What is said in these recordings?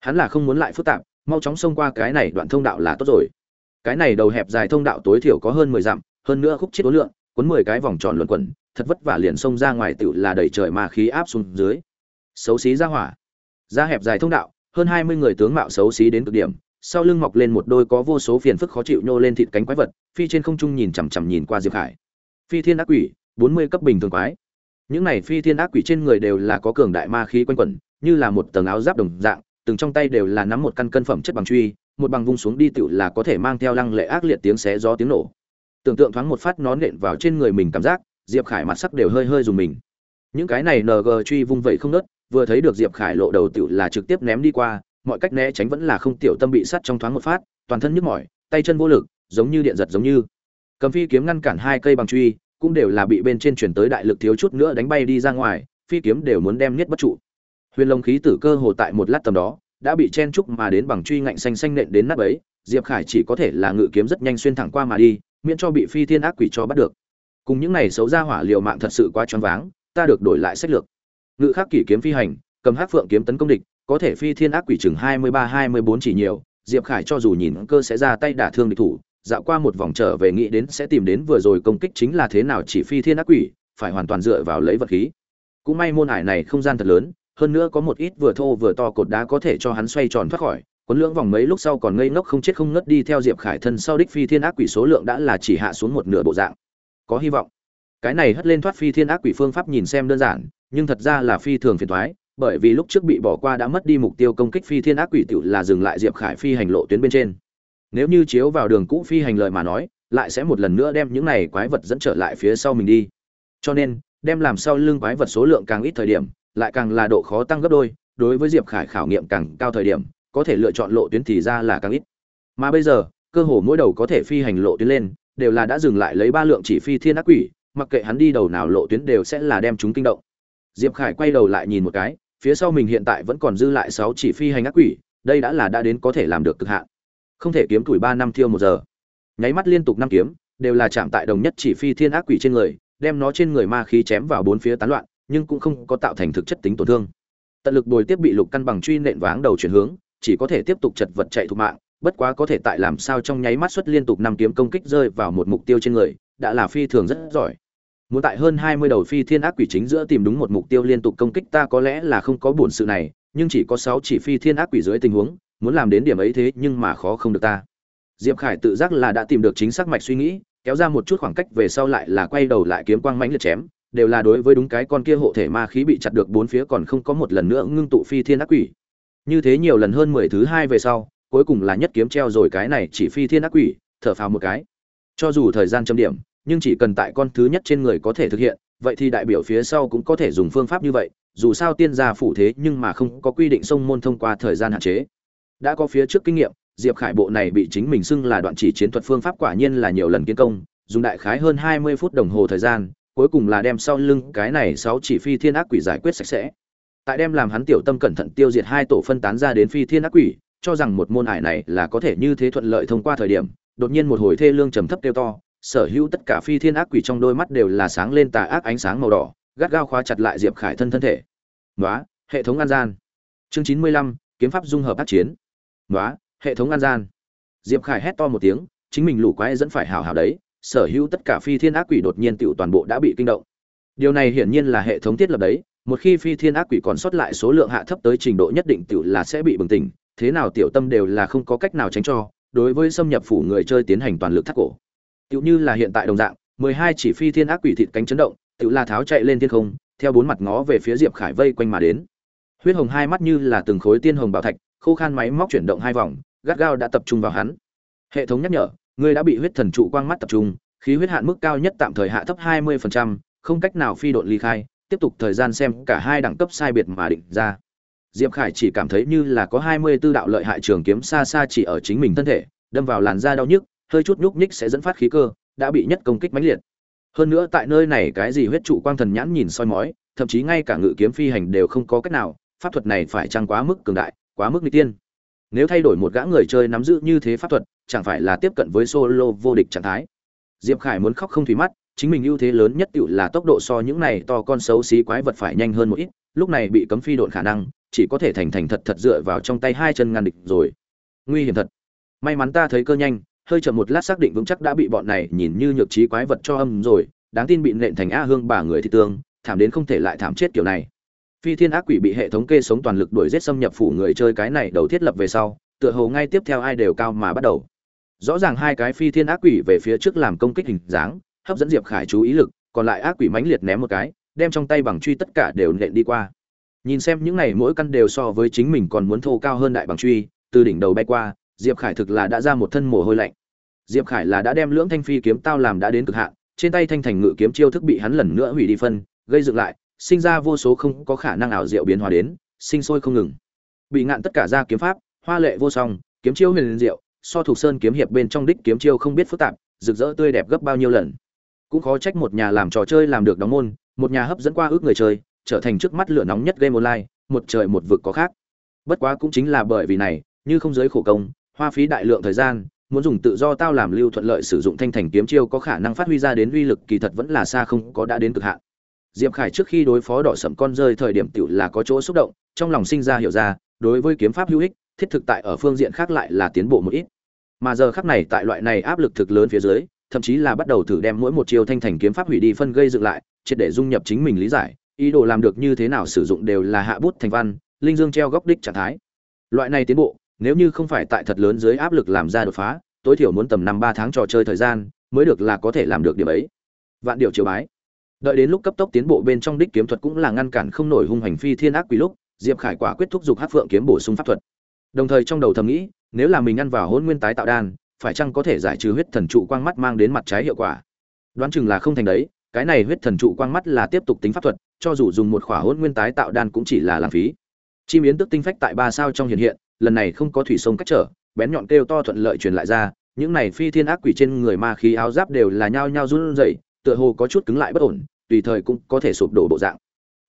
hắn là không muốn lại phức tạp, mau chóng xông qua cái này đoạn thông đạo là tốt rồi. Cái này đầu hẹp dài thông đạo tối thiểu có hơn mười dặm, hơn nữa khúc chết ối lượng, cuốn mười cái vòng tròn luẩn quẩn, thật vất vả liền xông ra ngoài tựu là đẩy trời mà khí áp xuống dưới. Xấu xí ra hỏa. Ra hẹp dài thông đạo, hơn hai mươi người tướng mạo xấu xí đến cực điểm, sau lưng mọc lên một đôi có vô số phiền phức khó chịu nhô lên thịt cánh quái vật, phi trên không trung nhìn chằm chằm nhìn qua diệp khải. Phi thiên ác quỷ, bốn mươi cấp bình thường quái. Những này phi thiên ác quỷ trên người đều là có cường đại ma khí quanh quẩn, như là một tầng áo giáp đồng dạng từng trong tay đều là nắm một căn cân phẩm chất bằng truy, một bằng vung xuống đi tựu là có thể mang theo lăng lệ ác liệt tiếng xé gió tiếng nổ. Tưởng tượng thoáng một phát nón nện vào trên người mình cảm giác, diệp khải mặt sắc đều hơi hơi dùng mình. Những cái này ng truy vung vậy không nớt, vừa thấy được diệp khải lộ đầu tựu là trực tiếp ném đi qua, mọi cách né tránh vẫn là không tiểu tâm bị sắt trong thoáng một phát, toàn thân nhức mỏi, tay chân vô lực, giống như điện giật giống như. Cầm phi kiếm ngăn cản hai cây bằng truy, cũng đều là bị bên trên chuyển tới đại lực thiếu chút nữa đánh bay đi ra ngoài, phi kiếm đều muốn đem niết bất trụ. Huyền lồng khí tử cơ hồ tại một lát tầm đó đã bị chen trúc mà đến bằng truy ngạnh xanh xanh nện đến nắp ấy, diệp khải chỉ có thể là ngự kiếm rất nhanh xuyên thẳng qua mà đi, miễn cho bị phi thiên ác quỷ cho bắt được. Cùng những này xấu ra hỏa liều mạng thật sự quá choáng váng, ta được đổi lại sách lược. Ngự khắc kỷ kiếm phi hành, cầm hắc phượng kiếm tấn công địch, có thể phi thiên ác quỷ chừng hai mươi ba, hai mươi bốn chỉ nhiều, diệp khải cho dù nhìn cơ sẽ ra tay đả thương địch thủ, dạo qua một vòng trở về nghĩ đến sẽ tìm đến vừa rồi công kích chính là thế nào chỉ phi thiên ác quỷ, phải hoàn toàn dựa vào lấy vật khí. Cũng may môn ải này không gian thật lớn hơn nữa có một ít vừa thô vừa to cột đá có thể cho hắn xoay tròn thoát khỏi. Quấn lưỡng vòng mấy lúc sau còn ngây ngốc không chết không ngất đi theo diệp khải thân sau đích phi thiên ác quỷ số lượng đã là chỉ hạ xuống một nửa bộ dạng. Có hy vọng. Cái này hất lên thoát phi thiên ác quỷ phương pháp nhìn xem đơn giản, nhưng thật ra là phi thường phiền thoái bởi vì lúc trước bị bỏ qua đã mất đi mục tiêu công kích phi thiên ác quỷ tự là dừng lại diệp khải phi hành lộ tuyến bên trên. Nếu như chiếu vào đường cũ phi hành lời mà nói, lại sẽ một lần nữa đem những này quái vật dẫn trở lại phía sau mình đi. Cho nên, đem làm sau lưng quái vật số lượng càng ít thời điểm lại càng là độ khó tăng gấp đôi, đối với diệp khải khảo nghiệm càng cao thời điểm, có thể lựa chọn lộ tuyến thì ra là càng ít. Mà bây giờ, cơ hồ mỗi đầu có thể phi hành lộ tuyến lên, đều là đã dừng lại lấy ba lượng chỉ phi thiên ác quỷ, mặc kệ hắn đi đầu nào lộ tuyến đều sẽ là đem chúng kinh động. Diệp khải quay đầu lại nhìn một cái, phía sau mình hiện tại vẫn còn dư lại sáu chỉ phi hành ác quỷ, đây đã là đã đến có thể làm được cực hạn. Không thể kiếm tuổi ba năm thiêu một giờ. Nháy mắt liên tục năm kiếm, đều là chạm tại đồng nhất chỉ phi thiên ác quỷ trên người, đem nó trên người ma khí chém vào bốn phía tán loạn nhưng cũng không có tạo thành thực chất tính tổn thương. Tận lực bồi tiếp bị lục căn bằng truy nện váng đầu chuyển hướng, chỉ có thể tiếp tục chật vật chạy thục mạng, bất quá có thể tại làm sao trong nháy mắt xuất liên tục năm kiếm công kích rơi vào một mục tiêu trên người, đã là phi thường rất giỏi. Muốn tại hơn hai mươi đầu phi thiên ác quỷ chính giữa tìm đúng một mục tiêu liên tục công kích ta có lẽ là không có buồn sự này, nhưng chỉ có sáu chỉ phi thiên ác quỷ dưới tình huống, muốn làm đến điểm ấy thế nhưng mà khó không được ta. Diệp khải tự giác là đã tìm được chính xác mạch suy nghĩ, kéo ra một chút khoảng cách về sau lại là quay đầu lại kiếm quang mãnh liệt chém đều là đối với đúng cái con kia hộ thể ma khí bị chặt được bốn phía còn không có một lần nữa ngưng tụ phi thiên ác quỷ. Như thế nhiều lần hơn mười thứ hai về sau, cuối cùng là nhất kiếm treo rồi cái này chỉ phi thiên ác quỷ, thở phào một cái. Cho dù thời gian chấm điểm, nhưng chỉ cần tại con thứ nhất trên người có thể thực hiện, vậy thì đại biểu phía sau cũng có thể dùng phương pháp như vậy, dù sao tiên gia phủ thế nhưng mà không có quy định sông môn thông qua thời gian hạn chế. Đã có phía trước kinh nghiệm, diệp khải bộ này bị chính mình xưng là đoạn chỉ chiến thuật phương pháp quả nhiên là nhiều lần kiến công, dùng đại khái hơn hai mươi phút đồng hồ thời gian cuối cùng là đem sau lưng cái này sáu chỉ phi thiên ác quỷ giải quyết sạch sẽ. Tại đem làm hắn tiểu tâm cẩn thận tiêu diệt hai tổ phân tán ra đến phi thiên ác quỷ, cho rằng một môn ải này là có thể như thế thuận lợi thông qua thời điểm, đột nhiên một hồi thê lương trầm thấp kêu to, sở hữu tất cả phi thiên ác quỷ trong đôi mắt đều là sáng lên tà ác ánh sáng màu đỏ, gắt gao khóa chặt lại diệp khải thân thân thể. Nói hệ thống an gian. Chương chín mươi lăm, kiếm pháp dung hợp tác chiến. Nói hệ thống an gian. Diệp khải hét to một tiếng, chính mình lũ quái dẫn phải hào hào đấy sở hữu tất cả phi thiên ác quỷ đột nhiên tựu toàn bộ đã bị kinh động. Điều này hiển nhiên là hệ thống thiết lập đấy, một khi phi thiên ác quỷ còn sót lại số lượng hạ thấp tới trình độ nhất định tựu là sẽ bị bừng tỉnh, thế nào tiểu tâm đều là không có cách nào tránh cho, đối với xâm nhập phủ người chơi tiến hành toàn lực thắt cổ. Tựu như là hiện tại đồng dạng, mười hai chỉ phi thiên ác quỷ thịt cánh chấn động tựu là tháo chạy lên thiên không, theo bốn mặt ngó về phía diệp khải vây quanh mà đến. Huyết hồng hai mắt như là từng khối tiên hồng bảo thạch, khô khan máy móc chuyển động hai vòng, gắt gao đã tập trung vào hắn. Hệ thống nhắc nhở ngươi đã bị huyết thần trụ quang mắt tập trung khí huyết hạn mức cao nhất tạm thời hạ thấp 20%, không cách nào phi độn ly khai tiếp tục thời gian xem cả hai đẳng cấp sai biệt mà định ra. Diệp khải chỉ cảm thấy như là có 24 đạo lợi hại trường kiếm xa xa chỉ ở chính mình thân thể đâm vào làn da đau nhức hơi chút nhúc nhích sẽ dẫn phát khí cơ đã bị nhất công kích mãnh liệt. Hơn nữa tại nơi này cái gì huyết trụ quang thần nhãn nhìn soi mói thậm chí ngay cả ngự kiếm phi hành đều không có cách nào pháp thuật này phải chăng quá mức cường đại quá mức nguy tiên. Nếu thay đổi một gã người chơi nắm giữ như thế pháp thuật chẳng phải là tiếp cận với solo vô địch trạng thái. Diệp khải muốn khóc không thủy mắt, chính mình ưu thế lớn nhất tựu là tốc độ so những này to con xấu xí quái vật phải nhanh hơn một ít, lúc này bị cấm phi độn khả năng, chỉ có thể thành thành thật thật dựa vào trong tay hai chân ngăn địch rồi. Nguy hiểm thật. May mắn ta thấy cơ nhanh, hơi chậm một lát xác định vững chắc đã bị bọn này nhìn như nhược trí quái vật cho âm rồi, đáng tin bị nện thành a hương bà người thì tương, thảm đến không thể lại thảm chết kiểu này. Phi thiên ác quỷ bị hệ thống kê sống toàn lực đuổi giết xâm nhập phủ người chơi cái này đầu thiết lập về sau, tựa hồ ngay tiếp theo ai đều cao mà bắt đầu rõ ràng hai cái phi thiên ác quỷ về phía trước làm công kích hình dáng, hấp dẫn diệp khải chú ý lực, còn lại ác quỷ mãnh liệt ném một cái, đem trong tay bằng truy tất cả đều nện đi qua. Nhìn xem những này mỗi căn đều so với chính mình còn muốn thô cao hơn đại bằng truy, từ đỉnh đầu bay qua, diệp khải thực là đã ra một thân mồ hôi lạnh. Diệp khải là đã đem lưỡng thanh phi kiếm tao làm đã đến cực hạn, trên tay thanh thành ngự kiếm chiêu thức bị hắn lần nữa hủy đi phân, gây dựng lại, sinh ra vô số không có khả năng ảo diệu biến hóa đến, sinh sôi không ngừng. Bị ngạn tất cả ra kiếm pháp, hoa lệ vô song, kiếm chiêu huyền diệu so thuộc sơn kiếm hiệp bên trong đích kiếm chiêu không biết phức tạp, rực rỡ tươi đẹp gấp bao nhiêu lần. Cũng khó trách một nhà làm trò chơi làm được đóng môn, một nhà hấp dẫn qua ước người chơi, trở thành trước mắt lửa nóng nhất game online, một trời một vực có khác. Bất quá cũng chính là bởi vì này, như không giới khổ công, hoa phí đại lượng thời gian, muốn dùng tự do tao làm lưu thuận lợi sử dụng thanh thành kiếm chiêu có khả năng phát huy ra đến uy lực kỳ thật vẫn là xa không có đã đến cực hạn. Diệp khải trước khi đối phó đỏ sẫm con rơi thời điểm tiểu là có chỗ xúc động, trong lòng sinh ra hiểu ra, đối với kiếm pháp hữu ích thiết thực tại ở phương diện khác lại là tiến bộ một ít. Mà giờ khắc này tại loại này áp lực thực lớn phía dưới, thậm chí là bắt đầu thử đem mỗi một chiêu thanh thành kiếm pháp hủy đi phân gây dựng lại, triệt để dung nhập chính mình lý giải, ý đồ làm được như thế nào sử dụng đều là hạ bút thành văn, linh dương treo góc đích trạng thái. Loại này tiến bộ, nếu như không phải tại thật lớn dưới áp lực làm ra đột phá, tối thiểu muốn tầm năm ba tháng trò chơi thời gian mới được là có thể làm được điểm ấy. Vạn điều chiều bái. Đợi đến lúc cấp tốc tiến bộ bên trong đích kiếm thuật cũng là ngăn cản không nổi hung hành phi thiên ác quý lúc, diệp khải quả quyết thúc giục hát phượng kiếm bổ sung pháp thuật đồng thời trong đầu thầm nghĩ, nếu là mình ăn vào hôn nguyên tái tạo đan, phải chăng có thể giải trừ huyết thần trụ quang mắt mang đến mặt trái hiệu quả? Đoán chừng là không thành đấy, cái này huyết thần trụ quang mắt là tiếp tục tính pháp thuật, cho dù dùng một khỏa hôn nguyên tái tạo đan cũng chỉ là lãng phí. Chi miến tức tinh phách tại ba sao trong hiện hiện, lần này không có thủy sông cách trở, bén nhọn kêu to thuận lợi truyền lại ra, những này phi thiên ác quỷ trên người ma khí áo giáp đều là nhao nhao run rẩy, tựa hồ có chút cứng lại bất ổn, tùy thời cũng có thể sụp đổ bộ dạng.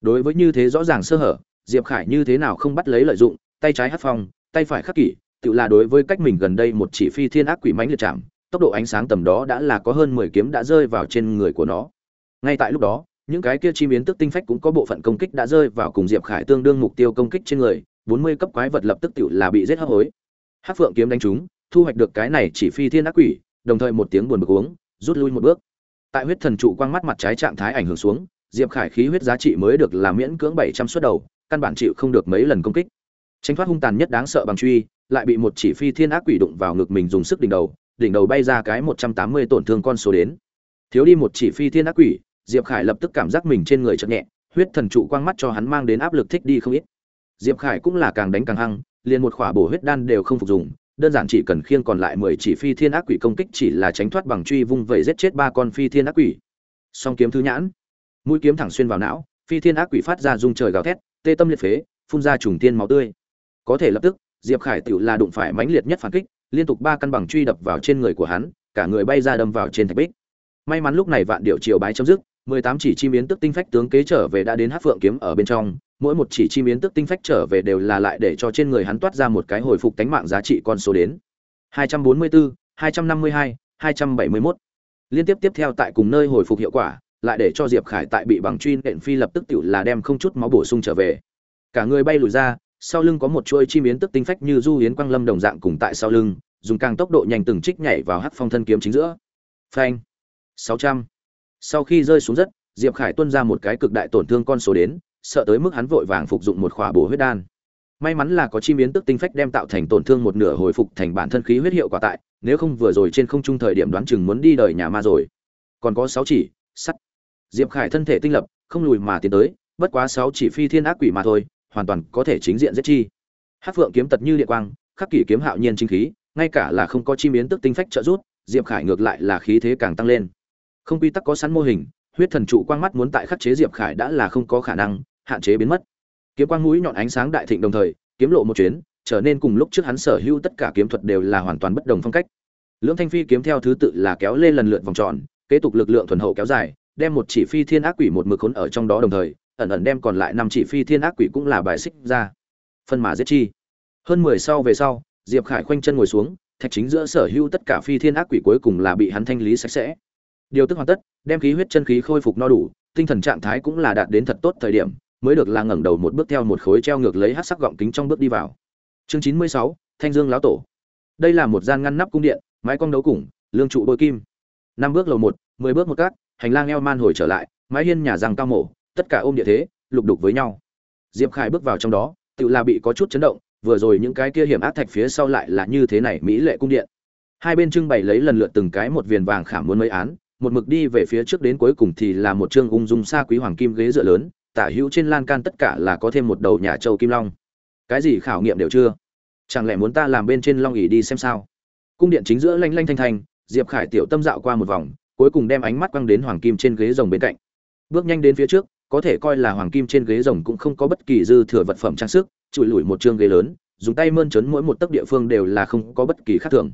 Đối với như thế rõ ràng sơ hở, diệp khải như thế nào không bắt lấy lợi dụng, tay trái hát phong tay phải khắc kỷ, tự là đối với cách mình gần đây một chỉ phi thiên ác quỷ mãnh liệt chạm, tốc độ ánh sáng tầm đó đã là có hơn mười kiếm đã rơi vào trên người của nó. Ngay tại lúc đó, những cái kia chi biến tức tinh phách cũng có bộ phận công kích đã rơi vào cùng diệp khải tương đương mục tiêu công kích trên người, bốn mươi cấp quái vật lập tức tự là bị giết hấp hối. Hát phượng kiếm đánh trúng, thu hoạch được cái này chỉ phi thiên ác quỷ, đồng thời một tiếng buồn bực uống, rút lui một bước. Tại huyết thần trụ quang mắt mặt trái trạng thái ảnh hưởng xuống, diệp khải khí huyết giá trị mới được làm miễn cưỡng bảy trăm suất đầu, căn bản chịu không được mấy lần công kích tránh thoát hung tàn nhất đáng sợ bằng truy, lại bị một chỉ phi thiên ác quỷ đụng vào ngực mình dùng sức đỉnh đầu đỉnh đầu bay ra cái một trăm tám mươi tổn thương con số đến. Thiếu đi một chỉ phi thiên ác quỷ, diệp khải lập tức cảm giác mình trên người chợt nhẹ, huyết thần trụ quang mắt cho hắn mang đến áp lực thích đi không ít. Diệp khải cũng là càng đánh càng hăng, liền một khỏa bổ huyết đan đều không phục dùng, đơn giản chỉ cần khiêng còn lại mười chỉ phi thiên ác quỷ công kích chỉ là tránh thoát bằng truy vung vẩy giết chết ba con phi thiên ác quỷ. Song kiếm thứ nhãn, mũi kiếm thẳng xuyên vào não, phi thiên ác quỷ phát ra rung trời gào thét, tê tâm liệt phế, phun ra trùng tiên máu tươi có thể lập tức diệp khải tựu là đụng phải mãnh liệt nhất phản kích liên tục ba căn bằng truy đập vào trên người của hắn cả người bay ra đâm vào trên thạch bích. May mắn lúc này vạn điệu chiều bái chấm dứt mười tám chỉ chi biến tức tinh phách tướng kế trở về đã đến hát phượng kiếm ở bên trong mỗi một chỉ chi biến tức tinh phách trở về đều là lại để cho trên người hắn toát ra một cái hồi phục tánh mạng giá trị con số đến. 244, 252, 271. liên tiếp tiếp theo tại cùng nơi hồi phục hiệu quả lại để cho diệp khải tại bị bằng truy nện phi lập tức tự là đem không chút máu bổ sung trở về. Cả người bay lùi ra sau lưng có một chuôi chi biến tức tinh phách như du hiến quang lâm đồng dạng cùng tại sau lưng dùng càng tốc độ nhanh từng trích nhảy vào hắc phong thân kiếm chính giữa phanh 600. sau khi rơi xuống đất diệp khải tuôn ra một cái cực đại tổn thương con số đến sợ tới mức hắn vội vàng phục dụng một khỏa bổ huyết đan. May mắn là có chi biến tức tinh phách đem tạo thành tổn thương một nửa hồi phục thành bản thân khí huyết hiệu quả tại, nếu không vừa rồi trên không trung thời điểm đoán chừng muốn đi đời nhà ma rồi. Còn có sáu chỉ, sắt. Diệp Khải thân thể tinh lập, không lùi mà tiến tới, bất quá sáu chỉ phi thiên ác quỷ mà thôi, hoàn toàn có thể chính diện giết chi. Hắc Phượng kiếm tật như địa quang, khắc kỷ kiếm hạo nhiên chính khí, ngay cả là không có chi miến tức tinh phách trợ rút, Diệp Khải ngược lại là khí thế càng tăng lên. Không quy tắc có sẵn mô hình, huyết thần trụ quang mắt muốn tại khắc chế Diệp Khải đã là không có khả năng, hạn chế biến mất kiếm quang mũi nhọn ánh sáng đại thịnh đồng thời kiếm lộ một chuyến trở nên cùng lúc trước hắn sở hữu tất cả kiếm thuật đều là hoàn toàn bất đồng phong cách lưỡng thanh phi kiếm theo thứ tự là kéo lên lần lượt vòng tròn kế tục lực lượng thuần hậu kéo dài đem một chỉ phi thiên ác quỷ một mực khốn ở trong đó đồng thời ẩn ẩn đem còn lại năm chỉ phi thiên ác quỷ cũng là bài xích ra. Phân mà giết chi. Hơn mười sau về sau, diệp khải khoanh chân ngồi xuống, thạch chính giữa sở hữu tất cả phi thiên ác quỷ cuối cùng là bị hắn thanh lý sạch sẽ. Điều tức hoàn tất, đem khí huyết chân khí khôi phục no đủ, tinh thần trạng thái cũng là đạt đến thật tốt thời điểm, mới được là ngẩng đầu một bước theo một khối treo ngược lấy hát sắc gọng kính trong bước đi vào. Chương chín mươi sáu, thanh dương lão tổ. Đây là một gian ngăn nắp cung điện, mái cong đấu củng lương trụ bôi kim. Năm bước lầu một, mười bước một cát, hành lang eo man hồi trở lại, mái hiên nhà răng cao mổ tất cả ôm địa thế, lục đục với nhau. Diệp khải bước vào trong đó, tự là bị có chút chấn động, vừa rồi những cái kia hiểm ác thạch phía sau lại là như thế này mỹ lệ cung điện. Hai bên trưng bày lấy lần lượt từng cái một viền vàng khảm muốn mấy án, một mực đi về phía trước đến cuối cùng thì là một chương ung dung xa quý hoàng kim ghế dựa lớn, tả hữu trên lan can tất cả là có thêm một đầu nhà châu kim long. Cái gì khảo nghiệm đều chưa? Chẳng lẽ muốn ta làm bên trên long ỉ đi xem sao? Cung điện chính giữa lanh lanh thanh thanh, diệp khải tiểu tâm dạo qua một vòng, cuối cùng đem ánh mắt quăng đến hoàng kim trên ghế rồng bên cạnh. Bước nhanh đến phía trước có thể coi là hoàng kim trên ghế rồng cũng không có bất kỳ dư thừa vật phẩm trang sức, trụi lủi một chương ghế lớn, dùng tay mơn trớn mỗi một tấc địa phương đều là không có bất kỳ khác thường.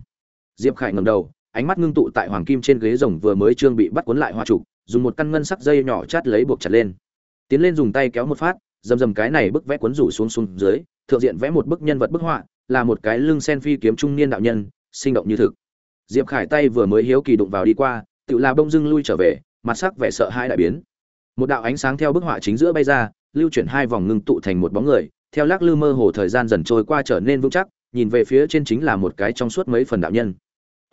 Diệp khải ngầm đầu, ánh mắt ngưng tụ tại hoàng kim trên ghế rồng vừa mới trương bị bắt cuốn lại hoa trục, dùng một căn ngân sắc dây nhỏ chát lấy buộc chặt lên. Tiến lên dùng tay kéo một phát dầm dầm cái này bức vẽ cuốn rủ xuống xuống dưới, thượng diện vẽ một bức nhân vật bức họa, là một cái lưng sen phi kiếm trung niên đạo nhân, sinh động như thực. Diệp khải tay vừa mới hiếu kỳ đụng vào đi qua, tự là bông dưng lui trở về, mặt sắc vẻ sợ hai đại biến một đạo ánh sáng theo bức họa chính giữa bay ra, lưu chuyển hai vòng ngưng tụ thành một bóng người. Theo lắc lư mơ hồ thời gian dần trôi qua trở nên vững chắc, nhìn về phía trên chính là một cái trong suốt mấy phần đạo nhân.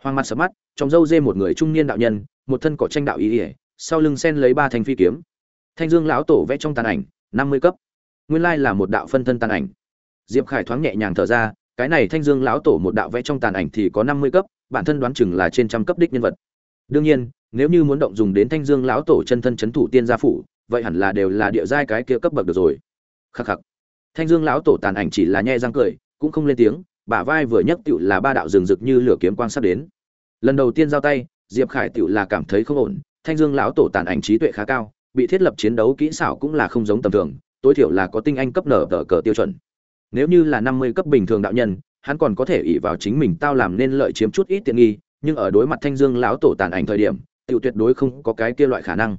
Hoang mặt sập mắt, trong dâu dê một người trung niên đạo nhân, một thân cỏ tranh đạo ý ỉa sau lưng sen lấy ba thanh phi kiếm. Thanh dương lão tổ vẽ trong tàn ảnh, năm mươi cấp. Nguyên lai là một đạo phân thân tàn ảnh. Diệp khải thoáng nhẹ nhàng thở ra, cái này thanh dương lão tổ một đạo vẽ trong tàn ảnh thì có năm mươi cấp, bản thân đoán chừng là trên trăm cấp đích nhân vật. Đương nhiên nếu như muốn động dùng đến thanh dương lão tổ chân thân c h ấ n thủ tiên gia phủ, vậy hẳn là đều là địa giai cái kia cấp bậc được rồi. Khắc khắc. Thanh dương lão tổ tàn ảnh chỉ là nhe răng cười, cũng không lên tiếng, bả vai vừa nhấc tựu là ba đạo rừng rực như lửa kiếm quang sắp đến. Lần đầu tiên giao tay, diệp khải tựu là cảm thấy không ổn, thanh dương lão tổ tàn ảnh trí tuệ khá cao, bị thiết lập chiến đấu kỹ xảo cũng là không giống tầm thường, tối thiểu là có tinh anh cấp nở tờ cờ tiêu chuẩn. Nếu như là năm mươi cấp bình thường đạo nhân, hắn còn có thể ỷ vào chính mình tao làm nên lợi chiếm chút ít tiện nghi, nhưng ở đối mặt thanh dương lão tổ tàn ảnh thời điểm tiểu tuyệt đối không có cái kia loại khả năng.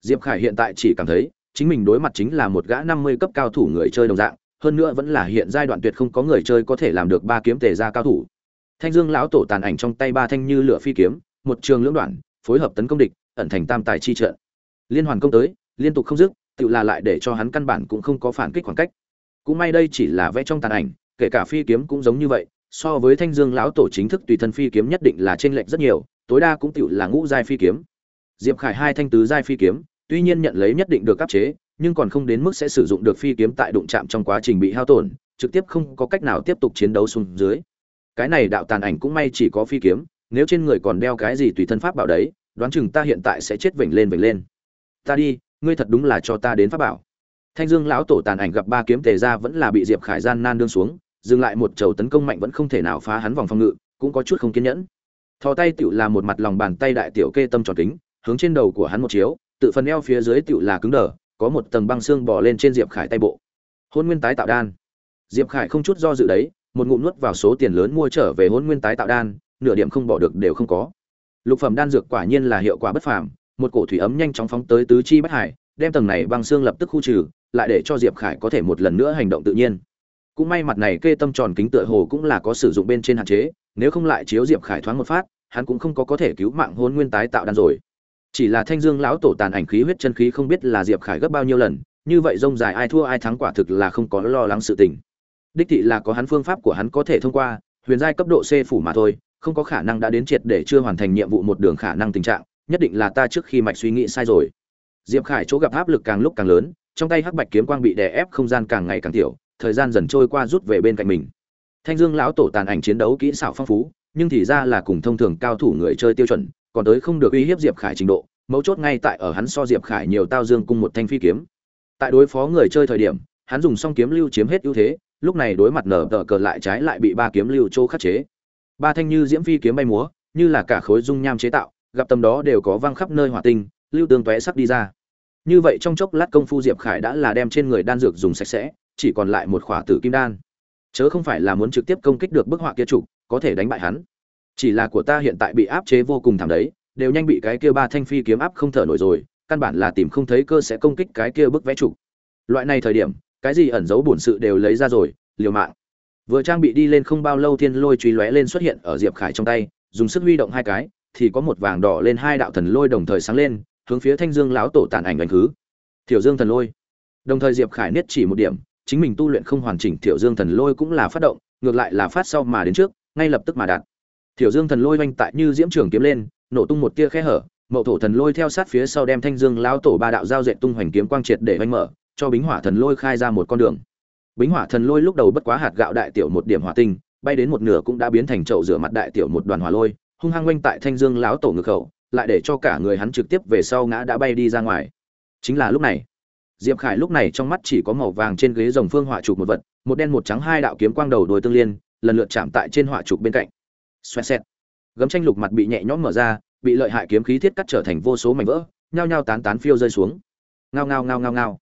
Diệp khải hiện tại chỉ cảm thấy, chính mình đối mặt chính là một gã năm mươi cấp cao thủ người chơi đồng dạng, hơn nữa vẫn là hiện giai đoạn tuyệt không có người chơi có thể làm được ba kiếm tề ra cao thủ. Thanh dương lão tổ tàn ảnh trong tay ba thanh như lửa phi kiếm, một trường lưỡng đoạn, phối hợp tấn công địch, ẩn thành tam tài chi trận. Liên hoàn công tới, liên tục không dứt, tự là lại để cho hắn căn bản cũng không có phản kích khoảng cách. Cũng may đây chỉ là vẽ trong tàn ảnh, kể cả phi kiếm cũng giống như vậy, so với thanh dương lão tổ chính thức tùy thân phi kiếm nhất định là trên lệch rất nhiều tối đa cũng tiểu là ngũ giai phi kiếm. Diệp khải hai thanh tứ giai phi kiếm, tuy nhiên nhận lấy nhất định được cấp chế, nhưng còn không đến mức sẽ sử dụng được phi kiếm tại đụng chạm trong quá trình bị hao tổn, trực tiếp không có cách nào tiếp tục chiến đấu xuống dưới. Cái này đạo tàn ảnh cũng may chỉ có phi kiếm, nếu trên người còn đeo cái gì tùy thân pháp bảo đấy, đoán chừng ta hiện tại sẽ chết vểnh lên vểnh lên. Ta đi, ngươi thật đúng là cho ta đến pháp bảo. Thanh dương lão tổ tàn ảnh gặp ba kiếm tề ra vẫn là bị diệp khải gian nan đương xuống, dừng lại một chầu tấn công mạnh vẫn không thể nào phá hắn vòng phòng ngự, cũng có chút không kiên nhẫn thò tay tựu là một mặt lòng bàn tay đại tiểu kê tâm tròn kính, hướng trên đầu của hắn một chiếu, tự phần eo phía dưới tựu là cứng đờ, có một tầng băng xương bỏ lên trên diệp khải tay bộ. Hôn nguyên tái tạo đan. Diệp khải không chút do dự đấy, một ngụm nuốt vào số tiền lớn mua trở về hôn nguyên tái tạo đan, nửa điểm không bỏ được đều không có. Lục phẩm đan dược quả nhiên là hiệu quả bất phàm, một cổ thủy ấm nhanh chóng phóng tới tứ chi bất hải, đem tầng này băng xương lập tức khu trừ, lại để cho diệp khải có thể một lần nữa hành động tự nhiên. Cũng may mặt này kê tâm tròn kính tựa hồ cũng là có sử dụng bên trên hạn chế, nếu không lại chiếu diệp khải thoáng một phát hắn cũng không có có thể cứu mạng hôn nguyên tái tạo đan rồi. Chỉ là thanh dương lão tổ tàn ảnh khí huyết chân khí không biết là diệp khải gấp bao nhiêu lần, như vậy rông dài ai thua ai thắng quả thực là không có lo lắng sự tình. Đích thị là có hắn phương pháp của hắn có thể thông qua, huyền giai cấp độ c phủ mà thôi, không có khả năng đã đến triệt để chưa hoàn thành nhiệm vụ một đường khả năng tình trạng, nhất định là ta trước khi mạch suy nghĩ sai rồi. Diệp khải chỗ gặp áp lực càng lúc càng lớn, trong tay hắc bạch kiếm quang bị đè ép không gian càng ngày càng tiểu, thời gian dần trôi qua rút về bên cạnh mình. Thanh dương lão tổ tàn ảnh chiến đấu kỹ xảo phong phú nhưng thì ra là cùng thông thường cao thủ người chơi tiêu chuẩn, còn tới không được uy hiếp diệp khải trình độ, mấu chốt ngay tại ở hắn so diệp khải nhiều tao dương cung một thanh phi kiếm. Tại đối phó người chơi thời điểm, hắn dùng song kiếm lưu chiếm hết ưu thế, lúc này đối mặt nở tờ cờ lại trái lại bị ba kiếm lưu châu khắc chế. Ba thanh như diễm phi kiếm bay múa, như là cả khối dung nham chế tạo, gặp tầm đó đều có văng khắp nơi hỏa tinh, lưu tương tóe sắp đi ra. Như vậy trong chốc lát công phu diệp khải đã là đem trên người đan dược dùng sạch sẽ, chỉ còn lại một khỏa tử kim đan. Chớ không phải là muốn trực tiếp công kích được bức họa kia chủ có thể đánh bại hắn. Chỉ là của ta hiện tại bị áp chế vô cùng thảm đấy, đều nhanh bị cái kia ba thanh phi kiếm áp không thở nổi rồi, căn bản là tìm không thấy cơ sẽ công kích cái kia bức vẽ chủ loại này thời điểm, cái gì ẩn giấu bổn sự đều lấy ra rồi, liều mạng. Vừa trang bị đi lên không bao lâu thiên lôi truy lóe lên xuất hiện ở diệp khải trong tay, dùng sức huy động hai cái, thì có một vàng đỏ lên hai đạo thần lôi đồng thời sáng lên, hướng phía thanh dương lão tổ tàn ảnh đánh khứ. Thiểu dương thần lôi. Đồng thời diệp khải niết chỉ một điểm, chính mình tu luyện không hoàn chỉnh tiểu dương thần lôi cũng là phát động, ngược lại là phát sau mà đến trước ngay lập tức mà đạt. Tiểu dương thần lôi oanh tại như diễm trường kiếm lên, nổ tung một tia khe hở, mậu thổ thần lôi theo sát phía sau đem thanh dương lão tổ ba đạo giao dệt tung hoành kiếm quang triệt để oanh mở, cho bính hỏa thần lôi khai ra một con đường. Bính hỏa thần lôi lúc đầu bất quá hạt gạo đại tiểu một điểm hỏa tinh, bay đến một nửa cũng đã biến thành chậu rửa mặt đại tiểu một đoàn hỏa lôi, hung hăng quanh tại thanh dương lão tổ ngực khẩu lại để cho cả người hắn trực tiếp về sau ngã đã bay đi ra ngoài. Chính là lúc này, diệp khải lúc này trong mắt chỉ có màu vàng trên ghế rồng phương hỏa chụp một vật, một đen một trắng hai đạo kiếm quang đầu đuôi tương liên lần lượt chạm tại trên hỏa trục bên cạnh. Xoẹt xẹt. Gấm tranh lục mặt bị nhẹ nhõm mở ra, bị lợi hại kiếm khí thiết cắt trở thành vô số mảnh vỡ, nhao nhao tán tán phiêu rơi xuống. Ngao ngao ngao ngao ngao.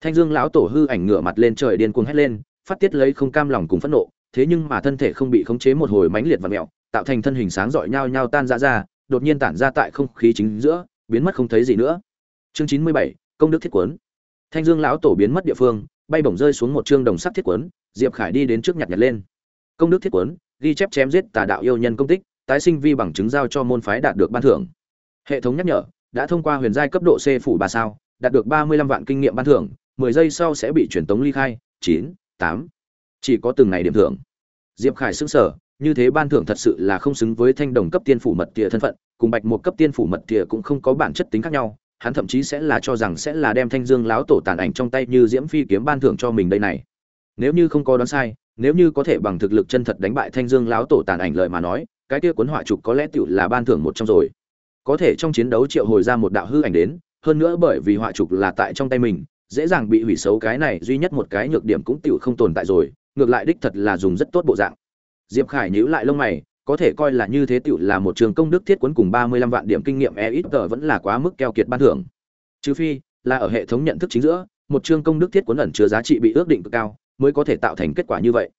Thanh dương lão tổ hư ảnh ngửa mặt lên trời điên cuồng hét lên, phát tiết lấy không cam lòng cùng phẫn nộ, thế nhưng mà thân thể không bị khống chế một hồi mãnh liệt và mẹo tạo thành thân hình sáng rọi nhao nhao tan ra ra, đột nhiên tản ra tại không khí chính giữa, biến mất không thấy gì nữa. Chương chín mươi bảy, công đức thiết quấn. Thanh dương lão tổ biến mất địa phương, bay bổng rơi xuống một chương đồng sắt thiết quấn, diệp khải đi đến trước nhặt nhặt lên công đức thiết quấn, ghi chép chém giết tà đạo yêu nhân công tích, tái sinh vi bằng chứng giao cho môn phái đạt được ban thưởng. Hệ thống nhắc nhở, đã thông qua huyền giai cấp độ c phủ ba sao, đạt được ba mươi lăm vạn kinh nghiệm ban thưởng, mười giây sau sẽ bị truyền tống ly khai, chín, tám. Chỉ có từng ngày điểm thưởng. Diệp khải xứng sở như thế ban thưởng thật sự là không xứng với thanh đồng cấp tiên phủ mật tỉa thân phận, cùng bạch một cấp tiên phủ mật tỉa cũng không có bản chất tính khác nhau, hắn thậm chí sẽ là cho rằng sẽ là đem thanh dương láo tổ tàn ảnh trong tay như diễm phi kiếm ban thưởng cho mình đây này. Nếu như không có đoán sai nếu như có thể bằng thực lực chân thật đánh bại thanh dương lão tổ tàn ảnh lợi mà nói, cái kia cuốn họa trục có lẽ tựu là ban thưởng một trong rồi. Có thể trong chiến đấu triệu hồi ra một đạo hư ảnh đến, hơn nữa bởi vì họa trục là tại trong tay mình, dễ dàng bị hủy xấu cái này duy nhất một cái nhược điểm cũng tựu không tồn tại rồi, ngược lại đích thật là dùng rất tốt bộ dạng. Diệp khải nhữ lại lông mày, có thể coi là như thế tựu là một trường công đức thiết cuốn cùng ba mươi lăm vạn điểm kinh nghiệm e ít tờ vẫn là quá mức keo kiệt ban thưởng. Trừ phi, là ở hệ thống nhận thức chính giữa, một chương công đức thiết cuốn ẩn chứa giá trị bị ước định cực cao mới có thể tạo thành kết quả như vậy.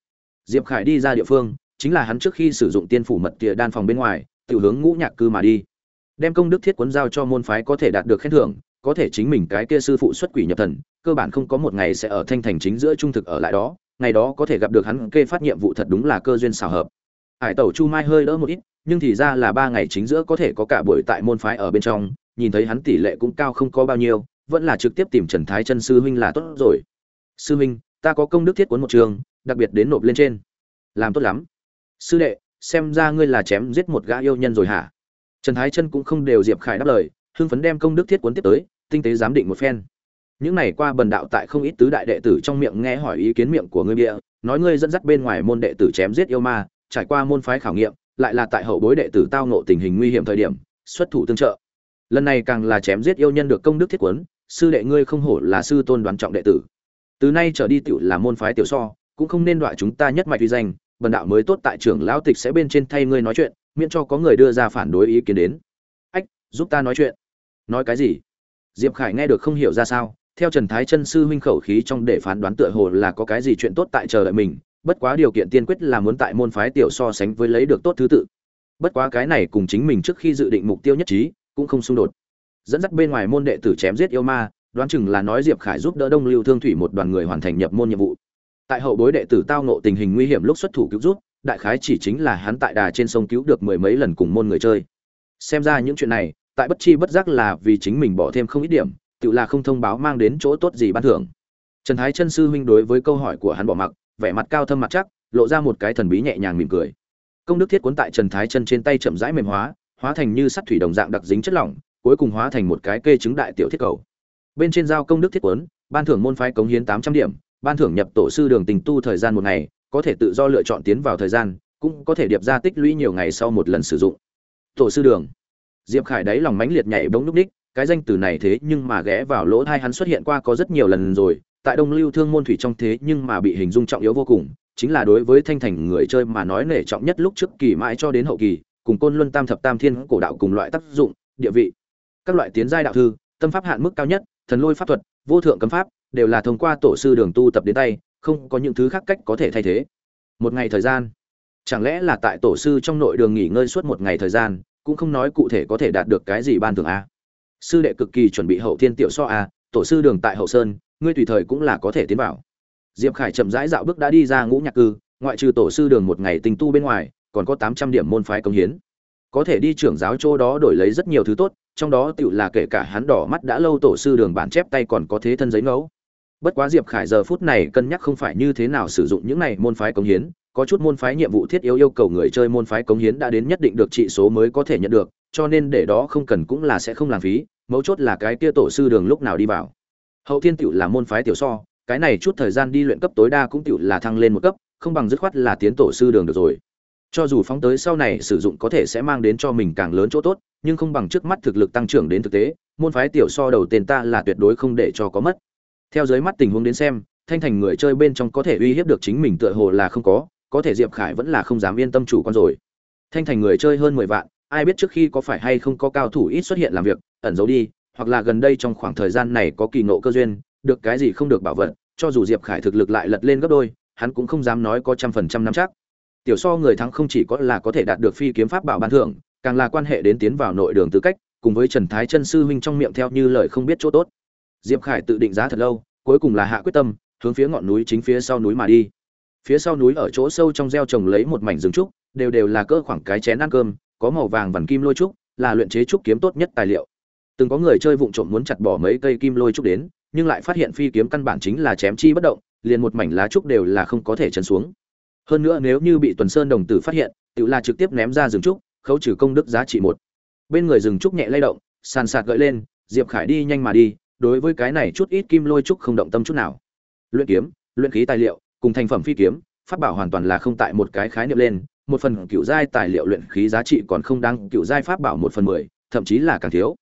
Diệp khải đi ra địa phương, chính là hắn trước khi sử dụng tiên phủ mật tìa đan phòng bên ngoài tự hướng ngũ nhạc cư mà đi. Đem công đức thiết quấn giao cho môn phái có thể đạt được khen thưởng, có thể chính mình cái kia sư phụ xuất quỷ nhập thần, cơ bản không có một ngày sẽ ở thanh thành chính giữa trung thực ở lại đó, ngày đó có thể gặp được hắn kê phát nhiệm vụ thật đúng là cơ duyên xảo hợp. Hải tẩu chu mai hơi đỡ một ít, nhưng thì ra là ba ngày chính giữa có thể có cả buổi tại môn phái ở bên trong, nhìn thấy hắn tỷ lệ cũng cao không có bao nhiêu, vẫn là trực tiếp tìm trần thái chân sư huynh là tốt rồi. Sư huynh ta có công đức thiết cuốn một trường, đặc biệt đến nộp lên trên. Làm tốt lắm. Sư đệ, xem ra ngươi là chém giết một gã yêu nhân rồi hả? Trần thái chân cũng không đều diệp khải đáp lời, hưng phấn đem công đức thiết cuốn tiếp tới, tinh tế giám định một phen. Những này qua bần đạo tại không ít tứ đại đệ tử trong miệng nghe hỏi ý kiến miệng của ngươi bịa, nói ngươi dẫn dắt bên ngoài môn đệ tử chém giết yêu ma, trải qua môn phái khảo nghiệm, lại là tại hậu bối đệ tử tao nộ tình hình nguy hiểm thời điểm, xuất thủ tương trợ. Lần này càng là chém giết yêu nhân được công đức thiết quấn sư đệ ngươi không hổ là sư tôn đoán trọng đệ tử từ nay trở đi tiểu là môn phái tiểu so, cũng không nên đọa chúng ta nhất mạch uy danh, bần đạo mới tốt tại trưởng lão tịch sẽ bên trên thay ngươi nói chuyện, miễn cho có người đưa ra phản đối ý kiến đến. Ách, giúp ta nói chuyện. Nói cái gì? Diệp khải nghe được không hiểu ra sao, theo trần thái chân sư huynh khẩu khí trong để phán đoán tựa hồ là có cái gì chuyện tốt tại chờ đợi mình, bất quá điều kiện tiên quyết là muốn tại môn phái tiểu so sánh với lấy được tốt thứ tự. Bất quá cái này cùng chính mình trước khi dự định mục tiêu nhất trí, cũng không xung đột. Dẫn dắt bên ngoài môn đệ tử chém giết yêu ma đoán chừng là nói diệp khải giúp đỡ đông lưu thương thủy một đoàn người hoàn thành nhập môn nhiệm vụ. Tại hậu bối đệ tử tao nộ tình hình nguy hiểm lúc xuất thủ cứu rút đại khái chỉ chính là hắn tại đà trên sông cứu được mười mấy lần cùng môn người chơi. Xem ra những chuyện này, tại bất chi bất giác là vì chính mình bỏ thêm không ít điểm, tự là không thông báo mang đến chỗ tốt gì ban thưởng. Trần thái chân sư huynh đối với câu hỏi của hắn bỏ mặc, vẻ mặt cao thâm mặt chắc, lộ ra một cái thần bí nhẹ nhàng mỉm cười. Công đức thiết cuốn tại trần thái chân trên tay chậm rãi mềm hóa hóa thành như sắt thủy đồng dạng đặc dính chất lỏng, cuối cùng hóa thành một cái kê chứng đại tiểu thiết cầu bên trên giao công đức thiết cuốn ban thưởng môn phái cống hiến tám trăm điểm, ban thưởng nhập tổ sư đường tình tu thời gian một ngày, có thể tự do lựa chọn tiến vào thời gian, cũng có thể điệp ra tích lũy nhiều ngày sau một lần sử dụng. Tổ sư đường. Diệp khải đáy lòng mãnh liệt nhảy bỗng núp đích cái danh từ này thế nhưng mà ghé vào lỗ thai hắn xuất hiện qua có rất nhiều lần rồi, tại đông lưu thương môn thủy trong thế nhưng mà bị hình dung trọng yếu vô cùng, chính là đối với thanh thành người chơi mà nói nể trọng nhất lúc trước kỳ mãi cho đến hậu kỳ, cùng côn luân tam thập tam thiên cổ đạo cùng loại tác dụng, địa vị. Các loại tiến giai đạo thư, tâm pháp hạn mức cao nhất thần lôi pháp thuật, vô thượng cấm pháp, đều là thông qua tổ sư đường tu tập đến tay, không có những thứ khác cách có thể thay thế. Một ngày thời gian. Chẳng lẽ là tại tổ sư trong nội đường nghỉ ngơi suốt một ngày thời gian, cũng không nói cụ thể có thể đạt được cái gì ban thưởng a? Sư đệ cực kỳ chuẩn bị hậu thiên tiểu so a, tổ sư đường tại hậu sơn, ngươi tùy thời cũng là có thể tiến vào. Diệp khải chậm rãi dạo bước đã đi ra ngũ nhạc cư, ngoại trừ tổ sư đường một ngày tình tu bên ngoài, còn có tám trăm điểm môn phái công hiến. Có thể đi trưởng giáo chỗ đó đổi lấy rất nhiều thứ tốt trong đó tựu là kể cả hắn đỏ mắt đã lâu tổ sư đường bản chép tay còn có thế thân giấy ngẫu. Bất quá diệp khải giờ phút này cân nhắc không phải như thế nào sử dụng những này môn phái cống hiến, có chút môn phái nhiệm vụ thiết yếu yêu cầu người chơi môn phái cống hiến đã đến nhất định được trị số mới có thể nhận được, cho nên để đó không cần cũng là sẽ không lãng phí, mấu chốt là cái kia tổ sư đường lúc nào đi vào. Hậu thiên tiểu là môn phái tiểu so, cái này chút thời gian đi luyện cấp tối đa cũng tiểu là thăng lên một cấp, không bằng dứt khoát là tiến tổ sư đường được rồi cho dù phóng tới sau này sử dụng có thể sẽ mang đến cho mình càng lớn chỗ tốt, nhưng không bằng trước mắt thực lực tăng trưởng đến thực tế, môn phái tiểu so đầu tên ta là tuyệt đối không để cho có mất. Theo dưới mắt tình huống đến xem, thanh thành người chơi bên trong có thể uy hiếp được chính mình tựa hồ là không có có thể diệp khải vẫn là không dám yên tâm chủ con rồi. Thanh thành người chơi hơn mười vạn, ai biết trước khi có phải hay không có cao thủ ít xuất hiện làm việc, ẩn giấu đi, hoặc là gần đây trong khoảng thời gian này có kỳ ngộ cơ duyên, được cái gì không được bảo vật, cho dù diệp khải thực lực lại lật lên gấp đôi, hắn cũng không dám nói có trăm phần trăm nắm chắc tiểu so người thắng không chỉ có là có thể đạt được phi kiếm pháp bảo ban thưởng, càng là quan hệ đến tiến vào nội đường tư cách, cùng với trần thái chân sư huynh trong miệng theo như lời không biết chỗ tốt. Diệp khải tự định giá thật lâu, cuối cùng là hạ quyết tâm, hướng phía ngọn núi chính phía sau núi mà đi. Phía sau núi ở chỗ sâu trong gieo trồng lấy một mảnh rừng trúc, đều đều là cỡ khoảng cái chén ăn cơm, có màu vàng vằn kim lôi trúc, là luyện chế trúc kiếm tốt nhất tài liệu. Từng có người chơi vụng trộm muốn chặt bỏ mấy cây kim lôi trúc đến, nhưng lại phát hiện phi kiếm căn bản chính là chém chi bất động, liền một mảnh lá trúc đều là không có thể chấn xuống hơn nữa nếu như bị tuần sơn đồng tử phát hiện tự là trực tiếp ném ra rừng trúc, khấu trừ công đức giá trị một. Bên người rừng trúc nhẹ lay động, sàn sạt gợi lên, diệp khải đi nhanh mà đi, đối với cái này chút ít kim lôi trúc không động tâm chút nào. Luyện kiếm, luyện khí tài liệu, cùng thành phẩm phi kiếm, pháp bảo hoàn toàn là không tại một cái khái niệm lên, một phần cựu giai tài liệu luyện khí giá trị còn không đáng cựu giai pháp bảo một phần mười, thậm chí là càng thiếu.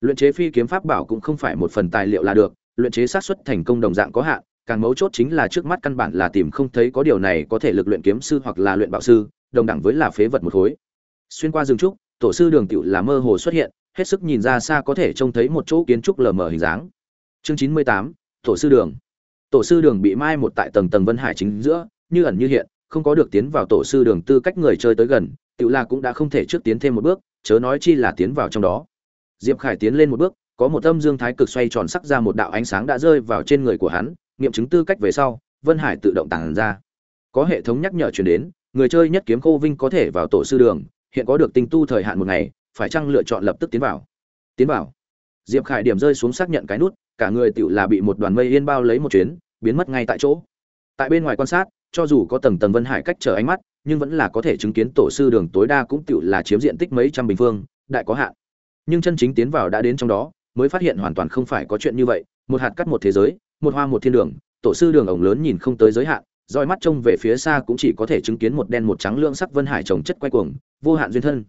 Luyện chế phi kiếm pháp bảo cũng không phải một phần tài liệu là được, luyện chế sát xuất thành công đồng dạng có hạn càng mấu chốt chính là trước mắt căn bản là tìm không thấy có điều này có thể lực luyện kiếm sư hoặc là luyện bảo sư, đồng đẳng với là phế vật một khối. Xuyên qua rừng trúc, tổ sư đường tiểu là mơ hồ xuất hiện, hết sức nhìn ra xa có thể trông thấy một chỗ kiến trúc lờ mờ hình dáng. Chương chín mươi tám, tổ sư đường. Tổ sư đường bị mai một tại tầng tầng vân hải chính giữa, như ẩn như hiện, không có được tiến vào tổ sư đường tư cách người chơi tới gần, tiểu la cũng đã không thể trước tiến thêm một bước, chớ nói chi là tiến vào trong đó. Diệp khải tiến lên một bước, có một âm dương thái cực xoay tròn sắc ra một đạo ánh sáng đã rơi vào trên người của hắn nghiệm chứng tư cách về sau, vân hải tự động tản ra. Có hệ thống nhắc nhở truyền đến, người chơi nhất kiếm khô vinh có thể vào tổ sư đường, hiện có được tinh tu thời hạn một ngày, phải chăng lựa chọn lập tức tiến vào? Tiến vào. Diệp khải điểm rơi xuống xác nhận cái nút, cả người tựu là bị một đoàn mây yên bao lấy một chuyến, biến mất ngay tại chỗ. Tại bên ngoài quan sát, cho dù có tầng tầng vân hải cách trở ánh mắt, nhưng vẫn là có thể chứng kiến tổ sư đường tối đa cũng tựu là chiếm diện tích mấy trăm bình phương, đại có hạn. Nhưng chân chính tiến vào đã đến trong đó, mới phát hiện hoàn toàn không phải có chuyện như vậy, một hạt cắt một thế giới một hoa một thiên đường, tổ sư đường ổng lớn nhìn không tới giới hạn, roi mắt trông về phía xa cũng chỉ có thể chứng kiến một đen một trắng lưỡng sắc vân hải trồng chất quay cuồng, vô hạn duyên thân.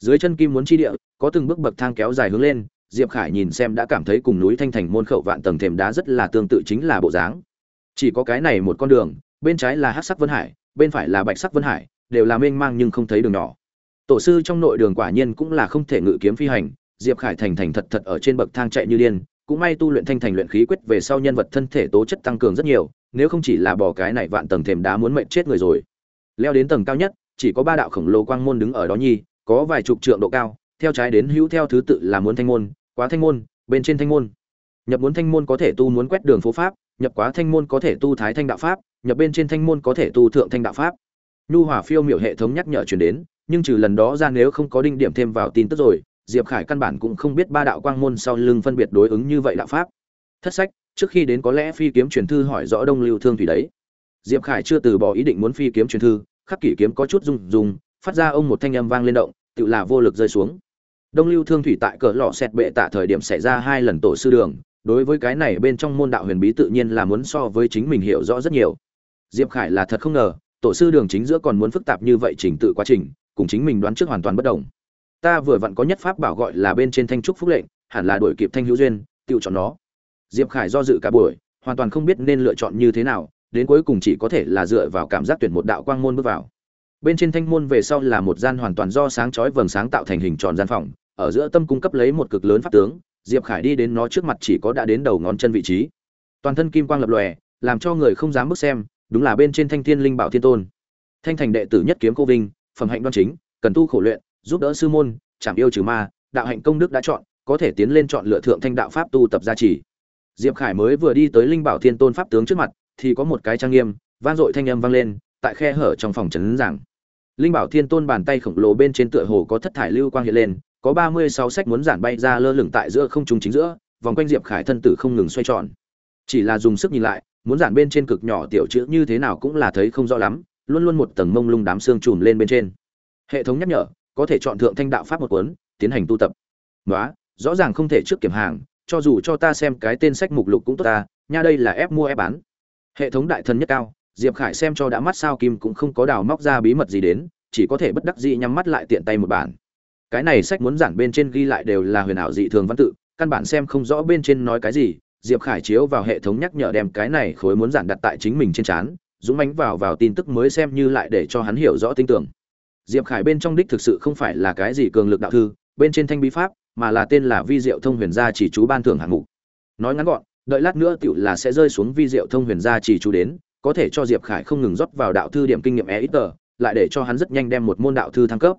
Dưới chân kim muốn chi địa, có từng bước bậc thang kéo dài hướng lên, diệp khải nhìn xem đã cảm thấy cùng núi thanh thành môn khẩu vạn tầng thềm đá rất là tương tự chính là bộ dáng. Chỉ có cái này một con đường, bên trái là hắc sắc vân hải, bên phải là bạch sắc vân hải, đều là mênh mang nhưng không thấy đường nhỏ. Tổ sư trong nội đường quả nhiên cũng là không thể ngự kiếm phi hành, diệp khải thành thành thật thật ở trên bậc thang chạy như điên cũng may tu luyện thanh thành luyện khí quyết về sau nhân vật thân thể tố chất tăng cường rất nhiều, nếu không chỉ là bỏ cái này vạn tầng thềm đá muốn mệnh chết người rồi. Leo đến tầng cao nhất, chỉ có ba đạo khổng lồ quang môn đứng ở đó nhi, có vài chục trượng độ cao, theo trái đến hữu theo thứ tự là muốn thanh môn, quá thanh môn, bên trên thanh môn. Nhập muốn thanh môn có thể tu muốn quét đường phố pháp, nhập quá thanh môn có thể tu thái thanh đạo pháp, nhập bên trên thanh môn có thể tu thượng thanh đạo pháp. Nhu hỏa phiêu miểu hệ thống nhắc nhở chuyển đến, nhưng trừ lần đó ra nếu không có đinh điểm thêm vào tin tức rồi diệp khải căn bản cũng không biết ba đạo quang môn sau lưng phân biệt đối ứng như vậy đạo pháp. Thất sách, trước khi đến có lẽ phi kiếm truyền thư hỏi rõ đông lưu thương thủy đấy. Diệp khải chưa từ bỏ ý định muốn phi kiếm truyền thư, khắc kỷ kiếm có chút rung rung, phát ra ông một thanh âm vang lên động, tự là vô lực rơi xuống. Đông lưu thương thủy tại cỡ lọ xẹt bệ tạ thời điểm xảy ra hai lần tổ sư đường, đối với cái này bên trong môn đạo huyền bí tự nhiên là muốn so với chính mình hiểu rõ rất nhiều. Diệp khải là thật không ngờ, tổ sư đường chính giữa còn muốn phức tạp như vậy trình tự quá trình, cùng chính mình đoán trước hoàn toàn bất đồng ta vừa vặn có nhất pháp bảo gọi là bên trên thanh trúc phúc lệnh, hẳn là đổi kịp thanh hữu duyên tự chọn nó. Diệp khải do dự cả buổi, hoàn toàn không biết nên lựa chọn như thế nào, đến cuối cùng chỉ có thể là dựa vào cảm giác tuyển một đạo quang môn bước vào. Bên trên thanh môn về sau là một gian hoàn toàn do sáng chói vầng sáng tạo thành hình tròn gian phòng, ở giữa tâm cung cấp lấy một cực lớn pháp tướng, diệp khải đi đến nó trước mặt chỉ có đã đến đầu ngón chân vị trí. Toàn thân kim quang lập lòe, làm cho người không dám bước xem, đúng là bên trên thanh thiên linh bảo thiên tôn. Thanh thành đệ tử nhất kiếm cô vinh, phẩm hạnh đoan chính, cần tu khổ luyện giúp đỡ sư môn chẳng yêu trừ ma, đạo hạnh công đức đã chọn, có thể tiến lên chọn lựa thượng thanh đạo pháp tu tập gia trì. Diệp khải mới vừa đi tới linh bảo thiên tôn pháp tướng trước mặt, thì có một cái trang nghiêm, vang dội thanh âm vang lên, tại khe hở trong phòng trấn giảng. Linh bảo thiên tôn bàn tay khổng lồ bên trên tựa hồ có thất thải lưu quang hiện lên, có ba mươi sáu sách muốn giản bay ra lơ lửng tại giữa không trung chính giữa, vòng quanh diệp khải thân tử không ngừng xoay tròn. Chỉ là dùng sức nhìn lại, muốn giản bên trên cực nhỏ tiểu chữ như thế nào cũng là thấy không rõ lắm, luôn luôn một tầng mông lung đám xương trùm lên bên trên. Hệ thống nhắc nhở có thể chọn thượng thanh đạo pháp một cuốn, tiến hành tu tập. Đó rõ ràng không thể trước kiểm hàng, cho dù cho ta xem cái tên sách mục lục cũng tốt ta, nha đây là ép mua ép bán. Hệ thống đại thần nhất cao, diệp khải xem cho đã mắt sao kim cũng không có đào móc ra bí mật gì đến, chỉ có thể bất đắc dĩ nhắm mắt lại tiện tay một bản. Cái này sách muốn giản bên trên ghi lại đều là huyền ảo dị thường văn tự, căn bản xem không rõ bên trên nói cái gì, diệp khải chiếu vào hệ thống nhắc nhở đem cái này khối muốn giản đặt tại chính mình trên trán dũng ánh vào vào tin tức mới xem như lại để cho hắn hiểu rõ tin tưởng diệp khải bên trong đích thực sự không phải là cái gì cường lực đạo thư, bên trên thanh bí pháp, mà là tên là vi diệu thông huyền gia chỉ chú ban thưởng hạng mục. Nói ngắn gọn, đợi lát nữa tựu là sẽ rơi xuống vi diệu thông huyền gia chỉ chú đến, có thể cho diệp khải không ngừng rót vào đạo thư điểm kinh nghiệm e ít tờ, lại để cho hắn rất nhanh đem một môn đạo thư thăng cấp.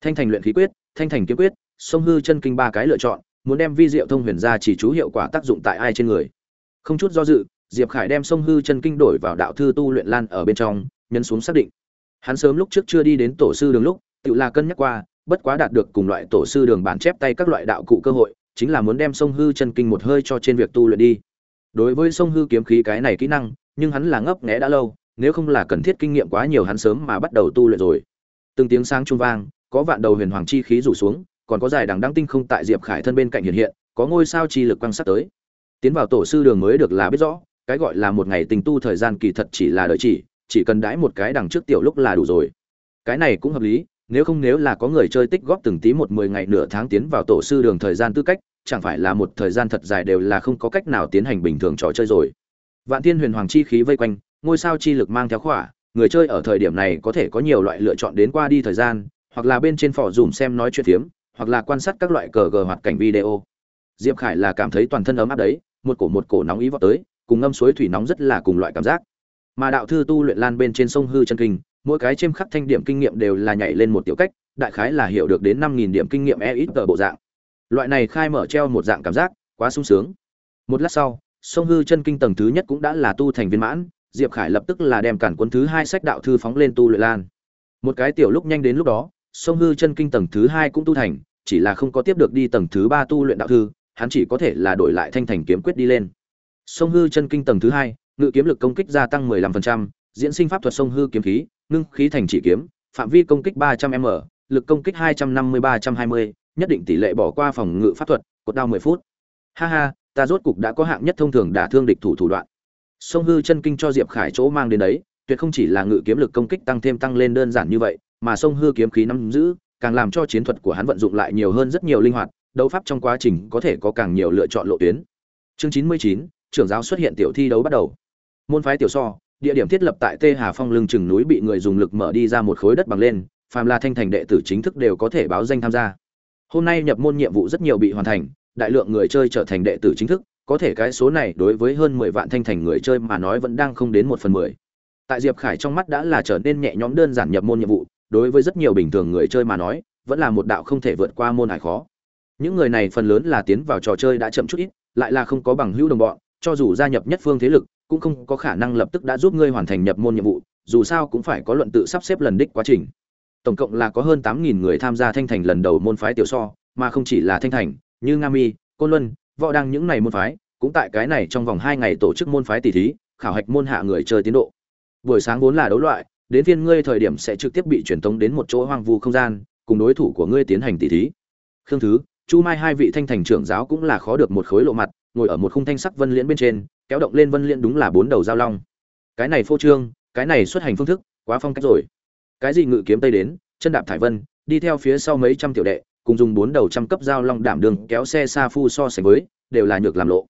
Thanh thành luyện khí quyết, thanh thành kiếm quyết, sông hư chân kinh ba cái lựa chọn, muốn đem vi diệu thông huyền gia chỉ chú hiệu quả tác dụng tại ai trên người. Không chút do dự, diệp khải đem sông hư chân kinh đổi vào đạo thư tu luyện lan ở bên trong, nhấn xuống xác định hắn sớm lúc trước chưa đi đến tổ sư đường lúc, tự là cân nhắc qua, bất quá đạt được cùng loại tổ sư đường bản chép tay các loại đạo cụ cơ hội, chính là muốn đem sông hư chân kinh một hơi cho trên việc tu luyện đi. Đối với sông hư kiếm khí cái này kỹ năng, nhưng hắn là ngấp nghé đã lâu, nếu không là cần thiết kinh nghiệm quá nhiều hắn sớm mà bắt đầu tu luyện rồi. Từng tiếng sáng trung vang, có vạn đầu huyền hoàng chi khí rủ xuống, còn có dài đằng đăng tinh không tại diệp khải thân bên cạnh hiện hiện, có ngôi sao chi lực quang sát tới. Tiến vào tổ sư đường mới được là biết rõ, cái gọi là một ngày tình tu thời gian kỳ thật chỉ là đợi chỉ chỉ cần đãi một cái đằng trước tiểu lúc là đủ rồi. Cái này cũng hợp lý, nếu không nếu là có người chơi tích góp từng tí một mười ngày nửa tháng tiến vào tổ sư đường thời gian tư cách, chẳng phải là một thời gian thật dài đều là không có cách nào tiến hành bình thường trò chơi rồi. Vạn thiên huyền hoàng chi khí vây quanh, ngôi sao chi lực mang theo khỏa, người chơi ở thời điểm này có thể có nhiều loại lựa chọn đến qua đi thời gian, hoặc là bên trên phỏ dùm xem nói chuyện phiếm, hoặc là quan sát các loại cờ gờ hoạt cảnh video. Diệp khải là cảm thấy toàn thân ấm áp đấy, một cổ một cổ nóng ý vọt tới, cùng ngâm suối thủy nóng rất là cùng loại cảm giác mà đạo thư tu luyện lan bên trên sông hư chân kinh, mỗi cái chêm khắc thanh điểm kinh nghiệm đều là nhảy lên một tiểu cách, đại khái là hiểu được đến năm nghìn điểm kinh nghiệm e ít tờ bộ dạng. Loại này khai mở treo một dạng cảm giác, quá sung sướng. Một lát sau, sông hư chân kinh tầng thứ nhất cũng đã là tu thành viên mãn, diệp khải lập tức là đem cản quân thứ hai sách đạo thư phóng lên tu luyện lan. Một cái tiểu lúc nhanh đến lúc đó, sông hư chân kinh tầng thứ hai cũng tu thành, chỉ là không có tiếp được đi tầng thứ ba tu luyện đạo thư, hắn chỉ có thể là đổi lại thanh thành kiếm quyết đi lên. Sông hư chân kinh tầng thứ hai ngự kiếm lực công kích gia tăng 15%, diễn sinh pháp thuật sông hư kiếm khí ngưng khí thành chỉ kiếm phạm vi công kích 300 m lực công kích 250-320, nhất định tỷ lệ bỏ qua phòng ngự pháp thuật cột đao 10 phút. Ha ha ta rốt cục đã có hạng nhất thông thường đả thương địch thủ thủ đoạn. Sông hư chân kinh cho diệp khải chỗ mang đến đấy tuyệt không chỉ là ngự kiếm lực công kích tăng thêm tăng lên đơn giản như vậy mà sông hư kiếm khí nắm giữ càng làm cho chiến thuật của hắn vận dụng lại nhiều hơn rất nhiều linh hoạt đấu pháp trong quá trình có thể có càng nhiều lựa chọn lộ tuyến. Chương chín mươi chín trưởng giáo xuất hiện tiểu thi đấu bắt đầu môn phái tiểu so, địa điểm thiết lập tại tê hà phong lưng chừng núi bị người dùng lực mở đi ra một khối đất bằng lên, phàm là thanh thành đệ tử chính thức đều có thể báo danh tham gia. Hôm nay nhập môn nhiệm vụ rất nhiều bị hoàn thành, đại lượng người chơi trở thành đệ tử chính thức, có thể cái số này đối với hơn mười vạn thanh thành người chơi mà nói vẫn đang không đến một phần mười. Tại diệp khải trong mắt đã là trở nên nhẹ nhõm đơn giản nhập môn nhiệm vụ, đối với rất nhiều bình thường người chơi mà nói, vẫn là một đạo không thể vượt qua môn hải khó. Những người này phần lớn là tiến vào trò chơi đã chậm chút ít, lại là không có bằng hữu đồng bọn, cho dù gia nhập nhất phương thế lực cũng không có khả năng lập tức đã giúp ngươi hoàn thành nhập môn nhiệm vụ, dù sao cũng phải có luận tự sắp xếp lần đích quá trình. Tổng cộng là có hơn tám nghìn người tham gia thanh thành lần đầu môn phái tiểu so, mà không chỉ là thanh thành, như nga mi, côn luân, võ đăng những này môn phái, cũng tại cái này trong vòng hai ngày tổ chức môn phái tỷ thí, khảo hạch môn hạ người chơi tiến độ. Buổi sáng vốn là đấu loại, đến phiên ngươi thời điểm sẽ trực tiếp bị truyền tống đến một chỗ hoang vu không gian, cùng đối thủ của ngươi tiến hành tỷ thí. Khương thứ, chu mai hai vị thanh thành trưởng giáo cũng là khó được một khối lộ mặt, ngồi ở một khung thanh sắc vân liễn bên trên kéo động lên vân liên đúng là bốn đầu giao long. Cái này phô trương, cái này xuất hành phương thức, quá phong cách rồi. Cái gì ngự kiếm tây đến, chân đạp thải vân, đi theo phía sau mấy trăm tiểu đệ, cùng dùng bốn đầu trăm cấp giao long đảm đường kéo xe xa phu so sánh với, đều là nhược làm lộ.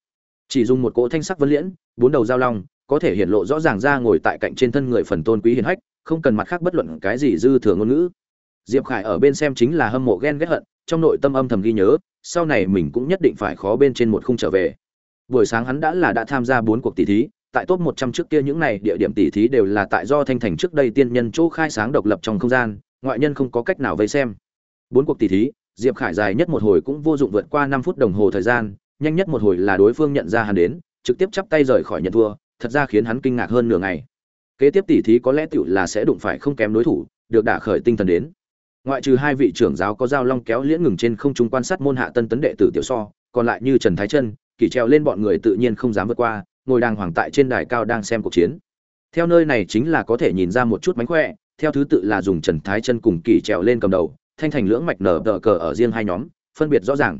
Chỉ dùng một cỗ thanh sắc vân liễn, bốn đầu giao long, có thể hiện lộ rõ ràng ra ngồi tại cạnh trên thân người phần tôn quý hiền hách, không cần mặt khác bất luận cái gì dư thừa ngôn ngữ. Diệp khải ở bên xem chính là hâm mộ ghen ghét hận, trong nội tâm âm thầm ghi nhớ, sau này mình cũng nhất định phải khó bên trên một khung trở về buổi sáng hắn đã là đã tham gia bốn cuộc tỷ thí, tại top một trăm trước kia những này địa điểm tỷ thí đều là tại do thanh thành trước đây tiên nhân chỗ khai sáng độc lập trong không gian, ngoại nhân không có cách nào vây xem. Bốn cuộc tỷ thí, diệp khải dài nhất một hồi cũng vô dụng vượt qua năm phút đồng hồ thời gian, nhanh nhất một hồi là đối phương nhận ra hắn đến, trực tiếp chắp tay rời khỏi nhận thua, thật ra khiến hắn kinh ngạc hơn nửa ngày. Kế tiếp tỷ thí có lẽ tựu là sẽ đụng phải không kém đối thủ, được đả khởi tinh thần đến. Ngoại trừ hai vị trưởng giáo có dao long kéo liễn ngừng trên không trung quan sát môn hạ tân tấn đệ tử tiểu so, còn lại như trần thái chân kỳ treo lên bọn người tự nhiên không dám vượt qua, ngồi đàng hoàng tại trên đài cao đang xem cuộc chiến. Theo nơi này chính là có thể nhìn ra một chút mánh khỏe, theo thứ tự là dùng trần thái chân cùng kỳ trèo lên cầm đầu, thanh thành lưỡng mạch nở đỡ cờ ở riêng hai nhóm, phân biệt rõ ràng.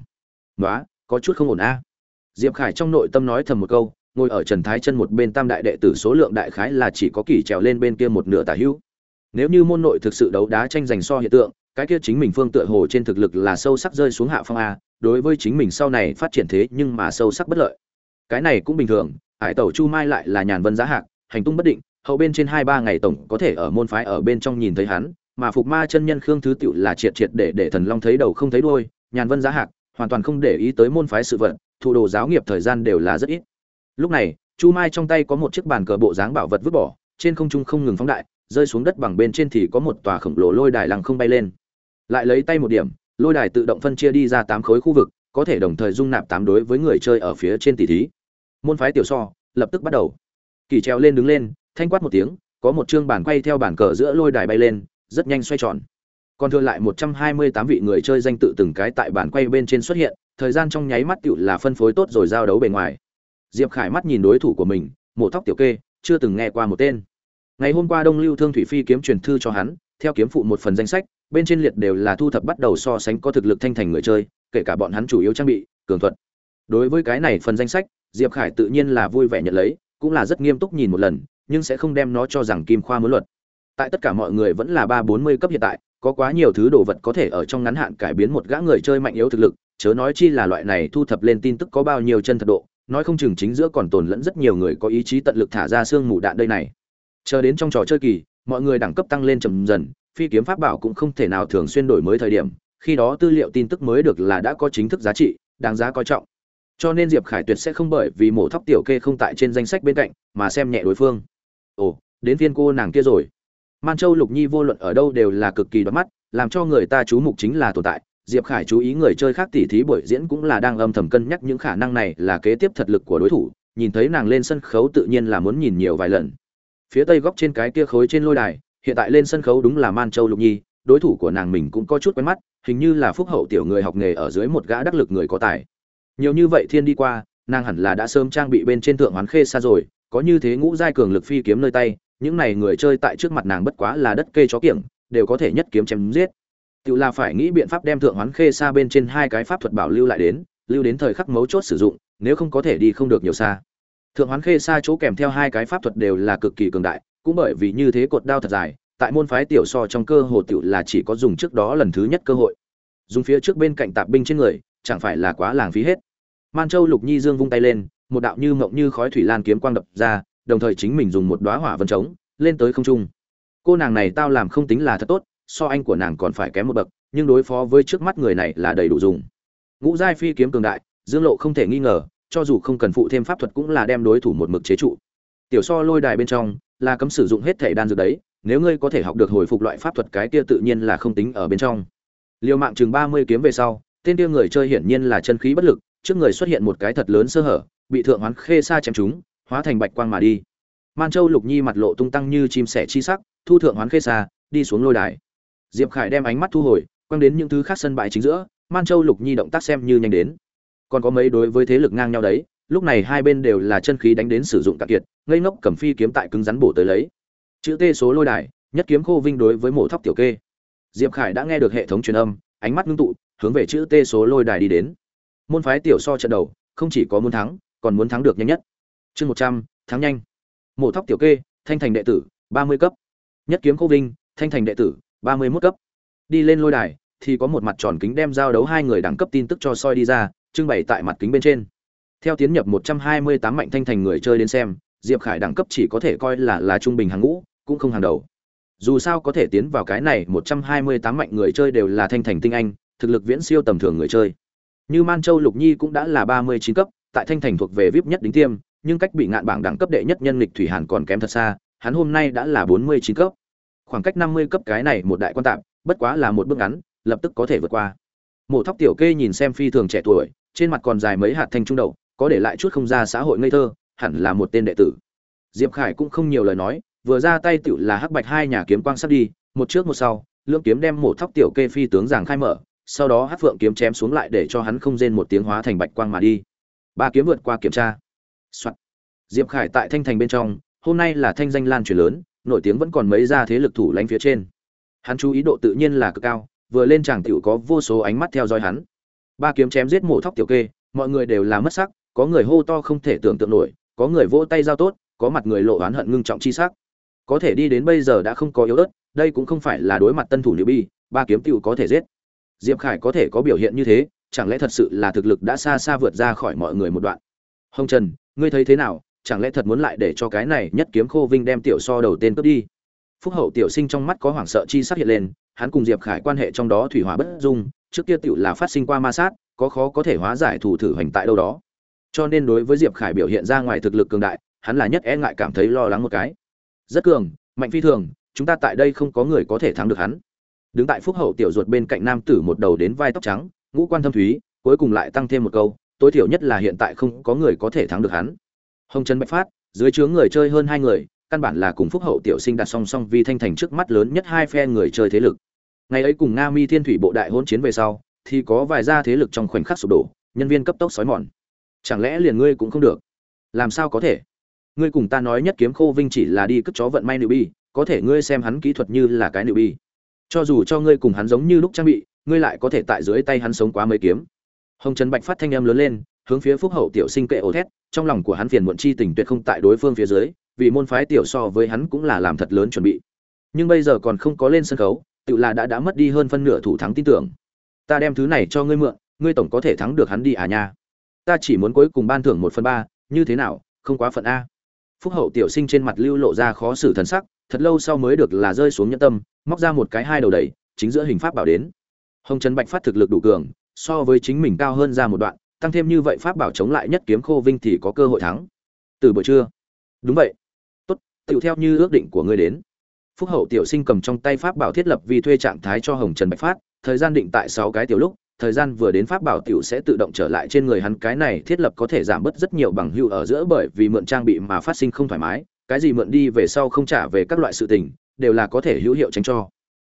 Nói có chút không ổn a. Diệp khải trong nội tâm nói thầm một câu, ngồi ở trần thái chân một bên tam đại đệ tử số lượng đại khái là chỉ có kỳ trèo lên bên kia một nửa tả hữu. Nếu như môn nội thực sự đấu đá tranh giành so hiện tượng cái kia chính mình phương tựa hồ trên thực lực là sâu sắc rơi xuống hạ phong a, đối với chính mình sau này phát triển thế nhưng mà sâu sắc bất lợi. Cái này cũng bình thường, hải tẩu chu mai lại là nhàn vân giá hạc, hành tung bất định, hậu bên trên hai ba ngày tổng có thể ở môn phái ở bên trong nhìn thấy hắn, mà phục ma chân nhân khương thứ tựu là triệt triệt để để thần long thấy đầu không thấy đuôi, nhàn vân giá hạc, hoàn toàn không để ý tới môn phái sự vận thủ đồ giáo nghiệp thời gian đều là rất ít. Lúc này, chu mai trong tay có một chiếc bàn cờ bộ dáng bảo vật vứt bỏ, trên không trung không ngừng phóng đại, rơi xuống đất bằng bên trên thì có một tòa khổng lồ lôi đài lăng không bay lên lại lấy tay một điểm, lôi đài tự động phân chia đi ra tám khối khu vực, có thể đồng thời dung nạp tám đối với người chơi ở phía trên tỷ thí. Môn phái tiểu so, lập tức bắt đầu. Kỳ treo lên đứng lên, thanh quát một tiếng, có một chương bản quay theo bản cờ giữa lôi đài bay lên, rất nhanh xoay tròn. Còn thừa lại một trăm hai mươi tám vị người chơi danh tự từng cái tại bản quay bên trên xuất hiện, thời gian trong nháy mắt tựu là phân phối tốt rồi giao đấu bề ngoài. Diệp khải mắt nhìn đối thủ của mình, mổ tóc tiểu kê, chưa từng nghe qua một tên. Ngày hôm qua đông lưu thương thủy phi kiếm truyền thư cho hắn, theo kiếm phụ một phần danh sách bên trên liệt đều là thu thập bắt đầu so sánh có thực lực thanh thành người chơi, kể cả bọn hắn chủ yếu trang bị, cường thuật. Đối với cái này phần danh sách, diệp khải tự nhiên là vui vẻ nhận lấy, cũng là rất nghiêm túc nhìn một lần, nhưng sẽ không đem nó cho rằng kim khoa muốn luật. Tại tất cả mọi người vẫn là ba bốn mươi cấp hiện tại, có quá nhiều thứ đồ vật có thể ở trong ngắn hạn cải biến một gã người chơi mạnh yếu thực lực, chớ nói chi là loại này thu thập lên tin tức có bao nhiêu chân thật độ, nói không chừng chính giữa còn tồn lẫn rất nhiều người có ý chí tận lực thả ra xương mù đạn đây này. Chờ đến trong trò chơi kỳ, mọi người đẳng cấp tăng lên chậm dần phi kiếm pháp bảo cũng không thể nào thường xuyên đổi mới thời điểm, khi đó tư liệu tin tức mới được là đã có chính thức giá trị, đáng giá coi trọng. Cho nên diệp khải tuyệt sẽ không bởi vì mổ thóc tiểu kê không tại trên danh sách bên cạnh, mà xem nhẹ đối phương. Ồ, đến viên cô nàng kia rồi. Man châu lục nhi vô luận ở đâu đều là cực kỳ đoán mắt, làm cho người ta chú mục chính là tồn tại. Diệp khải chú ý người chơi khác tỉ thí buổi diễn cũng là đang âm thầm cân nhắc những khả năng này là kế tiếp thật lực của đối thủ, nhìn thấy nàng lên sân khấu tự nhiên là muốn nhìn nhiều vài lần. Phía tây góc trên cái kia khối trên lôi đài hiện tại lên sân khấu đúng là man châu lục nhi, đối thủ của nàng mình cũng có chút quen mắt, hình như là phúc hậu tiểu người học nghề ở dưới một gã đắc lực người có tài. Nhiều như vậy thiên đi qua, nàng hẳn là đã sớm trang bị bên trên thượng hoán khê xa rồi, có như thế ngũ giai cường lực phi kiếm nơi tay, những này người chơi tại trước mặt nàng bất quá là đất kê chó kiểng, đều có thể nhất kiếm chém giết. Tự là phải nghĩ biện pháp đem thượng hoán khê xa bên trên hai cái pháp thuật bảo lưu lại đến, lưu đến thời khắc mấu chốt sử dụng, nếu không có thể đi không được nhiều xa. Thượng hoán khê xa chỗ kèm theo hai cái pháp thuật đều là cực kỳ cường đại cũng bởi vì như thế cột đao thật dài, tại môn phái tiểu so trong cơ hồ tiểu là chỉ có dùng trước đó lần thứ nhất cơ hội. Dùng phía trước bên cạnh tạp binh trên người, chẳng phải là quá lãng phí hết. Man châu lục nhi dương vung tay lên, một đạo như mộng như khói thủy lan kiếm quang đập ra, đồng thời chính mình dùng một đóa hỏa vân trống lên tới không trung. Cô nàng này tao làm không tính là thật tốt, so anh của nàng còn phải kém một bậc, nhưng đối phó với trước mắt người này là đầy đủ dùng. Ngũ giai phi kiếm cường đại, dương lộ không thể nghi ngờ, cho dù không cần phụ thêm pháp thuật cũng là đem đối thủ một mực chế trụ. Tiểu so lôi đài bên trong là cấm sử dụng hết thể đan dược đấy, nếu ngươi có thể học được hồi phục loại pháp thuật cái kia tự nhiên là không tính ở bên trong. Liều mạng chừng ba mươi kiếm về sau, tên kia người chơi hiển nhiên là chân khí bất lực, trước người xuất hiện một cái thật lớn sơ hở, bị thượng hoán khê xa chém chúng hóa thành bạch quang mà đi. Man châu lục nhi mặt lộ tung tăng như chim sẻ chi sắc, thu thượng hoán khê xa đi xuống lôi đài. Diệp khải đem ánh mắt thu hồi, quăng đến những thứ khác sân bãi chính giữa, man châu lục nhi động tác xem như nhanh đến. Còn có mấy đối với thế lực ngang nhau đấy, lúc này hai bên đều là chân khí đánh đến sử dụng cạn kiệt ngây ngốc cầm phi kiếm tại cứng rắn bổ tới lấy. Chữ t số lôi đài, nhất kiếm khô vinh đối với mổ thóc tiểu kê. Diệp khải đã nghe được hệ thống truyền âm, ánh mắt ngưng tụ, hướng về chữ t số lôi đài đi đến. Môn phái tiểu so trận đầu, không chỉ có muốn thắng, còn muốn thắng được nhanh nhất. Chương một trăm, thắng nhanh. Mổ thóc tiểu kê, thanh thành đệ tử, ba mươi cấp. Nhất kiếm khô vinh, thanh thành đệ tử, ba mươi mốt cấp. Đi lên lôi đài, thì có một mặt tròn kính đem giao đấu hai người đẳng cấp tin tức cho soi đi ra, trưng bày tại mặt kính bên trên. Theo tiến nhập một trăm hai mươi tám mạnh thanh thành người chơi đến xem diệp khải đẳng cấp chỉ có thể coi là là trung bình hàng ngũ, cũng không hàng đầu. Dù sao có thể tiến vào cái này một trăm hai mươi tám mạnh người chơi đều là thanh thành tinh anh, thực lực viễn siêu tầm thường người chơi. Như man châu lục nhi cũng đã là ba mươi chín cấp, tại thanh thành thuộc về vip nhất đính tiêm, nhưng cách bị ngạn bảng đẳng cấp đệ nhất nhân lịch thủy hàn còn kém thật xa, hắn hôm nay đã là bốn mươi chín cấp. Khoảng cách năm mươi cấp cái này một đại quan tạm, bất quá là một bước ngắn, lập tức có thể vượt qua. Mổ thóc tiểu kê nhìn xem phi thường trẻ tuổi, trên mặt còn dài mấy hạt thanh trung đậu, có để lại chút không ra xã hội ngây thơ hẳn là một tên đệ tử. Diệp khải cũng không nhiều lời nói, vừa ra tay tựu là hắc bạch hai nhà kiếm quang sắp đi, một trước một sau, lưỡng kiếm đem mổ thóc tiểu kê phi tướng giảng khai mở, sau đó hắc phượng kiếm chém xuống lại để cho hắn không rên một tiếng hóa thành bạch quang mà đi. Ba kiếm vượt qua kiểm tra. Diệp khải tại thanh thành bên trong, hôm nay là thanh danh lan truyền lớn, nổi tiếng vẫn còn mấy ra thế lực thủ lãnh phía trên. Hắn chú ý độ tự nhiên là cực cao, vừa lên tràng tiểu có vô số ánh mắt theo dõi hắn. Ba kiếm chém giết mổ thóc tiểu kê, mọi người đều là mất sắc, có người hô to không thể tưởng tượng nổi có người vỗ tay giao tốt, có mặt người lộ oán hận ngưng trọng chi sắc. Có thể đi đến bây giờ đã không có yếu ớt, đây cũng không phải là đối mặt tân thủ nữ bi, ba kiếm tiểu có thể giết. Diệp khải có thể có biểu hiện như thế, chẳng lẽ thật sự là thực lực đã xa xa vượt ra khỏi mọi người một đoạn? Hồng trần, ngươi thấy thế nào? Chẳng lẽ thật muốn lại để cho cái này nhất kiếm khô vinh đem tiểu so đầu tên cướp đi? Phúc hậu tiểu sinh trong mắt có hoảng sợ chi sắc hiện lên, hắn cùng diệp khải quan hệ trong đó thủy hòa bất dung, trước kia tiểu là phát sinh qua ma sát, có khó có thể hóa giải thủ thử hành tại đâu đó cho nên đối với diệp khải biểu hiện ra ngoài thực lực cường đại, hắn là nhất e ngại cảm thấy lo lắng một cái. Rất cường, mạnh phi thường, chúng ta tại đây không có người có thể thắng được hắn. Đứng tại phúc hậu tiểu ruột bên cạnh nam tử một đầu đến vai tóc trắng, ngũ quan thâm thúy, cuối cùng lại tăng thêm một câu, tối thiểu nhất là hiện tại không có người có thể thắng được hắn. Hồng trần bạch phát, dưới chướng người chơi hơn hai người, căn bản là cùng phúc hậu tiểu sinh đặt song song vì thanh thành trước mắt lớn nhất hai phe người chơi thế lực. Ngày ấy cùng nga mi thiên thủy bộ đại hôn chiến về sau, thì có vài gia thế lực trong khoảnh khắc sụp đổ, nhân viên cấp tốc xói mòn chẳng lẽ liền ngươi cũng không được? Làm sao có thể? Ngươi cùng ta nói nhất kiếm khô vinh chỉ là đi cất chó vận may nữ bi có thể ngươi xem hắn kỹ thuật như là cái nữ bi cho dù cho ngươi cùng hắn giống như lúc trang bị, ngươi lại có thể tại dưới tay hắn sống quá mấy kiếm. Hồng trần bạch phát thanh em lớn lên, hướng phía phúc hậu tiểu sinh kệ ổ thét, trong lòng của hắn phiền muộn chi tình tuyệt không tại đối phương phía dưới, vì môn phái tiểu so với hắn cũng là làm thật lớn chuẩn bị. Nhưng bây giờ còn không có lên sân khấu, tự là đã đã mất đi hơn phân nửa thủ thắng tin tưởng. Ta đem thứ này cho ngươi mượn, ngươi tổng có thể thắng được hắn đi à nha ta chỉ muốn cuối cùng ban thưởng một phần ba, như thế nào, không quá phận a. Phúc hậu tiểu sinh trên mặt lưu lộ ra khó xử thần sắc, thật lâu sau mới được là rơi xuống nhẫn tâm, móc ra một cái hai đầu đầy chính giữa hình pháp bảo đến. Hồng trần bạch phát thực lực đủ cường, so với chính mình cao hơn ra một đoạn, tăng thêm như vậy pháp bảo chống lại nhất kiếm khô vinh thì có cơ hội thắng. Từ buổi trưa. Đúng vậy. Tốt tựu theo như ước định của ngươi đến. Phúc hậu tiểu sinh cầm trong tay pháp bảo thiết lập vì thuê trạng thái cho hồng trần bạch phát, thời gian định tại sáu cái tiểu lúc thời gian vừa đến pháp bảo tiểu sẽ tự động trở lại trên người hắn. Cái này thiết lập có thể giảm bớt rất nhiều bằng hưu ở giữa bởi vì mượn trang bị mà phát sinh không thoải mái. Cái gì mượn đi về sau không trả về các loại sự tình, đều là có thể hữu hiệu tránh cho.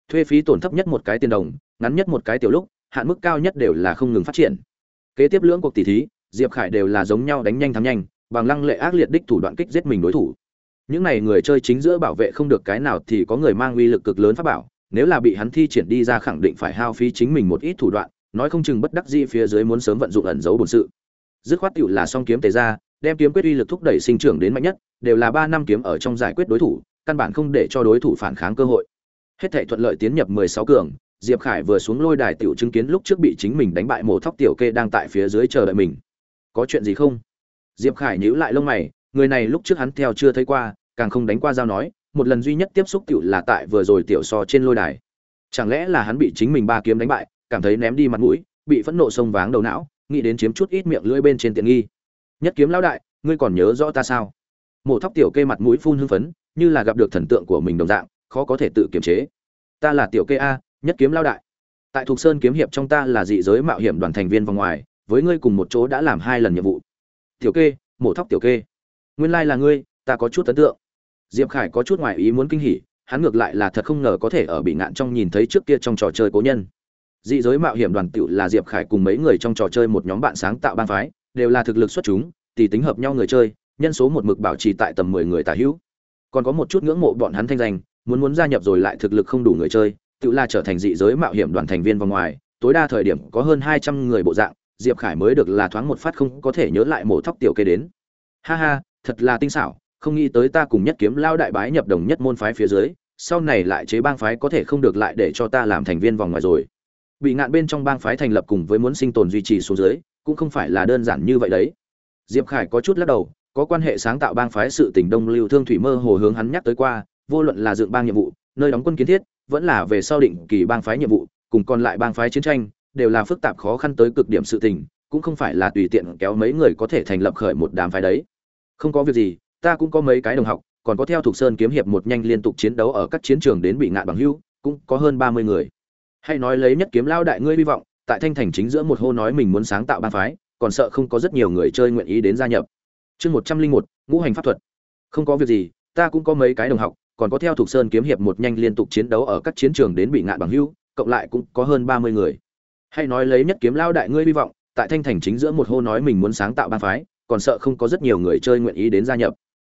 Thuê phí tổn thấp nhất một cái tiền đồng, ngắn nhất một cái tiểu lúc, hạn mức cao nhất đều là không ngừng phát triển. Kế tiếp lưỡng cuộc tỷ thí, diệp khải đều là giống nhau đánh nhanh thắng nhanh, bằng lăng lệ ác liệt đích thủ đoạn kích giết mình đối thủ. Những này người chơi chính giữa bảo vệ không được cái nào thì có người mang uy lực cực lớn pháp bảo, nếu là bị hắn thi triển đi ra khẳng định phải hao phí chính mình một ít thủ đoạn nói không chừng bất đắc dĩ phía dưới muốn sớm vận dụng ẩn giấu bổn sự. Dứt khoát tiểu là song kiếm tề ra, đem kiếm quyết uy lực thúc đẩy sinh trưởng đến mạnh nhất, đều là ba năm kiếm ở trong giải quyết đối thủ, căn bản không để cho đối thủ phản kháng cơ hội. Hết thảy thuận lợi tiến nhập mười sáu cường, diệp khải vừa xuống lôi đài tiểu chứng kiến lúc trước bị chính mình đánh bại mổ thóc tiểu kê đang tại phía dưới chờ đợi mình. Có chuyện gì không? Diệp khải nhíu lại lông mày, người này lúc trước hắn theo chưa thấy qua, càng không đánh qua giao nói, một lần duy nhất tiếp xúc tiểu là tại vừa rồi tiểu so trên lôi đài. Chẳng lẽ là hắn bị chính mình ba kiếm đánh bại cảm thấy ném đi mặt mũi, bị phẫn nộ sông váng đầu não, nghĩ đến chiếm chút ít miệng lưỡi bên trên tiện nghi. Nhất kiếm lão đại, ngươi còn nhớ rõ ta sao? Mổ thóc tiểu kê mặt mũi phun hưng phấn, như là gặp được thần tượng của mình đồng dạng, khó có thể tự kiềm chế. Ta là tiểu kê a, nhất kiếm lao đại. Tại thục sơn kiếm hiệp trong ta là dị giới mạo hiểm đoàn thành viên vòng ngoài, với ngươi cùng một chỗ đã làm hai lần nhiệm vụ. Tiểu kê mổ thóc tiểu kê. Nguyên lai là ngươi, ta có chút ấn tượng. Diệp khải có chút ngoài ý muốn kinh hỉ, hắn ngược lại là thật không ngờ có thể ở bị ngạn trong nhìn thấy trước kia trong trò chơi cố nhân dị giới mạo hiểm đoàn tựu là diệp khải cùng mấy người trong trò chơi một nhóm bạn sáng tạo ban phái, đều là thực lực xuất chúng tỷ tính hợp nhau người chơi, nhân số một mực bảo trì tại tầm mười người tả hữu. Còn có một chút ngưỡng mộ bọn hắn thanh danh, muốn muốn gia nhập rồi lại thực lực không đủ người chơi tự là trở thành dị giới mạo hiểm đoàn thành viên vòng ngoài, tối đa thời điểm có hơn hai trăm người bộ dạng, diệp khải mới được là thoáng một phát không có thể nhớ lại mổ thóc tiểu kê đến. Ha ha, thật là tinh xảo, không nghĩ tới ta cùng nhất kiếm lao đại bái nhập đồng nhất môn phái phía dưới, sau này lại chế bang phái có thể không được lại để cho ta làm thành viên vòng ngoài rồi bị ngạn bên trong bang phái thành lập cùng với muốn sinh tồn duy trì số dưới cũng không phải là đơn giản như vậy đấy. Diệp khải có chút lắc đầu, có quan hệ sáng tạo bang phái sự tình đông lưu thương thủy mơ hồ hướng hắn nhắc tới qua, vô luận là dựng bang nhiệm vụ, nơi đóng quân kiến thiết, vẫn là về sau định kỳ bang phái nhiệm vụ, cùng còn lại bang phái chiến tranh, đều là phức tạp khó khăn tới cực điểm sự tình, cũng không phải là tùy tiện kéo mấy người có thể thành lập khởi một đám phái đấy. Không có việc gì, ta cũng có mấy cái đồng học, còn có theo thuộc sơn kiếm hiệp một nhanh liên tục chiến đấu ở các chiến trường đến bị ngạn bằng hưu, cũng có hơn ba mươi người hay nói lấy nhất kiếm lao đại ngươi hy vọng, tại thanh thành chính giữa một hô nói mình muốn sáng tạo bang phái, còn sợ không có rất nhiều người chơi nguyện ý đến gia nhập. Chương một trăm linh một, ngũ hành pháp thuật. Không có việc gì, ta cũng có mấy cái đồng học, còn có theo thuộc sơn kiếm hiệp một nhanh liên tục chiến đấu ở các chiến trường đến bị ngạn bằng hưu, cộng lại cũng có hơn ba mươi người. Hay nói lấy nhất kiếm lao đại ngươi hy vọng, tại thanh thành chính giữa một hô nói mình muốn sáng tạo bang phái, còn sợ không có rất nhiều người chơi nguyện ý đến gia nhập.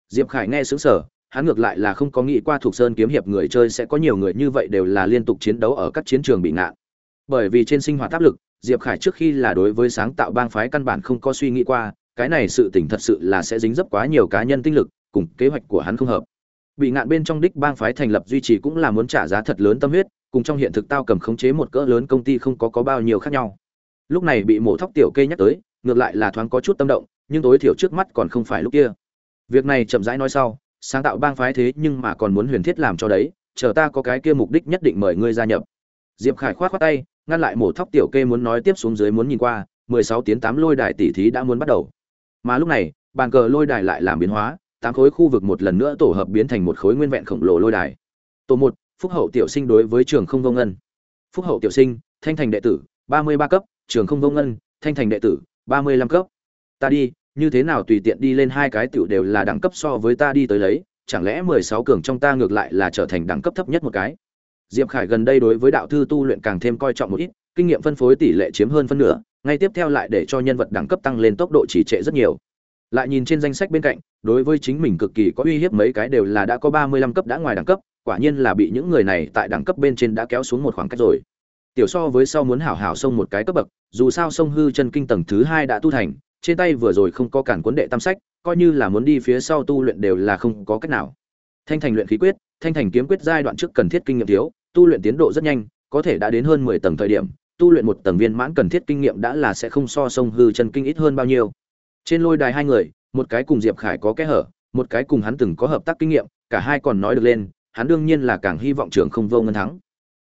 Diệp khải nghe xứng sở hắn ngược lại là không có nghĩ qua thuộc sơn kiếm hiệp người chơi sẽ có nhiều người như vậy đều là liên tục chiến đấu ở các chiến trường bị ngạn. Bởi vì trên sinh hoạt áp lực, diệp khải trước khi là đối với sáng tạo bang phái căn bản không có suy nghĩ qua, cái này sự tình thật sự là sẽ dính dấp quá nhiều cá nhân tinh lực, cùng kế hoạch của hắn không hợp. Bị ngạn bên trong đích bang phái thành lập duy trì cũng là muốn trả giá thật lớn tâm huyết, cùng trong hiện thực tao cầm khống chế một cỡ lớn công ty không có có bao nhiêu khác nhau. Lúc này bị mổ thóc tiểu kê nhắc tới, ngược lại là thoáng có chút tâm động, nhưng tối thiểu trước mắt còn không phải lúc kia. Việc này chậm rãi nói sau sáng tạo bang phái thế nhưng mà còn muốn huyền thiết làm cho đấy, chờ ta có cái kia mục đích nhất định mời ngươi gia nhập. Diệp khải khoát khoát tay, ngăn lại mổ thóc tiểu kê muốn nói tiếp xuống dưới muốn nhìn qua, mười sáu tiếng tám lôi đài tỷ thí đã muốn bắt đầu. Mà lúc này, bàn cờ lôi đài lại làm biến hóa, tám khối khu vực một lần nữa tổ hợp biến thành một khối nguyên vẹn khổng lồ lôi đài. Tổ một, phúc hậu tiểu sinh đối với trường không vô ngân. Phúc hậu tiểu sinh, thanh thành đệ tử, ba mươi ba cấp, trường không vô ngân, thanh thành đệ tử, ba mươi lăm cấp. Ta đi như thế nào tùy tiện đi lên hai cái tiểu đều là đẳng cấp so với ta đi tới lấy, chẳng lẽ mười sáu cường trong ta ngược lại là trở thành đẳng cấp thấp nhất một cái? Diệp khải gần đây đối với đạo thư tu luyện càng thêm coi trọng một ít, kinh nghiệm phân phối tỷ lệ chiếm hơn phân nửa, ngay tiếp theo lại để cho nhân vật đẳng cấp tăng lên tốc độ chỉ trệ rất nhiều. Lại nhìn trên danh sách bên cạnh, đối với chính mình cực kỳ có uy hiếp mấy cái đều là đã có ba mươi lăm cấp đã ngoài đẳng cấp, quả nhiên là bị những người này tại đẳng cấp bên trên đã kéo xuống một khoảng cách rồi. Tiểu so với sau muốn hảo hảo xông một cái cấp bậc, dù sao sông hư chân kinh tầng thứ hai đã tu thành trên tay vừa rồi không có cản cuốn đệ tam sách, coi như là muốn đi phía sau tu luyện đều là không có cách nào. Thanh thành luyện khí quyết, thanh thành kiếm quyết giai đoạn trước cần thiết kinh nghiệm thiếu, tu luyện tiến độ rất nhanh, có thể đã đến hơn mười tầng thời điểm, tu luyện một tầng viên mãn cần thiết kinh nghiệm đã là sẽ không so sông hư chân kinh ít hơn bao nhiêu. Trên lôi đài hai người, một cái cùng diệp khải có kẽ hở, một cái cùng hắn từng có hợp tác kinh nghiệm, cả hai còn nói được lên, hắn đương nhiên là càng hy vọng trường không vô ngân thắng.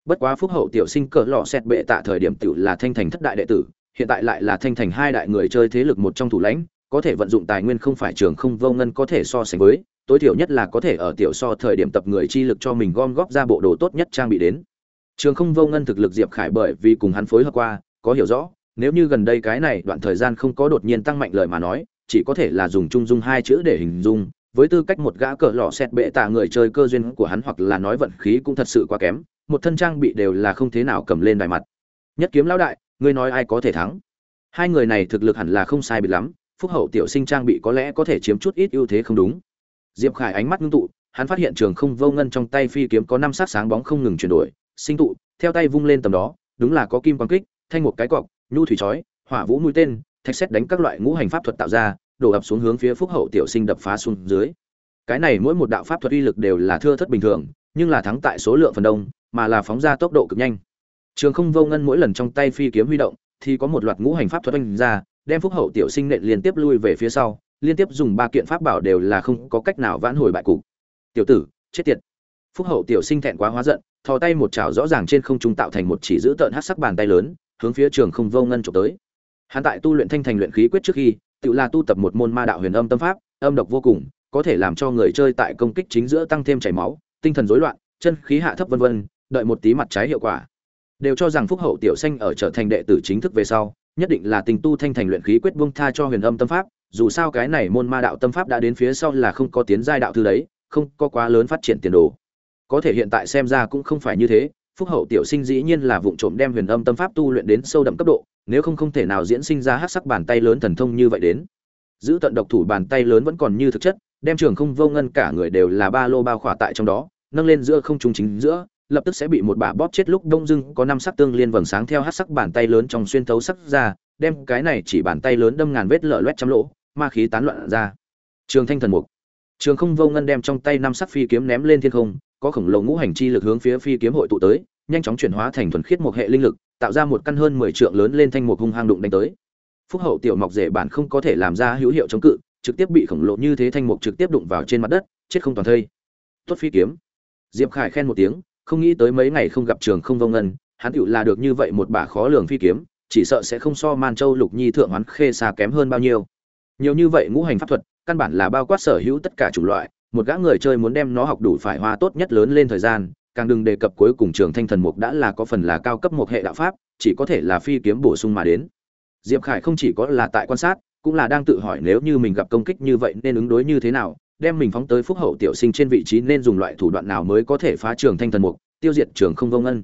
Bất quá phúc hậu tiểu sinh cỡ lọ xét bệ tạ thời điểm tiểu là thanh thành thất đại đệ tử hiện tại lại là thanh thành hai đại người chơi thế lực một trong thủ lãnh, có thể vận dụng tài nguyên không phải trường không vô ngân có thể so sánh với, tối thiểu nhất là có thể ở tiểu so thời điểm tập người chi lực cho mình gom góp ra bộ đồ tốt nhất trang bị đến. Trường không vô ngân thực lực diệp khải bởi vì cùng hắn phối hợp qua, có hiểu rõ, nếu như gần đây cái này đoạn thời gian không có đột nhiên tăng mạnh lời mà nói, chỉ có thể là dùng trung dung hai chữ để hình dung, với tư cách một gã cỡ lò xét bệ tạ người chơi cơ duyên của hắn hoặc là nói vận khí cũng thật sự quá kém, một thân trang bị đều là không thế nào cầm lên đài mặt. Nhất kiếm lão đại ngươi nói ai có thể thắng? Hai người này thực lực hẳn là không sai biệt lắm, phúc hậu tiểu sinh trang bị có lẽ có thể chiếm chút ít ưu thế không đúng. Diệp khải ánh mắt ngưng tụ, hắn phát hiện trường không vô ngân trong tay phi kiếm có năm sát sáng bóng không ngừng chuyển đổi, sinh tụ, theo tay vung lên tầm đó, đúng là có kim quang kích, thanh một cái cọc, nhu thủy chói, hỏa vũ mũi tên, thạch xét đánh các loại ngũ hành pháp thuật tạo ra, đổ ập xuống hướng phía phúc hậu tiểu sinh đập phá xuống dưới. Cái này mỗi một đạo pháp thuật uy lực đều là thưa thất bình thường, nhưng là thắng tại số lượng phần đông, mà là phóng ra tốc độ cực nhanh trường không vô ngân mỗi lần trong tay phi kiếm huy động, thì có một loạt ngũ hành pháp thuật đánh ra, đem phúc hậu tiểu sinh nện liên tiếp lui về phía sau, liên tiếp dùng ba kiện pháp bảo đều là không có cách nào vãn hồi bại cục. Tiểu tử, chết tiệt. Phúc hậu tiểu sinh thẹn quá hóa giận, thò tay một chảo rõ ràng trên không trung tạo thành một chỉ giữ tợn hắc sắc bàn tay lớn, hướng phía trường không vô ngân chụp tới. Hắn tại tu luyện thanh thành luyện khí quyết trước khi, tự là tu tập một môn ma đạo huyền âm tâm pháp, âm độc vô cùng, có thể làm cho người chơi tại công kích chính giữa tăng thêm chảy máu, tinh thần rối loạn, chân khí hạ thấp vân vân, đợi một tí mặt trái hiệu quả đều cho rằng phúc hậu tiểu xanh ở trở thành đệ tử chính thức về sau, nhất định là tình tu thanh thành luyện khí quyết buông tha cho huyền âm tâm pháp, dù sao cái này môn ma đạo tâm pháp đã đến phía sau là không có tiến giai đạo thư đấy, không có quá lớn phát triển tiền đồ. Có thể hiện tại xem ra cũng không phải như thế, phúc hậu tiểu sinh dĩ nhiên là vụng trộm đem huyền âm tâm pháp tu luyện đến sâu đậm cấp độ, nếu không không thể nào diễn sinh ra hắc sắc bàn tay lớn thần thông như vậy đến. Giữ tận độc thủ bàn tay lớn vẫn còn như thực chất, đem trường không vô ngân cả người đều là ba lô bao khỏa tại trong đó, nâng lên giữa không trung chính giữa lập tức sẽ bị một bả bóp chết lúc đông dưng, có năm sắc tương liên vầng sáng theo hát sắc bàn tay lớn trong xuyên thấu sắc ra, đem cái này chỉ bàn tay lớn đâm ngàn vết lở loét trăm lỗ, ma khí tán loạn ra. Trường thanh thần mục. Trường không vô ngân đem trong tay năm sắc phi kiếm ném lên thiên không, có khổng lồ ngũ hành chi lực hướng phía phi kiếm hội tụ tới, nhanh chóng chuyển hóa thành thuần khiết một hệ linh lực, tạo ra một căn hơn mười trượng lớn lên thanh mục hung hăng đụng đánh tới. Phúc hậu tiểu mọc rể bản không có thể làm ra hữu hiệu chống cự, trực tiếp bị khổng lồ như thế thanh mục trực tiếp đụng vào trên mặt đất, chết không toàn thây. Tuất phi kiếm. Diệp khải khen một tiếng không nghĩ tới mấy ngày không gặp trường không vông ngân, hắn tựu là được như vậy một bả khó lường phi kiếm, chỉ sợ sẽ không so man châu lục nhi thượng hoán khê xa kém hơn bao nhiêu. Nhiều như vậy ngũ hành pháp thuật, căn bản là bao quát sở hữu tất cả chủng loại, một gã người chơi muốn đem nó học đủ phải hoa tốt nhất lớn lên thời gian, càng đừng đề cập cuối cùng trường thanh thần mục đã là có phần là cao cấp một hệ đạo pháp, chỉ có thể là phi kiếm bổ sung mà đến. Diệp khải không chỉ có là tại quan sát, cũng là đang tự hỏi nếu như mình gặp công kích như vậy nên ứng đối như thế nào đem mình phóng tới phúc hậu tiểu sinh trên vị trí nên dùng loại thủ đoạn nào mới có thể phá trường thanh thần mục tiêu diệt trường không vông ân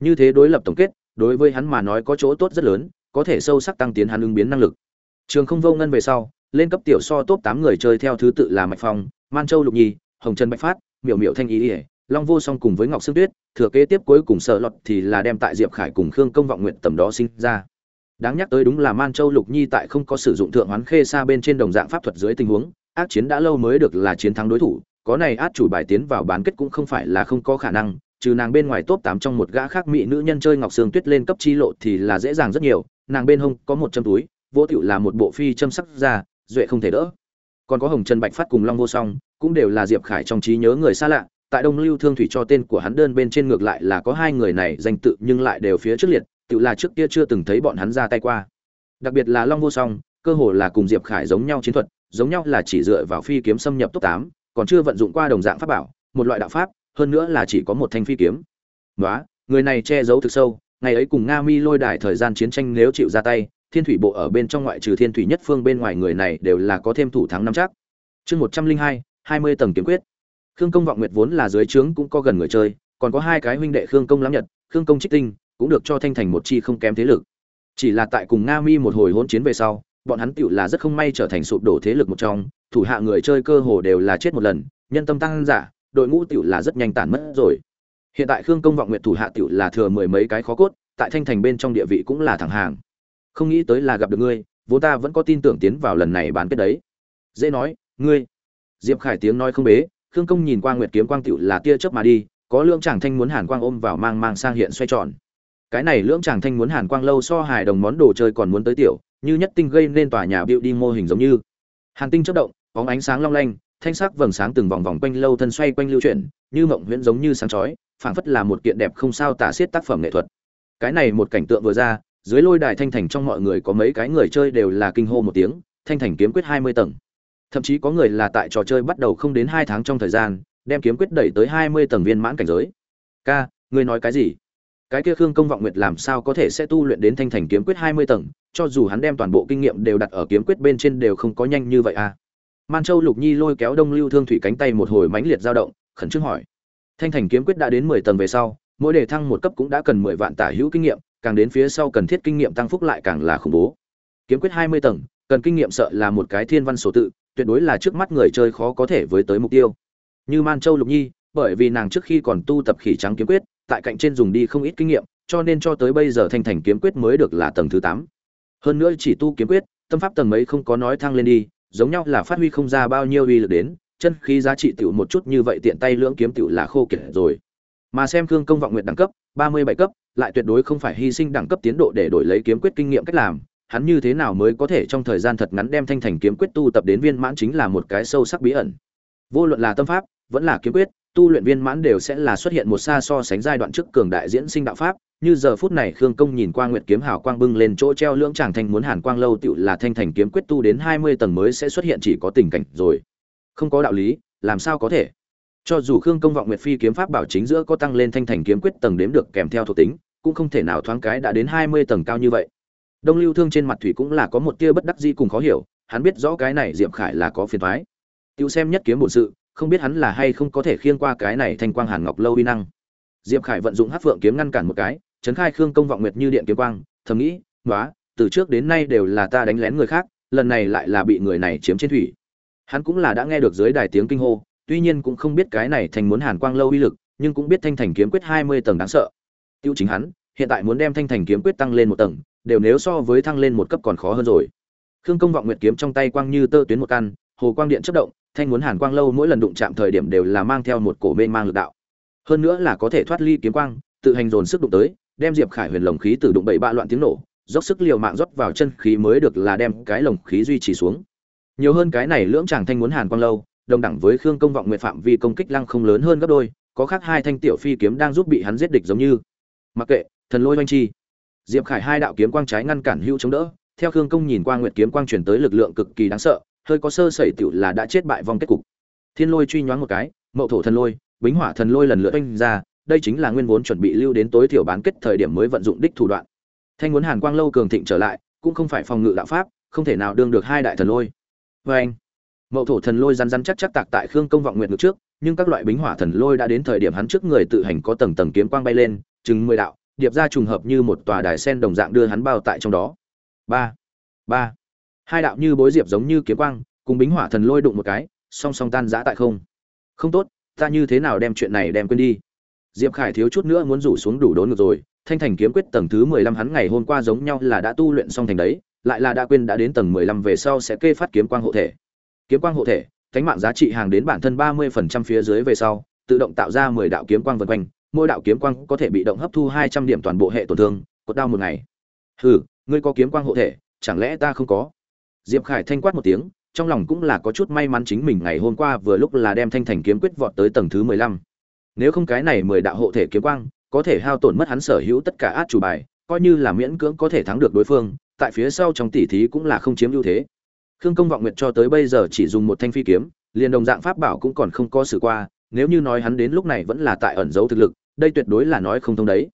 như thế đối lập tổng kết đối với hắn mà nói có chỗ tốt rất lớn có thể sâu sắc tăng tiến hắn ứng biến năng lực trường không vô ngân về sau lên cấp tiểu so top tám người chơi theo thứ tự là Mạch Phong, Man Châu Lục Nhi, Hồng Trần Bạch Phát, Miểu Miểu Thanh Ý, ỉa Long Vô Song cùng với Ngọc Sương Tuyết, thừa kế tiếp cuối cùng sợ lọt thì là đem tại Diệp Khải cùng Khương Công vọng nguyện tầm đó sinh ra. Đáng nhắc tới đúng là Man Châu Lục Nhi tại không có sử dụng thượng hoán khê xa bên trên đồng dạng pháp thuật dưới tình huống, ác chiến đã lâu mới được là chiến thắng đối thủ, có này át chủ bài tiến vào bán kết cũng không phải là không có khả năng, trừ nàng bên ngoài top tám trong một gã khác mỹ nữ nhân chơi Ngọc Sương Tuyết lên cấp chi lộ thì là dễ dàng rất nhiều, nàng bên hông có một châm túi, vô tiểu là một bộ phi châm sắc ra, duệ không thể đỡ. Còn có Hồng Trần Bạch Phát cùng Long Vô Song, cũng đều là Diệp Khải trong trí nhớ người xa lạ, tại Đông Lưu Thương Thủy cho tên của hắn đơn bên trên ngược lại là có hai người này danh tự nhưng lại đều phía trước liệt, tự là trước kia chưa từng thấy bọn hắn ra tay qua. Đặc biệt là Long Vô Song, cơ hồ là cùng Diệp Khải giống nhau chiến thuật, giống nhau là chỉ dựa vào phi kiếm xâm nhập top 8, còn chưa vận dụng qua đồng dạng pháp bảo, một loại đạo pháp, hơn nữa là chỉ có một thanh phi kiếm. Nóa, người này che giấu thực sâu, ngày ấy cùng Nga Mi lôi đài thời gian chiến tranh nếu chịu ra tay, Thiên Thủy bộ ở bên trong ngoại trừ Thiên Thủy nhất phương bên ngoài người này đều là có thêm thủ thắng năm chắc. Chương 102, 20 tầng kiếm quyết. Khương Công vọng nguyệt vốn là dưới trướng cũng có gần người chơi, còn có hai cái huynh đệ Khương Công lắm nhật, Khương Công Trích Tinh, cũng được cho thanh thành một chi không kém thế lực. Chỉ là tại cùng Nga Mi một hồi hỗn chiến về sau, bọn hắn tựu là rất không may trở thành sụp đổ thế lực một trong, thủ hạ người chơi cơ hồ đều là chết một lần, nhân tâm tăng giả, đội ngũ tựu là rất nhanh tản mất rồi. Hiện tại Khương Công vọng nguyệt thủ hạ tựu là thừa mười mấy cái khó cốt, tại thanh thành bên trong địa vị cũng là thẳng hàng. Không nghĩ tới là gặp được ngươi, vốn ta vẫn có tin tưởng tiến vào lần này bán kết đấy. Dễ nói, ngươi. Diệp Khải tiếng nói không bế, Khương Công nhìn qua Nguyệt kiếm quang tựu là tia chớp mà đi, có lượng chàng thanh muốn hàn quang ôm vào mang mang sang hiện xoay tròn. Cái này lượng chàng thanh muốn hàn quang lâu so hài đồng món đồ chơi còn muốn tới tiểu, như nhất tinh gây nên tòa nhà đi mô hình giống như. Hàn tinh chớp động, bóng ánh sáng long lanh, thanh sắc vầng sáng từng vòng vòng quanh lâu thân xoay quanh lưu chuyển, như mộng huyễn giống như sáng chói, phảng phất là một kiện đẹp không sao tả xiết tác phẩm nghệ thuật. Cái này một cảnh tượng vừa ra, dưới lôi đài thanh thành trong mọi người có mấy cái người chơi đều là kinh hô một tiếng, thanh thành kiếm quyết 20 tầng. Thậm chí có người là tại trò chơi bắt đầu không đến 2 tháng trong thời gian, đem kiếm quyết đẩy tới 20 tầng viên mãn cảnh giới. Ca, ngươi nói cái gì? Cái kia Khương Công vọng nguyệt làm sao có thể sẽ tu luyện đến thanh thành kiếm quyết 20 tầng, cho dù hắn đem toàn bộ kinh nghiệm đều đặt ở kiếm quyết bên trên đều không có nhanh như vậy à? Man Châu Lục Nhi lôi kéo Đông Lưu Thương Thủy cánh tay một hồi mãnh liệt dao động, khẩn trương hỏi. Thanh thành kiếm quyết đã đến 10 tầng về sau, mỗi đề thăng một cấp cũng đã cần 10 vạn tả hữu kinh nghiệm, càng đến phía sau cần thiết kinh nghiệm tăng phúc lại càng là khủng bố. Kiếm quyết 20 tầng, cần kinh nghiệm sợ là một cái thiên văn số tự, tuyệt đối là trước mắt người chơi khó có thể với tới mục tiêu. Như Man Châu Lục Nhi, bởi vì nàng trước khi còn tu tập khỉ trắng kiếm quyết, tại cạnh trên dùng đi không ít kinh nghiệm, cho nên cho tới bây giờ thanh thành kiếm quyết mới được là tầng thứ 8. Hơn nữa chỉ tu kiếm quyết, tâm pháp tầng mấy không có nói thăng lên đi, giống nhau là phát huy không ra bao nhiêu uy lực đến, chân khí giá trị tiểu một chút như vậy tiện tay lưỡng kiếm tiểu là khô kiệt rồi. Mà xem Cương Công vọng nguyện đẳng cấp, 37 cấp, lại tuyệt đối không phải hy sinh đẳng cấp tiến độ để đổi lấy kiếm quyết kinh nghiệm cách làm, hắn như thế nào mới có thể trong thời gian thật ngắn đem thanh thành kiếm quyết tu tập đến viên mãn chính là một cái sâu sắc bí ẩn. Vô luận là tâm pháp, vẫn là kiếm quyết, tu luyện viên mãn đều sẽ là xuất hiện một xa so sánh giai đoạn trước cường đại diễn sinh đạo pháp, như giờ phút này Khương Công nhìn qua Nguyệt kiếm hào quang bưng lên chỗ treo lưỡng chàng thanh muốn hàn quang lâu tựu là thanh thành kiếm quyết tu đến 20 tầng mới sẽ xuất hiện chỉ có tình cảnh rồi. Không có đạo lý, làm sao có thể? Cho dù Khương Công vọng Nguyệt phi kiếm pháp bảo chính giữa có tăng lên thanh thành kiếm quyết tầng đếm được kèm theo thuộc tính, cũng không thể nào thoáng cái đã đến 20 tầng cao như vậy. Đông Lưu Thương trên mặt thủy cũng là có một tia bất đắc dĩ cùng khó hiểu, hắn biết rõ cái này Diệp Khải là có phiền toái. Tiêu xem nhất kiếm bổn sự, không biết hắn là hay không có thể khiêng qua cái này thành quang hàn ngọc lâu uy năng. Diệp Khải vận dụng Hắc Phượng kiếm ngăn cản một cái, trấn khai Khương Công vọng nguyệt như điện kiếm quang, thầm nghĩ, "Nóa, từ trước đến nay đều là ta đánh lén người khác, lần này lại là bị người này chiếm trên thủy." Hắn cũng là đã nghe được dưới đài tiếng kinh hô, tuy nhiên cũng không biết cái này thành muốn hàn quang lâu uy lực, nhưng cũng biết thanh thành kiếm quyết 20 tầng đáng sợ. Tiêu chính hắn, hiện tại muốn đem thanh thành kiếm quyết tăng lên một tầng, đều nếu so với thăng lên một cấp còn khó hơn rồi. Khương Công vọng nguyệt kiếm trong tay quang như tơ tuyến một căn, hồ quang điện chớp động, thanh muốn hàn quang lâu mỗi lần đụng chạm thời điểm đều là mang theo một cổ mê mang lực đạo. Hơn nữa là có thể thoát ly kiếm quang, tự hành dồn sức đụng tới, đem Diệp Khải huyền lồng khí từ đụng bảy bạ loạn tiếng nổ, dốc sức liều mạng rót vào chân khí mới được là đem cái lồng khí duy trì xuống. Nhiều hơn cái này lưỡng chàng thanh muốn hàn quang lâu, đồng đẳng với Khương Công vọng nguyện phạm vi công kích lăng không lớn hơn gấp đôi, có khác hai thanh tiểu phi kiếm đang giúp bị hắn giết địch giống như. Mặc kệ, thần lôi oanh chi diệp khải hai đạo kiếm quang trái ngăn cản hữu chống đỡ theo khương công nhìn qua nguyệt kiếm quang chuyển tới lực lượng cực kỳ đáng sợ hơi có sơ sẩy tựu là đã chết bại vong kết cục. Thiên lôi truy nhoáng một cái, mậu thổ thần lôi, bính hỏa thần lôi lần lượt oanh ra, đây chính là nguyên vốn chuẩn bị lưu đến tối thiểu bán kết thời điểm mới vận dụng đích thủ đoạn. Thanh muốn hàn quang lâu cường thịnh trở lại, cũng không phải phòng ngự đạo pháp, không thể nào đương được hai đại thần lôi. Vê anh mậu thổ thần lôi răn răn chắc chắc tạc tại khương công vọng nguyệt ngược trước, nhưng các loại bính hỏa thần lôi đã đến thời điểm hắn trước người tự hành có tầng tầng kiếm quang bay lên, chừng mười đạo, điệp ra trùng hợp như một tòa đài sen đồng dạng đưa hắn bao tại trong đó. Ba! Ba! Hai đạo như bối diệp giống như kiếm quang, cùng bính hỏa thần lôi đụng một cái, song song tan giã tại không. Không tốt, ta như thế nào đem chuyện này đem quên đi? Diệp khải thiếu chút nữa muốn rủ xuống đủ đốn ngược rồi, thanh thành kiếm quyết tầng thứ mười lăm hắn ngày hôm qua giống nhau là đã tu luyện xong thành đấy, lại là đã quên đã đến tầng mười lăm về sau sẽ kê phát kiếm quang hộ thể. Kiếm quang hộ thể cánh mạng giá trị hàng đến bản thân ba mươi phần trăm phía dưới về sau, tự động tạo ra mười đạo kiếm quang vân quanh, mỗi đạo kiếm quang có thể bị động hấp thu hai trăm điểm toàn bộ hệ tổn thương, cột đau một ngày. Hừ, ngươi có kiếm quang hộ thể, chẳng lẽ ta không có? Diệp khải thanh quát một tiếng, trong lòng cũng là có chút may mắn chính mình ngày hôm qua vừa lúc là đem thanh thành kiếm quyết vọt tới tầng thứ mười lăm. Nếu không cái này mười đạo hộ thể kiếm quang, có thể hao tổn mất hắn sở hữu tất cả át chủ bài, coi như là miễn cưỡng có thể thắng được đối phương, tại phía sau trong tỷ thí cũng là không chiếm ưu thế. Khương công vọng nguyện cho tới bây giờ chỉ dùng một thanh phi kiếm, liền đồng dạng pháp bảo cũng còn không có sự qua, nếu như nói hắn đến lúc này vẫn là tại ẩn giấu thực lực, đây tuyệt đối là nói không thông đấy.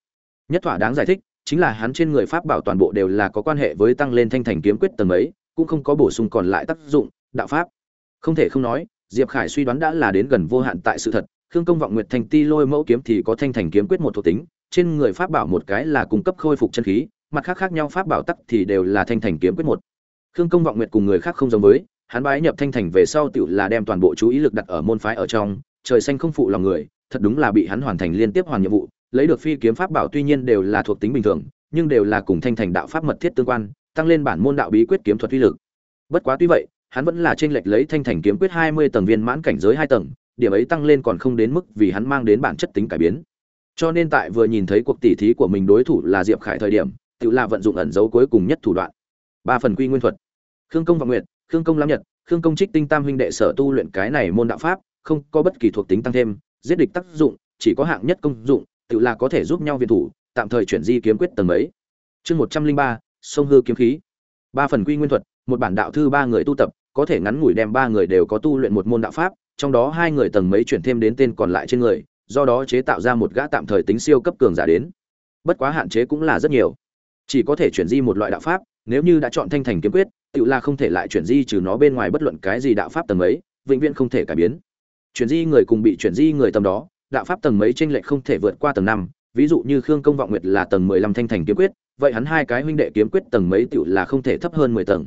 Nhất thỏa đáng giải thích, chính là hắn trên người pháp bảo toàn bộ đều là có quan hệ với tăng lên thanh thành kiếm quyết tầng ấy cũng không có bổ sung còn lại tác dụng, đạo pháp. Không thể không nói, diệp khải suy đoán đã là đến gần vô hạn tại sự thật, khương công vọng nguyệt thành ti lôi mẫu kiếm thì có thanh thành kiếm quyết một thuộc tính, trên người pháp bảo một cái là cung cấp khôi phục chân khí, mặt khác khác nhau pháp bảo tắc thì đều là thanh thành kiếm quyết một. Khương công vọng nguyệt cùng người khác không giống với, hắn bái nhập thanh thành về sau tựu là đem toàn bộ chú ý lực đặt ở môn phái ở trong, trời xanh không phụ lòng người, thật đúng là bị hắn hoàn thành liên tiếp hoàn nhiệm vụ, lấy được phi kiếm pháp bảo tuy nhiên đều là thuộc tính bình thường, nhưng đều là cùng thanh thành đạo pháp mật thiết tương quan tăng lên bản môn đạo bí quyết kiếm thuật uy lực. Bất quá tuy vậy, hắn vẫn là trên lệch lấy thanh thành kiếm quyết hai mươi tầng viên mãn cảnh giới hai tầng, điểm ấy tăng lên còn không đến mức vì hắn mang đến bản chất tính cải biến. Cho nên tại vừa nhìn thấy cuộc tỷ thí của mình đối thủ là diệp khải thời điểm, tự là vận dụng ẩn dấu cuối cùng nhất thủ đoạn. Ba phần quy nguyên thuật. Khương công và nguyện khương công lam nhật, khương công trích tinh tam huynh đệ sở tu luyện cái này môn đạo pháp, không có bất kỳ thuộc tính tăng thêm, giết địch tác dụng, chỉ có hạng nhất công dụng, tự là có thể giúp nhau viện thủ, tạm thời chuyển di kiếm quyết tầng mấy. Chương một trăm linh ba sông hư kiếm khí. Ba phần quy nguyên thuật, một bản đạo thư ba người tu tập, có thể ngắn ngủi đem ba người đều có tu luyện một môn đạo pháp, trong đó hai người tầng mấy chuyển thêm đến tên còn lại trên người, do đó chế tạo ra một gã tạm thời tính siêu cấp cường giả đến. Bất quá hạn chế cũng là rất nhiều. Chỉ có thể chuyển di một loại đạo pháp, nếu như đã chọn thanh thành kiếm quyết, tự là không thể lại chuyển di trừ nó bên ngoài bất luận cái gì đạo pháp tầng mấy, vĩnh viễn không thể cải biến. Chuyển di người cùng bị chuyển di người tầm đó, đạo pháp tầng mấy tranh lệch không thể vượt qua tầng năm, ví dụ như khương công vọng nguyệt là tầng mười lăm thanh thành kiếm quyết vậy hắn hai cái huynh đệ kiếm quyết tầng mấy tựu là không thể thấp hơn mười tầng.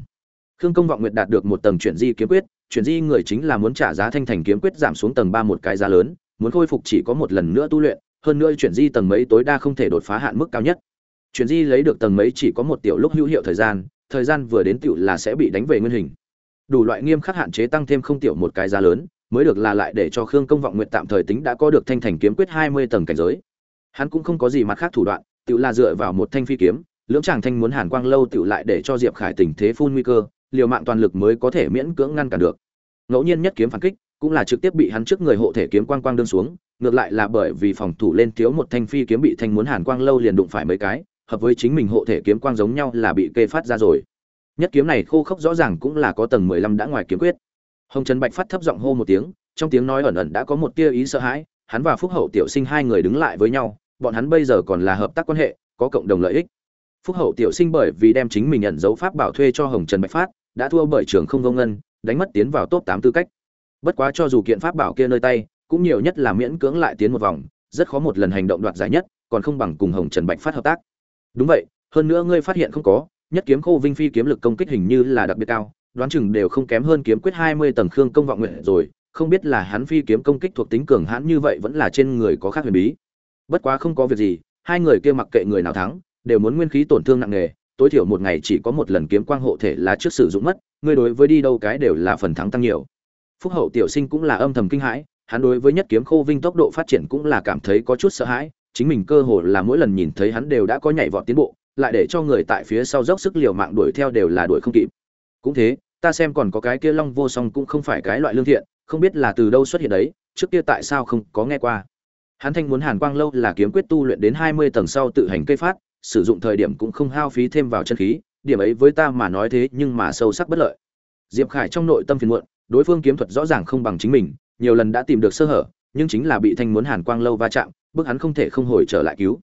Khương công vọng nguyệt đạt được một tầng chuyển di kiếm quyết, chuyển di người chính là muốn trả giá thanh thành kiếm quyết giảm xuống tầng ba một cái giá lớn, muốn khôi phục chỉ có một lần nữa tu luyện, hơn nữa chuyển di tầng mấy tối đa không thể đột phá hạn mức cao nhất. Chuyển di lấy được tầng mấy chỉ có một tiểu lúc hữu hiệu thời gian thời gian vừa đến tiểu là sẽ bị đánh về nguyên hình. Đủ loại nghiêm khắc hạn chế tăng thêm không tiểu một cái giá lớn, mới được là lại để cho khương công vọng Nguyệt tạm thời tính đã có được thanh thành kiếm quyết hai mươi tầng cảnh giới. Hắn cũng không có gì mặt khác thủ đoạn tự là dựa vào một thanh phi kiếm, lưỡng chàng thanh muốn hàn quang lâu tự lại để cho diệp khải tình thế phun nguy cơ, liều mạng toàn lực mới có thể miễn cưỡng ngăn cản được. Ngẫu nhiên nhất kiếm phản kích, cũng là trực tiếp bị hắn trước người hộ thể kiếm quang quang đơn xuống, ngược lại là bởi vì phòng thủ lên thiếu một thanh phi kiếm bị thanh muốn hàn quang lâu liền đụng phải mấy cái, hợp với chính mình hộ thể kiếm quang giống nhau là bị kê phát ra rồi. Nhất kiếm này khô khốc rõ ràng cũng là có tầng mười lăm đã ngoài kiếm quyết. Hồng trần bạch phát thấp giọng hô một tiếng, trong tiếng nói ẩn ẩn đã có một tia ý sợ hãi, hắn và phúc hậu tiểu sinh hai người đứng lại với nhau bọn hắn bây giờ còn là hợp tác quan hệ, có cộng đồng lợi ích. Phúc hậu tiểu sinh bởi vì đem chính mình nhận dấu pháp bảo thuê cho hồng trần bạch phát, đã thua bởi trường không công ngân, đánh mất tiến vào top tám tư cách. Bất quá cho dù kiện pháp bảo kia nơi tay, cũng nhiều nhất là miễn cưỡng lại tiến một vòng, rất khó một lần hành động đoạt giải nhất, còn không bằng cùng hồng trần bạch phát hợp tác. Đúng vậy, hơn nữa ngươi phát hiện không có, nhất kiếm khô vinh phi kiếm lực công kích hình như là đặc biệt cao, đoán chừng đều không kém hơn kiếm quyết hai mươi tầng khương công vọng nguyện rồi, không biết là hắn phi kiếm công kích thuộc tính cường hãn như vậy vẫn là trên người có khác huyền bí bất quá không có việc gì, hai người kia mặc kệ người nào thắng, đều muốn nguyên khí tổn thương nặng nề, tối thiểu một ngày chỉ có một lần kiếm quang hộ thể là trước sử dụng mất ngươi đối với đi đâu cái đều là phần thắng tăng nhiều. Phúc hậu tiểu sinh cũng là âm thầm kinh hãi, hắn đối với nhất kiếm khô vinh tốc độ phát triển cũng là cảm thấy có chút sợ hãi, chính mình cơ hồ là mỗi lần nhìn thấy hắn đều đã có nhảy vọt tiến bộ, lại để cho người tại phía sau dốc sức liều mạng đuổi theo đều là đuổi không kịp. Cũng thế, ta xem còn có cái kia long vô song cũng không phải cái loại lương thiện, không biết là từ đâu xuất hiện đấy, trước kia tại sao không có nghe qua hắn thanh muốn hàn quang lâu là kiếm quyết tu luyện đến hai mươi tầng sau tự hành cây phát, sử dụng thời điểm cũng không hao phí thêm vào chân khí, điểm ấy với ta mà nói thế nhưng mà sâu sắc bất lợi. Diệp khải trong nội tâm phiền muộn, đối phương kiếm thuật rõ ràng không bằng chính mình, nhiều lần đã tìm được sơ hở, nhưng chính là bị thanh muốn hàn quang lâu va chạm, bức hắn không thể không hồi trở lại cứu.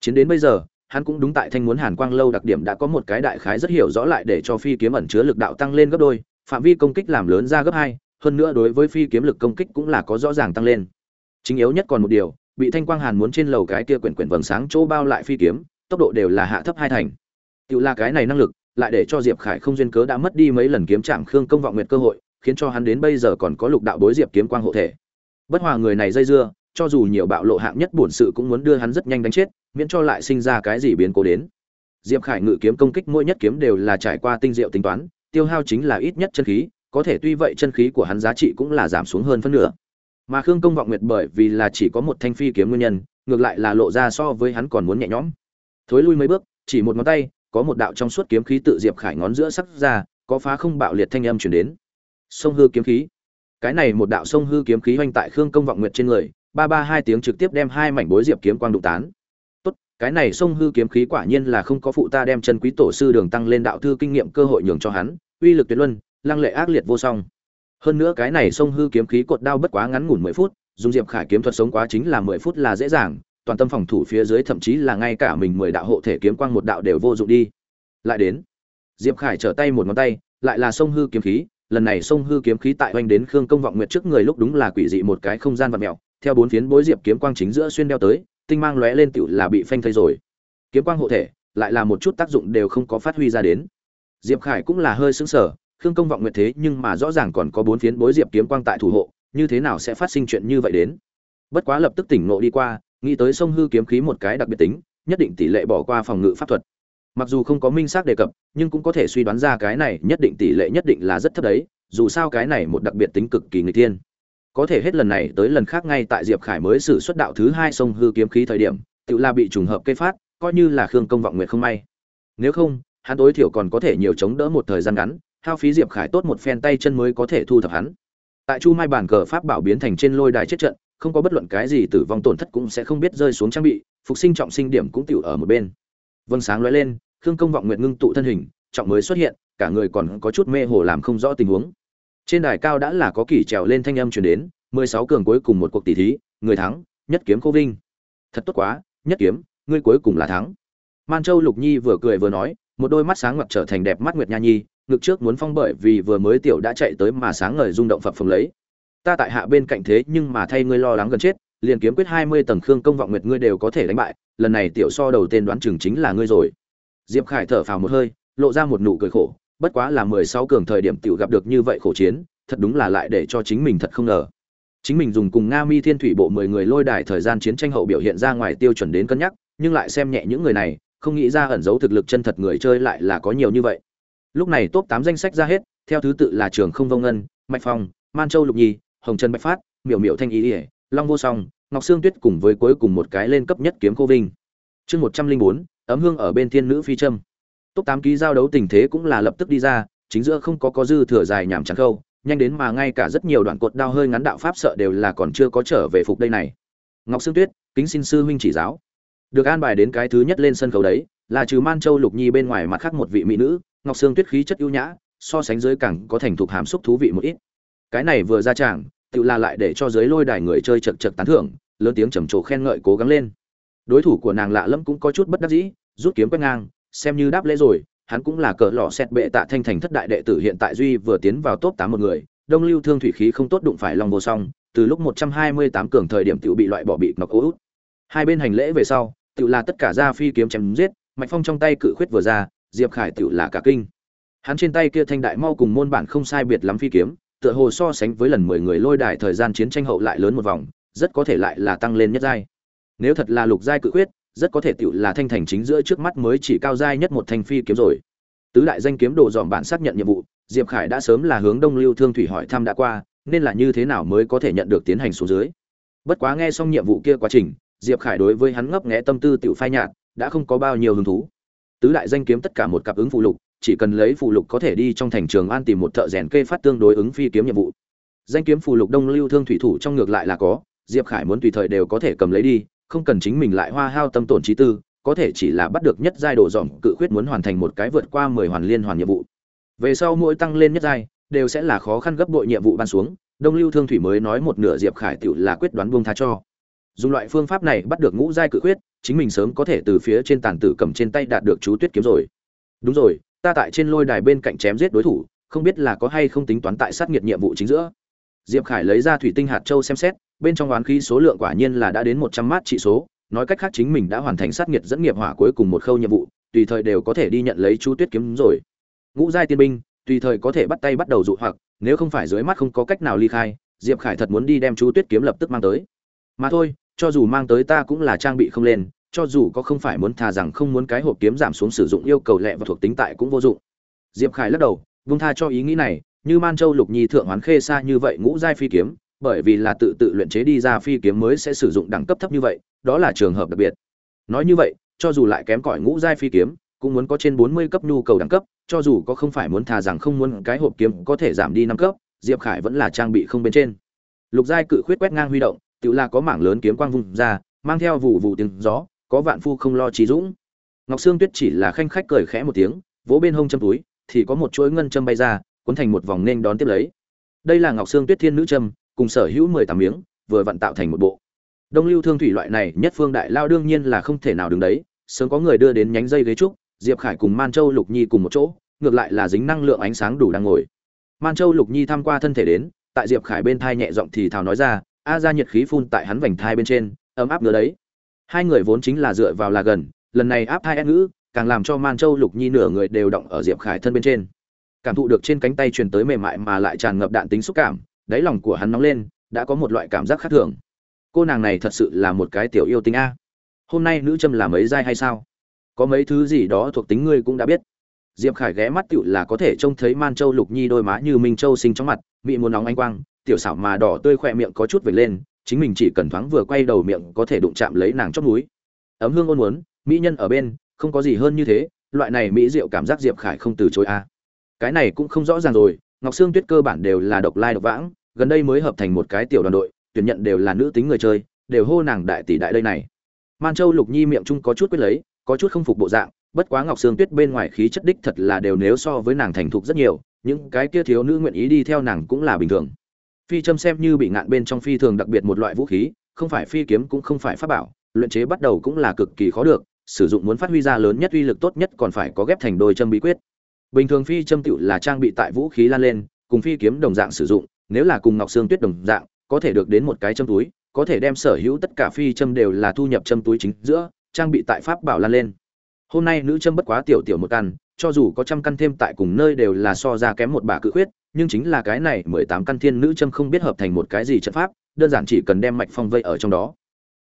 Chiến đến bây giờ, hắn cũng đúng tại thanh muốn hàn quang lâu đặc điểm đã có một cái đại khái rất hiểu rõ lại để cho phi kiếm ẩn chứa lực đạo tăng lên gấp đôi, phạm vi công kích làm lớn ra gấp hai, hơn nữa đối với phi kiếm lực công kích cũng là có rõ ràng tăng lên. Chính yếu nhất còn một điều bị thanh quang hàn muốn trên lầu cái kia quyển quyển vầng sáng chỗ bao lại phi kiếm, tốc độ đều là hạ thấp hai thành. Tự là cái này năng lực, lại để cho diệp khải không duyên cớ đã mất đi mấy lần kiếm chạm khương công vọng nguyệt cơ hội, khiến cho hắn đến bây giờ còn có lục đạo bối diệp kiếm quang hộ thể. Bất hòa người này dây dưa, cho dù nhiều bạo lộ hạng nhất bổn sự cũng muốn đưa hắn rất nhanh đánh chết, miễn cho lại sinh ra cái gì biến cố đến. Diệp khải ngự kiếm công kích mỗi nhất kiếm đều là trải qua tinh diệu tính toán, tiêu hao chính là ít nhất chân khí, có thể tuy vậy chân khí của hắn giá trị cũng là giảm xuống hơn phân nửa mà khương công vọng nguyệt bởi vì là chỉ có một thanh phi kiếm nguyên nhân, ngược lại là lộ ra so với hắn còn muốn nhẹ nhõm. Thối lui mấy bước, chỉ một ngón tay, có một đạo trong suốt kiếm khí tự diệp khải ngón giữa sắc ra, có phá không bạo liệt thanh âm chuyển đến. Sông hư kiếm khí. Cái này một đạo sông hư kiếm khí hoành tại khương công vọng nguyệt trên người, ba ba hai tiếng trực tiếp đem hai mảnh bối diệp kiếm quang đụng tán. Tốt, cái này sông hư kiếm khí quả nhiên là không có phụ ta đem chân quý tổ sư đường tăng lên đạo thư kinh nghiệm cơ hội nhường cho hắn, uy lực tuyệt luân, lăng lệ ác liệt vô song hơn nữa cái này sông hư kiếm khí cột đao bất quá ngắn ngủn mười phút, dùng diệp khải kiếm thuật sống quá chính là mười phút là dễ dàng, toàn tâm phòng thủ phía dưới thậm chí là ngay cả mình mười đạo hộ thể kiếm quang một đạo đều vô dụng đi. Lại đến, diệp khải trở tay một ngón tay, lại là sông hư kiếm khí, lần này sông hư kiếm khí tại oanh đến khương công vọng nguyệt trước người lúc đúng là quỷ dị một cái không gian vật mèo, theo bốn phiến bối diệp kiếm quang chính giữa xuyên đeo tới, tinh mang lóe lên tựu là bị phanh thây rồi. Kiếm quang hộ thể, lại là một chút tác dụng đều không có phát huy ra đến. Diệp khải cũng là hơi sững sờ khương công vọng nguyệt thế nhưng mà rõ ràng còn có bốn phiến bối diệp kiếm quang tại thủ hộ, như thế nào sẽ phát sinh chuyện như vậy đến? Bất quá lập tức tỉnh nộ đi qua, nghĩ tới sông hư kiếm khí một cái đặc biệt tính, nhất định tỷ lệ bỏ qua phòng ngự pháp thuật. Mặc dù không có minh xác đề cập, nhưng cũng có thể suy đoán ra cái này nhất định tỷ lệ nhất định là rất thấp đấy, dù sao cái này một đặc biệt tính cực kỳ người tiên có thể hết lần này tới lần khác ngay tại diệp khải mới xử xuất đạo thứ hai sông hư kiếm khí thời điểm, tự la bị trùng hợp cây phát, coi như là khương công vọng nguyện không may. Nếu không, hắn tối thiểu còn có thể nhiều chống đỡ một thời gian ngắn hao phí diệp khải tốt một phen tay chân mới có thể thu thập hắn. Tại chu mai bản cờ pháp bảo biến thành trên lôi đài chết trận, không có bất luận cái gì tử vong tổn thất cũng sẽ không biết rơi xuống trang bị, phục sinh trọng sinh điểm cũng tiểu ở một bên. Vâng sáng lóe lên, khương công vọng nguyện ngưng tụ thân hình, trọng mới xuất hiện, cả người còn có chút mê hồ làm không rõ tình huống. Trên đài cao đã là có kỷ trèo lên thanh âm truyền đến, mười sáu cường cuối cùng một cuộc tỷ thí, người thắng, nhất kiếm cô vinh. Thật tốt quá, nhất kiếm, ngươi cuối cùng là thắng. Man châu lục nhi vừa cười vừa nói, một đôi mắt sáng ngoặt trở thành đẹp mắt nguyệt nha nhi ngực trước muốn phong bởi vì vừa mới tiểu đã chạy tới mà sáng ngời rung động phập phồng lấy. Ta tại hạ bên cạnh thế nhưng mà thay ngươi lo lắng gần chết, liền kiếm quyết hai mươi tầng khương công vọng nguyệt ngươi đều có thể đánh bại, lần này tiểu so đầu tên đoán chừng chính là ngươi rồi. Diệp khải thở phào một hơi, lộ ra một nụ cười khổ, bất quá là mười sáu cường thời điểm tiểu gặp được như vậy khổ chiến, thật đúng là lại để cho chính mình thật không ngờ. Chính mình dùng cùng nga mi thiên thủy bộ mười người lôi đài thời gian chiến tranh hậu biểu hiện ra ngoài tiêu chuẩn đến cân nhắc, nhưng lại xem nhẹ những người này, không nghĩ ra ẩn giấu thực lực chân thật người chơi lại là có nhiều như vậy lúc này top tám danh sách ra hết, theo thứ tự là trường không vông ngân mạch phong, man châu lục nhi hồng trần bạch phát, miểu miểu thanh ý ỉa long vô song, ngọc sương tuyết cùng với cuối cùng một cái lên cấp nhất kiếm cô vinh. Chương một trăm linh bốn, ấm hương ở bên thiên nữ phi trâm. Top tám ký giao đấu tình thế cũng là lập tức đi ra, chính giữa không có có dư thừa dài nhảm trắng khâu, nhanh đến mà ngay cả rất nhiều đoạn cột đao hơi ngắn đạo pháp sợ đều là còn chưa có trở về phục đây này. Ngọc sương tuyết, kính xin sư huynh chỉ giáo. Được an bài đến cái thứ nhất lên sân khấu đấy, là trừ man châu lục nhi bên ngoài mặt khác một vị mỹ nữ ngọc xương tuyết khí chất ưu nhã, so sánh dưới cẳng có thành thục hàm xúc thú vị một ít. Cái này vừa ra tràng, tự là lại để cho giới lôi đài người chơi chật chật tán thưởng, lớn tiếng trầm trồ khen ngợi cố gắng lên. Đối thủ của nàng lạ lẫm cũng có chút bất đắc dĩ, rút kiếm quét ngang, xem như đáp lễ rồi, hắn cũng là cỡ lọ xét bệ tạ thanh thành thất đại đệ tử hiện tại duy vừa tiến vào top tám một người, đông lưu thương thủy khí không tốt đụng phải lòng vô song, từ lúc một trăm hai mươi tám cường thời điểm tự bị loại bỏ bị ngọc út. Hai bên hành lễ về sau, tự là tất cả ra phi kiếm chém giết, mạch phong trong tay cự khuyết vừa ra diệp khải tựu là cả kinh. Hắn trên tay kia thanh đại mau cùng môn bản không sai biệt lắm phi kiếm, tựa hồ so sánh với lần mười người lôi đài thời gian chiến tranh hậu lại lớn một vòng, rất có thể lại là tăng lên nhất giai. Nếu thật là lục giai cự khuyết, rất có thể tựu là thanh thành chính giữa trước mắt mới chỉ cao giai nhất một thanh phi kiếm rồi. Tứ đại danh kiếm đồ dòm bản xác nhận nhiệm vụ, diệp khải đã sớm là hướng đông lưu thương thủy hỏi thăm đã qua, nên là như thế nào mới có thể nhận được tiến hành xuống dưới. Bất quá nghe xong nhiệm vụ kia quá trình, diệp khải đối với hắn ngấp nghé tâm tư tựu phai nhạt, đã không có bao nhiêu hứng thú tứ đại danh kiếm tất cả một cặp ứng phụ lục, chỉ cần lấy phụ lục có thể đi trong thành trường an tìm một thợ rèn kê phát tương đối ứng phi kiếm nhiệm vụ. Danh kiếm phụ lục đông lưu thương thủy thủ trong ngược lại là có, diệp khải muốn tùy thời đều có thể cầm lấy đi, không cần chính mình lại hoa hao tâm tổn trí tư, có thể chỉ là bắt được nhất giai đồ dòm, cự khuyết muốn hoàn thành một cái vượt qua mười hoàn liên hoàn nhiệm vụ. Về sau mỗi tăng lên nhất giai, đều sẽ là khó khăn gấp bội nhiệm vụ ban xuống, đông lưu thương thủy mới nói một nửa diệp khải tự là quyết đoán buông tha cho dùng loại phương pháp này bắt được ngũ giai cự khuyết, chính mình sớm có thể từ phía trên tàn tử cầm trên tay đạt được chú tuyết kiếm rồi. Đúng rồi, ta tại trên lôi đài bên cạnh chém giết đối thủ, không biết là có hay không tính toán tại sát nghiệt nhiệm vụ chính giữa. Diệp khải lấy ra thủy tinh hạt châu xem xét, bên trong oán khí số lượng quả nhiên là đã đến một trăm mát trị số, nói cách khác chính mình đã hoàn thành sát nghiệt dẫn nghiệp hỏa cuối cùng một khâu nhiệm vụ, tùy thời đều có thể đi nhận lấy chú tuyết kiếm rồi. Ngũ giai tiên binh, tùy thời có thể bắt tay bắt đầu dụ hoặc, nếu không phải dưới mắt không có cách nào ly khai, diệp khải thật muốn đi đem chú tuyết kiếm lập tức mang tới. Mà thôi cho dù mang tới ta cũng là trang bị không lên, cho dù có không phải muốn thà rằng không muốn cái hộp kiếm giảm xuống sử dụng yêu cầu lẹ và thuộc tính tại cũng vô dụng. Diệp khải lắc đầu, vung tha cho ý nghĩ này, như man châu lục nhi thượng hoán khê xa như vậy ngũ giai phi kiếm, bởi vì là tự tự luyện chế đi ra phi kiếm mới sẽ sử dụng đẳng cấp thấp như vậy, đó là trường hợp đặc biệt. Nói như vậy, cho dù lại kém cỏi ngũ giai phi kiếm, cũng muốn có trên bốn mươi cấp nhu cầu đẳng cấp, cho dù có không phải muốn thà rằng không muốn cái hộp kiếm có thể giảm đi năm cấp, diệp khải vẫn là trang bị không bên trên. Lục giai cự khuyết quét ngang huy động tự là có mảng lớn kiếm quang vung ra, mang theo vụ vụ tiếng gió, có vạn phu không lo trí dũng. Ngọc sương tuyết chỉ là khanh khách cười khẽ một tiếng, vỗ bên hông châm túi, thì có một chuỗi ngân châm bay ra, cuốn thành một vòng nên đón tiếp lấy. Đây là ngọc sương tuyết thiên nữ châm, cùng sở hữu mười tám miếng, vừa vặn tạo thành một bộ. Đông lưu thương thủy loại này nhất phương đại lao đương nhiên là không thể nào đứng đấy, sớm có người đưa đến nhánh dây ghế trúc, diệp khải cùng man châu lục nhi cùng một chỗ, ngược lại là dính năng lượng ánh sáng đủ đang ngồi. Man châu lục nhi tham qua thân thể đến, tại diệp khải bên thai nhẹ giọng thì thào nói ra a ra nhiệt khí phun tại hắn vành thai bên trên, ấm áp nữa đấy. Hai người vốn chính là dựa vào là gần, lần này áp hai ngữ, càng làm cho man châu, lục nhi nửa người đều động ở diệp khải thân bên trên. Cảm thụ được trên cánh tay truyền tới mềm mại mà lại tràn ngập đạn tính xúc cảm, đáy lòng của hắn nóng lên, đã có một loại cảm giác khác thường. Cô nàng này thật sự là một cái tiểu yêu tính a. Hôm nay nữ châm là mấy giai hay sao? Có mấy thứ gì đó thuộc tính ngươi cũng đã biết. Diệp khải ghé mắt tựu là có thể trông thấy man châu, lục nhi đôi má như minh châu sinh trong mặt bị muốn nóng anh quang tiểu xảo mà đỏ tươi khỏe miệng có chút vệt lên, chính mình chỉ cần thoáng vừa quay đầu miệng có thể đụng chạm lấy nàng chót núi. Ấm hương ôn muốn mỹ nhân ở bên, không có gì hơn như thế, loại này mỹ diệu cảm giác diệp khải không từ chối a. Cái này cũng không rõ ràng rồi, ngọc sương tuyết cơ bản đều là độc lai độc vãng, gần đây mới hợp thành một cái tiểu đoàn đội, tuyển nhận đều là nữ tính người chơi, đều hô nàng đại tỷ đại đây này. Man châu lục nhi miệng chung có chút quyết lấy, có chút không phục bộ dạng, bất quá ngọc sương tuyết bên ngoài khí chất đích thật là đều nếu so với nàng thành thục rất nhiều, những cái kia thiếu nữ nguyện ý đi theo nàng cũng là bình thường phi châm xem như bị ngạn bên trong phi thường đặc biệt một loại vũ khí, không phải phi kiếm cũng không phải pháp bảo, luyện chế bắt đầu cũng là cực kỳ khó được, sử dụng muốn phát huy ra lớn nhất uy lực tốt nhất còn phải có ghép thành đôi châm bí quyết. Bình thường phi châm tựu là trang bị tại vũ khí lan lên, cùng phi kiếm đồng dạng sử dụng, nếu là cùng ngọc xương tuyết đồng dạng, có thể được đến một cái châm túi, có thể đem sở hữu tất cả phi châm đều là thu nhập châm túi chính giữa, trang bị tại pháp bảo lan lên. Hôm nay nữ châm bất quá tiểu tiểu một căn, cho dù có trăm căn thêm tại cùng nơi đều là so ra kém một bà cự khuyết nhưng chính là cái này mười tám căn thiên nữ châm không biết hợp thành một cái gì trận pháp, đơn giản chỉ cần đem mạch phong vây ở trong đó.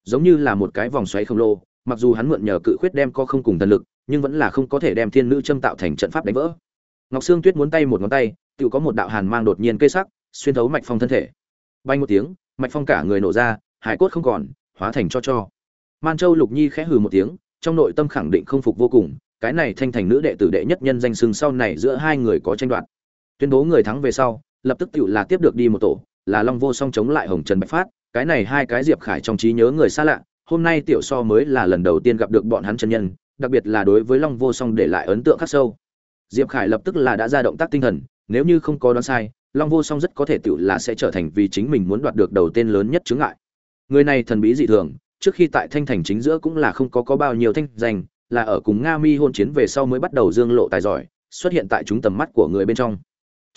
Giống như là một cái vòng xoáy khổng lồ, mặc dù hắn mượn nhờ cự khuyết đem có không cùng thần lực, nhưng vẫn là không có thể đem thiên nữ châm tạo thành trận pháp đánh vỡ. Ngọc sương tuyết muốn tay một ngón tay, tự có một đạo hàn mang đột nhiên cây sắc, xuyên thấu mạch phong thân thể. Bay một tiếng, mạch phong cả người nổ ra, hải cốt không còn, hóa thành cho cho. Man châu lục nhi khẽ hừ một tiếng, trong nội tâm khẳng định không phục vô cùng, cái này thanh thành nữ đệ tử đệ nhất nhân danh xưng sau này giữa hai người có tranh đoạt tuyên bố người thắng về sau, lập tức tự là tiếp được đi một tổ, là long vô song chống lại hồng trần bạch phát, cái này hai cái diệp khải trong trí nhớ người xa lạ, hôm nay tiểu so mới là lần đầu tiên gặp được bọn hắn chân nhân, đặc biệt là đối với long vô song để lại ấn tượng khắc sâu. Diệp khải lập tức là đã ra động tác tinh thần, nếu như không có đoán sai, long vô song rất có thể tự là sẽ trở thành vì chính mình muốn đoạt được đầu tên lớn nhất chướng ngại. Người này thần bí dị thường, trước khi tại thanh thành chính giữa cũng là không có có bao nhiêu thanh danh, là ở cùng nga mi hôn chiến về sau mới bắt đầu dương lộ tài giỏi, xuất hiện tại chúng tầm mắt của người bên trong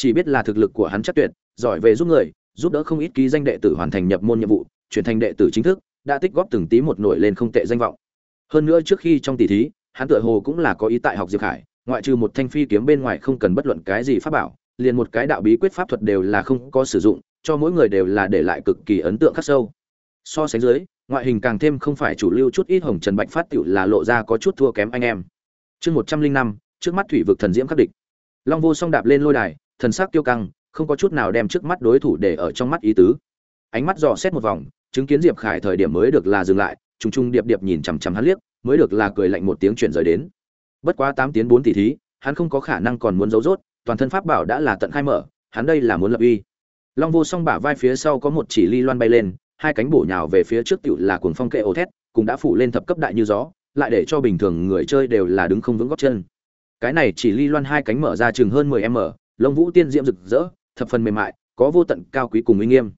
chỉ biết là thực lực của hắn chắc tuyệt, giỏi về giúp người, giúp đỡ không ít ký danh đệ tử hoàn thành nhập môn nhiệm vụ, chuyển thành đệ tử chính thức, đã tích góp từng tí một nổi lên không tệ danh vọng. Hơn nữa trước khi trong tỷ thí, hắn tựa hồ cũng là có ý tại học diệp khải, ngoại trừ một thanh phi kiếm bên ngoài không cần bất luận cái gì pháp bảo, liền một cái đạo bí quyết pháp thuật đều là không có sử dụng, cho mỗi người đều là để lại cực kỳ ấn tượng khắc sâu. So sánh dưới, ngoại hình càng thêm không phải chủ lưu chút ít hồng trần bạch phát tiểu là lộ ra có chút thua kém anh em. Chương một trăm linh năm, trước mắt thủy vực thần diễm khắc địch. Long vô song đạp lên lôi đài thần sắc tiêu căng, không có chút nào đem trước mắt đối thủ để ở trong mắt ý tứ. Ánh mắt dò xét một vòng, chứng kiến diệp khải thời điểm mới được là dừng lại, trùng trùng điệp điệp nhìn chằm chằm hắn liếc, mới được là cười lạnh một tiếng chuyển rời đến. Bất quá tám tiếng bốn tỷ thí, hắn không có khả năng còn muốn giấu rốt, toàn thân pháp bảo đã là tận khai mở, hắn đây là muốn lập uy. Long vô song bả vai phía sau có một chỉ ly loan bay lên, hai cánh bổ nhào về phía trước tiểu là cuồng phong kệ ồ thét cũng đã phủ lên thập cấp đại như gió, lại để cho bình thường người chơi đều là đứng không vững gót chân. Cái này chỉ ly loan hai cánh mở ra chừng hơn mười m lông vũ tiên diễm rực rỡ, thập phần mềm mại, có vô tận cao quý cùng uy nghiêm.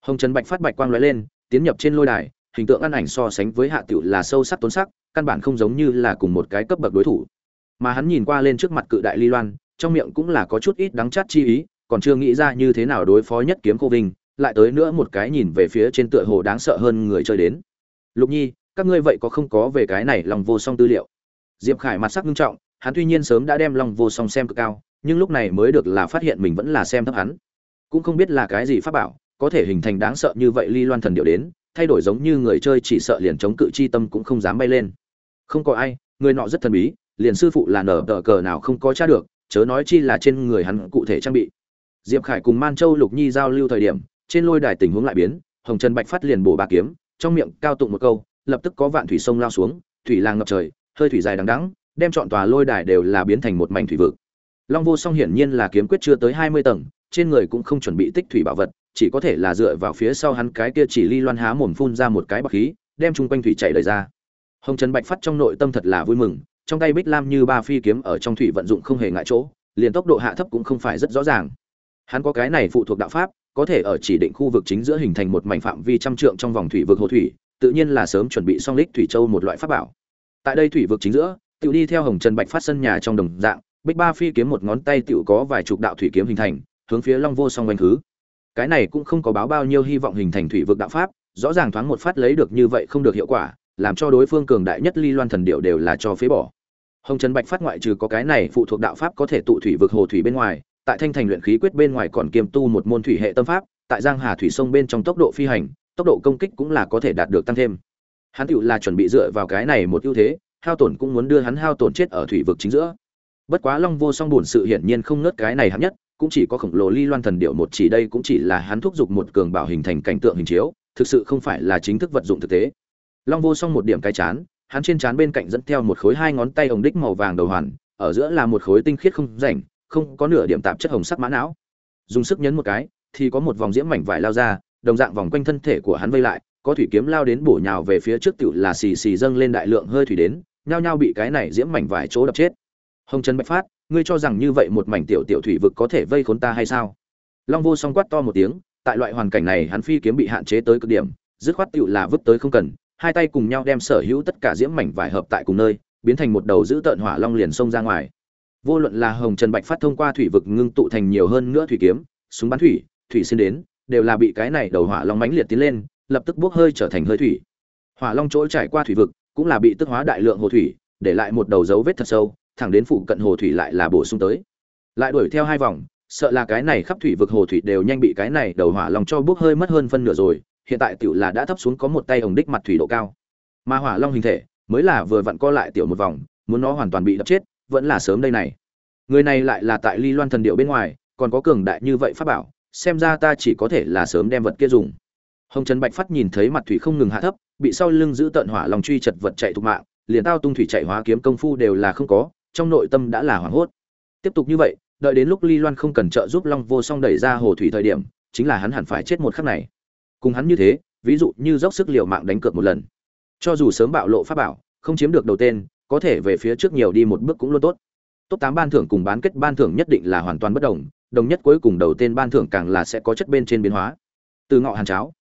Hồng trần bạch phát bạch quang lóe lên, tiến nhập trên lôi đài, hình tượng ăn ảnh so sánh với hạ tiểu là sâu sắc tốn sắc, căn bản không giống như là cùng một cái cấp bậc đối thủ. Mà hắn nhìn qua lên trước mặt cự đại ly loan, trong miệng cũng là có chút ít đắng chát chi ý, còn chưa nghĩ ra như thế nào đối phó nhất kiếm cô vinh, lại tới nữa một cái nhìn về phía trên tựa hồ đáng sợ hơn người chơi đến. Lục nhi, các ngươi vậy có không có về cái này lòng vô song tư liệu? Diệp khải mặt sắc nghiêm trọng, hắn tuy nhiên sớm đã đem long vô song xem cực cao nhưng lúc này mới được là phát hiện mình vẫn là xem thấp hắn. Cũng không biết là cái gì pháp bảo, có thể hình thành đáng sợ như vậy ly loan thần điệu đến, thay đổi giống như người chơi chỉ sợ liền chống cự chi tâm cũng không dám bay lên. Không có ai, người nọ rất thần bí, liền sư phụ là nở tờ cờ nào không có tra được, chớ nói chi là trên người hắn cụ thể trang bị. Diệp khải cùng man châu lục nhi giao lưu thời điểm, trên lôi đài tình huống lại biến, hồng trần bạch phát liền bổ ba kiếm, trong miệng cao tụng một câu, lập tức có vạn thủy sông lao xuống, thủy làng ngập trời, hơi thủy dài đằng đẵng, đem chọn tòa lôi đài đều là biến thành một mảnh thủy vực long vô song hiển nhiên là kiếm quyết chưa tới hai mươi tầng, trên người cũng không chuẩn bị tích thủy bảo vật, chỉ có thể là dựa vào phía sau hắn cái kia chỉ ly loan há mồm phun ra một cái bọc khí, đem chung quanh thủy chảy đời ra. Hồng trần bạch phát trong nội tâm thật là vui mừng, trong tay bích lam như ba phi kiếm ở trong thủy vận dụng không hề ngại chỗ, liền tốc độ hạ thấp cũng không phải rất rõ ràng. Hắn có cái này phụ thuộc đạo pháp, có thể ở chỉ định khu vực chính giữa hình thành một mảnh phạm vi trăm trượng trong vòng thủy vực hồ thủy, tự nhiên là sớm chuẩn bị xong lích thủy châu một loại pháp bảo. Tại đây thủy vực chính giữa, tự đi theo hồng trần bạch phát sân nhà trong đồng dạng bích ba phi kiếm một ngón tay tựu có vài chục đạo thủy kiếm hình thành, hướng phía long vô song quanh thứ. cái này cũng không có báo bao nhiêu hy vọng hình thành thủy vực đạo pháp, rõ ràng thoáng một phát lấy được như vậy không được hiệu quả, làm cho đối phương cường đại nhất ly loan thần điệu đều là cho phế bỏ. Hồng trần bạch phát ngoại trừ có cái này phụ thuộc đạo pháp có thể tụ thủy vực hồ thủy bên ngoài, tại thanh thành luyện khí quyết bên ngoài còn kiêm tu một môn thủy hệ tâm pháp, tại giang hà thủy sông bên trong tốc độ phi hành, tốc độ công kích cũng là có thể đạt được tăng thêm. Hắn tiểu là chuẩn bị dựa vào cái này một ưu thế, hao tổn cũng muốn đưa hắn hao tổn chết ở thủy vực chính giữa bất quá long vô song buồn sự hiển nhiên không nớt cái này hạng nhất, cũng chỉ có khổng lồ ly loan thần điệu một chỉ đây cũng chỉ là hắn thúc giục một cường bảo hình thành cảnh tượng hình chiếu, thực sự không phải là chính thức vật dụng thực tế. Long vô song một điểm cái chán, hắn trên chán bên cạnh dẫn theo một khối hai ngón tay ống đích màu vàng đầu hoàn, ở giữa là một khối tinh khiết không rảnh, không có nửa điểm tạp chất hồng sắc mã não. Dùng sức nhấn một cái, thì có một vòng diễm mảnh vải lao ra, đồng dạng vòng quanh thân thể của hắn vây lại, có thủy kiếm lao đến bổ nhào về phía trước tựu là xì xì dâng lên đại lượng hơi thủy đến, nhao nhao bị cái này diễm mảnh vải chỗ đập chết hồng trần bạch phát, ngươi cho rằng như vậy một mảnh tiểu tiểu thủy vực có thể vây khốn ta hay sao? Long vô song quát to một tiếng, tại loại hoàn cảnh này hắn phi kiếm bị hạn chế tới cực điểm, dứt khoát tựu là vứt tới không cần, hai tay cùng nhau đem sở hữu tất cả diễm mảnh vải hợp tại cùng nơi, biến thành một đầu giữ tợn hỏa long liền xông ra ngoài. Vô luận là hồng trần bạch phát thông qua thủy vực ngưng tụ thành nhiều hơn nữa thủy kiếm, súng bắn thủy thủy xin đến, đều là bị cái này đầu hỏa long mãnh liệt tiến lên, lập tức bốc hơi trở thành hơi thủy. Hỏa long chỗ trải qua thủy vực, cũng là bị tức hóa đại lượng hồ thủy, để lại một đầu dấu vết thật sâu thẳng đến phụ cận hồ thủy lại là bổ sung tới. Lại đuổi theo hai vòng, sợ là cái này khắp thủy vực hồ thủy đều nhanh bị cái này đầu hỏa long cho bốc hơi mất hơn phân nửa rồi, hiện tại tiểu là đã thấp xuống có một tay ổng đích mặt thủy độ cao. Mà hỏa long hình thể, mới là vừa vặn co lại tiểu một vòng, muốn nó hoàn toàn bị đập chết, vẫn là sớm đây này. Người này lại là tại ly loan thần điệu bên ngoài, còn có cường đại như vậy pháp bảo, xem ra ta chỉ có thể là sớm đem vật kia dùng. Hồng trần bạch phát nhìn thấy mặt thủy không ngừng hạ thấp, bị sau lưng giữ tận hỏa lòng truy chật vật chạy thục mạng, liền tao tung thủy chạy hóa kiếm công phu đều là không có trong nội tâm đã là hoảng hốt. Tiếp tục như vậy, đợi đến lúc ly loan không cần trợ giúp long vô song đẩy ra hồ thủy thời điểm, chính là hắn hẳn phải chết một khắc này. Cùng hắn như thế, ví dụ như dốc sức liều mạng đánh cược một lần. Cho dù sớm bạo lộ pháp bảo, không chiếm được đầu tên, có thể về phía trước nhiều đi một bước cũng luôn tốt. Top tám ban thưởng cùng bán kết ban thưởng nhất định là hoàn toàn bất đồng đồng nhất cuối cùng đầu tên ban thưởng càng là sẽ có chất bên trên biến hóa. Từ ngọ hàn cháo.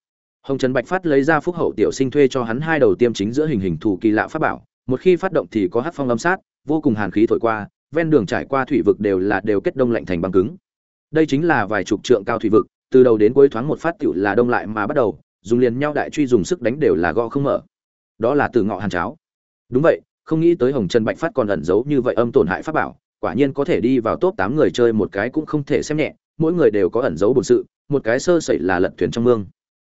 Hồng trần bạch phát lấy ra phúc hậu tiểu sinh thuê cho hắn hai đầu tiêm chính giữa hình hình thù kỳ lạ pháp bảo, một khi phát động thì có hát phong âm sát vô cùng hàn khí thổi qua, ven đường trải qua thủy vực đều là đều kết đông lạnh thành băng cứng. Đây chính là vài chục trượng cao thủy vực, từ đầu đến cuối thoáng một phát tựu là đông lại mà bắt đầu, dùng liền nhau đại truy dùng sức đánh đều là gõ không mở. Đó là từ ngọ hàn cháo. Đúng vậy, không nghĩ tới hồng trần bạch phát còn ẩn giấu như vậy âm tổn hại pháp bảo, quả nhiên có thể đi vào top tám người chơi một cái cũng không thể xem nhẹ, mỗi người đều có ẩn giấu bổn sự, một cái sơ sẩy là lật thuyền trong mương.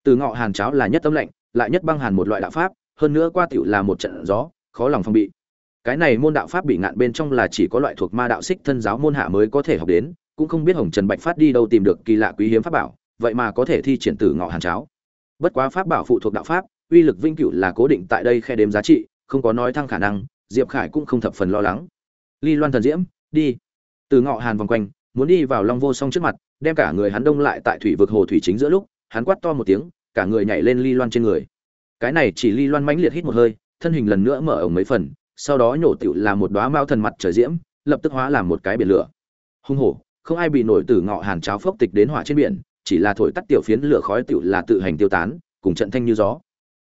Từ ngọ hàn cháo là nhất tâm lạnh, lại nhất băng hàn một loại đạo pháp, hơn nữa qua tiểu là một trận gió, khó lòng phòng bị cái này môn đạo pháp bị ngạn bên trong là chỉ có loại thuộc ma đạo xích thân giáo môn hạ mới có thể học đến, cũng không biết hồng trần bạch phát đi đâu tìm được kỳ lạ quý hiếm pháp bảo, vậy mà có thể thi triển tử ngọ hàn cháo. Bất quá pháp bảo phụ thuộc đạo pháp, uy lực vinh cửu là cố định tại đây khe đếm giá trị, không có nói thăng khả năng, diệp khải cũng không thập phần lo lắng. Ly loan thần diễm, đi. Từ ngọ hàn vòng quanh, muốn đi vào long vô song trước mặt, đem cả người hắn đông lại tại thủy vực hồ thủy chính giữa lúc, hắn quát to một tiếng, cả người nhảy lên ly loan trên người. Cái này chỉ ly loan mãnh liệt hít một hơi, thân hình lần nữa mở ổng mấy phần sau đó nhổ tiểu là một đóa mao thần mặt trời diễm, lập tức hóa làm một cái biển lửa. Hung hổ, không ai bị nổi tử ngọ hàn cháo phốc tịch đến hỏa trên biển, chỉ là thổi tắt tiểu phiến lửa khói tiểu là tự hành tiêu tán, cùng trận thanh như gió.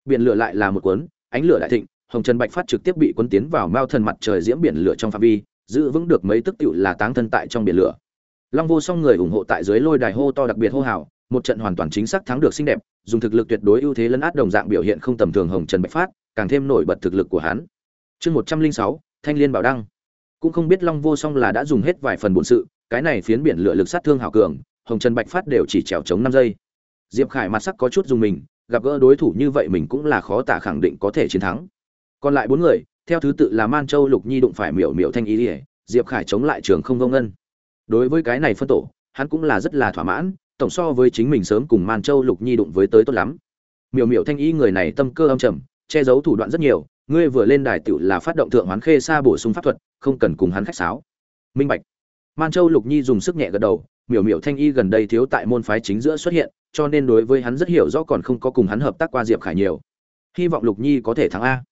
Biển lửa lại là một cuốn, ánh lửa đại thịnh, hồng trần bạch phát trực tiếp bị cuốn tiến vào mao thần mặt trời diễm biển lửa trong phạm vi, giữ vững được mấy tức tiểu là táng thân tại trong biển lửa. Long vô song người ủng hộ tại dưới lôi đài hô to đặc biệt hô hào, một trận hoàn toàn chính xác thắng được xinh đẹp, dùng thực lực tuyệt đối ưu thế lấn át đồng dạng biểu hiện không tầm thường hồng trần bạch phát, càng thêm nổi bật thực lực của hắn chương một trăm linh sáu, thanh liên bảo đăng. Cũng không biết long vô song là đã dùng hết vài phần bổn sự, cái này phiến biển lửa lực sát thương hảo cường, hồng trần bạch phát đều chỉ trèo chống năm giây. Diệp khải mặt sắc có chút dùng mình, gặp gỡ đối thủ như vậy mình cũng là khó tả khẳng định có thể chiến thắng. Còn lại bốn người, theo thứ tự là man châu, lục nhi đụng phải miểu miểu thanh ý ỉa diệp khải chống lại trường không vô ngân. Đối với cái này phân tổ, hắn cũng là rất là thỏa mãn, tổng so với chính mình sớm cùng man châu, lục nhi đụng với tới tốt lắm. Miểu miểu thanh ý người này tâm cơ âm trầm, che giấu thủ đoạn rất nhiều ngươi vừa lên đài tiểu là phát động thượng hoán khê xa bổ sung pháp thuật, không cần cùng hắn khách sáo. Minh bạch. Man châu lục nhi dùng sức nhẹ gật đầu, miểu miểu thanh y gần đây thiếu tại môn phái chính giữa xuất hiện, cho nên đối với hắn rất hiểu rõ còn không có cùng hắn hợp tác qua diệp khải nhiều. Hy vọng lục nhi có thể thắng a.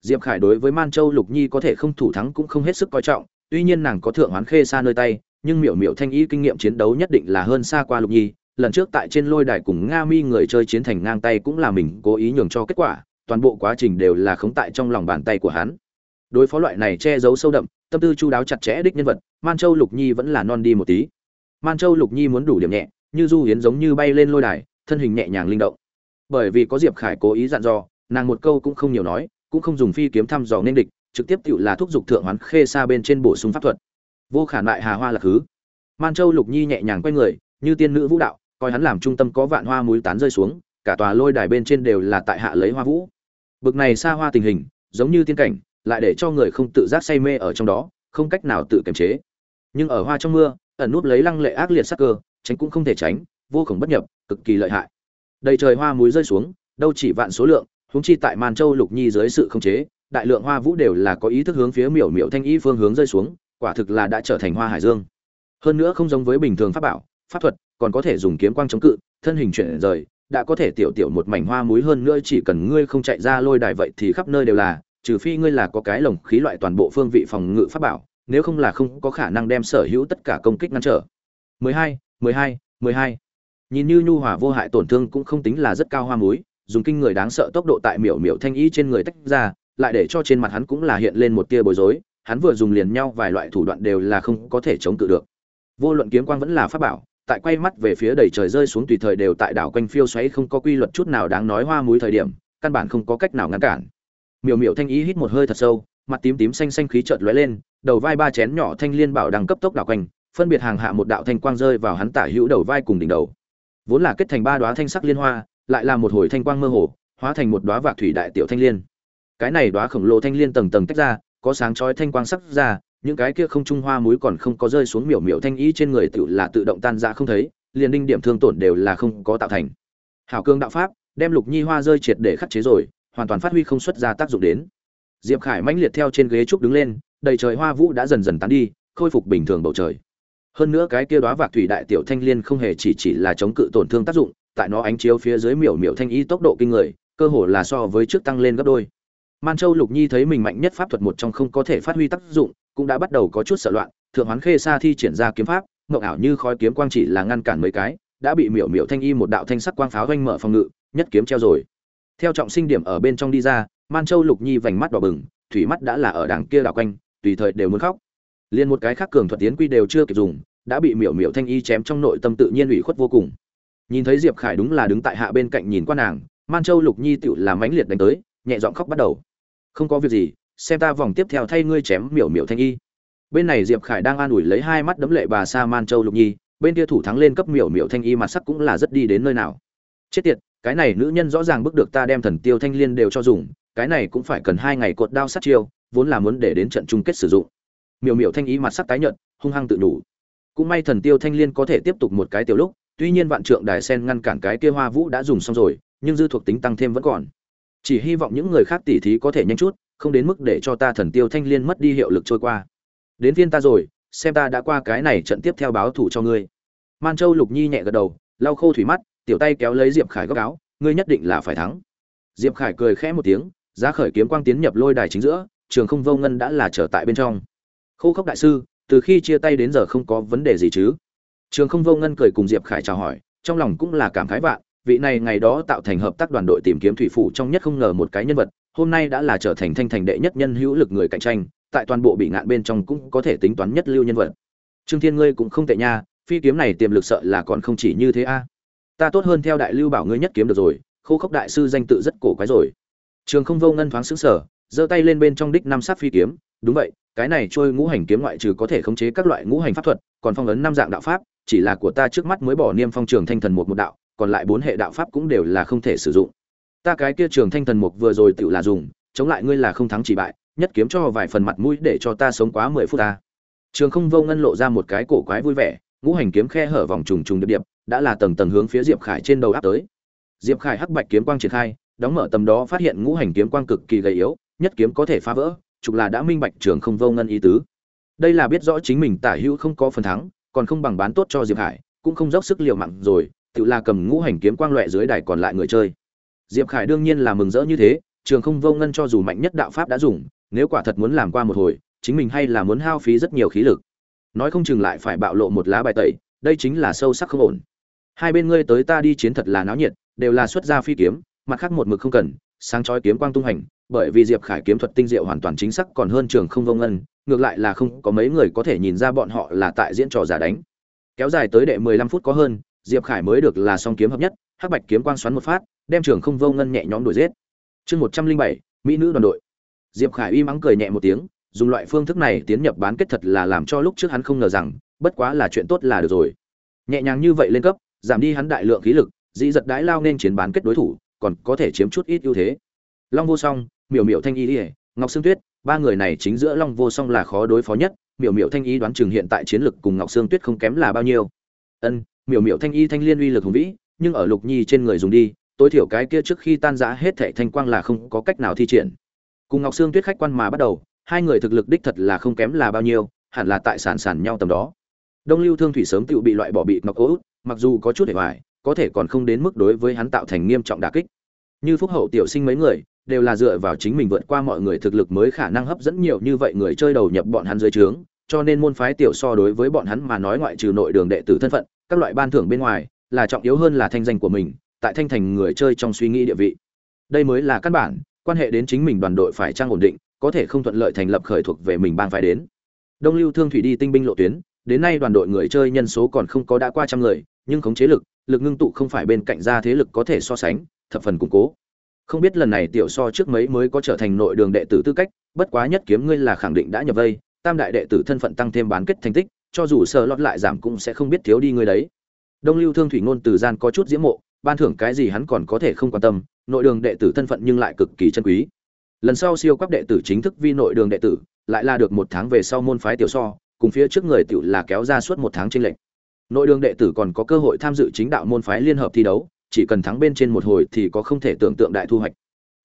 Diệp khải đối với man châu lục nhi có thể không thủ thắng cũng không hết sức coi trọng, tuy nhiên nàng có thượng hoán khê xa nơi tay, nhưng miểu miểu thanh y kinh nghiệm chiến đấu nhất định là hơn xa qua lục nhi, lần trước tại trên lôi đài cùng nga mi người chơi chiến thành ngang tay cũng là mình cố ý nhường cho kết quả toàn bộ quá trình đều là khống tại trong lòng bàn tay của hắn. Đối phó loại này che giấu sâu đậm, tâm tư chu đáo chặt chẽ đích nhân vật, man châu lục nhi vẫn là non đi một tí. Man châu lục nhi muốn đủ điểm nhẹ, như du hiến giống như bay lên lôi đài, thân hình nhẹ nhàng linh động. Bởi vì có diệp khải cố ý dặn dò, nàng một câu cũng không nhiều nói, cũng không dùng phi kiếm thăm dò nên địch, trực tiếp tự là thúc giục thượng hoán khê xa bên trên bổ sung pháp thuật. Vô khả lại hà hoa là thứ. Man châu lục nhi nhẹ nhàng quay người, như tiên nữ vũ đạo, coi hắn làm trung tâm có vạn hoa muối tán rơi xuống cả tòa lôi đài bên trên đều là tại hạ lấy hoa vũ. Bực này xa hoa tình hình, giống như tiên cảnh, lại để cho người không tự giác say mê ở trong đó, không cách nào tự kiềm chế. Nhưng ở hoa trong mưa, ẩn núp lấy lăng lệ ác liệt sắc cơ, tránh cũng không thể tránh, vô cùng bất nhập, cực kỳ lợi hại. Đầy trời hoa muối rơi xuống, đâu chỉ vạn số lượng húng chi tại man châu lục nhi dưới sự khống chế, đại lượng hoa vũ đều là có ý thức hướng phía miểu miểu thanh ý phương hướng rơi xuống, quả thực là đã trở thành hoa hải dương. Hơn nữa không giống với bình thường pháp bảo, pháp thuật, còn có thể dùng kiếm quang chống cự, thân hình chuyển rời đã có thể tiểu tiểu một mảnh hoa muối hơn nữa chỉ cần ngươi không chạy ra lôi đài vậy thì khắp nơi đều là trừ phi ngươi là có cái lồng khí loại toàn bộ phương vị phòng ngự pháp bảo nếu không là không có khả năng đem sở hữu tất cả công kích ngăn trở 12, 12, 12. nhìn như nhu hòa vô hại tổn thương cũng không tính là rất cao hoa muối dùng kinh người đáng sợ tốc độ tại miểu miểu thanh ý trên người tách ra lại để cho trên mặt hắn cũng là hiện lên một tia bối rối hắn vừa dùng liền nhau vài loại thủ đoạn đều là không có thể chống cự được vô luận kiếm quang vẫn là pháp bảo tại quay mắt về phía đầy trời rơi xuống tùy thời đều tại đảo quanh phiêu xoáy không có quy luật chút nào đáng nói hoa muối thời điểm, căn bản không có cách nào ngăn cản. Miểu miểu thanh ý hít một hơi thật sâu, mặt tím tím xanh xanh khí chợt lóe lên, đầu vai ba chén nhỏ thanh liên bảo đang cấp tốc đảo quanh, phân biệt hàng hạ một đạo thanh quang rơi vào hắn tả hữu đầu vai cùng đỉnh đầu. Vốn là kết thành ba đóa thanh sắc liên hoa, lại là một hồi thanh quang mơ hồ, hóa thành một đóa vạc thủy đại tiểu thanh liên. Cái này đóa khổng lồ thanh liên tầng tầng tách ra, có sáng chói thanh quang sắc ra những cái kia không trung hoa muối còn không có rơi xuống miểu miểu thanh ý trên người tự là tự động tan ra không thấy, liền đinh điểm thương tổn đều là không có tạo thành. Hảo cương đạo pháp, đem lục nhi hoa rơi triệt để khắc chế rồi, hoàn toàn phát huy không xuất ra tác dụng đến. Diệp khải mãnh liệt theo trên ghế trúc đứng lên, đầy trời hoa vũ đã dần dần tán đi, khôi phục bình thường bầu trời. Hơn nữa cái kia đóa vạc thủy đại tiểu thanh liên không hề chỉ chỉ là chống cự tổn thương tác dụng, tại nó ánh chiếu phía dưới miểu miểu thanh ý tốc độ kinh người, cơ hồ là so với trước tăng lên gấp đôi. Man châu lục nhi thấy mình mạnh nhất pháp thuật một trong không có thể phát huy tác dụng cũng đã bắt đầu có chút sợ loạn, thượng hoán khê sa thi triển ra kiếm pháp, mộng ảo như khói kiếm quang chỉ là ngăn cản mấy cái, đã bị miểu miểu thanh y một đạo thanh sắc quang pháo doanh mở phòng ngự, nhất kiếm treo rồi. Theo trọng sinh điểm ở bên trong đi ra, man châu lục nhi vành mắt đỏ bừng, thủy mắt đã là ở đằng kia đảo quanh, tùy thời đều muốn khóc. Liền một cái khác cường thuật tiến quy đều chưa kịp dùng, đã bị miểu miểu thanh y chém trong nội tâm tự nhiên ủy khuất vô cùng. Nhìn thấy diệp khải đúng là đứng tại hạ bên cạnh nhìn qua nàng, man châu lục nhi tựu làm mãnh liệt đánh tới, nhẹ giọng khóc bắt đầu. Không có việc gì xem ta vòng tiếp theo thay ngươi chém miểu miểu thanh y. Bên này diệp khải đang an ủi lấy hai mắt đấm lệ bà sa man châu lục nhi, bên kia thủ thắng lên cấp miểu miểu thanh y mặt sắc cũng là rất đi đến nơi nào. Chết tiệt, cái này nữ nhân rõ ràng bức được ta đem thần tiêu thanh liên đều cho dùng, cái này cũng phải cần hai ngày cột đao sát chiêu, vốn là muốn để đến trận chung kết sử dụng. Miểu miểu thanh y mặt sắc tái nhợt, hung hăng tự đủ. Cũng may thần tiêu thanh liên có thể tiếp tục một cái tiểu lúc, tuy nhiên vạn trượng đài sen ngăn cản cái kia hoa vũ đã dùng xong rồi, nhưng dư thuộc tính tăng thêm vẫn còn. Chỉ hy vọng những người khác tỉ thí có thể nhanh chút không đến mức để cho ta thần tiêu thanh liên mất đi hiệu lực trôi qua. Đến phiên ta rồi, xem ta đã qua cái này trận tiếp theo báo thủ cho ngươi. Man châu lục nhi nhẹ gật đầu, lau khô thủy mắt, tiểu tay kéo lấy diệp khải góc áo, ngươi nhất định là phải thắng. Diệp khải cười khẽ một tiếng, giá khởi kiếm quang tiến nhập lôi đài chính giữa, trường không vô ngân đã là trở tại bên trong. Khô khốc đại sư, từ khi chia tay đến giờ không có vấn đề gì chứ? Trường không vô ngân cười cùng diệp khải chào hỏi, trong lòng cũng là cảm khái vạn, vị này ngày đó tạo thành hợp tác đoàn đội tìm kiếm thủy phủ trong nhất không ngờ một cái nhân vật hôm nay đã là trở thành thanh thành đệ nhất nhân hữu lực người cạnh tranh, tại toàn bộ bị ngạn bên trong cũng có thể tính toán nhất lưu nhân vật. Trương thiên ngươi cũng không tệ nha, phi kiếm này tiềm lực sợ là còn không chỉ như thế a. Ta tốt hơn theo đại lưu bảo ngươi nhất kiếm được rồi, khô khốc đại sư danh tự rất cổ quái rồi. Trường không vô ngân thoáng xứng sở giơ tay lên bên trong đích năm sát phi kiếm, đúng vậy, cái này trôi ngũ hành kiếm ngoại trừ có thể khống chế các loại ngũ hành pháp thuật, còn phong ấn năm dạng đạo pháp, chỉ là của ta trước mắt mới bỏ niêm phong trường thanh thần một một đạo, còn lại bốn hệ đạo pháp cũng đều là không thể sử dụng ta cái kia trường thanh thần mục vừa rồi tựu là dùng, chống lại ngươi là không thắng chỉ bại, nhất kiếm cho vài phần mặt mũi để cho ta sống quá mười phút ta. Trường không vô ngân lộ ra một cái cổ quái vui vẻ, ngũ hành kiếm khe hở vòng trùng trùng điệp điệp, đã là tầng tầng hướng phía diệp khải trên đầu áp tới. Diệp khải hắc bạch kiếm quang triển khai, đóng mở tầm đó phát hiện ngũ hành kiếm quang cực kỳ gầy yếu, nhất kiếm có thể phá vỡ trục là đã minh bạch trường không vô ngân ý tứ. Đây là biết rõ chính mình tả hữu không có phần thắng, còn không bằng bán tốt cho diệp khải, cũng không dốc sức liều mạng rồi tự là cầm ngũ hành kiếm quang loẹ dưới đài còn lại người chơi diệp khải đương nhiên là mừng rỡ như thế, trường không vô ngân cho dù mạnh nhất đạo pháp đã dùng, nếu quả thật muốn làm qua một hồi, chính mình hay là muốn hao phí rất nhiều khí lực. Nói không chừng lại phải bạo lộ một lá bài tẩy, đây chính là sâu sắc không ổn. Hai bên ngươi tới ta đi chiến thật là náo nhiệt, đều là xuất gia phi kiếm, mặt khác một mực không cần, sáng chói kiếm quang tung hành, bởi vì diệp khải kiếm thuật tinh diệu hoàn toàn chính xác còn hơn trường không vô ngân, ngược lại là không có mấy người có thể nhìn ra bọn họ là tại diễn trò giả đánh. Kéo dài tới đệ mười lăm phút có hơn, diệp khải mới được là song kiếm hợp nhất, hắc bạch kiếm quang xoắn một phát đem trường không vô ngân nhẹ nhõm đuổi giết. Chương một trăm linh bảy, mỹ nữ đoàn đội. Diệp khải uy mắng cười nhẹ một tiếng, dùng loại phương thức này tiến nhập bán kết thật là làm cho lúc trước hắn không ngờ rằng, bất quá là chuyện tốt là được rồi. Nhẹ nhàng như vậy lên cấp, giảm đi hắn đại lượng khí lực, dĩ giật đãi lao nên chiến bán kết đối thủ, còn có thể chiếm chút ít ưu thế. Long vô song, miểu miểu thanh y ỉa ngọc sương tuyết, ba người này chính giữa long vô song là khó đối phó nhất, miểu miểu thanh y đoán chừng hiện tại chiến lực cùng ngọc sương tuyết không kém là bao nhiêu. Ân, miểu miểu thanh y thanh liên uy lực hùng vĩ, nhưng ở lục nhi trên người dùng đi tối thiểu cái kia trước khi tan rã hết thảy thanh quang là không có cách nào thi triển. Cùng ngọc sương tuyết khách quan mà bắt đầu, hai người thực lực đích thật là không kém là bao nhiêu, hẳn là tại sản sản nhau tầm đó. Đông lưu thương thủy sớm tự bị loại bỏ bị ngọc cố mặc dù có chút để hoài, có thể còn không đến mức đối với hắn tạo thành nghiêm trọng đả kích. Như phúc hậu tiểu sinh mấy người, đều là dựa vào chính mình vượt qua mọi người thực lực mới khả năng hấp dẫn nhiều như vậy người chơi đầu nhập bọn hắn dưới trướng, cho nên môn phái tiểu so đối với bọn hắn mà nói ngoại trừ nội đường đệ tử thân phận, các loại ban thưởng bên ngoài, là trọng yếu hơn là thanh danh của mình tại thanh thành người chơi trong suy nghĩ địa vị. Đây mới là căn bản, quan hệ đến chính mình đoàn đội phải trang ổn định, có thể không thuận lợi thành lập khởi thuộc về mình bang phải đến. Đông lưu thương thủy đi tinh binh lộ tuyến, đến nay đoàn đội người chơi nhân số còn không có đã qua trăm người, nhưng khống chế lực lực ngưng tụ không phải bên cạnh ra thế lực có thể so sánh, thập phần củng cố. Không biết lần này tiểu so trước mấy mới có trở thành nội đường đệ tử tư cách, bất quá nhất kiếm ngươi là khẳng định đã nhập vây, tam đại đệ tử thân phận tăng thêm bán kết thành tích, cho dù sợ lót lại giảm cũng sẽ không biết thiếu đi ngươi đấy. Đông lưu thương thủy ngôn từ gian có chút diễm mộ ban thưởng cái gì hắn còn có thể không quan tâm, nội đường đệ tử thân phận nhưng lại cực kỳ chân quý. Lần sau siêu cấp đệ tử chính thức vi nội đường đệ tử, lại là được một tháng về sau môn phái tiểu so, cùng phía trước người tiểu là kéo ra suốt một tháng tranh lệch. Nội đường đệ tử còn có cơ hội tham dự chính đạo môn phái liên hợp thi đấu, chỉ cần thắng bên trên một hồi thì có không thể tưởng tượng đại thu hoạch.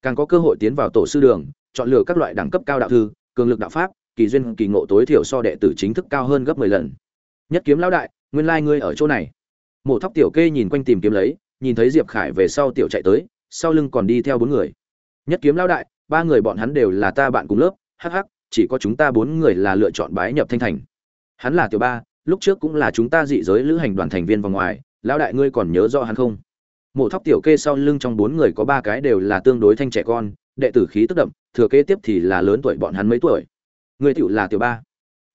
Càng có cơ hội tiến vào tổ sư đường, chọn lựa các loại đẳng cấp cao đạo thư, cường lực đạo pháp, kỳ duyên kỳ ngộ tối thiểu so đệ tử chính thức cao hơn gấp mười lần. Nhất kiếm lão đại, nguyên lai ngươi ở chỗ này. Mổ thóc tiểu kê nhìn quanh tìm kiếm lấy nhìn thấy diệp khải về sau tiểu chạy tới, sau lưng còn đi theo bốn người. Nhất kiếm lão đại, ba người bọn hắn đều là ta bạn cùng lớp, hắc hắc, chỉ có chúng ta bốn người là lựa chọn bái nhập thanh thành. Hắn là tiểu ba, lúc trước cũng là chúng ta dị giới lữ hành đoàn thành viên vòng ngoài, lão đại ngươi còn nhớ rõ hắn không? Mổ thóc tiểu kê sau lưng trong bốn người có ba cái đều là tương đối thanh trẻ con, đệ tử khí tức đậm, thừa kế tiếp thì là lớn tuổi bọn hắn mấy tuổi. Người tiểu là tiểu ba.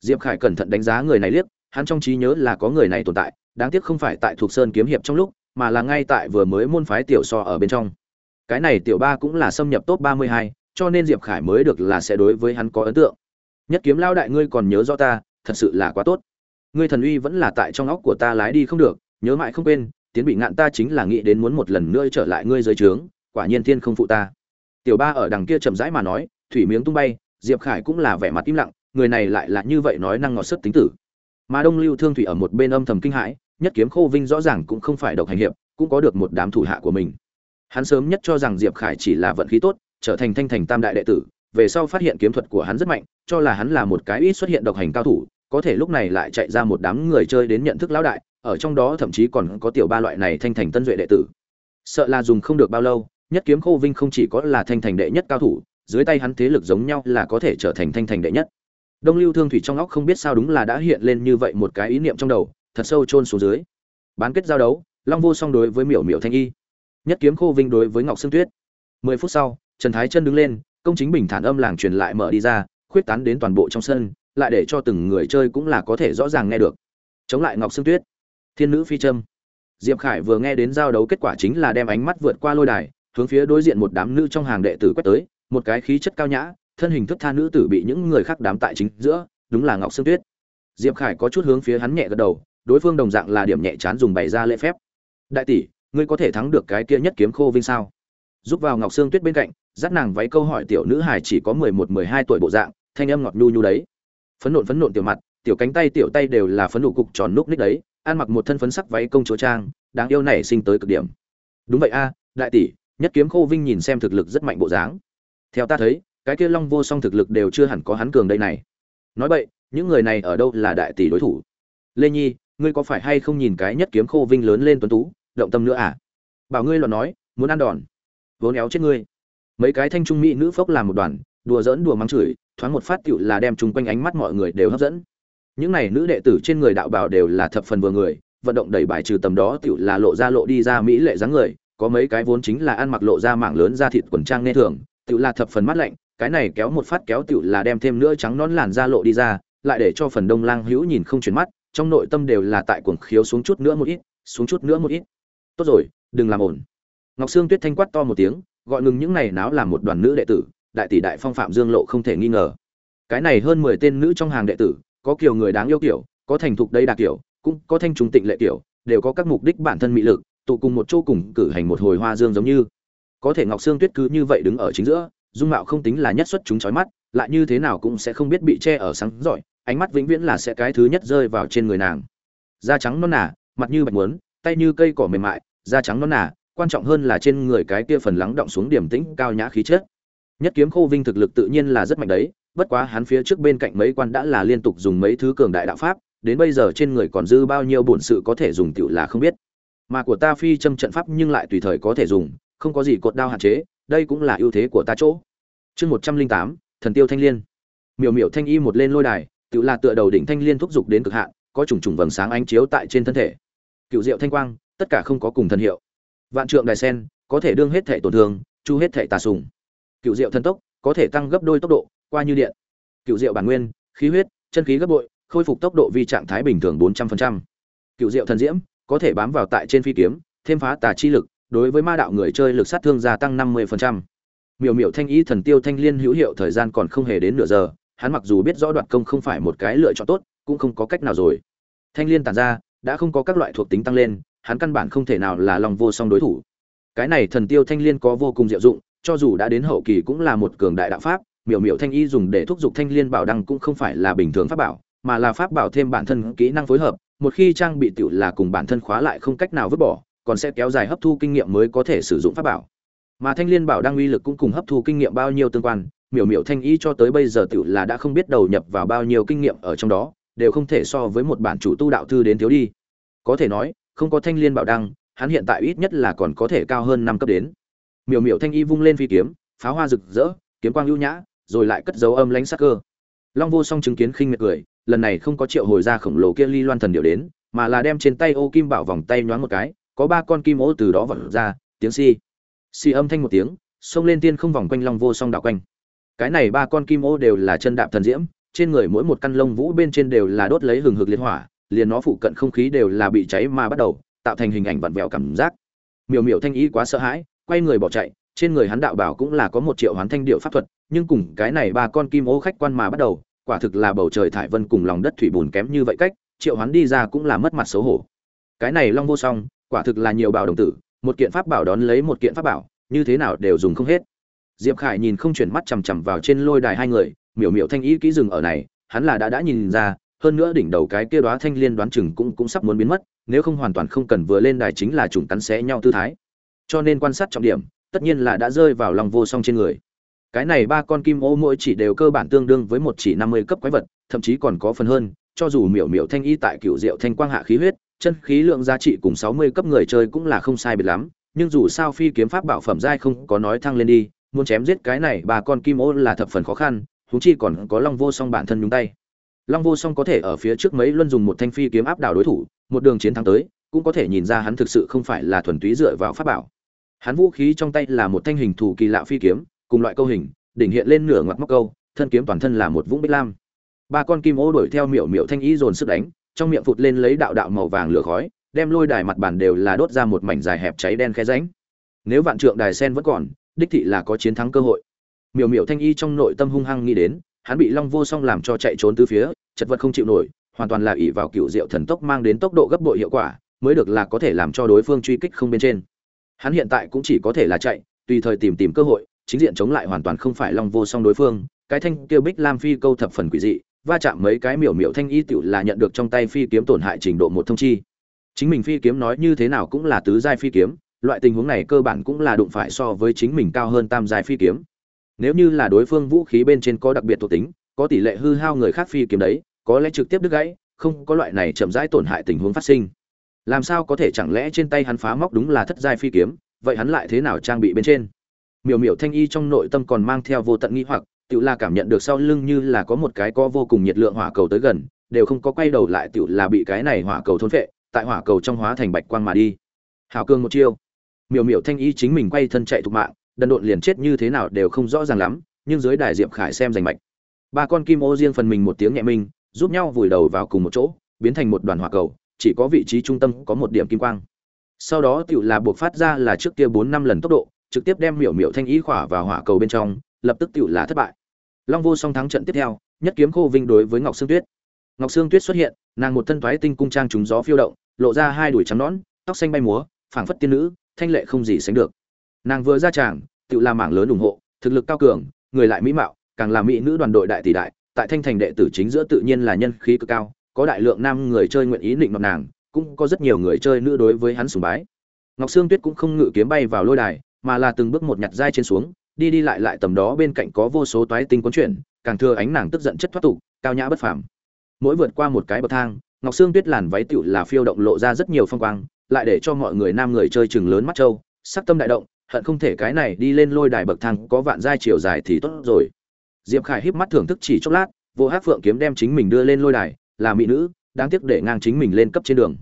Diệp khải cẩn thận đánh giá người này liếc, hắn trong trí nhớ là có người này tồn tại, đáng tiếc không phải tại thuộc sơn kiếm hiệp trong lúc mà là ngay tại vừa mới môn phái tiểu so ở bên trong. Cái này tiểu ba cũng là xâm nhập top ba mươi hai, cho nên diệp khải mới được là sẽ đối với hắn có ấn tượng. Nhất kiếm lao đại ngươi còn nhớ rõ ta, thật sự là quá tốt. Ngươi thần uy vẫn là tại trong óc của ta lái đi không được, nhớ mãi không quên, tiến bị ngạn ta chính là nghĩ đến muốn một lần nữa trở lại ngươi dưới trướng, quả nhiên thiên không phụ ta. Tiểu ba ở đằng kia chậm rãi mà nói, thủy miếng tung bay, diệp khải cũng là vẻ mặt im lặng, người này lại là như vậy nói năng ngọt sức tính tử. Mà đông lưu thương thủy ở một bên âm thầm kinh hãi nhất kiếm khô vinh rõ ràng cũng không phải độc hành hiệp, cũng có được một đám thủ hạ của mình. Hắn sớm nhất cho rằng diệp khải chỉ là vận khí tốt, trở thành thanh thành tam đại đệ tử, về sau phát hiện kiếm thuật của hắn rất mạnh, cho là hắn là một cái ít xuất hiện độc hành cao thủ, có thể lúc này lại chạy ra một đám người chơi đến nhận thức lão đại, ở trong đó thậm chí còn có tiểu ba loại này thanh thành tân duệ đệ tử. Sợ là dùng không được bao lâu, nhất kiếm khô vinh không chỉ có là thanh thành đệ nhất cao thủ, dưới tay hắn thế lực giống nhau là có thể trở thành thanh thành đệ nhất. Đông lưu thương thủy trong óc không biết sao đúng là đã hiện lên như vậy một cái ý niệm trong đầu thật sâu chôn xuống dưới. Bán kết giao đấu, long vô song đối với miểu miểu thanh y. Nhất kiếm khô vinh đối với ngọc sương tuyết. Mười phút sau, trần thái chân đứng lên, công chính bình thản âm làng truyền lại mở đi ra, khuyết tán đến toàn bộ trong sân, lại để cho từng người chơi cũng là có thể rõ ràng nghe được. Chống lại ngọc sương tuyết. Thiên nữ phi trâm diệp khải vừa nghe đến giao đấu kết quả chính là đem ánh mắt vượt qua lôi đài, hướng phía đối diện một đám nữ trong hàng đệ tử quét tới, một cái khí chất cao nhã, thân hình thức tha nữ tử bị những người khác đám tại chính giữa, đúng là ngọc sương tuyết. Diệp khải có chút hướng phía hắn nhẹ gật đầu đối phương đồng dạng là điểm nhẹ chán dùng bày ra lễ phép. Đại tỷ, ngươi có thể thắng được cái kia nhất kiếm khô vinh sao? Giúp vào ngọc sương tuyết bên cạnh, dắt nàng váy câu hỏi tiểu nữ hài chỉ có mười một, mười hai tuổi bộ dạng, thanh âm ngọt nhu nhu đấy. Phấn nộn phấn nộn tiểu mặt, tiểu cánh tay tiểu tay đều là phấn nụ cục tròn núc ních đấy, ăn mặc một thân phấn sắc váy công chúa trang, đáng yêu này sinh tới cực điểm. Đúng vậy a, đại tỷ, nhất kiếm khô vinh nhìn xem thực lực rất mạnh bộ dáng. Theo ta thấy, cái kia long vô song thực lực đều chưa hẳn có hắn cường đây này. Nói vậy những người này ở đâu là đại tỷ đối thủ? Lê nhi ngươi có phải hay không nhìn cái nhất kiếm khô vinh lớn lên tuấn tú, động tâm nữa à? Bảo ngươi lo nói, muốn ăn đòn, vốn éo chết ngươi. Mấy cái thanh trung mỹ nữ phốc làm một đoàn, đùa giỡn đùa mắng chửi, thoáng một phát tựu là đem chung quanh ánh mắt mọi người đều hấp dẫn. Những này nữ đệ tử trên người đạo bào đều là thập phần vừa người, vận động đẩy bài trừ tầm đó tựu là lộ ra lộ đi ra mỹ lệ dáng người, có mấy cái vốn chính là ăn mặc lộ ra mảng lớn da thịt quần trang nên thường, tựu là thập phần mắt lạnh, cái này kéo một phát kéo tựu là đem thêm nữa trắng nón làn da lộ đi ra, lại để cho phần đông lang hữu nhìn không chuyển mắt trong nội tâm đều là tại cuồng khiếu xuống chút nữa một ít, xuống chút nữa một ít. Tốt rồi, đừng làm ổn ngọc sương tuyết thanh quát to một tiếng, gọi ngừng những này náo làm một đoàn nữ đệ tử, đại tỷ đại phong phạm dương lộ không thể nghi ngờ. Cái này hơn mười tên nữ trong hàng đệ tử, có kiểu người đáng yêu kiểu, có thành thục đây đặc kiểu, cũng có thanh trùng tịnh lệ kiểu, đều có các mục đích bản thân mỹ lực, tụ cùng một chỗ cùng cử hành một hồi hoa dương giống như. Có thể ngọc sương tuyết cứ như vậy đứng ở chính giữa, dung mạo không tính là nhất xuất chúng chói mắt, lại như thế nào cũng sẽ không biết bị che ở sáng giỏi ánh mắt vĩnh viễn là sẽ cái thứ nhất rơi vào trên người nàng. Da trắng non nả mặt như bạch muốn, tay như cây cỏ mềm mại, da trắng non nả quan trọng hơn là trên người cái kia phần lắng động xuống điểm tĩnh cao nhã khí chất. Nhất kiếm khô vinh thực lực tự nhiên là rất mạnh đấy, bất quá hắn phía trước bên cạnh mấy quan đã là liên tục dùng mấy thứ cường đại đạo pháp, đến bây giờ trên người còn dư bao nhiêu bổn sự có thể dùng tiểu là không biết. Mà của ta phi châm trận pháp nhưng lại tùy thời có thể dùng, không có gì cột đao hạn chế, đây cũng là ưu thế của ta chỗ. Chương một trăm linh tám, thần tiêu thanh liên. Miểu miểu thanh y một lên lôi đài tự là tựa đầu đỉnh thanh liên thúc Dục đến cực hạn, có trùng trùng vầng sáng ánh chiếu tại trên thân thể. Cựu diệu thanh quang, tất cả không có cùng thần hiệu. Vạn trượng đài sen, có thể đương hết thể tổn thương, chu hết thể tà sùng. Cựu diệu thần tốc, có thể tăng gấp đôi tốc độ, qua như điện. Cựu diệu bản nguyên, khí huyết, chân khí gấp bội, khôi phục tốc độ vi trạng thái bình thường bốn trăm linh cựu diệu thần diễm, có thể bám vào tại trên phi kiếm, thêm phá tà chi lực, đối với ma đạo người chơi lực sát thương gia tăng năm mươi miểu miểu thanh ý thần tiêu thanh liên hữu hiệu thời gian còn không hề đến nửa giờ hắn mặc dù biết rõ đoạt công không phải một cái lựa chọn tốt, cũng không có cách nào rồi. Thanh liên tàn ra, đã không có các loại thuộc tính tăng lên, hắn căn bản không thể nào là lòng vô song đối thủ. Cái này thần tiêu thanh liên có vô cùng diệu dụng, cho dù đã đến hậu kỳ cũng là một cường đại đạo pháp, miểu miểu thanh y dùng để thúc giục thanh liên bảo đăng cũng không phải là bình thường pháp bảo, mà là pháp bảo thêm bản thân kỹ năng phối hợp, một khi trang bị tiểu là cùng bản thân khóa lại không cách nào vứt bỏ, còn sẽ kéo dài hấp thu kinh nghiệm mới có thể sử dụng pháp bảo. Mà thanh liên bảo đăng uy lực cũng cùng hấp thu kinh nghiệm bao nhiêu tương quan miểu miểu thanh y cho tới bây giờ tự là đã không biết đầu nhập vào bao nhiêu kinh nghiệm ở trong đó, đều không thể so với một bản chủ tu đạo thư đến thiếu đi. Có thể nói, không có thanh liên bảo đăng, hắn hiện tại ít nhất là còn có thể cao hơn năm cấp đến. Miểu miểu thanh y vung lên phi kiếm pháo hoa rực rỡ, kiếm quang ưu nhã, rồi lại cất dấu âm lãnh sắc cơ. Long vô song chứng kiến khinh miệt cười, lần này không có triệu hồi ra khổng lồ kia ly loan thần điệu đến, mà là đem trên tay ô kim bảo vòng tay nhoáng một cái, có ba con kim ô từ đó vật ra, tiếng si. Si âm thanh một tiếng, xông lên tiên không vòng quanh long vô song đảo quanh cái này ba con kim ô đều là chân đạp thần diễm, trên người mỗi một căn lông vũ bên trên đều là đốt lấy hừng hực liên hỏa, liền nó phụ cận không khí đều là bị cháy mà bắt đầu, tạo thành hình ảnh vặn vẹo cảm giác. Miểu miểu thanh ý quá sợ hãi, quay người bỏ chạy, trên người hắn đạo bảo cũng là có một triệu hoán thanh điệu pháp thuật, nhưng cùng cái này ba con kim ô khách quan mà bắt đầu, quả thực là bầu trời thải vân cùng lòng đất thủy bùn kém như vậy cách, triệu hoán đi ra cũng là mất mặt xấu hổ. Cái này long vô song, quả thực là nhiều bảo đồng tử, một kiện pháp bảo đón lấy một kiện pháp bảo, như thế nào đều dùng không hết diệp khải nhìn không chuyển mắt chằm chằm vào trên lôi đài hai người, miểu miểu thanh ý kỹ dừng ở này, hắn là đã đã nhìn ra, hơn nữa đỉnh đầu cái kia đóa thanh liên đoán chừng cũng cũng sắp muốn biến mất, nếu không hoàn toàn không cần vừa lên đài chính là trùng cắn xé nhau tư thái. Cho nên quan sát trọng điểm, tất nhiên là đã rơi vào lòng vô song trên người. Cái này ba con kim ô mỗi chỉ đều cơ bản tương đương với một chỉ năm mươi cấp quái vật, thậm chí còn có phần hơn, cho dù miểu miểu thanh y tại cựu diệu thanh quang hạ khí huyết, chân khí lượng giá trị cùng sáu mươi cấp người chơi cũng là không sai biệt lắm, nhưng dù sao phi kiếm pháp bảo phẩm giai không có nói thăng lên đi muốn chém giết cái này bà con kim ô là thập phần khó khăn húng chi còn có long vô song bản thân nhúng tay. Long vô song có thể ở phía trước mấy luân dùng một thanh phi kiếm áp đảo đối thủ, một đường chiến thắng tới, cũng có thể nhìn ra hắn thực sự không phải là thuần túy dựa vào pháp bảo. Hắn vũ khí trong tay là một thanh hình thủ kỳ lạ phi kiếm, cùng loại câu hình, đỉnh hiện lên nửa ngoặt móc câu, thân kiếm toàn thân là một vũng bích lam. Ba con kim ô đuổi theo miểu miểu thanh ý dồn sức đánh, trong miệng phụt lên lấy đạo đạo màu vàng lửa khói, đem lôi đài mặt bàn đều là đốt ra một mảnh dài hẹp cháy đen khe ránh nếu vạn trượng đài sen vẫn còn đích thị là có chiến thắng cơ hội. Miểu miểu thanh y trong nội tâm hung hăng nghĩ đến, hắn bị long vô song làm cho chạy trốn từ phía, chật vật không chịu nổi, hoàn toàn là ỷ vào cựu diệu thần tốc mang đến tốc độ gấp bội hiệu quả, mới được là có thể làm cho đối phương truy kích không bên trên. Hắn hiện tại cũng chỉ có thể là chạy, tùy thời tìm tìm cơ hội, chính diện chống lại hoàn toàn không phải long vô song đối phương. Cái thanh kêu bích lam phi câu thập phần quỷ dị, va chạm mấy cái miểu miểu thanh y tựu là nhận được trong tay phi kiếm tổn hại trình độ một thông chi. Chính mình phi kiếm nói như thế nào cũng là tứ giai phi kiếm loại tình huống này cơ bản cũng là đụng phải so với chính mình cao hơn tam giai phi kiếm. Nếu như là đối phương vũ khí bên trên có đặc biệt thuộc tính, có tỷ lệ hư hao người khác phi kiếm đấy, có lẽ trực tiếp đứt gãy, không có loại này chậm rãi tổn hại tình huống phát sinh. Làm sao có thể chẳng lẽ trên tay hắn phá móc đúng là thất giai phi kiếm, vậy hắn lại thế nào trang bị bên trên? Miểu miểu thanh y trong nội tâm còn mang theo vô tận nghi hoặc tự là cảm nhận được sau lưng như là có một cái có vô cùng nhiệt lượng hỏa cầu tới gần, đều không có quay đầu lại tự là bị cái này hỏa cầu thôn phệ, tại hỏa cầu trong hóa thành bạch quang mà đi. Hảo cương một chiêu miểu miểu thanh y chính mình quay thân chạy thục mạng, đần độn liền chết như thế nào đều không rõ ràng lắm, nhưng dưới đài diệp khải xem giành mạch. Ba con kim ô riêng phần mình một tiếng nhẹ minh, giúp nhau vùi đầu vào cùng một chỗ, biến thành một đoàn hỏa cầu, chỉ có vị trí trung tâm có một điểm kim quang. Sau đó tựu là buộc phát ra là trước kia bốn năm lần tốc độ, trực tiếp đem miểu miểu thanh ý khỏa vào hỏa cầu bên trong, lập tức tựu là thất bại. Long vô song thắng trận tiếp theo, nhất kiếm khô vinh đối với ngọc sương tuyết. Ngọc sương tuyết xuất hiện, nàng một thân thoái tinh cung trang trúng gió phiêu động, lộ ra hai đùi trắng nón tóc xanh bay múa, phảng phất tiên nữ thanh lệ không gì sánh được. Nàng vừa ra tràng, tự làm mảng lớn ủng hộ, thực lực cao cường, người lại mỹ mạo, càng là mỹ nữ đoàn đội đại tỷ đại, tại thanh thành đệ tử chính giữa tự nhiên là nhân khí cực cao, có đại lượng nam người chơi nguyện ý định mặt nàng, cũng có rất nhiều người chơi nữ đối với hắn sùng bái. Ngọc sương tuyết cũng không ngự kiếm bay vào lôi đài, mà là từng bước một nhặt dai trên xuống, đi đi lại lại tầm đó bên cạnh có vô số toái tinh cuốn chuyển, càng thừa ánh nàng tức giận chất thoát tục, cao nhã bất phàm. Mỗi vượt qua một cái bậc thang, ngọc sương tuyết làn váy tựu là phiêu động lộ ra rất nhiều phong quang lại để cho mọi người nam người chơi chừng lớn mắt trâu sắc tâm đại động hận không thể cái này đi lên lôi đài bậc thang có vạn giai chiều dài thì tốt rồi. Diệp khải híp mắt thưởng thức chỉ chốc lát vô hát phượng kiếm đem chính mình đưa lên lôi đài là mỹ nữ đáng tiếc để ngang chính mình lên cấp trên đường.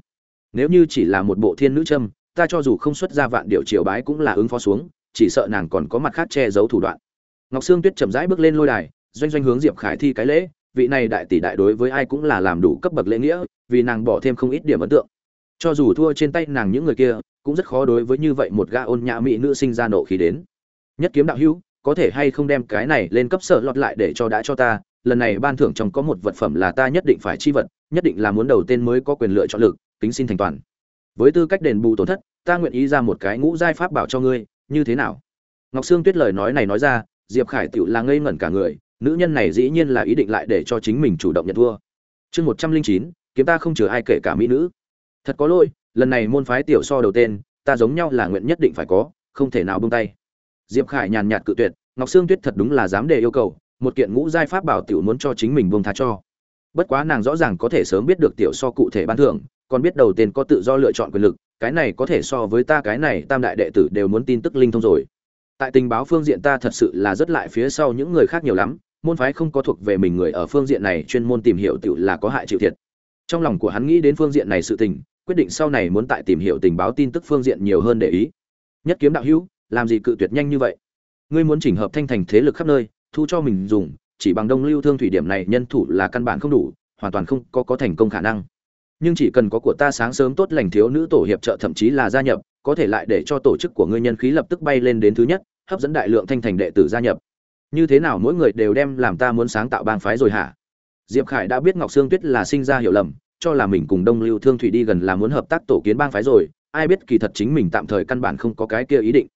Nếu như chỉ là một bộ thiên nữ trâm, ta cho dù không xuất ra vạn điệu triều bái cũng là ứng phó xuống chỉ sợ nàng còn có mặt khác che giấu thủ đoạn. Ngọc sương tuyết chậm rãi bước lên lôi đài doanh doanh hướng diệp khải thi cái lễ vị này đại tỷ đại đối với ai cũng là làm đủ cấp bậc lễ nghĩa vì nàng bỏ thêm không ít điểm ấn tượng cho dù thua trên tay nàng những người kia, cũng rất khó đối với như vậy một gã ôn nhã mỹ nữ sinh ra nộ khí đến. Nhất kiếm đạo hữu, có thể hay không đem cái này lên cấp sợ lọt lại để cho đã cho ta, lần này ban thưởng trong có một vật phẩm là ta nhất định phải chi vật, nhất định là muốn đầu tên mới có quyền lựa chọn lực, kính xin thành toàn. Với tư cách đền bù tổn thất, ta nguyện ý ra một cái ngũ giai pháp bảo cho ngươi, như thế nào? Ngọc sương tuyết lời nói này nói ra, diệp khải tựu là ngây ngẩn cả người, nữ nhân này dĩ nhiên là ý định lại để cho chính mình chủ động nhận thua. Chương một trăm linh chín, kiếm ta không chừa ai kể cả mỹ nữ thật có lỗi, lần này môn phái tiểu so đầu tên, ta giống nhau là nguyện nhất định phải có, không thể nào buông tay. Diệp khải nhàn nhạt cự tuyệt, ngọc sương tuyết thật đúng là dám đề yêu cầu, một kiện ngũ giai pháp bảo tiểu muốn cho chính mình buông tha cho. Bất quá nàng rõ ràng có thể sớm biết được tiểu so cụ thể ban thưởng, còn biết đầu tên có tự do lựa chọn quyền lực, cái này có thể so với ta, cái này tam đại đệ tử đều muốn tin tức linh thông rồi. Tại tình báo phương diện ta thật sự là rất lại phía sau những người khác nhiều lắm, môn phái không có thuộc về mình người ở phương diện này chuyên môn tìm hiểu tiểu là có hại chịu thiệt. Trong lòng của hắn nghĩ đến phương diện này sự tình quyết định sau này muốn tại tìm hiểu tình báo tin tức phương diện nhiều hơn để ý. Nhất kiếm đạo hữu, làm gì cự tuyệt nhanh như vậy? Ngươi muốn chỉnh hợp thanh thành thế lực khắp nơi, thu cho mình dùng, chỉ bằng đông lưu thương thủy điểm này nhân thủ là căn bản không đủ, hoàn toàn không có có thành công khả năng. Nhưng chỉ cần có của ta sáng sớm tốt lành thiếu nữ tổ hiệp trợ thậm chí là gia nhập, có thể lại để cho tổ chức của ngươi nhân khí lập tức bay lên đến thứ nhất, hấp dẫn đại lượng thanh thành đệ tử gia nhập. Như thế nào mỗi người đều đem làm ta muốn sáng tạo bang phái rồi hả? Diệp khải đã biết ngọc sương tuyết là sinh ra hiểu lầm cho là mình cùng đông lưu thương thủy đi gần là muốn hợp tác tổ kiến bang phái rồi, ai biết kỳ thật chính mình tạm thời căn bản không có cái kia ý định.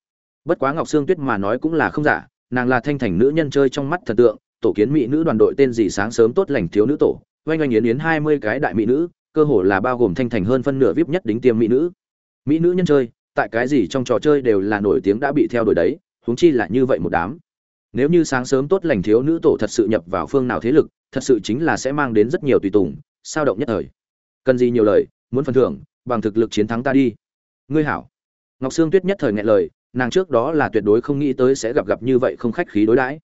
Bất quá ngọc sương tuyết mà nói cũng là không giả, nàng là thanh thành nữ nhân chơi trong mắt thần tượng, tổ kiến mỹ nữ đoàn đội tên gì sáng sớm tốt lành thiếu nữ tổ, oanh oanh yến yến hai mươi cái đại mỹ nữ, cơ hồ là bao gồm thanh thành hơn phân nửa vip nhất đính tiêm mỹ nữ. Mỹ nữ nhân chơi, tại cái gì trong trò chơi đều là nổi tiếng đã bị theo đuổi đấy, huống chi là như vậy một đám. Nếu như sáng sớm tốt lành thiếu nữ tổ thật sự nhập vào phương nào thế lực, thật sự chính là sẽ mang đến rất nhiều tùy tùng sao động nhất thời. Cần gì nhiều lời, muốn phần thưởng, bằng thực lực chiến thắng ta đi. Ngươi hảo. Ngọc sương tuyết nhất thời nghẹn lời, nàng trước đó là tuyệt đối không nghĩ tới sẽ gặp gặp như vậy không khách khí đối đãi.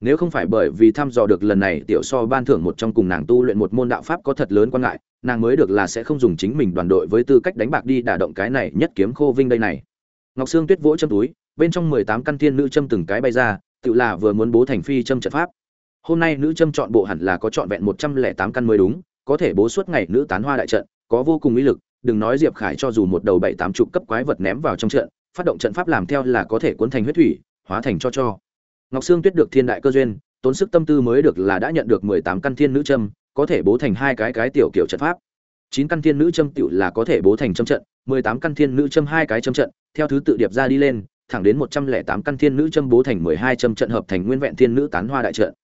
Nếu không phải bởi vì thăm dò được lần này, tiểu so ban thưởng một trong cùng nàng tu luyện một môn đạo pháp có thật lớn quan ngại, nàng mới được là sẽ không dùng chính mình đoàn đội với tư cách đánh bạc đi đả động cái này nhất kiếm khô vinh đây này. Ngọc sương tuyết vỗ châm túi, bên trong mười tám căn thiên nữ châm từng cái bay ra, tự là vừa muốn bố thành phi châm trận pháp. Hôm nay nữ châm chọn bộ hẳn là có chọn vẹn một trăm lẻ tám căn mới đúng có thể bố suốt ngày nữ tán hoa đại trận, có vô cùng uy lực, đừng nói diệp khải cho dù một đầu bảy tám chục cấp quái vật ném vào trong trận, phát động trận pháp làm theo là có thể cuốn thành huyết thủy, hóa thành cho cho. Ngọc sương tuyết được thiên đại cơ duyên, tốn sức tâm tư mới được là đã nhận được mười tám căn thiên nữ châm, có thể bố thành hai cái cái tiểu kiểu trận pháp. Chín căn thiên nữ châm tiểu là có thể bố thành châm trận, mười tám căn thiên nữ châm hai cái châm trận, theo thứ tự điệp ra đi lên, thẳng đến một trăm lẻ tám căn thiên nữ châm bố thành mười hai châm trận hợp thành nguyên vẹn thiên nữ tán hoa đại trận.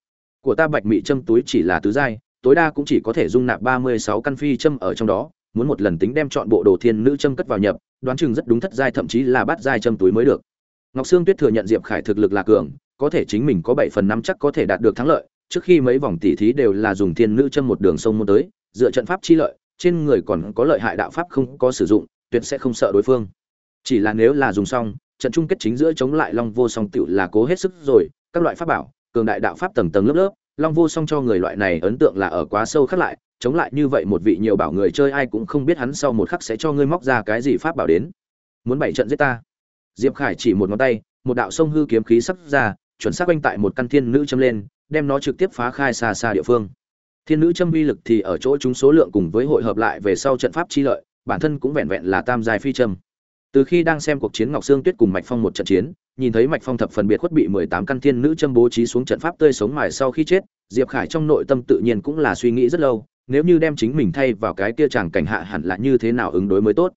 Của ta bạch mị châm túi chỉ là tứ giai tối đa cũng chỉ có thể dung nạp ba mươi sáu căn phi châm ở trong đó, muốn một lần tính đem chọn bộ đồ thiên nữ châm cất vào nhập, đoán chừng rất đúng thất giai thậm chí là bát giai châm túi mới được. Ngọc sương tuyết thừa nhận diệp khải thực lực là cường, có thể chính mình có bảy phần năm chắc có thể đạt được thắng lợi, trước khi mấy vòng tỉ thí đều là dùng thiên nữ châm một đường sông môn tới, dựa trận pháp chi lợi, trên người còn có lợi hại đạo pháp không có sử dụng, tuyệt sẽ không sợ đối phương. Chỉ là nếu là dùng xong, trận chung kết chính giữa chống lại long vô song tiểu là cố hết sức rồi, các loại pháp bảo, cường đại đạo pháp tầng tầng lớp lớp long vô song cho người loại này ấn tượng là ở quá sâu khắc lại, chống lại như vậy một vị nhiều bảo người chơi ai cũng không biết hắn sau một khắc sẽ cho ngươi móc ra cái gì pháp bảo đến. Muốn bảy trận giết ta. Diệp khải chỉ một ngón tay, một đạo sông hư kiếm khí sắp ra, chuẩn xác quanh tại một căn thiên nữ châm lên, đem nó trực tiếp phá khai xa xa địa phương. Thiên nữ châm uy lực thì ở chỗ chúng số lượng cùng với hội hợp lại về sau trận pháp chi lợi, bản thân cũng vẹn vẹn là tam giai phi châm từ khi đang xem cuộc chiến ngọc sương tuyết cùng mạch phong một trận chiến, nhìn thấy mạch phong thập phần biệt khuất bị mười tám căn thiên nữ châm bố trí xuống trận pháp tươi sống mài sau khi chết, diệp khải trong nội tâm tự nhiên cũng là suy nghĩ rất lâu, nếu như đem chính mình thay vào cái kia chàng cảnh hạ hẳn là như thế nào ứng đối mới tốt.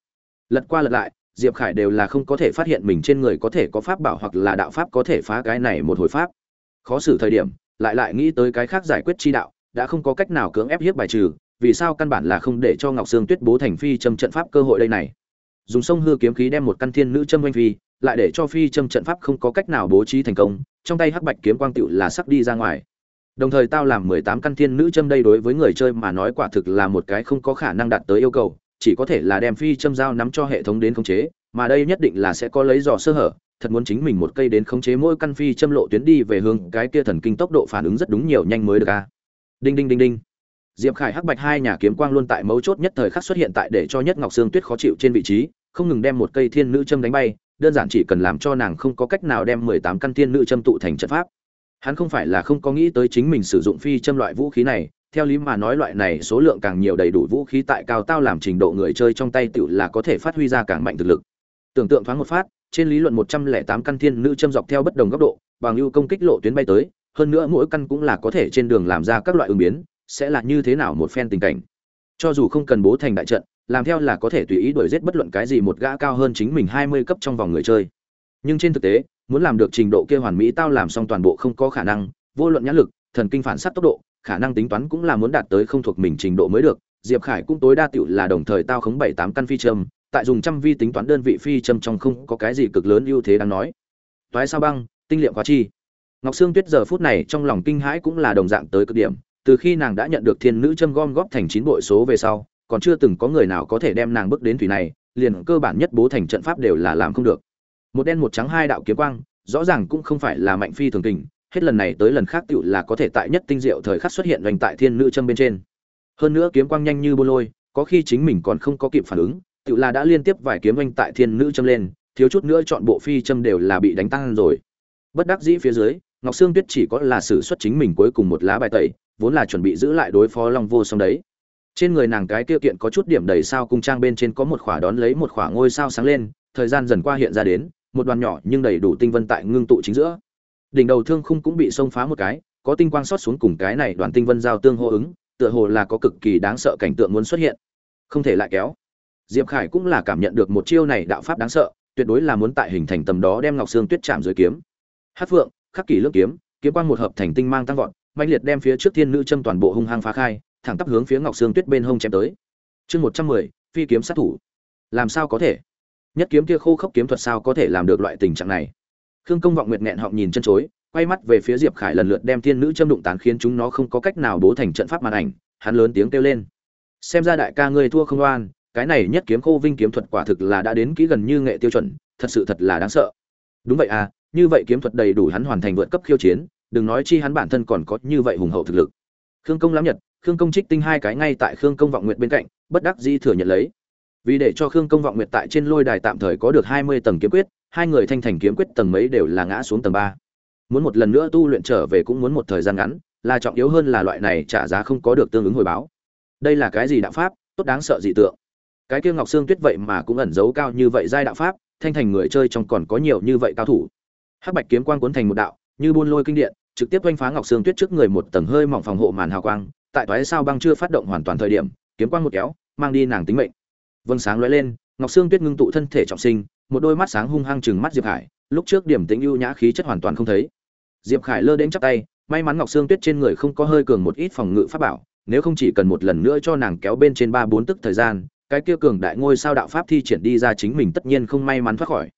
Lật qua lật lại, diệp khải đều là không có thể phát hiện mình trên người có thể có pháp bảo hoặc là đạo pháp có thể phá cái này một hồi pháp. Khó xử thời điểm, lại lại nghĩ tới cái khác giải quyết chi đạo, đã không có cách nào cưỡng ép hiếp bài trừ, vì sao căn bản là không để cho ngọc sương tuyết bố thành phi châm trận pháp cơ hội đây này dùng sông hư kiếm khí đem một căn thiên nữ châm oanh phi, lại để cho phi châm trận pháp không có cách nào bố trí thành công, trong tay hắc bạch kiếm quang tựu là sắc đi ra ngoài. Đồng thời tao làm mười tám căn thiên nữ châm đây đối với người chơi mà nói quả thực là một cái không có khả năng đạt tới yêu cầu, chỉ có thể là đem phi châm dao nắm cho hệ thống đến khống chế, mà đây nhất định là sẽ có lấy dò sơ hở, thật muốn chính mình một cây đến khống chế mỗi căn phi châm lộ tuyến đi về hướng cái kia thần kinh tốc độ phản ứng rất đúng nhiều nhanh mới được a. Đinh đinh đinh đinh. Diệp khải hắc bạch hai nhà kiếm quang luôn tại mấu chốt nhất thời khắc xuất hiện tại để cho nhất ngọc sương tuyết khó chịu trên vị trí không ngừng đem một cây thiên nữ châm đánh bay, đơn giản chỉ cần làm cho nàng không có cách nào đem mười tám căn thiên nữ châm tụ thành trận pháp. Hắn không phải là không có nghĩ tới chính mình sử dụng phi châm loại vũ khí này, theo lý mà nói loại này số lượng càng nhiều đầy đủ vũ khí tại cao tao làm trình độ người chơi trong tay tựu là có thể phát huy ra càng mạnh thực lực. Tưởng tượng thoáng một phát, trên lý luận một trăm lẻ tám căn thiên nữ châm dọc theo bất đồng góc độ, bằng ưu công kích lộ tuyến bay tới, hơn nữa mỗi căn cũng là có thể trên đường làm ra các loại ứng biến, sẽ là như thế nào một phen tình cảnh. Cho dù không cần bố thành đại trận làm theo là có thể tùy ý đuổi giết bất luận cái gì một gã cao hơn chính mình hai mươi cấp trong vòng người chơi. Nhưng trên thực tế, muốn làm được trình độ kia hoàn mỹ tao làm xong toàn bộ không có khả năng, vô luận nhãn lực, thần kinh phản sát tốc độ, khả năng tính toán cũng là muốn đạt tới không thuộc mình trình độ mới được. Diệp khải cũng tối đa tiểu là đồng thời tao khống bảy tám căn phi châm, tại dùng trăm vi tính toán đơn vị phi châm trong không có cái gì cực lớn ưu thế đáng nói. Toái sao băng, tinh liệm quá chi. Ngọc sương tuyết giờ phút này trong lòng kinh hãi cũng là đồng dạng tới cực điểm, từ khi nàng đã nhận được thiên nữ châm gom góp thành chín bội số về sau còn chưa từng có người nào có thể đem nàng bước đến thủy này, liền cơ bản nhất bố thành trận pháp đều là làm không được. Một đen một trắng hai đạo kiếm quang, rõ ràng cũng không phải là mạnh phi thường tình, hết lần này tới lần khác tựu là có thể tại nhất tinh diệu thời khắc xuất hiện doanh tại thiên nữ châm bên trên. Hơn nữa kiếm quang nhanh như bô lôi, có khi chính mình còn không có kịp phản ứng, tựu là đã liên tiếp vài kiếm doanh tại thiên nữ châm lên, thiếu chút nữa chọn bộ phi châm đều là bị đánh tăng rồi. Bất đắc dĩ phía dưới, ngọc sương tuyết chỉ có là xử xuất chính mình cuối cùng một lá bài tẩy, vốn là chuẩn bị giữ lại đối phó long vô song đấy trên người nàng cái kia kiện có chút điểm đầy sao cung trang bên trên có một khỏa đón lấy một khỏa ngôi sao sáng lên, thời gian dần qua hiện ra đến, một đoàn nhỏ nhưng đầy đủ tinh vân tại ngưng tụ chính giữa. Đỉnh đầu thương khung cũng bị xông phá một cái, có tinh quang xót xuống cùng cái này đoàn tinh vân giao tương hô ứng, tựa hồ là có cực kỳ đáng sợ cảnh tượng muốn xuất hiện. Không thể lại kéo. Diệp khải cũng là cảm nhận được một chiêu này đạo pháp đáng sợ, tuyệt đối là muốn tại hình thành tầm đó đem ngọc xương tuyết chạm dưới kiếm. Hát phượng, khắc kỷ lướt kiếm kiếm quang một hợp thành tinh mang tăng vọt mạnh liệt đem phía trước thiên nữ châm toàn bộ hung hăng phá khai thẳng tắp hướng phía ngọc sương tuyết bên hông chém tới. Chương một trăm mười, phi kiếm sát thủ. Làm sao có thể? Nhất kiếm kia khô khốc kiếm thuật sao có thể làm được loại tình trạng này? Khương công vọng nguyệt nghẹn họng nhìn chân chối, quay mắt về phía diệp khải lần lượt đem thiên nữ châm đụng tán khiến chúng nó không có cách nào bố thành trận pháp màn ảnh, hắn lớn tiếng kêu lên. Xem ra đại ca ngươi thua không oan, cái này nhất kiếm khô vinh kiếm thuật quả thực là đã đến kỹ gần như nghệ tiêu chuẩn, thật sự thật là đáng sợ. Đúng vậy à như vậy kiếm thuật đầy đủ hắn hoàn thành vượt cấp khiêu chiến, đừng nói chi hắn bản thân còn có như vậy hùng hậu thực lực khương công lắm nhật, khương công trích tinh hai cái ngay tại khương công vọng nguyệt bên cạnh, bất đắc di thừa nhận lấy. Vì để cho khương công vọng nguyệt tại trên lôi đài tạm thời có được hai mươi tầng kiếm quyết, hai người thanh thành kiếm quyết tầng mấy đều là ngã xuống tầng ba. Muốn một lần nữa tu luyện trở về cũng muốn một thời gian ngắn, là trọng yếu hơn là loại này trả giá không có được tương ứng hồi báo. Đây là cái gì đạo pháp, tốt đáng sợ dị tượng. Cái kia ngọc xương tuyết vậy mà cũng ẩn giấu cao như vậy giai đạo pháp, thanh thành người chơi trong còn có nhiều như vậy cao thủ. Hắc bạch kiếm quang cuốn thành một đạo, như buôn lôi kinh điện trực tiếp quanh phá ngọc sương tuyết trước người một tầng hơi mỏng phòng hộ màn hào quang, tại toái sao băng chưa phát động hoàn toàn thời điểm, kiếm quang một kéo, mang đi nàng tính mệnh. Vâng sáng lóe lên, ngọc sương tuyết ngưng tụ thân thể trọng sinh, một đôi mắt sáng hung hăng chừng mắt diệp khải, lúc trước điểm tính ưu nhã khí chất hoàn toàn không thấy. Diệp khải lơ đến chắp tay, may mắn ngọc sương tuyết trên người không có hơi cường một ít phòng ngự pháp bảo, nếu không chỉ cần một lần nữa cho nàng kéo bên trên ba bốn tức thời gian, cái kia cường đại ngôi sao đạo pháp thi triển đi ra chính mình tất nhiên không may mắn thoát khỏi.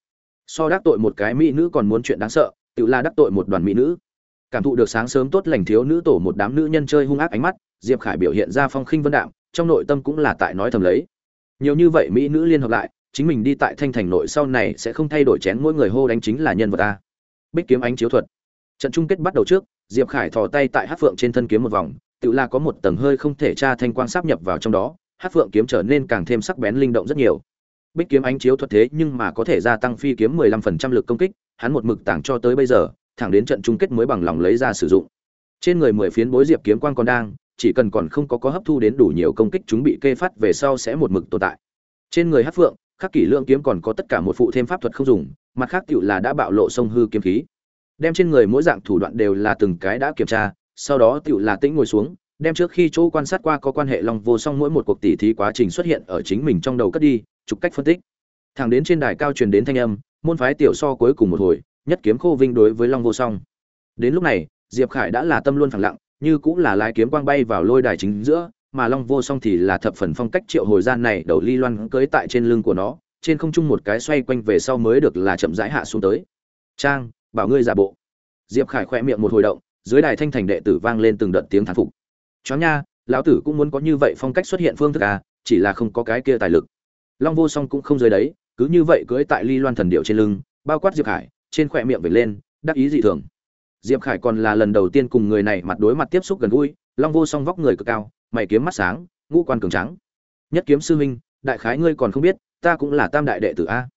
So đắc tội một cái mỹ nữ còn muốn chuyện đáng sợ, tự là đắc tội một đoàn mỹ nữ cảm thụ được sáng sớm tốt lành thiếu nữ tổ một đám nữ nhân chơi hung ác ánh mắt, diệp khải biểu hiện ra phong khinh vân đạm, trong nội tâm cũng là tại nói thầm lấy. Nhiều như vậy mỹ nữ liên hợp lại, chính mình đi tại thanh thành nội sau này sẽ không thay đổi chén mỗi người hô đánh chính là nhân vật ta. Bích kiếm ánh chiếu thuật. Trận chung kết bắt đầu trước, diệp khải thò tay tại hát phượng trên thân kiếm một vòng, tự là có một tầng hơi không thể tra thanh quang sáp nhập vào trong đó hát phượng kiếm trở nên càng thêm sắc bén linh động rất nhiều. Bích kiếm ánh chiếu thuật thế nhưng mà có thể gia tăng phi kiếm 15% lực công kích, hắn một mực tảng cho tới bây giờ thẳng đến trận chung kết mới bằng lòng lấy ra sử dụng. Trên người mười phiến bối diệp kiếm quang còn đang, chỉ cần còn không có có hấp thu đến đủ nhiều công kích chúng bị kê phát về sau sẽ một mực tồn tại. Trên người hát phượng, khắc kỷ lượng kiếm còn có tất cả một phụ thêm pháp thuật không dùng, mặt khác tựu là đã bạo lộ sông hư kiếm khí. Đem trên người mỗi dạng thủ đoạn đều là từng cái đã kiểm tra, sau đó tựu là tĩnh ngồi xuống, đem trước khi chỗ quan sát qua có quan hệ long vô song mỗi một cuộc tỉ thí quá trình xuất hiện ở chính mình trong đầu cất đi, chụp cách phân tích. Thẳng đến trên đài cao truyền đến thanh âm, môn phái tiểu so cuối cùng một hồi nhất kiếm khô vinh đối với long vô song. Đến lúc này, diệp khải đã là tâm luôn phẳng lặng, như cũng là lái kiếm quang bay vào lôi đài chính giữa, mà long vô song thì là thập phần phong cách triệu hồi gian này đầu ly loan cưới tại trên lưng của nó, trên không trung một cái xoay quanh về sau mới được là chậm rãi hạ xuống tới. Trang, bảo ngươi giả bộ. Diệp khải khỏe miệng một hồi động, dưới đài thanh thành đệ tử vang lên từng đợt tiếng thán phục. Chó nha, lão tử cũng muốn có như vậy phong cách xuất hiện phương thức à chỉ là không có cái kia tài lực. Long vô song cũng không rơi đấy, cứ như vậy cưới tại ly loan thần điệu trên lưng, bao quát diệp khải trên khỏe miệng về lên, đắc ý dị thường. Diệp khải còn là lần đầu tiên cùng người này mặt đối mặt tiếp xúc gần gũi, long vô song vóc người cực cao, mày kiếm mắt sáng, ngũ quan cường trắng nhất kiếm sư huynh, đại khái ngươi còn không biết, ta cũng là tam đại đệ tử a.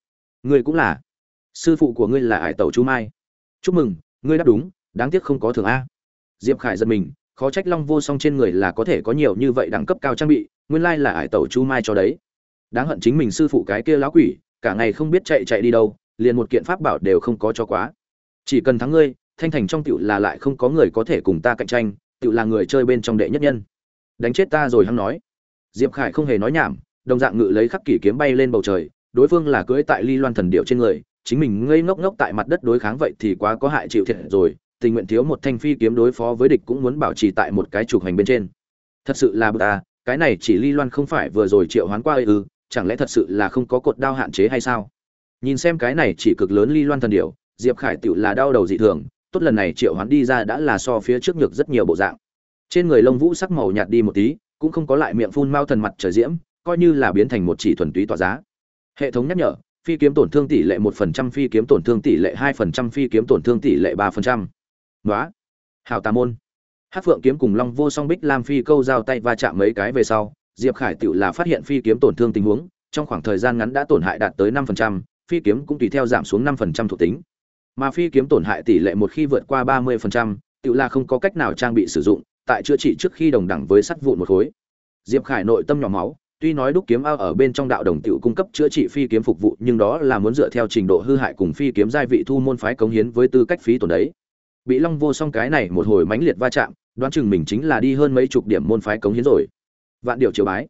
Ngươi cũng là. Sư phụ của ngươi là ải tẩu chu mai. Chúc mừng, ngươi đáp đúng, đáng tiếc không có thường a. Diệp khải giật mình, khó trách long vô song trên người là có thể có nhiều như vậy đẳng cấp cao trang bị, nguyên lai là ải tẩu chu mai cho đấy. Đáng hận chính mình sư phụ cái kia lão quỷ, cả ngày không biết chạy chạy đi đâu liền một kiện pháp bảo đều không có cho quá. Chỉ cần thắng ngươi, thanh thành trong tiểu là lại không có người có thể cùng ta cạnh tranh, tiểu là người chơi bên trong đệ nhất nhân. Đánh chết ta rồi hắn nói. Diệp khải không hề nói nhảm, đồng dạng ngự lấy khắc kỷ kiếm bay lên bầu trời, đối phương là cưỡi tại ly loan thần điệu trên người, chính mình ngây ngốc ngốc tại mặt đất đối kháng vậy thì quá có hại chịu thiệt rồi, tình nguyện thiếu một thanh phi kiếm đối phó với địch cũng muốn bảo trì tại một cái trục hành bên trên. Thật sự là bờ ta à, cái này chỉ ly loan không phải vừa rồi triệu hoán qua ư, chẳng lẽ thật sự là không có cột đao hạn chế hay sao? Nhìn xem cái này chỉ cực lớn ly loan thần điểu, diệp khải tựu là đau đầu dị thường, tốt lần này triệu hoán đi ra đã là so phía trước nhược rất nhiều bộ dạng. Trên người lông vũ sắc màu nhạt đi một tí, cũng không có lại miệng phun mao thần mặt trời diễm, coi như là biến thành một chỉ thuần túy tỏa giá. Hệ thống nhắc nhở, phi kiếm tổn thương tỷ lệ một phần trăm, phi kiếm tổn thương tỷ lệ hai phần trăm, phi kiếm tổn thương tỷ lệ ba phần trăm. Nói hào tà môn. Hát phượng kiếm cùng long vô song bích lam phi câu giao tay va chạm mấy cái về sau, diệp khải tự là phát hiện phi kiếm tổn thương tình huống, trong khoảng thời gian ngắn đã tổn hại đạt tới năm phần trăm phi kiếm cũng tùy theo giảm xuống năm phần trăm thuộc tính. Mà phi kiếm tổn hại tỷ lệ một khi vượt qua ba mươi phần trăm, tự là không có cách nào trang bị sử dụng, tại chữa trị trước khi đồng đẳng với sắt vụn một khối. Diệp khải nội tâm nhỏ máu, tuy nói đúc kiếm ao ở bên trong đạo đồng tiểu cung cấp chữa trị phi kiếm phục vụ, nhưng đó là muốn dựa theo trình độ hư hại cùng phi kiếm giai vị thu môn phái cống hiến với tư cách phí tổn đấy. Bị long vô song cái này một hồi mãnh liệt va chạm, đoán chừng mình chính là đi hơn mấy chục điểm môn phái cống hiến rồi. Vạn điều triều bái.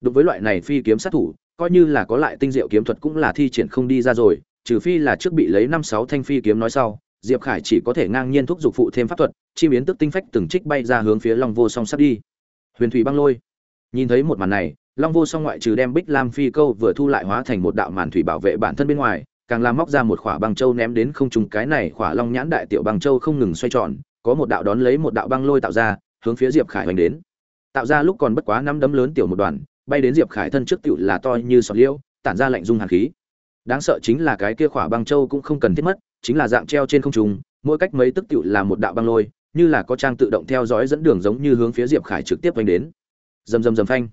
Đối với loại này phi kiếm sát thủ coi như là có lại tinh diệu kiếm thuật cũng là thi triển không đi ra rồi, trừ phi là trước bị lấy năm sáu thanh phi kiếm nói sau, diệp khải chỉ có thể ngang nhiên thúc dục phụ thêm pháp thuật chi biến tức tinh phách từng trích bay ra hướng phía long vô song sắp đi. Huyền thủy băng lôi. Nhìn thấy một màn này, long vô song ngoại trừ đem bích lam phi câu vừa thu lại hóa thành một đạo màn thủy bảo vệ bản thân bên ngoài, càng làm móc ra một khỏa băng châu ném đến không trùng cái này khỏa long nhãn đại tiểu băng châu không ngừng xoay tròn, có một đạo đón lấy một đạo băng lôi tạo ra, hướng phía diệp khải hành đến. Tạo ra lúc còn bất quá năm đấm lớn tiểu một đoàn bay đến diệp khải thân trước tiểu là to như sọt liêu tản ra lạnh dung hàn khí. Đáng sợ chính là cái kia khỏa băng châu cũng không cần thiết mất, chính là dạng treo trên không trung, mỗi cách mấy tức tiểu là một đạo băng lôi, như là có trang tự động theo dõi dẫn đường giống như hướng phía diệp khải trực tiếp vành đến. Dầm dầm dầm phanh.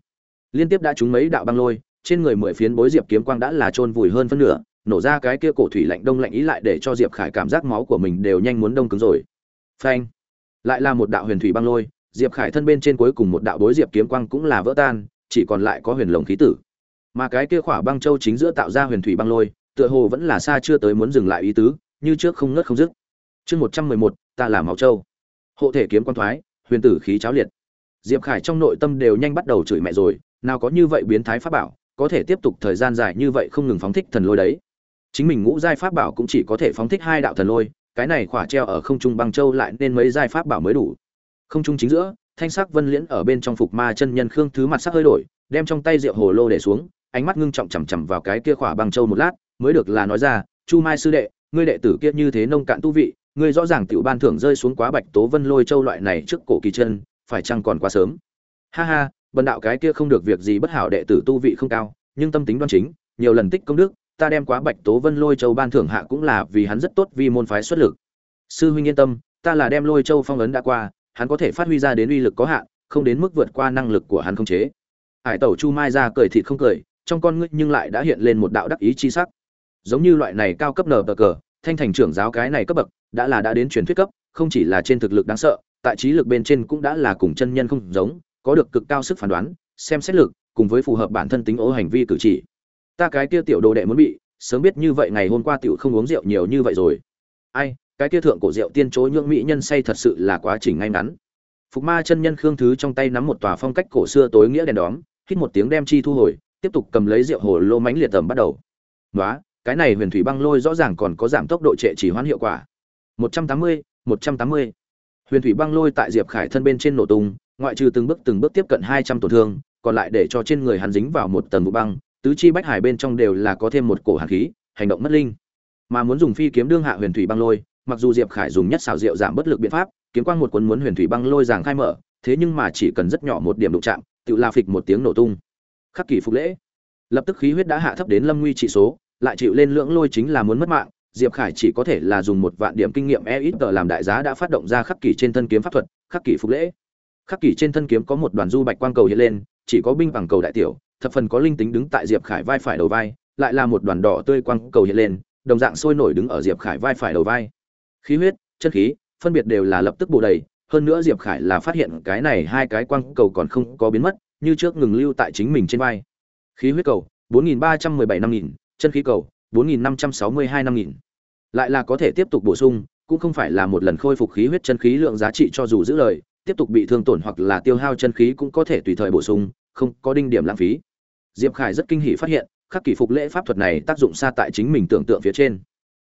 Liên tiếp đã trúng mấy đạo băng lôi, trên người mười phiến bối diệp kiếm quang đã là trôn vùi hơn phân nửa, nổ ra cái kia cổ thủy lạnh đông lạnh ý lại để cho diệp khải cảm giác máu của mình đều nhanh muốn đông cứng rồi. Phanh. Lại là một đạo huyền thủy băng lôi, diệp khải thân bên trên cuối cùng một đạo bối diệp kiếm quang cũng là vỡ tan chỉ còn lại có huyền lồng khí tử. Mà cái kia khỏa băng châu chính giữa tạo ra huyền thủy băng lôi, tựa hồ vẫn là xa chưa tới muốn dừng lại ý tứ, như trước không ngớt không dứt. Chương một trăm mười một, ta là máu châu. Hộ thể kiếm quan thoái, huyền tử khí cháo liệt. Diệp khải trong nội tâm đều nhanh bắt đầu chửi mẹ rồi, nào có như vậy biến thái pháp bảo, có thể tiếp tục thời gian dài như vậy không ngừng phóng thích thần lôi đấy. Chính mình ngũ giai pháp bảo cũng chỉ có thể phóng thích hai đạo thần lôi, cái này khỏa treo ở không trung băng châu lại nên mấy giai pháp bảo mới đủ. Không trung chính giữa thanh sắc vân liễn ở bên trong phục ma chân nhân khương thứ mặt sắc hơi đổi, đem trong tay rượu hồ lô để xuống, ánh mắt ngưng trọng chằm chằm vào cái kia khỏa băng châu một lát, mới được là nói ra, chu mai sư đệ, ngươi đệ tử kia như thế nông cạn tu vị, ngươi rõ ràng tiểu ban thưởng rơi xuống quá bạch tố vân lôi châu loại này trước cổ kỳ chân, phải chăng còn quá sớm? Ha ha, bần đạo cái kia không được việc gì bất hảo đệ tử tu vị không cao, nhưng tâm tính đoan chính, nhiều lần tích công đức, ta đem quá bạch tố vân lôi châu ban thưởng hạ cũng là vì hắn rất tốt vì môn phái xuất lực. Sư huynh yên tâm, ta là đem lôi châu phong ấn đã qua hắn có thể phát huy ra đến uy lực có hạn, không đến mức vượt qua năng lực của hắn không chế. Hải tẩu chu mai ra cười thịt không cười, trong con ngươi nhưng lại đã hiện lên một đạo đắc ý chi sắc. Giống như loại này cao cấp nở cờ, thanh thành trưởng giáo cái này cấp bậc, đã là đã đến truyền thuyết cấp, không chỉ là trên thực lực đáng sợ, tại trí lực bên trên cũng đã là cùng chân nhân không giống, có được cực cao sức phán đoán, xem xét lực, cùng với phù hợp bản thân tính ố hành vi cử chỉ. Ta cái kia tiểu đồ đệ muốn bị, sớm biết như vậy ngày hôm qua tiểu không uống rượu nhiều như vậy rồi. Ai cái kia thượng cổ rượu tiên chối nhượng mỹ nhân say thật sự là quá trình ngay ngắn. Phục ma chân nhân khương thứ trong tay nắm một tòa phong cách cổ xưa tối nghĩa đèn đóm hít một tiếng đem chi thu hồi tiếp tục cầm lấy rượu hồ lô mánh liệt tầm bắt đầu. Nói cái này huyền thủy băng lôi rõ ràng còn có giảm tốc độ trệ chỉ hoãn hiệu quả. 180, 180. huyền thủy băng lôi tại diệp khải thân bên trên nổ tung ngoại trừ từng bước từng bước tiếp cận 200 tổn thương còn lại để cho trên người hắn dính vào một tầng vụ băng tứ chi bách hải bên trong đều là có thêm một cổ hàn khí hành động mất linh. Mà muốn dùng phi kiếm đương hạ huyền thủy băng lôi mặc dù diệp khải dùng nhất xảo diệu giảm bất lực biện pháp, kiếm quang một cuốn muốn huyền thủy băng lôi giảng khai mở, thế nhưng mà chỉ cần rất nhỏ một điểm đụng chạm, tự la phịch một tiếng nổ tung. Khắc kỷ phục lễ. Lập tức khí huyết đã hạ thấp đến lâm nguy trị số, lại chịu lên lưỡng lôi chính là muốn mất mạng, diệp khải chỉ có thể là dùng một vạn điểm kinh nghiệm e ít tờ làm đại giá đã phát động ra khắc kỷ trên thân kiếm pháp thuật, khắc kỷ phục lễ. Khắc kỷ trên thân kiếm có một đoàn du bạch quang cầu hiện lên, chỉ có binh bằng cầu đại tiểu, thập phần có linh tính đứng tại diệp khải vai phải đầu vai, lại là một đoàn đỏ tươi quang cầu hiện lên, đồng dạng sôi nổi đứng ở diệp khải vai phải đầu vai khí huyết, chân khí, phân biệt đều là lập tức bổ đầy. Hơn nữa diệp khải là phát hiện cái này hai cái quang cầu còn không có biến mất, như trước ngừng lưu tại chính mình trên vai. Khí huyết cầu 4.317 năm nghìn, chân khí cầu 4.562 năm nghìn. Lại là có thể tiếp tục bổ sung, cũng không phải là một lần khôi phục khí huyết chân khí lượng giá trị cho dù giữ lời, tiếp tục bị thương tổn hoặc là tiêu hao chân khí cũng có thể tùy thời bổ sung, không có đinh điểm lãng phí. Diệp khải rất kinh hỉ phát hiện, khắc kỷ phục lễ pháp thuật này tác dụng xa tại chính mình tưởng tượng phía trên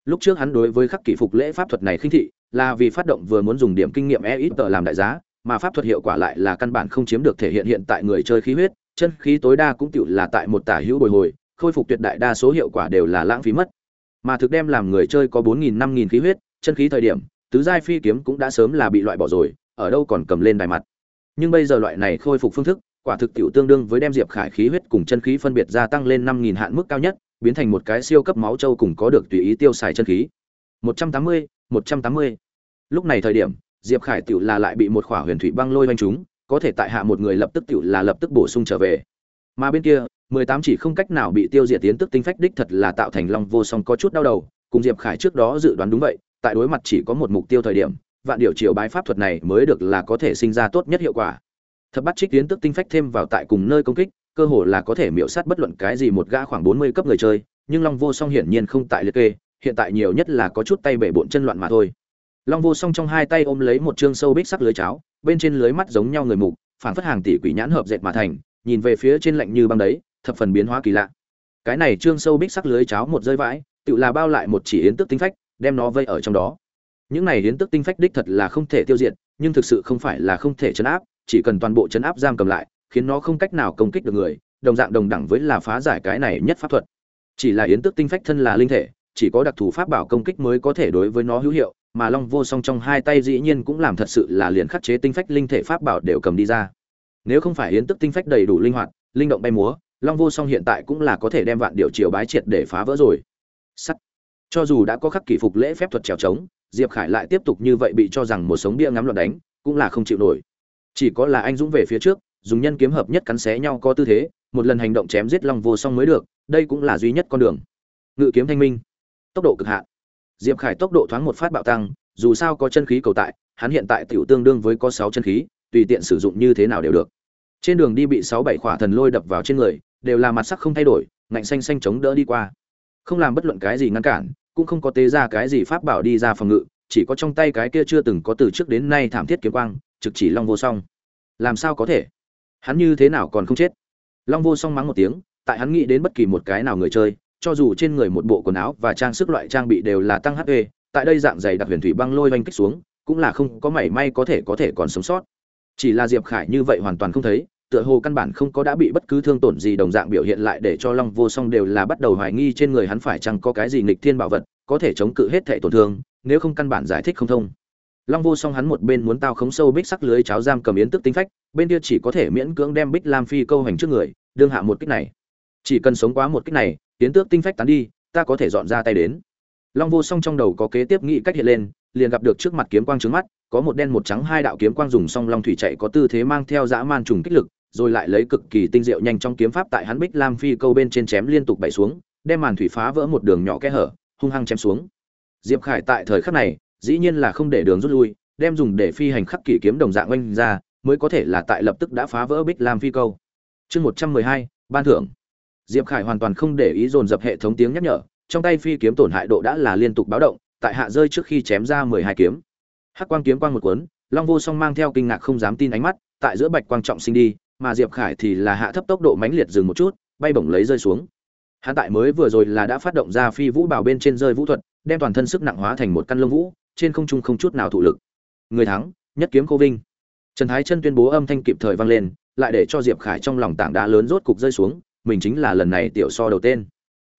lúc trước hắn đối với khắc kỷ phục lễ pháp thuật này khinh thị, là vì phát động vừa muốn dùng điểm kinh nghiệm e ít tờ làm đại giá, mà pháp thuật hiệu quả lại là căn bản không chiếm được thể hiện hiện tại người chơi khí huyết, chân khí tối đa cũng tựu là tại một tả hữu bồi hồi, khôi phục tuyệt đại đa số hiệu quả đều là lãng phí mất. Mà thực đem làm người chơi có bốn nghìn, năm nghìn khí huyết, chân khí thời điểm, tứ giai phi kiếm cũng đã sớm là bị loại bỏ rồi, ở đâu còn cầm lên đài mặt. Nhưng bây giờ loại này khôi phục phương thức, quả thực tiểu tương đương với đem diệp khải khí huyết cùng chân khí phân biệt gia tăng lên năm nghìn hạn mức cao nhất biến thành một cái siêu cấp máu châu cùng có được tùy ý tiêu xài chân khí. Một trăm tám mươi, một trăm tám mươi. Lúc này thời điểm, diệp khải tiểu là lại bị một khỏa huyền thủy băng lôi vây chúng có thể tại hạ một người lập tức tiểu là lập tức bổ sung trở về. Mà bên kia, mười tám chỉ không cách nào bị tiêu diệt tiến tức tinh phách đích thật là tạo thành long vô song có chút đau đầu, cùng diệp khải trước đó dự đoán đúng vậy, tại đối mặt chỉ có một mục tiêu thời điểm, vạn điều triều bái pháp thuật này mới được là có thể sinh ra tốt nhất hiệu quả. Thập bắt trích tiến tức tinh phách thêm vào tại cùng nơi công kích cơ hồ là có thể miểu sát bất luận cái gì một gã khoảng bốn mươi cấp người chơi nhưng long vô song hiển nhiên không tại liệt kê hiện tại nhiều nhất là có chút tay bể bộn chân loạn mà thôi. Long vô song trong hai tay ôm lấy một trương sâu bích sắc lưới cháo bên trên lưới mắt giống nhau người mù, phản phất hàng tỷ quỷ nhãn hợp dệt mà thành nhìn về phía trên lạnh như băng đấy thập phần biến hóa kỳ lạ. Cái này trương sâu bích sắc lưới cháo một rơi vãi tựu là bao lại một chỉ yến tức tinh phách đem nó vây ở trong đó. Những này yến tức tinh phách đích thật là không thể tiêu diệt nhưng thực sự không phải là không thể chấn áp chỉ cần toàn bộ chấn áp giam cầm lại khiến nó không cách nào công kích được người, đồng dạng đồng đẳng với là phá giải cái này nhất pháp thuật. Chỉ là yến tức tinh phách thân là linh thể, chỉ có đặc thù pháp bảo công kích mới có thể đối với nó hữu hiệu, mà long vô song trong hai tay dĩ nhiên cũng làm thật sự là liền khắc chế tinh phách linh thể pháp bảo đều cầm đi ra. Nếu không phải yến tức tinh phách đầy đủ linh hoạt, linh động bay múa, long vô song hiện tại cũng là có thể đem vạn điều triều bái triệt để phá vỡ rồi. Sắt. Cho dù đã có khắc kỷ phục lễ phép thuật trèo trống, diệp khải lại tiếp tục như vậy bị cho rằng một sống bia ngắm loạn đánh, cũng là không chịu nổi. Chỉ có là anh dũng về phía trước dùng nhân kiếm hợp nhất cắn xé nhau có tư thế, một lần hành động chém giết long vô song mới được, đây cũng là duy nhất con đường. Ngự kiếm thanh minh, tốc độ cực hạn. Diệp khải tốc độ thoáng một phát bạo tăng, dù sao có chân khí cầu tại, hắn hiện tại tiểu tương đương với có sáu chân khí, tùy tiện sử dụng như thế nào đều được. Trên đường đi bị sáu bảy khỏa thần lôi đập vào trên người, đều là mặt sắc không thay đổi, ngạnh xanh xanh chống đỡ đi qua. Không làm bất luận cái gì ngăn cản, cũng không có tế ra cái gì pháp bảo đi ra phòng ngự, chỉ có trong tay cái kia chưa từng có từ trước đến nay thảm thiết kiếm quang, trực chỉ long vô song. Làm sao có thể? Hắn như thế nào còn không chết? Long vô song mắng một tiếng, tại hắn nghĩ đến bất kỳ một cái nào người chơi, cho dù trên người một bộ quần áo và trang sức loại trang bị đều là tăng hp tại đây dạng dày đặc huyền thủy băng lôi oanh kích xuống, cũng là không có mảy may có thể có thể còn sống sót. Chỉ là diệp khải như vậy hoàn toàn không thấy, tựa hồ căn bản không có đã bị bất cứ thương tổn gì đồng dạng biểu hiện lại để cho long vô song đều là bắt đầu hoài nghi trên người hắn phải chăng có cái gì nghịch thiên bảo vật, có thể chống cự hết thệ tổn thương, nếu không căn bản giải thích không thông long vô song hắn một bên muốn tao khống sâu bích sắc lưới cháo giam cầm yến tức tính phách, bên kia chỉ có thể miễn cưỡng đem bích lam phi câu hành trước người, đương hạ một kích này. Chỉ cần sống quá một kích này, yến tước tinh phách tán đi, ta có thể dọn ra tay đến. Long vô song trong đầu có kế tiếp nghĩ cách hiện lên, liền gặp được trước mặt kiếm quang trướng mắt, có một đen một trắng hai đạo kiếm quang dùng song long thủy chạy có tư thế mang theo dã man trùng kích lực, rồi lại lấy cực kỳ tinh diệu nhanh trong kiếm pháp tại hắn bích lam phi câu bên trên chém liên tục bảy xuống, đem màn thủy phá vỡ một đường nhỏ kẽ hở, hung hăng chém xuống. Diệp khải tại thời khắc này dĩ nhiên là không để đường rút lui, đem dùng để phi hành khắc kỷ kiếm đồng dạng oanh ra, mới có thể là tại lập tức đã phá vỡ bích lam phi câu. Chương một trăm mười hai, ban thưởng. Diệp khải hoàn toàn không để ý dồn dập hệ thống tiếng nhắc nhở, trong tay phi kiếm tổn hại độ đã là liên tục báo động, tại hạ rơi trước khi chém ra mười hai kiếm. Hắc quang kiếm quang một cuốn, long vô song mang theo kinh ngạc không dám tin ánh mắt, tại giữa bạch quang trọng sinh đi, mà diệp khải thì là hạ thấp tốc độ mãnh liệt dừng một chút, bay bổng lấy rơi xuống. Hạ tại mới vừa rồi là đã phát động ra phi vũ bảo bên trên rơi vũ thuật, đem toàn thân sức nặng hóa thành một căn lông vũ trên không trung không chút nào thụ lực. Người thắng, nhất kiếm cô vinh. Trần thái chân tuyên bố âm thanh kịp thời vang lên, lại để cho diệp khải trong lòng tảng đá lớn rốt cục rơi xuống, mình chính là lần này tiểu so đầu tên.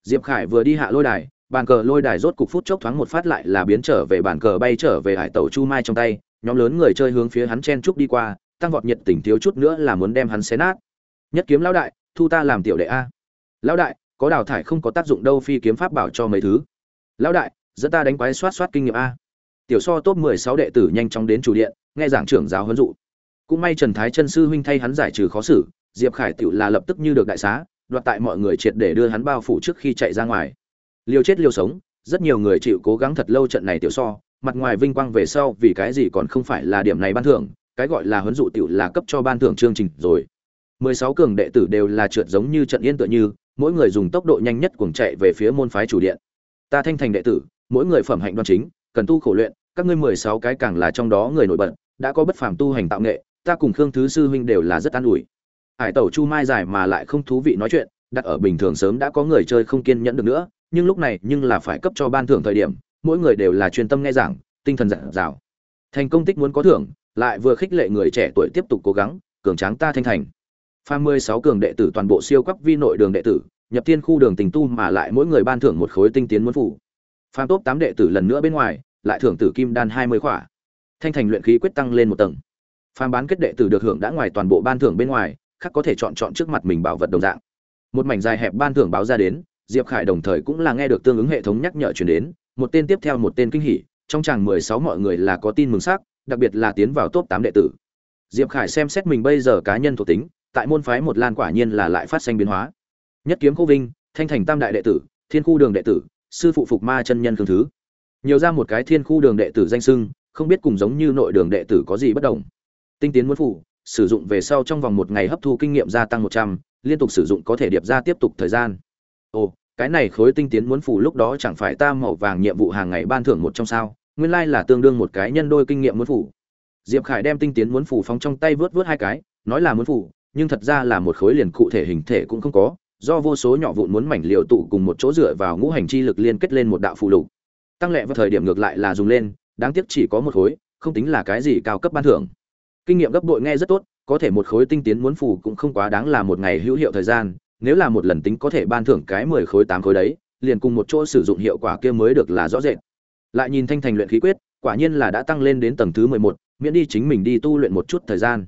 Diệp khải vừa đi hạ lôi đài, bàn cờ lôi đài rốt cục phút chốc thoáng một phát lại là biến trở về bàn cờ bay trở về hải tẩu chu mai trong tay, nhóm lớn người chơi hướng phía hắn chen trúc đi qua, tăng vọt nhiệt tình thiếu chút nữa là muốn đem hắn xé nát. Nhất kiếm lão đại, thu ta làm tiểu đệ a. Lão đại, có đào thải không có tác dụng đâu phi kiếm pháp bảo cho mấy thứ. Lão đại, dẫn ta đánh quái soát soát kinh nghiệm a tiểu so top mười sáu đệ tử nhanh chóng đến chủ điện, nghe giảng trưởng giáo huấn dụ. Cũng may trần thái chân sư huynh thay hắn giải trừ khó xử, diệp khải tiểu là lập tức như được đại xá, đoạt tại mọi người triệt để đưa hắn bao phủ trước khi chạy ra ngoài. Liều chết liều sống, rất nhiều người chịu cố gắng thật lâu trận này tiểu so, mặt ngoài vinh quang về sau vì cái gì còn không phải là điểm này ban thưởng, cái gọi là huấn dụ tiểu là cấp cho ban thưởng chương trình rồi. mười sáu cường đệ tử đều là trượt giống như trận yên tựa như, mỗi người dùng tốc độ nhanh nhất cuồng chạy về phía môn phái chủ điện. Ta thanh thành đệ tử, mỗi người phẩm hạnh đoan chính cần tu khổ luyện, các ngươi mười sáu cái càng là trong đó người nổi bật, đã có bất phàm tu hành tạo nghệ, ta cùng khương thứ sư huynh đều là rất an ủi. Hải tẩu chu mai dài mà lại không thú vị nói chuyện, đặt ở bình thường sớm đã có người chơi không kiên nhẫn được nữa, nhưng lúc này nhưng là phải cấp cho ban thưởng thời điểm, mỗi người đều là chuyên tâm nghe giảng, tinh thần dặn dào. Thành công tích muốn có thưởng, lại vừa khích lệ người trẻ tuổi tiếp tục cố gắng, cường tráng ta thanh thành. Pha mười sáu cường đệ tử toàn bộ siêu cấp vi nội đường đệ tử, nhập tiên khu đường tình tu mà lại mỗi người ban thưởng một khối tinh tiến muốn phụ phàm tốt tám đệ tử lần nữa bên ngoài, lại thưởng tử kim đan hai mươi khỏa. Thanh thành luyện khí quyết tăng lên một tầng. Phàm bán kết đệ tử được hưởng đã ngoài toàn bộ ban thưởng bên ngoài, khác có thể chọn chọn trước mặt mình bảo vật đồng dạng. Một mảnh dài hẹp ban thưởng báo ra đến, diệp khải đồng thời cũng là nghe được tương ứng hệ thống nhắc nhở chuyển đến, một tên tiếp theo một tên kinh hỉ, trong chàng mười sáu mọi người là có tin mừng sắc, đặc biệt là tiến vào top tám đệ tử. Diệp khải xem xét mình bây giờ cá nhân thuộc tính, tại môn phái một lan quả nhiên là lại phát sinh biến hóa. Nhất kiếm cô vinh, thanh thành tam đại đệ tử, thiên khu đường đệ tử sư phụ phục ma chân nhân cường thứ. Nhiều ra một cái thiên khu đường đệ tử danh sưng, không biết cùng giống như nội đường đệ tử có gì bất đồng. Tinh tiến muốn phụ, sử dụng về sau trong vòng một ngày hấp thu kinh nghiệm gia tăng một trăm, liên tục sử dụng có thể điệp ra tiếp tục thời gian. Ồ, cái này khối tinh tiến muốn phủ lúc đó chẳng phải ta màu vàng nhiệm vụ hàng ngày ban thưởng một trong sao, nguyên lai là tương đương một cái nhân đôi kinh nghiệm muốn phủ diệp khải đem tinh tiến muốn phủ phóng trong tay vớt vớt hai cái, nói là muốn phủ nhưng thật ra là một khối liền cụ thể hình thể cũng không có do vô số nhỏ vụn muốn mảnh liều tụ cùng một chỗ dựa vào ngũ hành chi lực liên kết lên một đạo phụ lục. Tăng lệ vào thời điểm ngược lại là dùng lên, đáng tiếc chỉ có một khối, không tính là cái gì cao cấp ban thưởng. Kinh nghiệm gấp bội nghe rất tốt, có thể một khối tinh tiến muốn phù cũng không quá đáng là một ngày hữu hiệu thời gian, nếu là một lần tính có thể ban thưởng cái mười khối tám khối đấy, liền cùng một chỗ sử dụng hiệu quả kia mới được là rõ rệt. Lại nhìn thanh thành luyện khí quyết, quả nhiên là đã tăng lên đến tầng thứ mười một, miễn đi chính mình đi tu luyện một chút thời gian.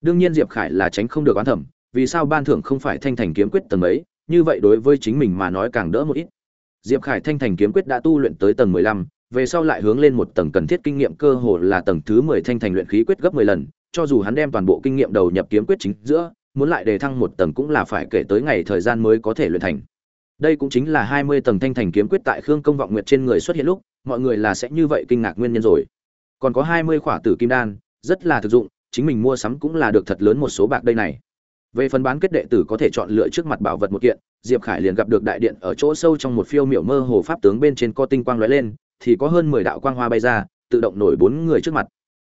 Đương nhiên diệp khải là tránh không được oán thẩm vì sao ban thưởng không phải thanh thành kiếm quyết tầng ấy như vậy đối với chính mình mà nói càng đỡ một ít. Diệp khải thanh thành kiếm quyết đã tu luyện tới tầng mười lăm, về sau lại hướng lên một tầng cần thiết kinh nghiệm, cơ hồ là tầng thứ mười thanh thành luyện khí quyết gấp mười lần, cho dù hắn đem toàn bộ kinh nghiệm đầu nhập kiếm quyết chính giữa, muốn lại đề thăng một tầng cũng là phải kể tới ngày thời gian mới có thể luyện thành. Đây cũng chính là hai mươi tầng thanh thành kiếm quyết tại khương công vọng nguyệt trên người xuất hiện lúc, mọi người là sẽ như vậy kinh ngạc nguyên nhân rồi. Còn có hai mươi khỏa tử kim đan, rất là thực dụng, chính mình mua sắm cũng là được thật lớn một số bạc đây này về phần bán kết đệ tử có thể chọn lựa trước mặt bảo vật một kiện, diệp khải liền gặp được đại điện ở chỗ sâu trong một phiêu miểu mơ hồ pháp tướng bên trên co tinh quang lóe lên, thì có hơn mười đạo quang hoa bay ra, tự động nổi bốn người trước mặt.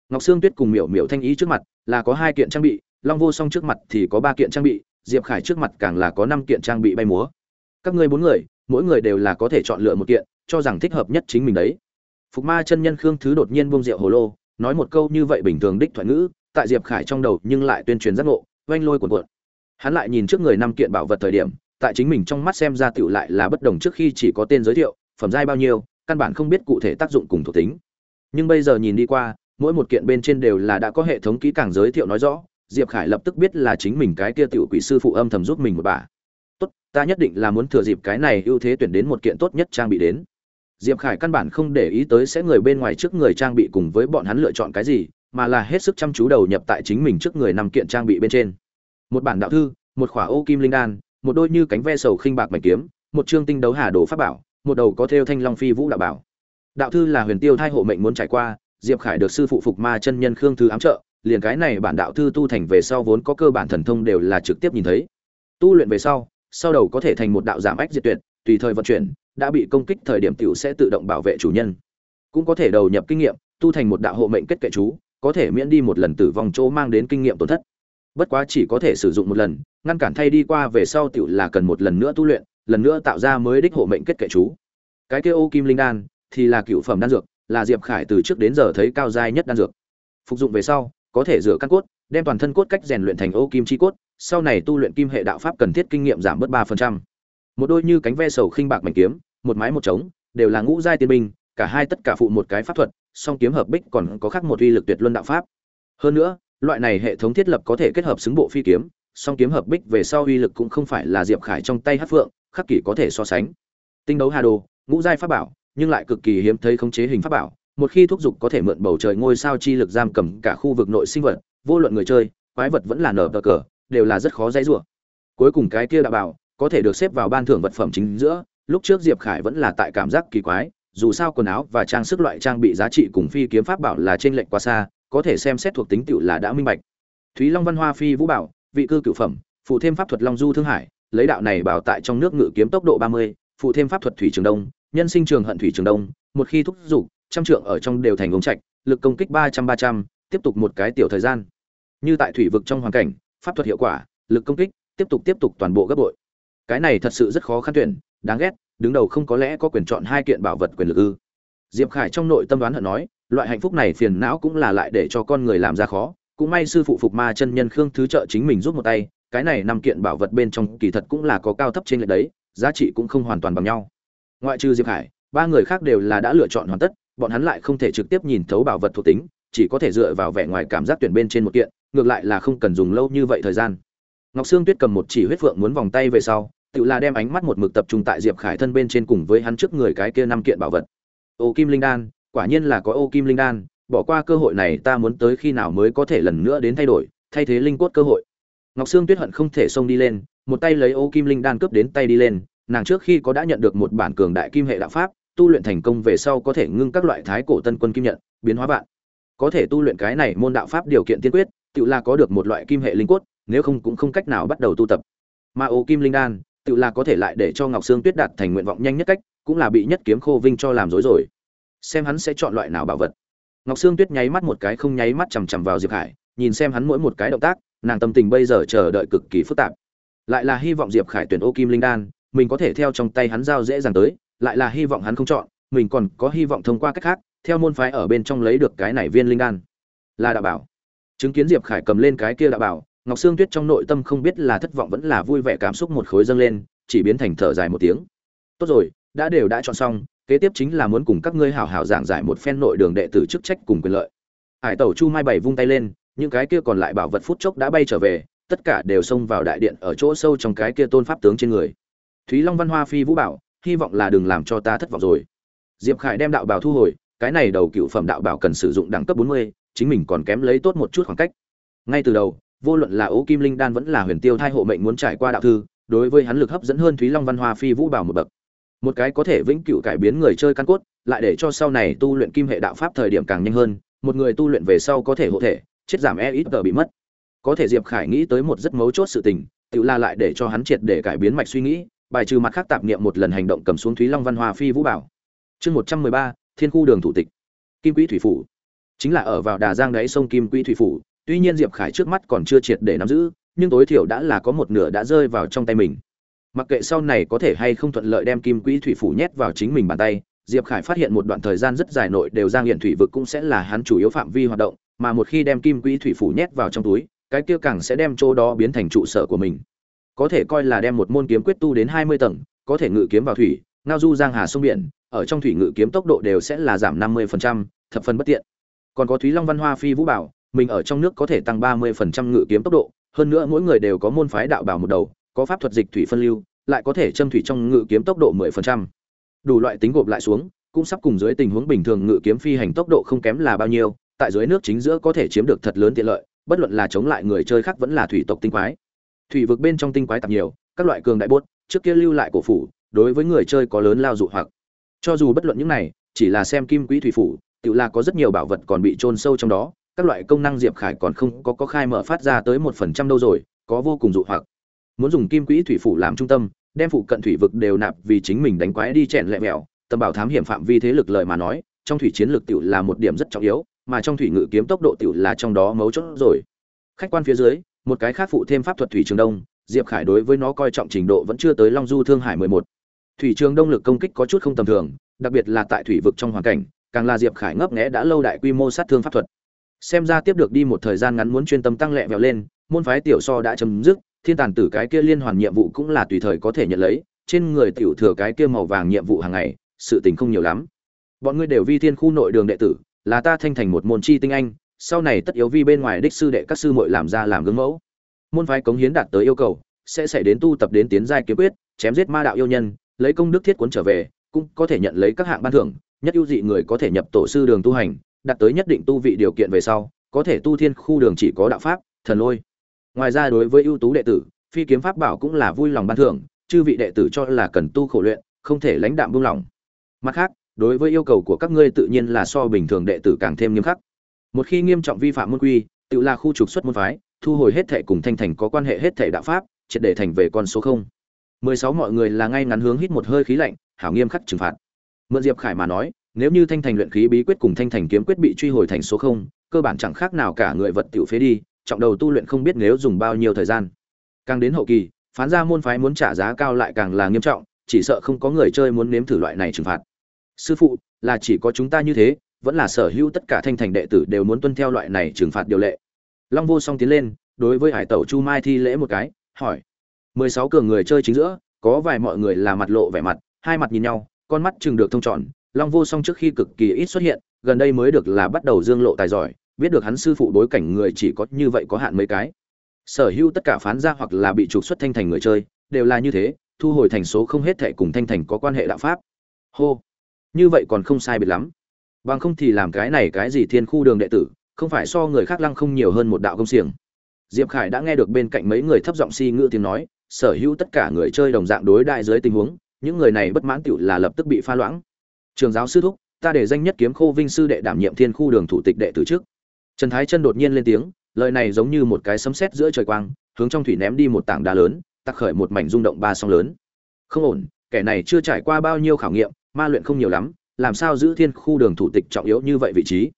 Ngọc sương tuyết cùng miểu miểu thanh ý trước mặt, là có hai kiện trang bị, long vô song trước mặt thì có ba kiện trang bị, diệp khải trước mặt càng là có năm kiện trang bị bay múa. Các ngươi bốn người, mỗi người đều là có thể chọn lựa một kiện, cho rằng thích hợp nhất chính mình đấy. Phục ma chân nhân khương thứ đột nhiên buông rượu hồ lô, nói một câu như vậy bình thường đích thoại ngữ, tại diệp khải trong đầu nhưng lại tuyên truyền giác ngộ oanh lôi cuộn cuộn. Hắn lại nhìn trước người năm kiện bảo vật thời điểm, tại chính mình trong mắt xem ra tựu lại là bất đồng trước khi chỉ có tên giới thiệu, phẩm giai bao nhiêu, căn bản không biết cụ thể tác dụng cùng thuộc tính. Nhưng bây giờ nhìn đi qua, mỗi một kiện bên trên đều là đã có hệ thống kỹ càng giới thiệu nói rõ, diệp khải lập tức biết là chính mình cái kia tiểu quỷ sư phụ âm thầm giúp mình một bà. Tốt, ta nhất định là muốn thừa dịp cái này ưu thế tuyển đến một kiện tốt nhất trang bị đến. Diệp khải căn bản không để ý tới sẽ người bên ngoài trước người trang bị cùng với bọn hắn lựa chọn cái gì, mà là hết sức chăm chú đầu nhập tại chính mình trước người năm kiện trang bị bên trên một bản đạo thư, một khỏa ô kim linh đan, một đôi như cánh ve sầu khinh bạc mảnh kiếm, một chương tinh đấu hà đồ pháp bảo, một đầu có theo thanh long phi vũ đạo bảo. Đạo thư là huyền tiêu thai hộ mệnh muốn trải qua, diệp khải được sư phụ phục ma chân nhân khương thư ám trợ, liền cái này bản đạo thư tu thành về sau vốn có cơ bản thần thông đều là trực tiếp nhìn thấy. Tu luyện về sau sau đầu có thể thành một đạo giảm ách diệt tuyệt, tùy thời vận chuyển, đã bị công kích thời điểm tiểu sẽ tự động bảo vệ chủ nhân. Cũng có thể đầu nhập kinh nghiệm, tu thành một đạo hộ mệnh kết kệ chú, có thể miễn đi một lần tử vong chỗ mang đến kinh nghiệm tổn thất bất quá chỉ có thể sử dụng một lần, ngăn cản thay đi qua về sau tiểu là cần một lần nữa tu luyện, lần nữa tạo ra mới đích hộ mệnh kết kệ chú. Cái kia ô kim linh đan thì là cựu phẩm đan dược, là diệp khải từ trước đến giờ thấy cao giai nhất đan dược. Phục dụng về sau, có thể rửa căn cốt, đem toàn thân cốt cách rèn luyện thành ô kim chi cốt, sau này tu luyện kim hệ đạo pháp cần thiết kinh nghiệm giảm bớt ba phần trăm. Một đôi như cánh ve sầu khinh bạc mảnh kiếm, một mái một trống, đều là ngũ giai tiên binh, cả hai tất cả phụ một cái pháp thuật, song kiếm hợp bích còn có khác một uy lực tuyệt luân đạo pháp. Hơn nữa loại này hệ thống thiết lập có thể kết hợp xứng bộ phi kiếm, song kiếm hợp bích về sau uy lực cũng không phải là diệp khải trong tay hát phượng, khắc kỷ có thể so sánh. Tinh đấu hà đồ, ngũ giai pháp bảo, nhưng lại cực kỳ hiếm thấy khống chế hình pháp bảo, một khi thúc giục có thể mượn bầu trời ngôi sao chi lực giam cầm cả khu vực nội sinh vật, vô luận người chơi, quái vật vẫn là nở bờ cờ, đều là rất khó dãy rủa. Cuối cùng cái kia đã bảo, có thể được xếp vào ban thưởng vật phẩm chính giữa, lúc trước diệp khải vẫn là tại cảm giác kỳ quái, dù sao quần áo và trang sức loại trang bị giá trị cùng phi kiếm pháp bảo là trên lệnh quá xa có thể xem xét thuộc tính tựu là đã minh bạch. Thúy long văn hoa phi vũ bảo, vị cư cửu phẩm, phụ thêm pháp thuật long du thương hải, lấy đạo này bảo tại trong nước ngự kiếm tốc độ ba mươi, phụ thêm pháp thuật thủy trường đông, nhân sinh trường hận thủy trường đông, một khi thúc giục, trăm trượng ở trong đều thành ống trạch, lực công kích ba trăm ba trăm, tiếp tục một cái tiểu thời gian. Như tại thủy vực trong hoàn cảnh, pháp thuật hiệu quả, lực công kích, tiếp tục tiếp tục toàn bộ gấp bội. Cái này thật sự rất khó khăn tuyển, đáng ghét, đứng đầu không có lẽ có quyền chọn hai kiện bảo vật quyền lực ư. Diệp khải trong nội tâm đoán hận nói loại hạnh phúc này phiền não cũng là lại để cho con người làm ra khó. Cũng may sư phụ phục ma chân nhân khương thứ trợ chính mình giúp một tay, cái này năm kiện bảo vật bên trong kỳ thật cũng là có cao thấp trên lệch đấy, giá trị cũng không hoàn toàn bằng nhau. Ngoại trừ diệp hải, ba người khác đều là đã lựa chọn hoàn tất, bọn hắn lại không thể trực tiếp nhìn thấu bảo vật thuộc tính, chỉ có thể dựa vào vẻ ngoài cảm giác tuyển bên trên một kiện, ngược lại là không cần dùng lâu như vậy thời gian. Ngọc sương tuyết cầm một chỉ huyết phượng muốn vòng tay về sau, tự là đem ánh mắt một mực tập trung tại diệp khải thân bên trên cùng với hắn trước người cái kia năm kiện bảo vật. Ô kim linh đan quả nhiên là có ô kim linh đan, bỏ qua cơ hội này ta muốn tới khi nào mới có thể lần nữa đến thay đổi, thay thế linh cốt cơ hội. Ngọc sương tuyết hận không thể xông đi lên, một tay lấy ô kim linh đan cướp đến tay đi lên, nàng trước khi có đã nhận được một bản cường đại kim hệ đạo pháp, tu luyện thành công về sau có thể ngưng các loại thái cổ tân quân kim nhận, biến hóa bạn có thể tu luyện cái này môn đạo pháp điều kiện tiên quyết, tự là có được một loại kim hệ linh cốt, nếu không cũng không cách nào bắt đầu tu tập. Mà ô kim linh đan, tự là có thể lại để cho ngọc sương tuyết đạt thành nguyện vọng nhanh nhất cách, cũng là bị nhất kiếm khô vinh cho làm dối rồi xem hắn sẽ chọn loại nào bảo vật. Ngọc sương tuyết nháy mắt một cái không nháy mắt chằm chằm vào diệp hải, nhìn xem hắn mỗi một cái động tác, nàng tâm tình bây giờ chờ đợi cực kỳ phức tạp. Lại là hy vọng diệp khải tuyển ô kim linh đan, mình có thể theo trong tay hắn giao dễ dàng tới, lại là hy vọng hắn không chọn, mình còn có hy vọng thông qua cách khác, theo môn phái ở bên trong lấy được cái này viên linh đan. Là đạo bảo. Chứng kiến diệp khải cầm lên cái kia đạo bảo, ngọc sương tuyết trong nội tâm không biết là thất vọng vẫn là vui vẻ cảm xúc một khối dâng lên, chỉ biến thành thở dài một tiếng. Tốt rồi, đã đều đã chọn xong kế tiếp chính là muốn cùng các ngươi hảo hảo giảng giải một phen nội đường đệ tử chức trách cùng quyền lợi. Hải tẩu chu mai bảy vung tay lên, những cái kia còn lại bảo vật phút chốc đã bay trở về, tất cả đều xông vào đại điện ở chỗ sâu trong cái kia tôn pháp tướng trên người. Thúy long văn hoa phi vũ bảo, hy vọng là đừng làm cho ta thất vọng rồi. Diệp khải đem đạo bảo thu hồi, cái này đầu cựu phẩm đạo bảo cần sử dụng đẳng cấp bốn mươi, chính mình còn kém lấy tốt một chút khoảng cách. Ngay từ đầu, vô luận là ố kim linh đan vẫn là huyền tiêu thai hộ mệnh muốn trải qua đạo thư, đối với hắn lực hấp dẫn hơn thúy long văn hoa phi vũ bảo một bậc một cái có thể vĩnh cửu cải biến người chơi căn cốt, lại để cho sau này tu luyện kim hệ đạo pháp thời điểm càng nhanh hơn, một người tu luyện về sau có thể hộ thể, chết giảm e ít tờ bị mất. Có thể diệp khải nghĩ tới một rất mấu chốt sự tình, tự la lại để cho hắn triệt để cải biến mạch suy nghĩ, bài trừ mặt khác tạp niệm một lần hành động cầm xuống thúy long văn hoa phi vũ bảo. Chương một trăm mười ba, thiên khu đường thủ tịch. Kim quỹ thủy phủ. Chính là ở vào đà giang đáy sông kim quỹ thủy phủ, tuy nhiên diệp khải trước mắt còn chưa triệt để nắm giữ, nhưng tối thiểu đã là có một nửa đã rơi vào trong tay mình mặc kệ sau này có thể hay không thuận lợi đem kim quỹ thủy phủ nhét vào chính mình bàn tay diệp khải phát hiện một đoạn thời gian rất dài nội đều giang hiện thủy vực cũng sẽ là hắn chủ yếu phạm vi hoạt động mà một khi đem kim quỹ thủy phủ nhét vào trong túi cái kia càng sẽ đem chỗ đó biến thành trụ sở của mình. Có thể coi là đem một môn kiếm quyết tu đến hai mươi tầng có thể ngự kiếm vào thủy ngao du giang hà sông biển ở trong thủy ngự kiếm tốc độ đều sẽ là giảm năm mươi phần trăm, thập phần bất tiện. Còn có thúy long văn hoa phi vũ bảo mình ở trong nước có thể tăng ba mươi phần trăm ngự kiếm tốc độ hơn nữa mỗi người đều có môn phái đạo bảo một đầu có pháp thuật dịch thủy phân lưu, lại có thể châm thủy trong ngự kiếm tốc độ mười phần trăm. Đủ loại tính gộp lại xuống, cũng sắp cùng dưới tình huống bình thường ngự kiếm phi hành tốc độ không kém là bao nhiêu, tại dưới nước chính giữa có thể chiếm được thật lớn tiện lợi, bất luận là chống lại người chơi khác vẫn là thủy tộc tinh quái. Thủy vực bên trong tinh quái tạp nhiều, các loại cường đại bốt, trước kia lưu lại cổ phủ, đối với người chơi có lớn lao dụ hoặc. Cho dù bất luận những này, chỉ là xem kim quý thủy phủ, tự là có rất nhiều bảo vật còn bị chôn sâu trong đó, các loại công năng diệp khải còn không có có khai mở phát ra tới một phần trăm đâu rồi, có vô cùng dụ hoặc muốn dùng kim quỹ thủy phủ làm trung tâm, đem phụ cận thủy vực đều nạp vì chính mình đánh quái đi chèn lẹ mẹo tầm bảo thám hiểm phạm vi thế lực lời mà nói, trong thủy chiến lược tiểu là một điểm rất trọng yếu, mà trong thủy ngự kiếm tốc độ tiểu là trong đó mấu chốt rồi. Khách quan phía dưới, một cái khác phụ thêm pháp thuật thủy trường đông, diệp khải đối với nó coi trọng trình độ vẫn chưa tới long du thương hải mười một. Thủy trường đông lực công kích có chút không tầm thường, đặc biệt là tại thủy vực trong hoàn cảnh, càng là diệp khải ngấp nghẽ đã lâu đại quy mô sát thương pháp thuật. Xem ra tiếp được đi một thời gian ngắn muốn chuyên tâm tăng lẹ vẹo lên, môn phái tiểu so đã chấm dứt thiên tàn tử cái kia liên hoàn nhiệm vụ cũng là tùy thời có thể nhận lấy, trên người tiểu thừa cái kia màu vàng nhiệm vụ hàng ngày, sự tình không nhiều lắm. Bọn ngươi đều vi thiên khu nội đường đệ tử, là ta thanh thành một môn chi tinh anh, sau này tất yếu vi bên ngoài đích sư đệ các sư muội làm ra làm gương mẫu. Môn phái cống hiến đạt tới yêu cầu, sẽ xảy đến tu tập đến tiến giai kiếm quyết, chém giết ma đạo yêu nhân, lấy công đức thiết cuốn trở về, cũng có thể nhận lấy các hạng ban thưởng, nhất ưu dị người có thể nhập tổ sư đường tu hành, đạt tới nhất định tu vị điều kiện về sau, có thể tu thiên khu đường chỉ có đạo pháp, thần lôi ngoài ra đối với ưu tú đệ tử, phi kiếm pháp bảo cũng là vui lòng ban thưởng, chư vị đệ tử cho là cần tu khổ luyện, không thể lãnh đạm buông lỏng. Mặt khác, đối với yêu cầu của các ngươi tự nhiên là so bình thường đệ tử càng thêm nghiêm khắc. Một khi nghiêm trọng vi phạm môn quy, tự là khu trục xuất môn phái, thu hồi hết thệ cùng thanh thành có quan hệ hết thệ đạo pháp, triệt để thành về con số không. Mười sáu mọi người là ngay ngắn hướng hít một hơi khí lạnh, hảo nghiêm khắc trừng phạt. Mượn diệp khải mà nói, nếu như thanh thành luyện khí bí quyết cùng thanh thành kiếm quyết bị truy hồi thành số không, cơ bản chẳng khác nào cả người vật tiểu phế đi trọng đầu tu luyện không biết nếu dùng bao nhiêu thời gian. Càng đến hậu kỳ, phán ra môn phái muốn trả giá cao lại càng là nghiêm trọng, chỉ sợ không có người chơi muốn nếm thử loại này trừng phạt. Sư phụ, là chỉ có chúng ta như thế, vẫn là sở hữu tất cả thanh thành đệ tử đều muốn tuân theo loại này trừng phạt điều lệ. Long vô song tiến lên, đối với hải tẩu chu mai thi lễ một cái, hỏi. Mười sáu cường người chơi chính giữa, có vài mọi người là mặt lộ vẻ mặt, hai mặt nhìn nhau, con mắt chừng được thông tròn long vô song trước khi cực kỳ ít xuất hiện, gần đây mới được là bắt đầu dương lộ tài giỏi biết được hắn sư phụ đối cảnh người chỉ có như vậy có hạn mấy cái. Sở hữu tất cả phán ra hoặc là bị trục xuất thanh thành người chơi, đều là như thế, thu hồi thành số không hết thệ cùng thanh thành có quan hệ đạo pháp. Hô. Như vậy còn không sai biệt lắm. Bằng không thì làm cái này cái gì thiên khu đường đệ tử, không phải so người khác lăng không nhiều hơn một đạo công xiềng. Diệp khải đã nghe được bên cạnh mấy người thấp giọng si ngữ tiếng nói, sở hữu tất cả người chơi đồng dạng đối đại dưới tình huống, những người này bất mãn tựu là lập tức bị pha loãng. Trường giáo sư thúc, ta để danh nhất kiếm khô vinh sư đệ đảm nhiệm thiên khu đường thủ tịch đệ tử trước trần thái chân đột nhiên lên tiếng, lời này giống như một cái sấm sét giữa trời quang, hướng trong thủy ném đi một tảng đá lớn, tắc khởi một mảnh rung động ba song lớn. Không ổn, kẻ này chưa trải qua bao nhiêu khảo nghiệm, ma luyện không nhiều lắm, làm sao giữ thiên khu đường thủ tịch trọng yếu như vậy vị trí?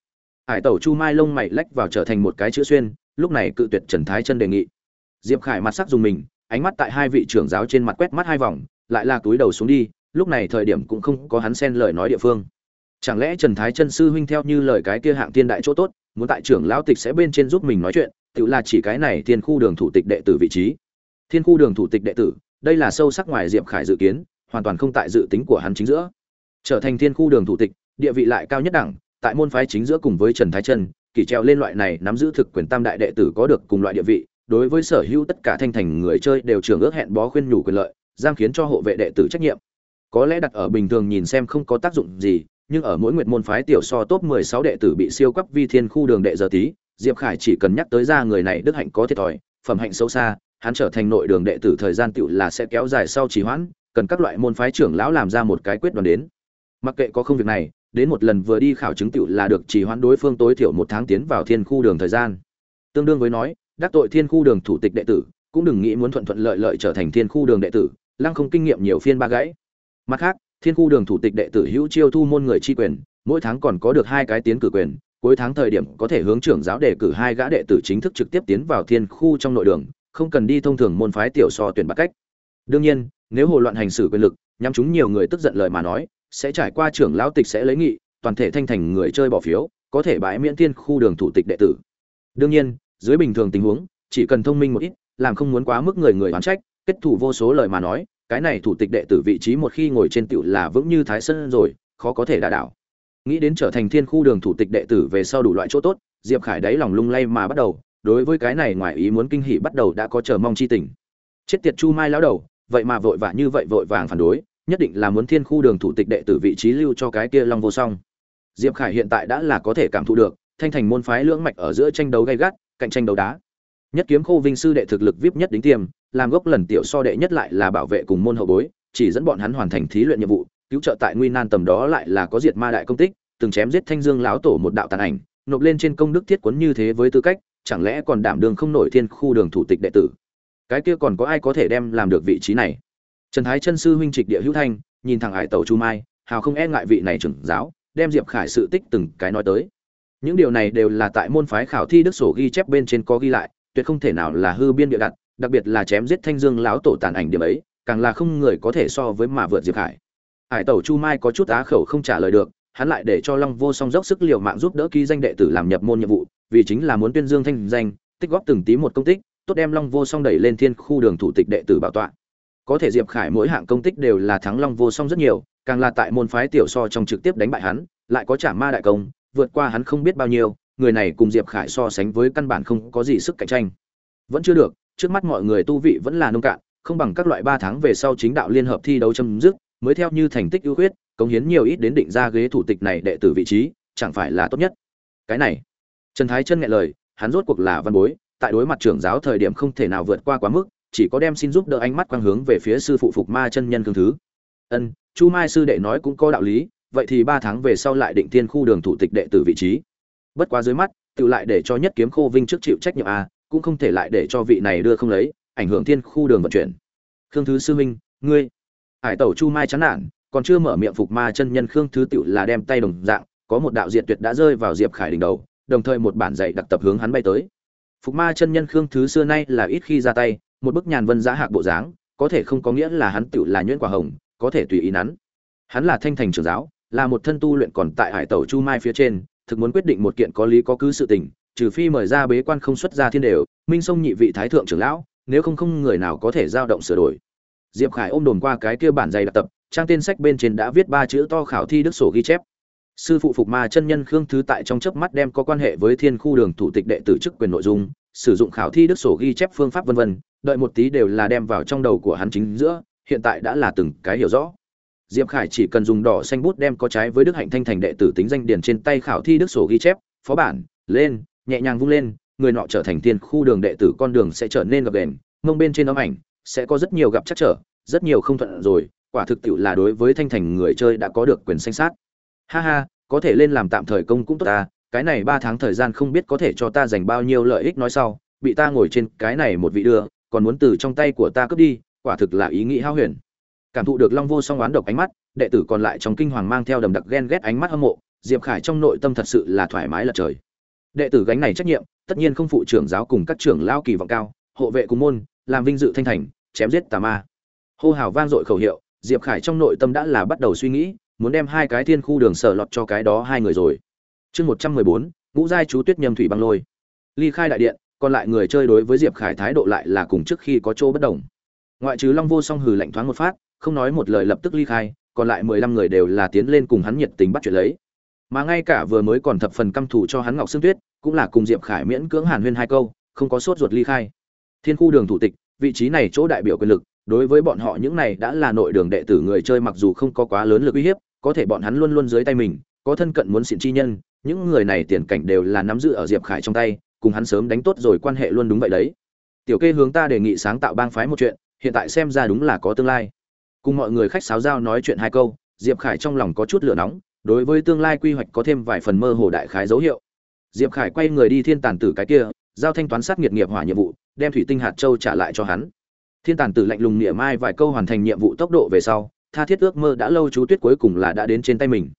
Hải tẩu chu mai lông mày lách vào trở thành một cái chữ xuyên, lúc này cự tuyệt trần thái chân đề nghị. Diệp khải mặt sắc dùng mình, ánh mắt tại hai vị trưởng giáo trên mặt quét mắt hai vòng, lại là túi đầu xuống đi, lúc này thời điểm cũng không có hắn xen lời nói địa phương. Chẳng lẽ trần thái chân sư huynh theo như lời cái kia hạng tiên đại chỗ tốt? Muốn tại trưởng lão tịch sẽ bên trên giúp mình nói chuyện tự là chỉ cái này thiên khu đường thủ tịch đệ tử vị trí. Thiên khu đường thủ tịch đệ tử đây là sâu sắc ngoài diệp khải dự kiến hoàn toàn không tại dự tính của hắn chính giữa. Trở thành thiên khu đường thủ tịch địa vị lại cao nhất đẳng tại môn phái chính giữa cùng với trần thái trần, kỳ treo lên loại này nắm giữ thực quyền tam đại đệ tử có được cùng loại địa vị đối với sở hữu tất cả thanh thành người chơi đều trường ước hẹn bó khuyên nhủ quyền lợi giam khiến cho hộ vệ đệ tử trách nhiệm. Có lẽ đặt ở bình thường nhìn xem không có tác dụng gì nhưng ở mỗi nguyệt môn phái tiểu so top 16 đệ tử bị siêu cấp vi thiên khu đường đệ giờ tí, diệp khải chỉ cần nhắc tới ra người này đức hạnh có thiệt thòi, phẩm hạnh sâu xa, hắn trở thành nội đường đệ tử thời gian tiểu là sẽ kéo dài sau trì hoãn, cần các loại môn phái trưởng lão làm ra một cái quyết đoán đến. Mặc kệ có không việc này, đến một lần vừa đi khảo chứng tiểu là được trì hoãn đối phương tối thiểu một tháng tiến vào thiên khu đường thời gian. Tương đương với nói, đắc tội thiên khu đường thủ tịch đệ tử, cũng đừng nghĩ muốn thuận thuận lợi lợi trở thành thiên khu đường đệ tử, lăng không kinh nghiệm nhiều phiên ba gãy. Mặt khác thiên khu đường thủ tịch đệ tử hữu chiêu thu môn người chi quyền, mỗi tháng còn có được hai cái tiến cử quyền, cuối tháng thời điểm có thể hướng trưởng giáo đề cử hai gã đệ tử chính thức trực tiếp tiến vào thiên khu trong nội đường, không cần đi thông thường môn phái tiểu so tuyển bắt cách. Đương nhiên, nếu hồ loạn hành xử quyền lực nhằm chúng nhiều người tức giận lời mà nói, sẽ trải qua trưởng lão tịch sẽ lấy nghị, toàn thể thanh thành người chơi bỏ phiếu, có thể bãi miễn thiên khu đường thủ tịch đệ tử. Đương nhiên, dưới bình thường tình huống, chỉ cần thông minh một ít, làm không muốn quá mức người người oán trách, kết thủ vô số lời mà nói cái này thủ tịch đệ tử vị trí một khi ngồi trên tiểu là vững như thái sơn rồi, khó có thể đả đảo. Nghĩ đến trở thành thiên khu đường thủ tịch đệ tử về sau đủ loại chỗ tốt, diệp khải đáy lòng lung lay mà bắt đầu, đối với cái này ngoài ý muốn kinh hỉ bắt đầu đã có chờ mong chi tình. Chết tiệt chu mai lão đầu, vậy mà vội vã như vậy vội vàng phản đối, nhất định là muốn thiên khu đường thủ tịch đệ tử vị trí lưu cho cái kia long vô song. Diệp khải hiện tại đã là có thể cảm thụ được, thanh thành môn phái lưỡng mạch ở giữa tranh đấu gay gắt, cạnh tranh đấu đá. Nhất kiếm khô vinh sư đệ thực lực vip nhất đính tiêm làm gốc lần tiểu so đệ nhất lại là bảo vệ cùng môn hậu bối, chỉ dẫn bọn hắn hoàn thành thí luyện nhiệm vụ, cứu trợ tại nguy nan tầm đó lại là có diệt ma đại công tích, từng chém giết thanh dương lão tổ một đạo tàn ảnh, nộp lên trên công đức thiết quấn như thế với tư cách, chẳng lẽ còn đảm đường không nổi thiên khu đường thủ tịch đệ tử? Cái kia còn có ai có thể đem làm được vị trí này? Trần thái chân sư huynh trịch địa hữu thanh, nhìn thẳng hải tàu chu mai, hào không e ngại vị này trưởng giáo, đem diệp khải sự tích từng cái nói tới. Những điều này đều là tại môn phái khảo thi đức sổ ghi chép bên trên có ghi lại, tuyệt không thể nào là hư biên địa đặt đặc biệt là chém giết thanh dương lão tổ tàn ảnh điểm ấy, càng là không người có thể so với mà vượt diệp hải. hải tẩu chu mai có chút á khẩu không trả lời được, hắn lại để cho long vô song dốc sức liều mạng giúp đỡ ký danh đệ tử làm nhập môn nhiệm vụ, vì chính là muốn tuyên dương thanh danh, tích góp từng tí một công tích, tốt đem long vô song đẩy lên thiên khu đường thủ tịch đệ tử bảo tọa có thể diệp khải mỗi hạng công tích đều là thắng long vô song rất nhiều, càng là tại môn phái tiểu so trong trực tiếp đánh bại hắn, lại có trả ma đại công, vượt qua hắn không biết bao nhiêu, người này cùng diệp khải so sánh với căn bản không có gì sức cạnh tranh vẫn chưa được trước mắt mọi người tu vị vẫn là nông cạn, không bằng các loại ba tháng về sau chính đạo liên hợp thi đấu chấm dứt, mới theo như thành tích ưu khuyết, cống hiến nhiều ít đến định ra ghế thủ tịch này đệ tử vị trí, chẳng phải là tốt nhất. Cái này, trần thái chân nghe lời, hắn rốt cuộc là văn bối, tại đối mặt trưởng giáo thời điểm không thể nào vượt qua quá mức, chỉ có đem xin giúp đỡ ánh mắt quang hướng về phía sư phụ phục ma chân nhân cương thứ. Ân, chu mai sư đệ nói cũng có đạo lý, vậy thì ba tháng về sau lại định tiên khu đường thủ tịch đệ tử vị trí. Bất quá dưới mắt, tự lại để cho nhất kiếm khô vinh trước chịu trách nhiệm a cũng không thể lại để cho vị này đưa không lấy, ảnh hưởng thiên khu đường vận chuyển. Khương thứ sư minh, ngươi, hải tẩu chu mai chán nản, còn chưa mở miệng phục ma chân nhân khương thứ tựu là đem tay đồng dạng, có một đạo diện tuyệt đã rơi vào diệp khải đỉnh đầu, đồng thời một bản dạy đặc tập hướng hắn bay tới. Phục ma chân nhân khương thứ xưa nay là ít khi ra tay, một bức nhàn vân giá hạc bộ dáng, có thể không có nghĩa là hắn tựu là nhuyễn quả hồng, có thể tùy ý nắn. Hắn là thanh thành trưởng giáo, là một thân tu luyện còn tại hải tẩu chu mai phía trên, thực muốn quyết định một kiện có lý có cứ sự tình trừ phi mời ra bế quan không xuất ra thiên đều, minh sông nhị vị thái thượng trưởng lão, nếu không không người nào có thể giao động sửa đổi. Diệp khải ôm đồn qua cái kia bản dày đặc tập, trang tên sách bên trên đã viết ba chữ to khảo thi đức sổ ghi chép. Sư phụ phục ma chân nhân khương thứ tại trong chớp mắt đem có quan hệ với thiên khu đường thủ tịch đệ tử chức quyền nội dung, sử dụng khảo thi đức sổ ghi chép phương pháp vân vân, đợi một tí đều là đem vào trong đầu của hắn chính giữa, hiện tại đã là từng cái hiểu rõ. Diệp khải chỉ cần dùng đỏ xanh bút đem có trái với đức hạnh thanh thành đệ tử tính danh điền trên tay khảo thi đức sổ ghi chép, phó bản, lên nhẹ nhàng vung lên, người nọ trở thành thiên khu đường đệ tử, con đường sẽ trở nên gập đền mông bên trên ấm ảnh, sẽ có rất nhiều gặp chắc trở, rất nhiều không thuận rồi, quả thực tiệu là đối với thanh thành người chơi đã có được quyền sanh sát ha ha, có thể lên làm tạm thời công cũng tốt ta, cái này ba tháng thời gian không biết có thể cho ta dành bao nhiêu lợi ích nói sau, bị ta ngồi trên cái này một vị đưa, còn muốn từ trong tay của ta cướp đi, quả thực là ý nghĩ hao huyền. Cảm thụ được long vô song oán độc ánh mắt, đệ tử còn lại trong kinh hoàng mang theo đầm đặc ghen ghét ánh mắt hâm mộ, diệp khải trong nội tâm thật sự là thoải mái lật trời đệ tử gánh này trách nhiệm, tất nhiên không phụ trưởng giáo cùng các trưởng lao kỳ vọng cao, hộ vệ cùng môn, làm vinh dự thanh thành, chém giết tà ma. Hô hào vang dội khẩu hiệu, diệp khải trong nội tâm đã là bắt đầu suy nghĩ, muốn đem hai cái thiên khu đường sở lọt cho cái đó hai người rồi. Chương một trăm mười bốn, ngũ giai chú tuyết nhâm thủy băng lôi. Ly khai đại điện, còn lại người chơi đối với diệp khải thái độ lại là cùng trước khi có chỗ bất đồng. Ngoại trừ long vô song hừ lạnh thoáng một phát, không nói một lời lập tức ly khai, còn lại mười lăm người đều là tiến lên cùng hắn nhiệt tình bắt chuyện lấy mà ngay cả vừa mới còn thập phần căm thù cho hắn ngọc xương tuyết, cũng là cùng diệp khải miễn cưỡng hàn huyên hai câu, không có sốt ruột ly khai. Thiên khu đường thủ tịch, vị trí này chỗ đại biểu quyền lực, đối với bọn họ những này đã là nội đường đệ tử người chơi mặc dù không có quá lớn lực uy hiếp, có thể bọn hắn luôn luôn dưới tay mình, có thân cận muốn xịn chi nhân, những người này tiền cảnh đều là nắm giữ ở diệp khải trong tay, cùng hắn sớm đánh tốt rồi quan hệ luôn đúng vậy đấy. Tiểu kê hướng ta đề nghị sáng tạo bang phái một chuyện, hiện tại xem ra đúng là có tương lai. Cùng mọi người khách sáo giao nói chuyện hai câu, diệp khải trong lòng có chút lửa nóng đối với tương lai quy hoạch có thêm vài phần mơ hồ đại khái dấu hiệu. Diệp khải quay người đi thiên tàn tử cái kia giao thanh toán sát nghiệt nghiệp hỏa nhiệm vụ đem thủy tinh hạt châu trả lại cho hắn. Thiên tàn tử lạnh lùng nghĩa mai vài câu hoàn thành nhiệm vụ tốc độ về sau tha thiết ước mơ đã lâu chú tuyết cuối cùng là đã đến trên tay mình.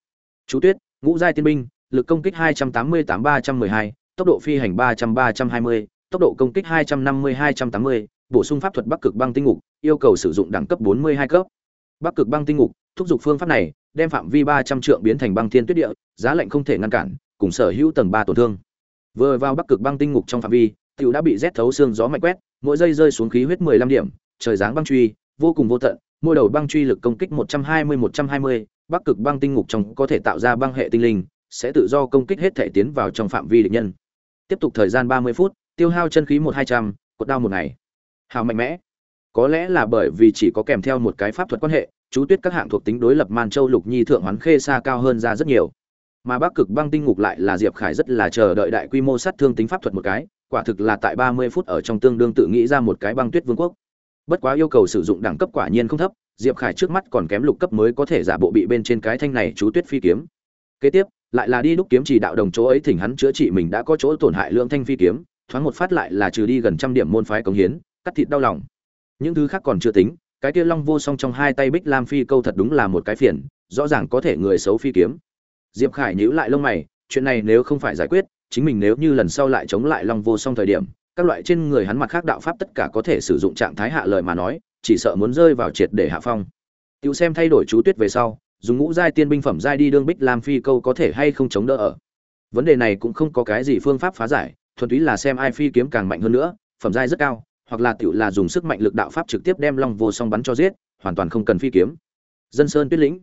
Chú tuyết ngũ giai tiên binh lực công kích 288-312, tốc độ phi hành 300-320, tốc độ công kích 250-280, bổ sung pháp thuật bắc cực băng tinh ngục yêu cầu sử dụng đẳng cấp 42 cấp. Bắc cực băng tinh ngục thúc dục phương pháp này đem phạm vi 300 trượng biến thành băng thiên tuyết địa giá lạnh không thể ngăn cản cùng sở hữu tầng 3 tổn thương. Vừa vào bắc cực băng tinh ngục trong phạm vi tiểu đã bị rét thấu xương gió mạnh quét mỗi giây rơi xuống khí huyết 15 điểm trời giáng băng truy vô cùng vô tận mỗi đầu băng truy lực công kích 120-120, bắc cực băng tinh ngục trong có thể tạo ra băng hệ tinh linh sẽ tự do công kích hết thể tiến vào trong phạm vi địch nhân. Tiếp tục thời gian 30 phút tiêu hao chân khí 1-200, cột đau một ngày. Hào mạnh mẽ. Có lẽ là bởi vì chỉ có kèm theo một cái pháp thuật quan hệ chú tuyết các hạng thuộc tính đối lập man châu lục nhi thượng hoán khê xa cao hơn ra rất nhiều. Mà bắc cực băng tinh ngục lại là diệp khải rất là chờ đợi đại quy mô sát thương tính pháp thuật một cái, quả thực là tại ba mươi phút ở trong tương đương tự nghĩ ra một cái băng tuyết vương quốc. Bất quá yêu cầu sử dụng đẳng cấp quả nhiên không thấp, diệp khải trước mắt còn kém lục cấp mới có thể giả bộ bị bên trên cái thanh này chú tuyết phi kiếm. Kế tiếp, lại là đi đúc kiếm chỉ đạo đồng chỗ ấy thỉnh hắn chữa trị mình đã có chỗ tổn hại lượng thanh phi kiếm, thoáng một phát lại là trừ đi gần trăm điểm môn phái cống hiến, cắt thịt đau lòng. Những thứ khác còn chưa tính cái kia long vô song trong hai tay bích lam phi câu thật đúng là một cái phiền, rõ ràng có thể người xấu phi kiếm. Diệp khải nhíu lại lông mày, chuyện này nếu không phải giải quyết, chính mình nếu như lần sau lại chống lại long vô song thời điểm, các loại trên người hắn mặt khác đạo pháp tất cả có thể sử dụng trạng thái hạ lời mà nói, chỉ sợ muốn rơi vào triệt để hạ phong. Tiểu xem thay đổi chú tuyết về sau, dùng ngũ giai tiên binh phẩm giai đi đương bích lam phi câu có thể hay không chống đỡ ở. Vấn đề này cũng không có cái gì phương pháp phá giải, thuần túy là xem ai phi kiếm càng mạnh hơn nữa, phẩm giai rất cao hoặc là tiểu là dùng sức mạnh lực đạo pháp trực tiếp đem long vô song bắn cho giết, hoàn toàn không cần phi kiếm. Dân sơn tuyết lĩnh.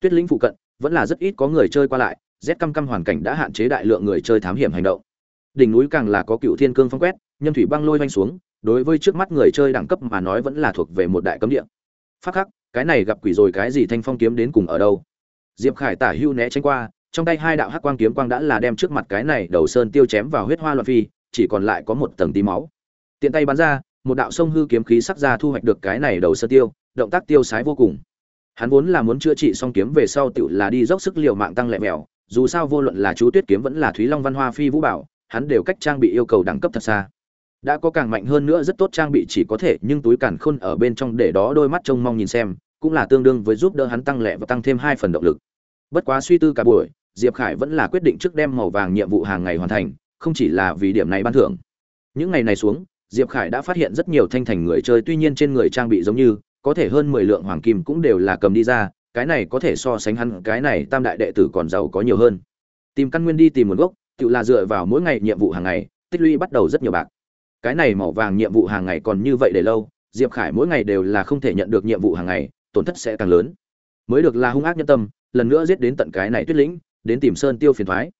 Tuyết lĩnh phụ cận, vẫn là rất ít có người chơi qua lại, rét căm căm hoàn cảnh đã hạn chế đại lượng người chơi thám hiểm hành động. Đỉnh núi càng là có cựu thiên cương phong quét, nhâm thủy băng lôi vanh xuống, đối với trước mắt người chơi đẳng cấp mà nói vẫn là thuộc về một đại cấm địa. Phát khắc, cái này gặp quỷ rồi cái gì thanh phong kiếm đến cùng ở đâu? Diệp khải tả hưu né tránh qua, trong tay hai đạo hắc quang kiếm quang đã là đem trước mặt cái này đầu sơn tiêu chém vào huyết hoa loạn phi, chỉ còn lại có một tầng tí máu tiện tay bắn ra, một đạo sông hư kiếm khí sắc ra thu hoạch được cái này đầu sơ tiêu, động tác tiêu sái vô cùng. Hắn vốn là muốn chữa trị xong kiếm về sau tựu là đi dốc sức liều mạng tăng lẹ mèo, dù sao vô luận là chú tuyết kiếm vẫn là thúy long văn hoa phi vũ bảo, hắn đều cách trang bị yêu cầu đẳng cấp thật xa. Đã có càng mạnh hơn nữa rất tốt trang bị chỉ có thể, nhưng túi càn khôn ở bên trong để đó đôi mắt trông mong nhìn xem, cũng là tương đương với giúp đỡ hắn tăng lẹ và tăng thêm hai phần động lực. Bất quá suy tư cả buổi, diệp khải vẫn là quyết định trước đem màu vàng nhiệm vụ hàng ngày hoàn thành, không chỉ là vì điểm này ban thưởng. Những ngày này xuống diệp khải đã phát hiện rất nhiều thanh thành người chơi, tuy nhiên trên người trang bị giống như, có thể hơn mười lượng hoàng kim cũng đều là cầm đi ra, cái này có thể so sánh hắn, cái này tam đại đệ tử còn giàu có nhiều hơn. Tìm căn nguyên đi tìm nguồn gốc, tự là dựa vào mỗi ngày nhiệm vụ hàng ngày, tích lũy bắt đầu rất nhiều bạc. Cái này màu vàng nhiệm vụ hàng ngày còn như vậy để lâu, diệp khải mỗi ngày đều là không thể nhận được nhiệm vụ hàng ngày, tổn thất sẽ càng lớn. Mới được là hung ác nhân tâm, lần nữa giết đến tận cái này tuyết lĩnh, đến tìm sơn tiêu phiền toái.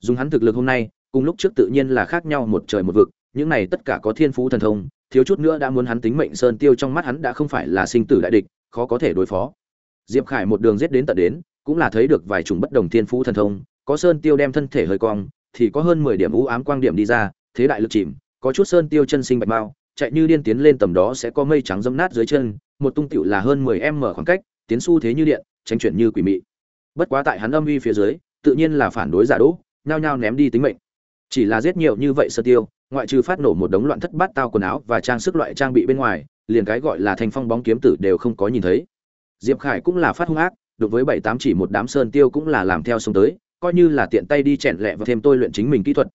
dùng hắn thực lực hôm nay, cùng lúc trước tự nhiên là khác nhau một trời một vực những này tất cả có thiên phú thần thông, thiếu chút nữa đã muốn hắn tính mệnh sơn tiêu trong mắt hắn đã không phải là sinh tử đại địch, khó có thể đối phó. Diệp khải một đường giết đến tận đến, cũng là thấy được vài chủng bất đồng thiên phú thần thông, có sơn tiêu đem thân thể hơi cong, thì có hơn mười điểm u ám quang điểm đi ra, thế đại lực chìm, có chút sơn tiêu chân sinh bạch mao, chạy như điên tiến lên tầm đó sẽ có mây trắng dâm nát dưới chân, một tung tiểu là hơn mười em mở khoảng cách, tiến xu thế như điện, tránh chuyển như quỷ mị. Bất quá tại hắn âm uy phía dưới, tự nhiên là phản đối giả đỗ, nhao nhao ném đi tính mệnh chỉ là giết nhiều như vậy sơ tiêu, ngoại trừ phát nổ một đống loạn thất bát tao quần áo và trang sức loại trang bị bên ngoài, liền cái gọi là thanh phong bóng kiếm tử đều không có nhìn thấy. Diệp khải cũng là phát hung ác đối với bảy tám chỉ một đám sơn tiêu cũng là làm theo sông tới, coi như là tiện tay đi chèn lẹ và thêm tôi luyện chính mình kỹ thuật.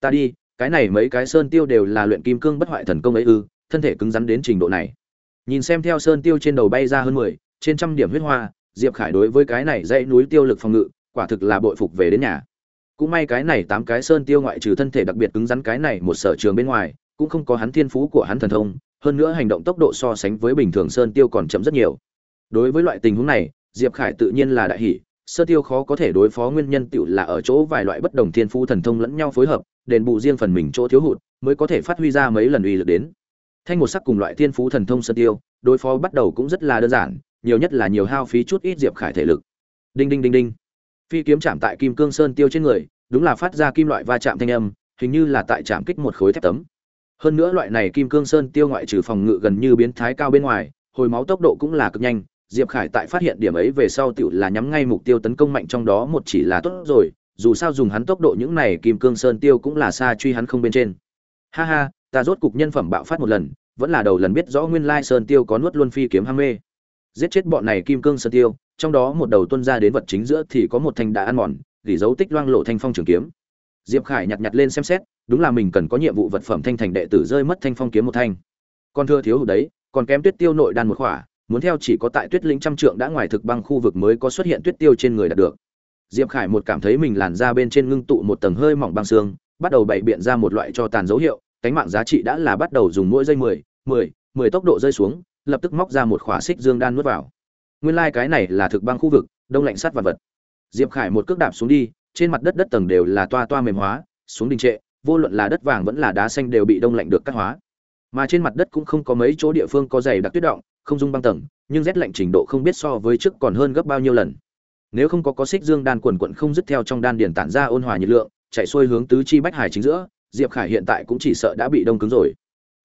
Ta đi, cái này mấy cái sơn tiêu đều là luyện kim cương bất hoại thần công ấy ư, thân thể cứng rắn đến trình độ này. Nhìn xem theo sơn tiêu trên đầu bay ra hơn mười, trên trăm điểm huyết hoa, diệp khải đối với cái này dãy núi tiêu lực phòng ngự, quả thực là bội phục về đến nhà cũng may cái này tám cái sơn tiêu ngoại trừ thân thể đặc biệt cứng rắn cái này một sở trường bên ngoài, cũng không có hắn thiên phú của hắn thần thông, hơn nữa hành động tốc độ so sánh với bình thường sơn tiêu còn chậm rất nhiều. Đối với loại tình huống này, diệp khải tự nhiên là đại hỷ sơn tiêu khó có thể đối phó nguyên nhân tựu là ở chỗ vài loại bất đồng thiên phú thần thông lẫn nhau phối hợp, đền bù riêng phần mình chỗ thiếu hụt, mới có thể phát huy ra mấy lần uy lực đến. Thanh một sắc cùng loại thiên phú thần thông sơn tiêu, đối phó bắt đầu cũng rất là đơn giản, nhiều nhất là nhiều hao phí chút ít diệp khải thể lực. Đinh đinh đinh đinh phi kiếm chạm tại kim cương sơn tiêu trên người, đúng là phát ra kim loại va chạm thanh âm, hình như là tại chạm kích một khối thép tấm. Hơn nữa loại này kim cương sơn tiêu ngoại trừ phòng ngự gần như biến thái cao bên ngoài, hồi máu tốc độ cũng là cực nhanh, diệp khải tại phát hiện điểm ấy về sau tựu là nhắm ngay mục tiêu tấn công mạnh trong đó một chỉ là tốt rồi, dù sao dùng hắn tốc độ những này kim cương sơn tiêu cũng là xa truy hắn không bên trên. Ha ha, ta rốt cục nhân phẩm bạo phát một lần, vẫn là đầu lần biết rõ nguyên lai sơn tiêu có nuốt luôn phi kiếm ham mê. Giết chết bọn này kim cương sơn tiêu trong đó một đầu tuân ra đến vật chính giữa thì có một thanh đã ăn mòn, gỉ dấu tích loang lộ thanh phong trường kiếm. Diệp khải nhặt nhặt lên xem xét, đúng là mình cần có nhiệm vụ vật phẩm thanh thành đệ tử rơi mất thanh phong kiếm một thanh. Còn thưa thiếu hụt đấy, còn kém tuyết tiêu nội đan một khỏa, muốn theo chỉ có tại tuyết lĩnh trăm trượng đã ngoài thực băng khu vực mới có xuất hiện tuyết tiêu trên người đạt được. Diệp khải một cảm thấy mình làn ra bên trên ngưng tụ một tầng hơi mỏng băng xương, bắt đầu bày biện ra một loại cho tàn dấu hiệu, cánh mạng giá trị đã là bắt đầu dùng mỗi giây mười mười mười tốc độ rơi xuống, lập tức móc ra một khỏa xích dương đan nuốt vào nguyên lai cái này là thực băng khu vực, đông lạnh sắt vật vật. Diệp khải một cước đạp xuống đi, trên mặt đất đất tầng đều là toa toa mềm hóa, xuống đình trệ, vô luận là đất vàng vẫn là đá xanh đều bị đông lạnh được cắt hóa. Mà trên mặt đất cũng không có mấy chỗ địa phương có dày đặc tuyết động, không dung băng tầng, nhưng rét lạnh trình độ không biết so với trước còn hơn gấp bao nhiêu lần. Nếu không có có xích dương đan quần quận không dứt theo trong đan điền tản ra ôn hòa nhiệt lượng, chạy xuôi hướng tứ chi bách hải chính giữa, diệp khải hiện tại cũng chỉ sợ đã bị đông cứng rồi.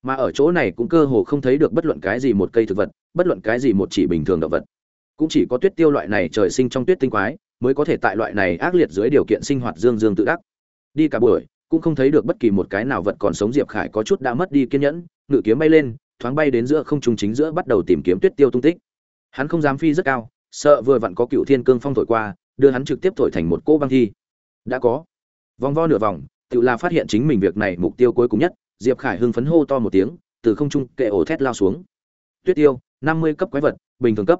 Mà ở chỗ này cũng cơ hồ không thấy được bất luận cái gì một cây thực vật, bất luận cái gì một chỉ bình thường động vật cũng chỉ có tuyết tiêu loại này trời sinh trong tuyết tinh quái, mới có thể tại loại này ác liệt dưới điều kiện sinh hoạt dương dương tự đắc. Đi cả buổi, cũng không thấy được bất kỳ một cái nào vật còn sống diệp khải có chút đã mất đi kiên nhẫn, ngự kiếm bay lên, thoáng bay đến giữa không trung chính giữa bắt đầu tìm kiếm tuyết tiêu tung tích. Hắn không dám phi rất cao, sợ vừa vặn có cựu thiên cương phong thổi qua, đưa hắn trực tiếp thổi thành một cỗ băng thi. Đã có. Vòng vo nửa vòng, tự là phát hiện chính mình việc này mục tiêu cuối cùng nhất, diệp khải hưng phấn hô to một tiếng, từ không trung kệ ổ thét lao xuống. Tuyết tiêu, năm mươi cấp quái vật, bình thường cấp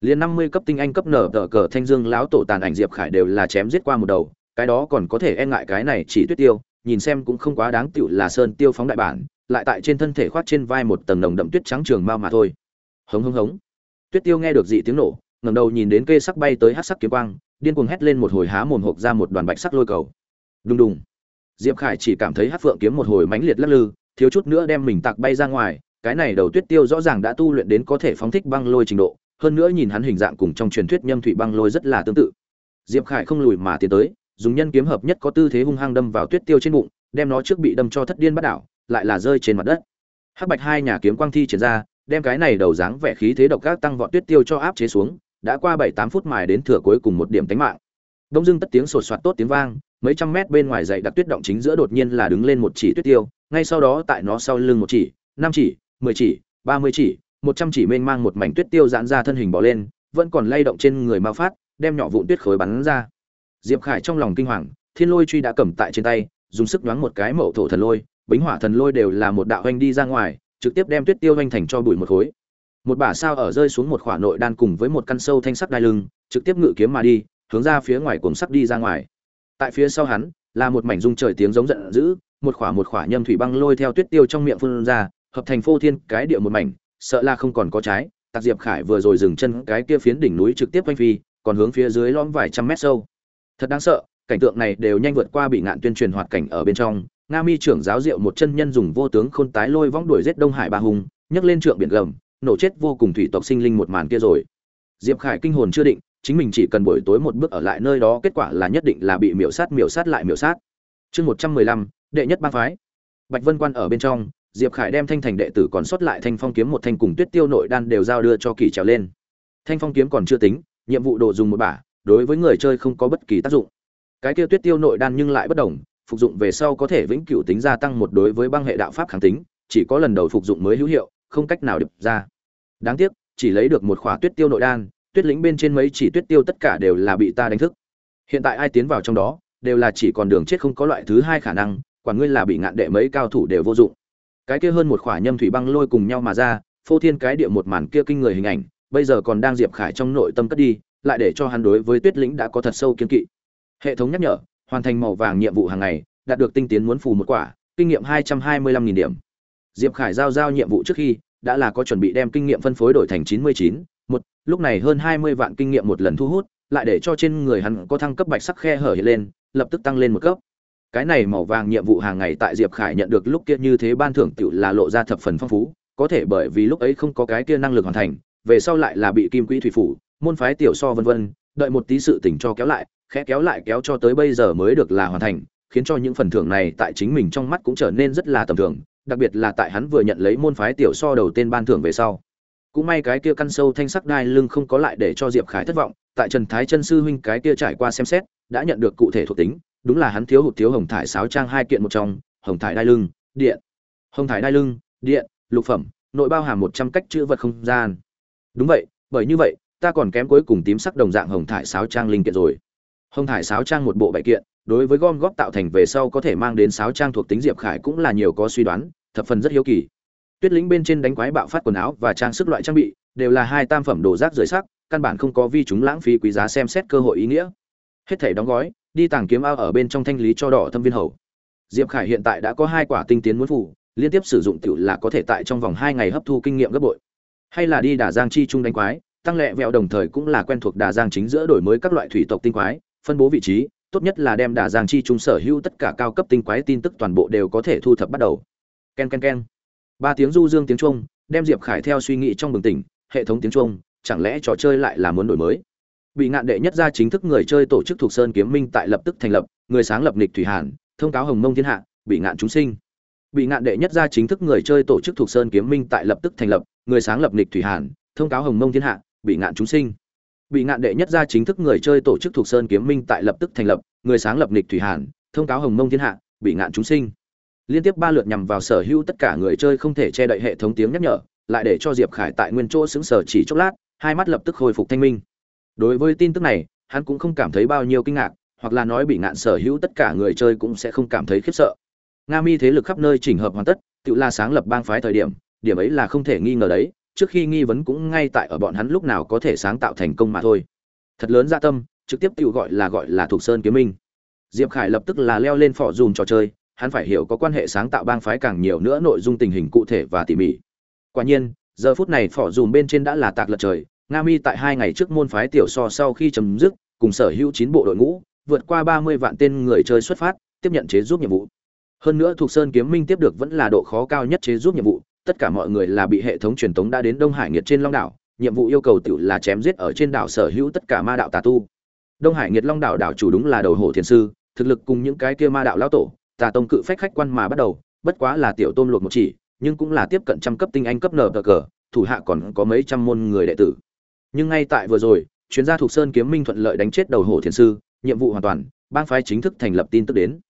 liền năm mươi cấp tinh anh cấp nở tờ cờ thanh dương lão tổ tàn ảnh diệp khải đều là chém giết qua một đầu, cái đó còn có thể e ngại cái này chỉ tuyết tiêu, nhìn xem cũng không quá đáng tiểu là sơn tiêu phóng đại bản, lại tại trên thân thể khoác trên vai một tầng nồng đậm tuyết trắng trường mao mà thôi. Hống hống hống. Tuyết tiêu nghe được dị tiếng nổ, ngẩng đầu nhìn đến kê sắc bay tới hát sắc kiếm quang, điên cuồng hét lên một hồi há mồm hộp ra một đoàn bạch sắc lôi cầu. Đùng đùng. Diệp khải chỉ cảm thấy hát phượng kiếm một hồi mãnh liệt lắc lư, thiếu chút nữa đem mình tạc bay ra ngoài, cái này đầu tuyết tiêu rõ ràng đã tu luyện đến có thể phóng thích băng lôi trình độ hơn nữa nhìn hắn hình dạng cùng trong truyền thuyết nhâm thủy băng lôi rất là tương tự. Diệp khải không lùi mà tiến tới, dùng nhân kiếm hợp nhất có tư thế hung hăng đâm vào tuyết tiêu trên bụng, đem nó trước bị đâm cho thất điên bắt đảo, lại là rơi trên mặt đất. Hắc bạch hai nhà kiếm quang thi triển ra, đem cái này đầu dáng vẻ khí thế độc các tăng vọt tuyết tiêu cho áp chế xuống, đã qua bảy tám phút mài đến thừa cuối cùng một điểm tánh mạng. Đông dưng tất tiếng sột soạt tốt tiếng vang, mấy trăm mét bên ngoài dậy đặc tuyết động chính giữa đột nhiên là đứng lên một chỉ tuyết tiêu, ngay sau đó tại nó sau lưng một chỉ, năm chỉ, mười chỉ, ba mươi chỉ một trăm chỉ mênh mang một mảnh tuyết tiêu giãn ra thân hình bỏ lên, vẫn còn lay động trên người mao phát, đem nhỏ vụn tuyết khối bắn ra. Diệp khải trong lòng kinh hoàng, thiên lôi truy đã cầm tại trên tay, dùng sức nhoáng một cái mậu thổ thần lôi, bính hỏa thần lôi đều là một đạo hoành đi ra ngoài, trực tiếp đem tuyết tiêu hoành thành cho bụi một khối. Một bả sao ở rơi xuống một khỏa nội đan cùng với một căn sâu thanh sắc đai lưng, trực tiếp ngự kiếm mà đi, hướng ra phía ngoài cuồng sắc đi ra ngoài. Tại phía sau hắn, là một mảnh rung trời tiếng giống giận dữ, một khỏa một khỏa nhâm thủy băng lôi theo tuyết tiêu trong miệng phun ra, hợp thành phô thiên cái địa một mảnh sợ là không còn có trái, tạc diệp khải vừa rồi dừng chân cái kia phiến đỉnh núi trực tiếp quanh phi, còn hướng phía dưới lõm vài trăm mét sâu. Thật đáng sợ, cảnh tượng này đều nhanh vượt qua bị ngạn tuyên truyền hoạt cảnh ở bên trong. Nga mi trưởng giáo diệu một chân nhân dùng vô tướng khôn tái lôi vong đuổi giết đông hải ba hùng, nhấc lên trượng biển gầm, nổ chết vô cùng thủy tộc sinh linh một màn kia rồi. Diệp khải kinh hồn chưa định, chính mình chỉ cần buổi tối một bước ở lại nơi đó, kết quả là nhất định là bị miểu sát miểu sát lại miểu sát. Chương một trăm mười lăm, đệ nhất ba phái. Bạch vân quan ở bên trong diệp khải đem thanh thành đệ tử còn sót lại thanh phong kiếm một thanh cùng tuyết tiêu nội đan đều giao đưa cho kỳ trèo lên. Thanh phong kiếm còn chưa tính, nhiệm vụ đồ dùng một bả, đối với người chơi không có bất kỳ tác dụng. Cái kia tuyết tiêu nội đan nhưng lại bất đồng, phục dụng về sau có thể vĩnh cửu tính gia tăng một đối với băng hệ đạo pháp kháng tính, chỉ có lần đầu phục dụng mới hữu hiệu, không cách nào điệp ra. Đáng tiếc, chỉ lấy được một khỏa tuyết tiêu nội đan, tuyết lĩnh bên trên mấy chỉ tuyết tiêu tất cả đều là bị ta đánh thức. Hiện tại ai tiến vào trong đó, đều là chỉ còn đường chết không có loại thứ hai khả năng quả ngươi là bị ngạn đệ mấy cao thủ đều vô dụng cái kia hơn một khỏa nhâm thủy băng lôi cùng nhau mà ra, phô thiên cái địa một màn kia kinh người hình ảnh, bây giờ còn đang diệp khải trong nội tâm cất đi, lại để cho hắn đối với tuyết lĩnh đã có thật sâu kiên kỵ. Hệ thống nhắc nhở, hoàn thành màu vàng nhiệm vụ hàng ngày, đạt được tinh tiến muốn phù một quả, kinh nghiệm hai trăm hai mươi lăm nghìn điểm. Diệp khải giao giao nhiệm vụ trước khi, đã là có chuẩn bị đem kinh nghiệm phân phối đổi thành chín mươi chín, một, lúc này hơn hai mươi vạn kinh nghiệm một lần thu hút, lại để cho trên người hắn có thăng cấp bạch sắc khe hở hiện lên, lập tức tăng lên một cấp cái này màu vàng nhiệm vụ hàng ngày tại diệp khải nhận được lúc kia như thế ban thưởng tựu là lộ ra thập phần phong phú, có thể bởi vì lúc ấy không có cái kia năng lực hoàn thành, về sau lại là bị kim quỹ thủy phủ, môn phái tiểu so vân vân, đợi một tí sự tình cho kéo lại, khẽ kéo lại kéo cho tới bây giờ mới được là hoàn thành, khiến cho những phần thưởng này tại chính mình trong mắt cũng trở nên rất là tầm thường, đặc biệt là tại hắn vừa nhận lấy môn phái tiểu so đầu tên ban thưởng về sau. Cũng may cái kia căn sâu thanh sắc đai lưng không có lại để cho diệp khải thất vọng, tại trần thái chân sư huynh cái kia trải qua xem xét, đã nhận được cụ thể thuộc tính đúng là hắn thiếu hụt thiếu hồng thải sáo trang hai kiện một trong, hồng thải đai lưng, điện. Hồng thải đai lưng, điện, lục phẩm, nội bao hàm một trăm cách chữ vật không gian. Đúng vậy, bởi như vậy, ta còn kém cuối cùng tím sắc đồng dạng hồng thải sáo trang linh kiện rồi. Hồng thải sáo trang một bộ bảy kiện, đối với gom góp tạo thành về sau có thể mang đến sáo trang thuộc tính diệp khải cũng là nhiều có suy đoán, thập phần rất hiếu kỳ. Tuyết lĩnh bên trên đánh quái bạo phát quần áo và trang sức loại trang bị, đều là hai tam phẩm đồ rác rời sắc, căn bản không có vi chúng lãng phí quý giá xem xét cơ hội ý nghĩa. Hết thể đóng gói đi tàng kiếm ao ở bên trong thanh lý cho đỏ thâm viên hầu. Diệp khải hiện tại đã có hai quả tinh tiến muốn phủ liên tiếp sử dụng tiểu là có thể tại trong vòng hai ngày hấp thu kinh nghiệm gấp bội. Hay là đi đà giang chi trung đánh quái, tăng lệ vẹo đồng thời cũng là quen thuộc đà giang chính giữa đổi mới các loại thủy tộc tinh quái, phân bố vị trí, tốt nhất là đem đà giang chi trung sở hữu tất cả cao cấp tinh quái tin tức toàn bộ đều có thể thu thập bắt đầu. Ken ken ken. Ba tiếng du dương tiếng trung đem diệp khải theo suy nghĩ trong bừng tỉnh, hệ thống tiếng trung chẳng lẽ trò chơi lại là muốn đổi mới? Bị ngạn đệ nhất gia chính thức người chơi tổ chức thuộc sơn kiếm minh tại lập tức thành lập, người sáng lập nịch thủy hàn, thông cáo hồng mông thiên hạ, bị ngạn chúng sinh. Bị ngạn đệ nhất gia chính thức người chơi tổ chức thuộc sơn kiếm minh tại lập tức thành lập, người sáng lập nịch thủy hàn, thông cáo hồng mông thiên hạ, bị ngạn chúng sinh. Bị ngạn đệ nhất gia chính thức người chơi tổ chức thuộc sơn kiếm minh tại lập tức thành lập, người sáng lập nịch thủy hàn, thông cáo hồng mông thiên hạ, bị ngạn chúng sinh. Liên tiếp ba lượt nhằm vào sở hữu tất cả người chơi không thể che đậy hệ thống tiếng nhắc nhở, lại để cho diệp khải tại nguyên chỗ xứng sở chỉ chốc lát, hai mắt lập tức khôi phục thanh minh đối với tin tức này, hắn cũng không cảm thấy bao nhiêu kinh ngạc, hoặc là nói bị ngạn sở hữu tất cả người chơi cũng sẽ không cảm thấy khiếp sợ. Nga mi thế lực khắp nơi chỉnh hợp hoàn tất, tự la sáng lập bang phái thời điểm điểm ấy là không thể nghi ngờ đấy, trước khi nghi vấn cũng ngay tại ở bọn hắn lúc nào có thể sáng tạo thành công mà thôi. Thật lớn dạ tâm, trực tiếp tự gọi là gọi là thuộc sơn kiếm minh. Diệp khải lập tức là leo lên phỏ dùm trò chơi, hắn phải hiểu có quan hệ sáng tạo bang phái càng nhiều nữa nội dung tình hình cụ thể và tỉ mỉ. Quả nhiên, giờ phút này phỏ dùm bên trên đã là tạc lật trời nga mi tại hai ngày trước môn phái tiểu so sau khi chấm dứt, cùng sở hữu chín bộ đội ngũ, vượt qua ba mươi vạn tên người chơi xuất phát, tiếp nhận chế giúp nhiệm vụ. Hơn nữa thuộc sơn kiếm minh tiếp được vẫn là độ khó cao nhất chế giúp nhiệm vụ, tất cả mọi người là bị hệ thống truyền tống đã đến đông hải nghiệt trên long đảo, nhiệm vụ yêu cầu tiểu là chém giết ở trên đảo sở hữu tất cả ma đạo tà tu. Đông hải nghiệt long đảo đảo chủ đúng là đầu hổ thiền sư, thực lực cùng những cái kia ma đạo lão tổ, tà tông cự phách khách quan mà bắt đầu, bất quá là tiểu tôm luộc một chỉ, nhưng cũng là tiếp cận trăm cấp tinh anh cấp nở cờ, thủ hạ còn có mấy trăm môn người đệ tử nhưng ngay tại vừa rồi, chuyên gia thuộc sơn kiếm minh thuận lợi đánh chết đầu hổ thiền sư, nhiệm vụ hoàn toàn, bang phái chính thức thành lập tin tức đến.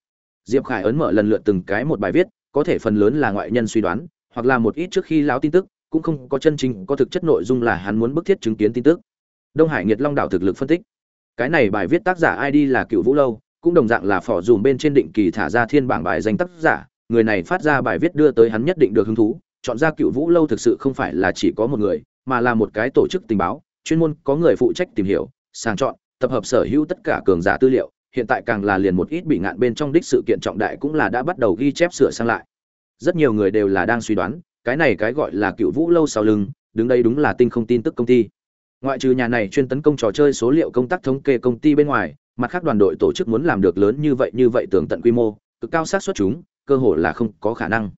Diệp khải ấn mở lần lượt từng cái một bài viết, có thể phần lớn là ngoại nhân suy đoán, hoặc là một ít trước khi lão tin tức, cũng không có chân chính, có thực chất nội dung là hắn muốn bức thiết chứng kiến tin tức. Đông hải nghiệt long đảo thực lực phân tích. Cái này bài viết tác giả id là cựu vũ lâu, cũng đồng dạng là phỏ dùm bên trên định kỳ thả ra thiên bảng bài danh tác giả, người này phát ra bài viết đưa tới hắn nhất định được hứng thú, chọn ra cựu vũ lâu thực sự không phải là chỉ có một người, mà là một cái tổ chức tình báo chuyên môn có người phụ trách tìm hiểu, sàng chọn, tập hợp sở hữu tất cả cường giả tư liệu, hiện tại càng là liền một ít bị ngạn bên trong đích sự kiện trọng đại cũng là đã bắt đầu ghi chép sửa sang lại. Rất nhiều người đều là đang suy đoán, cái này cái gọi là cựu vũ lâu sau lưng, đứng đây đúng là tinh không tin tức công ty. Ngoại trừ nhà này chuyên tấn công trò chơi số liệu công tác thống kê công ty bên ngoài, mặt khác đoàn đội tổ chức muốn làm được lớn như vậy như vậy tưởng tận quy mô, cực cao xác suất chúng, cơ hội là không có khả năng.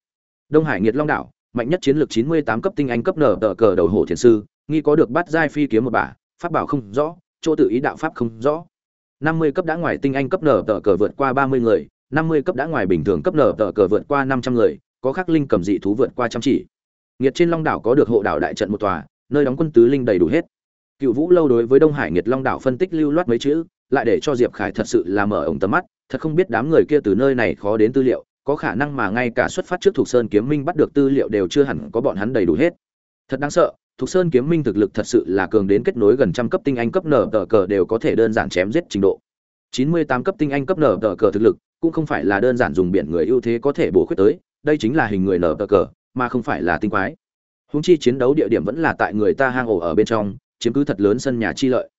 Đông hải nghiệt long đảo, mạnh nhất chiến lược 98 cấp tinh anh cấp nở tờ cờ đầu hổ thiền sư nghi có được bắt giai phi kiếm một bả, pháp bảo không rõ, chỗ tự ý đạo pháp không rõ. 50 cấp đã ngoài tinh anh cấp nở tở cờ vượt qua 30 người 50 cấp đã ngoài bình thường cấp nở tở cờ vượt qua 500 người, có khắc linh cầm dị thú vượt qua trăm chỉ. Nghiệt trên long đảo có được hộ đảo đại trận một tòa, nơi đóng quân tứ linh đầy đủ hết. Cựu vũ lâu đối với đông hải nghiệt long đảo phân tích lưu loát mấy chữ, lại để cho diệp khải thật sự là mở ổng tầm mắt, thật không biết đám người kia từ nơi này khó đến tư liệu, có khả năng mà ngay cả xuất phát trước thuộc sơn kiếm minh bắt được tư liệu đều chưa hẳn có bọn hắn đầy đủ hết. Thật đáng sợ thuộc sơn kiếm minh thực lực thật sự là cường đến kết nối gần trăm cấp tinh anh cấp nở tờ cờ đều có thể đơn giản chém giết trình độ. 98 cấp tinh anh cấp nở tờ cờ thực lực cũng không phải là đơn giản dùng biển người ưu thế có thể bổ khuyết tới, đây chính là hình người nở tờ cờ, mà không phải là tinh quái. Húng chi chiến đấu địa điểm vẫn là tại người ta hang ổ ở bên trong, chiếm cứ thật lớn sân nhà chi lợi.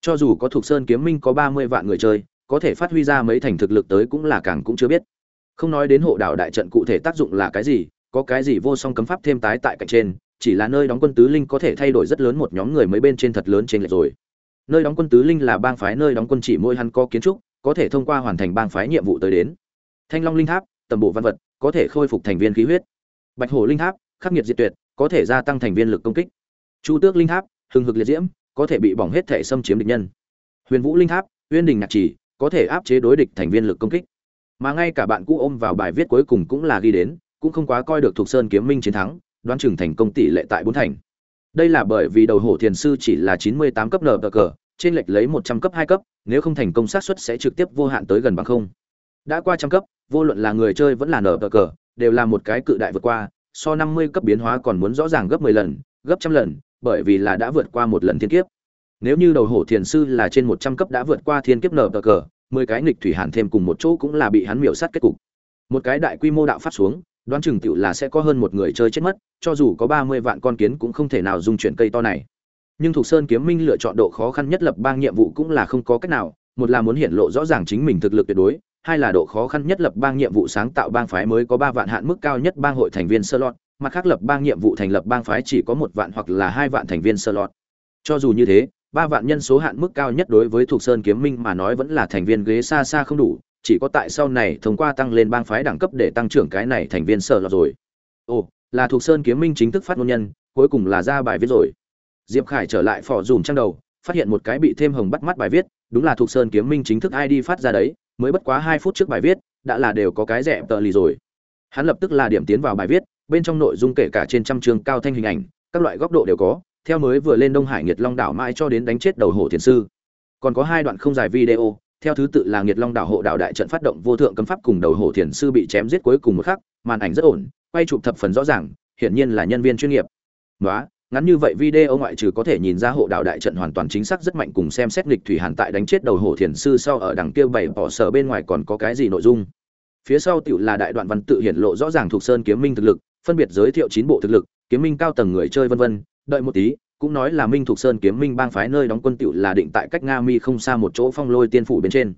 Cho dù có thuộc sơn kiếm minh có 30 vạn người chơi, có thể phát huy ra mấy thành thực lực tới cũng là càng cũng chưa biết. Không nói đến hộ đảo đại trận cụ thể tác dụng là cái gì, có cái gì vô song cấm pháp thêm tái tại cạnh trên chỉ là nơi đóng quân tứ linh có thể thay đổi rất lớn một nhóm người mấy bên trên thật lớn trên lệch rồi. Nơi đóng quân tứ linh là bang phái, nơi đóng quân chỉ mỗi hắn có kiến trúc, có thể thông qua hoàn thành bang phái nhiệm vụ tới đến. Thanh long linh tháp, tầm bộ văn vật, có thể khôi phục thành viên khí huyết. Bạch hổ linh tháp, khắc nghiệt diệt tuyệt, có thể gia tăng thành viên lực công kích. Chu tước linh tháp, hừng hực liệt diễm, có thể bị bỏng hết thể xâm chiếm địch nhân. Huyền vũ linh tháp, uyên đình nhạc chỉ, có thể áp chế đối địch thành viên lực công kích. Mà ngay cả bạn cũ ôm vào bài viết cuối cùng cũng là ghi đến, cũng không quá coi được thuộc sơn kiếm minh chiến thắng đoán chừng thành công tỷ lệ tại bốn thành. Đây là bởi vì đầu hổ thiền sư chỉ là chín mươi tám cấp nờ cờ, trên lệch lấy một trăm cấp, hai cấp, nếu không thành công xác suất sẽ trực tiếp vô hạn tới gần bằng không. Đã qua trăm cấp, vô luận là người chơi vẫn là nờ cờ, đều là một cái cự đại vượt qua, so năm mươi cấp biến hóa còn muốn rõ ràng gấp mười lần, gấp trăm lần, bởi vì là đã vượt qua một lần thiên kiếp. Nếu như đầu hổ thiền sư là trên một trăm cấp đã vượt qua thiên kiếp nờ cờ, mười cái nghịch thủy hàn thêm cùng một chỗ cũng là bị hắn miểu sát kết cục. Một cái đại quy mô đạo pháp xuống đoán chừng tựu là sẽ có hơn một người chơi chết mất cho dù có ba mươi vạn con kiến cũng không thể nào dung chuyển cây to này. Nhưng Thục Sơn Kiếm Minh lựa chọn độ khó khăn nhất lập bang nhiệm vụ cũng là không có cách nào, một là muốn hiện lộ rõ ràng chính mình thực lực tuyệt đối, hai là độ khó khăn nhất lập bang nhiệm vụ sáng tạo bang phái mới có ba vạn hạn mức cao nhất bang hội thành viên sơ lọt mặt khác lập bang nhiệm vụ thành lập bang phái chỉ có một vạn hoặc là hai vạn thành viên sơ lọt Cho dù như thế, ba vạn nhân số hạn mức cao nhất đối với Thục Sơn Kiếm Minh mà nói vẫn là thành viên ghế xa xa không đủ, chỉ có tại sau này thông qua tăng lên bang phái đẳng cấp để tăng trưởng cái này thành viên sở lọt rồi. Ồ, là thuộc Sơn Kiếm Minh chính thức phát ngôn nhân, cuối cùng là ra bài viết rồi. Diệp khải trở lại phò dùm trang đầu phát hiện một cái bị thêm hồng bắt mắt bài viết đúng là thuộc sơn kiếm minh chính thức id phát ra đấy mới bất quá hai phút trước bài viết đã là đều có cái rẻ tờ lì rồi. Hắn lập tức là điểm tiến vào bài viết bên trong nội dung kể cả trên trăm trường cao thanh hình ảnh các loại góc độ đều có theo mới vừa lên đông hải nghiệt long đảo mãi cho đến đánh chết đầu hổ thiền sư. Còn có hai đoạn không dài video theo thứ tự là nghiệt long đảo hộ đảo đại trận phát động vô thượng cấm pháp cùng đầu hổ thiền sư bị chém giết cuối cùng một khắc, màn ảnh rất ổn, quay chụp thập phần rõ ràng, hiển nhiên là nhân viên chuyên nghiệp. Nói ngắn như vậy video ngoại trừ có thể nhìn ra hộ đạo đại trận hoàn toàn chính xác rất mạnh cùng xem xét lịch thủy hàn tại đánh chết đầu hổ thiền sư sau ở đằng kia bảy bỏ sở bên ngoài còn có cái gì nội dung. Phía sau tiểu là đại đoạn văn tự hiển lộ rõ ràng thuộc sơn kiếm minh thực lực, phân biệt giới thiệu chín bộ thực lực, kiếm minh cao tầng người chơi vân vân, đợi một tí cũng nói là minh Thục sơn kiếm minh bang phái nơi đóng quân tiểu là định tại cách nga mi không xa một chỗ phong lôi tiên phủ bên trên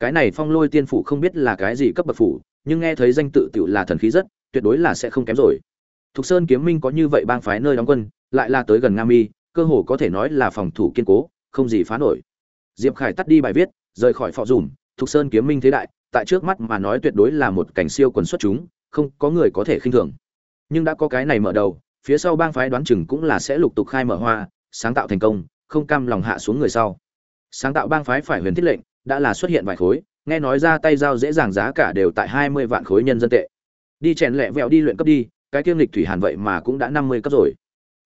cái này phong lôi tiên phủ không biết là cái gì cấp bậc phủ nhưng nghe thấy danh tự tiểu là thần khí rất tuyệt đối là sẽ không kém rồi Thục Sơn Kiếm Minh có như vậy bang phái nơi đóng quân, lại là tới gần Nga Mi, cơ hồ có thể nói là phòng thủ kiên cố, không gì phá nổi. Diệp Khải tắt đi bài viết, rời khỏi phò dùm, Thục Sơn Kiếm Minh thế đại, tại trước mắt mà nói tuyệt đối là một cảnh siêu quần xuất chúng, không có người có thể khinh thường. Nhưng đã có cái này mở đầu, phía sau bang phái đoán chừng cũng là sẽ lục tục khai mở hoa, sáng tạo thành công, không cam lòng hạ xuống người sau. Sáng tạo bang phái phải huyền thiết lệnh, đã là xuất hiện vài khối, nghe nói ra tay giao dễ dàng giá cả đều tại 20 vạn khối nhân dân tệ. Đi chèn lẹ vẹo đi luyện cấp đi, cái kiêm lịch thủy hàn vậy mà cũng đã năm mươi cấp rồi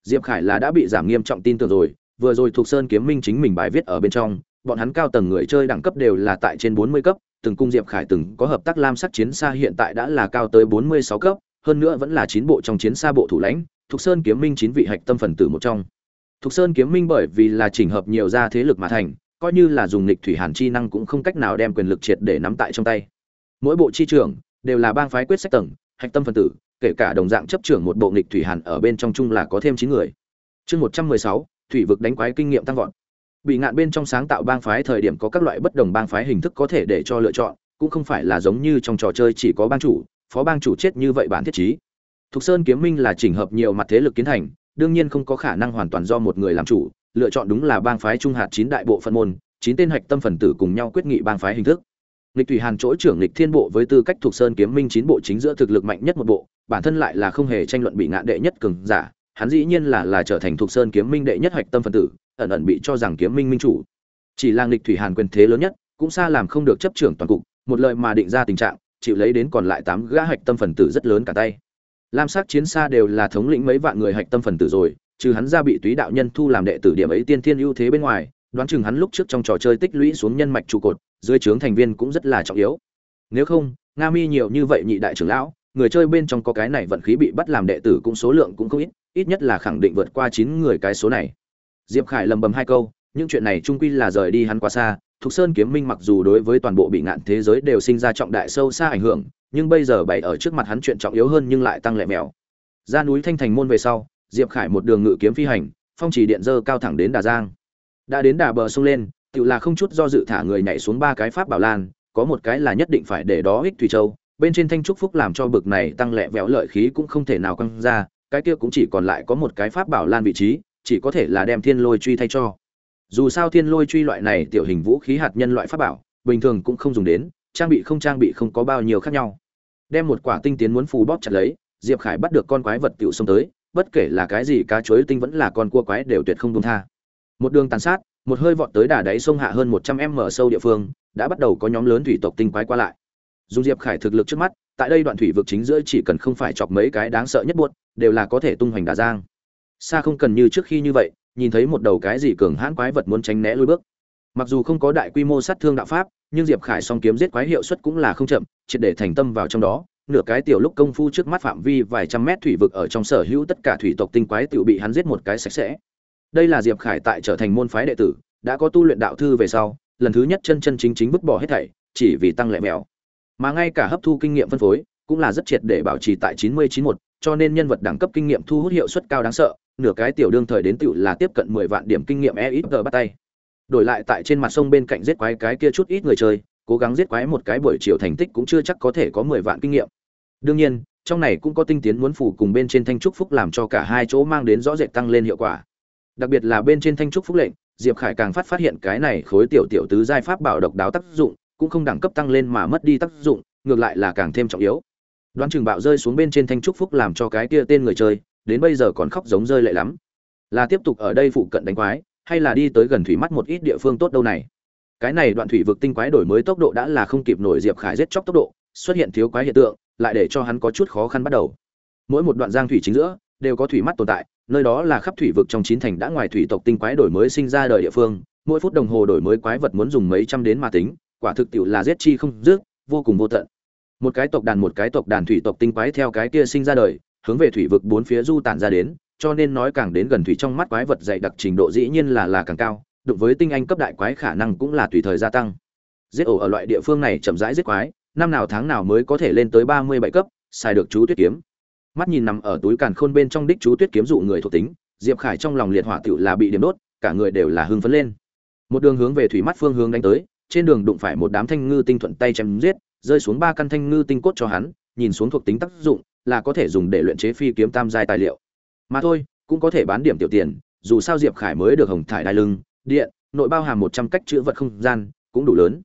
diệp khải là đã bị giảm nghiêm trọng tin tưởng rồi vừa rồi thuộc sơn kiếm minh chính mình bài viết ở bên trong bọn hắn cao tầng người chơi đẳng cấp đều là tại trên bốn mươi cấp từng cung diệp khải từng có hợp tác lam sắc chiến xa hiện tại đã là cao tới bốn mươi sáu cấp hơn nữa vẫn là chín bộ trong chiến xa bộ thủ lãnh thuộc sơn kiếm minh chín vị hạch tâm phần tử một trong thuộc sơn kiếm minh bởi vì là chỉnh hợp nhiều gia thế lực mà thành coi như là dùng lịch thủy hàn chi năng cũng không cách nào đem quyền lực triệt để nắm tại trong tay mỗi bộ chi trưởng đều là bang phái quyết sách tầng hạch tâm phần tử kể cả đồng dạng chấp trưởng một bộ nghịch thủy hàn ở bên trong chung là có thêm chín người. Chương một trăm mười sáu thủy vực đánh quái kinh nghiệm tăng vọt. Bị ngạn bên trong sáng tạo bang phái thời điểm có các loại bất đồng bang phái hình thức có thể để cho lựa chọn, cũng không phải là giống như trong trò chơi chỉ có bang chủ, phó bang chủ chết như vậy bản thiết trí. Thục Sơn Kiếm Minh là chỉnh hợp nhiều mặt thế lực kiến thành, đương nhiên không có khả năng hoàn toàn do một người làm chủ, lựa chọn đúng là bang phái trung hạt chín đại bộ phân môn, chín tên hạch tâm phần tử cùng nhau quyết nghị bang phái hình thức. Lịch Thủy Hàn chỗ trưởng Lịch Thiên Bộ với tư cách thuộc Sơn Kiếm Minh chín bộ chính giữa thực lực mạnh nhất một bộ, bản thân lại là không hề tranh luận bị ngạn đệ nhất cường giả, hắn dĩ nhiên là là trở thành thuộc Sơn Kiếm Minh đệ nhất hoạch tâm phần tử, ẩn ẩn bị cho rằng Kiếm Minh minh chủ. Chỉ là Lịch Thủy Hàn quyền thế lớn nhất, cũng xa làm không được chấp trưởng toàn cục, một lời mà định ra tình trạng, chịu lấy đến còn lại tám gã hoạch tâm phần tử rất lớn cả tay. Lam sắc chiến xa đều là thống lĩnh mấy vạn người hạch tâm phần tử rồi, trừ hắn ra bị túy đạo nhân thu làm đệ tử điểm ấy tiên thiên ưu thế bên ngoài, đoán chừng hắn lúc trước trong trò chơi tích lũy xuống nhân mạch trụ cột, dưới trướng thành viên cũng rất là trọng yếu. Nếu không, Nga Mi nhiều như vậy nhị đại trưởng lão, người chơi bên trong có cái này vận khí bị bắt làm đệ tử cũng số lượng cũng không ít, ít nhất là khẳng định vượt qua chín người cái số này. Diệp Khải lầm bầm hai câu, những chuyện này trung quy là rời đi hắn quá xa, Thục Sơn Kiếm Minh mặc dù đối với toàn bộ bị ngạn thế giới đều sinh ra trọng đại sâu xa ảnh hưởng, nhưng bây giờ bày ở trước mặt hắn chuyện trọng yếu hơn nhưng lại tăng lệ mèo. Ra núi Thanh Thành môn về sau, Diệp Khải một đường ngự kiếm phi hành, phong chỉ điện dơ cao thẳng đến Đà Giang đã đến đà bờ sông lên tựa là không chút do dự thả người nhảy xuống ba cái pháp bảo lan có một cái là nhất định phải để đó ích thủy châu bên trên thanh trúc phúc làm cho bực này tăng lẹ vẹo lợi khí cũng không thể nào căng ra cái kia cũng chỉ còn lại có một cái pháp bảo lan vị trí chỉ có thể là đem thiên lôi truy thay cho dù sao thiên lôi truy loại này tiểu hình vũ khí hạt nhân loại pháp bảo, bình thường cũng không dùng đến, trang bị không trang bị không có bao nhiêu khác nhau. Đem một quả tinh tiến muốn phù bóp chặt lấy, diệp Khải bắt được con quái vật tiểu xông tới, bất kể là cái gì cá chuối tinh vẫn là con cua quái đều tuyệt không đúng tha. Một đường tàn sát, một hơi vọt tới đà đáy sông hạ hơn một trăm m sâu địa phương, đã bắt đầu có nhóm lớn thủy tộc tinh quái qua lại. Dùng diệp khải thực lực trước mắt, tại đây đoạn thủy vực chính giữa chỉ cần không phải chọc mấy cái đáng sợ nhất buốt đều là có thể tung hoành đà giang. Xa không cần như trước khi như vậy nhìn thấy một đầu cái gì cường hãn quái vật muốn tránh né lùi bước. Mặc dù không có đại quy mô sát thương đạo pháp, nhưng diệp khải song kiếm giết quái hiệu suất cũng là không chậm, triệt để thành tâm vào trong đó. Nửa cái tiểu lúc công phu trước mắt phạm vi vài trăm mét thủy vực ở trong sở hữu tất cả thủy tộc tinh quái tiểu bị hắn giết một cái sạch sẽ. Đây là diệp khải tại trở thành môn phái đệ tử, đã có tu luyện đạo thư về sau, lần thứ nhất chân chân chính chính vứt bỏ hết thảy, chỉ vì tăng lệ mèo. Mà ngay cả hấp thu kinh nghiệm phân phối, cũng là rất triệt để bảo trì tại chín mươi chín một cho nên nhân vật đẳng cấp kinh nghiệm thu hút hiệu suất cao đáng sợ nửa cái tiểu đương thời đến tựu là tiếp cận mười vạn điểm kinh nghiệm e ít bắt tay. Đổi lại tại trên mặt sông bên cạnh giết quái cái kia chút ít người chơi, cố gắng giết quái một cái buổi chiều thành tích cũng chưa chắc có thể có mười vạn kinh nghiệm. Đương nhiên, trong này cũng có tinh tiến muốn phủ cùng bên trên thanh trúc phúc làm cho cả hai chỗ mang đến rõ rệt tăng lên hiệu quả. Đặc biệt là bên trên thanh trúc phúc lệnh, diệp khải càng phát phát hiện cái này khối tiểu tiểu tứ giai pháp bảo độc đáo tác dụng, cũng không đẳng cấp tăng lên mà mất đi tác dụng, ngược lại là càng thêm trọng yếu. Đoán chừng bạo rơi xuống bên trên thanh trúc phúc làm cho cái kia tên người chơi đến bây giờ còn khóc giống rơi lệ lắm. Là tiếp tục ở đây phụ cận đánh quái, hay là đi tới gần thủy mắt một ít địa phương tốt đâu này? Cái này đoạn thủy vực tinh quái đổi mới tốc độ đã là không kịp nổi diệp khải giết chóc tốc độ, xuất hiện thiếu quái hiện tượng, lại để cho hắn có chút khó khăn bắt đầu. Mỗi một đoạn giang thủy chính giữa, đều có thủy mắt tồn tại, nơi đó là khắp thủy vực trong chín thành đã ngoài thủy tộc tinh quái đổi mới sinh ra đời địa phương, mỗi phút đồng hồ đổi mới quái vật muốn dùng mấy trăm đến mà tính, quả thực tiệu là giết chi không dứt, vô cùng vô tận. Một cái tộc đàn một cái tộc đàn thủy tộc tinh quái theo cái kia sinh ra đời hướng về thủy vực bốn phía du tản ra đến, cho nên nói càng đến gần thủy trong mắt quái vật dày đặc trình độ dĩ nhiên là là càng cao, đụng với tinh anh cấp đại quái khả năng cũng là tùy thời gia tăng. Giết ổ ở loại địa phương này chậm rãi giết quái, năm nào tháng nào mới có thể lên tới ba mươi bảy cấp, xài được chú tuyết kiếm. Mắt nhìn nằm ở túi càn khôn bên trong đích chú tuyết kiếm dụ người thuộc tính, diệp khải trong lòng liệt hỏa tiểu là bị điểm đốt, cả người đều là hưng phấn lên. Một đường hướng về thủy mắt phương hướng đánh tới, trên đường đụng phải một đám thanh ngư tinh thuận tay chém giết, rơi xuống ba căn thanh ngư tinh cốt cho hắn, nhìn xuống thuộc tính tác dụng là có thể dùng để luyện chế phi kiếm tam giai tài liệu. Mà thôi, cũng có thể bán điểm tiểu tiền, dù sao diệp khải mới được hồng thải đai lưng, điện, nội bao hàm một trăm cách chữ vật không gian, cũng đủ lớn.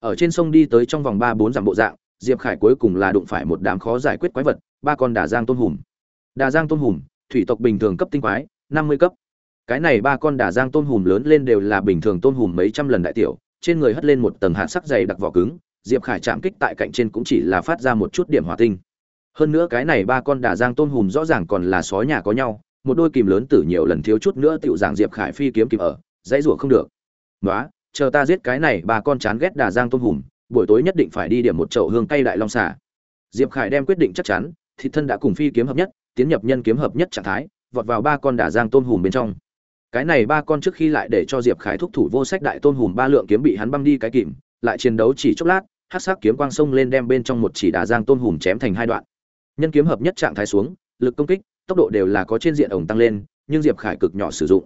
Ở trên sông đi tới trong vòng ba bốn dặm bộ dạng, diệp khải cuối cùng là đụng phải một đám khó giải quyết quái vật, ba con đà giang tôn hùm. Đà giang tôn hùm, thủy tộc bình thường cấp tinh quái, năm mươi cấp. Cái này ba con đà giang tôn hùm lớn lên đều là bình thường tôn hùm mấy trăm lần đại tiểu, trên người hất lên một tầng hạ sắc dày đặc vỏ cứng, diệp khải chạm kích tại cạnh trên cũng chỉ là phát ra một chút điểm hỏa tinh hơn nữa cái này ba con đà giang tôn hùm rõ ràng còn là sói nhà có nhau, một đôi kìm lớn tử nhiều lần thiếu chút nữa tựu giảng diệp khải phi kiếm kìm ở, dãy rủa không được. Nói chờ ta giết cái này ba con chán ghét đà giang tôn hùm, buổi tối nhất định phải đi điểm một chậu hương cay đại long xả diệp khải đem quyết định chắc chắn thì thân đã cùng phi kiếm hợp nhất, tiến nhập nhân kiếm hợp nhất trạng thái, vọt vào ba con đà giang tôn hùm bên trong. Cái này ba con trước khi lại để cho diệp khải thúc thủ vô sách đại tôn hùm ba lượng kiếm bị hắn băm đi cái kìm, lại chiến đấu chỉ chốc lát hát sắc kiếm quang sông lên đem bên trong một chỉ đà giang tôn hùm chém thành hai đoạn nhân kiếm hợp nhất trạng thái xuống, lực công kích, tốc độ đều là có trên diện ổng tăng lên, nhưng diệp khải cực nhỏ sử dụng.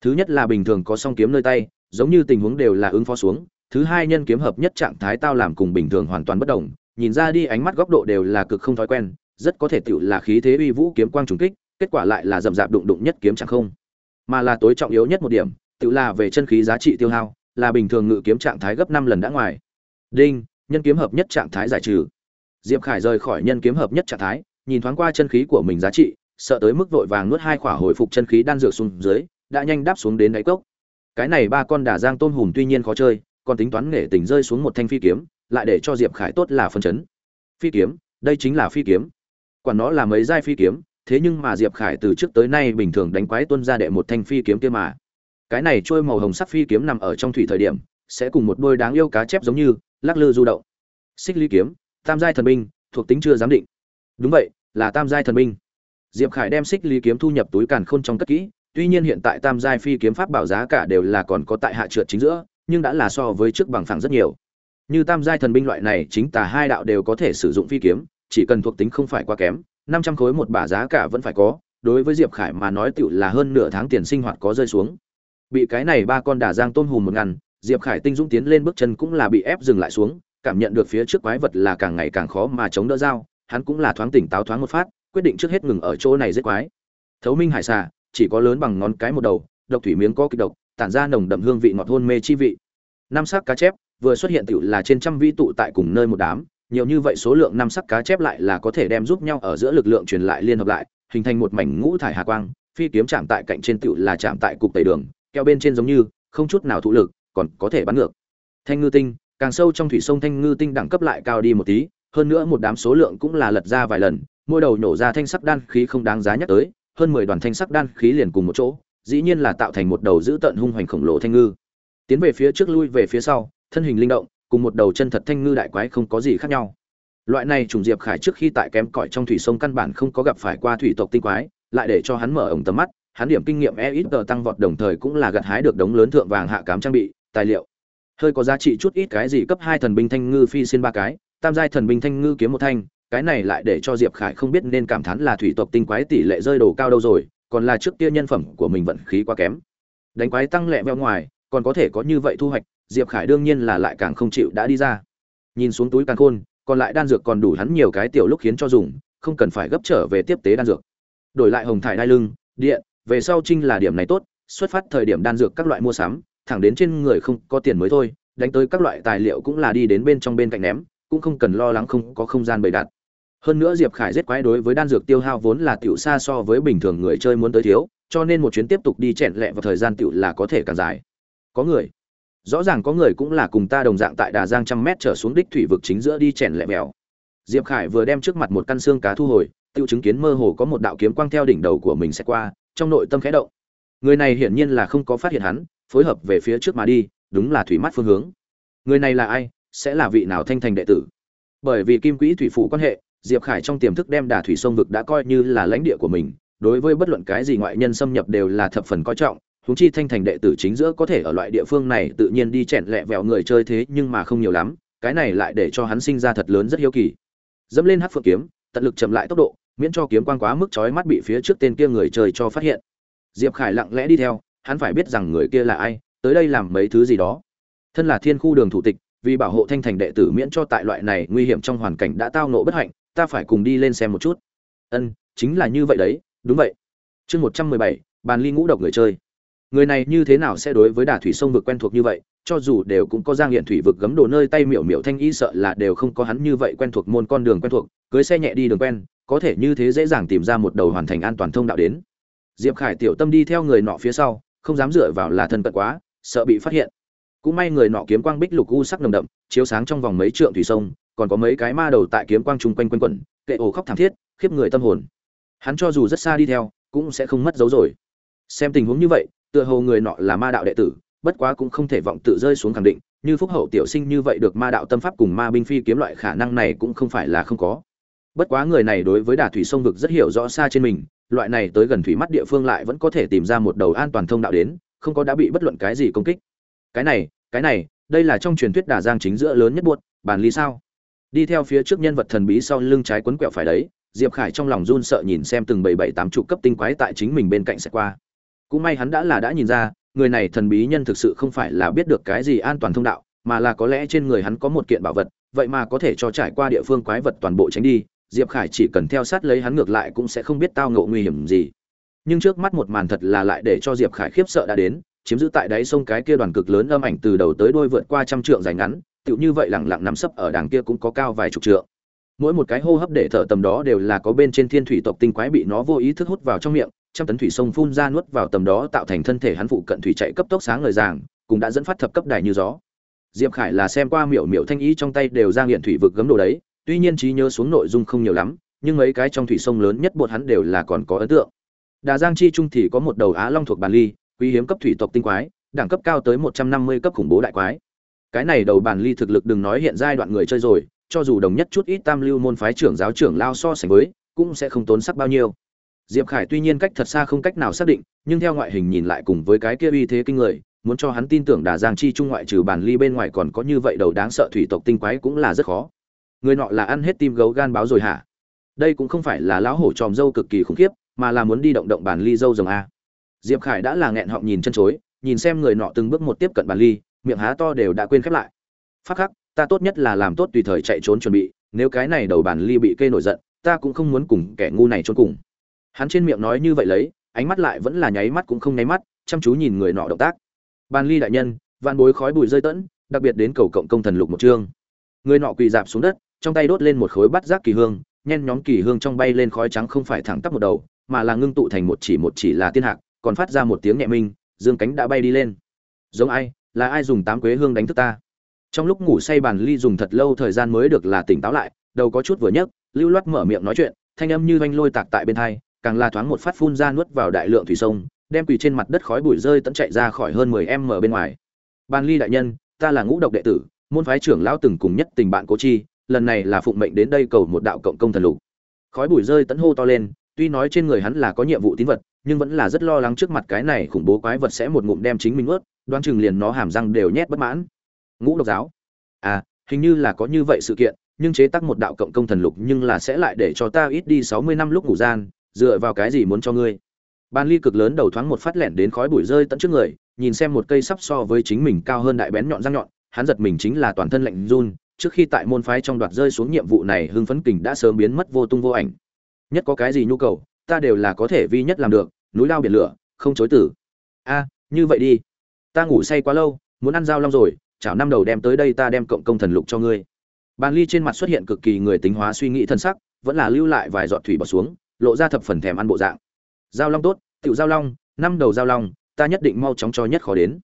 Thứ nhất là bình thường có song kiếm nơi tay, giống như tình huống đều là ứng phó xuống, thứ hai nhân kiếm hợp nhất trạng thái tao làm cùng bình thường hoàn toàn bất đồng, nhìn ra đi ánh mắt góc độ đều là cực không thói quen, rất có thể tựu là khí thế uy vũ kiếm quang trùng kích, kết quả lại là rậm rạp đụng đụng nhất kiếm chẳng không. Mà là tối trọng yếu nhất một điểm, tựu là về chân khí giá trị tiêu hao, là bình thường ngự kiếm trạng thái gấp năm lần đã ngoài. Đinh, nhân kiếm hợp nhất trạng thái giải trừ diệp khải rời khỏi nhân kiếm hợp nhất trạng thái, nhìn thoáng qua chân khí của mình giá trị, sợ tới mức vội vàng nuốt hai khỏa hồi phục chân khí đan dược xuống dưới, đã nhanh đáp xuống đến đáy cốc. Cái này ba con đà giang tôn hùm tuy nhiên khó chơi, còn tính toán nghệ tình rơi xuống một thanh phi kiếm, lại để cho diệp khải tốt là phân chấn. Phi kiếm, đây chính là phi kiếm. Quản nó là mấy giai phi kiếm, thế nhưng mà diệp khải từ trước tới nay bình thường đánh quái tuân ra đệ một thanh phi kiếm kia mà. Cái này trôi màu hồng sắc phi kiếm nằm ở trong thủy thời điểm, sẽ cùng một đôi đáng yêu cá chép giống như, lắc lư du động. Xích ly kiếm tam giai thần binh, thuộc tính chưa giám định. Đúng vậy, là tam giai thần binh. Diệp khải đem xích ly kiếm thu nhập túi càn khôn trong cất kỹ, tuy nhiên hiện tại tam giai phi kiếm pháp bảo giá cả đều là còn có tại hạ trượt chính giữa, nhưng đã là so với trước bằng phẳng rất nhiều. Như tam giai thần binh loại này, chính tà hai đạo đều có thể sử dụng phi kiếm, chỉ cần thuộc tính không phải quá kém, năm trăm khối một bả giá cả vẫn phải có, đối với diệp khải mà nói tựu là hơn nửa tháng tiền sinh hoạt có rơi xuống. Bị cái này ba con đà giang tôm hùm một ngàn, diệp khải tinh dũng tiến lên bước chân cũng là bị ép dừng lại xuống cảm nhận được phía trước quái vật là càng ngày càng khó mà chống đỡ dao, hắn cũng là thoáng tỉnh táo thoáng một phát, quyết định trước hết ngừng ở chỗ này giết quái. Thấu minh hải xà, chỉ có lớn bằng ngón cái một đầu, độc thủy miếng có kịch độc, tản ra nồng đậm hương vị ngọt hôn mê chi vị. Năm sắc cá chép, vừa xuất hiện tựu là trên trăm vĩ tụ tại cùng nơi một đám, nhiều như vậy số lượng năm sắc cá chép lại là có thể đem giúp nhau ở giữa lực lượng truyền lại liên hợp lại, hình thành một mảnh ngũ thải hà quang, phi kiếm chạm tại cạnh trên tựu là chạm tại cục tẩy đường, keo bên trên giống như, không chút nào thụ lực, còn có thể bắn ngược. Thanh ngư tinh càng sâu trong thủy sông thanh ngư tinh đẳng cấp lại cao đi một tí, hơn nữa một đám số lượng cũng là lật ra vài lần, mỗi đầu nổ ra thanh sắc đan khí không đáng giá nhắc tới, hơn mười đoàn thanh sắc đan khí liền cùng một chỗ, dĩ nhiên là tạo thành một đầu giữ tận hung hoành khổng lồ thanh ngư. Tiến về phía trước lui về phía sau, thân hình linh động, cùng một đầu chân thật thanh ngư đại quái không có gì khác nhau. Loại này trùng diệp khải trước khi tại kém cỏi trong thủy sông căn bản không có gặp phải qua thủy tộc tinh quái, lại để cho hắn mở ổng tầm mắt, hắn điểm kinh nghiệm e ít tờ tăng vọt đồng thời cũng là gặt hái được đống lớn thượng vàng hạ cám trang bị, tài liệu hơi có giá trị chút ít cái gì cấp hai thần binh thanh ngư phi xin ba cái, tam giai thần binh thanh ngư kiếm một thanh, cái này lại để cho diệp khải không biết nên cảm thán là thủy tộc tinh quái tỷ lệ rơi đồ cao đâu rồi, còn là trước kia nhân phẩm của mình vận khí quá kém. Đánh quái tăng lẹ veo ngoài, còn có thể có như vậy thu hoạch, diệp khải đương nhiên là lại càng không chịu đã đi ra. Nhìn xuống túi càng khôn, còn lại đan dược còn đủ hắn nhiều cái tiểu lúc khiến cho dùng, không cần phải gấp trở về tiếp tế đan dược. Đổi lại hồng thải đai lưng, điện, về sau trinh là điểm này tốt, xuất phát thời điểm đan dược các loại mua sắm thẳng đến trên người không có tiền mới thôi, đánh tới các loại tài liệu cũng là đi đến bên trong bên cạnh ném, cũng không cần lo lắng không có không gian bày đặt. Hơn nữa diệp khải giết quái đối với đan dược tiêu hao vốn là tiểu xa so với bình thường người chơi muốn tới thiếu, cho nên một chuyến tiếp tục đi chẹn lẹ vào thời gian tiểu là có thể càng dài. Có người, rõ ràng có người cũng là cùng ta đồng dạng tại đà giang trăm mét trở xuống đích thủy vực chính giữa đi chèn lẹ mèo. Diệp khải vừa đem trước mặt một căn xương cá thu hồi tự chứng kiến mơ hồ có một đạo kiếm quang theo đỉnh đầu của mình sẽ qua, trong nội tâm khẽ động. Người này hiển nhiên là không có phát hiện hắn phối hợp về phía trước mà đi, đúng là thủy mắt phương hướng. Người này là ai? Sẽ là vị nào thanh thành đệ tử? Bởi vì kim quỹ thủy phủ quan hệ, diệp khải trong tiềm thức đem đà thủy sông vực đã coi như là lãnh địa của mình, đối với bất luận cái gì ngoại nhân xâm nhập đều là thập phần coi trọng, huống chi thanh thành đệ tử chính giữa có thể ở loại địa phương này tự nhiên đi chèn lẹ vẹo người chơi thế nhưng mà không nhiều lắm, cái này lại để cho hắn sinh ra thật lớn rất hiếu kỳ. Dẫm lên hát phượng kiếm, tận lực chậm lại tốc độ, miễn cho kiếm quang quá mức chói mắt bị phía trước tên kia người chơi cho phát hiện. Diệp khải lặng lẽ đi theo hắn phải biết rằng người kia là ai, tới đây làm mấy thứ gì đó. Thân là thiên khu đường thủ tịch, vì bảo hộ thanh thành đệ tử miễn cho tại loại này nguy hiểm trong hoàn cảnh đã tao nộ bất hạnh, ta phải cùng đi lên xem một chút. Ân, chính là như vậy đấy, đúng vậy. Chương một trăm mười bảy, bàn ly ngũ độc người chơi. Người này như thế nào sẽ đối với đà thủy sông vực quen thuộc như vậy, cho dù đều cũng có giang hiện thủy vực gấm đồ nơi tay miểu miểu thanh y sợ là đều không có hắn như vậy quen thuộc môn con đường quen thuộc, cưới xe nhẹ đi đường quen, có thể như thế dễ dàng tìm ra một đầu hoàn thành an toàn thông đạo đến. Diệp khải tiểu tâm đi theo người nọ phía sau không dám dựa vào là thân cận quá, sợ bị phát hiện. Cũng may người nọ kiếm quang bích lục u sắc nồng đậm, chiếu sáng trong vòng mấy trượng thủy sông, còn có mấy cái ma đầu tại kiếm quang chung quanh quanh quẩn, kệ ổ khóc thảm thiết, khiếp người tâm hồn. Hắn cho dù rất xa đi theo, cũng sẽ không mất dấu rồi. Xem tình huống như vậy, tựa hồ người nọ là ma đạo đệ tử, bất quá cũng không thể vọng tự rơi xuống khẳng định, như phúc hậu tiểu sinh như vậy được ma đạo tâm pháp cùng ma binh phi kiếm loại khả năng này cũng không phải là không có. Bất quá người này đối với đà thủy sông vực rất hiểu rõ xa trên mình loại này tới gần thủy mắt địa phương lại vẫn có thể tìm ra một đầu an toàn thông đạo đến, không có đã bị bất luận cái gì công kích. Cái này cái này, đây là trong truyền thuyết đà giang chính giữa lớn nhất buốt bàn ly sao? Đi theo phía trước nhân vật thần bí sau lưng trái quấn quẹo phải đấy, diệp khải trong lòng run sợ nhìn xem từng bảy bảy tám chục cấp tinh quái tại chính mình bên cạnh sẽ qua. Cũng may hắn đã là đã nhìn ra, người này thần bí nhân thực sự không phải là biết được cái gì an toàn thông đạo, mà là có lẽ trên người hắn có một kiện bảo vật, vậy mà có thể cho trải qua địa phương quái vật toàn bộ tránh đi diệp khải chỉ cần theo sát lấy hắn ngược lại cũng sẽ không biết tao ngộ nguy hiểm gì. Nhưng trước mắt một màn thật là lại để cho diệp khải khiếp sợ đã đến, chiếm giữ tại đáy sông cái kia đoàn cực lớn âm ảnh từ đầu tới đuôi vượt qua trăm trượng dài ngắn, tựu như vậy lẳng lặng nằm sấp ở đằng kia cũng có cao vài chục trượng. Mỗi một cái hô hấp để thở tầm đó đều là có bên trên thiên thủy tộc tinh quái bị nó vô ý thức hút vào trong miệng, trăm tấn thủy sông phun ra nuốt vào tầm đó tạo thành thân thể hắn phụ cận thủy chạy cấp tốc sáng ngời ràng, cũng đã dẫn phát thập cấp đài như gió. Diệp khải là xem qua miểu miểu thanh ý trong tay đều ra nghiện thủy vực gấm đồ đấy tuy nhiên trí nhớ xuống nội dung không nhiều lắm, nhưng mấy cái trong thủy sông lớn nhất bột hắn đều là còn có ấn tượng. Đà giang chi trung thì có một đầu á long thuộc bàn ly, quý hiếm cấp thủy tộc tinh quái, đẳng cấp cao tới một trăm năm mươi cấp khủng bố đại quái. Cái này đầu bàn ly thực lực đừng nói hiện giai đoạn người chơi rồi, cho dù đồng nhất chút ít tam lưu môn phái trưởng giáo trưởng lao so sánh với, cũng sẽ không tốn sắc bao nhiêu. Diệp khải tuy nhiên cách thật xa không cách nào xác định, nhưng theo ngoại hình nhìn lại cùng với cái kia uy thế kinh người, muốn cho hắn tin tưởng đà giang chi trung ngoại trừ bàn ly bên ngoài còn có như vậy đầu đáng sợ thủy tộc tinh quái cũng là rất khó người nọ là ăn hết tim gấu gan báo rồi hả? Đây cũng không phải là lão hổ tròm dâu cực kỳ khủng khiếp, mà là muốn đi động động bàn ly dâu rồng a. Diệp khải đã là nghẹn họng nhìn chân chối, nhìn xem người nọ từng bước một tiếp cận bàn ly, miệng há to đều đã quên khép lại. Phát khắc, ta tốt nhất là làm tốt tùy thời chạy trốn chuẩn bị, nếu cái này đầu bàn ly bị kê nổi giận, ta cũng không muốn cùng kẻ ngu này trốn cùng. Hắn trên miệng nói như vậy lấy, ánh mắt lại vẫn là nháy mắt cũng không nháy mắt, chăm chú nhìn người nọ động tác. Bàn ly đại nhân van bối khói bụi rơi tẫn, đặc biệt đến cầu cộng công thần lục một chương. Người nọ quỳ dạp xuống đất trong tay đốt lên một khối bát giác kỳ hương, nhen nhóm kỳ hương trong bay lên khói trắng không phải thẳng tắp một đầu, mà là ngưng tụ thành một chỉ một chỉ là tiên hạc, còn phát ra một tiếng nhẹ minh, dương cánh đã bay đi lên. Giống ai, là ai dùng tám quế hương đánh thức ta? Trong lúc ngủ say bàn ly dùng thật lâu thời gian mới được là tỉnh táo lại, đầu có chút vừa nhấc, lưu loát mở miệng nói chuyện, thanh âm như oanh lôi tạc tại bên thai càng là thoáng một phát phun ra nuốt vào đại lượng thủy sông, đem quỳ trên mặt đất khói bụi rơi tận chạy ra khỏi hơn mười em ở bên ngoài. Ban ly đại nhân, ta là ngũ độc đệ tử, môn phái trưởng lão từng cùng nhất tình bạn cố chi lần này là phụng mệnh đến đây cầu một đạo cộng công thần lục. Khói bụi rơi tận hô to lên, tuy nói trên người hắn là có nhiệm vụ tín vật, nhưng vẫn là rất lo lắng trước mặt cái này khủng bố quái vật sẽ một ngụm đem chính mình ướt đoán chừng liền nó hàm răng đều nhét bất mãn. Ngũ độc giáo. À hình như là có như vậy sự kiện, nhưng chế tác một đạo cộng công thần lục nhưng là sẽ lại để cho ta ít đi sáu mươi năm lúc ngủ gian, dựa vào cái gì muốn cho ngươi? Ban ly cực lớn đầu thoáng một phát lẻn đến khói bụi rơi tận trước người, nhìn xem một cây sắp so với chính mình cao hơn đại bén nhọn răng nhọn, hắn giật mình chính là toàn thân lạnh run trước khi tại môn phái trong đoạt rơi xuống nhiệm vụ này, hưng phấn kình đã sớm biến mất vô tung vô ảnh. Nhất có cái gì nhu cầu, ta đều là có thể vi nhất làm được, núi lao biển lửa, không chối tử. A, như vậy đi. Ta ngủ say quá lâu, muốn ăn dao long rồi, chảo năm đầu đem tới đây ta đem cộng công thần lục cho ngươi. Bàn ly trên mặt xuất hiện cực kỳ người tính hóa suy nghĩ thân sắc, vẫn là lưu lại vài giọt thủy bỏ xuống, lộ ra thập phần thèm ăn bộ dạng. Dao long tốt, tiểu dao long, năm đầu dao long, ta nhất định mau chóng cho nhất khó đến.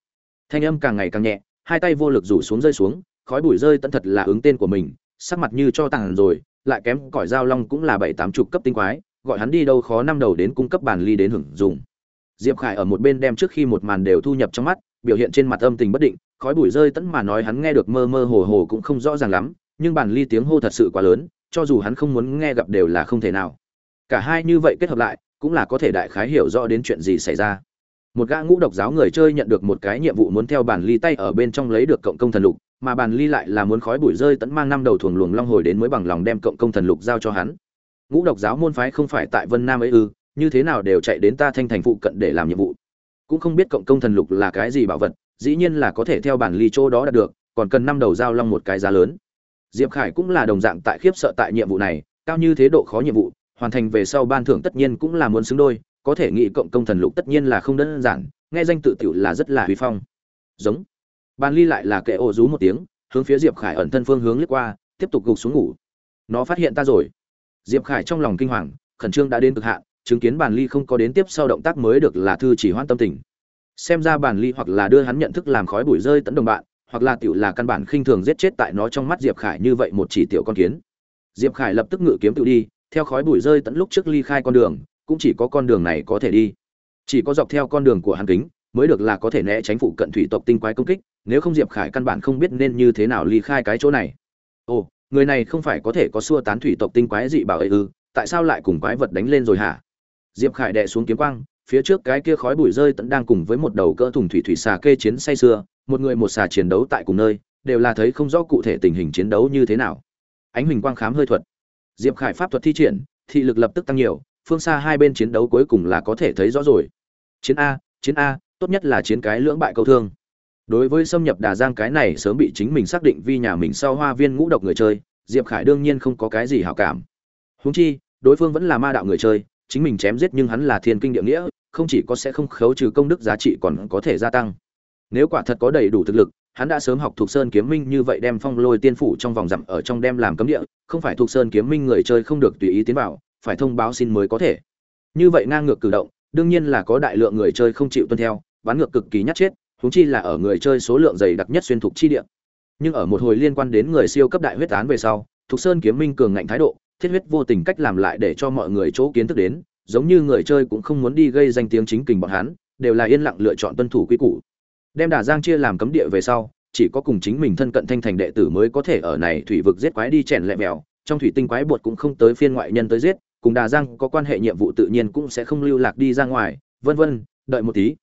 Thanh âm càng ngày càng nhẹ, hai tay vô lực rủ xuống rơi xuống khói bụi rơi tận thật là ứng tên của mình, sắc mặt như cho tàn rồi, lại kém cỏi dao long cũng là bảy tám chục cấp tinh quái, gọi hắn đi đâu khó năm đầu đến cung cấp bàn ly đến hưởng dùng diệp khải ở một bên đem trước khi một màn đều thu nhập trong mắt, biểu hiện trên mặt âm tình bất định, khói bụi rơi tẫn mà nói hắn nghe được mơ mơ hồ hồ cũng không rõ ràng lắm, nhưng bàn ly tiếng hô thật sự quá lớn, cho dù hắn không muốn nghe gặp đều là không thể nào. Cả hai như vậy kết hợp lại, cũng là có thể đại khái hiểu rõ đến chuyện gì xảy ra. Một gã ngũ độc giáo người chơi nhận được một cái nhiệm vụ muốn theo bản ly tay ở bên trong lấy được cộng công thần lục mà bàn ly lại là muốn khói bụi rơi tẫn mang năm đầu thuồng luồng long hồi đến mới bằng lòng đem cộng công thần lục giao cho hắn. Ngũ độc giáo môn phái không phải tại vân nam ấy ư, như thế nào đều chạy đến ta thanh thành phụ cận để làm nhiệm vụ. Cũng không biết cộng công thần lục là cái gì bảo vật, dĩ nhiên là có thể theo bản ly chỗ đó đạt được, còn cần năm đầu giao long một cái giá lớn. Diệp khải cũng là đồng dạng tại khiếp sợ tại nhiệm vụ này, cao như thế độ khó nhiệm vụ, hoàn thành về sau ban thưởng tất nhiên cũng là muốn xứng đôi, có thể nghĩ cộng công thần lục tất nhiên là không đơn giản, nghe danh tự tiểu là rất là huy phong. Giống ban ly lại là kệ ổ rú một tiếng, hướng phía diệp khải ẩn thân phương hướng lướt qua, tiếp tục gục xuống ngủ. Nó phát hiện ta rồi. Diệp khải trong lòng kinh hoàng, khẩn trương đã đến cực hạn, chứng kiến bàn ly không có đến tiếp sau động tác mới được là thư chỉ hoan tâm tình. Xem ra bàn ly hoặc là đưa hắn nhận thức làm khói bụi rơi tận đồng bạn, hoặc là tiểu là căn bản khinh thường giết chết tại nó trong mắt diệp khải như vậy một chỉ tiểu con kiến. Diệp khải lập tức ngự kiếm tự đi, theo khói bụi rơi tận lúc trước ly khai con đường, cũng chỉ có con đường này có thể đi. Chỉ có dọc theo con đường của hắn kính mới được là có thể né tránh phụ cận thủy tộc tinh quái công kích nếu không diệp khải căn bản không biết nên như thế nào ly khai cái chỗ này. Ồ người này không phải có thể có xua tán thủy tộc tinh quái dị bảo ấy ư tại sao lại cùng quái vật đánh lên rồi hả? Diệp khải đè xuống kiếm quang phía trước cái kia khói bụi rơi tận đang cùng với một đầu cỡ thùng thủy thủy xà kê chiến say sưa, một người một xà chiến đấu tại cùng nơi đều là thấy không rõ cụ thể tình hình chiến đấu như thế nào. Ánh huỳnh quang khám hơi thuật. Diệp khải pháp thuật thi triển thị lực lập tức tăng nhiều phương xa hai bên chiến đấu cuối cùng là có thể thấy rõ rồi. Chiến a chiến a tốt nhất là chiến cái lưỡng bại câu thương. Đối với xâm nhập đà giang cái này sớm bị chính mình xác định vì nhà mình sau hoa viên ngũ độc người chơi, diệp khải đương nhiên không có cái gì hảo cảm. Húng chi, đối phương vẫn là ma đạo người chơi, chính mình chém giết nhưng hắn là thiên kinh địa nghĩa, không chỉ có sẽ không khấu trừ công đức giá trị còn có thể gia tăng. Nếu quả thật có đầy đủ thực lực, hắn đã sớm học thuộc sơn kiếm minh như vậy đem phong lôi tiên phủ trong vòng dặm ở trong đem làm cấm địa, không phải thuộc sơn kiếm minh người chơi không được tùy ý tiến vào, phải thông báo xin mới có thể. Như vậy ngang ngược cử động, đương nhiên là có đại lượng người chơi không chịu tuân theo bán ngược cực kỳ nhát chết, huống chi là ở người chơi số lượng dày đặc nhất xuyên thuộc chi địa. Nhưng ở một hồi liên quan đến người siêu cấp đại huyết án về sau, Thục sơn kiếm minh cường ngạnh thái độ, thiết huyết vô tình cách làm lại để cho mọi người chỗ kiến thức đến, giống như người chơi cũng không muốn đi gây danh tiếng chính kình bọn hắn, đều là yên lặng lựa chọn tuân thủ quy củ. Đem đà giang chia làm cấm địa về sau, chỉ có cùng chính mình thân cận thanh thành đệ tử mới có thể ở này thủy vực giết quái đi chèn lẹ mèo, trong thủy tinh quái bột cũng không tới phiên ngoại nhân tới giết, cùng đà giang có quan hệ nhiệm vụ tự nhiên cũng sẽ không lưu lạc đi ra ngoài, vân vân, đợi một tí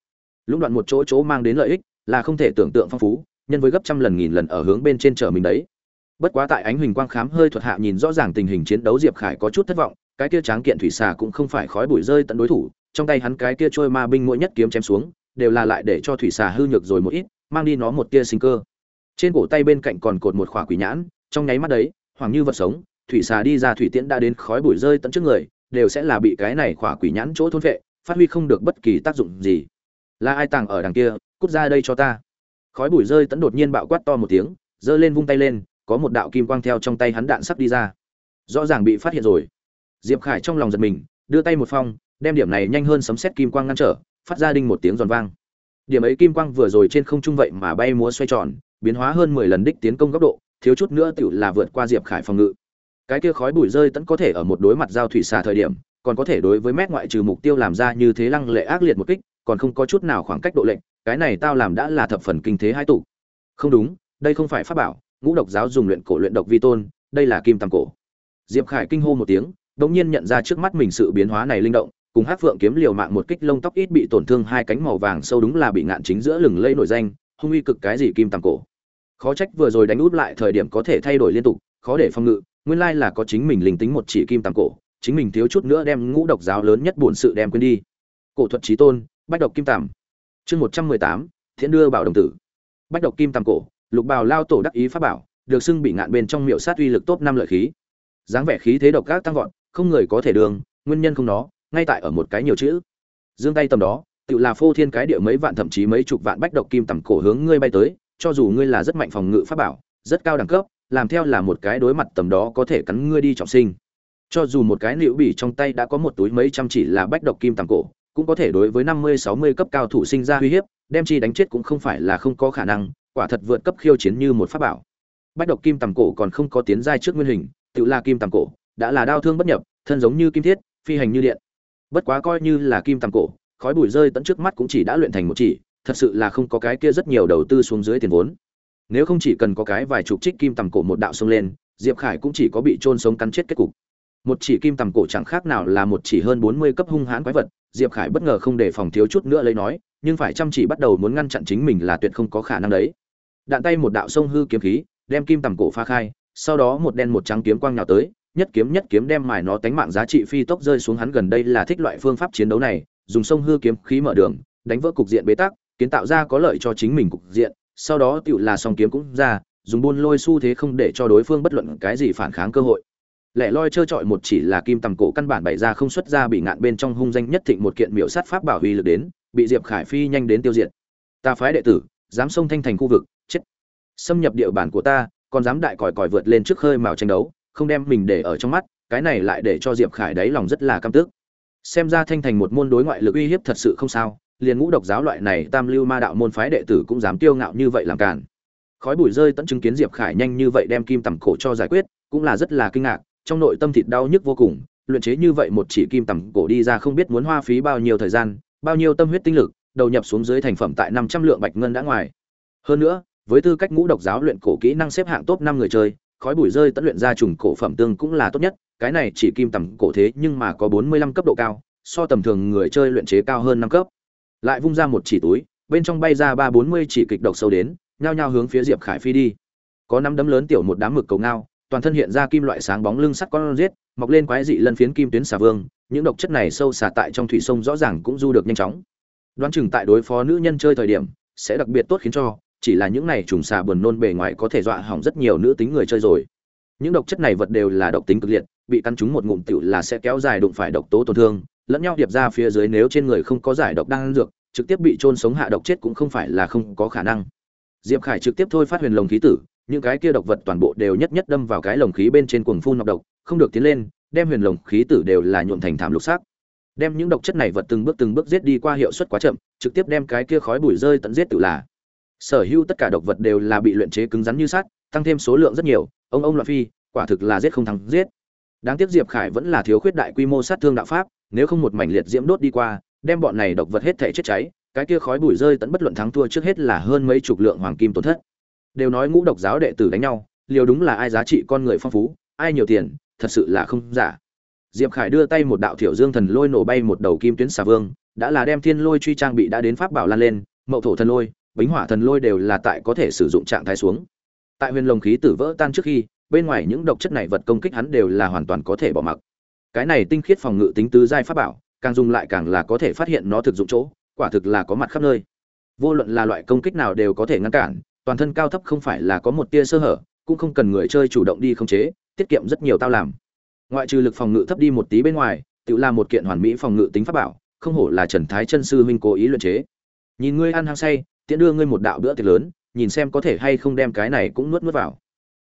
lũng đoạn một chỗ chỗ mang đến lợi ích là không thể tưởng tượng phong phú, nhân với gấp trăm lần nghìn lần ở hướng bên trên trở mình đấy. Bất quá tại ánh huỳnh quang khám hơi thuật hạ nhìn rõ ràng tình hình chiến đấu diệp khải có chút thất vọng, cái kia tráng kiện thủy xà cũng không phải khói bụi rơi tận đối thủ, trong tay hắn cái kia trôi ma binh mỗi nhất kiếm chém xuống, đều là lại để cho thủy xà hư nhược rồi một ít, mang đi nó một tia sinh cơ. Trên cổ tay bên cạnh còn cột một khỏa quỷ nhãn, trong nháy mắt đấy, hoàng như vật sống, thủy xà đi ra thủy tiễn đã đến khói bụi rơi tận trước người, đều sẽ là bị cái này khỏa quỷ nhãn chỗ thôn vệ, phát huy không được bất kỳ tác dụng gì là ai tàng ở đằng kia, cút ra đây cho ta. Khói bụi rơi tẫn đột nhiên bạo quát to một tiếng, giơ lên vung tay lên, có một đạo kim quang theo trong tay hắn đạn sắp đi ra. Rõ ràng bị phát hiện rồi. Diệp khải trong lòng giật mình, đưa tay một phong, đem điểm này nhanh hơn sấm xét kim quang ngăn trở, phát ra đinh một tiếng giòn vang. Điểm ấy kim quang vừa rồi trên không trung vậy mà bay múa xoay tròn, biến hóa hơn mười lần đích tiến công góc độ, thiếu chút nữa tựu là vượt qua diệp khải phòng ngự. Cái kia khói bụi rơi tẫn có thể ở một đối mặt giao thủy xà thời điểm, còn có thể đối với mét ngoại trừ mục tiêu làm ra như thế lăng lệ ác liệt một kích còn không có chút nào khoảng cách độ lệnh cái này tao làm đã là thập phần kinh thế hai tụ. Không đúng, đây không phải pháp bảo, ngũ độc giáo dùng luyện cổ luyện độc vi tôn, đây là kim tam cổ. Diệp khải kinh hô một tiếng, đột nhiên nhận ra trước mắt mình sự biến hóa này linh động, cùng hát phượng kiếm liều mạng một kích lông tóc ít bị tổn thương hai cánh màu vàng sâu đúng là bị ngạn chính giữa lừng lây nổi danh, hung uy cực cái gì kim tam cổ. Khó trách vừa rồi đánh út lại thời điểm có thể thay đổi liên tục, khó để phòng ngự, nguyên lai là có chính mình linh tính một chỉ kim tam cổ, chính mình thiếu chút nữa đem ngũ độc giáo lớn nhất bổn sự đem quên đi. Cổ thuật trí tôn bách độc kim tầm chương một trăm mười tám, thiện đưa bảo đồng tử. Bách độc kim tầm cổ, lục bào lao tổ đắc ý pháp bảo, được xưng bị ngạn bên trong miệu sát uy lực top năm lợi khí. Dáng vẻ khí thế độc các tăng vọt, không người có thể đường, nguyên nhân không nó, ngay tại ở một cái nhiều chữ. Dương tay tầm đó, tự là phô thiên cái địa mấy vạn thậm chí mấy chục vạn bách độc kim tầm cổ hướng ngươi bay tới, cho dù ngươi là rất mạnh phòng ngự pháp bảo, rất cao đẳng cấp, làm theo là một cái đối mặt tầm đó có thể cắn ngươi đi trọng sinh. Cho dù một cái liễu bỉ trong tay đã có một túi mấy trăm chỉ là bách độc kim tầm cổ cũng có thể đối với năm mươi, sáu mươi cấp cao thủ sinh ra uy hiếp, đem chi đánh chết cũng không phải là không có khả năng, quả thật vượt cấp khiêu chiến như một pháp bảo. Bách độc kim tầm cổ còn không có tiến giai trước nguyên hình, tự là kim tầm cổ, đã là đau thương bất nhập, thân giống như kim thiết, phi hành như điện. Bất quá coi như là kim tầm cổ, khói bụi rơi tận trước mắt cũng chỉ đã luyện thành một chỉ, thật sự là không có cái kia rất nhiều đầu tư xuống dưới tiền vốn. Nếu không chỉ cần có cái vài chục trích kim tầm cổ một đạo xông lên, diệp khải cũng chỉ có bị trôn sống cắn chết kết cục. Một chỉ kim tầm cổ chẳng khác nào là một chỉ hơn bốn mươi cấp hung hãn quái vật diệp khải bất ngờ không để phòng thiếu chút nữa lấy nói, nhưng phải chăm chỉ bắt đầu muốn ngăn chặn chính mình là tuyệt không có khả năng đấy. Đạn tay một đạo sông hư kiếm khí, đem kim tầm cổ pha khai, sau đó một đen một trắng kiếm quang nhào tới, nhất kiếm nhất kiếm đem mài nó tánh mạng giá trị phi tốc rơi xuống hắn gần đây là thích loại phương pháp chiến đấu này, dùng sông hư kiếm khí mở đường, đánh vỡ cục diện bế tắc, kiến tạo ra có lợi cho chính mình cục diện, sau đó tựu là song kiếm cũng ra, dùng buôn lôi xu thế không để cho đối phương bất luận cái gì phản kháng cơ hội lẻ loi trơ trọi một chỉ là kim tầm cổ căn bản bày ra không xuất ra bị ngạn bên trong hung danh nhất thịnh một kiện miểu sát pháp bảo huy lực đến, bị diệp khải phi nhanh đến tiêu diệt. Ta phái đệ tử, dám xông thanh thành khu vực, chết. Xâm nhập địa bàn của ta, còn dám đại còi còi vượt lên trước khơi mào tranh đấu, không đem mình để ở trong mắt, cái này lại để cho diệp khải đáy lòng rất là căm tức. Xem ra thanh thành một môn đối ngoại lực uy hiếp thật sự không sao, liền ngũ độc giáo loại này tam lưu ma đạo môn phái đệ tử cũng dám tiêu ngạo như vậy làm cản khói bụi rơi tận chứng kiến diệp khải nhanh như vậy đem kim tầm cổ cho giải quyết, cũng là rất là kinh ngạc trong nội tâm thịt đau nhức vô cùng, luyện chế như vậy một chỉ kim tầm cổ đi ra không biết muốn hoa phí bao nhiêu thời gian, bao nhiêu tâm huyết tinh lực, đầu nhập xuống dưới thành phẩm tại năm trăm lượng bạch ngân đã ngoài. Hơn nữa, với tư cách ngũ độc giáo luyện cổ kỹ năng xếp hạng top năm người chơi, khói bụi rơi tận luyện ra trùng cổ phẩm tương cũng là tốt nhất, cái này chỉ kim tầm cổ thế nhưng mà có bốn mươi lăm cấp độ cao, so tầm thường người chơi luyện chế cao hơn năm cấp. Lại vung ra một chỉ túi, bên trong bay ra ba bốn mươi chỉ kịch độc sâu đến, nhao nhao hướng phía diệp khải phi đi. Có năm đấm lớn tiểu một đám mực cầu ngao toàn thân hiện ra kim loại sáng bóng lưng sắt con giết, mọc lên quái dị lân phiến kim tuyến xà vương, những độc chất này sâu xả tại trong thủy sông rõ ràng cũng du được nhanh chóng. Đoán chừng tại đối phó nữ nhân chơi thời điểm, sẽ đặc biệt tốt khiến cho, chỉ là những này trùng xà buồn nôn bề ngoài có thể dọa hỏng rất nhiều nữ tính người chơi rồi. Những độc chất này vật đều là độc tính cực liệt, bị cắn chúng một ngụm tiểu là sẽ kéo dài đụng phải độc tố tổn thương, lẫn nhau điệp ra phía dưới nếu trên người không có giải độc đang dược, trực tiếp bị trôn sống hạ độc chết cũng không phải là không có khả năng. Diệp khải trực tiếp thôi phát huyền lồng khí tử những cái kia độc vật toàn bộ đều nhất nhất đâm vào cái lồng khí bên trên cuồng phun nọc độc, không được tiến lên, đem huyền lồng khí tử đều là nhuộm thành thảm lục sắc. Đem những độc chất này vật từng bước từng bước giết đi qua hiệu suất quá chậm, trực tiếp đem cái kia khói bụi rơi tận giết tự là. Sở hữu tất cả độc vật đều là bị luyện chế cứng rắn như sắt, tăng thêm số lượng rất nhiều, ông ông loạn phi, quả thực là giết không thắng giết. Đáng tiếc diệp khải vẫn là thiếu khuyết đại quy mô sát thương đạo pháp, nếu không một mảnh liệt diễm đốt đi qua, đem bọn này độc vật hết thể chết cháy, cái kia khói bụi rơi tận bất luận thắng thua trước hết là hơn mấy chục lượng hoàng kim tổn thất đều nói ngũ độc giáo đệ tử đánh nhau, liều đúng là ai giá trị con người phong phú, ai nhiều tiền, thật sự là không giả. Diệp khải đưa tay một đạo thiểu dương thần lôi nổ bay một đầu kim tuyến xà vương, đã là đem thiên lôi truy trang bị đã đến pháp bảo lan lên, mậu thổ thần lôi, bính hỏa thần lôi đều là tại có thể sử dụng trạng thái xuống. Tại huyền lồng khí tử vỡ tan trước khi, bên ngoài những độc chất này vật công kích hắn đều là hoàn toàn có thể bỏ mặc. Cái này tinh khiết phòng ngự tính tứ giai pháp bảo, càng dùng lại càng là có thể phát hiện nó thực dụng chỗ, quả thực là có mặt khắp nơi. Vô luận là loại công kích nào đều có thể ngăn cản toàn thân cao thấp không phải là có một tia sơ hở, cũng không cần người chơi chủ động đi khống chế, tiết kiệm rất nhiều tao làm. Ngoại trừ lực phòng ngự thấp đi một tí bên ngoài, tự làm một kiện hoàn mỹ phòng ngự tính pháp bảo, không hổ là trần thái chân sư huynh cố ý luyện chế. Nhìn ngươi ăn hăng say, tiễn đưa ngươi một đạo bữa tiệc lớn, nhìn xem có thể hay không đem cái này cũng nuốt nuốt vào.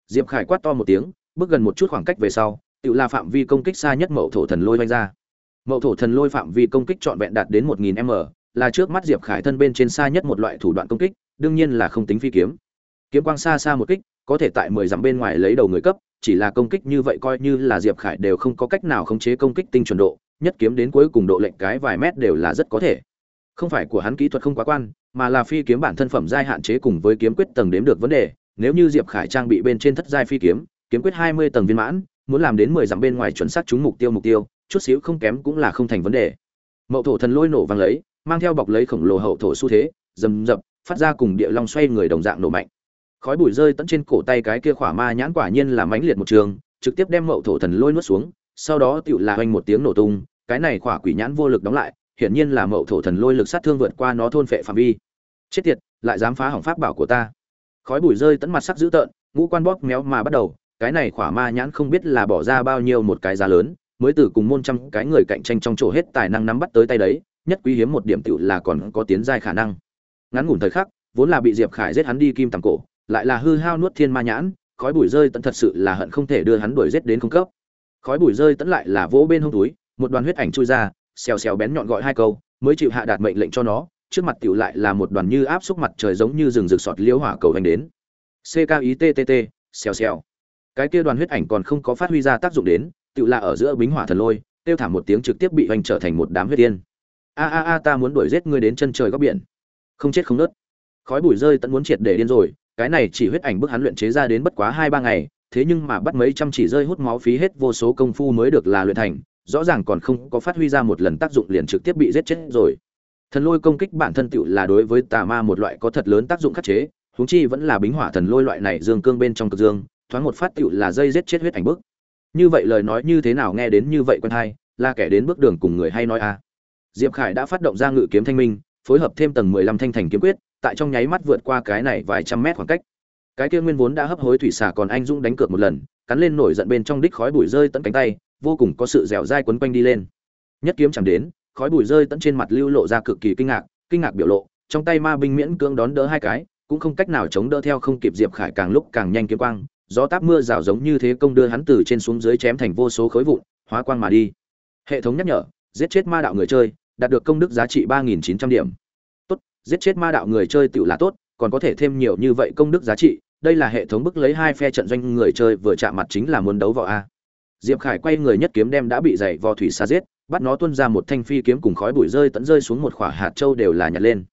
Diệp khải quát to một tiếng, bước gần một chút khoảng cách về sau, tự là phạm vi công kích xa nhất mậu thổ thần lôi vanh ra. Mậu thổ thần lôi phạm vi công kích trọn vẹn đạt đến một nghìn m, là trước mắt diệp khải thân bên trên xa nhất một loại thủ đoạn công kích đương nhiên là không tính phi kiếm. Kiếm quang xa xa một kích, có thể tại mười dặm bên ngoài lấy đầu người cấp, chỉ là công kích như vậy coi như là diệp khải đều không có cách nào khống chế công kích tinh chuẩn độ, nhất kiếm đến cuối cùng độ lệnh cái vài mét đều là rất có thể. Không phải của hắn kỹ thuật không quá quan, mà là phi kiếm bản thân phẩm giai hạn chế cùng với kiếm quyết tầng đếm được vấn đề. Nếu như diệp khải trang bị bên trên thất giai phi kiếm kiếm quyết hai mươi tầng viên mãn, muốn làm đến mười dặm bên ngoài chuẩn xác trúng mục tiêu mục tiêu, chút xíu không kém cũng là không thành vấn đề. Mậu thổ thần lôi nổ vang lấy, mang theo bọc lấy khổng lồ hậu thổ xu thế, rầm rập phát ra cùng địa long xoay người đồng dạng nổ mạnh. Khói bụi rơi tận trên cổ tay cái kia khỏa ma nhãn quả nhiên là mãnh liệt một trường, trực tiếp đem mậu thổ thần lôi nuốt xuống, sau đó tựu là hoành một tiếng nổ tung, cái này khỏa quỷ nhãn vô lực đóng lại, hiển nhiên là mậu thổ thần lôi lực sát thương vượt qua nó thôn phệ phạm vi. Chết tiệt, lại dám phá hỏng pháp bảo của ta. Khói bụi rơi tận mặt sắc dữ tợn, ngũ quan bóp méo mà bắt đầu, cái này khỏa ma nhãn không biết là bỏ ra bao nhiêu một cái giá lớn, mới từ cùng môn trăm cái người cạnh tranh trong chỗ hết tài năng nắm bắt tới tay đấy, nhất quý hiếm một điểm tựu là còn có tiến giai khả năng ngắn ngủn thời khắc, vốn là bị diệp khải giết hắn đi kim tầm cổ, lại là hư hao nuốt thiên ma nhãn, khói bụi rơi tận thật sự là hận không thể đưa hắn đuổi giết đến không cấp. Khói bụi rơi tận lại là vỗ bên hông túi, một đoàn huyết ảnh chui ra, xèo xèo bén nhọn gọi hai câu, mới chịu hạ đạt mệnh lệnh cho nó, trước mặt tiểu lại là một đoàn như áp xúc mặt trời giống như rừng rực sọt liễu hỏa cầu hành đến. Ckittt xèo xèo. Cái kia đoàn huyết ảnh còn không có phát huy ra tác dụng đến Tự là ở giữa bính hỏa thần lôi tiêu thảm một tiếng trực tiếp bị hoành trở thành một đám huyết tiên a a a, ta muốn đuổi giết ngươi đến chân trời góc biển không chết không nớt. Khói bụi rơi tận muốn triệt để điên rồi, cái này chỉ huyết ảnh bức hắn luyện chế ra đến bất quá hai ba ngày, thế nhưng mà bắt mấy trăm chỉ rơi hút máu phí hết vô số công phu mới được là luyện thành, rõ ràng còn không có phát huy ra một lần tác dụng liền trực tiếp bị giết chết rồi. Thần lôi công kích bản thân tựu là đối với tà ma một loại có thật lớn tác dụng khắc chế, huống chi vẫn là bính hỏa thần lôi loại này dương cương bên trong cực dương, thoáng một phát tựu là dây giết chết huyết ảnh bức. Như vậy lời nói như thế nào nghe đến như vậy quen hay, là kẻ đến bước đường cùng người hay nói a diệp khải đã phát động ra ngự kiếm thanh minh phối hợp thêm tầng mười lăm thanh thành kiếm quyết, tại trong nháy mắt vượt qua cái này vài trăm mét khoảng cách. Cái kia nguyên vốn đã hấp hối thủy xà còn anh dũng đánh cược một lần, cắn lên nổi giận bên trong đích khói bụi rơi tận cánh tay, vô cùng có sự dẻo dai quấn quanh đi lên. Nhất kiếm chẳng đến, khói bụi rơi tận trên mặt lưu lộ ra cực kỳ kinh ngạc kinh ngạc biểu lộ, trong tay ma binh miễn cưỡng đón đỡ hai cái, cũng không cách nào chống đỡ theo không kịp diệp khải càng lúc càng nhanh kiếm quang, gió táp mưa rào giống như thế công đưa hắn từ trên xuống dưới chém thành vô số khối vụn, hóa quang mà đi. Hệ thống nhắc nhở, giết chết ma đạo người chơi đạt được công đức giá trị ba nghìn chín trăm điểm. Tốt, giết chết ma đạo người chơi tự là tốt, còn có thể thêm nhiều như vậy công đức giá trị, đây là hệ thống bức lấy hai phe trận doanh người chơi vừa chạm mặt chính là muốn đấu vào a. Diệp khải quay người nhất kiếm đem đã bị dày vò thủy xa giết, bắt nó tuôn ra một thanh phi kiếm cùng khói bụi rơi tận rơi xuống một quả hạt châu đều là nhặt lên.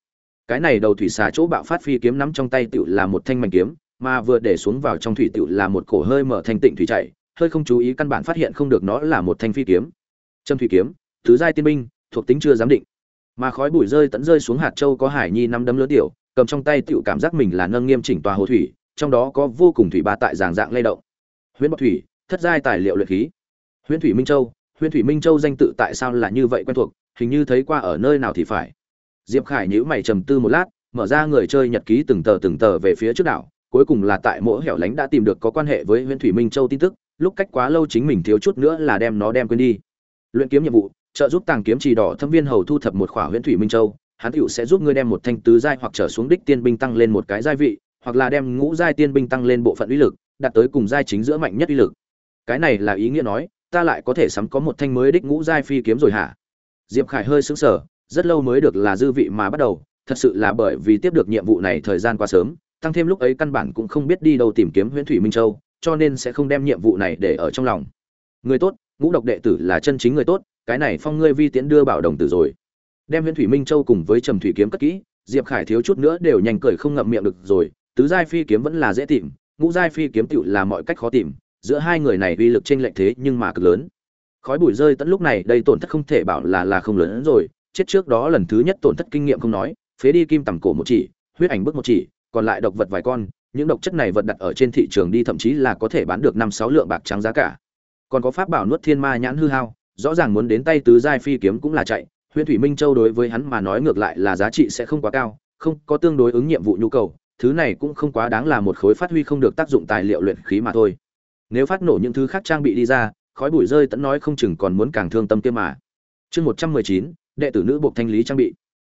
Cái này đầu thủy xà chỗ bạo phát phi kiếm nắm trong tay tựu là một thanh mảnh kiếm, mà vừa để xuống vào trong thủy tựu là một cổ hơi mở thanh tịnh thủy chảy hơi không chú ý căn bản phát hiện không được nó là một thanh phi kiếm. Châm thủy kiếm, tứ giai tiên binh thuộc tính chưa giám định. Mà khói bụi rơi tận rơi xuống hạt châu có hải nhi năm đấm lớn tiểu, cầm trong tay tựu cảm giác mình là nâng nghiêm chỉnh tòa hồ thủy, trong đó có vô cùng thủy ba tại giảng dạng lay động. Huyễn bọc thủy, thất giai tài liệu luyện khí. Huyễn thủy minh châu, huyễn thủy minh châu danh tự tại sao là như vậy quen thuộc, hình như thấy qua ở nơi nào thì phải. Diệp khải nhíu mày trầm tư một lát, mở ra người chơi nhật ký từng tờ từng tờ về phía trước đảo, cuối cùng là tại mỗi hẻo lánh đã tìm được có quan hệ với huyễn thủy minh châu tin tức, lúc cách quá lâu chính mình thiếu chút nữa là đem nó đem quên đi. Luyện kiếm nhiệm vụ trợ giúp tàng kiếm trì đỏ thâm viên hầu thu thập một khỏa huyễn thủy minh châu, hắn tựu sẽ giúp ngươi đem một thanh tứ giai hoặc trở xuống đích tiên binh tăng lên một cái giai vị, hoặc là đem ngũ giai tiên binh tăng lên bộ phận uy lực, đạt tới cùng giai chính giữa mạnh nhất uy lực. Cái này là ý nghĩa nói, ta lại có thể sắm có một thanh mới đích ngũ giai phi kiếm rồi hả? Diệp khải hơi sững sờ, rất lâu mới được là dư vị mà bắt đầu, thật sự là bởi vì tiếp được nhiệm vụ này thời gian quá sớm, tăng thêm lúc ấy căn bản cũng không biết đi đâu tìm kiếm huyễn thủy minh châu, cho nên sẽ không đem nhiệm vụ này để ở trong lòng. Người tốt, ngũ độc đệ tử là chân chính người tốt cái này phong ngươi vi tiễn đưa bảo đồng tử rồi. Đem huyễn thủy minh châu cùng với trầm thủy kiếm cất kỹ, diệp khải thiếu chút nữa đều nhanh cười không ngậm miệng được rồi, tứ giai phi kiếm vẫn là dễ tìm, ngũ giai phi kiếm tựu là mọi cách khó tìm, giữa hai người này uy lực chênh lệch thế nhưng mà cực lớn. Khói bụi rơi tận lúc này, đây tổn thất không thể bảo là là không lớn hơn rồi, chết trước đó lần thứ nhất tổn thất kinh nghiệm không nói, phế đi kim tầm cổ một chỉ, huyết ảnh bước một chỉ, còn lại độc vật vài con, những độc chất này vật đặt ở trên thị trường đi thậm chí là có thể bán được năm sáu lượng bạc trắng giá cả. Còn có pháp bảo nuốt thiên ma nhãn hư hao rõ ràng muốn đến tay tứ giai phi kiếm cũng là chạy huyện thủy minh châu đối với hắn mà nói ngược lại là giá trị sẽ không quá cao, không có tương đối ứng nhiệm vụ nhu cầu, thứ này cũng không quá đáng là một khối phát huy không được tác dụng tài liệu luyện khí mà thôi. Nếu phát nổ những thứ khác trang bị đi ra, khói bụi rơi tẫn nói không chừng còn muốn càng thương tâm kia mà. Chương một trăm mười chín, đệ tử nữ buộc thanh lý trang bị.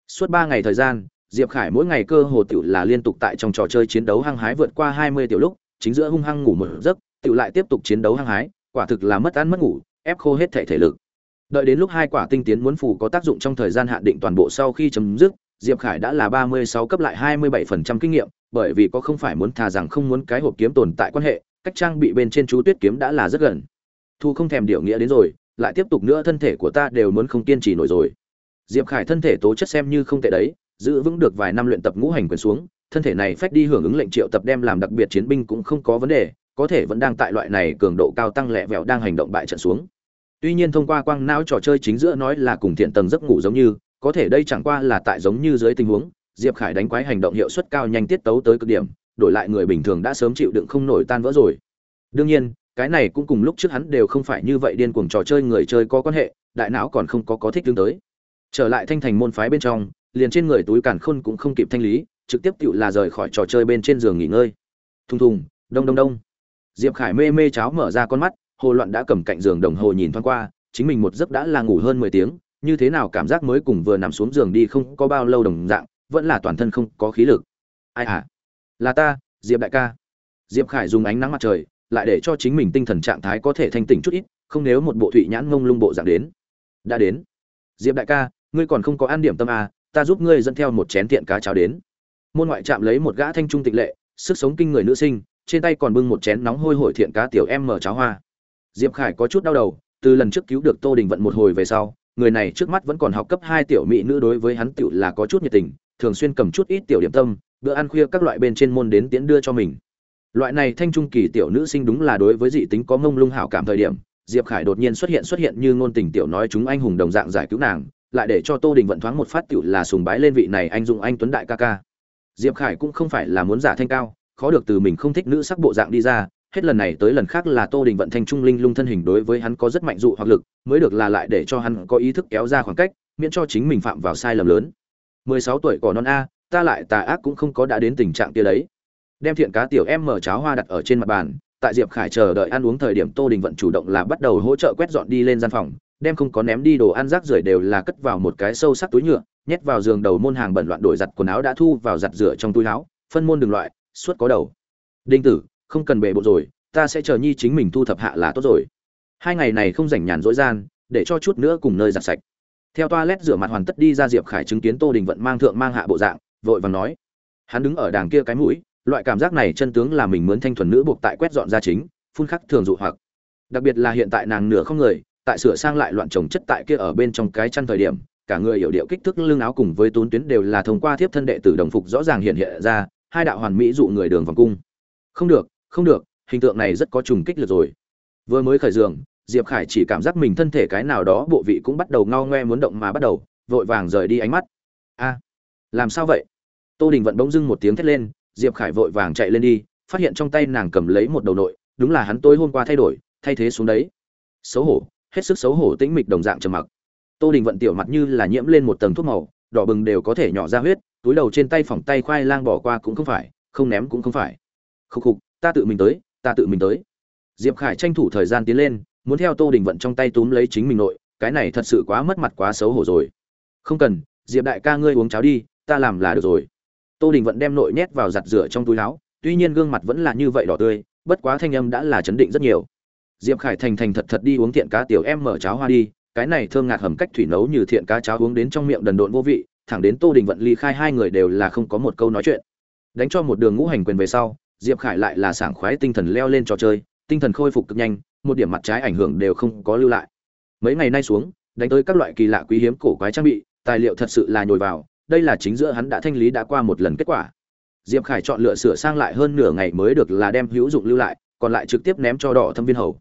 Suốt ba ngày thời gian, diệp khải mỗi ngày cơ hồ tiểu là liên tục tại trong trò chơi chiến đấu hăng hái vượt qua hai mươi tiểu lúc, chính giữa hung hăng ngủ một giấc, tiểu lại tiếp tục chiến đấu hăng hái, quả thực là mất ăn mất ngủ ép khô hết thể thể lực. Đợi đến lúc hai quả tinh tiến muốn phủ có tác dụng trong thời gian hạn định toàn bộ sau khi chấm dứt, diệp khải đã là ba mươi sáu cấp lại hai mươi bảy phần trăm kinh nghiệm, bởi vì có không phải muốn thà rằng không muốn cái hộp kiếm tồn tại quan hệ, cách trang bị bên trên chú tuyết kiếm đã là rất gần. Thu không thèm điều nghĩa đến rồi, lại tiếp tục nữa thân thể của ta đều muốn không kiên trì nổi rồi. Diệp khải thân thể tố chất xem như không tệ đấy, giữ vững được vài năm luyện tập ngũ hành quyền xuống, thân thể này phách đi hưởng ứng lệnh triệu tập đem làm đặc biệt chiến binh cũng không có vấn đề, có thể vẫn đang tại loại này cường độ cao tăng lẹ vẹo đang hành động bại trận xuống tuy nhiên thông qua quang não trò chơi chính giữa nói là cùng thiện tầng giấc ngủ giống như, có thể đây chẳng qua là tại giống như dưới tình huống, diệp khải đánh quái hành động hiệu suất cao nhanh tiết tấu tới cực điểm, đổi lại người bình thường đã sớm chịu đựng không nổi tan vỡ rồi. Đương nhiên, cái này cũng cùng lúc trước hắn đều không phải như vậy điên cuồng trò chơi người chơi có quan hệ, đại não còn không có có thích tương tới. Trở lại thanh thành môn phái bên trong, liền trên người túi càn khôn cũng không kịp thanh lý, trực tiếp tựu là rời khỏi trò chơi bên trên giường nghỉ ngơi. Thùng thùng, đông đông đông. Diệp khải mê mê cháo mở ra con mắt hồ loạn đã cầm cạnh giường đồng hồ nhìn thoáng qua chính mình một giấc đã là ngủ hơn mười tiếng như thế nào cảm giác mới cùng vừa nằm xuống giường đi không có bao lâu đồng dạng vẫn là toàn thân không có khí lực. Ai à? Là ta diệp đại ca. Diệp khải dùng ánh nắng mặt trời lại để cho chính mình tinh thần trạng thái có thể thanh tỉnh chút ít không nếu một bộ thụy nhãn ngông lung bộ dạng đến. Đã đến. Diệp đại ca ngươi còn không có ăn điểm tâm à, ta giúp ngươi dẫn theo một chén tiện cá cháo đến. Môn ngoại trạm lấy một gã thanh trung tịch lệ sức sống kinh người nữ sinh trên tay còn bưng một chén nóng hôi hổi thiện cá tiểu em mở cháo hoa diệp khải có chút đau đầu, từ lần trước cứu được tô đình vận một hồi về sau, người này trước mắt vẫn còn học cấp hai tiểu mỹ nữ đối với hắn tiểu là có chút nhiệt tình, thường xuyên cầm chút ít tiểu điểm tâm, bữa ăn khuya các loại bên trên môn đến tiễn đưa cho mình. Loại này thanh trung kỳ tiểu nữ sinh đúng là đối với dị tính có mông lung hảo cảm thời điểm, diệp khải đột nhiên xuất hiện xuất hiện như ngôn tình tiểu nói chúng anh hùng đồng dạng giải cứu nàng, lại để cho tô đình vận thoáng một phát tiểu là sùng bái lên vị này anh dụng anh tuấn đại ca ca. Diệp khải cũng không phải là muốn giả thanh cao, khó được từ mình không thích nữ sắc bộ dạng đi ra hết lần này tới lần khác là tô đình vận thanh trung linh lung thân hình đối với hắn có rất mạnh dụ hoặc lực, mới được là lại để cho hắn có ý thức kéo ra khoảng cách, miễn cho chính mình phạm vào sai lầm lớn. Mười sáu tuổi cỏ non a, ta lại tà ác cũng không có đã đến tình trạng kia đấy. Đem thiện cá tiểu em mở cháo hoa đặt ở trên mặt bàn, tại diệp khải chờ đợi ăn uống thời điểm tô đình vận chủ động là bắt đầu hỗ trợ quét dọn đi lên gian phòng, đem không có ném đi đồ ăn rác rưởi đều là cất vào một cái sâu sắc túi nhựa, nhét vào giường đầu môn hàng bẩn loạn đổi giặt quần áo đã thu vào giặt rửa trong túi áo, phân môn đường loại, suốt có đầu. Đinh tử không cần bể bộ rồi, ta sẽ chờ nhi chính mình thu thập hạ là tốt rồi. Hai ngày này không rảnh nhàn rỗi gian, để cho chút nữa cùng nơi giặt sạch. Theo toilet rửa mặt hoàn tất đi ra diệp khải chứng kiến tô đình vận mang thượng mang hạ bộ dạng, vội vàng nói. Hắn đứng ở đàng kia cái mũi, loại cảm giác này chân tướng là mình mướn thanh thuần nữ buộc tại quét dọn ra chính, phun khắc thường dụ hoặc. Đặc biệt là hiện tại nàng nửa không người, tại sửa sang lại loạn trồng chất tại kia ở bên trong cái chăn thời điểm, cả người hiểu điệu kích thước lưng áo cùng với tốn tuyến đều là thông qua thiếp thân đệ tử đồng phục rõ ràng hiện hiện ra, hai đạo hoàn mỹ dụ người đường vòng cung. Không được không được, hình tượng này rất có trùng kích lực rồi. Vừa mới khởi giường, diệp khải chỉ cảm giác mình thân thể cái nào đó bộ vị cũng bắt đầu ngao ngoe muốn động mà bắt đầu, vội vàng rời đi ánh mắt. A, làm sao vậy? Tô đình vận bỗng dưng một tiếng thét lên, diệp khải vội vàng chạy lên đi, phát hiện trong tay nàng cầm lấy một đầu nội, đúng là hắn tối hôm qua thay đổi, thay thế xuống đấy. Xấu hổ, hết sức xấu hổ tĩnh mịch đồng dạng trầm mặc. Tô đình vận tiểu mặt như là nhiễm lên một tầng thuốc màu, đỏ bừng đều có thể nhỏ ra huyết, túi đầu trên tay phỏng tay khoai lang bỏ qua cũng không phải, không ném cũng không phải. Khúc khục ta tự mình tới, ta tự mình tới. Diệp khải tranh thủ thời gian tiến lên, muốn theo tô đình vận trong tay túm lấy chính mình nội, cái này thật sự quá mất mặt quá xấu hổ rồi. Không cần, diệp đại ca ngươi uống cháo đi, ta làm là được rồi. Tô đình vận đem nội nhét vào giặt rửa trong túi áo, tuy nhiên gương mặt vẫn là như vậy đỏ tươi, bất quá thanh âm đã là chấn định rất nhiều. Diệp khải thành thành thật thật đi uống thiện cá tiểu em mở cháo hoa đi, cái này thơm ngạt hầm cách thủy nấu như thiện cá cháo uống đến trong miệng đần độn vô vị, thẳng đến tô đình vận ly khai hai người đều là không có một câu nói chuyện. Đánh cho một đường ngũ hành quyền về sau diệp khải lại là sảng khoái tinh thần leo lên trò chơi, tinh thần khôi phục cực nhanh, một điểm mặt trái ảnh hưởng đều không có lưu lại. Mấy ngày nay xuống, đánh tới các loại kỳ lạ quý hiếm cổ quái trang bị, tài liệu thật sự là nhồi vào, đây là chính giữa hắn đã thanh lý đã qua một lần kết quả. Diệp khải chọn lựa sửa sang lại hơn nửa ngày mới được là đem hữu dụng lưu lại, còn lại trực tiếp ném cho đỏ thâm viên hầu.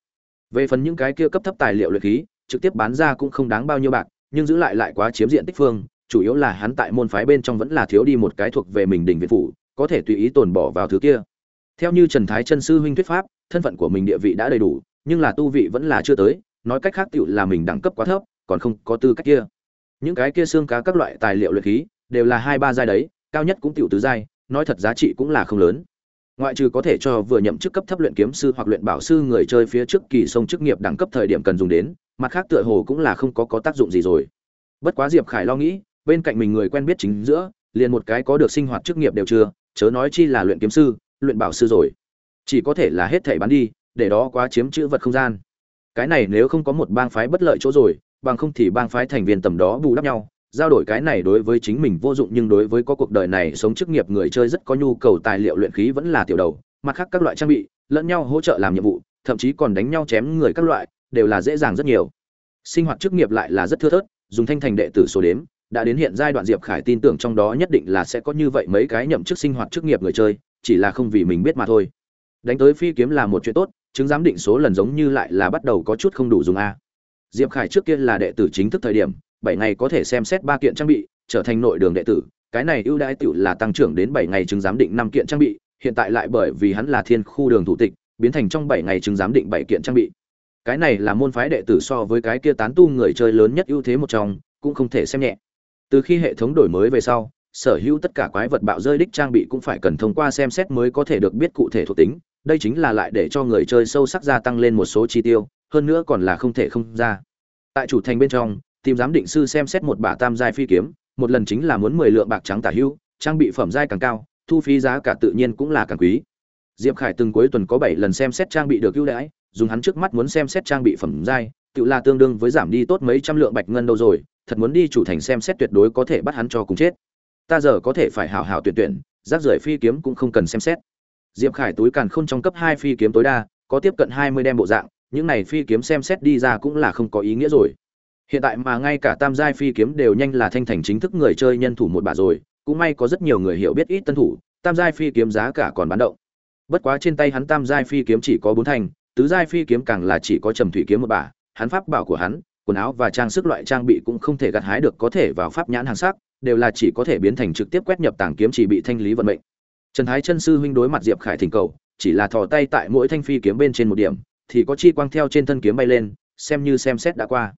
Về phần những cái kia cấp thấp tài liệu luyện khí, trực tiếp bán ra cũng không đáng bao nhiêu bạc, nhưng giữ lại lại quá chiếm diện tích phương, chủ yếu là hắn tại môn phái bên trong vẫn là thiếu đi một cái thuộc về mình đỉnh viện phủ, có thể tùy ý tồn bỏ vào thứ kia theo như trần thái chân sư huynh thuyết pháp, thân phận của mình địa vị đã đầy đủ, nhưng là tu vị vẫn là chưa tới, nói cách khác tựu là mình đẳng cấp quá thấp, còn không có tư cách kia. Những cái kia xương cá các loại tài liệu luyện khí, đều là hai ba giai đấy, cao nhất cũng tiểu tứ giai, nói thật giá trị cũng là không lớn. Ngoại trừ có thể cho vừa nhậm chức cấp thấp luyện kiếm sư hoặc luyện bảo sư người chơi phía trước kỳ sông chức nghiệp đẳng cấp thời điểm cần dùng đến, mặt khác tựa hồ cũng là không có có tác dụng gì rồi. Bất quá diệp khải lo nghĩ, bên cạnh mình người quen biết chính giữa, liền một cái có được sinh hoạt chức nghiệp đều chưa, chớ nói chi là luyện kiếm sư luyện bảo sư rồi. Chỉ có thể là hết thảy bán đi, để đó quá chiếm chữ vật không gian. Cái này nếu không có một bang phái bất lợi chỗ rồi, bằng không thì bang phái thành viên tầm đó bù đắp nhau, giao đổi cái này đối với chính mình vô dụng nhưng đối với có cuộc đời này sống chức nghiệp người chơi rất có nhu cầu tài liệu luyện khí vẫn là tiểu đầu, mặt khác các loại trang bị, lẫn nhau hỗ trợ làm nhiệm vụ, thậm chí còn đánh nhau chém người các loại, đều là dễ dàng rất nhiều. Sinh hoạt chức nghiệp lại là rất thưa thớt, dùng thanh thành đệ tử số đếm, đã đến hiện giai đoạn diệp khải tin tưởng trong đó nhất định là sẽ có như vậy mấy cái nhậm chức sinh hoạt chức nghiệp người chơi chỉ là không vì mình biết mà thôi. Đánh tới phi kiếm là một chuyện tốt, chứng giám định số lần giống như lại là bắt đầu có chút không đủ dùng a. Diệp khải trước kia là đệ tử chính thức thời điểm, bảy ngày có thể xem xét ba kiện trang bị, trở thành nội đường đệ tử, cái này ưu đãi tựu là tăng trưởng đến bảy ngày chứng giám định năm kiện trang bị, hiện tại lại bởi vì hắn là thiên khu đường thủ tịch, biến thành trong bảy ngày chứng giám định bảy kiện trang bị. Cái này là môn phái đệ tử so với cái kia tán tu người chơi lớn nhất ưu thế một trong, cũng không thể xem nhẹ. Từ khi hệ thống đổi mới về sau sở hữu tất cả quái vật bạo rơi đích trang bị cũng phải cần thông qua xem xét mới có thể được biết cụ thể thuộc tính, đây chính là lại để cho người chơi sâu sắc gia tăng lên một số chi tiêu, hơn nữa còn là không thể không ra. Tại chủ thành bên trong tìm giám định sư xem xét một bả tam giai phi kiếm, một lần chính là muốn mười lượng bạc trắng tả hữu, trang bị phẩm giai càng cao, thu phí giá cả tự nhiên cũng là càng quý. Diệp khải từng cuối tuần có bảy lần xem xét trang bị được ưu đãi, dùng hắn trước mắt muốn xem xét trang bị phẩm giai, tự là tương đương với giảm đi tốt mấy trăm lượng bạch ngân đâu rồi, thật muốn đi chủ thành xem xét tuyệt đối có thể bắt hắn cho cùng chết ta giờ có thể phải hảo hảo tuyển tuyển, rác rưởi phi kiếm cũng không cần xem xét. Diệp khải túi càn khôn trong cấp hai phi kiếm tối đa, có tiếp cận hai mươi đem bộ dạng, những này phi kiếm xem xét đi ra cũng là không có ý nghĩa rồi. Hiện tại mà ngay cả tam giai phi kiếm đều nhanh là thanh thành chính thức người chơi nhân thủ một bà rồi, cũng may có rất nhiều người hiểu biết ít tân thủ, tam giai phi kiếm giá cả còn bán động. Bất quá trên tay hắn tam giai phi kiếm chỉ có bốn thành, tứ giai phi kiếm càng là chỉ có trầm thủy kiếm một bà hắn pháp bảo của hắn, quần áo và trang sức loại trang bị cũng không thể gặt hái được có thể vào pháp nhãn hàng sắc đều là chỉ có thể biến thành trực tiếp quét nhập tàng kiếm chỉ bị thanh lý vận mệnh. Trần thái chân sư huynh đối mặt diệp khải thỉnh cầu, chỉ là thò tay tại mỗi thanh phi kiếm bên trên một điểm, thì có chi quang theo trên thân kiếm bay lên, xem như xem xét đã qua.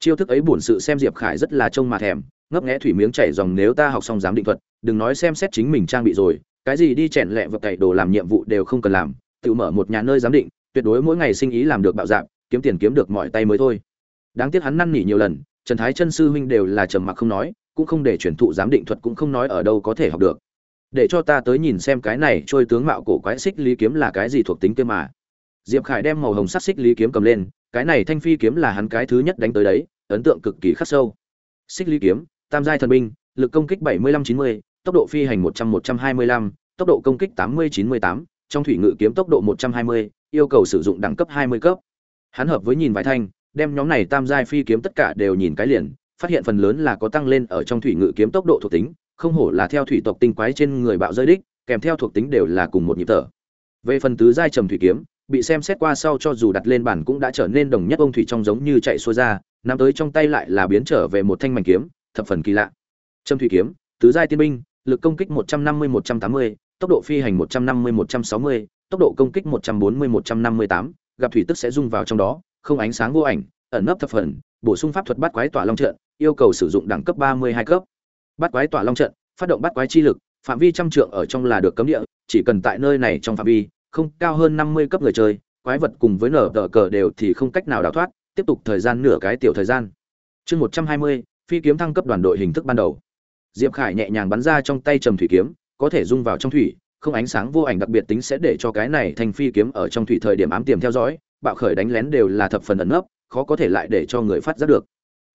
Chiêu thức ấy bổn sự xem diệp khải rất là trông mà thèm, ngấp nghẽ thủy miếng chảy dòng nếu ta học xong giám định thuật, đừng nói xem xét chính mình trang bị rồi, cái gì đi chèn lẹ vật cậy đồ làm nhiệm vụ đều không cần làm, tự mở một nhà nơi giám định, tuyệt đối mỗi ngày sinh ý làm được bạo dạng, kiếm tiền kiếm được mọi tay mới thôi. Đáng tiếc hắn năn nỉ nhiều lần, trần thái chân sư huynh đều là trầm mặc không nói cũng không để truyền thụ giám định thuật cũng không nói ở đâu có thể học được. Để cho ta tới nhìn xem cái này trôi tướng mạo cổ quái xích lý kiếm là cái gì thuộc tính kia mà. Diệp khải đem màu hồng sắt xích lý kiếm cầm lên cái này thanh phi kiếm là hắn cái thứ nhất đánh tới đấy ấn tượng cực kỳ khắc sâu. Xích lý kiếm tam giai thần binh lực công kích 75-90, tốc độ phi hành 100-125, tốc độ công kích 80-98, trong thủy ngự kiếm tốc độ 120, yêu cầu sử dụng đẳng cấp 20 cấp. Hắn hợp với nhìn vài thanh đem nhóm này tam giai phi kiếm tất cả đều nhìn cái liền phát hiện phần lớn là có tăng lên ở trong thủy ngự kiếm tốc độ thuộc tính không hổ là theo thủy tộc tinh quái trên người bạo rơi đích kèm theo thuộc tính đều là cùng một nhịp thở. Về phần tứ giai trầm thủy kiếm bị xem xét qua sau cho dù đặt lên bản cũng đã trở nên đồng nhất ông thủy trong giống như chạy xuôi ra nắm tới trong tay lại là biến trở về một thanh mảnh kiếm thập phần kỳ lạ. Trầm thủy kiếm tứ giai tiên binh lực công kích 150-180, tốc độ phi hành 150-160, tốc độ công kích 140-158, gặp thủy tức sẽ rung vào trong đó, không ánh sáng vô ảnh, ẩn nấp thập phần, bổ sung pháp thuật bắt quái tỏa long trận, yêu cầu sử dụng đẳng cấp 32 cấp. Bắt quái tỏa long trận, phát động bắt quái chi lực, phạm vi trăm trượng ở trong là được cấm địa, chỉ cần tại nơi này trong phạm vi, không cao hơn 50 cấp người chơi, quái vật cùng với nở tờ cờ đều thì không cách nào đào thoát, tiếp tục thời gian nửa cái tiểu thời gian. Chương 120, phi kiếm thăng cấp đoàn đội hình thức ban đầu. Diệp Khải nhẹ nhàng bắn ra trong tay trầm thủy kiếm, có thể dung vào trong thủy, không ánh sáng vô ảnh đặc biệt tính sẽ để cho cái này thành phi kiếm ở trong thủy thời điểm ám tiềm theo dõi, bạo khởi đánh lén đều là thập phần ẩn nấp, khó có thể lại để cho người phát giác được.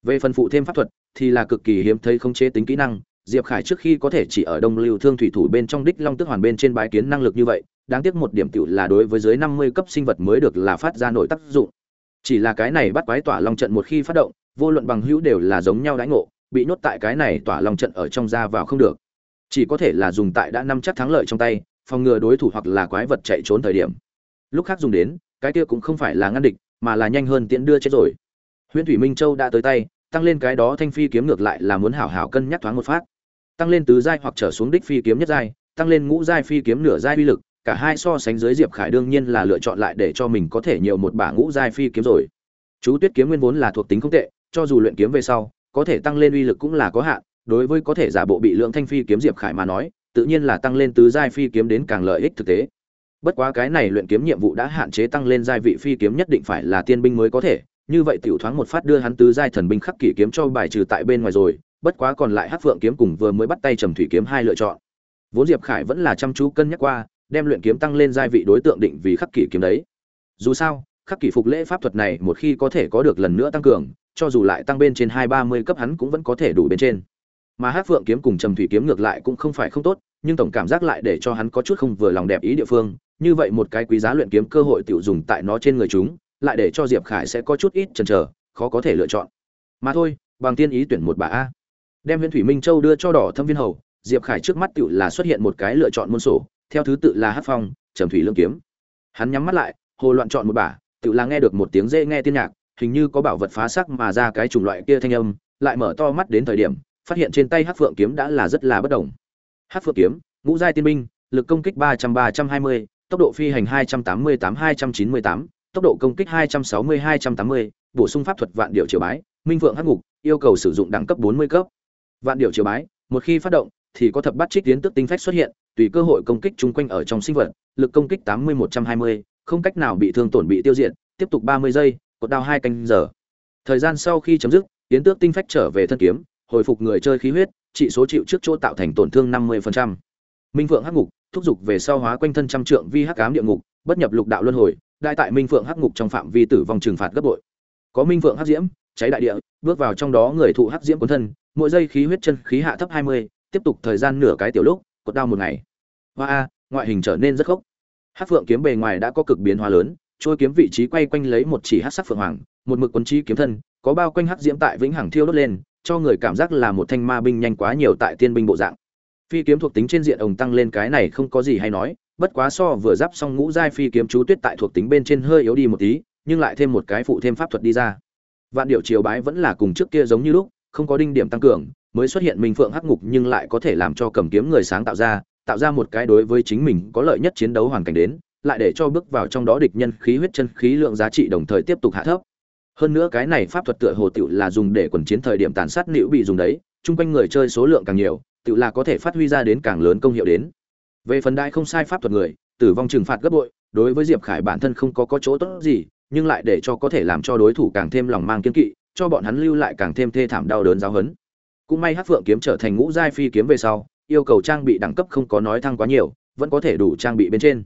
Về phần phụ thêm pháp thuật thì là cực kỳ hiếm thấy không chế tính kỹ năng, Diệp Khải trước khi có thể chỉ ở Đông Lưu Thương thủy thủ bên trong đích Long Tức Hoàn bên trên bái kiến năng lực như vậy, đáng tiếc một điểm tiểu là đối với dưới 50 cấp sinh vật mới được là phát ra nội tác dụng. Chỉ là cái này bắt quái tỏa long trận một khi phát động, vô luận bằng hữu đều là giống nhau đãi ngộ, bị nhốt tại cái này tỏa long trận ở trong ra vào không được. Chỉ có thể là dùng tại đã năm chắc thắng lợi trong tay, phòng ngừa đối thủ hoặc là quái vật chạy trốn thời điểm. Lúc khác dùng đến, cái kia cũng không phải là ngăn địch, mà là nhanh hơn tiễn đưa chết rồi. Huyễn Thủy Minh Châu đã tới tay, tăng lên cái đó thanh phi kiếm ngược lại là muốn hảo hảo cân nhắc thoáng một phát. Tăng lên tứ giai hoặc trở xuống đích phi kiếm nhất giai, tăng lên ngũ giai phi kiếm nửa giai uy lực, cả hai so sánh dưới Diệp Khải đương nhiên là lựa chọn lại để cho mình có thể nhiều một bả ngũ giai phi kiếm rồi. Chú Tuyết kiếm nguyên vốn là thuộc tính không tệ, cho dù luyện kiếm về sau, có thể tăng lên uy lực cũng là có hạn, đối với có thể giả bộ bị lượng thanh phi kiếm Diệp Khải mà nói, tự nhiên là tăng lên tứ giai phi kiếm đến càng lợi ích thực tế. Bất quá cái này luyện kiếm nhiệm vụ đã hạn chế tăng lên giai vị phi kiếm nhất định phải là tiên binh mới có thể, như vậy tiểu thoáng một phát đưa hắn tứ giai thần binh khắc kỷ kiếm cho bài trừ tại bên ngoài rồi, bất quá còn lại Hắc Phượng kiếm cùng vừa mới bắt tay trầm thủy kiếm hai lựa chọn. Vốn Diệp Khải vẫn là chăm chú cân nhắc qua, đem luyện kiếm tăng lên giai vị đối tượng định vì khắc kỷ kiếm đấy. Dù sao, khắc kỷ phục lễ pháp thuật này một khi có thể có được lần nữa tăng cường, cho dù lại tăng bên trên hai ba mươi cấp hắn cũng vẫn có thể đủ bên trên. Mà Hắc Phượng kiếm cùng Trầm Thủy kiếm ngược lại cũng không phải không tốt, nhưng tổng cảm giác lại để cho hắn có chút không vừa lòng đẹp ý địa phương, như vậy một cái quý giá luyện kiếm cơ hội tiểu dùng tại nó trên người chúng, lại để cho Diệp Khải sẽ có chút ít chần chờ, khó có thể lựa chọn. Mà thôi, bằng tiên ý tuyển một bà a. Đem Huyền Thủy Minh Châu đưa cho Đỏ Thâm Viên Hầu, Diệp Khải trước mắt tiểu là xuất hiện một cái lựa chọn môn sổ, theo thứ tự là Hắc Phong, Trầm Thủy Lương kiếm. Hắn nhắm mắt lại, hồ loạn chọn một bà. tiểu là nghe được một tiếng dễ nghe tiên nhạc, hình như có bảo vật phá sắc mà ra cái chủng loại kia thanh âm, lại mở to mắt đến thời điểm, phát hiện trên tay Hắc Phượng kiếm đã là rất là bất động. Hắc Phượng kiếm, ngũ giai tiên binh, lực công kích 300-320, tốc độ phi hành 288-298, tốc độ công kích 260-280, bổ sung pháp thuật vạn điệu triều bái, minh vượng hắc ngục, yêu cầu sử dụng đẳng cấp 40 cấp. Vạn điệu triều bái, một khi phát động, thì có thập bát trích tiến tức tinh phách xuất hiện, tùy cơ hội công kích chung quanh ở trong sinh vật, lực công kích 80-120, không cách nào bị thương tổn bị tiêu diệt, tiếp tục 30 giây, cột đao hai canh giờ. Thời gian sau khi chấm dứt, tiến tước tinh phách trở về thân kiếm, hồi phục người chơi khí huyết, trị số chịu trước chỗ tạo thành tổn thương 50%. Minh Vượng Hắc Ngục, thúc dục về sau hóa quanh thân trăm trượng vi hắc ám địa ngục, bất nhập lục đạo luân hồi, đại tại Minh phượng Hắc Ngục trong phạm vi tử vong trừng phạt gấp bội. Có Minh phượng Hắc Diễm, cháy đại địa, bước vào trong đó người thụ hắc diễm cuốn thân, mỗi giây khí huyết chân khí hạ thấp 20, tiếp tục thời gian nửa cái tiểu lúc, cột đau một ngày. Hoa a, ngoại hình trở nên rất khốc. Hắc Phượng kiếm bề ngoài đã có cực biến hóa lớn, trôi kiếm vị trí quay quanh lấy một chỉ hắc sắc phượng hoàng, một mực quấn chi kiếm thân, có bao quanh hắc diễm tại vĩnh hằng thiêu đốt lên, cho người cảm giác là một thanh ma binh nhanh quá nhiều tại tiên binh bộ dạng. Phi kiếm thuộc tính trên diện ổng tăng lên cái này không có gì hay nói, bất quá so vừa giáp xong ngũ giai phi kiếm chú tuyết tại thuộc tính bên trên hơi yếu đi một tí, nhưng lại thêm một cái phụ thêm pháp thuật đi ra. Vạn điệu chiều bái vẫn là cùng trước kia giống như lúc, không có đinh điểm tăng cường, mới xuất hiện Minh Phượng Hắc Ngục nhưng lại có thể làm cho cầm kiếm người sáng tạo ra, tạo ra một cái đối với chính mình có lợi nhất chiến đấu hoàn cảnh đến, lại để cho bước vào trong đó địch nhân khí huyết chân khí lượng giá trị đồng thời tiếp tục hạ thấp. Hơn nữa cái này pháp thuật tựa hồ tiểu là dùng để quần chiến thời điểm tàn sát nữ bị dùng đấy, chung quanh người chơi số lượng càng nhiều, tự là có thể phát huy ra đến càng lớn công hiệu đến. Về phần đại không sai pháp thuật người, tử vong trừng phạt gấp bội, đối với Diệp Khải bản thân không có có chỗ tốt gì, nhưng lại để cho có thể làm cho đối thủ càng thêm lòng mang kiên kỵ, cho bọn hắn lưu lại càng thêm thê thảm đau đớn giáo hấn. Cũng may Hắc Phượng kiếm trở thành ngũ giai phi kiếm về sau, yêu cầu trang bị đẳng cấp không có nói thăng quá nhiều, vẫn có thể đủ trang bị bên trên.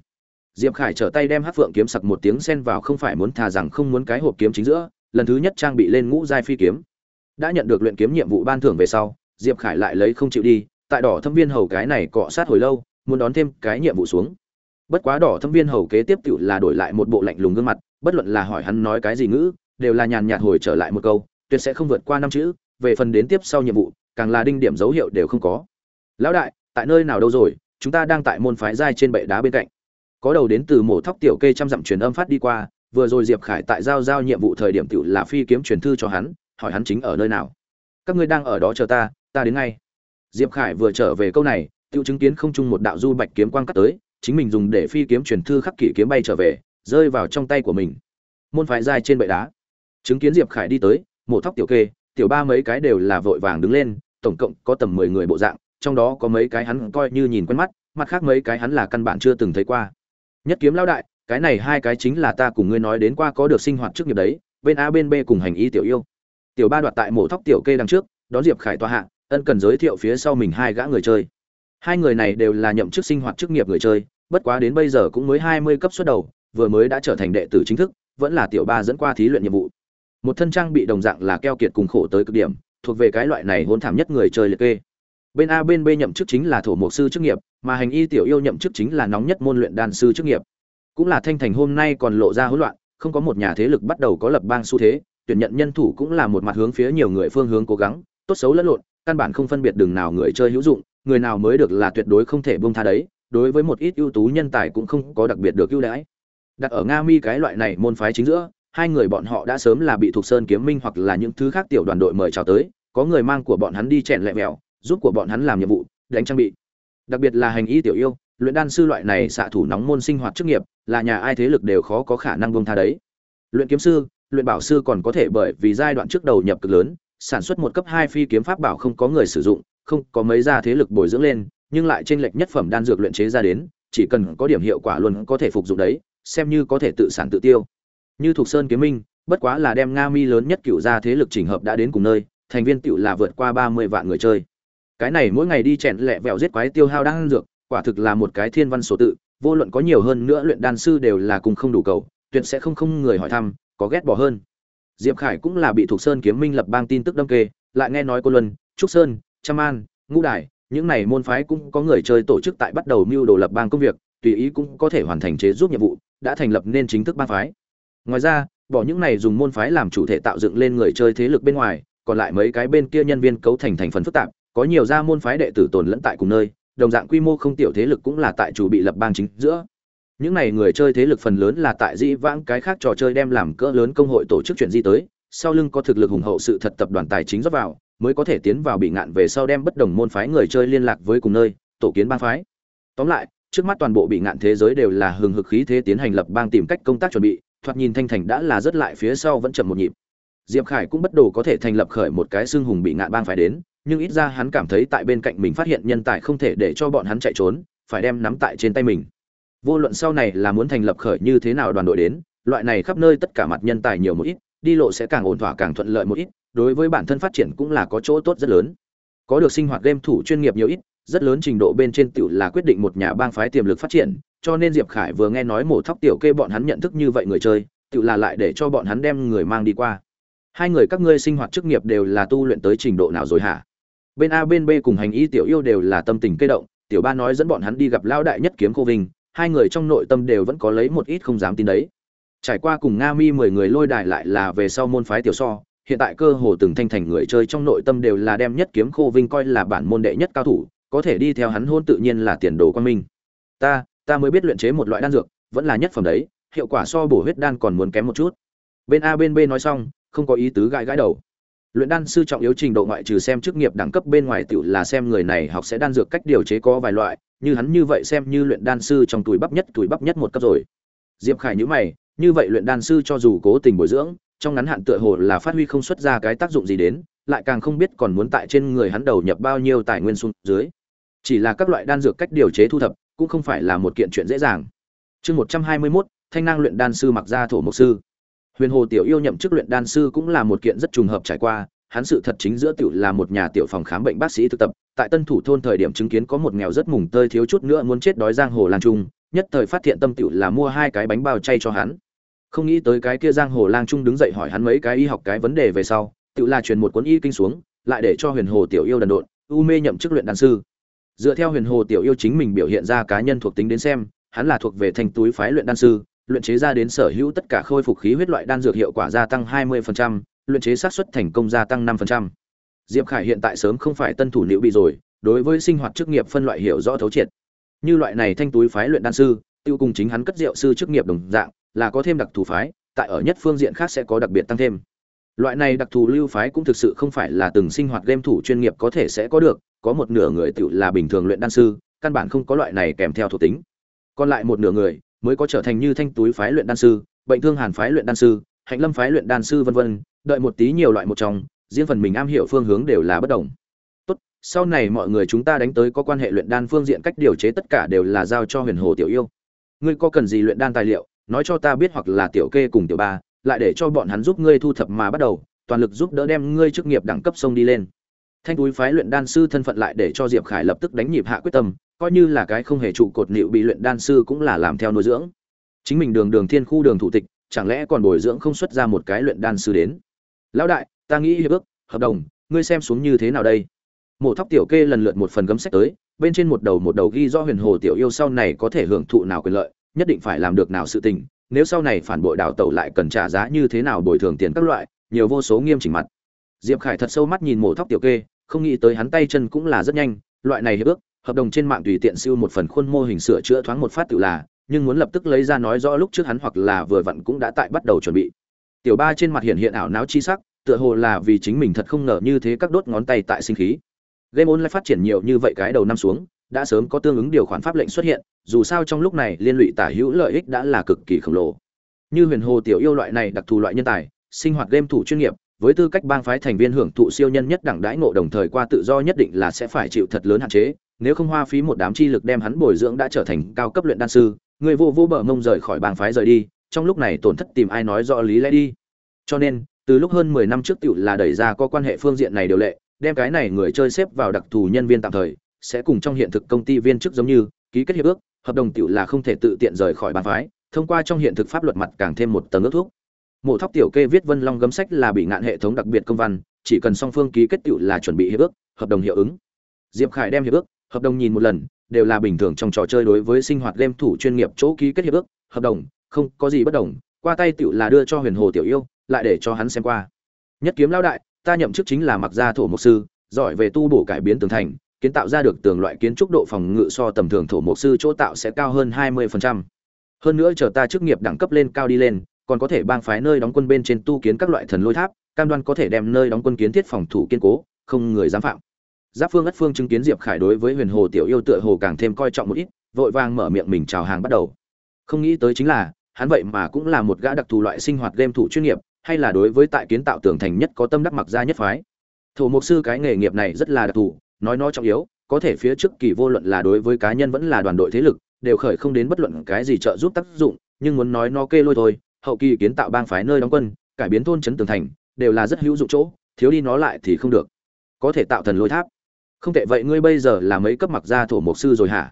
Diệp Khải trở tay đem Hắc Phượng kiếm sặc một tiếng xen vào không phải muốn thà rằng không muốn cái hộp kiếm chính giữa, lần thứ nhất trang bị lên ngũ giai phi kiếm. Đã nhận được luyện kiếm nhiệm vụ ban thưởng về sau, Diệp Khải lại lấy không chịu đi, tại đỏ thâm viên hầu cái này cọ sát hồi lâu, muốn đón thêm cái nhiệm vụ xuống. Bất quá đỏ thâm viên hầu kế tiếp tiểu là đổi lại một bộ lạnh lùng gương mặt, bất luận là hỏi hắn nói cái gì ngữ, đều là nhàn nhạt hồi trở lại một câu, tuyệt sẽ không vượt qua năm chữ, về phần đến tiếp sau nhiệm vụ, càng là đinh điểm dấu hiệu đều không có. Lão đại, tại nơi nào đâu rồi? Chúng ta đang tại môn phái giai trên bệ đá bên cạnh. Có đầu đến từ mổ thóc tiểu kê trăm dặm truyền âm phát đi qua, vừa rồi Diệp Khải tại giao giao nhiệm vụ thời điểm tiểu là phi kiếm truyền thư cho hắn, hỏi hắn chính ở nơi nào. Các ngươi đang ở đó chờ ta, ta đến ngay. Diệp Khải vừa trở về câu này, tiểu chứng kiến không chung một đạo du bạch kiếm quang cắt tới, chính mình dùng để phi kiếm truyền thư khắc kỷ kiếm bay trở về, rơi vào trong tay của mình. Môn phái dài trên bệ đá. Chứng kiến Diệp Khải đi tới, mổ thóc tiểu kê, tiểu ba mấy cái đều là vội vàng đứng lên, tổng cộng có tầm mười người bộ dạng, trong đó có mấy cái hắn coi như nhìn quen mắt, mặt khác mấy cái hắn là căn bản chưa từng thấy qua. Nhất kiếm lao đại, cái này hai cái chính là ta cùng ngươi nói đến qua có được sinh hoạt trước nghiệp đấy, bên A bên B cùng hành y tiểu yêu. Tiểu ba đoạt tại mổ thóc tiểu kê đằng trước, đón Diệp Khải tòa hạ, ân cần giới thiệu phía sau mình hai gã người chơi. Hai người này đều là nhậm chức sinh hoạt chức nghiệp người chơi, bất quá đến bây giờ cũng mới hai mươi cấp xuất đầu, vừa mới đã trở thành đệ tử chính thức, vẫn là tiểu ba dẫn qua thí luyện nhiệm vụ. Một thân trang bị đồng dạng là keo kiệt cùng khổ tới cực điểm, thuộc về cái loại này hôn thảm nhất người chơi liệt kê. Bên A bên B nhậm chức chính là thổ mục sư chức nghiệp, mà hành y tiểu yêu nhậm chức chính là nóng nhất môn luyện đan sư chức nghiệp. Cũng là thanh thành hôm nay còn lộ ra hỗn loạn, không có một nhà thế lực bắt đầu có lập bang xu thế, tuyển nhận nhân thủ cũng là một mặt hướng phía nhiều người phương hướng cố gắng, tốt xấu lẫn lộn, căn bản không phân biệt đường nào người chơi hữu dụng, người nào mới được là tuyệt đối không thể buông tha đấy, đối với một ít ưu tú nhân tài cũng không có đặc biệt được ưu đãi. Đặt ở Nga Mi cái loại này môn phái chính giữa, hai người bọn họ đã sớm là bị thuộc sơn kiếm minh hoặc là những thứ khác tiểu đoàn đội mời chào tới, có người mang của bọn hắn đi chèn lẹ mèo, giúp của bọn hắn làm nhiệm vụ, đánh trang bị. Đặc biệt là hành y tiểu yêu, luyện đan sư loại này xạ thủ nóng môn sinh hoạt chức nghiệp, là nhà ai thế lực đều khó có khả năng buông tha đấy. Luyện kiếm sư, luyện bảo sư còn có thể bởi vì giai đoạn trước đầu nhập cực lớn, sản xuất một cấp hai phi kiếm pháp bảo không có người sử dụng, không có mấy gia thế lực bồi dưỡng lên, nhưng lại trên lệch nhất phẩm đan dược luyện chế ra đến, chỉ cần có điểm hiệu quả luôn có thể phục dụng đấy, xem như có thể tự sản tự tiêu. Như thuộc Sơn Kiếm Minh, bất quá là đem Nga Mi lớn nhất cựu gia thế lực chỉnh hợp đã đến cùng nơi, thành viên tiểu là vượt qua 30 vạn người chơi. Cái này mỗi ngày đi chèn lẹ vẹo giết quái tiêu hao đan dược, quả thực là một cái thiên văn số tự, vô luận có nhiều hơn nữa luyện đan sư đều là cùng không đủ cầu, tuyệt sẽ không không người hỏi thăm, có ghét bỏ hơn. Diệp Khải cũng là bị thuộc Sơn Kiếm Minh lập bang tin tức đâm kê, lại nghe nói cô Luân, Trúc Sơn, Trăm An, Ngũ Đài, những này môn phái cũng có người chơi tổ chức tại bắt đầu mưu đồ lập bang công việc, tùy ý cũng có thể hoàn thành chế giúp nhiệm vụ, đã thành lập nên chính thức bang phái. Ngoài ra, bỏ những này dùng môn phái làm chủ thể tạo dựng lên người chơi thế lực bên ngoài, còn lại mấy cái bên kia nhân viên cấu thành thành phần phức tạp, có nhiều gia môn phái đệ tử tồn lẫn tại cùng nơi, đồng dạng quy mô không tiểu thế lực cũng là tại chủ bị lập bang chính giữa những này người chơi thế lực phần lớn là tại dĩ vãng cái khác trò chơi đem làm cỡ lớn công hội tổ chức chuyện di tới, sau lưng có thực lực hùng hậu sự thật tập đoàn tài chính rót vào, mới có thể tiến vào bị ngạn về sau đem bất đồng môn phái người chơi liên lạc với cùng nơi, tổ kiến bang phái. Tóm lại, trước mắt toàn bộ bị ngạn thế giới đều là hừng hực khí thế tiến hành lập bang tìm cách công tác chuẩn bị, thoạt nhìn thanh thành đã là rất lại phía sau vẫn chậm một nhịp. Diệp khải cũng bất đồ có thể thành lập khởi một cái xương hùng bị ngạn bang phải đến, nhưng ít ra hắn cảm thấy tại bên cạnh mình phát hiện nhân tài không thể để cho bọn hắn chạy trốn, phải đem nắm tại trên tay mình vô luận sau này là muốn thành lập khởi như thế nào đoàn đội đến, loại này khắp nơi tất cả mặt nhân tài nhiều một ít, đi lộ sẽ càng ổn thỏa càng thuận lợi một ít, đối với bản thân phát triển cũng là có chỗ tốt rất lớn. Có được sinh hoạt game thủ chuyên nghiệp nhiều ít, rất lớn trình độ bên trên tiểu là quyết định một nhà bang phái tiềm lực phát triển, cho nên diệp khải vừa nghe nói mổ thóc tiểu kê bọn hắn nhận thức như vậy người chơi, tiểu là lại để cho bọn hắn đem người mang đi qua. Hai người các ngươi sinh hoạt chức nghiệp đều là tu luyện tới trình độ nào rồi hả? Bên a bên b cùng hành y tiểu yêu đều là tâm tình kê động, tiểu ba nói dẫn bọn hắn đi gặp lao đại nhất kiếm cô vinh hai người trong nội tâm đều vẫn có lấy một ít không dám tin đấy. Trải qua cùng nga mi mười người lôi đài lại là về sau môn phái tiểu so, hiện tại cơ hồ từng thanh thành người chơi trong nội tâm đều là đem nhất kiếm khô vinh coi là bản môn đệ nhất cao thủ, có thể đi theo hắn hôn tự nhiên là tiền đồ quan minh. Ta ta mới biết luyện chế một loại đan dược, vẫn là nhất phẩm đấy, hiệu quả so bổ huyết đan còn muốn kém một chút. Bên a bên b nói xong, không có ý tứ gãi gãi đầu. Luyện đan sư trọng yếu trình độ ngoại trừ xem chức nghiệp đẳng cấp bên ngoài tiểu là xem người này học sẽ đan dược cách điều chế có vài loại như hắn như vậy xem như luyện đan sư trong tuổi bắp nhất tuổi bắp nhất một cấp rồi. Diệp khải nhữ mày, như vậy luyện đan sư cho dù cố tình bồi dưỡng, trong ngắn hạn tựa hồ là phát huy không xuất ra cái tác dụng gì đến, lại càng không biết còn muốn tại trên người hắn đầu nhập bao nhiêu tài nguyên xuống dưới. Chỉ là các loại đan dược cách điều chế thu thập, cũng không phải là một kiện chuyện dễ dàng. Chương một trăm hai mươi mốt, thanh năng luyện đan sư mặc ra thổ mộc sư. Huyền hồ tiểu yêu nhậm chức luyện đan sư cũng là một kiện rất trùng hợp trải qua, hắn sự thật chính giữa tiểu là một nhà tiểu phòng khám bệnh bác sĩ thực tập tại tân thủ thôn thời điểm chứng kiến có một nghèo rất mùng tơi thiếu chút nữa muốn chết đói giang hồ lang trung nhất thời phát hiện tâm tịu là mua hai cái bánh bao chay cho hắn không nghĩ tới cái kia giang hồ lang trung đứng dậy hỏi hắn mấy cái y học cái vấn đề về sau tiểu là truyền một cuốn y kinh xuống lại để cho huyền hồ tiểu yêu đần độn u mê nhậm chức luyện đan sư dựa theo huyền hồ tiểu yêu chính mình biểu hiện ra cá nhân thuộc tính đến xem hắn là thuộc về thành túi phái luyện đan sư luyện chế ra đến sở hữu tất cả khôi phục khí huyết loại đan dược hiệu quả gia tăng 20%, luyện chế xác suất thành công gia tăng 5%. Diệp Khải hiện tại sớm không phải tân thủ liệu bị rồi, đối với sinh hoạt chức nghiệp phân loại hiểu rõ thấu triệt. Như loại này thanh túi phái luyện đan sư, tiêu cùng chính hắn cất rượu sư chức nghiệp đồng dạng, là có thêm đặc thù phái, tại ở nhất phương diện khác sẽ có đặc biệt tăng thêm. Loại này đặc thù lưu phái cũng thực sự không phải là từng sinh hoạt game thủ chuyên nghiệp có thể sẽ có được, có một nửa người tiểu là bình thường luyện đan sư, căn bản không có loại này kèm theo thuộc tính. Còn lại một nửa người mới có trở thành như thanh túi phái luyện đan sư, bệnh thương hàn phái luyện đan sư, hạnh lâm phái luyện đan sư vân vân, đợi một tí nhiều loại một trong, riêng phần mình am hiểu phương hướng đều là bất đồng. Tốt, sau này mọi người chúng ta đánh tới có quan hệ luyện đan phương diện cách điều chế tất cả đều là giao cho Huyền Hồ tiểu yêu. Ngươi có cần gì luyện đan tài liệu, nói cho ta biết hoặc là tiểu kê cùng tiểu ba, lại để cho bọn hắn giúp ngươi thu thập mà bắt đầu, toàn lực giúp đỡ đem ngươi chức nghiệp đẳng cấp sông đi lên. Thanh túi phái luyện đan sư thân phận lại để cho Diệp Khải lập tức đánh nhịp hạ quyết tâm, coi như là cái không hề trụ cột liệu bị luyện đan sư cũng là làm theo nuôi dưỡng. Chính mình đường đường thiên khu đường thủ tịch, chẳng lẽ còn bồi dưỡng không xuất ra một cái luyện đan sư đến? Lão đại, ta nghĩ hiệp ước, hợp đồng, ngươi xem xuống như thế nào đây? Mộ Thóc tiểu kê lần lượt một phần gấm sách tới, bên trên một đầu một đầu ghi rõ Huyền Hồ tiểu yêu sau này có thể hưởng thụ nào quyền lợi, nhất định phải làm được nào sự tình, nếu sau này phản bội đào tẩu lại cần trả giá như thế nào bồi thường tiền các loại, nhiều vô số nghiêm chỉnh mặt. Diệp Khải thật sâu mắt nhìn Mộ Thóc tiểu kê, không nghĩ tới hắn tay chân cũng là rất nhanh, loại này hiệp ước, hợp đồng trên mạng tùy tiện siêu một phần khuôn mô hình sửa chữa thoáng một phát tự là, nhưng muốn lập tức lấy ra nói rõ lúc trước hắn hoặc là vừa vặn cũng đã tại bắt đầu chuẩn bị. Tiểu Ba trên mặt hiện hiện ảo não chi sắc, tựa hồ là vì chính mình thật không ngờ như thế các đốt ngón tay tại sinh khí. Game online phát triển nhiều như vậy cái đầu năm xuống, đã sớm có tương ứng điều khoản pháp lệnh xuất hiện, dù sao trong lúc này liên lụy tả hữu lợi ích đã là cực kỳ khổng lồ. Như Huyền Hồ tiểu yêu loại này đặc thù loại nhân tài, sinh hoạt game thủ chuyên nghiệp, với tư cách bang phái thành viên hưởng thụ siêu nhân nhất đẳng đãi ngộ đồng thời qua tự do nhất định là sẽ phải chịu thật lớn hạn chế, nếu không hoa phí một đám chi lực đem hắn bồi dưỡng đã trở thành cao cấp luyện đan sư, người vô vô bờ mông rời khỏi bang phái rời đi, trong lúc này tổn thất tìm ai nói rõ lý lẽ đi. Cho nên, từ lúc hơn 10 năm trước tiểu là đẩy ra có quan hệ phương diện này điều lệ, đem cái này người chơi xếp vào đặc thù nhân viên tạm thời, sẽ cùng trong hiện thực công ty viên chức giống như, ký kết hiệp ước, hợp đồng tiểu là không thể tự tiện rời khỏi bàn phái, thông qua trong hiện thực pháp luật mặt càng thêm một tầng ước thuốc. Mộ Thóc tiểu kê viết Vân Long gấm sách là bị ngạn hệ thống đặc biệt công văn, chỉ cần song phương ký kết tiểu là chuẩn bị hiệp ước, hợp đồng hiệu ứng. Diệp Khải đem hiệp ước, hợp đồng nhìn một lần, đều là bình thường trong trò chơi đối với sinh hoạt game thủ chuyên nghiệp chỗ ký kết hiệp ước, hợp đồng, không có gì bất đồng, qua tay tiểu là đưa cho Huyền Hồ tiểu yêu, lại để cho hắn xem qua. Nhất kiếm lão đại, ta nhậm chức chính là mặc gia thổ mục sư, giỏi về tu bổ cải biến tường thành, kiến tạo ra được tường loại kiến trúc độ phòng ngự so tầm thường thổ mục sư chỗ tạo sẽ cao hơn 20%. hơn nữa chờ ta chức nghiệp đẳng cấp lên cao đi lên còn có thể bang phái nơi đóng quân bên trên tu kiến các loại thần lôi tháp cam đoan có thể đem nơi đóng quân kiến thiết phòng thủ kiên cố không người dám phạm giáp phương ất phương chứng kiến diệp khải đối với huyền hồ tiểu yêu tựa hồ càng thêm coi trọng một ít vội vàng mở miệng mình chào hàng bắt đầu không nghĩ tới chính là hắn vậy mà cũng là một gã đặc thù loại sinh hoạt game thủ chuyên nghiệp hay là đối với tại kiến tạo tường thành nhất có tâm đắc mặc gia nhất phái? Thổ mục sư cái nghề nghiệp này rất là đặc thù, nói nó trọng yếu, có thể phía trước kỳ vô luận là đối với cá nhân vẫn là đoàn đội thế lực, đều khởi không đến bất luận cái gì trợ giúp tác dụng, nhưng muốn nói nó kê lôi thôi, hậu kỳ kiến tạo bang phái nơi đóng quân, cải biến thôn trấn tường thành, đều là rất hữu dụng chỗ, thiếu đi nó lại thì không được. Có thể tạo thần lôi tháp. Không tệ, vậy ngươi bây giờ là mấy cấp mặc gia thổ mục sư rồi hả?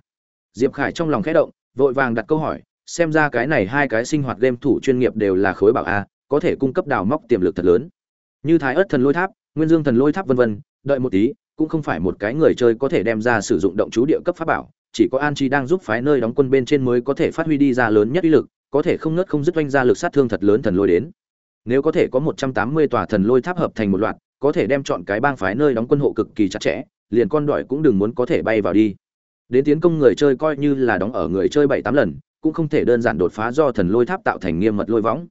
Diệp khải trong lòng khẽ động, vội vàng đặt câu hỏi, xem ra cái này hai cái sinh hoạt game thủ chuyên nghiệp đều là khối bảo a có thể cung cấp đào móc tiềm lực thật lớn. Như thái ớt thần lôi tháp, nguyên dương thần lôi tháp vân vân, đợi một tí, cũng không phải một cái người chơi có thể đem ra sử dụng động chú địa cấp pháp bảo, chỉ có an chi đang giúp phái nơi đóng quân bên trên mới có thể phát huy đi ra lớn nhất uy lực, có thể không ngớt không dứt oanh ra lực sát thương thật lớn thần lôi đến. Nếu có thể có một trăm tám mươi tòa thần lôi tháp hợp thành một loạt, có thể đem chọn cái bang phái nơi đóng quân hộ cực kỳ chặt chẽ, liền con đòi cũng đừng muốn có thể bay vào đi. Đến tiến công người chơi coi như là đóng ở người chơi bảy tám lần, cũng không thể đơn giản đột phá do thần lôi tháp tạo thành nghiêm mật lôi võng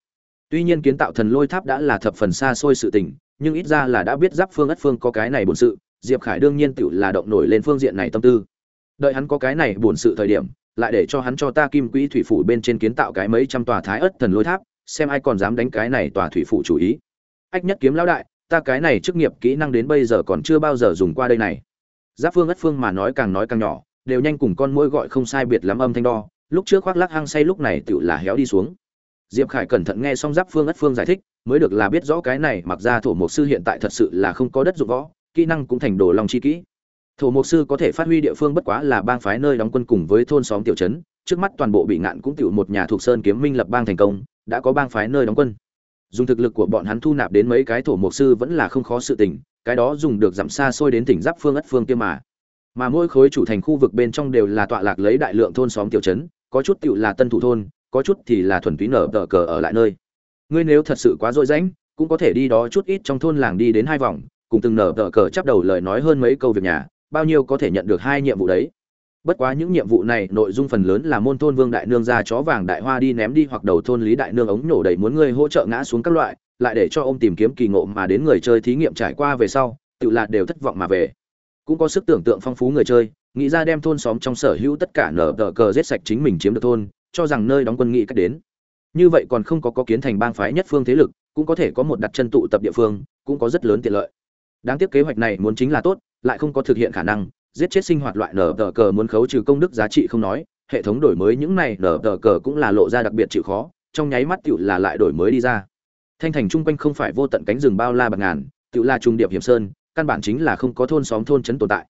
tuy nhiên kiến tạo thần lôi tháp đã là thập phần xa xôi sự tình, nhưng ít ra là đã biết giáp phương ất phương có cái này bổn sự, diệp khải đương nhiên tự là động nổi lên phương diện này tâm tư. Đợi hắn có cái này bổn sự thời điểm, lại để cho hắn cho ta kim quỹ thủy phủ bên trên kiến tạo cái mấy trăm tòa thái ất thần lôi tháp, xem ai còn dám đánh cái này tòa thủy phủ chủ ý. Ách nhất kiếm lão đại, ta cái này chức nghiệp kỹ năng đến bây giờ còn chưa bao giờ dùng qua đây này. Giáp phương ất phương mà nói càng nói càng nhỏ, đều nhanh cùng con muỗi gọi không sai biệt lắm âm thanh đo, lúc trước khoác lắc hăng say lúc này tựu là héo đi xuống diệp khải cẩn thận nghe xong giáp phương ất phương giải thích, mới được là biết rõ cái này mặc ra thổ mục sư hiện tại thật sự là không có đất dụng võ, kỹ năng cũng thành đồ lòng chi kỹ. Thổ mục sư có thể phát huy địa phương bất quá là bang phái nơi đóng quân cùng với thôn xóm tiểu trấn, trước mắt toàn bộ bị ngạn cũng tiểu một nhà thuộc sơn kiếm minh lập bang thành công, đã có bang phái nơi đóng quân. Dùng thực lực của bọn hắn thu nạp đến mấy cái thổ mục sư vẫn là không khó sự tình, cái đó dùng được giảm xa xôi đến tỉnh giáp phương ất phương kia mà. Mà mỗi khối chủ thành khu vực bên trong đều là tọa lạc lấy đại lượng thôn xóm tiểu trấn, có chút tiểu là tân thủ thôn có chút thì là thuần túy nở tờ cờ ở lại nơi. Ngươi nếu thật sự quá dội rãnh, cũng có thể đi đó chút ít trong thôn làng đi đến hai vòng, cùng từng nở tờ cờ chắp đầu lời nói hơn mấy câu việc nhà, bao nhiêu có thể nhận được hai nhiệm vụ đấy. Bất quá những nhiệm vụ này, nội dung phần lớn là môn thôn vương đại nương ra chó vàng đại hoa đi ném đi hoặc đầu thôn lý đại nương ống nổ đầy muốn ngươi hỗ trợ ngã xuống các loại, lại để cho ông tìm kiếm kỳ ngộ mà đến người chơi thí nghiệm trải qua về sau, tự là đều thất vọng mà về. Cũng có sức tưởng tượng phong phú người chơi, nghĩ ra đem thôn xóm trong sở hữu tất cả nở tờ cờ giết sạch chính mình chiếm được thôn cho rằng nơi đóng quân nghị cách đến. Như vậy còn không có có kiến thành bang phái nhất phương thế lực, cũng có thể có một đặt chân tụ tập địa phương, cũng có rất lớn tiện lợi. Đáng tiếc kế hoạch này muốn chính là tốt, lại không có thực hiện khả năng, giết chết sinh hoạt loại nở tờ cờ muốn khấu trừ công đức giá trị không nói, hệ thống đổi mới những này nở tờ cờ cũng là lộ ra đặc biệt chịu khó, trong nháy mắt tựu là lại đổi mới đi ra. Thanh thành trung quanh không phải vô tận cánh rừng bao la bạc ngàn tựu là trung điệp hiểm sơn, căn bản chính là không có thôn xóm thôn trấn tồn tại.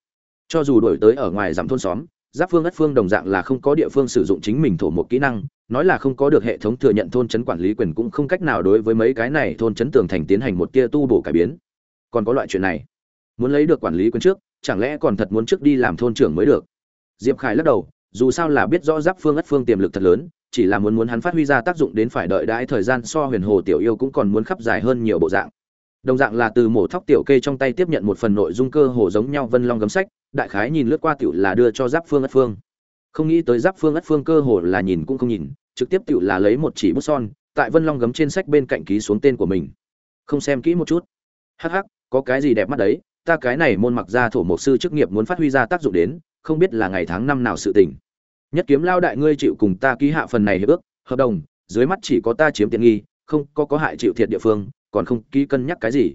Cho dù đổi tới ở ngoài giảm thôn xóm giáp phương ất phương đồng dạng là không có địa phương sử dụng chính mình thổ một kỹ năng, nói là không có được hệ thống thừa nhận thôn trấn quản lý quyền cũng không cách nào đối với mấy cái này thôn trấn tường thành tiến hành một tia tu bổ cải biến. Còn có loại chuyện này, muốn lấy được quản lý quyền trước, chẳng lẽ còn thật muốn trước đi làm thôn trưởng mới được? Diệp khải lắc đầu, dù sao là biết rõ giáp phương ất phương tiềm lực thật lớn, chỉ là muốn muốn hắn phát huy ra tác dụng đến phải đợi đãi thời gian so huyền hồ tiểu yêu cũng còn muốn khắp dài hơn nhiều bộ dạng đồng dạng là từ mổ thóc tiểu kê trong tay tiếp nhận một phần nội dung cơ hồ giống nhau vân long gấm sách, đại khái nhìn lướt qua tiểu là đưa cho giáp phương ất phương. Không nghĩ tới giáp phương ất phương cơ hồ là nhìn cũng không nhìn, trực tiếp tiểu là lấy một chỉ bút son, tại vân long gấm trên sách bên cạnh ký xuống tên của mình. Không xem kỹ một chút. Hắc hắc, có cái gì đẹp mắt đấy, ta cái này môn mặc ra thổ mộc sư chức nghiệp muốn phát huy ra tác dụng đến, không biết là ngày tháng năm nào sự tình. Nhất kiếm lao đại ngươi chịu cùng ta ký hạ phần này hiệp ước, hợp đồng, dưới mắt chỉ có ta chiếm tiện nghi, không có có hại chịu thiệt địa phương còn không ký cân nhắc cái gì.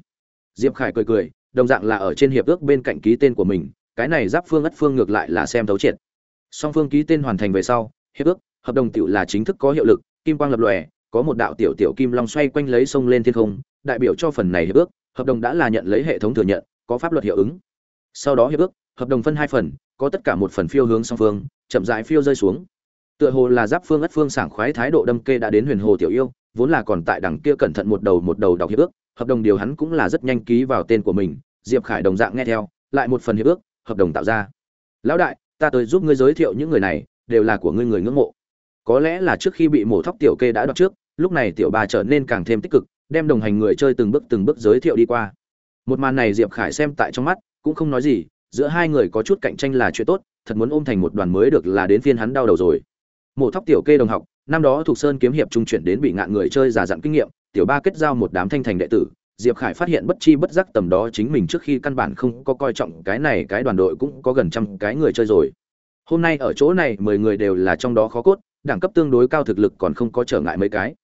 Diệp khải cười cười, đồng dạng là ở trên hiệp ước bên cạnh ký tên của mình, cái này giáp phương ất phương ngược lại là xem thấu triệt. Song phương ký tên hoàn thành về sau, hiệp ước, hợp đồng tiểu là chính thức có hiệu lực, kim quang lập lòe, có một đạo tiểu tiểu kim long xoay quanh lấy sông lên thiên không, đại biểu cho phần này hiệp ước, hợp đồng đã là nhận lấy hệ thống thừa nhận, có pháp luật hiệu ứng. Sau đó hiệp ước, hợp đồng phân hai phần, có tất cả một phần phiêu hướng song phương, chậm rãi phiêu rơi xuống. Tựa hồ là giáp phương ất phương sảng khoái thái độ đâm kê đã đến huyền hồ tiểu yêu vốn là còn tại đằng kia cẩn thận một đầu một đầu đọc hiệp ước, hợp đồng điều hắn cũng là rất nhanh ký vào tên của mình, diệp khải đồng dạng nghe theo, lại một phần hiệp ước, hợp đồng tạo ra. Lão đại, ta tới giúp ngươi giới thiệu những người này, đều là của ngươi người ngưỡng mộ. Có lẽ là trước khi bị mổ thóc tiểu kê đã đọc trước, lúc này tiểu bà trở nên càng thêm tích cực, đem đồng hành người chơi từng bước từng bước giới thiệu đi qua. Một màn này diệp khải xem tại trong mắt, cũng không nói gì, giữa hai người có chút cạnh tranh là chuyện tốt, thật muốn ôm thành một đoàn mới được là đến phiên hắn đau đầu rồi. Mổ thóc tiểu kê đồng học năm đó thuộc sơn kiếm hiệp trung chuyển đến bị ngạn người chơi giả dặn kinh nghiệm, tiểu ba kết giao một đám thanh thành đệ tử, diệp khải phát hiện bất chi bất giác tầm đó chính mình trước khi căn bản không có coi trọng cái này, cái đoàn đội cũng có gần trăm cái người chơi rồi. Hôm nay ở chỗ này, mười người đều là trong đó khó cốt, đẳng cấp tương đối cao thực lực còn không có trở ngại mấy cái.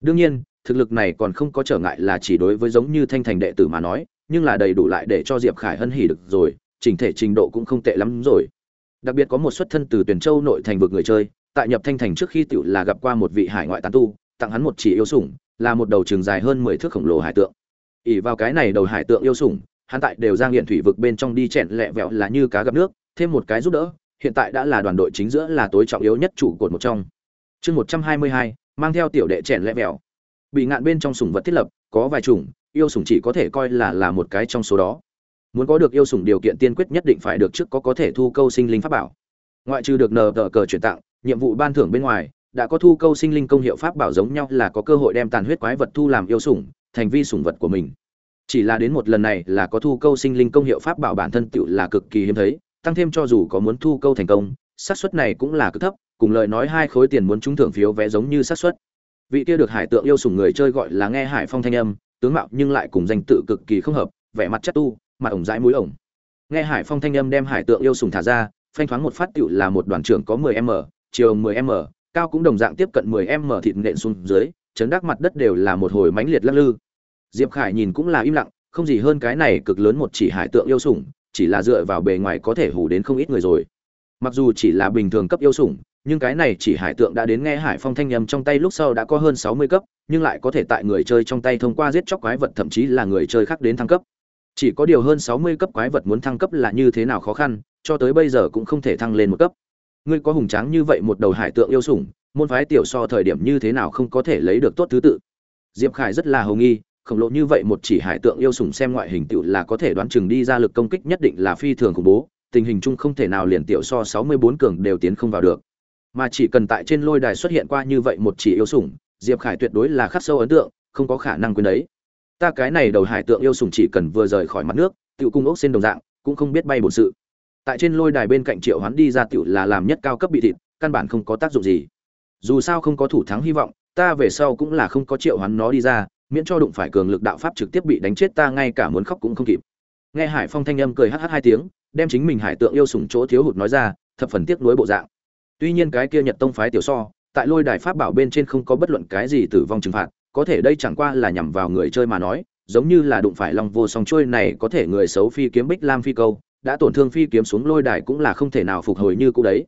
Đương nhiên, thực lực này còn không có trở ngại là chỉ đối với giống như thanh thành đệ tử mà nói, nhưng là đầy đủ lại để cho diệp khải hân hỉ được rồi, chỉnh thể trình độ cũng không tệ lắm rồi. Đặc biệt có một xuất thân từ tuyển châu nội thành vực người chơi tại nhập thanh thành trước khi tiểu là gặp qua một vị hải ngoại tán tu, tặng hắn một chỉ yêu sủng, là một đầu trường dài hơn mười thước khổng lồ hải tượng. Ỉ vào cái này đầu hải tượng yêu sủng, hắn tại đều giang hiện thủy vực bên trong đi chẹn lẹ vẹo là như cá gặp nước, thêm một cái giúp đỡ, hiện tại đã là đoàn đội chính giữa là tối trọng yếu nhất chủ cột một trong. Chương một trăm hai mươi hai, mang theo tiểu đệ chẹn lẹ vẹo. Bị ngạn bên trong sủng vật thiết lập, có vài chủng, yêu sủng chỉ có thể coi là là một cái trong số đó. Muốn có được yêu sủng điều kiện tiên quyết nhất định phải được trước có có thể thu câu sinh linh pháp bảo. Ngoại trừ được nờ tờ cờ chuyển tặng nhiệm vụ ban thưởng bên ngoài, đã có thu câu sinh linh công hiệu pháp bảo giống nhau là có cơ hội đem tàn huyết quái vật thu làm yêu sủng, thành vi sủng vật của mình. Chỉ là đến một lần này là có thu câu sinh linh công hiệu pháp bảo bản thân tựu là cực kỳ hiếm thấy, tăng thêm cho dù có muốn thu câu thành công, xác suất này cũng là cực thấp, cùng lời nói hai khối tiền muốn trúng thưởng phiếu vé giống như xác suất. Vị kia được hải tượng yêu sủng người chơi gọi là nghe hải phong thanh âm, tướng mạo nhưng lại cùng danh tự cực kỳ không hợp, vẻ mặt chất tu, mặt ổng dãi mũi ổng. Nghe hải phong thanh âm đem hải tượng yêu sủng thả ra, phanh thoáng một phát tựu là một đoàn trưởng có 10 m chiều 10 m, cao cũng đồng dạng tiếp cận 10 m thịt nện xuống dưới, chấn đắc mặt đất đều là một hồi mãnh liệt lắc lư. Diệp khải nhìn cũng là im lặng, không gì hơn cái này cực lớn một chỉ hải tượng yêu sủng, chỉ là dựa vào bề ngoài có thể hù đến không ít người rồi. Mặc dù chỉ là bình thường cấp yêu sủng, nhưng cái này chỉ hải tượng đã đến nghe hải phong thanh nhầm trong tay lúc sau đã có hơn sáu mươi cấp, nhưng lại có thể tại người chơi trong tay thông qua giết chóc quái vật thậm chí là người chơi khác đến thăng cấp. Chỉ có điều hơn sáu mươi cấp quái vật muốn thăng cấp là như thế nào khó khăn, cho tới bây giờ cũng không thể thăng lên một cấp ngươi có hùng tráng như vậy một đầu hải tượng yêu sủng, môn phái tiểu so thời điểm như thế nào không có thể lấy được tốt thứ tự? Diệp khải rất là hầu nghi, khổng lồ như vậy một chỉ hải tượng yêu sủng xem ngoại hình tiểu là có thể đoán chừng đi ra lực công kích nhất định là phi thường khủng bố, tình hình chung không thể nào liền tiểu so 64 cường đều tiến không vào được. Mà chỉ cần tại trên lôi đài xuất hiện qua như vậy một chỉ yêu sủng, diệp khải tuyệt đối là khắc sâu ấn tượng, không có khả năng quên đấy. Ta cái này đầu hải tượng yêu sủng chỉ cần vừa rời khỏi mặt nước, tiểu cung ốc xin đồng dạng, cũng không biết bay bổn sự tại trên lôi đài bên cạnh triệu hoán đi ra tiểu là làm nhất cao cấp bị thịt, căn bản không có tác dụng gì. Dù sao không có thủ thắng hy vọng, ta về sau cũng là không có triệu hoán nó đi ra, miễn cho đụng phải cường lực đạo pháp trực tiếp bị đánh chết ta ngay cả muốn khóc cũng không kịp. Nghe hải phong thanh âm cười hh hai tiếng, đem chính mình hải tượng yêu sủng chỗ thiếu hụt nói ra, thập phần tiếc nuối bộ dạng. Tuy nhiên cái kia nhật tông phái tiểu so, tại lôi đài pháp bảo bên trên không có bất luận cái gì tử vong trừng phạt, có thể đây chẳng qua là nhằm vào người chơi mà nói, giống như là đụng phải long vô song trôi này có thể người xấu phi kiếm bích lam phi câu đã tổn thương phi kiếm xuống lôi đài cũng là không thể nào phục hồi như cũ đấy.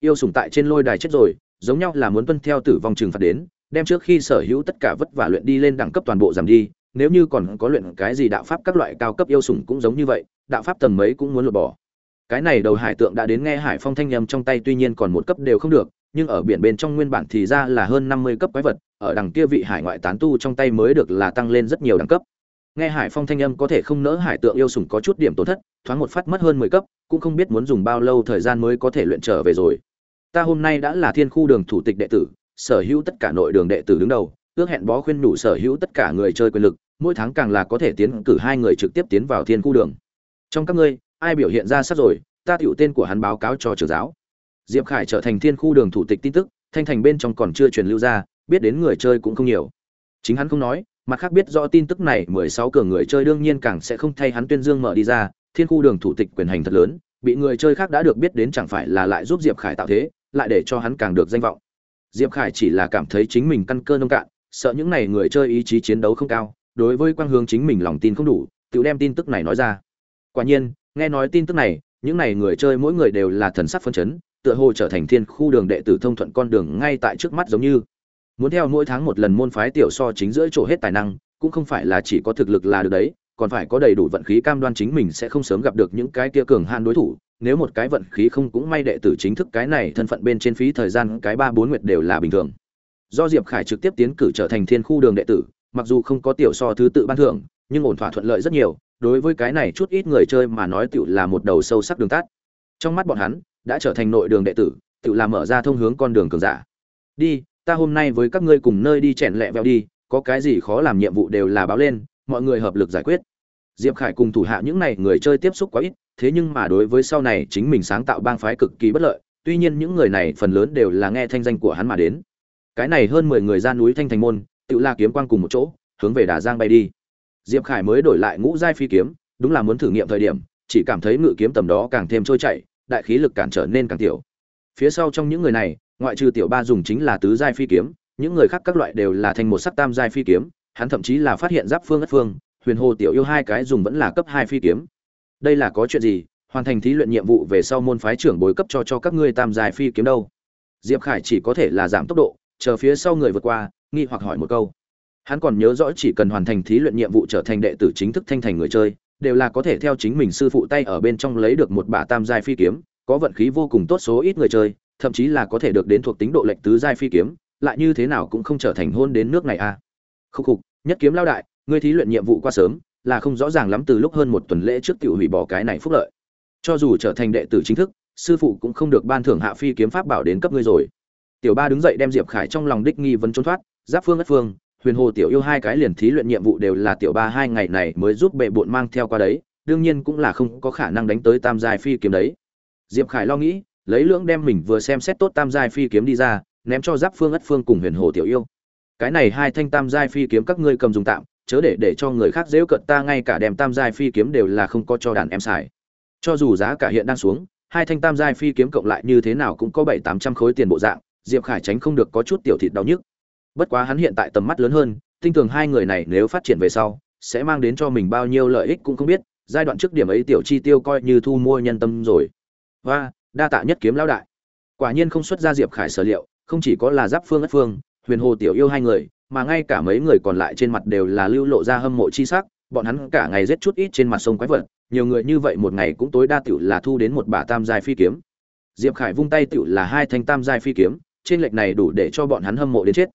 Yêu sủng tại trên lôi đài chết rồi, giống nhau là muốn tuân theo tử vong trừng phạt đến, đem trước khi sở hữu tất cả vất vả luyện đi lên đẳng cấp toàn bộ giảm đi, nếu như còn có luyện cái gì đạo pháp các loại cao cấp yêu sủng cũng giống như vậy, đạo pháp tầng mấy cũng muốn lột bỏ. Cái này đầu hải tượng đã đến nghe hải phong thanh nhầm trong tay tuy nhiên còn một cấp đều không được, nhưng ở biển bên trong nguyên bản thì ra là hơn năm mươi cấp quái vật, ở đằng kia vị hải ngoại tán tu trong tay mới được là tăng lên rất nhiều đẳng cấp nghe hải phong thanh âm có thể không nỡ hải tượng yêu sủng có chút điểm tổn thất, thoáng một phát mất hơn mười cấp, cũng không biết muốn dùng bao lâu thời gian mới có thể luyện trở về rồi. Ta hôm nay đã là thiên khu đường thủ tịch đệ tử, sở hữu tất cả nội đường đệ tử đứng đầu, ước hẹn bó khuyên đủ sở hữu tất cả người chơi quyền lực, mỗi tháng càng là có thể tiến cử hai người trực tiếp tiến vào thiên khu đường. Trong các ngươi, ai biểu hiện ra sắp rồi, ta tựu tên của hắn báo cáo cho trưởng giáo. Diệp khải trở thành thiên khu đường thủ tịch tin tức, thanh thành bên trong còn chưa truyền lưu ra, biết đến người chơi cũng không nhiều. Chính hắn không nói mặt khác biết rõ tin tức này, mười sáu cường người chơi đương nhiên càng sẽ không thay hắn tuyên dương mở đi ra, thiên khu đường thủ tịch quyền hành thật lớn, bị người chơi khác đã được biết đến chẳng phải là lại giúp diệp khải tạo thế, lại để cho hắn càng được danh vọng. Diệp khải chỉ là cảm thấy chính mình căn cơ nông cạn, sợ những này người chơi ý chí chiến đấu không cao, đối với quang hướng chính mình lòng tin không đủ, tự đem tin tức này nói ra. Quả nhiên, nghe nói tin tức này, những này người chơi mỗi người đều là thần sắc phân chấn, tựa hồ trở thành thiên khu đường đệ tử thông thuận con đường ngay tại trước mắt giống như muốn theo mỗi tháng một lần môn phái tiểu so chính giữa chỗ hết tài năng, cũng không phải là chỉ có thực lực là được đấy, còn phải có đầy đủ vận khí cam đoan chính mình sẽ không sớm gặp được những cái kia cường hạn đối thủ. Nếu một cái vận khí không cũng may đệ tử chính thức cái này thân phận bên trên phí thời gian cái ba bốn nguyệt đều là bình thường. Do diệp khải trực tiếp tiến cử trở thành thiên khu đường đệ tử, mặc dù không có tiểu so thứ tự ban thưởng, nhưng ổn thỏa thuận lợi rất nhiều, đối với cái này chút ít người chơi mà nói tựu là một đầu sâu sắc đường tắt. Trong mắt bọn hắn, đã trở thành nội đường đệ tử tựu là mở ra thông hướng con đường cường giả. Đi ta hôm nay với các ngươi cùng nơi đi chèn lẹ vẹo đi, có cái gì khó làm nhiệm vụ đều là báo lên, mọi người hợp lực giải quyết. Diệp khải cùng thủ hạ những này người chơi tiếp xúc quá ít, thế nhưng mà đối với sau này chính mình sáng tạo bang phái cực kỳ bất lợi, tuy nhiên những người này phần lớn đều là nghe thanh danh của hắn mà đến. Cái này hơn mười người ra núi thanh thành môn, tự la kiếm quan cùng một chỗ, hướng về đà giang bay đi. Diệp khải mới đổi lại ngũ giai phi kiếm, đúng là muốn thử nghiệm thời điểm, chỉ cảm thấy ngự kiếm tầm đó càng thêm trôi chảy, đại khí lực cản trở nên càng tiểu. Phía sau trong những người này ngoại trừ tiểu ba dùng chính là tứ giai phi kiếm, những người khác các loại đều là thành một sắc tam giai phi kiếm, hắn thậm chí là phát hiện giáp phương ất phương, huyền hồ tiểu yêu hai cái dùng vẫn là cấp hai phi kiếm. Đây là có chuyện gì? Hoàn thành thí luyện nhiệm vụ về sau môn phái trưởng bồi cấp cho cho các ngươi tam giai phi kiếm đâu. Diệp khải chỉ có thể là giảm tốc độ, chờ phía sau người vượt qua, nghi hoặc hỏi một câu. Hắn còn nhớ rõ chỉ cần hoàn thành thí luyện nhiệm vụ trở thành đệ tử chính thức thanh thành người chơi, đều là có thể theo chính mình sư phụ tay ở bên trong lấy được một bả tam giai phi kiếm, có vận khí vô cùng tốt số ít người chơi thậm chí là có thể được đến thuộc tính độ lệnh tứ giai phi kiếm, lại như thế nào cũng không trở thành hôn đến nước này a à. khúc khục, nhất kiếm lao đại, ngươi thí luyện nhiệm vụ qua sớm, là không rõ ràng lắm từ lúc hơn một tuần lễ trước tiểu hủy bỏ cái này phúc lợi. Cho dù trở thành đệ tử chính thức, sư phụ cũng không được ban thưởng hạ phi kiếm pháp bảo đến cấp ngươi rồi. Tiểu ba đứng dậy đem diệp khải trong lòng đích nghi vấn trốn thoát, giáp phương ất phương, huyền hồ tiểu yêu hai cái liền thí luyện nhiệm vụ đều là tiểu ba hai ngày này mới giúp bệ bọn mang theo qua đấy, đương nhiên cũng là không có khả năng đánh tới tam giai phi kiếm đấy. Diệp khải lo nghĩ lấy lưỡng đem mình vừa xem xét tốt tam giai phi kiếm đi ra, ném cho giáp phương ất phương cùng huyền hồ tiểu yêu. Cái này hai thanh tam giai phi kiếm các ngươi cầm dùng tạm, chớ để để cho người khác dễu cận ta ngay cả đem tam giai phi kiếm đều là không có cho đàn em xài. Cho dù giá cả hiện đang xuống, hai thanh tam giai phi kiếm cộng lại như thế nào cũng có bảy tám trăm khối tiền bộ dạng, diệp khải tránh không được có chút tiểu thịt đau nhức. Bất quá hắn hiện tại tầm mắt lớn hơn, tin tưởng hai người này nếu phát triển về sau, sẽ mang đến cho mình bao nhiêu lợi ích cũng không biết, giai đoạn trước điểm ấy tiểu chi tiêu coi như thu mua nhân tâm rồi. Và đa tạ nhất kiếm lão đại. Quả nhiên không xuất ra diệp khải sở liệu, không chỉ có là giáp phương ất phương, huyền hồ tiểu yêu hai người, mà ngay cả mấy người còn lại trên mặt đều là lưu lộ ra hâm mộ chi sắc, bọn hắn cả ngày giết chút ít trên mặt sông quái vật, nhiều người như vậy một ngày cũng tối đa tiểu là thu đến một bả tam giai phi kiếm. Diệp khải vung tay tiểu là hai thanh tam giai phi kiếm, trên lệch này đủ để cho bọn hắn hâm mộ đến chết.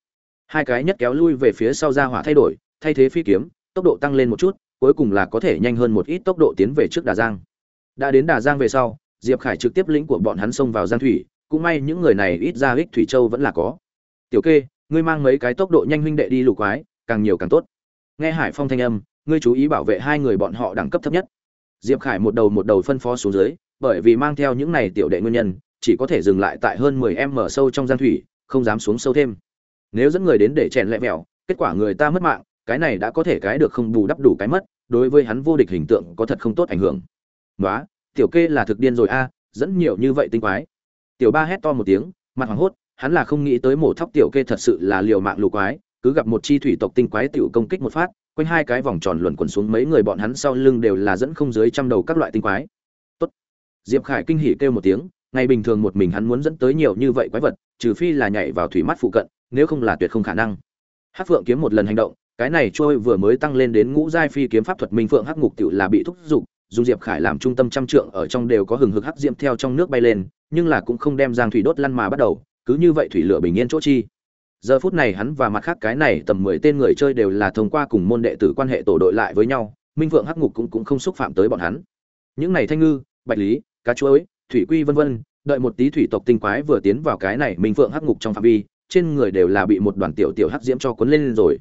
Hai cái nhất kéo lui về phía sau ra hỏa thay đổi, thay thế phi kiếm, tốc độ tăng lên một chút, cuối cùng là có thể nhanh hơn một ít tốc độ tiến về trước đà giang. Đã đến đà giang về sau diệp khải trực tiếp lĩnh của bọn hắn xông vào giang thủy, cũng may những người này ít ra ích thủy châu vẫn là có. Tiểu kê, ngươi mang mấy cái tốc độ nhanh huynh đệ đi lục quái, càng nhiều càng tốt. Nghe hải phong thanh âm, ngươi chú ý bảo vệ hai người bọn họ đẳng cấp thấp nhất. Diệp khải một đầu một đầu phân phó xuống dưới, bởi vì mang theo những này tiểu đệ nguyên nhân, chỉ có thể dừng lại tại hơn mười em mở sâu trong giang thủy, không dám xuống sâu thêm. Nếu dẫn người đến để chèn lẹ mèo kết quả người ta mất mạng, cái này đã có thể cái được không bù đắp đủ cái mất, đối với hắn vô địch hình tượng có thật không tốt ảnh hưởng. Nói tiểu kê là thực điên rồi a, dẫn nhiều như vậy tinh quái. Tiểu ba hét to một tiếng, mặt hoảng hốt, hắn là không nghĩ tới mổ thóc tiểu kê thật sự là liều mạng lù quái, cứ gặp một chi thủy tộc tinh quái tiểu công kích một phát, quanh hai cái vòng tròn luẩn quẩn xuống mấy người bọn hắn sau lưng đều là dẫn không dưới trăm đầu các loại tinh quái. Tốt. Diệp khải kinh hỉ kêu một tiếng, ngày bình thường một mình hắn muốn dẫn tới nhiều như vậy quái vật, trừ phi là nhảy vào thủy mắt phụ cận, nếu không là tuyệt không khả năng. Hắc phượng kiếm một lần hành động, cái này trôi vừa mới tăng lên đến ngũ giai phi kiếm pháp thuật minh phượng hắc ngục tiểu là bị thúc giục dùng diệp khải làm trung tâm trăm trượng ở trong đều có hừng hực hắc diễm theo trong nước bay lên, nhưng là cũng không đem giang thủy đốt lăn mà bắt đầu, cứ như vậy thủy lửa bình yên chỗ chi. Giờ phút này hắn và mặt khác cái này tầm mười tên người chơi đều là thông qua cùng môn đệ tử quan hệ tổ đội lại với nhau, minh vượng hắc ngục cũng cũng không xúc phạm tới bọn hắn. Những này thanh ngư, bạch lý, cá chuối, thủy quy vân vân, đợi một tí thủy tộc tinh quái vừa tiến vào cái này minh vượng hắc ngục trong phạm vi, trên người đều là bị một đoàn tiểu tiểu hắc diễm cho cuốn lên rồi.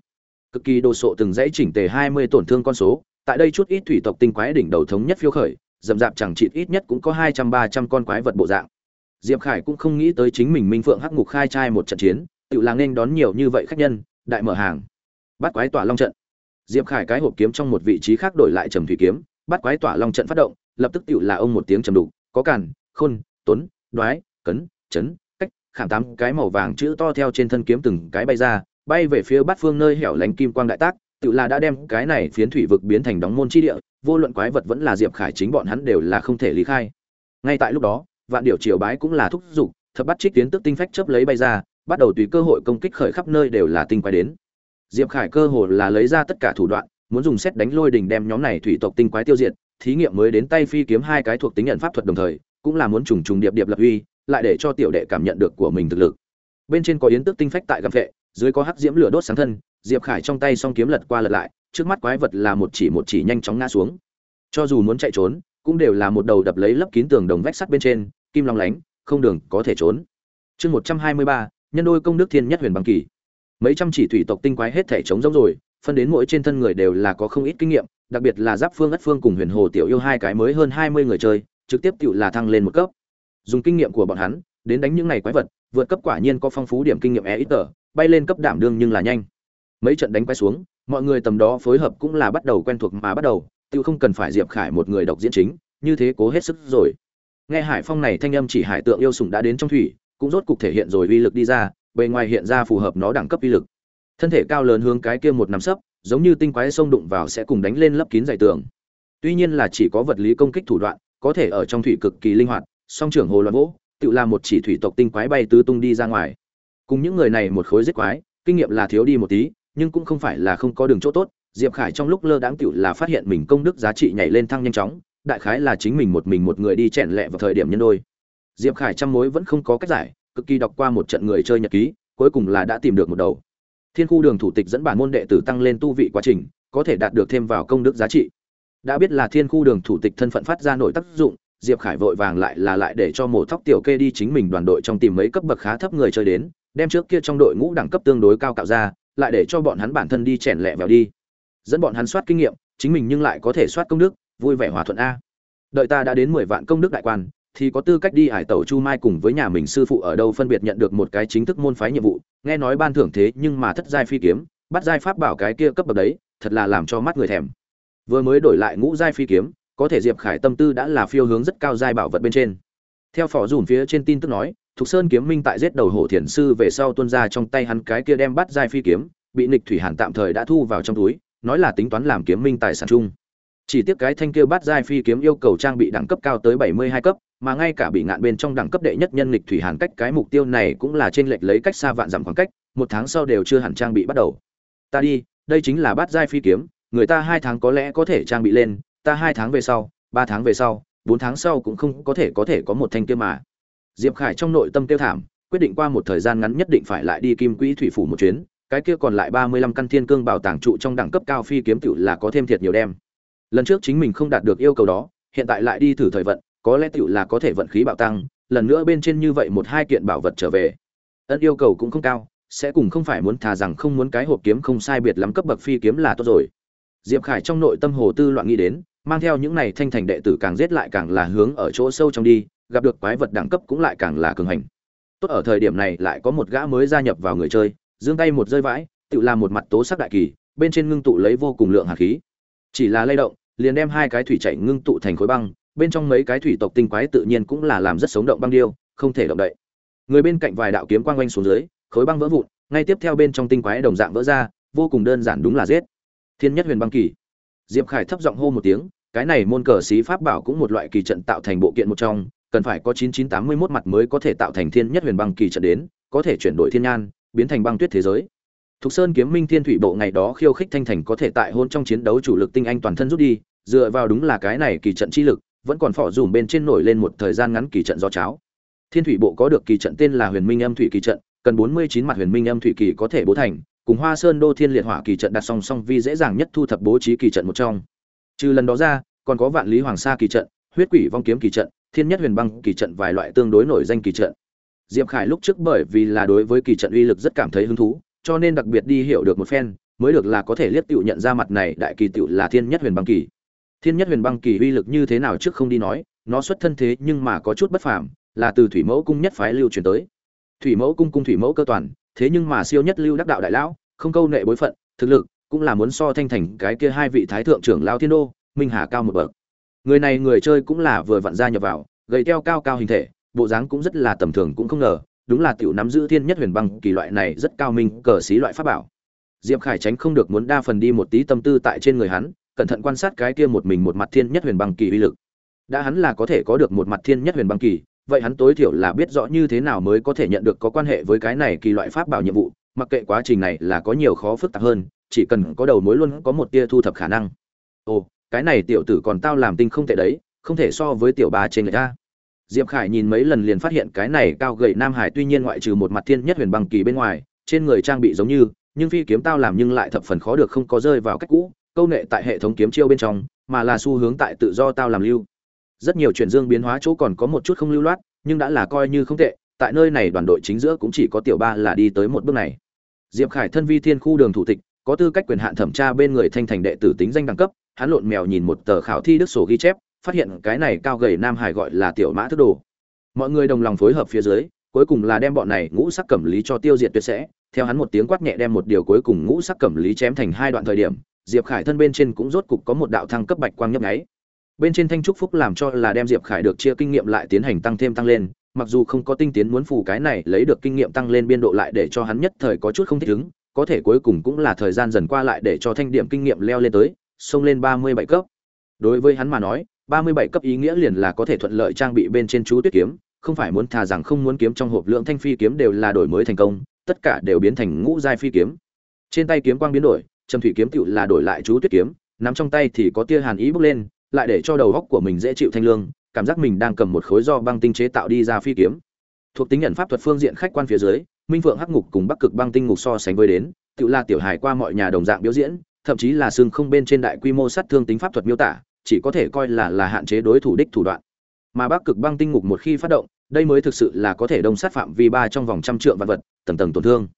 Cực kỳ đồ sộ từng dãy chỉnh tề hai mươi tổn thương con số tại đây chút ít thủy tộc tinh quái đỉnh đầu thống nhất phiêu khởi dầm dạp chẳng chịt ít nhất cũng có hai trăm ba trăm con quái vật bộ dạng. Diệp khải cũng không nghĩ tới chính mình minh phượng hắc ngục khai trai một trận chiến, tự làng nên đón nhiều như vậy khách nhân, đại mở hàng. Bắt quái tỏa long trận. Diệp khải cái hộp kiếm trong một vị trí khác đổi lại trầm thủy kiếm, bắt quái tỏa long trận phát động, lập tức tự là ông một tiếng trầm đục, có cản khôn, tuấn, đoái, cấn, chấn, cách, khảm tám cái màu vàng chữ to theo trên thân kiếm từng cái bay ra, bay về phía bát phương nơi hẻo lánh kim quang đại tác tự là đã đem cái này phiến thủy vực biến thành đóng môn chi địa, vô luận quái vật vẫn là diệp khải chính bọn hắn đều là không thể lý khai. Ngay tại lúc đó, vạn điệu triều bái cũng là thúc giục, thập bắt trích tiến tức tinh phách chấp lấy bay ra, bắt đầu tùy cơ hội công kích khởi khắp nơi đều là tinh quái đến. Diệp khải cơ hồ là lấy ra tất cả thủ đoạn, muốn dùng xét đánh lôi đình đem nhóm này thủy tộc tinh quái tiêu diệt, thí nghiệm mới đến tay phi kiếm hai cái thuộc tính nhận pháp thuật đồng thời, cũng là muốn trùng trùng điệp điệp lập uy, lại để cho tiểu đệ cảm nhận được của mình thực lực. Bên trên có yến tức tinh phách tại gầm vệ, dưới có hắc diễm lửa đốt sáng thân diệp khải trong tay song kiếm lật qua lật lại, trước mắt quái vật là một chỉ một chỉ nhanh chóng ngã xuống. Cho dù muốn chạy trốn, cũng đều là một đầu đập lấy lấp kín tường đồng vách sắt bên trên, kim long lánh, không đường có thể trốn. Chương một trăm hai mươi ba, nhân đôi công đức thiên nhất huyền bằng kỳ. Mấy trăm chỉ thủy tộc tinh quái hết thể chống giống rồi, phân đến mỗi trên thân người đều là có không ít kinh nghiệm, đặc biệt là giáp phương ất phương cùng huyền hồ tiểu yêu hai cái mới hơn hai mươi người chơi, trực tiếp tự là thăng lên một cấp. Dùng kinh nghiệm của bọn hắn, đến đánh những này quái vật, vượt cấp quả nhiên có phong phú điểm kinh nghiệm e ít tờ, bay lên cấp đảm đương nhưng là nhanh mấy trận đánh quay xuống, mọi người tầm đó phối hợp cũng là bắt đầu quen thuộc mà bắt đầu, tự không cần phải diệp khải một người độc diễn chính, như thế cố hết sức rồi. Nghe hải phong này thanh âm chỉ hải tượng yêu sủng đã đến trong thủy, cũng rốt cục thể hiện rồi uy lực đi ra, bề ngoài hiện ra phù hợp nó đẳng cấp uy lực. Thân thể cao lớn hướng cái kia một nắm sấp, giống như tinh quái sông đụng vào sẽ cùng đánh lên lấp kín dày tường. Tuy nhiên là chỉ có vật lý công kích thủ đoạn, có thể ở trong thủy cực kỳ linh hoạt, song trưởng hồ loạn vỗ, tự làm một chỉ thủy tộc tinh quái bay tứ tung đi ra ngoài. Cùng những người này một khối giết quái, kinh nghiệm là thiếu đi một tí nhưng cũng không phải là không có đường chỗ tốt, diệp khải trong lúc lơ đãng tựu là phát hiện mình công đức giá trị nhảy lên thăng nhanh chóng, đại khái là chính mình một mình một người đi chèn lẹ vào thời điểm nhân đôi. Diệp khải trăm mối vẫn không có cách giải, cực kỳ đọc qua một trận người chơi nhật ký, cuối cùng là đã tìm được một đầu. Thiên khu đường thủ tịch dẫn bản môn đệ tử tăng lên tu vị quá trình, có thể đạt được thêm vào công đức giá trị. Đã biết là thiên khu đường thủ tịch thân phận phát ra nội tác dụng, diệp khải vội vàng lại là lại để cho mổ thóc tiểu kê đi chính mình đoàn đội trong tìm mấy cấp bậc khá thấp người chơi đến, đem trước kia trong đội ngũ đẳng cấp tương đối cao cạo ra lại để cho bọn hắn bản thân đi chèn lẹ vào đi. Dẫn bọn hắn soát kinh nghiệm, chính mình nhưng lại có thể soát công đức, vui vẻ hòa thuận a. Đợi ta đã đến mười vạn công đức đại quan, thì có tư cách đi hải tẩu chu mai cùng với nhà mình sư phụ ở đâu phân biệt nhận được một cái chính thức môn phái nhiệm vụ. Nghe nói ban thưởng thế nhưng mà thất giai phi kiếm, bắt giai pháp bảo cái kia cấp bậc đấy, thật là làm cho mắt người thèm. Vừa mới đổi lại ngũ giai phi kiếm, có thể diệp khải tâm tư đã là phiêu hướng rất cao giai bảo vật bên trên. Theo phỏ dùm phía trên tin tức nói thục sơn kiếm minh tại giết đầu hổ thiền sư về sau tuôn ra trong tay hắn cái kia đem bắt giai phi kiếm, bị nịch thủy hàn tạm thời đã thu vào trong túi, nói là tính toán làm kiếm minh tài sản chung. Chỉ tiếc cái thanh kia bắt giai phi kiếm yêu cầu trang bị đẳng cấp cao tới bảy mươi hai cấp, mà ngay cả bị ngạn bên trong đẳng cấp đệ nhất nhân Nịch thủy hàn cách cái mục tiêu này cũng là trên lệch lấy cách xa vạn dặm khoảng cách, một tháng sau đều chưa hẳn trang bị bắt đầu. Ta đi, đây chính là bắt giai phi kiếm, người ta hai tháng có lẽ có thể trang bị lên, ta hai tháng về sau, ba tháng về sau, bốn tháng sau cũng không có thể có thể có một thanh kia mà diệp khải trong nội tâm tiêu thảm, quyết định qua một thời gian ngắn nhất định phải lại đi kim quỹ thủy phủ một chuyến, cái kia còn lại ba mươi lăm căn thiên cương bảo tàng trụ trong đẳng cấp cao phi kiếm tiểu là có thêm thiệt nhiều đem. Lần trước chính mình không đạt được yêu cầu đó, hiện tại lại đi thử thời vận, có lẽ tiểu là có thể vận khí bạo tăng, lần nữa bên trên như vậy một hai kiện bảo vật trở về. Ấn yêu cầu cũng không cao, sẽ cùng không phải muốn thà rằng không muốn cái hộp kiếm không sai biệt lắm cấp bậc phi kiếm là tốt rồi. Diệp khải trong nội tâm hồ tư loạn nghĩ đến mang theo những này thanh thành đệ tử càng giết lại càng là hướng ở chỗ sâu trong đi, gặp được quái vật đẳng cấp cũng lại càng là cường hành. Tốt ở thời điểm này lại có một gã mới gia nhập vào người chơi, giương tay một rơi vãi, tự làm một mặt tố sắc đại kỳ, bên trên ngưng tụ lấy vô cùng lượng hạt khí. Chỉ là lay động, liền đem hai cái thủy chảy ngưng tụ thành khối băng, bên trong mấy cái thủy tộc tinh quái tự nhiên cũng là làm rất sống động băng điêu, không thể động đậy. Người bên cạnh vài đạo kiếm quang quanh xuống dưới, khối băng vỡ vụn, ngay tiếp theo bên trong tinh quái đồng dạng vỡ ra, vô cùng đơn giản đúng là giết. Thiên nhất huyền băng kỳ diệp khải thấp giọng hô một tiếng cái này môn cờ sĩ pháp bảo cũng một loại kỳ trận tạo thành bộ kiện một trong cần phải có 9981 mặt mới có thể tạo thành thiên nhất huyền băng kỳ trận đến có thể chuyển đổi thiên nhan biến thành băng tuyết thế giới Thục Sơn Kiếm Minh Thiên Thủy Bộ ngày đó khiêu khích Thanh Thành có thể tại hôn trong chiến đấu chủ lực tinh anh toàn thân rút đi, dựa vào đúng là cái này kỳ trận chi lực, vẫn còn phỏ dùm bên trên nổi lên một thời gian ngắn kỳ trận do cháo. Thiên Thủy Bộ có được kỳ trận tên là Huyền Minh Âm Thủy Kỳ trận, cần 49 mặt Huyền Minh Âm Thủy Kỳ có thể bố thành, cùng Hoa Sơn Đô Thiên Liệt Hỏa Kỳ trận đặt song song vi dễ dàng nhất thu thập bố trí kỳ trận một trong. Trừ lần đó ra, còn có Vạn Lý Hoàng Sa Kỳ trận, Huyết Quỷ Vong Kiếm Kỳ trận, Thiên Nhất Huyền Băng Kỳ trận vài loại tương đối nổi danh kỳ trận. Diệp Khải lúc trước bởi vì là đối với kỳ trận uy lực rất cảm thấy hứng thú, cho nên đặc biệt đi hiểu được một phen, mới được là có thể liếc tiểu nhận ra mặt này đại kỳ tiểu là Thiên Nhất Huyền Băng Kỳ. Thiên Nhất Huyền Băng Kỳ uy lực như thế nào trước không đi nói, nó xuất thân thế nhưng mà có chút bất phàm, là từ Thủy Mẫu cung nhất phái lưu truyền tới. Thủy Mẫu cung cung Thủy Mẫu cơ toàn, thế nhưng mà siêu nhất lưu đắc đạo đại lão, không câu nệ bối phận, thực lực cũng là muốn so thanh thành cái kia hai vị thái thượng trưởng lão thiên đô, Minh Hà cao một bậc. Người này người chơi cũng là vừa vặn ra nhập vào, gầy teo cao cao hình thể, bộ dáng cũng rất là tầm thường cũng không ngờ, đúng là tiểu nắm giữ thiên nhất huyền băng kỳ loại này rất cao minh cờ xí loại pháp bảo diệp khải tránh không được muốn đa phần đi một tí tâm tư tại trên người hắn cẩn thận quan sát cái kia một mình một mặt thiên nhất huyền băng kỳ uy lực đã hắn là có thể có được một mặt thiên nhất huyền băng kỳ vậy hắn tối thiểu là biết rõ như thế nào mới có thể nhận được có quan hệ với cái này kỳ loại pháp bảo nhiệm vụ mặc kệ quá trình này là có nhiều khó phức tạp hơn, chỉ cần có đầu mối luôn có một tia thu thập khả năng. Ồ, cái này tiểu tử còn tao làm tinh không tệ đấy, không thể so với tiểu ba trên người ta. Diệp khải nhìn mấy lần liền phát hiện cái này cao gầy nam hải tuy nhiên ngoại trừ một mặt thiên nhất huyền băng kỳ bên ngoài, trên người trang bị giống như, nhưng phi kiếm tao làm nhưng lại thập phần khó được không có rơi vào cách cũ, câu nệ tại hệ thống kiếm chiêu bên trong, mà là xu hướng tại tự do tao làm lưu. Rất nhiều chuyển dương biến hóa chỗ còn có một chút không lưu loát, nhưng đã là coi như không tệ tại nơi này đoàn đội chính giữa cũng chỉ có tiểu ba là đi tới một bước này. Diệp khải thân vi thiên khu đường thủ tịch, có tư cách quyền hạn thẩm tra bên người thanh thành đệ tử tính danh đẳng cấp, hắn lộn mèo nhìn một tờ khảo thi đức sổ ghi chép, phát hiện cái này cao gầy nam hải gọi là tiểu mã thức đồ. Mọi người đồng lòng phối hợp phía dưới, cuối cùng là đem bọn này ngũ sắc cẩm lý cho tiêu diệt tuyệt sẽ. Theo hắn một tiếng quát nhẹ đem một điều cuối cùng ngũ sắc cẩm lý chém thành hai đoạn thời điểm, diệp khải thân bên trên cũng rốt cục có một đạo thăng cấp bạch quang nhấp nháy. Bên trên thanh trúc phúc làm cho là đem diệp khải được chia kinh nghiệm lại tiến hành tăng thêm tăng lên mặc dù không có tinh tiến muốn phủ cái này, lấy được kinh nghiệm tăng lên biên độ lại để cho hắn nhất thời có chút không thích ứng, có thể cuối cùng cũng là thời gian dần qua lại để cho thanh điểm kinh nghiệm leo lên tới, xông lên ba mươi bảy cấp. Đối với hắn mà nói, ba mươi bảy cấp ý nghĩa liền là có thể thuận lợi trang bị bên trên chú tuyết kiếm, không phải muốn thà rằng không muốn kiếm trong hộp lượng thanh phi kiếm đều là đổi mới thành công, tất cả đều biến thành ngũ giai phi kiếm. Trên tay kiếm quang biến đổi, trầm thủy kiếm tựu là đổi lại chú tuyết kiếm, nắm trong tay thì có tia hàn ý bốc lên, lại để cho đầu góc của mình dễ chịu thanh lương cảm giác mình đang cầm một khối do băng tinh chế tạo đi ra phi kiếm. Thuộc tính nhận pháp thuật phương diện khách quan phía dưới, minh vượng hắc ngục cùng bắc cực băng tinh ngục so sánh với đến, tự là tiểu hài qua mọi nhà đồng dạng biểu diễn, thậm chí là xương không bên trên đại quy mô sát thương tính pháp thuật miêu tả, chỉ có thể coi là là hạn chế đối thủ đích thủ đoạn. Mà bắc cực băng tinh ngục một khi phát động, đây mới thực sự là có thể đông sát phạm vi ba trong vòng trăm trượng vật vật, tầng tầng tổn thương.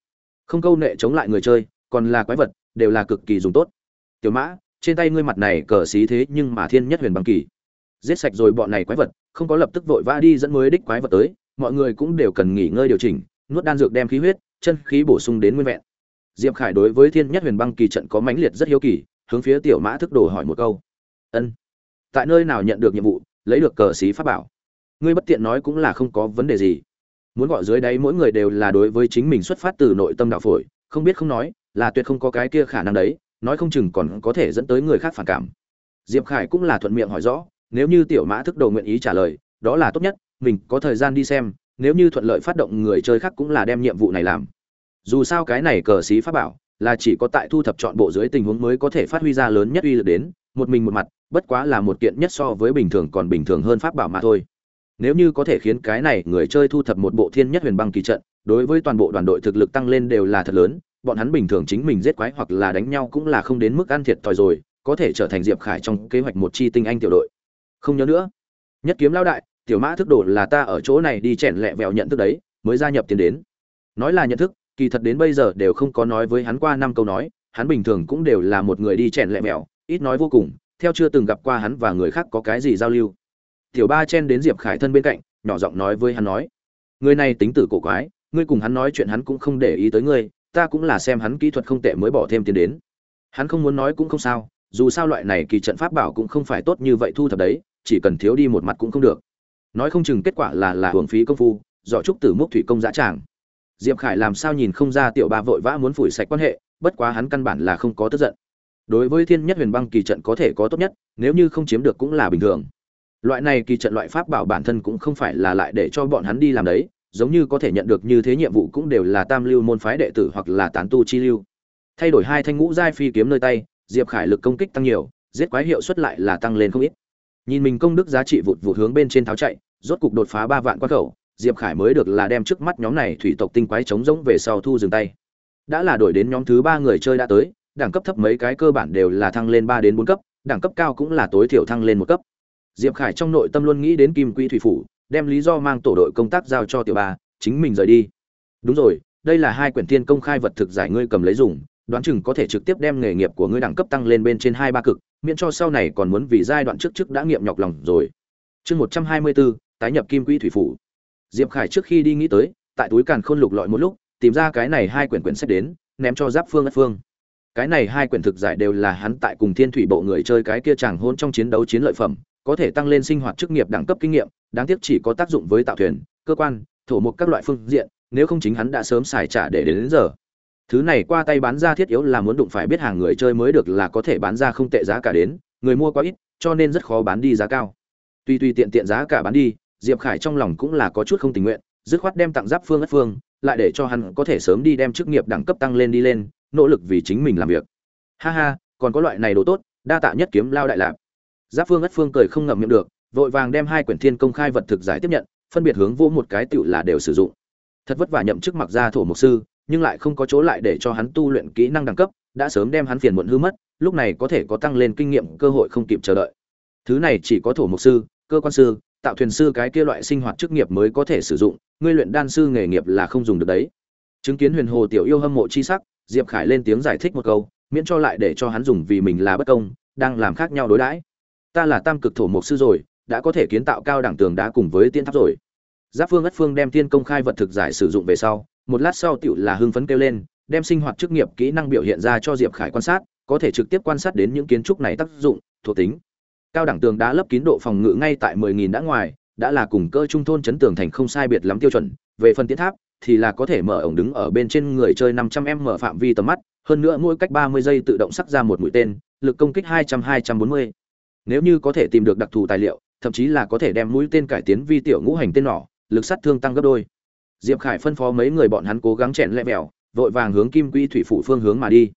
Không câu nệ chống lại người chơi, còn là quái vật, đều là cực kỳ dùng tốt. Tiểu mã, trên tay ngươi mặt này cờ xí thế nhưng mà thiên nhất huyền băng kỳ giết sạch rồi bọn này quái vật, không có lập tức vội vã đi dẫn mới đích quái vật tới, mọi người cũng đều cần nghỉ ngơi điều chỉnh, nuốt đan dược đem khí huyết, chân khí bổ sung đến nguyên vẹn. Diệp khải đối với thiên nhất huyền băng kỳ trận có mãnh liệt rất hiếu kỳ, hướng phía tiểu mã thức đồ hỏi một câu. Ân, tại nơi nào nhận được nhiệm vụ, lấy được cờ xí pháp bảo? Ngươi bất tiện nói cũng là không có vấn đề gì. Muốn gọi dưới đáy mỗi người đều là đối với chính mình xuất phát từ nội tâm đạo phổi, không biết không nói, là tuyệt không có cái kia khả năng đấy, nói không chừng còn có thể dẫn tới người khác phản cảm. Diệp khải cũng là thuận miệng hỏi rõ nếu như tiểu mã thức đầu nguyện ý trả lời, đó là tốt nhất, mình có thời gian đi xem, nếu như thuận lợi phát động người chơi khác cũng là đem nhiệm vụ này làm. Dù sao cái này cờ xí pháp bảo là chỉ có tại thu thập chọn bộ dưới tình huống mới có thể phát huy ra lớn nhất uy lực đến, một mình một mặt, bất quá là một kiện nhất so với bình thường còn bình thường hơn pháp bảo mà thôi. Nếu như có thể khiến cái này người chơi thu thập một bộ thiên nhất huyền băng kỳ trận, đối với toàn bộ đoàn đội thực lực tăng lên đều là thật lớn, bọn hắn bình thường chính mình giết quái hoặc là đánh nhau cũng là không đến mức ăn thiệt thòi rồi, có thể trở thành diệp khải trong kế hoạch một chi tinh anh tiểu đội không nhớ nữa. Nhất kiếm lao đại, tiểu mã thức đồ là ta ở chỗ này đi chèn lẹ vẹo nhận thức đấy, mới gia nhập tiền đến. Nói là nhận thức, kỳ thật đến bây giờ đều không có nói với hắn qua năm câu nói, hắn bình thường cũng đều là một người đi chèn lẹ vẹo, ít nói vô cùng, theo chưa từng gặp qua hắn và người khác có cái gì giao lưu. Tiểu ba chen đến diệp khải thân bên cạnh, nhỏ giọng nói với hắn nói, người này tính tử cổ quái, ngươi cùng hắn nói chuyện hắn cũng không để ý tới ngươi, ta cũng là xem hắn kỹ thuật không tệ mới bỏ thêm tiền đến. Hắn không muốn nói cũng không sao, dù sao loại này kỳ trận pháp bảo cũng không phải tốt như vậy thu thập đấy chỉ cần thiếu đi một mặt cũng không được. Nói không chừng kết quả là là hưởng phí công phu, dọ trúc tử mốc thủy công dã tràng. Diệp khải làm sao nhìn không ra tiểu ba vội vã muốn phủi sạch quan hệ, bất quá hắn căn bản là không có tức giận. Đối với thiên nhất huyền băng kỳ trận có thể có tốt nhất, nếu như không chiếm được cũng là bình thường. Loại này kỳ trận loại pháp bảo bản thân cũng không phải là lại để cho bọn hắn đi làm đấy, giống như có thể nhận được như thế nhiệm vụ cũng đều là tam lưu môn phái đệ tử hoặc là tán tu chi lưu. Thay đổi hai thanh ngũ giai phi kiếm nơi tay, diệp khải lực công kích tăng nhiều, giết quái hiệu suất lại là tăng lên không ít nhìn mình công đức giá trị vụt vụt hướng bên trên tháo chạy, rốt cục đột phá ba vạn quan khẩu, diệp khải mới được là đem trước mắt nhóm này thủy tộc tinh quái chống rỗng về sau thu dừng tay. Đã là đổi đến nhóm thứ ba người chơi đã tới, đẳng cấp thấp mấy cái cơ bản đều là thăng lên ba đến bốn cấp, đẳng cấp cao cũng là tối thiểu thăng lên một cấp. Diệp khải trong nội tâm luôn nghĩ đến kim quỹ thủy phủ, đem lý do mang tổ đội công tác giao cho tiểu ba, chính mình rời đi. Đúng rồi, đây là hai quyển thiên công khai vật thực giải ngươi cầm lấy dùng, đoán chừng có thể trực tiếp đem nghề nghiệp của ngươi đẳng cấp tăng lên bên trên hai ba cực miễn cho sau này còn muốn vì giai đoạn trước trước đã nghiệm nhọc lòng rồi. Chương một trăm hai mươi bốn tái nhập kim quỹ thủy phủ. Diệp khải trước khi đi nghĩ tới tại túi càn khôn lục lọi một lúc tìm ra cái này hai quyển quyển sách đến ném cho giáp phương ất phương. Cái này hai quyển thực giải đều là hắn tại cùng thiên thủy bộ người chơi cái kia chàng hôn trong chiến đấu chiến lợi phẩm có thể tăng lên sinh hoạt chức nghiệp đẳng cấp kinh nghiệm đáng tiếc chỉ có tác dụng với tạo thuyền cơ quan thổ mục các loại phương diện nếu không chính hắn đã sớm xài trả để đến, đến giờ thứ này qua tay bán ra thiết yếu là muốn đụng phải biết hàng người chơi mới được là có thể bán ra không tệ giá cả đến, người mua quá ít, cho nên rất khó bán đi giá cao. Tuy tuy tiện tiện giá cả bán đi, diệp khải trong lòng cũng là có chút không tình nguyện, dứt khoát đem tặng giáp phương ất phương, lại để cho hắn có thể sớm đi đem chức nghiệp đẳng cấp tăng lên đi lên, nỗ lực vì chính mình làm việc. Ha ha, còn có loại này đồ tốt, đa tạ nhất kiếm lao đại lạp giáp phương ất phương cười không ngậm miệng được, vội vàng đem hai quyển thiên công khai vật thực giải tiếp nhận, phân biệt hướng vô một cái tựu là đều sử dụng. Thật vất vả nhậm chức mặc ra thổ mục sư nhưng lại không có chỗ lại để cho hắn tu luyện kỹ năng đẳng cấp, đã sớm đem hắn phiền muộn hư mất, lúc này có thể có tăng lên kinh nghiệm, cơ hội không kịp chờ đợi. Thứ này chỉ có thổ mục sư, cơ quan sư, tạo thuyền sư cái kia loại sinh hoạt chức nghiệp mới có thể sử dụng, ngươi luyện đan sư nghề nghiệp là không dùng được đấy. Chứng kiến huyền hồ tiểu yêu hâm mộ chi sắc, diệp khải lên tiếng giải thích một câu, miễn cho lại để cho hắn dùng vì mình là bất công, đang làm khác nhau đối đãi. Ta là tam cực thổ mục sư rồi, đã có thể kiến tạo cao đẳng tường đá cùng với tiên tháp rồi. Giáp phương ất phương đem tiên công khai vật thực giải sử dụng về sau một lát sau Tiểu là hưng phấn kêu lên, đem sinh hoạt chức nghiệp kỹ năng biểu hiện ra cho diệp khải quan sát, có thể trực tiếp quan sát đến những kiến trúc này tác dụng, thuộc tính. Cao đẳng tường đá lấp kín độ phòng ngự ngay tại 10.000 đã ngoài, đã là cùng cơ trung thôn chấn tường thành không sai biệt lắm tiêu chuẩn. Về phần tiến tháp, thì là có thể mở ổng đứng ở bên trên người chơi 500 m mở phạm vi tầm mắt, hơn nữa mỗi cách 30 giây tự động sắc ra một mũi tên, lực công kích 200-240. nếu như có thể tìm được đặc thù tài liệu, thậm chí là có thể đem mũi tên cải tiến vi tiểu ngũ hành tên nỏ, lực sát thương tăng gấp đôi diệp khải phân phó mấy người bọn hắn cố gắng chèn lẹ mèo vội vàng hướng kim quy thủy phủ phương hướng mà đi.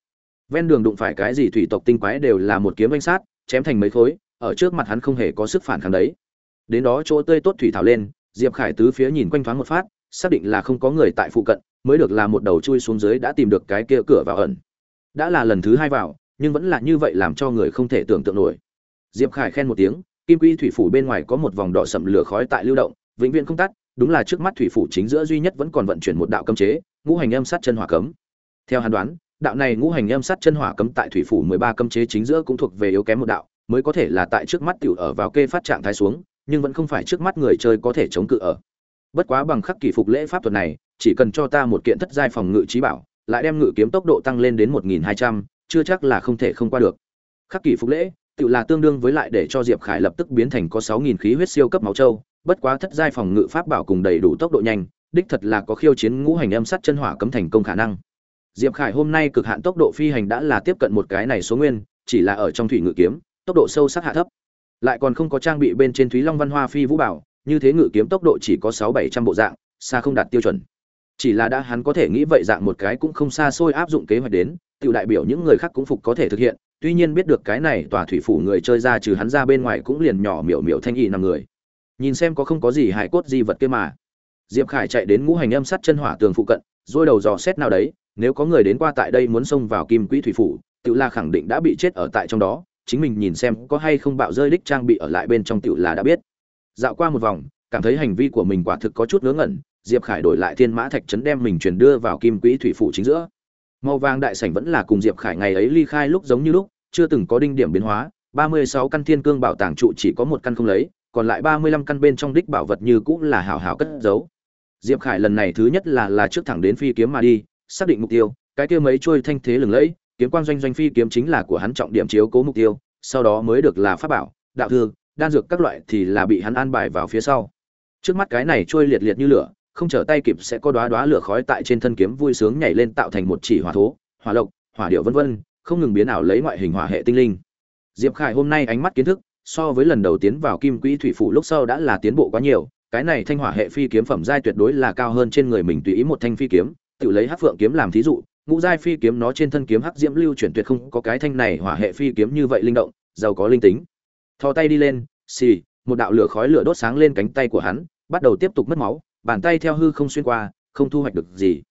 Ven đường đụng phải cái gì thủy tộc tinh quái đều là một kiếm vánh sát, chém thành mấy khối, ở trước mặt hắn không hề có sức phản kháng đấy. Đến đó chỗ tươi tốt thủy thảo lên, diệp khải tứ phía nhìn quanh thoáng một phát, xác định là không có người tại phụ cận, mới được là một đầu chui xuống dưới đã tìm được cái kia cửa vào ẩn. Đã là lần thứ hai vào, nhưng vẫn là như vậy làm cho người không thể tưởng tượng nổi. Diệp khải khen một tiếng, kim quy thủy phủ bên ngoài có một vòng đỏ sẫm lửa khói tại lưu động, vĩnh viễn không tắt đúng là trước mắt thủy phủ chính giữa duy nhất vẫn còn vận chuyển một đạo cấm chế, ngũ hành âm sát chân hỏa cấm. Theo hắn đoán, đạo này ngũ hành âm sát chân hỏa cấm tại thủy phủ mười ba cấm chế chính giữa cũng thuộc về yếu kém một đạo, mới có thể là tại trước mắt tiểu ở vào kê phát trạng thái xuống, nhưng vẫn không phải trước mắt người chơi có thể chống cự ở. Bất quá bằng khắc kỳ phục lễ pháp thuật này, chỉ cần cho ta một kiện thất giai phòng ngự trí bảo, lại đem ngự kiếm tốc độ tăng lên đến một nghìn hai trăm, chưa chắc là không thể không qua được. Khắc kỳ phục lễ tự là tương đương với lại để cho diệp khải lập tức biến thành có sáu nghìn khí huyết siêu cấp máu châu bất quá thất giai phòng ngự pháp bảo cùng đầy đủ tốc độ nhanh, đích thật là có khiêu chiến ngũ hành âm sát chân hỏa cấm thành công khả năng. Diệp khải hôm nay cực hạn tốc độ phi hành đã là tiếp cận một cái này số nguyên, chỉ là ở trong thủy ngự kiếm, tốc độ sâu sắc hạ thấp. Lại còn không có trang bị bên trên thúy long văn hoa phi vũ bảo, như thế ngự kiếm tốc độ chỉ có sáu bảy trăm bộ dạng, xa không đạt tiêu chuẩn. Chỉ là đã hắn có thể nghĩ vậy dạng một cái cũng không xa xôi áp dụng kế hoạch đến, tiểu đại biểu những người khác cũng phục có thể thực hiện, tuy nhiên biết được cái này tòa thủy phủ người chơi ra trừ hắn ra bên ngoài cũng liền nhỏ miểu miểu thanh y năm người nhìn xem có không có gì hải cốt di vật kia mà. Diệp khải chạy đến ngũ hành âm sắt chân hỏa tường phụ cận dôi đầu dò xét nào đấy, nếu có người đến qua tại đây muốn xông vào kim quỹ thủy phủ tự la khẳng định đã bị chết ở tại trong đó, chính mình nhìn xem có hay không bạo rơi đích trang bị ở lại bên trong tự là đã biết. Dạo qua một vòng, cảm thấy hành vi của mình quả thực có chút ngớ ngẩn, diệp khải đổi lại thiên mã thạch trấn đem mình truyền đưa vào kim quỹ thủy phủ chính giữa. Màu vàng đại sảnh vẫn là cùng diệp khải ngày ấy ly khai lúc giống như lúc, chưa từng có đinh điểm biến hóa, ba mươi sáu căn thiên cương bảo tàng trụ chỉ có một căn không lấy còn lại ba mươi lăm căn bên trong đích bảo vật như cũng là hảo hảo cất giấu. Diệp khải lần này thứ nhất là là trước thẳng đến phi kiếm mà đi, xác định mục tiêu, cái kia mấy chuôi thanh thế lừng lẫy, kiếm quang doanh doanh phi kiếm chính là của hắn trọng điểm chiếu cố mục tiêu, sau đó mới được là pháp bảo, đạo thư, đan dược các loại thì là bị hắn an bài vào phía sau. Trước mắt cái này trôi liệt liệt như lửa, không trở tay kịp sẽ có đóa đóa lửa khói tại trên thân kiếm vui sướng nhảy lên tạo thành một chỉ hỏa thố, hỏa lộc, hỏa điệu vân vân, không ngừng biến ảo lấy ngoại hình hỏa hệ tinh linh. Diệp khải hôm nay ánh mắt kiến thức so với lần đầu tiến vào kim quỹ thủy phủ lúc sau đã là tiến bộ quá nhiều, cái này thanh hỏa hệ phi kiếm phẩm giai tuyệt đối là cao hơn trên người mình tùy ý một thanh phi kiếm, tự lấy hắc phượng kiếm làm thí dụ, ngũ giai phi kiếm nó trên thân kiếm hắc diễm lưu chuyển tuyệt không có cái thanh này hỏa hệ phi kiếm như vậy linh động, giàu có linh tính. Thò tay đi lên, xì, một đạo lửa khói lửa đốt sáng lên cánh tay của hắn, bắt đầu tiếp tục mất máu, bàn tay theo hư không xuyên qua, không thu hoạch được gì.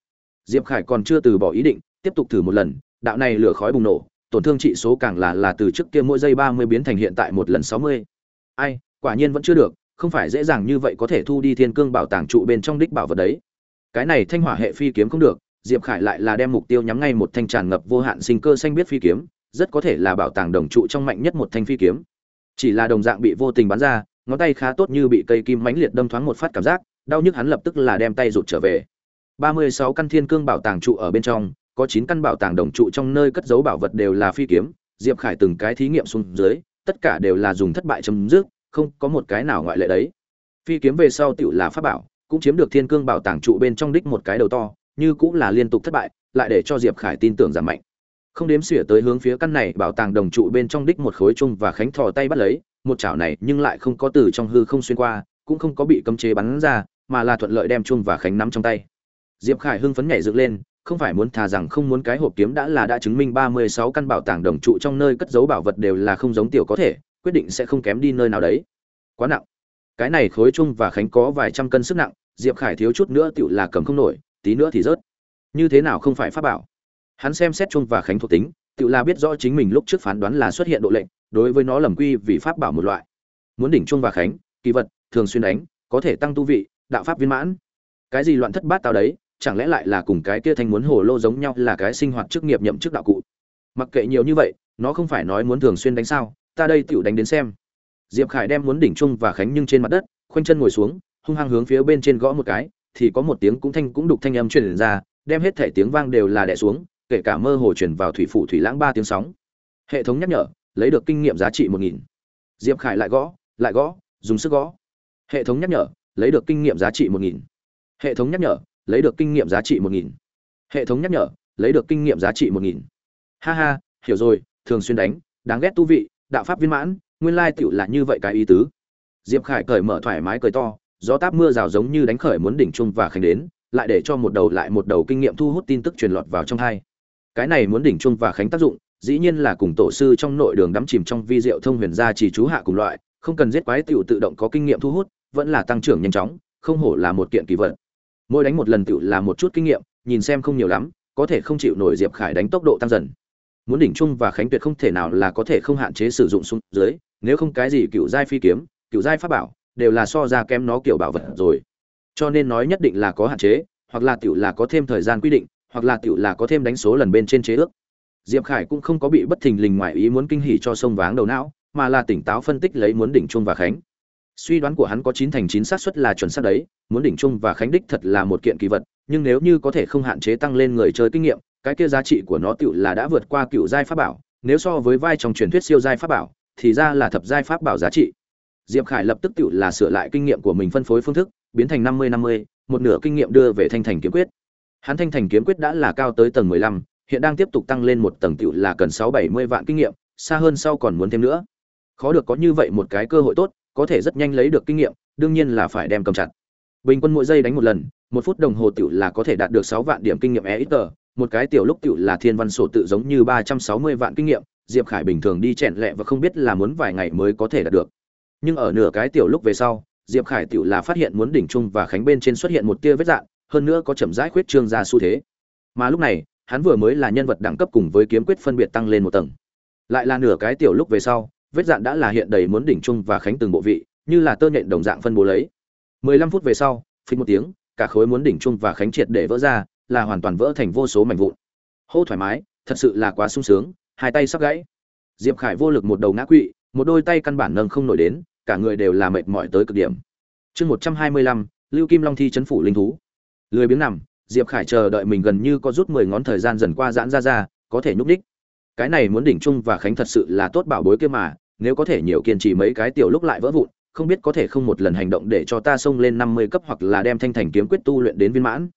Diệp khải còn chưa từ bỏ ý định, tiếp tục thử một lần, đạo này lửa khói bùng nổ tổn thương trị số càng là là từ trước kia mỗi giây ba mươi biến thành hiện tại một lần sáu mươi. Ai, quả nhiên vẫn chưa được, không phải dễ dàng như vậy có thể thu đi thiên cương bảo tàng trụ bên trong đích bảo vật đấy. Cái này thanh hỏa hệ phi kiếm không được, diệp khải lại là đem mục tiêu nhắm ngay một thanh tràn ngập vô hạn sinh cơ xanh biết phi kiếm, rất có thể là bảo tàng đồng trụ trong mạnh nhất một thanh phi kiếm. Chỉ là đồng dạng bị vô tình bắn ra, ngón tay khá tốt như bị cây kim mãnh liệt đâm thoáng một phát cảm giác, đau nhức hắn lập tức là đem tay rụt trở về. Ba mươi sáu căn thiên cương bảo tàng trụ ở bên trong có chín căn bảo tàng đồng trụ trong nơi cất giấu bảo vật đều là phi kiếm, diệp khải từng cái thí nghiệm xuống dưới, tất cả đều là dùng thất bại chấm dứt, không có một cái nào ngoại lệ đấy. Phi kiếm về sau tựu là pháp bảo, cũng chiếm được thiên cương bảo tàng trụ bên trong đích một cái đầu to, như cũng là liên tục thất bại, lại để cho diệp khải tin tưởng giảm mạnh. Không đếm xỉa tới hướng phía căn này bảo tàng đồng trụ bên trong đích một khối chung và khánh thò tay bắt lấy, một chảo này nhưng lại không có từ trong hư không xuyên qua, cũng không có bị cấm chế bắn ra, mà là thuận lợi đem chung và khánh nắm trong tay. Diệp khải hưng phấn nhảy dựng lên không phải muốn thà rằng không muốn cái hộp kiếm đã là đã chứng minh ba mươi sáu căn bảo tàng đồng trụ trong nơi cất giấu bảo vật đều là không giống tiểu có thể, quyết định sẽ không kém đi nơi nào đấy. Quá nặng. Cái này khối chung và khánh có vài trăm cân sức nặng, diệp khải thiếu chút nữa tựu là cầm không nổi, tí nữa thì rớt. Như thế nào không phải pháp bảo? Hắn xem xét chung và khánh thuộc tính, tựu là biết rõ chính mình lúc trước phán đoán là xuất hiện độ lệnh, đối với nó lầm quy vì pháp bảo một loại. Muốn đỉnh chung và khánh, kỳ vật, thường xuyên đánh, có thể tăng tu vị, đạo pháp viên mãn. Cái gì loạn thất bát tao đấy chẳng lẽ lại là cùng cái kia thanh muốn hồ lô giống nhau là cái sinh hoạt chức nghiệp nhậm chức đạo cụ? Mặc kệ nhiều như vậy, nó không phải nói muốn thường xuyên đánh sao, ta đây tựu đánh đến xem. Diệp khải đem muốn đỉnh trung và khánh nhưng trên mặt đất, khoanh chân ngồi xuống, hung hăng hướng phía bên trên gõ một cái, thì có một tiếng cũng thanh cũng đục thanh âm truyền ra, đem hết thể tiếng vang đều là đè xuống, kể cả mơ hồ truyền vào thủy phủ thủy lãng ba tiếng sóng. Hệ thống nhắc nhở, lấy được kinh nghiệm giá trị một nghìn. Diệp khải lại gõ lại gõ, dùng sức gõ. Hệ thống nhắc nhở, lấy được kinh nghiệm giá trị một nghìn. Hệ thống nhắc nhở lấy được kinh nghiệm giá trị một nghìn. Hệ thống nhắc nhở, lấy được kinh nghiệm giá trị một nghìn. Ha ha, hiểu rồi, thường xuyên đánh, đáng ghét tu vị, đạo pháp viên mãn, nguyên lai tựu là như vậy cái ý tứ. Diệp khải cởi mở thoải mái cười to, gió táp mưa rào giống như đánh khởi muốn đỉnh trung và khánh đến, lại để cho một đầu lại một đầu kinh nghiệm thu hút tin tức truyền lọt vào trong hai. Cái này muốn đỉnh trung và khánh tác dụng, dĩ nhiên là cùng tổ sư trong nội đường đắm chìm trong vi diệu thông huyền gia chỉ chú hạ cùng loại, không cần giết quái tiểu tự động có kinh nghiệm thu hút, vẫn là tăng trưởng nhanh chóng, không hổ là một kiện kỳ vật mỗi đánh một lần tựu là một chút kinh nghiệm, nhìn xem không nhiều lắm, có thể không chịu nổi diệp khải đánh tốc độ tăng dần. Muốn đỉnh trung và khánh tuyệt không thể nào là có thể không hạn chế sử dụng xuống dưới, nếu không cái gì cựu giai phi kiếm cựu giai pháp bảo, đều là so ra kém nó kiểu bảo vật rồi. Cho nên nói nhất định là có hạn chế, hoặc là tiểu là có thêm thời gian quy định, hoặc là tiểu là có thêm đánh số lần bên trên chế ước. Diệp khải cũng không có bị bất thình lình ngoài ý muốn kinh hỉ cho sông váng đầu não, mà là tỉnh táo phân tích lấy muốn đỉnh trung và khánh suy đoán của hắn có chín thành chín xác suất là chuẩn xác đấy, muốn đỉnh trung và khánh đích thật là một kiện kỳ vật, nhưng nếu như có thể không hạn chế tăng lên người chơi kinh nghiệm, cái kia giá trị của nó tựu là đã vượt qua cựu giai pháp bảo, nếu so với vai trong truyền thuyết siêu giai pháp bảo, thì ra là thập giai pháp bảo giá trị. Diệp khải lập tức tựu là sửa lại kinh nghiệm của mình phân phối phương thức, biến thành năm mươi năm mươi, một nửa kinh nghiệm đưa về thanh thành kiếm quyết. Hắn thanh thành kiếm quyết đã là cao tới tầng mười lăm, hiện đang tiếp tục tăng lên một tầng tựu là cần sáu bảy mươi vạn kinh nghiệm, xa hơn sau còn muốn thêm nữa. Khó được có như vậy một cái cơ hội tốt có thể rất nhanh lấy được kinh nghiệm, đương nhiên là phải đem cầm chặt. Bình quân mỗi giây đánh một lần, một phút đồng hồ tiểu là có thể đạt được sáu vạn điểm kinh nghiệm e ít tờ. Một cái tiểu lúc tiểu là thiên văn sổ tự giống như ba trăm sáu mươi vạn kinh nghiệm, diệp khải bình thường đi chẹn lẹ và không biết là muốn vài ngày mới có thể đạt được. Nhưng ở nửa cái tiểu lúc về sau, diệp khải tiểu là phát hiện muốn đỉnh trung và khánh bên trên xuất hiện một tia vết dạng hơn nữa có chậm rãi khuyết trương ra xu thế. Mà lúc này, hắn vừa mới là nhân vật đẳng cấp cùng với kiếm quyết phân biệt tăng lên một tầng. Lại là nửa cái tiểu lúc về sau vết dạn đã là hiện đầy muốn đỉnh trung và khánh từng bộ vị như là tơ nhện đồng dạng phân bố lấy. 15 phút về sau phình một tiếng cả khối muốn đỉnh trung và khánh triệt để vỡ ra là hoàn toàn vỡ thành vô số mảnh vụn. Hô thoải mái thật sự là quá sung sướng hai tay sắp gãy. Diệp khải vô lực một đầu ngã quỵ một đôi tay căn bản nâng không nổi đến cả người đều là mệt mỏi tới cực điểm. Chương 125, lưu kim long thi chấn phủ linh thú. Lười biếng nằm diệp khải chờ đợi mình gần như có rút mười ngón thời gian dần qua giãn ra ra có thể nhúc đích cái này muốn đỉnh trung và khánh thật sự là tốt bảo bối kia mà nếu có thể nhiều kiên trì mấy cái tiểu lúc lại vỡ vụn, không biết có thể không một lần hành động để cho ta xông lên năm mươi cấp hoặc là đem thanh thành kiếm quyết tu luyện đến viên mãn.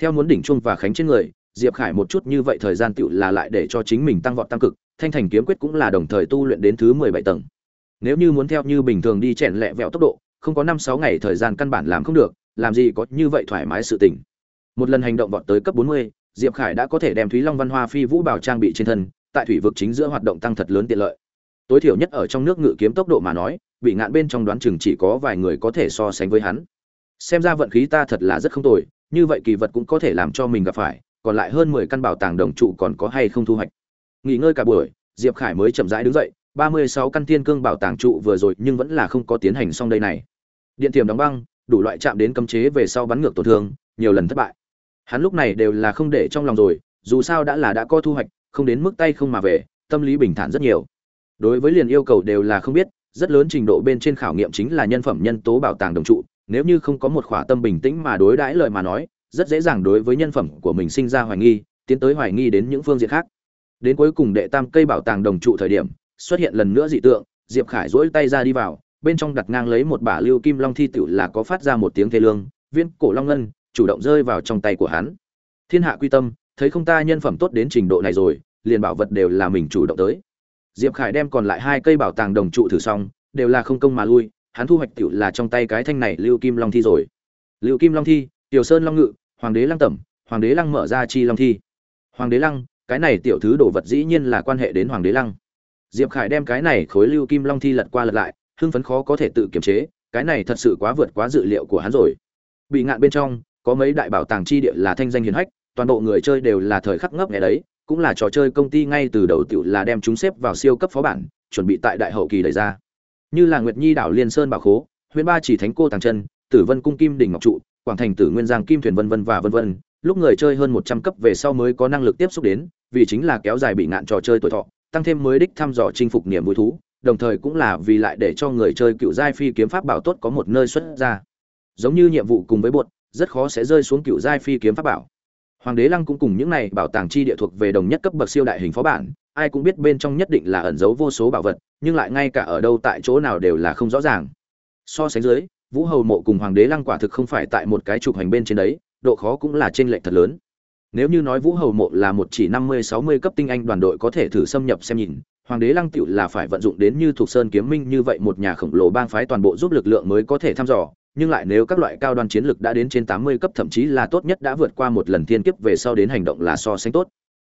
Theo muốn đỉnh chuông và khánh trên người, diệp khải một chút như vậy thời gian tựu là lại để cho chính mình tăng vọt tăng cực, thanh thành kiếm quyết cũng là đồng thời tu luyện đến thứ mười bảy tầng. Nếu như muốn theo như bình thường đi chèn lẹ vẹo tốc độ, không có năm sáu ngày thời gian căn bản làm không được, làm gì có như vậy thoải mái sự tỉnh một lần hành động vọt tới cấp bốn mươi, diệp khải đã có thể đem thúy long văn hoa phi vũ bảo trang bị trên thân, tại thủy vực chính giữa hoạt động tăng thật lớn tiện lợi tối thiểu nhất ở trong nước ngự kiếm tốc độ mà nói, bị ngạn bên trong đoán chừng chỉ có vài người có thể so sánh với hắn. Xem ra vận khí ta thật là rất không tồi, như vậy kỳ vật cũng có thể làm cho mình gặp phải, còn lại hơn mười căn bảo tàng đồng trụ còn có hay không thu hoạch. Nghỉ ngơi cả buổi, diệp khải mới chậm rãi đứng dậy, ba mươi sáu căn thiên cương bảo tàng trụ vừa rồi nhưng vẫn là không có tiến hành xong đây này. Điện tiềm đóng băng, đủ loại chạm đến cấm chế về sau bắn ngược tổn thương, nhiều lần thất bại. Hắn lúc này đều là không để trong lòng rồi, dù sao đã là đã có thu hoạch, không đến mức tay không mà về, tâm lý bình thản rất nhiều đối với liền yêu cầu đều là không biết, rất lớn trình độ bên trên khảo nghiệm chính là nhân phẩm nhân tố bảo tàng đồng trụ, nếu như không có một khỏa tâm bình tĩnh mà đối đãi lời mà nói, rất dễ dàng đối với nhân phẩm của mình sinh ra hoài nghi, tiến tới hoài nghi đến những phương diện khác. Đến cuối cùng đệ tam cây bảo tàng đồng trụ thời điểm, xuất hiện lần nữa dị tượng, diệp khải dỗi tay ra đi vào, bên trong đặt ngang lấy một bả lưu kim long thi tựu là có phát ra một tiếng thê lương, viên cổ long ngân, chủ động rơi vào trong tay của hắn. Thiên hạ quy tâm, thấy không ta nhân phẩm tốt đến trình độ này rồi, liền bảo vật đều là mình chủ động tới diệp khải đem còn lại hai cây bảo tàng đồng trụ thử xong, đều là không công mà lui, hắn thu hoạch tiểu là trong tay cái thanh này lưu kim long thi rồi. Lưu kim long thi, tiểu sơn long ngự, hoàng đế lăng tẩm, hoàng đế lăng mở ra chi long thi. Hoàng đế lăng, cái này tiểu thứ đồ vật dĩ nhiên là quan hệ đến hoàng đế lăng. Diệp khải đem cái này khối lưu kim long thi lật qua lật lại, hưng phấn khó có thể tự kiềm chế, cái này thật sự quá vượt quá dự liệu của hắn rồi. Bị ngạn bên trong, có mấy đại bảo tàng chi địa là thanh danh hiển hách, toàn bộ người chơi đều là thời khắc ngấp nghé đấy cũng là trò chơi công ty ngay từ đầu tiểu là đem chúng xếp vào siêu cấp phó bản, chuẩn bị tại đại hậu kỳ đẩy ra. Như là nguyệt nhi đảo liên sơn bảo khố, huyền ba chỉ thánh cô tàng chân, tử vân cung kim đỉnh ngọc trụ, quảng thành tử nguyên giang kim thuyền vân vân và vân vân. Lúc người chơi hơn một trăm cấp về sau mới có năng lực tiếp xúc đến, vì chính là kéo dài bị ngạn trò chơi tuổi thọ, tăng thêm mới đích thăm dò chinh phục niềm vui thú, đồng thời cũng là vì lại để cho người chơi cựu giai phi kiếm pháp bảo tốt có một nơi xuất ra. Giống như nhiệm vụ cùng với bột, rất khó sẽ rơi xuống cựu giai phi kiếm pháp bảo hoàng đế lăng cũng cùng những này bảo tàng chi địa thuộc về đồng nhất cấp bậc siêu đại hình phó bản, ai cũng biết bên trong nhất định là ẩn giấu vô số bảo vật, nhưng lại ngay cả ở đâu tại chỗ nào đều là không rõ ràng. So sánh dưới, vũ hầu mộ cùng hoàng đế lăng quả thực không phải tại một cái trục hành bên trên đấy, độ khó cũng là trên lệch thật lớn. Nếu như nói vũ hầu mộ là một chỉ năm mươi, sáu mươi cấp tinh anh đoàn đội có thể thử xâm nhập xem nhìn, hoàng đế lăng tiểu là phải vận dụng đến như thuộc sơn kiếm minh như vậy một nhà khổng lồ bang phái toàn bộ giúp lực lượng mới có thể thăm dò nhưng lại nếu các loại cao đoàn chiến lực đã đến trên tám mươi cấp, thậm chí là tốt nhất đã vượt qua một lần thiên kiếp về sau đến hành động là so sánh tốt.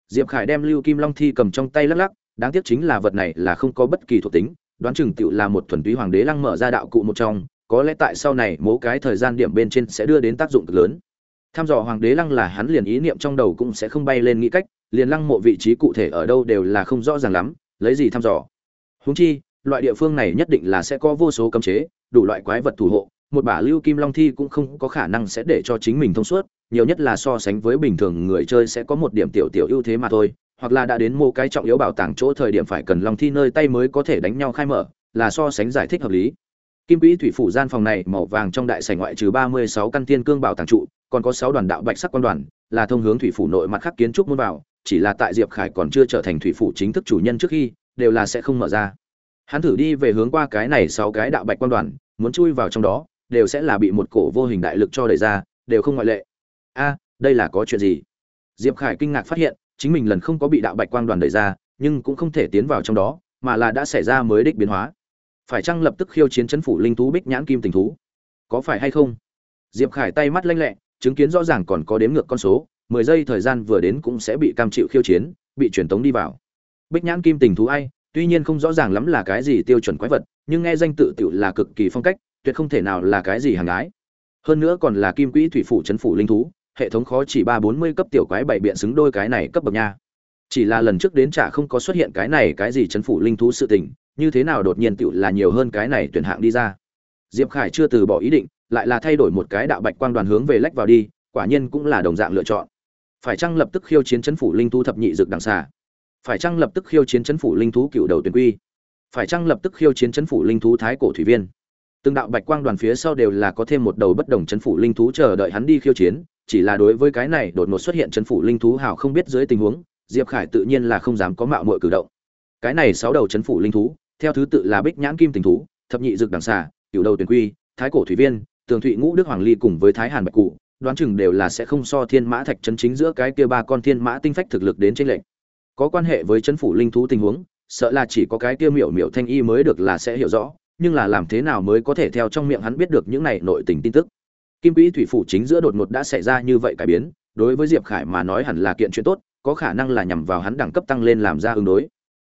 Diệp khải đem lưu kim long thi cầm trong tay lắc lắc, đáng tiếc chính là vật này là không có bất kỳ thuộc tính, đoán chừng tựu là một thuần túy hoàng đế lăng mở ra đạo cụ một trong, có lẽ tại sau này mỗi cái thời gian điểm bên trên sẽ đưa đến tác dụng cực lớn. Tham dò hoàng đế lăng là hắn liền ý niệm trong đầu cũng sẽ không bay lên nghĩ cách, liền lăng mộ vị trí cụ thể ở đâu đều là không rõ ràng lắm, lấy gì thăm dò? Huống chi, loại địa phương này nhất định là sẽ có vô số cấm chế, đủ loại quái vật thủ hộ một bả lưu kim long thi cũng không có khả năng sẽ để cho chính mình thông suốt, nhiều nhất là so sánh với bình thường người chơi sẽ có một điểm tiểu tiểu ưu thế mà thôi, hoặc là đã đến mô cái trọng yếu bảo tàng chỗ thời điểm phải cần long thi nơi tay mới có thể đánh nhau khai mở, là so sánh giải thích hợp lý. Kim quỹ thủy phủ gian phòng này màu vàng trong đại sảnh ngoại trừ ba mươi sáu căn tiên cương bảo tàng trụ, còn có sáu đoàn đạo bạch sắc quan đoàn, là thông hướng thủy phủ nội mặt khác kiến trúc môn vào, chỉ là tại diệp khải còn chưa trở thành thủy phủ chính thức chủ nhân trước khi, đều là sẽ không mở ra. Hắn thử đi về hướng qua cái này sáu cái đạo bạch quan đoàn, muốn chui vào trong đó đều sẽ là bị một cổ vô hình đại lực cho đẩy ra, đều không ngoại lệ. A, đây là có chuyện gì? Diệp khải kinh ngạc phát hiện, chính mình lần không có bị đạo bạch quang đoàn đẩy ra, nhưng cũng không thể tiến vào trong đó, mà là đã xảy ra mới đích biến hóa. Phải chăng lập tức khiêu chiến chấn phủ linh thú bích nhãn kim tình thú? Có phải hay không? Diệp khải tay mắt lanh lẹ, chứng kiến rõ ràng còn có đếm ngược con số, mười giây thời gian vừa đến cũng sẽ bị cam chịu khiêu chiến, bị truyền tống đi vào. Bích nhãn kim tình thú ai? Tuy nhiên không rõ ràng lắm là cái gì tiêu chuẩn quái vật, nhưng nghe danh tự tựu là cực kỳ phong cách tuyệt không thể nào là cái gì hàng ái hơn nữa còn là kim quỹ thủy phủ chấn phủ linh thú, hệ thống khó chỉ ba bốn mươi cấp tiểu quái bảy biện xứng đôi cái này cấp bậc nha. Chỉ là lần trước đến chả không có xuất hiện cái này cái gì chấn phủ linh thú sự tình, như thế nào đột nhiên tựu là nhiều hơn cái này tuyển hạng đi ra. Diệp khải chưa từ bỏ ý định, lại là thay đổi một cái đạo bạch quang đoàn hướng về lách vào đi, quả nhiên cũng là đồng dạng lựa chọn. Phải chăng lập tức khiêu chiến chấn phủ linh thú thập nhị dược đằng xà? Phải chăng lập tức khiêu chiến chấn phủ linh thú cựu đầu tuyển quy? Phải chăng lập tức khiêu chiến chấn phủ linh thú thái cổ thủy viên? Từng đạo bạch quang đoàn phía sau đều là có thêm một đầu bất đồng chấn phủ linh thú chờ đợi hắn đi khiêu chiến, chỉ là đối với cái này đột ngột xuất hiện chấn phủ linh thú hào không biết dưới tình huống, diệp khải tự nhiên là không dám có mạo muội cử động. Cái này sáu đầu chấn phủ linh thú, theo thứ tự là bích nhãn kim tình thú, thập nhị dược đằng xà cựu đầu tuyển quy, thái cổ thủy viên, tường thụy ngũ đức hoàng ly cùng với thái hàn bạch cụ, đoán chừng đều là sẽ không so thiên mã thạch chấn chính giữa cái kia ba con thiên mã tinh phách thực lực đến tranh lệnh có quan hệ với chấn phủ linh thú tình huống, sợ là chỉ có cái kia miểu miểu thanh y mới được là sẽ hiểu rõ nhưng là làm thế nào mới có thể theo trong miệng hắn biết được những này nội tình tin tức? Kim quỹ thủy phủ chính giữa đột ngột đã xảy ra như vậy cải biến, đối với diệp khải mà nói hẳn là kiện chuyện tốt, có khả năng là nhằm vào hắn đẳng cấp tăng lên làm ra ứng đối.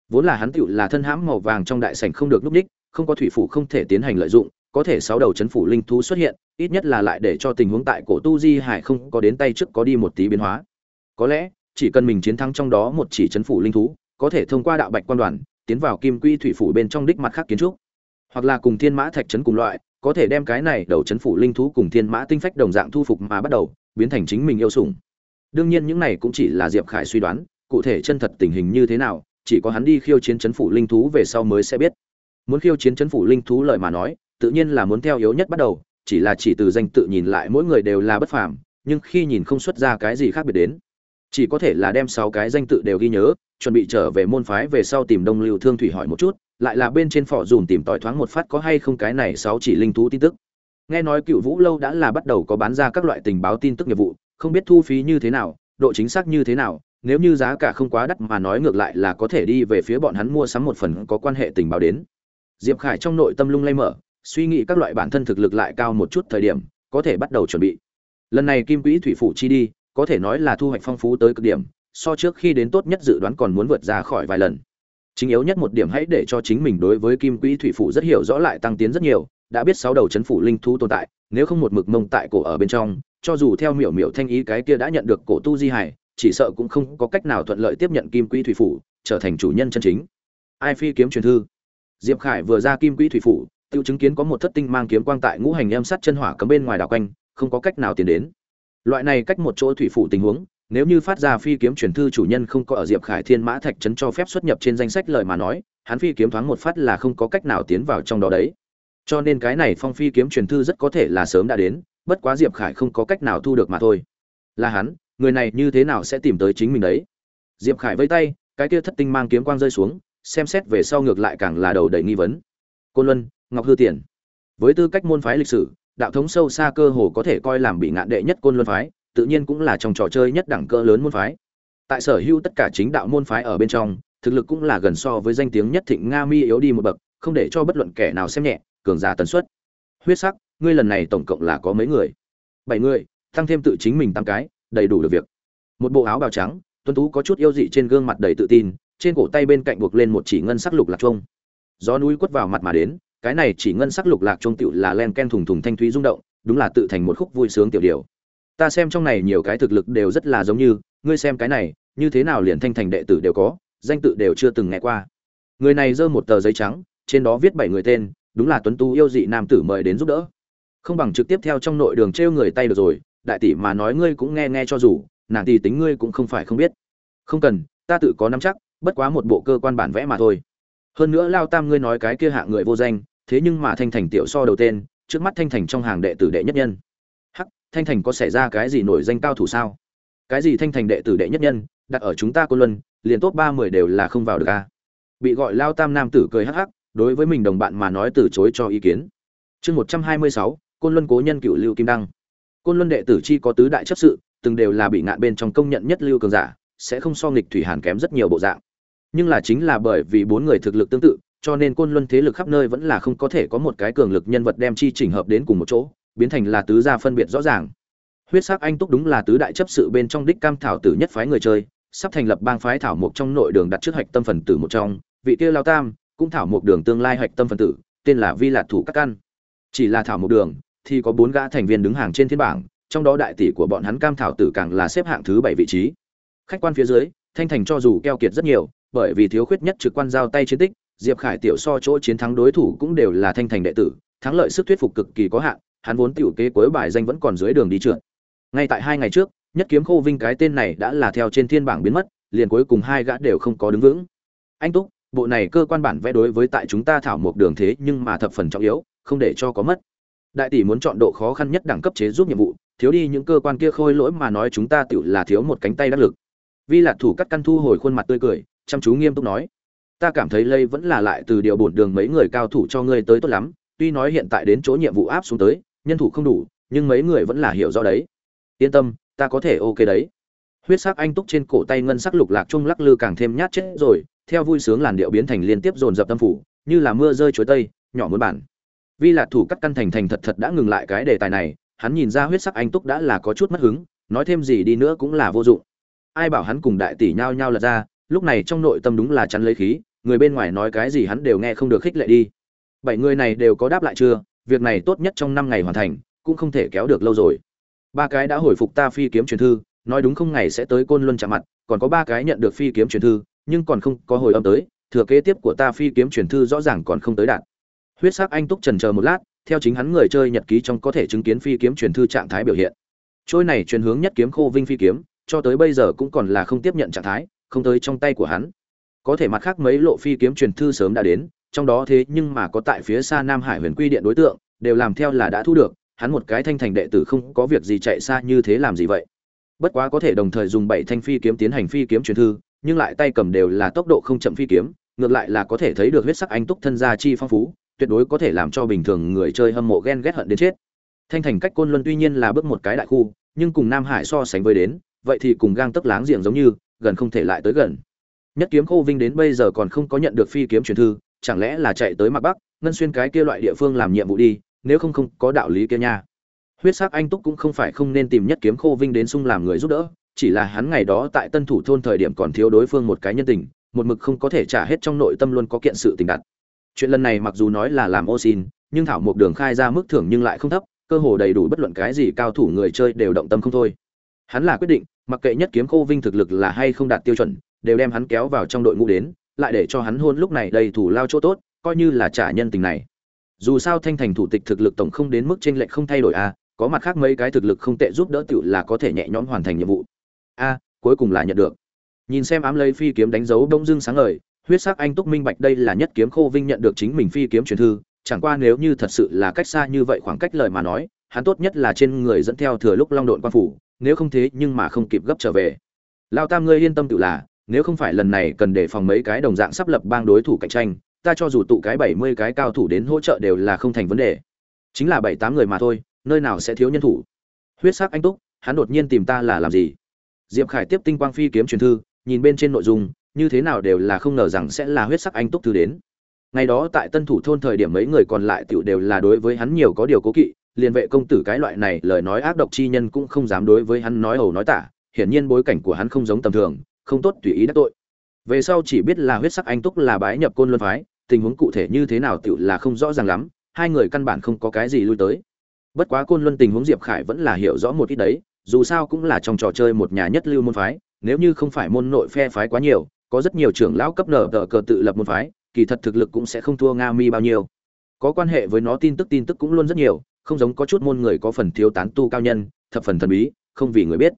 Vốn là hắn tựu là thân hãm màu vàng trong đại sảnh không được núp đích, không có thủy phủ không thể tiến hành lợi dụng, có thể sáu đầu chấn phủ linh thú xuất hiện, ít nhất là lại để cho tình huống tại cổ tu di hải không có đến tay trước có đi một tí biến hóa. Có lẽ, chỉ cần mình chiến thắng trong đó một chỉ chấn phủ linh thú, có thể thông qua đạo bạch quan đoàn, tiến vào kim quy thủy phủ bên trong đích mặt khác kiến trúc hoặc là cùng thiên mã thạch trấn cùng loại, có thể đem cái này đầu chấn phủ linh thú cùng thiên mã tinh phách đồng dạng thu phục mà bắt đầu, biến thành chính mình yêu sủng. Đương nhiên những này cũng chỉ là diệp khải suy đoán, cụ thể chân thật tình hình như thế nào, chỉ có hắn đi khiêu chiến chấn phủ linh thú về sau mới sẽ biết. Muốn khiêu chiến chấn phủ linh thú lời mà nói, tự nhiên là muốn theo yếu nhất bắt đầu, chỉ là chỉ từ danh tự nhìn lại mỗi người đều là bất phàm, nhưng khi nhìn không xuất ra cái gì khác biệt đến, chỉ có thể là đem sáu cái danh tự đều ghi nhớ, chuẩn bị trở về môn phái về sau tìm đông lưu thương thủy hỏi một chút lại là bên trên phỏ dùm tìm tỏi thoáng một phát có hay không cái này sáu chỉ linh thú tin tức. Nghe nói cựu vũ lâu đã là bắt đầu có bán ra các loại tình báo tin tức nghiệp vụ, không biết thu phí như thế nào, độ chính xác như thế nào, nếu như giá cả không quá đắt mà nói ngược lại là có thể đi về phía bọn hắn mua sắm một phần có quan hệ tình báo đến. Diệp khải trong nội tâm lung lay mở, suy nghĩ các loại bản thân thực lực lại cao một chút thời điểm, có thể bắt đầu chuẩn bị. Lần này kim quỹ thủy phủ chi đi, có thể nói là thu hoạch phong phú tới cực điểm, so trước khi đến tốt nhất dự đoán còn muốn vượt ra khỏi vài lần chính yếu nhất một điểm hãy để cho chính mình đối với kim quỹ thủy phủ rất hiểu rõ lại tăng tiến rất nhiều, đã biết sáu đầu chấn phủ linh thú tồn tại, nếu không một mực mông tại cổ ở bên trong, cho dù theo miểu miểu thanh ý cái kia đã nhận được cổ tu di hải, chỉ sợ cũng không có cách nào thuận lợi tiếp nhận kim quỹ thủy phủ, trở thành chủ nhân chân chính. Ai phi kiếm truyền thư? Diệp khải vừa ra kim quỹ thủy phủ, tiêu chứng kiến có một thất tinh mang kiếm quang tại ngũ hành em sắt chân hỏa cấm bên ngoài đảo quanh, không có cách nào tiến đến. Loại này cách một chỗ thủy phủ tình huống nếu như phát ra phi kiếm truyền thư chủ nhân không có ở diệp khải thiên mã thạch trấn cho phép xuất nhập trên danh sách lời mà nói, hắn phi kiếm thoáng một phát là không có cách nào tiến vào trong đó đấy. Cho nên cái này phong phi kiếm truyền thư rất có thể là sớm đã đến, bất quá diệp khải không có cách nào thu được mà thôi. Là hắn, người này như thế nào sẽ tìm tới chính mình đấy? Diệp khải vây tay, cái kia thất tinh mang kiếm quang rơi xuống, xem xét về sau ngược lại càng là đầu đầy nghi vấn. Côn luân, ngọc hư tiền với tư cách môn phái lịch sử, đạo thống sâu xa cơ hồ có thể coi làm bị ngạn đệ nhất côn luân phái tự nhiên cũng là trong trò chơi nhất đẳng cỡ lớn môn phái. Tại sở hữu tất cả chính đạo môn phái ở bên trong, thực lực cũng là gần so với danh tiếng nhất thịnh nga mi yếu đi một bậc, không để cho bất luận kẻ nào xem nhẹ, cường giả tần suất. Huyết sắc, ngươi lần này tổng cộng là có mấy người? Bảy người, tăng thêm tự chính mình tăng cái, đầy đủ được việc. Một bộ áo bào trắng, tuấn tú có chút yêu dị trên gương mặt đầy tự tin, trên cổ tay bên cạnh buộc lên một chỉ ngân sắc lục lạc trung. gió núi quất vào mặt mà đến, cái này chỉ ngân sắc lục lạc trung tiểu là len ken thùng thùng thanh thúy rung động, đúng là tự thành một khúc vui sướng tiểu điều ta xem trong này nhiều cái thực lực đều rất là giống như, ngươi xem cái này, như thế nào liền thanh thành đệ tử đều có, danh tự đều chưa từng nghe qua. Người này giơ một tờ giấy trắng, trên đó viết bảy người tên, đúng là tuấn tú yêu dị nam tử mời đến giúp đỡ. Không bằng trực tiếp theo trong nội đường trêu người tay được rồi, đại tỷ mà nói ngươi cũng nghe nghe cho dù, nàng tỷ tính ngươi cũng không phải không biết. Không cần, ta tự có nắm chắc, bất quá một bộ cơ quan bản vẽ mà thôi. Hơn nữa lao tam ngươi nói cái kia hạ người vô danh, thế nhưng mà thanh thành tiểu so đầu tên, trước mắt thanh thành trong hàng đệ tử đệ nhất nhân thanh thành có xảy ra cái gì nổi danh cao thủ sao? Cái gì thanh thành đệ tử đệ nhất nhân, đặt ở chúng ta cô luân, liền top ba mười đều là không vào được a bị gọi lao tam nam tử cười hắc hắc, đối với mình đồng bạn mà nói từ chối cho ý kiến. Chương một trăm hai mươi sáu côn luân cố nhân cựu lưu kim đăng. Côn luân đệ tử chi có tứ đại chấp sự, từng đều là bị ngạn bên trong công nhận nhất lưu cường giả, sẽ không so nghịch thủy hàn kém rất nhiều bộ dạng. Nhưng là chính là bởi vì bốn người thực lực tương tự, cho nên côn luân thế lực khắp nơi vẫn là không có thể có một cái cường lực nhân vật đem chi chỉnh hợp đến cùng một chỗ biến thành là tứ gia phân biệt rõ ràng. Huyết sắc anh túc đúng là tứ đại chấp sự bên trong đích cam thảo tử nhất phái người chơi, sắp thành lập bang phái thảo mục trong nội đường đặt trước hạch tâm phần tử một trong, vị kia lao tam cũng thảo mục đường tương lai hạch tâm phần tử, tên là vi lạt thủ các căn. Chỉ là thảo mục đường thì có bốn gã thành viên đứng hàng trên thiên bảng, trong đó đại tỷ của bọn hắn cam thảo tử càng là xếp hạng thứ bảy vị trí. Khách quan phía dưới, thanh thành cho dù keo kiệt rất nhiều, bởi vì thiếu khuyết nhất trực quan giao tay chiến tích, diệp khải tiểu so chỗ chiến thắng đối thủ cũng đều là thanh thành đệ tử, thắng lợi sức thuyết phục cực kỳ có hạn hắn vốn tiểu kế cuối bài danh vẫn còn dưới đường đi trượt. Ngay tại hai ngày trước, nhất kiếm khô vinh cái tên này đã là theo trên thiên bảng biến mất, liền cuối cùng hai gã đều không có đứng vững. Anh túc, bộ này cơ quan bản vẽ đối với tại chúng ta thảo một đường thế nhưng mà thập phần trọng yếu, không để cho có mất. Đại tỷ muốn chọn độ khó khăn nhất đẳng cấp chế giúp nhiệm vụ, thiếu đi những cơ quan kia khôi lỗi mà nói chúng ta tiểu là thiếu một cánh tay đắc lực. Vi lạc thủ cắt căn thu hồi khuôn mặt tươi cười, chăm chú nghiêm túc nói, ta cảm thấy lây vẫn là lại từ điều bổn đường mấy người cao thủ cho ngươi tới tốt lắm, tuy nói hiện tại đến chỗ nhiệm vụ áp xuống tới nhân thủ không đủ, nhưng mấy người vẫn là hiểu rõ đấy. Yên tâm, ta có thể ok đấy. Huyết sắc anh túc trên cổ tay ngân sắc lục lạc trung lắc lư càng thêm nhát chết rồi, theo vui sướng làn điệu biến thành liên tiếp dồn dập tâm phủ, như là mưa rơi chuối tây, nhỏ muốn bản. Vi lạc thủ cắt căn thành thành thật thật đã ngừng lại cái đề tài này, hắn nhìn ra huyết sắc anh túc đã là có chút mất hứng, nói thêm gì đi nữa cũng là vô dụng. Ai bảo hắn cùng đại tỷ nhao nhao lật ra, lúc này trong nội tâm đúng là chắn lấy khí, người bên ngoài nói cái gì hắn đều nghe không được khích lệ đi. Bảy người này đều có đáp lại chưa? Việc này tốt nhất trong năm ngày hoàn thành, cũng không thể kéo được lâu rồi. Ba cái đã hồi phục ta phi kiếm truyền thư, nói đúng không ngày sẽ tới côn luân chạm mặt, còn có ba cái nhận được phi kiếm truyền thư, nhưng còn không có hồi âm tới, thừa kế tiếp của ta phi kiếm truyền thư rõ ràng còn không tới đạt. Huyết sắc anh túc trần chờ một lát, theo chính hắn người chơi nhật ký trong có thể chứng kiến phi kiếm truyền thư trạng thái biểu hiện. Trôi này truyền hướng nhất kiếm khô vinh phi kiếm, cho tới bây giờ cũng còn là không tiếp nhận trạng thái, không tới trong tay của hắn. Có thể mặt khác mấy lộ phi kiếm truyền thư sớm đã đến trong đó thế nhưng mà có tại phía xa nam hải huyền quy điện đối tượng, đều làm theo là đã thu được, hắn một cái thanh thành đệ tử không có việc gì chạy xa như thế làm gì vậy? Bất quá có thể đồng thời dùng bảy thanh phi kiếm tiến hành phi kiếm truyền thư, nhưng lại tay cầm đều là tốc độ không chậm phi kiếm, ngược lại là có thể thấy được huyết sắc anh túc thân gia chi phong phú, tuyệt đối có thể làm cho bình thường người chơi hâm mộ ghen ghét hận đến chết. Thanh thành cách côn luân tuy nhiên là bước một cái đại khu, nhưng cùng nam hải so sánh với đến, vậy thì cùng gang tấc láng giềng giống như, gần không thể lại tới gần. Nhất kiếm khô vinh đến bây giờ còn không có nhận được phi kiếm truyền thư chẳng lẽ là chạy tới mặt bắc, ngân xuyên cái kia loại địa phương làm nhiệm vụ đi, nếu không không có đạo lý kia nha. Huyết sắc anh túc cũng không phải không nên tìm nhất kiếm khô vinh đến sung làm người giúp đỡ, chỉ là hắn ngày đó tại tân thủ thôn thời điểm còn thiếu đối phương một cái nhân tình, một mực không có thể trả hết trong nội tâm luôn có kiện sự tình đặt. Chuyện lần này mặc dù nói là làm ô xin, nhưng thảo một đường khai ra mức thưởng nhưng lại không thấp, cơ hồ đầy đủ bất luận cái gì cao thủ người chơi đều động tâm không thôi. Hắn là quyết định, mặc kệ nhất kiếm khô vinh thực lực là hay không đạt tiêu chuẩn, đều đem hắn kéo vào trong đội ngũ đến lại để cho hắn hôn lúc này đầy thủ lao chỗ tốt coi như là trả nhân tình này. Dù sao thanh thành thủ tịch thực lực tổng không đến mức t r ê n lệch không thay đổi a à, có mặt khác mấy cái thực lực không tệ giúp đỡ tựu là có thể nhẹ nhõm hoàn thành nhiệm vụ. A cuối cùng là nhận được. Nhìn xem ám lấy phi kiếm đánh dấu đông dương sáng ngời huyết sắc anh túc minh bạch đây là nhất kiếm khô vinh nhận được chính mình phi kiếm truyền thư chẳng qua nếu như thật sự là cách xa như vậy khoảng cách lời mà nói hắn tốt nhất là trên người dẫn theo thừa lúc long độn quan phủ nếu không thế nhưng mà không kịp gấp trở về. Lao tam ngươi yên tâm tự là nếu không phải lần này cần để phòng mấy cái đồng dạng sắp lập bang đối thủ cạnh tranh, ta cho dù tụ cái bảy mươi cái cao thủ đến hỗ trợ đều là không thành vấn đề. Chính là bảy tám người mà thôi, nơi nào sẽ thiếu nhân thủ? Huyết sắc anh túc, hắn đột nhiên tìm ta là làm gì? Diệp khải tiếp tinh quang phi kiếm truyền thư, nhìn bên trên nội dung, như thế nào đều là không ngờ rằng sẽ là huyết sắc anh túc thư đến. Ngày đó tại tân thủ thôn thời điểm mấy người còn lại tiểu đều là đối với hắn nhiều có điều cố kỵ, liền vệ công tử cái loại này lời nói ác độc chi nhân cũng không dám đối với hắn nói ẩu nói tả, hiển nhiên bối cảnh của hắn không giống tầm thường không tốt tùy ý đắc tội. Về sau chỉ biết là huyết sắc anh túc là bái nhập côn luân phái, tình huống cụ thể như thế nào tựu là không rõ ràng lắm, hai người căn bản không có cái gì lui tới. Bất quá côn luân tình huống diệp khải vẫn là hiểu rõ một ít đấy, dù sao cũng là trong trò chơi một nhà nhất lưu môn phái, nếu như không phải môn nội phe phái quá nhiều, có rất nhiều trưởng lão cấp nở tờ cờ tự lập môn phái, kỳ thật thực lực cũng sẽ không thua nga mi bao nhiêu. Có quan hệ với nó tin tức tin tức cũng luôn rất nhiều, không giống có chút môn người có phần thiếu tán tu cao nhân, thập phần thần bí, không vì người biết.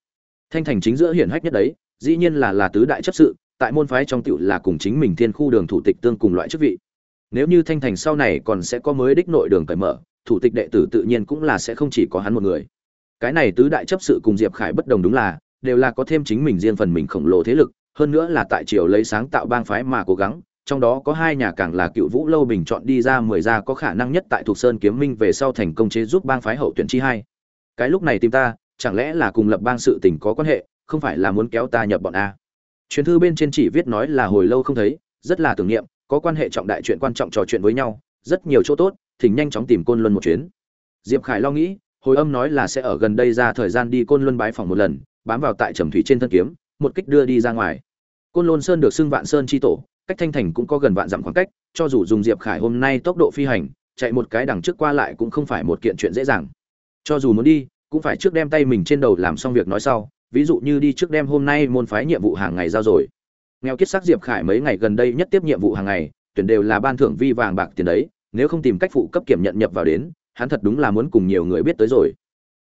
Thanh thành chính giữa hiển hách nhất đấy dĩ nhiên là là tứ đại chấp sự, tại môn phái trong tiểu là cùng chính mình thiên khu đường thủ tịch tương cùng loại chức vị. Nếu như thanh thành sau này còn sẽ có mới đích nội đường cởi mở, thủ tịch đệ tử tự nhiên cũng là sẽ không chỉ có hắn một người. Cái này tứ đại chấp sự cùng diệp khải bất đồng đúng là, đều là có thêm chính mình riêng phần mình khổng lồ thế lực, hơn nữa là tại triều lấy sáng tạo bang phái mà cố gắng, trong đó có hai nhà càng là cựu vũ lâu bình chọn đi ra mười gia có khả năng nhất tại thuộc sơn kiếm minh về sau thành công chế giúp bang phái hậu tuyển chi hai. Cái lúc này tìm ta, chẳng lẽ là cùng lập bang sự tình có quan hệ? Không phải là muốn kéo ta nhập bọn a. Chuyến thư bên trên chỉ viết nói là hồi lâu không thấy, rất là tưởng niệm, có quan hệ trọng đại chuyện quan trọng trò chuyện với nhau, rất nhiều chỗ tốt, thỉnh nhanh chóng tìm côn luân một chuyến. Diệp khải lo nghĩ, hồi âm nói là sẽ ở gần đây ra thời gian đi côn luân bái phòng một lần, bám vào tại trầm thủy trên thân kiếm, một kích đưa đi ra ngoài. Côn luân sơn được xưng vạn sơn chi tổ, cách thanh thành cũng có gần vạn dặm khoảng cách, cho dù dùng diệp khải hôm nay tốc độ phi hành, chạy một cái đằng trước qua lại cũng không phải một kiện chuyện dễ dàng. Cho dù muốn đi, cũng phải trước đem tay mình trên đầu làm xong việc nói sau ví dụ như đi trước đêm hôm nay môn phái nhiệm vụ hàng ngày giao rồi. Nghèo kiết sắc diệp khải mấy ngày gần đây nhất tiếp nhiệm vụ hàng ngày, tuyển đều là ban thưởng vi vàng bạc tiền đấy, nếu không tìm cách phụ cấp kiểm nhận nhập vào đến, hắn thật đúng là muốn cùng nhiều người biết tới rồi.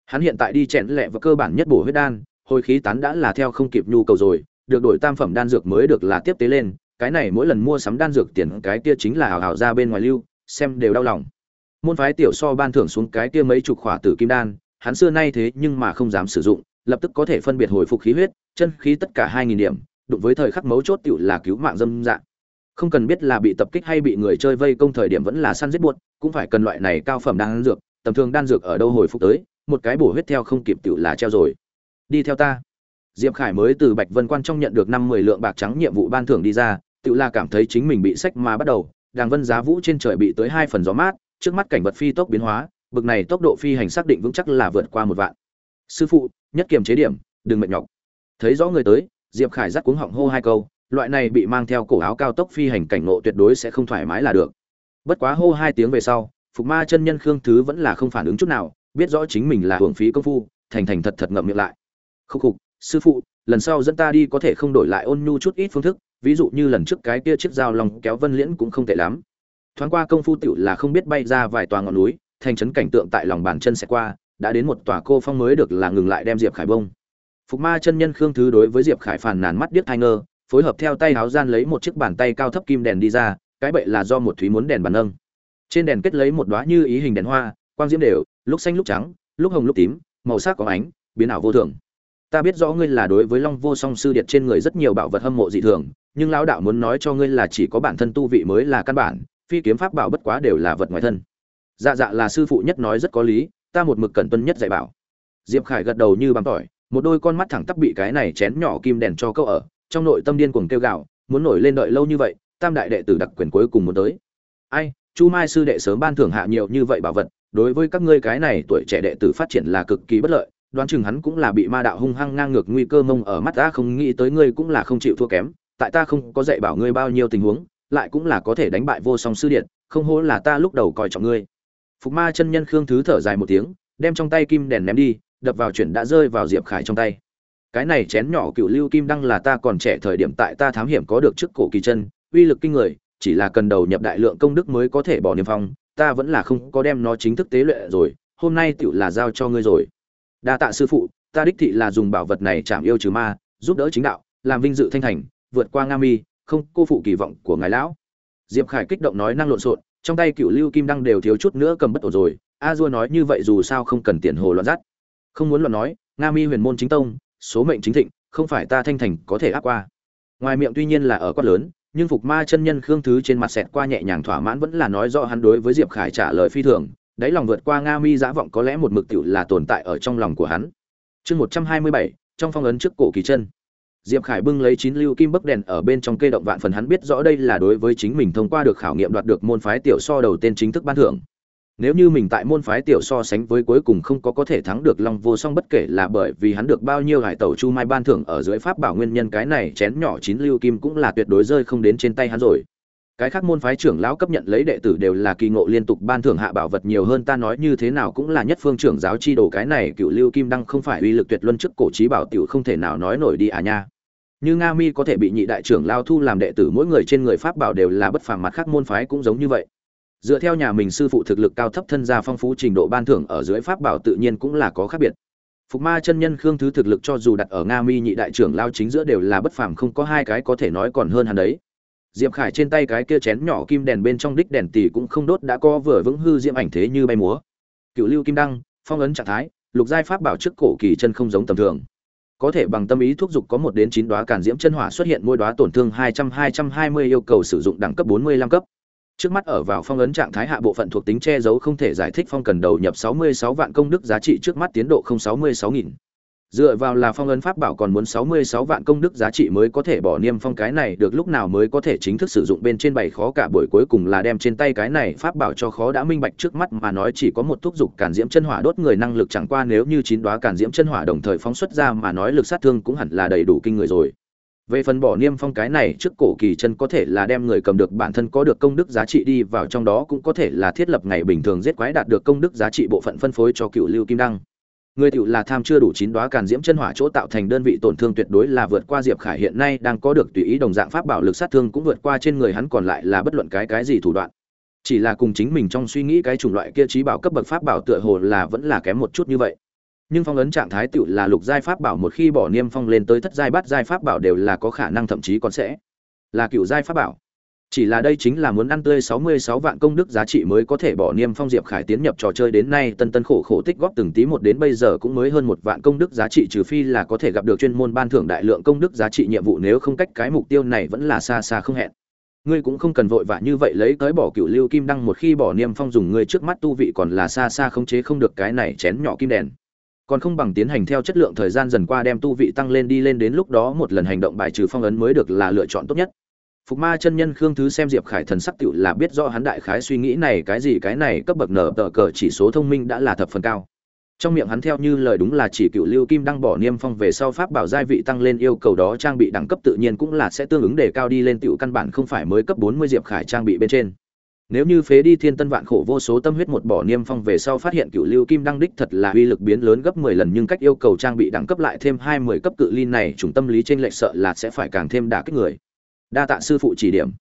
Hắn hiện tại đi chèn lẹ và cơ bản nhất bổ huyết đan, hồi khí tán đã là theo không kịp nhu cầu rồi, được đổi tam phẩm đan dược mới được là tiếp tế lên, cái này mỗi lần mua sắm đan dược tiền cái kia chính là hào hào ra bên ngoài lưu, xem đều đau lòng. Môn phái tiểu so ban thưởng xuống cái kia mấy chục khỏa tử kim đan, hắn xưa nay thế nhưng mà không dám sử dụng lập tức có thể phân biệt hồi phục khí huyết, chân khí tất cả hai nghìn điểm, đụng với thời khắc mấu chốt tiểu là cứu mạng dâm dạng. Không cần biết là bị tập kích hay bị người chơi vây công thời điểm vẫn là săn giết buốt, cũng phải cần loại này cao phẩm đan dược, tầm thường đan dược ở đâu hồi phục tới, một cái bổ huyết theo không kịp tiểu là treo rồi. Đi theo ta. Diệp khải mới từ bạch vân quan trong nhận được năm mười lượng bạc trắng nhiệm vụ ban thưởng đi ra, tiểu là cảm thấy chính mình bị sách mà bắt đầu, đàng vân giá vũ trên trời bị tới hai phần gió mát, trước mắt cảnh vật phi tốc biến hóa, bực này tốc độ phi hành xác định vững chắc là vượt qua một vạn sư phụ, nhất kiềm chế điểm, đừng mệt nhọc. Thấy rõ người tới, diệp khải dắt cuống họng hô hai câu, loại này bị mang theo cổ áo cao tốc phi hành cảnh ngộ tuyệt đối sẽ không thoải mái là được. Bất quá hô hai tiếng về sau, phục ma chân nhân khương thứ vẫn là không phản ứng chút nào, biết rõ chính mình là hưởng phí công phu, thành thành thật thật ngậm miệng lại. Khúc khục, sư phụ, lần sau dẫn ta đi có thể không đổi lại ôn nhu chút ít phương thức, ví dụ như lần trước cái kia chiếc dao lòng kéo vân liễn cũng không tệ lắm. Thoáng qua công phu tiểu là không biết bay ra vài tòa ngọn núi, thành trấn cảnh tượng tại lòng bàn chân sẽ qua đã đến một tòa cô phong mới được là ngừng lại đem diệp khải bông. Phục ma chân nhân khương thứ đối với diệp khải phàn nàn mắt điếc thai ngơ, phối hợp theo tay háo gian lấy một chiếc bàn tay cao thấp kim đèn đi ra, cái bậy là do một thúy muốn đèn bàn nâng. Trên đèn kết lấy một đóa như ý hình đèn hoa, quang diễm đều, lúc xanh lúc trắng, lúc hồng lúc tím, màu sắc có ánh, biến ảo vô thường. Ta biết rõ ngươi là đối với long vô song sư điệt trên người rất nhiều bảo vật hâm mộ dị thường, nhưng lão đạo muốn nói cho ngươi là chỉ có bản thân tu vị mới là căn bản, phi kiếm pháp bảo bất quá đều là vật ngoài thân. Dạ dạ là sư phụ nhất nói rất có lý ta một mực cẩn tuân nhất dạy bảo. Diệp khải gật đầu như bám tỏi, một đôi con mắt thẳng tắp bị cái này chén nhỏ kim đèn cho câu ở, trong nội tâm điên cuồng kêu gạo muốn nổi lên đợi lâu như vậy, tam đại đệ tử đặc quyền cuối cùng muốn tới. Ai, chu mai sư đệ sớm ban thưởng hạ nhiều như vậy bảo vật, đối với các ngươi cái này tuổi trẻ đệ tử phát triển là cực kỳ bất lợi, đoán chừng hắn cũng là bị ma đạo hung hăng ngang ngược nguy cơ mông ở mắt ta không nghĩ tới ngươi cũng là không chịu thua kém, tại ta không có dạy bảo ngươi bao nhiêu tình huống, lại cũng là có thể đánh bại vô song sư điện, không hổ là ta lúc đầu coi trọng ngươi phục ma chân nhân khương thứ thở dài một tiếng, đem trong tay kim đèn ném đi, đập vào chuyển đã rơi vào diệp khải trong tay. Cái này chén nhỏ cựu lưu kim đăng là ta còn trẻ thời điểm tại ta thám hiểm có được trước cổ kỳ chân, uy lực kinh người, chỉ là cần đầu nhập đại lượng công đức mới có thể bỏ niềm phong, ta vẫn là không có đem nó chính thức tế luyện rồi, hôm nay tựu là giao cho ngươi rồi. Đa tạ sư phụ, ta đích thị là dùng bảo vật này chạm yêu trừ ma, giúp đỡ chính đạo, làm vinh dự thanh thành, vượt qua nga mi, không cô phụ kỳ vọng của ngài lão. Diệp khải kích động nói năng lộn xộn trong tay cựu lưu kim đăng đều thiếu chút nữa cầm bất ổn rồi. A dua nói như vậy dù sao không cần tiền hồ loạn dắt không muốn loạn nói, nga mi huyền môn chính tông, số mệnh chính thịnh, không phải ta thanh thành có thể áp qua. Ngoài miệng tuy nhiên là ở quát lớn, nhưng phục ma chân nhân khương thứ trên mặt xẹt qua nhẹ nhàng thỏa mãn vẫn là nói rõ hắn đối với diệp khải trả lời phi thường, đáy lòng vượt qua nga mi giả vọng có lẽ một mực tiểu là tồn tại ở trong lòng của hắn. Chương một trăm hai mươi bảy, trong phong ấn trước cổ kỳ chân diệp khải bưng lấy chín lưu kim bấc đèn ở bên trong cây động vạn phần, hắn biết rõ đây là đối với chính mình thông qua được khảo nghiệm đoạt được môn phái tiểu so đầu tên chính thức ban thưởng. Nếu như mình tại môn phái tiểu so sánh với cuối cùng không có có thể thắng được long vô song bất kể là bởi vì hắn được bao nhiêu hải tẩu chu mai ban thưởng ở dưới pháp bảo nguyên nhân, cái này chén nhỏ chín lưu kim cũng là tuyệt đối rơi không đến trên tay hắn rồi. Cái khác môn phái trưởng lão cấp nhận lấy đệ tử đều là kỳ ngộ liên tục ban thưởng hạ bảo vật nhiều hơn, ta nói như thế nào cũng là nhất phương trưởng giáo chi đồ, cái này cựu lưu kim đăng không phải uy lực tuyệt luân trước cổ chí bảo tiểu không thể nào nói nổi đi à nha như nga mi có thể bị nhị đại trưởng lao thu làm đệ tử, mỗi người trên người pháp bảo đều là bất phàm, mặt khác môn phái cũng giống như vậy. Dựa theo nhà mình sư phụ thực lực cao thấp, thân gia phong phú, trình độ ban thưởng ở dưới pháp bảo tự nhiên cũng là có khác biệt. Phục ma chân nhân khương thứ thực lực cho dù đặt ở nga mi, nhị đại trưởng lao chính giữa đều là bất phàm, không có hai cái có thể nói còn hơn hắn đấy. Diệp khải trên tay cái kia chén nhỏ kim đèn bên trong đích đèn tỷ cũng không đốt, đã co vừa vững hư diễm ảnh thế như bay múa. Cựu lưu kim đăng, phong ấn trạng thái, lục giai pháp bảo trước cổ kỳ chân không giống tầm thường có thể bằng tâm ý thúc dục có một đến chín đóa càn diễm chân hỏa xuất hiện, mỗi đóa tổn thương hai trăm hai trăm hai mươi yêu cầu sử dụng đẳng cấp bốn mươi lăm cấp. Trước mắt ở vào phong ấn trạng thái hạ bộ phận thuộc tính che giấu không thể giải thích phong cần đầu nhập sáu mươi sáu vạn công đức giá trị trước mắt tiến độ không sáu mươi sáu nghìn dựa vào là phong ấn pháp bảo còn muốn sáu mươi sáu vạn công đức giá trị mới có thể bỏ niêm phong cái này, được lúc nào mới có thể chính thức sử dụng bên trên bảy khó cả buổi cuối cùng là đem trên tay cái này pháp bảo cho khó đã minh bạch trước mắt mà nói chỉ có một thúc dục cản diễm chân hỏa đốt người năng lực chẳng qua nếu như chín đóa cản diễm chân hỏa đồng thời phóng xuất ra mà nói lực sát thương cũng hẳn là đầy đủ kinh người rồi. Về phần bỏ niêm phong cái này, trước cổ kỳ chân có thể là đem người cầm được, bản thân có được công đức giá trị đi vào trong đó cũng có thể là thiết lập ngày bình thường giết quái đạt được công đức giá trị bộ phận phân phối cho cựu lưu kim đăng người tiểu là tham chưa đủ chín đóa càn diễm chân hỏa chỗ tạo thành đơn vị tổn thương tuyệt đối là vượt qua diệp khải hiện nay đang có được tùy ý đồng dạng pháp bảo lực sát thương cũng vượt qua trên người hắn còn lại là bất luận cái cái gì thủ đoạn. Chỉ là cùng chính mình trong suy nghĩ cái chủng loại kia trí bảo cấp bậc pháp bảo tựa hồ là vẫn là kém một chút như vậy. Nhưng phong ấn trạng thái tựu là lục giai pháp bảo một khi bỏ niêm phong lên tới thất giai bát giai pháp bảo đều là có khả năng thậm chí còn sẽ là cựu giai pháp bảo chỉ là đây chính là muốn ăn tươi 66 vạn công đức giá trị mới có thể bỏ niêm phong diệp khải tiến nhập trò chơi đến nay, tân tân khổ khổ tích góp từng tí một đến bây giờ cũng mới hơn một vạn công đức giá trị, trừ phi là có thể gặp được chuyên môn ban thưởng đại lượng công đức giá trị nhiệm vụ, nếu không cách cái mục tiêu này vẫn là xa xa không hẹn. Ngươi cũng không cần vội vã như vậy lấy tới bỏ cựu lưu kim đăng một khi bỏ niêm phong dùng ngươi trước mắt tu vị còn là xa xa không chế không được cái này chén nhỏ kim đèn. Còn không bằng tiến hành theo chất lượng thời gian dần qua đem tu vị tăng lên đi lên đến lúc đó một lần hành động bài trừ phong ấn mới được là lựa chọn tốt nhất phục ma chân nhân khương thứ xem diệp khải thần sắc tựu là biết rõ hắn đại khái suy nghĩ này cái gì, cái này cấp bậc nở tờ cờ chỉ số thông minh đã là thập phần cao. Trong miệng hắn theo như lời đúng là chỉ cựu lưu kim đăng bỏ niêm phong về sau pháp bảo giai vị tăng lên yêu cầu đó trang bị đẳng cấp tự nhiên cũng là sẽ tương ứng để cao đi lên tiểu căn bản không phải mới cấp bốn mươi diệp khải trang bị bên trên. Nếu như phế đi thiên tân vạn khổ vô số tâm huyết một bỏ niêm phong về sau phát hiện cựu lưu kim đăng đích thật là uy lực biến lớn gấp mười lần nhưng cách yêu cầu trang bị đẳng cấp lại thêm hai mươi cấp cự ly này chủng tâm lý trên lệch sợ là sẽ phải càng thêm đả kích người đa tạ sư phụ chỉ điểm.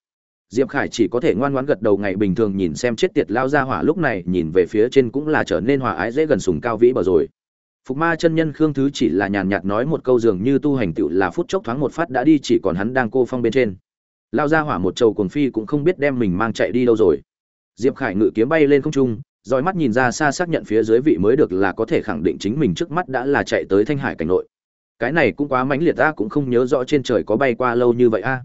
Diệp khải chỉ có thể ngoan ngoãn gật đầu ngày bình thường nhìn xem chết tiệt lao ra hỏa lúc này, nhìn về phía trên cũng là trở nên hòa ái dễ gần sùng cao vĩ bờ rồi. Phục ma chân nhân khương thứ chỉ là nhàn nhạt nói một câu dường như tu hành tựu là phút chốc thoáng một phát đã đi, chỉ còn hắn đang cô phong bên trên. Lao ra hỏa một trầu cồn phi cũng không biết đem mình mang chạy đi đâu rồi. Diệp khải ngự kiếm bay lên không trung dòi mắt nhìn ra xa xác nhận phía dưới vị mới được là có thể khẳng định chính mình trước mắt đã là chạy tới thanh hải cảnh nội. Cái này cũng quá mãnh liệt ta cũng không nhớ rõ trên trời có bay qua lâu như vậy a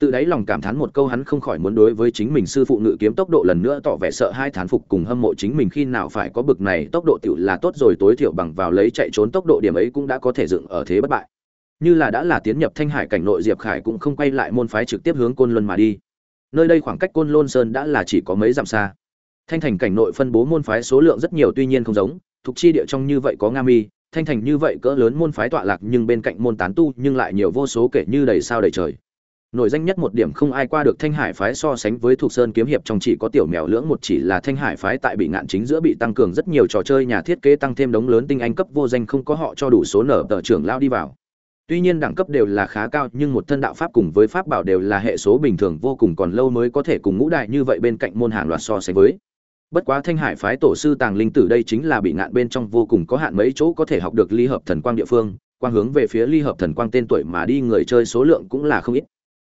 tự đáy lòng cảm thán một câu hắn không khỏi muốn đối với chính mình sư phụ ngự kiếm tốc độ lần nữa tỏ vẻ sợ hai thán phục cùng hâm mộ chính mình khi nào phải có bực này tốc độ tiểu là tốt rồi tối thiểu bằng vào lấy chạy trốn tốc độ điểm ấy cũng đã có thể dựng ở thế bất bại. Như là đã là tiến nhập thanh hải cảnh nội diệp khải cũng không quay lại môn phái trực tiếp hướng côn luân mà đi. Nơi đây khoảng cách côn lôn sơn đã là chỉ có mấy dặm xa. Thanh thành cảnh nội phân bố môn phái số lượng rất nhiều tuy nhiên không giống, thuộc chi địa trong như vậy có nga mi, thanh thành như vậy cỡ lớn môn phái tọa lạc nhưng bên cạnh môn tán tu nhưng lại nhiều vô số kể như đầy sao đầy trời nổi danh nhất một điểm không ai qua được thanh hải phái so sánh với thuộc sơn kiếm hiệp trong chỉ có tiểu mèo lưỡng một chỉ là thanh hải phái tại bị ngạn chính giữa bị tăng cường rất nhiều trò chơi nhà thiết kế tăng thêm đống lớn tinh anh cấp vô danh không có họ cho đủ số nở tờ trưởng lao đi vào. Tuy nhiên đẳng cấp đều là khá cao, nhưng một thân đạo pháp cùng với pháp bảo đều là hệ số bình thường vô cùng còn lâu mới có thể cùng ngũ đại như vậy bên cạnh môn hàng loạt so sánh với. Bất quá thanh hải phái tổ sư tàng linh tử đây chính là bị ngạn bên trong vô cùng có hạn mấy chỗ có thể học được ly hợp thần quang địa phương, quang hướng về phía ly hợp thần quang tên tuổi mà đi người chơi số lượng cũng là không ít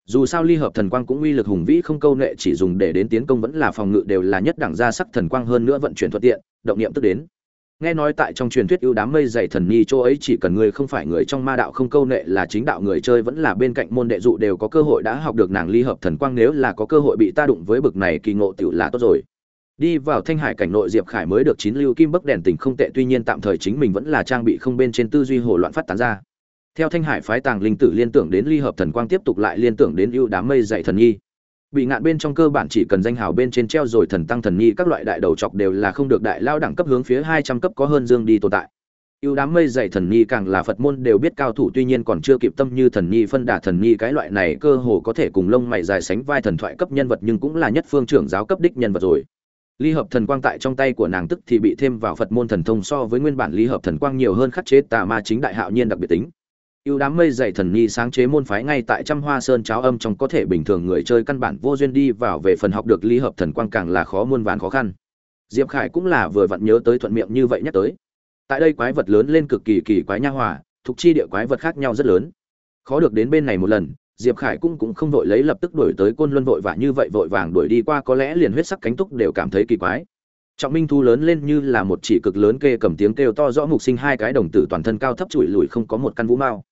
dù sao ly hợp thần quang cũng uy lực hùng vĩ không câu nệ, chỉ dùng để đến tiến công vẫn là phòng ngự đều là nhất đẳng gia sắc thần quang hơn nữa vận chuyển thuận tiện, động niệm tức đến. Nghe nói tại trong truyền thuyết ưu đám mây dày thần nhi chỗ ấy chỉ cần người không phải người trong ma đạo không câu nệ là chính đạo người chơi vẫn là bên cạnh môn đệ dụ đều có cơ hội đã học được nàng ly hợp thần quang nếu là có cơ hội bị ta đụng với bực này kỳ ngộ tiểu là tốt rồi. Đi vào thanh hải cảnh nội diệp khải mới được chín lưu kim bấc đèn tình không tệ, tuy nhiên tạm thời chính mình vẫn là trang bị không bên trên tư duy hồ loạn phát tán ra theo thanh hải phái tàng linh tử liên tưởng đến ly hợp thần quang tiếp tục lại liên tưởng đến ưu đám mây dạy thần nhi. Bị ngạn bên trong cơ bản chỉ cần danh hào bên trên treo rồi thần tăng thần nhi, các loại đại đầu chọc đều là không được đại lao đẳng cấp hướng phía hai trăm cấp có hơn dương đi tồn tại. Ưu đám mây dạy thần nhi càng là phật môn đều biết cao thủ, tuy nhiên còn chưa kịp tâm như thần nhi, phân đà thần nhi, cái loại này cơ hồ có thể cùng lông mày dài sánh vai thần thoại cấp nhân vật nhưng cũng là nhất phương trưởng giáo cấp đích nhân vật rồi. Ly hợp thần quang tại trong tay của nàng tức thì bị thêm vào phật môn thần thông so với nguyên bản ly hợp thần quang nhiều hơn khắc chế tà ma chính đại hạo nhiên đặc biệt tính ưu đám mây dày thần nhi sáng chế môn phái ngay tại trăm hoa sơn cháo âm trong có thể bình thường người chơi căn bản vô duyên đi vào về phần học được ly hợp thần quang càng là khó muôn vàn khó khăn. Diệp khải cũng là vừa vặn nhớ tới thuận miệng như vậy nhắc tới. Tại đây quái vật lớn lên cực kỳ kỳ quái nha hòa, thuộc chi địa quái vật khác nhau rất lớn. Khó được đến bên này một lần, diệp khải cũng cũng không vội lấy lập tức đuổi tới côn luân vội vã như vậy vội vàng đuổi đi qua có lẽ liền huyết sắc cánh túc đều cảm thấy kỳ quái. Trọng minh thu lớn lên như là một chỉ cực lớn kê cầm tiếng kêu to rõ mục sinh hai cái đồng tử toàn thân cao thấp trụi lùi không có một căn vũ mao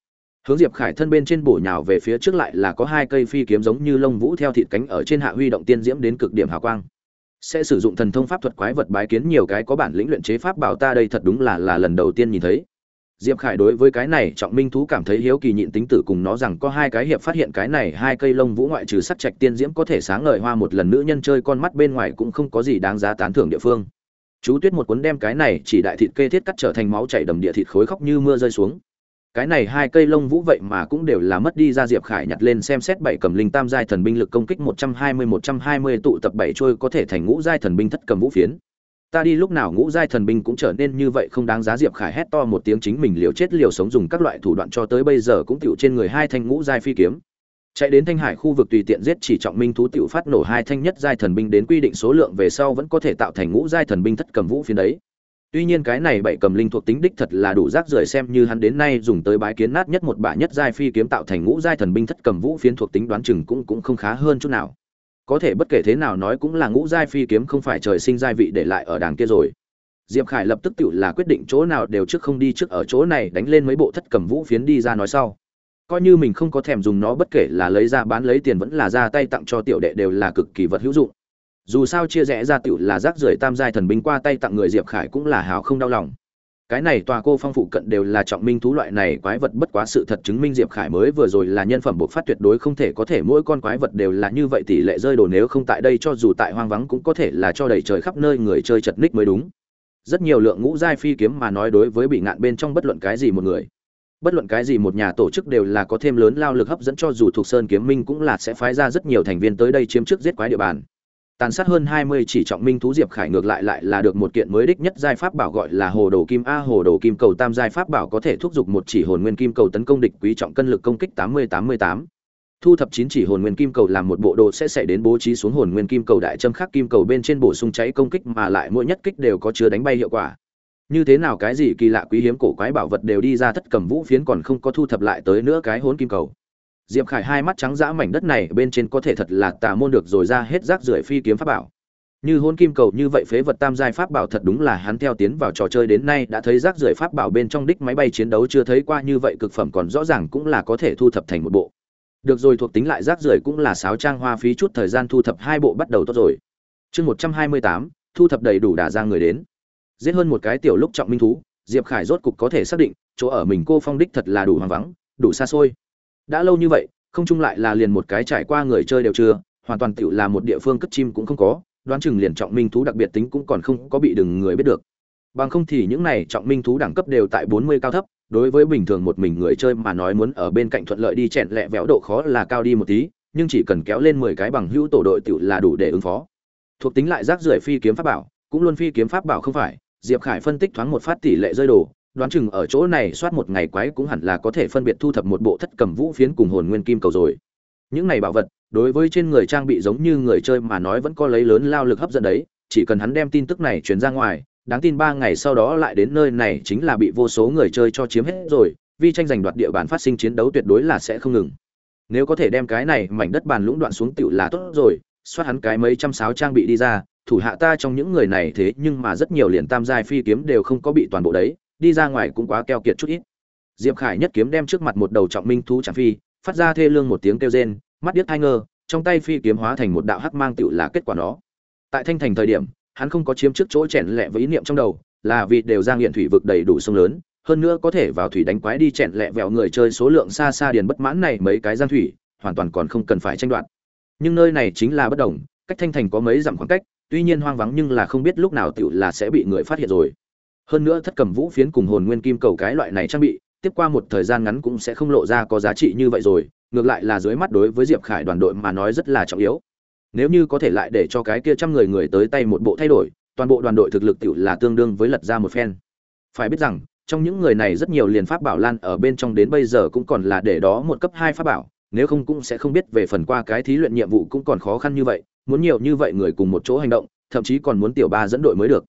hướng diệp khải thân bên trên bổ nhào về phía trước lại là có hai cây phi kiếm giống như lông vũ theo thịt cánh ở trên hạ huy động tiên diễm đến cực điểm hào quang. Sẽ sử dụng thần thông pháp thuật quái vật bái kiến nhiều cái có bản lĩnh luyện chế pháp bảo ta đây thật đúng là là lần đầu tiên nhìn thấy. Diệp khải đối với cái này trọng minh thú cảm thấy hiếu kỳ nhịn tính tử cùng nó rằng có hai cái hiệp phát hiện cái này hai cây lông vũ ngoại trừ sắc trạch tiên diễm có thể sáng ngời hoa một lần nữ nhân chơi con mắt bên ngoài cũng không có gì đáng giá tán thưởng địa phương. Chú tuyết một cuốn đem cái này chỉ đại thịt kê thiết cắt trở thành máu chảy đầm địa thịt khối khóc như mưa rơi xuống cái này hai cây lông vũ vậy mà cũng đều là mất đi ra diệp khải nhặt lên xem xét bảy cầm linh tam giai thần binh lực công kích một trăm hai mươi, một trăm hai mươi tụ tập bảy trôi có thể thành ngũ giai thần binh thất cầm vũ phiến. Ta đi lúc nào ngũ giai thần binh cũng trở nên như vậy không đáng giá diệp khải hét to một tiếng chính mình liều chết liều sống dùng các loại thủ đoạn cho tới bây giờ cũng tựu trên người hai thanh ngũ giai phi kiếm. Chạy đến thanh hải khu vực tùy tiện giết chỉ trọng minh thú tựu phát nổ hai thanh nhất giai thần binh đến quy định số lượng về sau vẫn có thể tạo thành ngũ giai thần binh thất cầm vũ phiến đấy. Tuy nhiên cái này bảy cầm linh thuộc tính đích thật là đủ rác rưởi xem như hắn đến nay dùng tới bái kiến nát nhất một bả nhất giai phi kiếm tạo thành ngũ giai thần binh thất cầm vũ phiến thuộc tính đoán chừng cũng cũng không khá hơn chút nào. Có thể bất kể thế nào nói cũng là ngũ giai phi kiếm không phải trời sinh giai vị để lại ở đàng kia rồi. Diệp Khải lập tức tựu là quyết định chỗ nào đều trước không đi trước ở chỗ này đánh lên mấy bộ thất cầm vũ phiến đi ra nói sau. Coi như mình không có thèm dùng nó bất kể là lấy ra bán lấy tiền vẫn là ra tay tặng cho tiểu đệ đều là cực kỳ vật hữu dụng dù sao chia rẽ ra tựu là rác rưởi tam giai thần binh qua tay tặng người diệp khải cũng là hào không đau lòng. Cái này tòa cô phong phụ cận đều là trọng minh thú loại này quái vật bất quá sự thật chứng minh diệp khải mới vừa rồi là nhân phẩm bộc phát tuyệt đối không thể có thể mỗi con quái vật đều là như vậy tỷ lệ rơi đồ nếu không tại đây cho dù tại hoang vắng cũng có thể là cho đầy trời khắp nơi người chơi chật ních mới đúng. Rất nhiều lượng ngũ giai phi kiếm mà nói đối với bị ngạn bên trong bất luận cái gì một người, bất luận cái gì một nhà tổ chức đều là có thêm lớn lao lực hấp dẫn cho dù thuộc sơn kiếm minh cũng là sẽ phái ra rất nhiều thành viên tới đây chiếm trước giết quái địa bàn tàn sát hơn hai mươi chỉ trọng minh thú diệp khải ngược lại lại là được một kiện mới đích nhất giai pháp bảo gọi là hồ đồ kim a. Hồ đồ kim cầu tam giai pháp bảo có thể thúc giục một chỉ hồn nguyên kim cầu tấn công địch quý trọng cân lực công kích tám mươi tám mươi tám. Thu thập chín chỉ hồn nguyên kim cầu làm một bộ đồ sẽ xảy đến bố trí xuống hồn nguyên kim cầu đại châm khắc kim cầu bên trên bổ sung cháy công kích mà lại mỗi nhất kích đều có chứa đánh bay hiệu quả. Như thế nào cái gì kỳ lạ quý hiếm cổ quái bảo vật đều đi ra thất cầm vũ phiến còn không có thu thập lại tới nữa cái hồn kim cầu diệp khải hai mắt trắng dã mảnh đất này bên trên có thể thật là tà môn được rồi ra hết rác rưởi phi kiếm pháp bảo. Như hôn kim cầu như vậy phế vật tam giai pháp bảo thật đúng là hắn theo tiến vào trò chơi đến nay đã thấy rác rưởi pháp bảo bên trong đích máy bay chiến đấu chưa thấy qua như vậy cực phẩm còn rõ ràng cũng là có thể thu thập thành một bộ. Được rồi, thuộc tính lại rác rưởi cũng là sáo trang hoa phí chút thời gian thu thập hai bộ bắt đầu tốt rồi. Chương một trăm hai mươi tám, thu thập đầy đủ đả ra người đến. Giết hơn một cái tiểu lúc trọng minh thú, diệp khải rốt cục có thể xác định, chỗ ở mình cô phong đích thật là đủ hoang vắng, đủ xa xôi đã lâu như vậy, không chung lại là liền một cái trải qua người chơi đều chưa, hoàn toàn tựu là một địa phương cất chim cũng không có, đoán chừng liền trọng minh thú đặc biệt tính cũng còn không có bị đừng người biết được. Bằng không thì những này trọng minh thú đẳng cấp đều tại bốn mươi cao thấp, đối với bình thường một mình người chơi mà nói muốn ở bên cạnh thuận lợi đi chẹn lẹ véo độ khó là cao đi một tí, nhưng chỉ cần kéo lên mười cái bằng hữu tổ đội tựu là đủ để ứng phó. Thuộc tính lại rác rưởi phi kiếm pháp bảo, cũng luôn phi kiếm pháp bảo không phải, diệp khải phân tích thoáng một phát tỷ lệ rơi đồ đoán chừng ở chỗ này soát một ngày quái cũng hẳn là có thể phân biệt thu thập một bộ thất cầm vũ phiến cùng hồn nguyên kim cầu rồi. Những này bảo vật, đối với trên người trang bị giống như người chơi mà nói vẫn có lấy lớn lao lực hấp dẫn đấy, chỉ cần hắn đem tin tức này truyền ra ngoài, đáng tin ba ngày sau đó lại đến nơi này chính là bị vô số người chơi cho chiếm hết rồi, vì tranh giành đoạt địa bàn phát sinh chiến đấu tuyệt đối là sẽ không ngừng. Nếu có thể đem cái này mảnh đất bàn lũng đoạn xuống tiểu là tốt rồi, soát hắn cái mấy trăm sáu trang bị đi ra, thủ hạ ta trong những người này thế nhưng mà rất nhiều liền tam giai phi kiếm đều không có bị toàn bộ đấy đi ra ngoài cũng quá keo kiệt chút ít. Diệp khải nhất kiếm đem trước mặt một đầu trọng minh thú chẳng phi, phát ra thê lương một tiếng kêu rên, mắt điếc hai ngơ, trong tay phi kiếm hóa thành một đạo hắc mang tựu là kết quả đó tại thanh thành thời điểm, hắn không có chiếm trước chỗ chèn lẹ với ý niệm trong đầu, là vì đều ra nghiện thủy vực đầy đủ sông lớn, hơn nữa có thể vào thủy đánh quái đi chèn lẹ vẹo người chơi số lượng xa xa điền bất mãn này mấy cái giang thủy, hoàn toàn còn không cần phải tranh đoạt. Nhưng nơi này chính là bất đồng, cách thanh thành có mấy dặm khoảng cách, tuy nhiên hoang vắng nhưng là không biết lúc nào tựu là sẽ bị người phát hiện rồi hơn nữa thất cầm vũ phiến cùng hồn nguyên kim cầu cái loại này trang bị, tiếp qua một thời gian ngắn cũng sẽ không lộ ra có giá trị như vậy rồi, ngược lại là dưới mắt đối với diệp khải đoàn đội mà nói rất là trọng yếu. Nếu như có thể lại để cho cái kia trăm người người tới tay một bộ thay đổi, toàn bộ đoàn đội thực lực tựu là tương đương với lật ra một phen. Phải biết rằng, trong những người này rất nhiều liền pháp bảo lan ở bên trong đến bây giờ cũng còn là để đó một cấp hai pháp bảo, nếu không cũng sẽ không biết về phần qua cái thí luyện nhiệm vụ cũng còn khó khăn như vậy, muốn nhiều như vậy người cùng một chỗ hành động, thậm chí còn muốn tiểu ba dẫn đội mới được.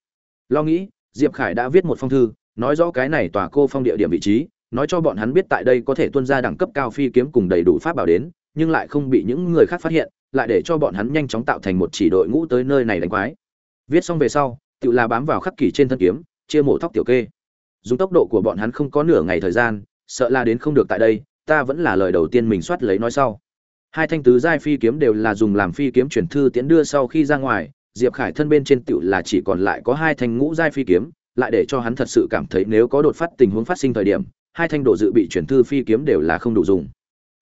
Lo nghĩ diệp khải đã viết một phong thư, nói rõ cái này tòa cô phong địa điểm vị trí, nói cho bọn hắn biết tại đây có thể tuân ra đẳng cấp cao phi kiếm cùng đầy đủ pháp bảo đến, nhưng lại không bị những người khác phát hiện, lại để cho bọn hắn nhanh chóng tạo thành một chỉ đội ngũ tới nơi này đánh quái. Viết xong về sau, tự là bám vào khắc kỷ trên thân kiếm, chia mổ tóc tiểu kê. Dùng tốc độ của bọn hắn không có nửa ngày thời gian, sợ là đến không được tại đây, ta vẫn là lời đầu tiên mình soát lấy nói sau. Hai thanh tứ giai phi kiếm đều là dùng làm phi kiếm chuyển thư tiễn đưa sau khi ra ngoài diệp khải thân bên trên tựu là chỉ còn lại có hai thanh ngũ giai phi kiếm, lại để cho hắn thật sự cảm thấy nếu có đột phát tình huống phát sinh thời điểm, hai thanh độ dự bị chuyển thư phi kiếm đều là không đủ dùng.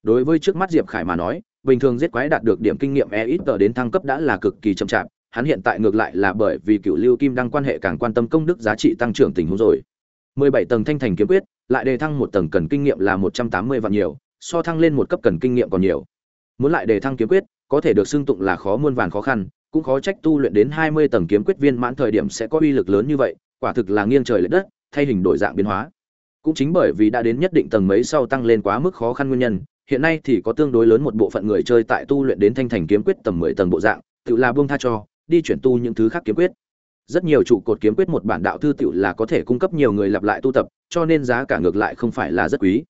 Đối với trước mắt diệp khải mà nói, bình thường giết quái đạt được điểm kinh nghiệm e ít tờ đến thăng cấp đã là cực kỳ chậm chạp, hắn hiện tại ngược lại là bởi vì cựu lưu kim đang quan hệ càng quan tâm công đức giá trị tăng trưởng tình huống rồi. 17 tầng thanh thành kiếm quyết, lại đề thăng một tầng cần kinh nghiệm là 180 vạn nhiều, so thăng lên một cấp cần kinh nghiệm còn nhiều. Muốn lại đề thăng kiếm quyết, có thể được xưng tụng là khó muôn vàn khó khăn cũng khó trách tu luyện đến 20 tầng kiếm quyết viên mãn thời điểm sẽ có uy lực lớn như vậy, quả thực là nghiêng trời lệch đất, thay hình đổi dạng biến hóa. Cũng chính bởi vì đã đến nhất định tầng mấy sau tăng lên quá mức khó khăn nguyên nhân, hiện nay thì có tương đối lớn một bộ phận người chơi tại tu luyện đến thanh thành kiếm quyết tầm 10 tầng bộ dạng, tự là buông tha cho, đi chuyển tu những thứ khác kiếm quyết. Rất nhiều trụ cột kiếm quyết một bản đạo thư tự là có thể cung cấp nhiều người lặp lại tu tập, cho nên giá cả ngược lại không phải là rất quý.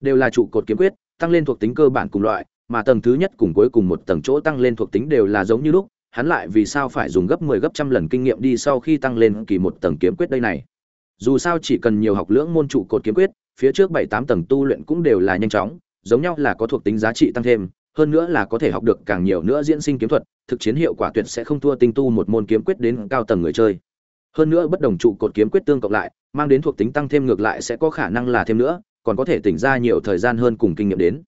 Đều là trụ cột kiếm quyết, tăng lên thuộc tính cơ bản cùng loại, mà tầng thứ nhất cùng cuối cùng một tầng chỗ tăng lên thuộc tính đều là giống như lúc hắn lại vì sao phải dùng gấp 10 gấp trăm lần kinh nghiệm đi sau khi tăng lên kỳ một tầng kiếm quyết đây này? Dù sao chỉ cần nhiều học lưỡng môn trụ cột kiếm quyết, phía trước bảy tám tầng tu luyện cũng đều là nhanh chóng, giống nhau là có thuộc tính giá trị tăng thêm, hơn nữa là có thể học được càng nhiều nữa diễn sinh kiếm thuật, thực chiến hiệu quả tuyệt sẽ không thua tinh tu một môn kiếm quyết đến cao tầng người chơi. Hơn nữa bất đồng trụ cột kiếm quyết tương cộng lại, mang đến thuộc tính tăng thêm ngược lại sẽ có khả năng là thêm nữa, còn có thể tỉnh ra nhiều thời gian hơn cùng kinh nghiệm đến.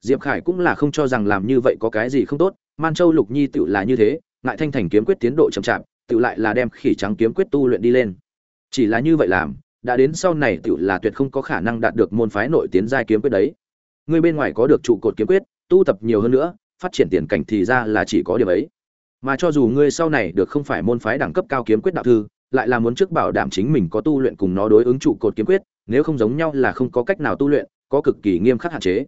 Diệp khải cũng là không cho rằng làm như vậy có cái gì không tốt man châu lục nhi tự là như thế ngại thanh thành kiếm quyết tiến độ chậm chạp tự lại là đem khỉ trắng kiếm quyết tu luyện đi lên. Chỉ là như vậy làm, đã đến sau này tự là tuyệt không có khả năng đạt được môn phái nội tiến giai kiếm quyết đấy. Người bên ngoài có được trụ cột kiếm quyết, tu tập nhiều hơn nữa, phát triển tiền cảnh thì ra là chỉ có điểm ấy. Mà cho dù ngươi sau này được không phải môn phái đẳng cấp cao kiếm quyết đạo thư, lại là muốn trước bảo đảm chính mình có tu luyện cùng nó đối ứng trụ cột kiếm quyết, nếu không giống nhau là không có cách nào tu luyện, có cực kỳ nghiêm khắc hạn chế.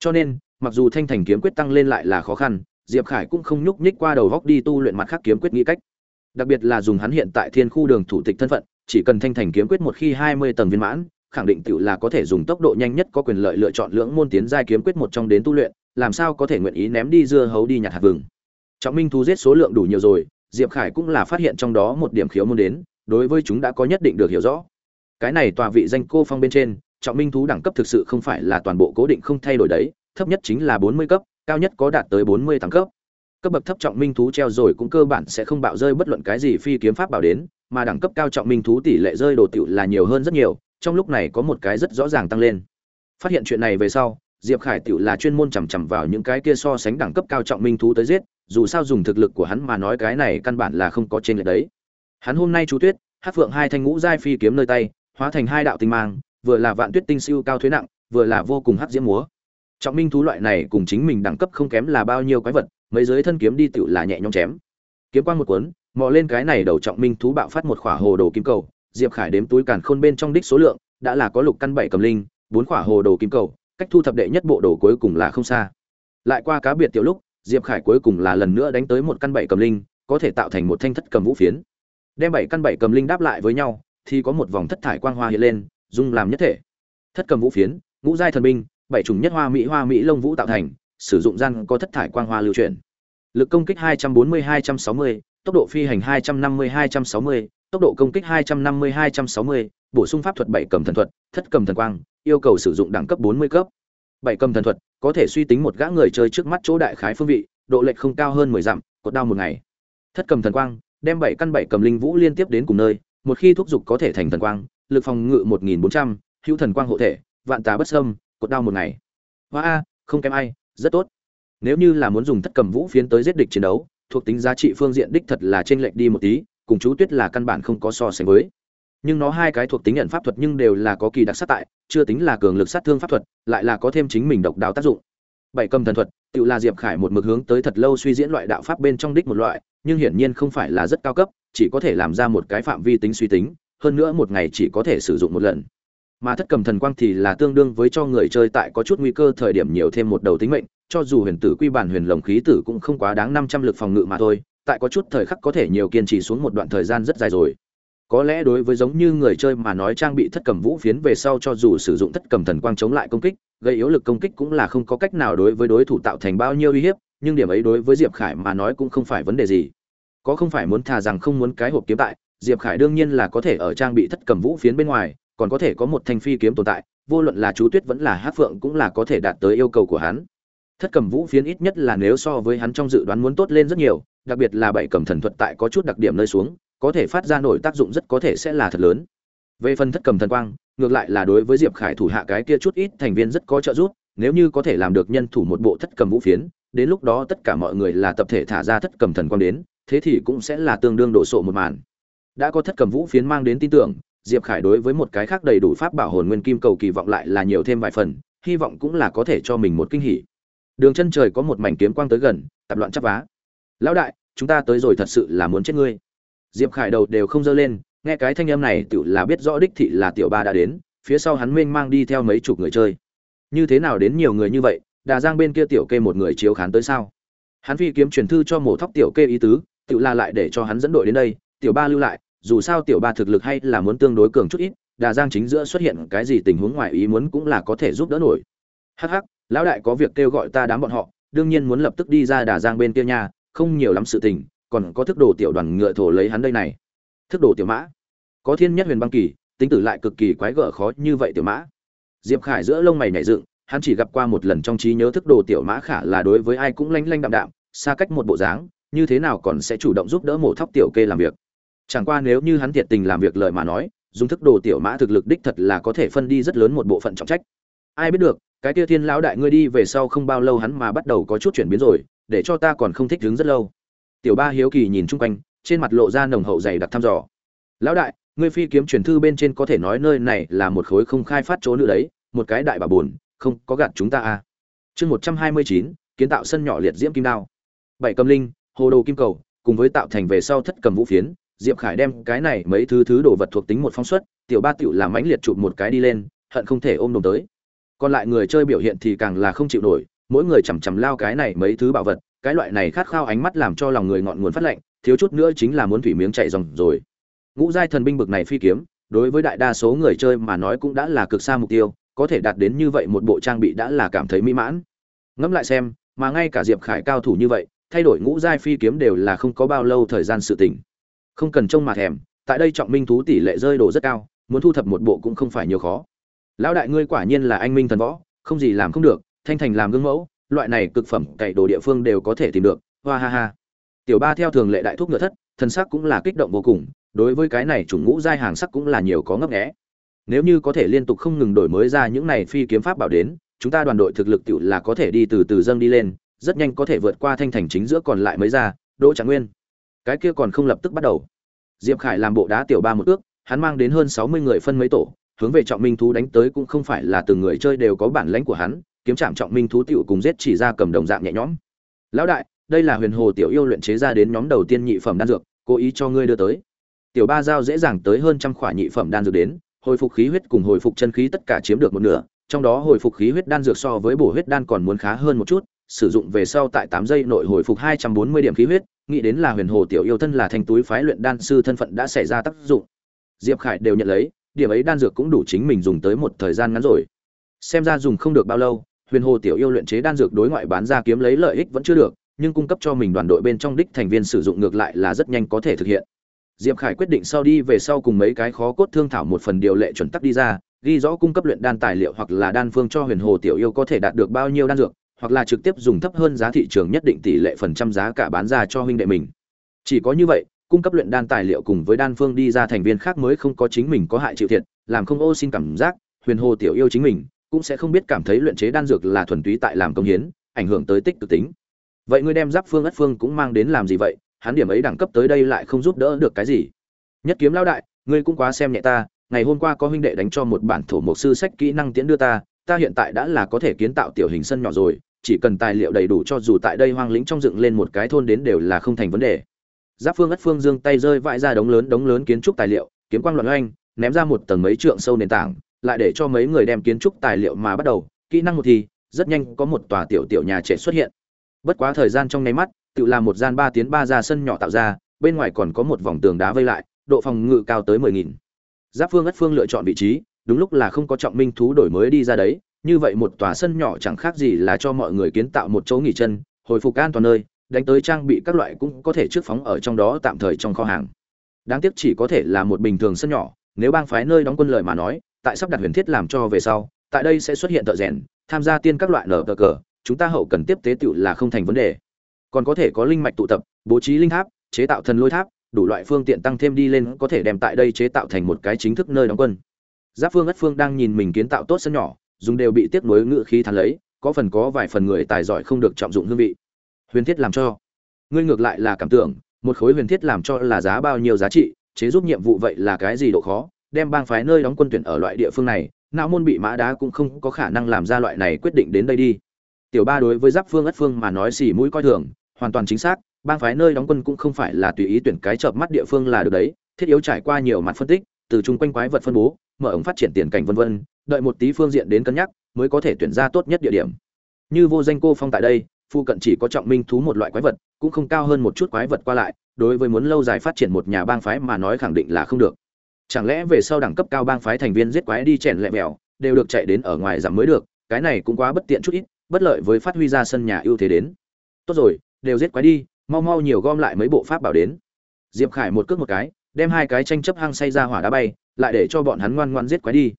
Cho nên, mặc dù thanh thành kiếm quyết tăng lên lại là khó khăn diệp khải cũng không nhúc nhích qua đầu góc đi tu luyện mặt khác kiếm quyết nghĩ cách. Đặc biệt là dùng hắn hiện tại thiên khu đường thủ tịch thân phận, chỉ cần thanh thành kiếm quyết một khi hai mươi tầng viên mãn, khẳng định tự là có thể dùng tốc độ nhanh nhất có quyền lợi lựa chọn lưỡng môn tiến giai kiếm quyết một trong đến tu luyện, làm sao có thể nguyện ý ném đi dưa hấu đi nhặt hạt vừng. Trọng minh thu giết số lượng đủ nhiều rồi, diệp khải cũng là phát hiện trong đó một điểm khiếu môn đến, đối với chúng đã có nhất định được hiểu rõ. Cái này tòa vị danh cô phong bên trên, trọng minh thú đẳng cấp thực sự không phải là toàn bộ cố định không thay đổi đấy, thấp nhất chính là bốn mươi cấp cao nhất có đạt tới bốn mươi tăng cấp. Cấp bậc thấp trọng minh thú treo rồi cũng cơ bản sẽ không bạo rơi bất luận cái gì phi kiếm pháp bảo đến, mà đẳng cấp cao trọng minh thú tỷ lệ rơi đồ tiểu là nhiều hơn rất nhiều, trong lúc này có một cái rất rõ ràng tăng lên. Phát hiện chuyện này về sau, diệp khải tiểu là chuyên môn chằm chằm vào những cái kia so sánh đẳng cấp cao trọng minh thú tới giết, dù sao dùng thực lực của hắn mà nói cái này căn bản là không có trên lệch đấy. Hắn hôm nay chú tuyết hát phượng hai thanh ngũ giai phi kiếm nơi tay, hóa thành hai đạo tinh mang, vừa là vạn tuyết tinh siêu cao thuế nặng, vừa là vô cùng hắc diễm múa trọng minh thú loại này cùng chính mình đẳng cấp không kém là bao nhiêu quái vật, mấy giới thân kiếm đi tựu là nhẹ nhõm chém. Kiếm quan một cuốn, mò lên cái này đầu trọng minh thú bạo phát một khỏa hồ đồ kim cầu, diệp khải đếm túi càn khôn bên trong đích số lượng, đã là có lục căn bảy cầm linh, bốn khỏa hồ đồ kim cầu, cách thu thập đệ nhất bộ đồ cuối cùng là không xa. Lại qua cá biệt tiểu lúc, diệp khải cuối cùng là lần nữa đánh tới một căn bảy cầm linh, có thể tạo thành một thanh thất cầm vũ phiến. Đem bảy căn bảy cầm linh đáp lại với nhau, thì có một vòng thất thải quang hoa hiện lên, dung làm nhất thể. Thất cầm vũ phiến, ngũ giai thần binh bảy chủng nhất hoa mỹ hoa mỹ lông vũ tạo thành sử dụng gian có thất thải quang hoa lưu chuyển. Lực công kích 240-260, tốc độ phi hành 250-260, tốc độ công kích 250-260, bổ sung pháp thuật bảy cầm thần thuật thất cầm thần quang yêu cầu sử dụng đẳng cấp 40 cấp. Bảy cầm thần thuật có thể suy tính một gã người chơi trước mắt chỗ đại khái phương vị độ lệch không cao hơn 10 dặm cột đao một ngày. Thất cầm thần quang đem bảy căn bảy cầm linh vũ liên tiếp đến cùng nơi một khi thúc dục có thể thành thần quang lực phòng ngự 1400, hữu thần quang hộ thể vạn tà bất xâm cột đao một ngày. Hoa a, không kém ai, rất tốt. Nếu như là muốn dùng thất cầm vũ phiến tới giết địch chiến đấu, thuộc tính giá trị phương diện đích thật là trên lệch đi một tí, cùng chú tuyết là căn bản không có so sánh với. Nhưng nó hai cái thuộc tính nhận pháp thuật nhưng đều là có kỳ đặc sát tại, chưa tính là cường lực sát thương pháp thuật, lại là có thêm chính mình độc đáo tác dụng. Bảy cầm thần thuật tự là diệp khải một mực hướng tới thật lâu suy diễn loại đạo pháp bên trong đích một loại, nhưng hiển nhiên không phải là rất cao cấp, chỉ có thể làm ra một cái phạm vi tính suy tính, hơn nữa một ngày chỉ có thể sử dụng một lần mà thất cầm thần quang thì là tương đương với cho người chơi tại có chút nguy cơ thời điểm nhiều thêm một đầu tính mệnh, cho dù huyền tử quy bản huyền lồng khí tử cũng không quá đáng năm trăm lực phòng ngự mà thôi, tại có chút thời khắc có thể nhiều kiên trì xuống một đoạn thời gian rất dài rồi. Có lẽ đối với giống như người chơi mà nói trang bị thất cầm vũ phiến về sau cho dù sử dụng thất cầm thần quang chống lại công kích, gây yếu lực công kích cũng là không có cách nào đối với đối thủ tạo thành bao nhiêu uy hiếp, nhưng điểm ấy đối với diệp khải mà nói cũng không phải vấn đề gì. Có không phải muốn thà rằng không muốn cái hộp kiếm tại, diệp khải đương nhiên là có thể ở trang bị thất cầm vũ phiến bên ngoài còn có thể có một thanh phi kiếm tồn tại, vô luận là chú tuyết vẫn là hát phượng cũng là có thể đạt tới yêu cầu của hắn. Thất cầm vũ phiến ít nhất là nếu so với hắn trong dự đoán muốn tốt lên rất nhiều, đặc biệt là bảy cầm thần thuật tại có chút đặc điểm nơi xuống, có thể phát ra nổi tác dụng rất có thể sẽ là thật lớn. Về phần thất cầm thần quang, ngược lại là đối với diệp khải thủ hạ cái kia chút ít thành viên rất có trợ giúp, nếu như có thể làm được nhân thủ một bộ thất cầm vũ phiến, đến lúc đó tất cả mọi người là tập thể thả ra thất cầm thần quang đến, thế thì cũng sẽ là tương đương đổ sộ một màn. Đã có thất cầm vũ phiến mang đến tin tưởng diệp khải đối với một cái khác đầy đủ pháp bảo hồn nguyên kim cầu kỳ vọng lại là nhiều thêm vài phần, hy vọng cũng là có thể cho mình một kinh hỉ. Đường chân trời có một mảnh kiếm quang tới gần, tập loạn chắp vá. Lão đại, chúng ta tới rồi thật sự là muốn chết ngươi. Diệp khải đầu đều không dơ lên, nghe cái thanh âm này tựu là biết rõ đích thị là tiểu ba đã đến, phía sau hắn mênh mang đi theo mấy chục người chơi. Như thế nào đến nhiều người như vậy, đà giang bên kia tiểu kê một người chiếu khán tới sao? Hắn phi kiếm truyền thư cho mổ thóc tiểu kê ý tứ tựu là lại để cho hắn dẫn đội đến đây, tiểu ba lưu lại dù sao tiểu ba thực lực hay là muốn tương đối cường chút ít, đà giang chính giữa xuất hiện cái gì tình huống ngoài ý muốn cũng là có thể giúp đỡ nổi. Hắc hắc, lão đại có việc kêu gọi ta đám bọn họ, đương nhiên muốn lập tức đi ra đà giang bên kia nha, không nhiều lắm sự tình, còn có thức đồ tiểu đoàn ngựa thổ lấy hắn đây này. Thức đồ tiểu mã? Có thiên nhất huyền băng kỳ, tính tử lại cực kỳ quái gở khó như vậy tiểu mã. Diệp khải giữa lông mày nhảy dựng, hắn chỉ gặp qua một lần trong trí nhớ thức đồ tiểu mã khả là đối với ai cũng lanh lanh đạm đạm, xa cách một bộ dáng, như thế nào còn sẽ chủ động giúp đỡ mổ thóc tiểu kê làm việc chẳng qua nếu như hắn thiệt tình làm việc lời mà nói, dùng thức đồ tiểu mã thực lực đích thật là có thể phân đi rất lớn một bộ phận trọng trách. Ai biết được, cái kia thiên lão đại ngươi đi về sau không bao lâu hắn mà bắt đầu có chút chuyển biến rồi, để cho ta còn không thích đứng rất lâu. Tiểu ba hiếu kỳ nhìn chung quanh, trên mặt lộ ra nồng hậu dày đặc thăm dò. Lão đại, ngươi phi kiếm truyền thư bên trên có thể nói nơi này là một khối không khai phát chỗ nữa đấy, một cái đại bà buồn, không có gạt chúng ta à? Chương một trăm hai mươi chín, kiến tạo sân nhỏ liệt diễm kim đao. Bảy cầm linh, hồ đồ kim cầu, cùng với tạo thành về sau thất cầm vũ phiến diệp khải đem cái này mấy thứ thứ đồ vật thuộc tính một phóng suất, tiểu ba tiểu làm mãnh liệt chụp một cái đi lên hận không thể ôm đồng tới. Còn lại người chơi biểu hiện thì càng là không chịu nổi mỗi người chằm chằm lao cái này mấy thứ bảo vật cái loại này khát khao ánh mắt làm cho lòng người ngọn nguồn phát lạnh thiếu chút nữa chính là muốn thủy miếng chạy dòng rồi. Ngũ giai thần binh bực này phi kiếm đối với đại đa số người chơi mà nói cũng đã là cực xa mục tiêu có thể đạt đến như vậy một bộ trang bị đã là cảm thấy mỹ mãn. Ngẫm lại xem mà ngay cả diệp khải cao thủ như vậy thay đổi ngũ giai phi kiếm đều là không có bao lâu thời gian sự tỉnh không cần trông mà thèm, tại đây trọng minh thú tỷ lệ rơi đồ rất cao, muốn thu thập một bộ cũng không phải nhiều khó. Lão đại ngươi quả nhiên là anh minh thần võ, không gì làm không được, thanh thành làm gương mẫu, loại này cực phẩm cậy đồ địa phương đều có thể tìm được, hoa ha ha. Tiểu ba theo thường lệ đại thuốc ngựa thất, thần sắc cũng là kích động vô cùng, đối với cái này chủng ngũ giai hàng sắc cũng là nhiều có ngấp nghé. Nếu như có thể liên tục không ngừng đổi mới ra những này phi kiếm pháp bảo đến, chúng ta đoàn đội thực lực tiểu là có thể đi từ từ dâng đi lên, rất nhanh có thể vượt qua thanh thành chính giữa còn lại mới ra đỗ trạng nguyên cái kia còn không lập tức bắt đầu. Diệp khải làm bộ đá tiểu ba một ước, hắn mang đến hơn sáu mươi người phân mấy tổ, hướng về trọng minh thú đánh tới cũng không phải là từng người chơi đều có bản lãnh của hắn, kiếm trạm trọng minh thú tiểu cùng giết chỉ ra cầm đồng dạng nhẹ nhõm. Lão đại, đây là huyền hồ tiểu yêu luyện chế ra đến nhóm đầu tiên nhị phẩm đan dược, cố ý cho ngươi đưa tới. Tiểu ba giao dễ dàng tới hơn trăm khỏa nhị phẩm đan dược đến, hồi phục khí huyết cùng hồi phục chân khí tất cả chiếm được một nửa, trong đó hồi phục khí huyết đan dược so với bổ huyết đan còn muốn khá hơn một chút sử dụng về sau tại tám giây nội hồi phục hai trăm bốn mươi điểm khí huyết, nghĩ đến là huyền hồ tiểu yêu thân là thành túi phái luyện đan sư thân phận đã xảy ra tác dụng. Diệp khải đều nhận lấy, điểm ấy đan dược cũng đủ chính mình dùng tới một thời gian ngắn rồi. Xem ra dùng không được bao lâu, huyền hồ tiểu yêu luyện chế đan dược đối ngoại bán ra kiếm lấy lợi ích vẫn chưa được, nhưng cung cấp cho mình đoàn đội bên trong đích thành viên sử dụng ngược lại là rất nhanh có thể thực hiện. Diệp khải quyết định sau đi về sau cùng mấy cái khó cốt thương thảo một phần điều lệ chuẩn tắc đi ra, ghi rõ cung cấp luyện đan tài liệu hoặc là đan phương cho huyền hồ tiểu yêu có thể đạt được bao nhiêu đan dược hoặc là trực tiếp dùng thấp hơn giá thị trường nhất định tỷ lệ phần trăm giá cả bán ra cho huynh đệ mình. Chỉ có như vậy, cung cấp luyện đan tài liệu cùng với đan phương đi ra thành viên khác mới không có chính mình có hại chịu thiệt, làm không ô xin cảm giác, huyền hồ tiểu yêu chính mình cũng sẽ không biết cảm thấy luyện chế đan dược là thuần túy tại làm công hiến, ảnh hưởng tới tích cực tính. Vậy ngươi đem giáp phương, ất phương cũng mang đến làm gì vậy? Hắn điểm ấy đẳng cấp tới đây lại không giúp đỡ được cái gì. Nhất kiếm lao đại, ngươi cũng quá xem nhẹ ta, ngày hôm qua có huynh đệ đánh cho một bản thổ mục sư sách kỹ năng tiễn đưa ta ta hiện tại đã là có thể kiến tạo tiểu hình sân nhỏ rồi chỉ cần tài liệu đầy đủ cho dù tại đây hoang lĩnh trong dựng lên một cái thôn đến đều là không thành vấn đề. Giáp phương ất phương dương tay rơi vãi ra đống lớn đống lớn kiến trúc tài liệu, kiếm quang loạn oanh, ném ra một tầng mấy trượng sâu nền tảng, lại để cho mấy người đem kiến trúc tài liệu mà bắt đầu. Kỹ năng một thì, rất nhanh có một tòa tiểu tiểu nhà trẻ xuất hiện. Bất quá thời gian trong nháy mắt, tự làm một gian ba tiến ba ra sân nhỏ tạo ra, bên ngoài còn có một vòng tường đá vây lại, độ phòng ngự cao tới mười nghìn. Giáp phương ất phương lựa chọn vị trí, đúng lúc là không có trọng minh thú đổi mới đi ra đấy như vậy một tòa sân nhỏ chẳng khác gì là cho mọi người kiến tạo một chỗ nghỉ chân, hồi phục an toàn nơi, đánh tới trang bị các loại cũng có thể trước phóng ở trong đó tạm thời trong kho hàng. Đáng tiếc chỉ có thể là một bình thường sân nhỏ, nếu bang phái nơi đóng quân lợi mà nói, tại sắp đặt huyền thiết làm cho về sau, tại đây sẽ xuất hiện thợ rèn, tham gia tiên các loại nở cờ cờ, chúng ta hậu cần tiếp tế tựu là không thành vấn đề. Còn có thể có linh mạch tụ tập, bố trí linh tháp, chế tạo thần lôi tháp, đủ loại phương tiện tăng thêm đi lên có thể đem tại đây chế tạo thành một cái chính thức nơi đóng quân. Giáp phương ất phương đang nhìn mình kiến tạo tốt sân nhỏ dùng đều bị tiếc nuối ngự khí thán lấy, có phần có vài phần người tài giỏi không được trọng dụng hương vị. Huyền thiết làm cho. Ngươi ngược lại là cảm tưởng, một khối huyền thiết làm cho là giá bao nhiêu giá trị, chế giúp nhiệm vụ vậy là cái gì độ khó, đem bang phái nơi đóng quân tuyển ở loại địa phương này, não môn bị mã đá cũng không có khả năng làm ra loại này quyết định đến đây đi. Tiểu ba đối với giáp phương ất phương mà nói xỉ mũi coi thường, hoàn toàn chính xác, bang phái nơi đóng quân cũng không phải là tùy ý tuyển cái chợp mắt địa phương là được đấy, thiết yếu trải qua nhiều mặt phân tích, từ chung quanh quái vật phân bố, mở ống phát triển tiền cảnh vân vân đợi một tí phương diện đến cân nhắc, mới có thể tuyển ra tốt nhất địa điểm. Như vô danh cô phong tại đây, phụ cận chỉ có trọng minh thú một loại quái vật, cũng không cao hơn một chút quái vật qua lại, đối với muốn lâu dài phát triển một nhà bang phái mà nói khẳng định là không được. Chẳng lẽ về sau đẳng cấp cao bang phái thành viên giết quái đi chèn lẹ mèo đều được chạy đến ở ngoài giảm mới được, cái này cũng quá bất tiện chút ít, bất lợi với phát huy ra sân nhà ưu thế đến. Tốt rồi, đều giết quái đi, mau mau nhiều gom lại mấy bộ pháp bảo đến. Diệp khải một cước một cái, đem hai cái tranh chấp hăng say ra hỏa đá bay, lại để cho bọn hắn ngoan ngoan giết quái đi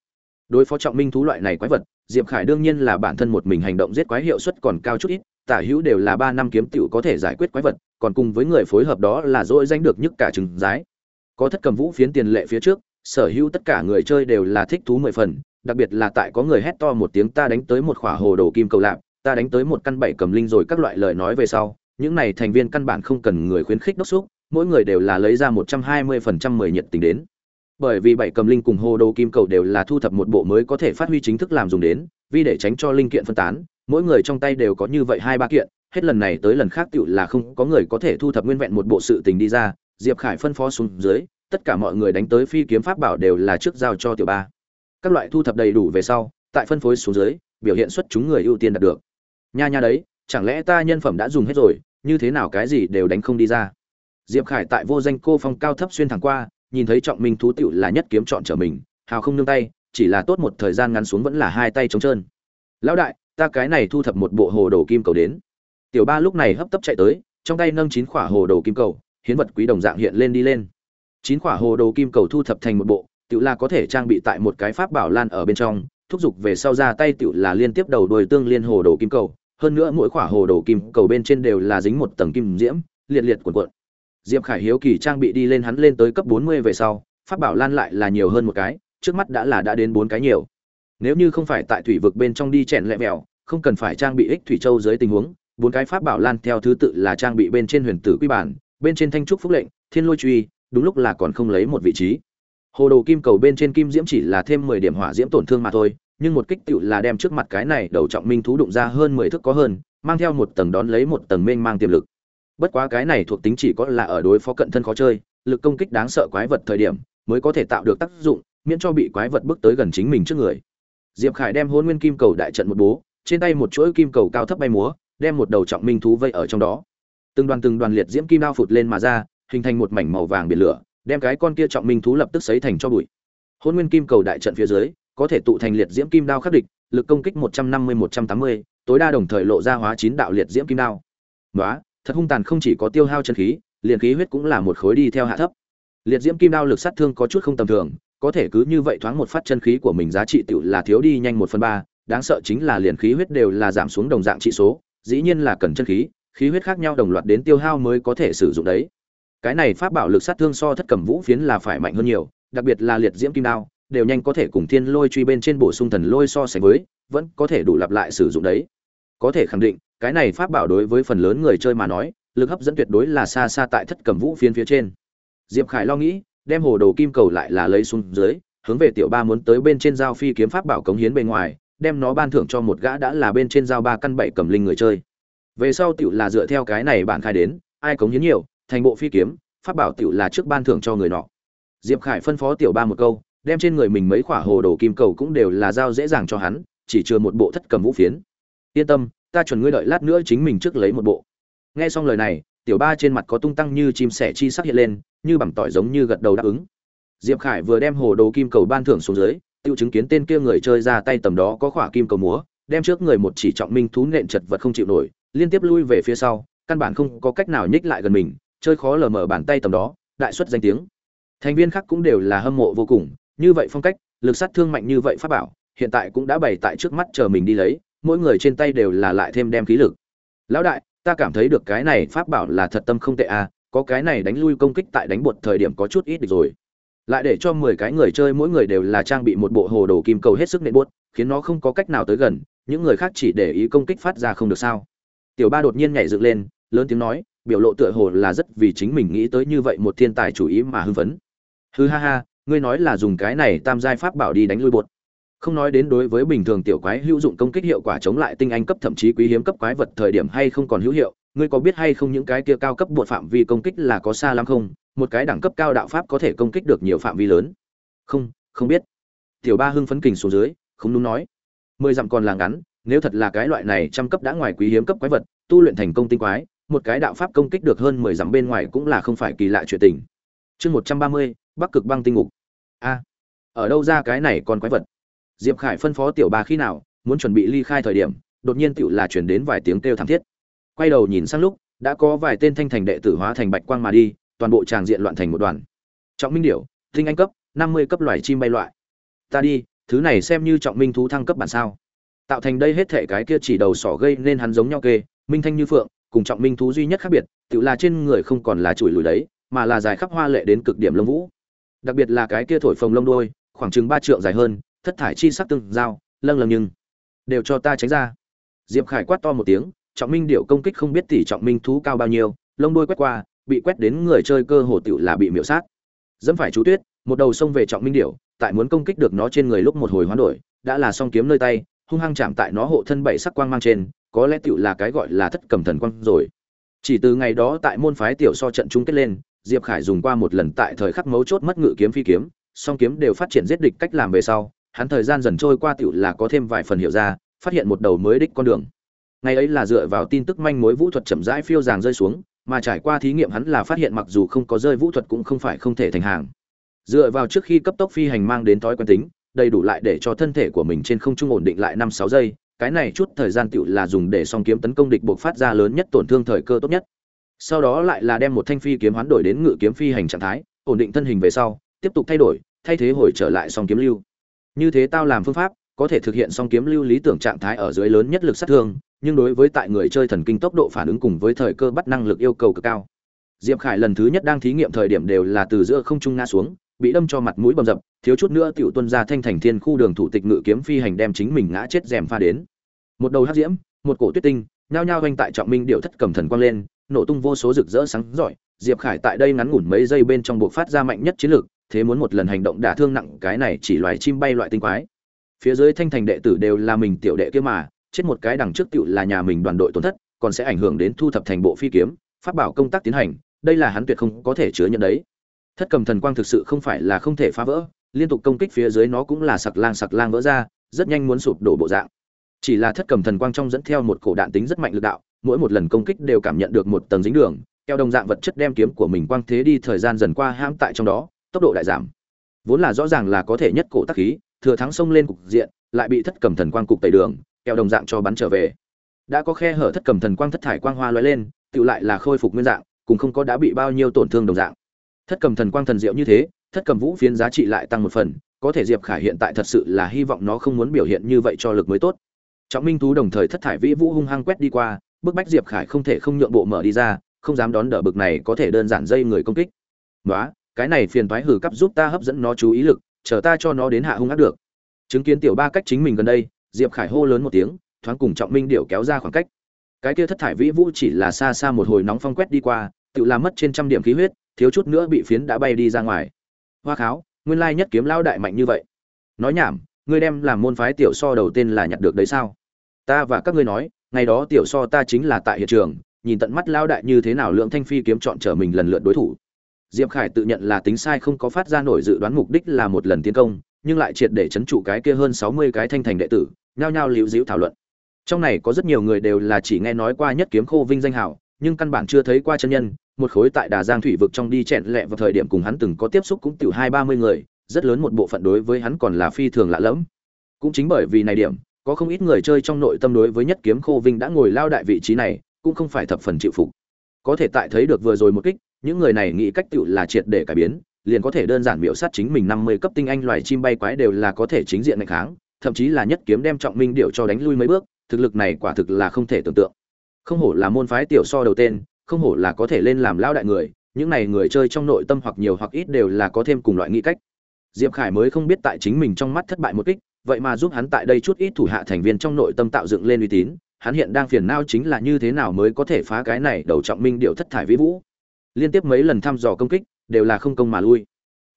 đối phó trọng minh thú loại này quái vật, diệp khải đương nhiên là bản thân một mình hành động giết quái hiệu suất còn cao chút ít, tả hữu đều là ba năm kiếm tiểu có thể giải quyết quái vật, còn cùng với người phối hợp đó là dỗi danh được nhất cả chừng giái có thất cầm vũ phiến tiền lệ phía trước, sở hữu tất cả người chơi đều là thích thú mười phần, đặc biệt là tại có người hét to một tiếng ta đánh tới một khỏa hồ đồ kim cầu lạp, ta đánh tới một căn bảy cầm linh rồi các loại lời nói về sau, những này thành viên căn bản không cần người khuyến khích đốc xúc, mỗi người đều là lấy ra một trăm hai mươi phần trăm mười nhiệt tình đến bởi vì bảy cầm linh cùng hồ đồ kim cầu đều là thu thập một bộ mới có thể phát huy chính thức làm dùng đến, vì để tránh cho linh kiện phân tán, mỗi người trong tay đều có như vậy hai ba kiện, hết lần này tới lần khác tựu là không có người có thể thu thập nguyên vẹn một bộ sự tình đi ra, diệp khải phân phó xuống dưới, tất cả mọi người đánh tới phi kiếm pháp bảo đều là trước giao cho tiểu ba. Các loại thu thập đầy đủ về sau, tại phân phối xuống dưới, biểu hiện xuất chúng người ưu tiên đạt được. Nha nha đấy, chẳng lẽ ta nhân phẩm đã dùng hết rồi, như thế nào cái gì đều đánh không đi ra? Diệp khải tại vô danh cô phong cao thấp xuyên thẳng qua nhìn thấy trọng minh thú tựu là nhất kiếm chọn trở mình, hào không nương tay, chỉ là tốt một thời gian ngắn xuống vẫn là hai tay trống trơn. Lão đại, ta cái này thu thập một bộ hồ đồ kim cầu đến. Tiểu ba lúc này hấp tấp chạy tới, trong tay nâng chín khỏa hồ đồ kim cầu, hiến vật quý đồng dạng hiện lên đi lên. Chín khỏa hồ đồ kim cầu thu thập thành một bộ tiểu là có thể trang bị tại một cái pháp bảo lan ở bên trong, thúc giục về sau ra tay tiểu là liên tiếp đầu đuôi tương liên hồ đồ kim cầu. Hơn nữa mỗi khỏa hồ đồ kim cầu bên trên đều là dính một tầng kim diễm, liệt liệt cuộn cuộn diệp khải hiếu kỳ trang bị đi lên hắn lên tới cấp bốn mươi về sau, pháp bảo lan lại là nhiều hơn một cái, trước mắt đã là đã đến bốn cái nhiều. Nếu như không phải tại thủy vực bên trong đi chèn lẹ mèo không cần phải trang bị ích thủy châu dưới tình huống, bốn cái pháp bảo lan theo thứ tự là trang bị bên trên huyền tử quy bản, bên trên thanh trúc phúc lệnh, thiên lôi truy, đúng lúc là còn không lấy một vị trí. Hồ đồ kim cầu bên trên kim diễm chỉ là thêm mười điểm hỏa diễm tổn thương mà thôi, nhưng một kích tựu là đem trước mặt cái này đầu trọng minh thú đụng ra hơn mười thước có hơn, mang theo một tầng đón lấy một tầng mênh mang tiềm lực bất quá cái này thuộc tính chỉ có là ở đối phó cận thân khó chơi lực công kích đáng sợ quái vật thời điểm mới có thể tạo được tác dụng miễn cho bị quái vật bước tới gần chính mình trước người. Diệp khải đem hôn nguyên kim cầu đại trận một bố trên tay một chuỗi kim cầu cao thấp bay múa đem một đầu trọng minh thú vây ở trong đó. Từng đoàn từng đoàn liệt diễm kim đao phụt lên mà ra hình thành một mảnh màu vàng biển lửa đem cái con kia trọng minh thú lập tức xấy thành cho bụi. Hôn nguyên kim cầu đại trận phía dưới có thể tụ thành liệt diễm kim đao khắc địch lực công kích 150-180, tối đa đồng thời lộ ra hóa chín đạo liệt diễm kim đao. nói thật hung tàn không chỉ có tiêu hao chân khí, liền khí huyết cũng là một khối đi theo hạ thấp. Liệt diễm kim đao lực sát thương có chút không tầm thường, có thể cứ như vậy thoáng một phát chân khí của mình giá trị tiểu là thiếu đi nhanh một phần ba. đáng sợ chính là liền khí huyết đều là giảm xuống đồng dạng trị số, dĩ nhiên là cần chân khí, khí huyết khác nhau đồng loạt đến tiêu hao mới có thể sử dụng đấy. Cái này pháp bảo lực sát thương so thất cầm vũ phiến là phải mạnh hơn nhiều, đặc biệt là liệt diễm kim đao, đều nhanh có thể cùng thiên lôi truy bên trên bổ sung thần lôi so sánh với, vẫn có thể đủ lặp lại sử dụng đấy. Có thể khẳng định, cái này pháp bảo đối với phần lớn người chơi mà nói, lực hấp dẫn tuyệt đối là xa xa tại thất cầm vũ phiến phía trên. Diệp Khải lo nghĩ, đem hồ đồ kim cầu lại là lấy xuống dưới, hướng về tiểu ba muốn tới bên trên giao phi kiếm pháp bảo cống hiến bên ngoài, đem nó ban thưởng cho một gã đã là bên trên giao ba căn bảy cầm linh người chơi. Về sau tiểu là dựa theo cái này bản khai đến, ai cống hiến nhiều, thành bộ phi kiếm, pháp bảo tiểu là trước ban thưởng cho người nọ. Diệp Khải phân phó tiểu ba một câu, đem trên người mình mấy quả hồ đồ kim cầu cũng đều là giao dễ dàng cho hắn, chỉ chưa một bộ thất cầm vũ phiến. Yên tâm, ta chuẩn ngươi đợi lát nữa chính mình trước lấy một bộ. Nghe xong lời này, tiểu ba trên mặt có tung tăng như chim sẻ chi sắc hiện lên, như bằng tỏi giống như gật đầu đáp ứng. Diệp Khải vừa đem hồ đồ kim cầu ban thưởng xuống dưới, tiêu chứng kiến tên kia người chơi ra tay tầm đó có khỏa kim cầu múa, đem trước người một chỉ trọng minh thú nện chật vật không chịu nổi, liên tiếp lui về phía sau, căn bản không có cách nào nhích lại gần mình, chơi khó lờ mở bàn tay tầm đó, đại xuất danh tiếng. Thành viên khác cũng đều là hâm mộ vô cùng, như vậy phong cách, lực sát thương mạnh như vậy pháp bảo, hiện tại cũng đã bày tại trước mắt chờ mình đi lấy, mỗi người trên tay đều là lại thêm đem khí lực. Lão đại, ta cảm thấy được cái này pháp bảo là thật tâm không tệ à, có cái này đánh lui công kích tại đánh bột thời điểm có chút ít được rồi. Lại để cho 10 cái người chơi mỗi người đều là trang bị một bộ hồ đồ kim cầu hết sức nện buốt, khiến nó không có cách nào tới gần, những người khác chỉ để ý công kích phát ra không được sao. Tiểu Ba đột nhiên nhảy dựng lên, lớn tiếng nói, biểu lộ tựa hồ là rất vì chính mình nghĩ tới như vậy một thiên tài chủ ý mà hưng phấn. Hư ha ha, ngươi nói là dùng cái này tam giai pháp bảo đi đánh lui bột. Không nói đến đối với bình thường tiểu quái hữu dụng công kích hiệu quả chống lại tinh anh cấp thậm chí quý hiếm cấp quái vật thời điểm hay không còn hữu hiệu, ngươi có biết hay không những cái kia cao cấp bột phạm vi công kích là có xa lắm không? Một cái đẳng cấp cao đạo pháp có thể công kích được nhiều phạm vi lớn. Không, không biết. Tiểu Ba hưng phấn kình xuống dưới, không đúng nói. Mười dặm còn là ngắn, nếu thật là cái loại này trăm cấp đã ngoài quý hiếm cấp quái vật, tu luyện thành công tinh quái, một cái đạo pháp công kích được hơn mười dặm bên ngoài cũng là không phải kỳ lạ chuyện tình. Chương một trăm ba mươi Bắc Cực Băng Tinh Ngục. A, ở đâu ra cái này còn quái vật? Diệp Khải phân phó tiểu Ba khi nào muốn chuẩn bị ly khai thời điểm, đột nhiên tiểu là truyền đến vài tiếng kêu thảm thiết. Quay đầu nhìn sang lúc, đã có vài tên thanh thành đệ tử hóa thành bạch quang mà đi, toàn bộ tràng diện loạn thành một đoàn. Trọng minh điểu, tinh anh cấp, năm mươi cấp loài chim bay loại. Ta đi, thứ này xem như trọng minh thú thăng cấp bản sao? Tạo thành đây hết thể cái kia chỉ đầu sỏ gây nên hắn giống nhau kê, minh thanh như phượng, cùng trọng minh thú duy nhất khác biệt, tự là trên người không còn là chuỗi lùi đấy, mà là dài khắp hoa lệ đến cực điểm lông vũ. Đặc biệt là cái kia thổi phồng lông đuôi, khoảng chừng ba trượng dài hơn, thất thải chi sắc tương giao, lâng lâng nhưng đều cho ta tránh ra. Diệp Khải quát to một tiếng, trọng minh điệu công kích không biết tỷ trọng minh thú cao bao nhiêu, lông đuôi quét qua, bị quét đến người chơi cơ hồ tiểu là bị miểu sát. Dẫm phải chú tuyết, một đầu xông về trọng minh điệu, tại muốn công kích được nó trên người lúc một hồi hoán đổi, đã là song kiếm nơi tay, hung hăng chạm tại nó hộ thân bảy sắc quang mang trên, có lẽ tiểu là cái gọi là thất cầm thần quang rồi. Chỉ từ ngày đó tại môn phái tiểu so trận chung kết lên, Diệp Khải dùng qua một lần tại thời khắc mấu chốt mất ngự kiếm phi kiếm, song kiếm đều phát triển giết địch cách làm về sau, hắn thời gian dần trôi qua tiểu là có thêm vài phần hiểu ra, phát hiện một đầu mới đích con đường. Ngày ấy là dựa vào tin tức manh mối vũ thuật chậm rãi phiêu dàng rơi xuống, mà trải qua thí nghiệm hắn là phát hiện mặc dù không có rơi vũ thuật cũng không phải không thể thành hàng. Dựa vào trước khi cấp tốc phi hành mang đến thói quen tính, đầy đủ lại để cho thân thể của mình trên không trung ổn định lại năm sáu giây, cái này chút thời gian tựu là dùng để song kiếm tấn công địch buộc phát ra lớn nhất tổn thương thời cơ tốt nhất. Sau đó lại là đem một thanh phi kiếm hoán đổi đến ngự kiếm phi hành trạng thái, ổn định thân hình về sau, tiếp tục thay đổi, thay thế hồi trở lại song kiếm lưu. Như thế tao làm phương pháp, có thể thực hiện song kiếm lưu lý tưởng trạng thái ở dưới lớn nhất lực sát thương, nhưng đối với tại người chơi thần kinh tốc độ phản ứng cùng với thời cơ bắt năng lực yêu cầu cực cao. Diệp Khải lần thứ nhất đang thí nghiệm thời điểm đều là từ giữa không trung ngã xuống, bị đâm cho mặt mũi bầm dập, thiếu chút nữa tiểu tuân ra thanh thành thiên khu đường thủ tịch ngự kiếm phi hành đem chính mình ngã chết rèm pha đến. Một đầu hắc diễm, một cổ tuyết tinh, nhao nhao oanh tại trọng minh điệu thất cầm thần quang lên, nổ tung vô số rực rỡ sáng rọi, Diệp Khải tại đây ngắn ngủn mấy giây bên trong buộc phát ra mạnh nhất chiến lực, thế muốn một lần hành động đả thương nặng cái này chỉ loài chim bay loại tinh quái. Phía dưới thanh thành đệ tử đều là mình tiểu đệ kia mà, chết một cái đằng trước tiểu là nhà mình đoàn đội tổn thất, còn sẽ ảnh hưởng đến thu thập thành bộ phi kiếm, phát bảo công tác tiến hành, đây là hắn tuyệt không có thể chứa nhận đấy thất cầm thần quang thực sự không phải là không thể phá vỡ liên tục công kích phía dưới nó cũng là sặc lang sặc lang vỡ ra rất nhanh muốn sụp đổ bộ dạng chỉ là thất cầm thần quang trong dẫn theo một cổ đạn tính rất mạnh lực đạo mỗi một lần công kích đều cảm nhận được một tầng dính đường theo đồng dạng vật chất đem kiếm của mình quang thế đi thời gian dần qua hãm tại trong đó tốc độ lại giảm. Vốn là rõ ràng là có thể nhất cổ tác khí, thừa thắng xông lên cục diện, lại bị thất cầm thần quang cục tẩy đường, kẹo đồng dạng cho bắn trở về. Đã có khe hở thất cầm thần quang thất thải quang hoa lóe lên tự lại là khôi phục nguyên dạng, cùng không có đã bị bao nhiêu tổn thương đồng dạng. Thất cầm thần quang thần diệu như thế, thất cầm vũ phiến giá trị lại tăng một phần, có thể diệp khải hiện tại thật sự là hy vọng nó không muốn biểu hiện như vậy cho lực mới tốt. Trọng minh thú đồng thời thất thải vĩ vũ hung hăng quét đi qua, bức bách diệp khải không thể không nhượng bộ mở đi ra, không dám đón đỡ bực này có thể đơn giản dây người công kích. Nói cái này phiền toái hử cấp giúp ta hấp dẫn nó chú ý lực, chờ ta cho nó đến hạ hung ác được. Chứng kiến tiểu ba cách chính mình gần đây, diệp khải hô lớn một tiếng, thoáng cùng trọng minh điệu kéo ra khoảng cách. Cái kia thất thải vĩ vũ chỉ là xa xa một hồi nóng phong quét đi qua, tự làm mất trên trăm điểm khí huyết, thiếu chút nữa bị phiến đã bay đi ra ngoài. Hoa kháo, nguyên lai nhất kiếm lão đại mạnh như vậy. Nói nhảm, ngươi đem làm môn phái tiểu so đầu tên là nhặt được đấy sao? Ta và các ngươi nói, ngày đó tiểu so ta chính là tại hiện trường, nhìn tận mắt lão đại như thế nào lượng thanh phi kiếm chọn trở mình lần lượt đối thủ diệp khải tự nhận là tính sai không có phát ra nổi dự đoán mục đích là một lần tiến công, nhưng lại triệt để chấn trụ cái kia hơn sáu mươi cái thanh thành đệ tử, nhao nhao liễu dĩu thảo luận. Trong này có rất nhiều người đều là chỉ nghe nói qua nhất kiếm khô vinh danh hảo nhưng căn bản chưa thấy qua chân nhân, một khối tại đà giang thủy vực trong đi chẹn lẹ vào thời điểm cùng hắn từng có tiếp xúc cũng tiểu hai ba mươi người, rất lớn một bộ phận đối với hắn còn là phi thường lạ lẫm. Cũng chính bởi vì này điểm, có không ít người chơi trong nội tâm đối với nhất kiếm khô vinh đã ngồi lao đại vị trí này, cũng không phải thập phần chịu phục. Có thể tại thấy được vừa rồi một kích những người này nghĩ cách tựu là triệt để cải biến, liền có thể đơn giản miễu sát chính mình năm mươi cấp tinh anh loài chim bay quái đều là có thể chính diện mạnh kháng, thậm chí là nhất kiếm đem trọng minh điệu cho đánh lui mấy bước, thực lực này quả thực là không thể tưởng tượng. Không hổ là môn phái tiểu so đầu tên, không hổ là có thể lên làm lao đại người, những này người chơi trong nội tâm hoặc nhiều hoặc ít đều là có thêm cùng loại nghĩ cách. Diệp khải mới không biết tại chính mình trong mắt thất bại một kích, vậy mà giúp hắn tại đây chút ít thủ hạ thành viên trong nội tâm tạo dựng lên uy tín, hắn hiện đang phiền não chính là như thế nào mới có thể phá cái này đầu trọng minh điệu thất thải vĩ vũ liên tiếp mấy lần thăm dò công kích, đều là không công mà lui.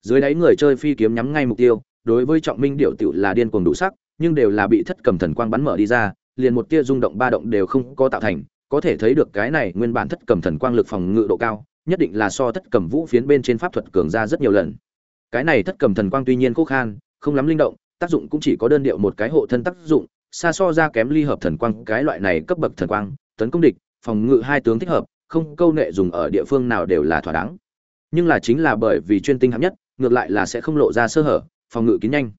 Dưới đáy người chơi phi kiếm nhắm ngay mục tiêu, đối với trọng minh điệu tiểu là điên cuồng đủ sắc, nhưng đều là bị thất cầm thần quang bắn mở đi ra, liền một tia rung động ba động đều không có tạo thành, có thể thấy được cái này nguyên bản thất cầm thần quang lực phòng ngự độ cao, nhất định là so thất cầm vũ phiến bên trên pháp thuật cường ra rất nhiều lần. Cái này thất cầm thần quang tuy nhiên khô khan, không lắm linh động, tác dụng cũng chỉ có đơn điệu một cái hộ thân tác dụng, xa so ra kém ly hợp thần quang, cái loại này cấp bậc thần quang, tấn công địch, phòng ngự hai tướng thích hợp không câu nệ dùng ở địa phương nào đều là thỏa đáng. Nhưng là chính là bởi vì chuyên tinh hạng nhất, ngược lại là sẽ không lộ ra sơ hở, phòng ngự kín nhanh.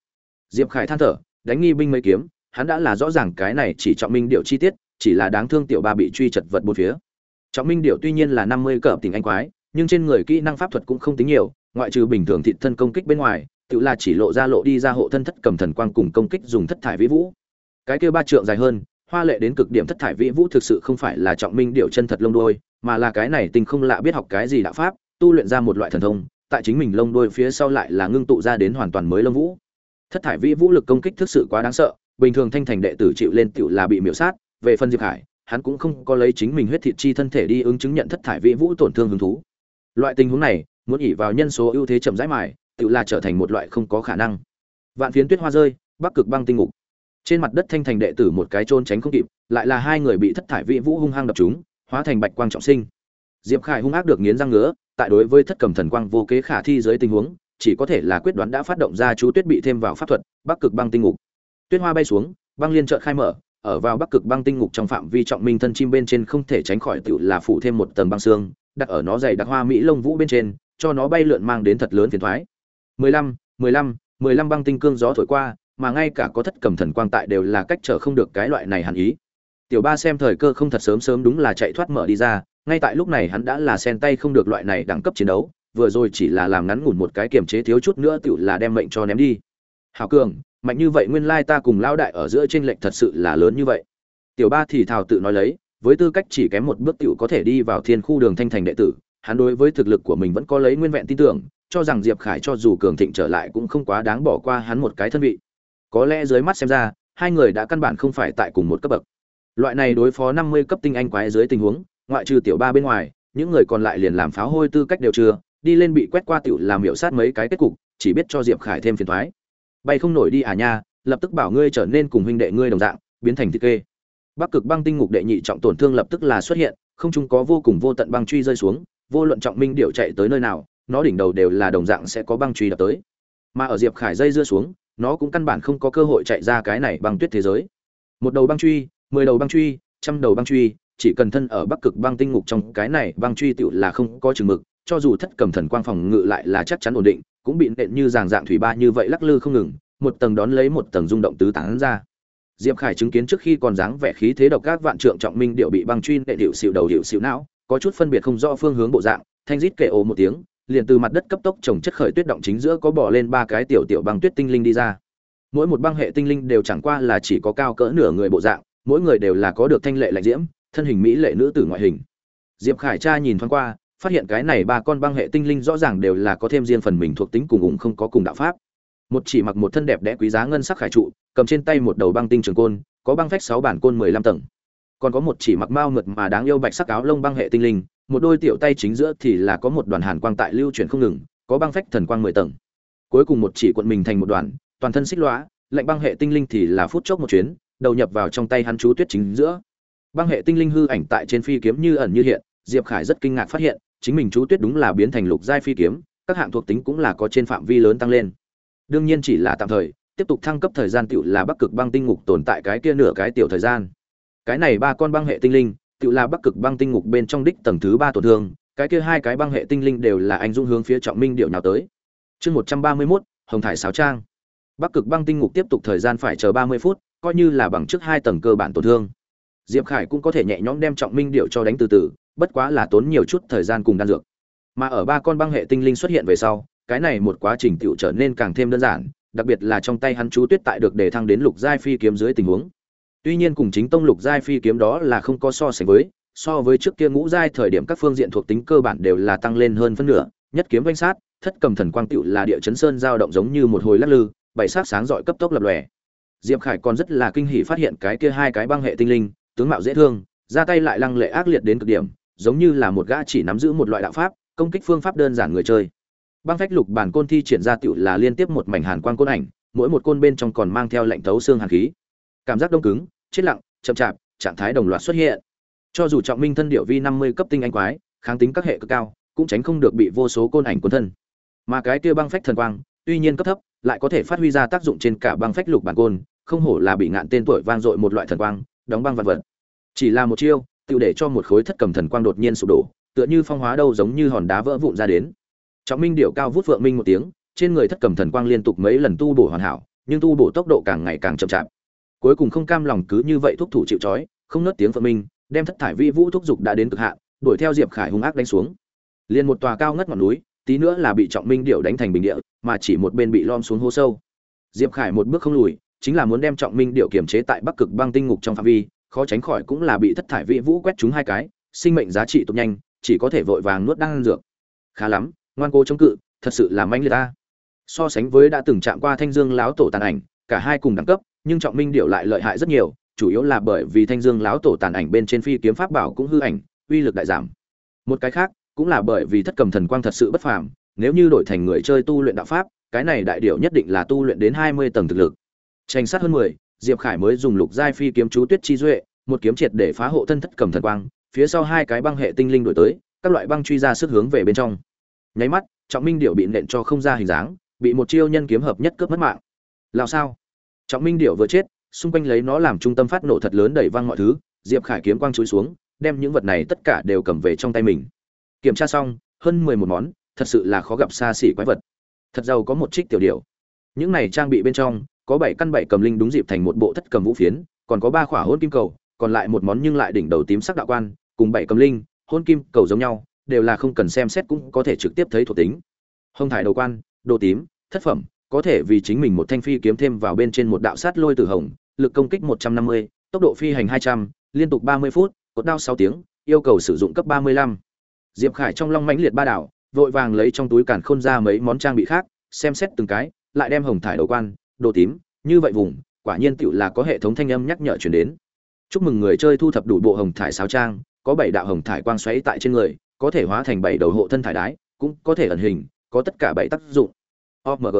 Diệp khải than thở, đánh nghi binh mấy kiếm, hắn đã là rõ ràng cái này chỉ trọng minh điệu chi tiết, chỉ là đáng thương tiểu ba bị truy chật vật bốn phía. Trọng minh điệu tuy nhiên là năm mươi cỡ tình anh quái, nhưng trên người kỹ năng pháp thuật cũng không tính nhiều, ngoại trừ bình thường thị thân công kích bên ngoài, tự là chỉ lộ ra lộ đi ra hộ thân thất cầm thần quang cùng công kích dùng thất thải vĩ vũ. Cái kia ba trượng dài hơn, hoa lệ đến cực điểm thất thải vĩ vũ thực sự không phải là trọng minh điệu chân thật lông đôi mà là cái này tinh không lạ biết học cái gì đạo pháp, tu luyện ra một loại thần thông, tại chính mình lông đôi phía sau lại là ngưng tụ ra đến hoàn toàn mới lông vũ. Thất thải vĩ vũ lực công kích thực sự quá đáng sợ, bình thường thanh thành đệ tử chịu lên tựu là bị miểu sát, về phần diệp hải, hắn cũng không có lấy chính mình huyết thịt chi thân thể đi ứng chứng nhận thất thải vĩ vũ tổn thương hứng thú. Loại tình huống này, muốn ỉ vào nhân số ưu thế chậm rãi mài tự là trở thành một loại không có khả năng. Vạn phiến tuyết hoa rơi, bắc cực băng tinh ngục. Trên mặt đất thanh thành đệ tử một cái trôn tránh không kịp, lại là hai người bị thất thải vĩ vũ hung hăng đập chúng hóa thành bạch quang trọng sinh. Diệp khải hung ác được nghiến răng ngứa tại đối với thất cầm thần quang vô kế khả thi dưới tình huống chỉ có thể là quyết đoán đã phát động ra chú tuyết bị thêm vào pháp thuật bắc cực băng tinh ngục. Tuyết hoa bay xuống băng liên trợn khai mở ở vào bắc cực băng tinh ngục trong phạm vi trọng minh thân chim bên trên không thể tránh khỏi tự là phủ thêm một tầng băng xương đặt ở nó dày đặc hoa mỹ lông vũ bên trên cho nó bay lượn mang đến thật lớn phiền thoái. 15, 15, 15 băng tinh cương gió thổi qua mà ngay cả có thất cầm thần quang tại đều là cách trở không được cái loại này hẳn ý tiểu ba xem thời cơ không thật sớm sớm đúng là chạy thoát mở đi ra, ngay tại lúc này hắn đã là sen tay không được loại này đẳng cấp chiến đấu, vừa rồi chỉ là làm ngắn ngủn một cái kiềm chế thiếu chút nữa tựu là đem mệnh cho ném đi. Hào cường, mạnh như vậy nguyên lai ta cùng lao đại ở giữa trên lệch thật sự là lớn như vậy. Tiểu ba thì thào tự nói lấy, với tư cách chỉ kém một bước tựu có thể đi vào thiên khu đường thanh thành đệ tử, hắn đối với thực lực của mình vẫn có lấy nguyên vẹn tin tưởng, cho rằng diệp khải cho dù cường thịnh trở lại cũng không quá đáng bỏ qua hắn một cái thân vị. Có lẽ dưới mắt xem ra, hai người đã căn bản không phải tại cùng một cấp bậc loại này đối phó năm mươi cấp tinh anh quái dưới tình huống, ngoại trừ tiểu ba bên ngoài, những người còn lại liền làm pháo hôi tư cách đều chưa, đi lên bị quét qua tiểu làm miểu sát mấy cái kết cục, chỉ biết cho diệp khải thêm phiền thoái bay không nổi đi à nha, lập tức bảo ngươi trở nên cùng huynh đệ ngươi đồng dạng, biến thành thiết kê. Bắc cực băng tinh ngục đệ nhị trọng tổn thương lập tức là xuất hiện, không chung có vô cùng vô tận băng truy rơi xuống, vô luận trọng minh điệu chạy tới nơi nào, nó đỉnh đầu đều là đồng dạng sẽ có băng truy đập tới. Mà ở diệp khải dây dưa xuống, nó cũng căn bản không có cơ hội chạy ra cái này băng tuyết thế giới. Một đầu băng truy mười đầu băng truy, trăm đầu băng truy, chỉ cần thân ở bắc cực băng tinh ngục trong, cái này băng truy tựu là không có chừng mực, cho dù thất cầm thần quang phòng ngự lại là chắc chắn ổn định, cũng bị nện như giàng dạng thủy ba như vậy lắc lư không ngừng, một tầng đón lấy một tầng rung động tứ tán ra. Diệp khải chứng kiến trước khi còn dáng vẻ khí thế độc các vạn trượng trọng minh điệu bị băng truy đệ điệu xịu đầu điệu xịu não, có chút phân biệt không rõ phương hướng bộ dạng, thanh rít kệ ồ một tiếng, liền từ mặt đất cấp tốc trồng chất khởi tuyết động chính giữa có bỏ lên ba cái tiểu tiểu băng tuyết tinh linh đi ra. Mỗi một băng hệ tinh linh đều chẳng qua là chỉ có cao cỡ nửa người bộ dạng mỗi người đều là có được thanh lệ lạnh diễm, thân hình mỹ lệ nữ tử ngoại hình. Diệp khải cha nhìn thoáng qua, phát hiện cái này ba con băng hệ tinh linh rõ ràng đều là có thêm riêng phần mình thuộc tính cùng ủng không có cùng đạo pháp. Một chỉ mặc một thân đẹp đẽ quý giá ngân sắc khải trụ, cầm trên tay một đầu băng tinh trường côn, có băng phách sáu bản côn mười lăm tầng. Còn có một chỉ mặc mao mượt mà đáng yêu bạch sắc áo lông băng hệ tinh linh, một đôi tiểu tay chính giữa thì là có một đoàn hàn quang tại lưu chuyển không ngừng, có băng phách thần quang mười tầng. Cuối cùng một chỉ quận mình thành một đoàn, toàn thân xích lõa lạnh băng hệ tinh linh thì là phút chốc một chuyến đầu nhập vào trong tay hắn chú tuyết chính giữa. Băng hệ tinh linh hư ảnh tại trên phi kiếm như ẩn như hiện, diệp khải rất kinh ngạc phát hiện, chính mình chú tuyết đúng là biến thành lục giai phi kiếm, các hạng thuộc tính cũng là có trên phạm vi lớn tăng lên. Đương nhiên chỉ là tạm thời, tiếp tục thăng cấp thời gian tựu là bắc cực băng tinh ngục tồn tại cái kia nửa cái tiểu thời gian. Cái này ba con băng hệ tinh linh, tựu là bắc cực băng tinh ngục bên trong đích tầng thứ ba tổn thương, cái kia hai cái băng hệ tinh linh đều là anh dung hướng phía trọng minh điệu nào tới. Chương một trăm ba mươi mốt, hồng thải sáo trang. Bắc cực băng tinh ngục tiếp tục thời gian phải chờ ba mươi phút coi như là bằng trước hai tầng cơ bản tổn thương. Diệp khải cũng có thể nhẹ nhõm đem trọng minh điệu cho đánh từ từ, bất quá là tốn nhiều chút thời gian cùng đan dược. Mà ở ba con băng hệ tinh linh xuất hiện về sau, cái này một quá trình tựu trở nên càng thêm đơn giản, đặc biệt là trong tay hắn chú tuyết tại được đề thăng đến lục giai phi kiếm dưới tình huống. Tuy nhiên cùng chính tông lục giai phi kiếm đó là không có so sánh với, so với trước kia ngũ giai thời điểm các phương diện thuộc tính cơ bản đều là tăng lên hơn phân nửa, nhất kiếm vanh sát, thất cầm thần quang tựu là địa chấn sơn dao động giống như một hồi lắc lư, bảy sát sáng rọi cấp tốc lập lòe diệp khải còn rất là kinh hỉ phát hiện cái kia hai cái băng hệ tinh linh, tướng mạo dễ thương, ra tay lại lăng lệ ác liệt đến cực điểm, giống như là một gã chỉ nắm giữ một loại đạo pháp, công kích phương pháp đơn giản người chơi. Băng phách lục bản côn thi triển ra tựu là liên tiếp một mảnh hàn quang côn ảnh, mỗi một côn bên trong còn mang theo lệnh thấu xương hàn khí. Cảm giác đông cứng, chết lặng, chậm chạp, trạng thái đồng loạt xuất hiện. Cho dù trọng minh thân điệu vi năm mươi cấp tinh anh quái, kháng tính các hệ cực cao, cũng tránh không được bị vô số côn ảnh cuốn thân. Mà cái kia băng phách thần quang, tuy nhiên cấp thấp, lại có thể phát huy ra tác dụng trên cả băng phách lục bản côn không hổ là bị ngạn tên tuổi vang dội một loại thần quang, đóng băng vật vật. Chỉ là một chiêu tự để cho một khối thất cầm thần quang đột nhiên sụp đổ, tựa như phong hóa đâu giống như hòn đá vỡ vụn ra đến. Trọng minh điệu cao vút vượng minh một tiếng, trên người thất cầm thần quang liên tục mấy lần tu bổ hoàn hảo, nhưng tu bổ tốc độ càng ngày càng chậm chạp. Cuối cùng không cam lòng cứ như vậy thúc thủ chịu trói, không nớt tiếng phượng minh, đem thất thải vi vũ thúc dục đã đến cực hạn, đuổi theo diệp khải hung ác đánh xuống. Liền một tòa cao ngất ngọn núi, tí nữa là bị trọng minh điệu đánh thành bình địa, mà chỉ một bên bị lom xuống hố sâu. Diệp khải một bước không lùi chính là muốn đem trọng minh điệu kiềm chế tại bắc cực băng tinh ngục trong phạm vi, khó tránh khỏi cũng là bị thất thải vị vũ quét chúng hai cái, sinh mệnh giá trị tục nhanh, chỉ có thể vội vàng nuốt đan dược. Khá lắm, ngoan cố chống cự, thật sự là manh liệt ta. So sánh với đã từng chạm qua thanh dương láo tổ tàn ảnh, cả hai cùng đẳng cấp, nhưng trọng minh điệu lại lợi hại rất nhiều, chủ yếu là bởi vì thanh dương láo tổ tàn ảnh bên trên phi kiếm pháp bảo cũng hư ảnh, uy lực đại giảm. Một cái khác, cũng là bởi vì thất cầm thần quang thật sự bất phàm, nếu như đổi thành người chơi tu luyện đạo pháp, cái này đại điệu nhất định là tu luyện đến hai mươi tầng thực lực tranh sát hơn mười, diệp khải mới dùng lục giai phi kiếm chú tuyết chi duệ, một kiếm triệt để phá hộ thân thất cầm thần quang, phía sau hai cái băng hệ tinh linh đổi tới, các loại băng truy ra sức hướng về bên trong. Nháy mắt, trọng minh điệu bị nện cho không ra hình dáng, bị một chiêu nhân kiếm hợp nhất cướp mất mạng. Lao sao? Trọng minh điệu vừa chết, xung quanh lấy nó làm trung tâm phát nổ thật lớn đẩy văng mọi thứ, diệp khải kiếm quang chúi xuống, đem những vật này tất cả đều cầm về trong tay mình. Kiểm tra xong, hơn mười một món, thật sự là khó gặp xa xỉ quái vật. Thật giàu có một trích tiểu điều những này trang bị bên trong có bảy căn bảy cầm linh đúng dịp thành một bộ thất cầm vũ phiến còn có ba khỏa hôn kim cầu còn lại một món nhưng lại đỉnh đầu tím sắc đạo quan cùng bảy cầm linh hôn kim cầu giống nhau đều là không cần xem xét cũng có thể trực tiếp thấy thuộc tính hồng thải đầu quan đồ tím thất phẩm có thể vì chính mình một thanh phi kiếm thêm vào bên trên một đạo sát lôi tử hồng lực công kích 150, tốc độ phi hành 200, liên tục 30 phút cột đao 6 tiếng yêu cầu sử dụng cấp 35. diệp khải trong long mãnh liệt ba đảo vội vàng lấy trong túi càn khôn ra mấy món trang bị khác xem xét từng cái lại đem hồng thải đầu quan đồ tím, như vậy vùng, quả nhiên tựu là có hệ thống thanh âm nhắc nhở chuyển đến. Chúc mừng người chơi thu thập đủ bộ hồng thải sáo trang, có bảy đạo hồng thải quang xoáy tại trên người, có thể hóa thành bảy đầu hộ thân thải đái, cũng có thể ẩn hình, có tất cả bảy tác dụng. Omg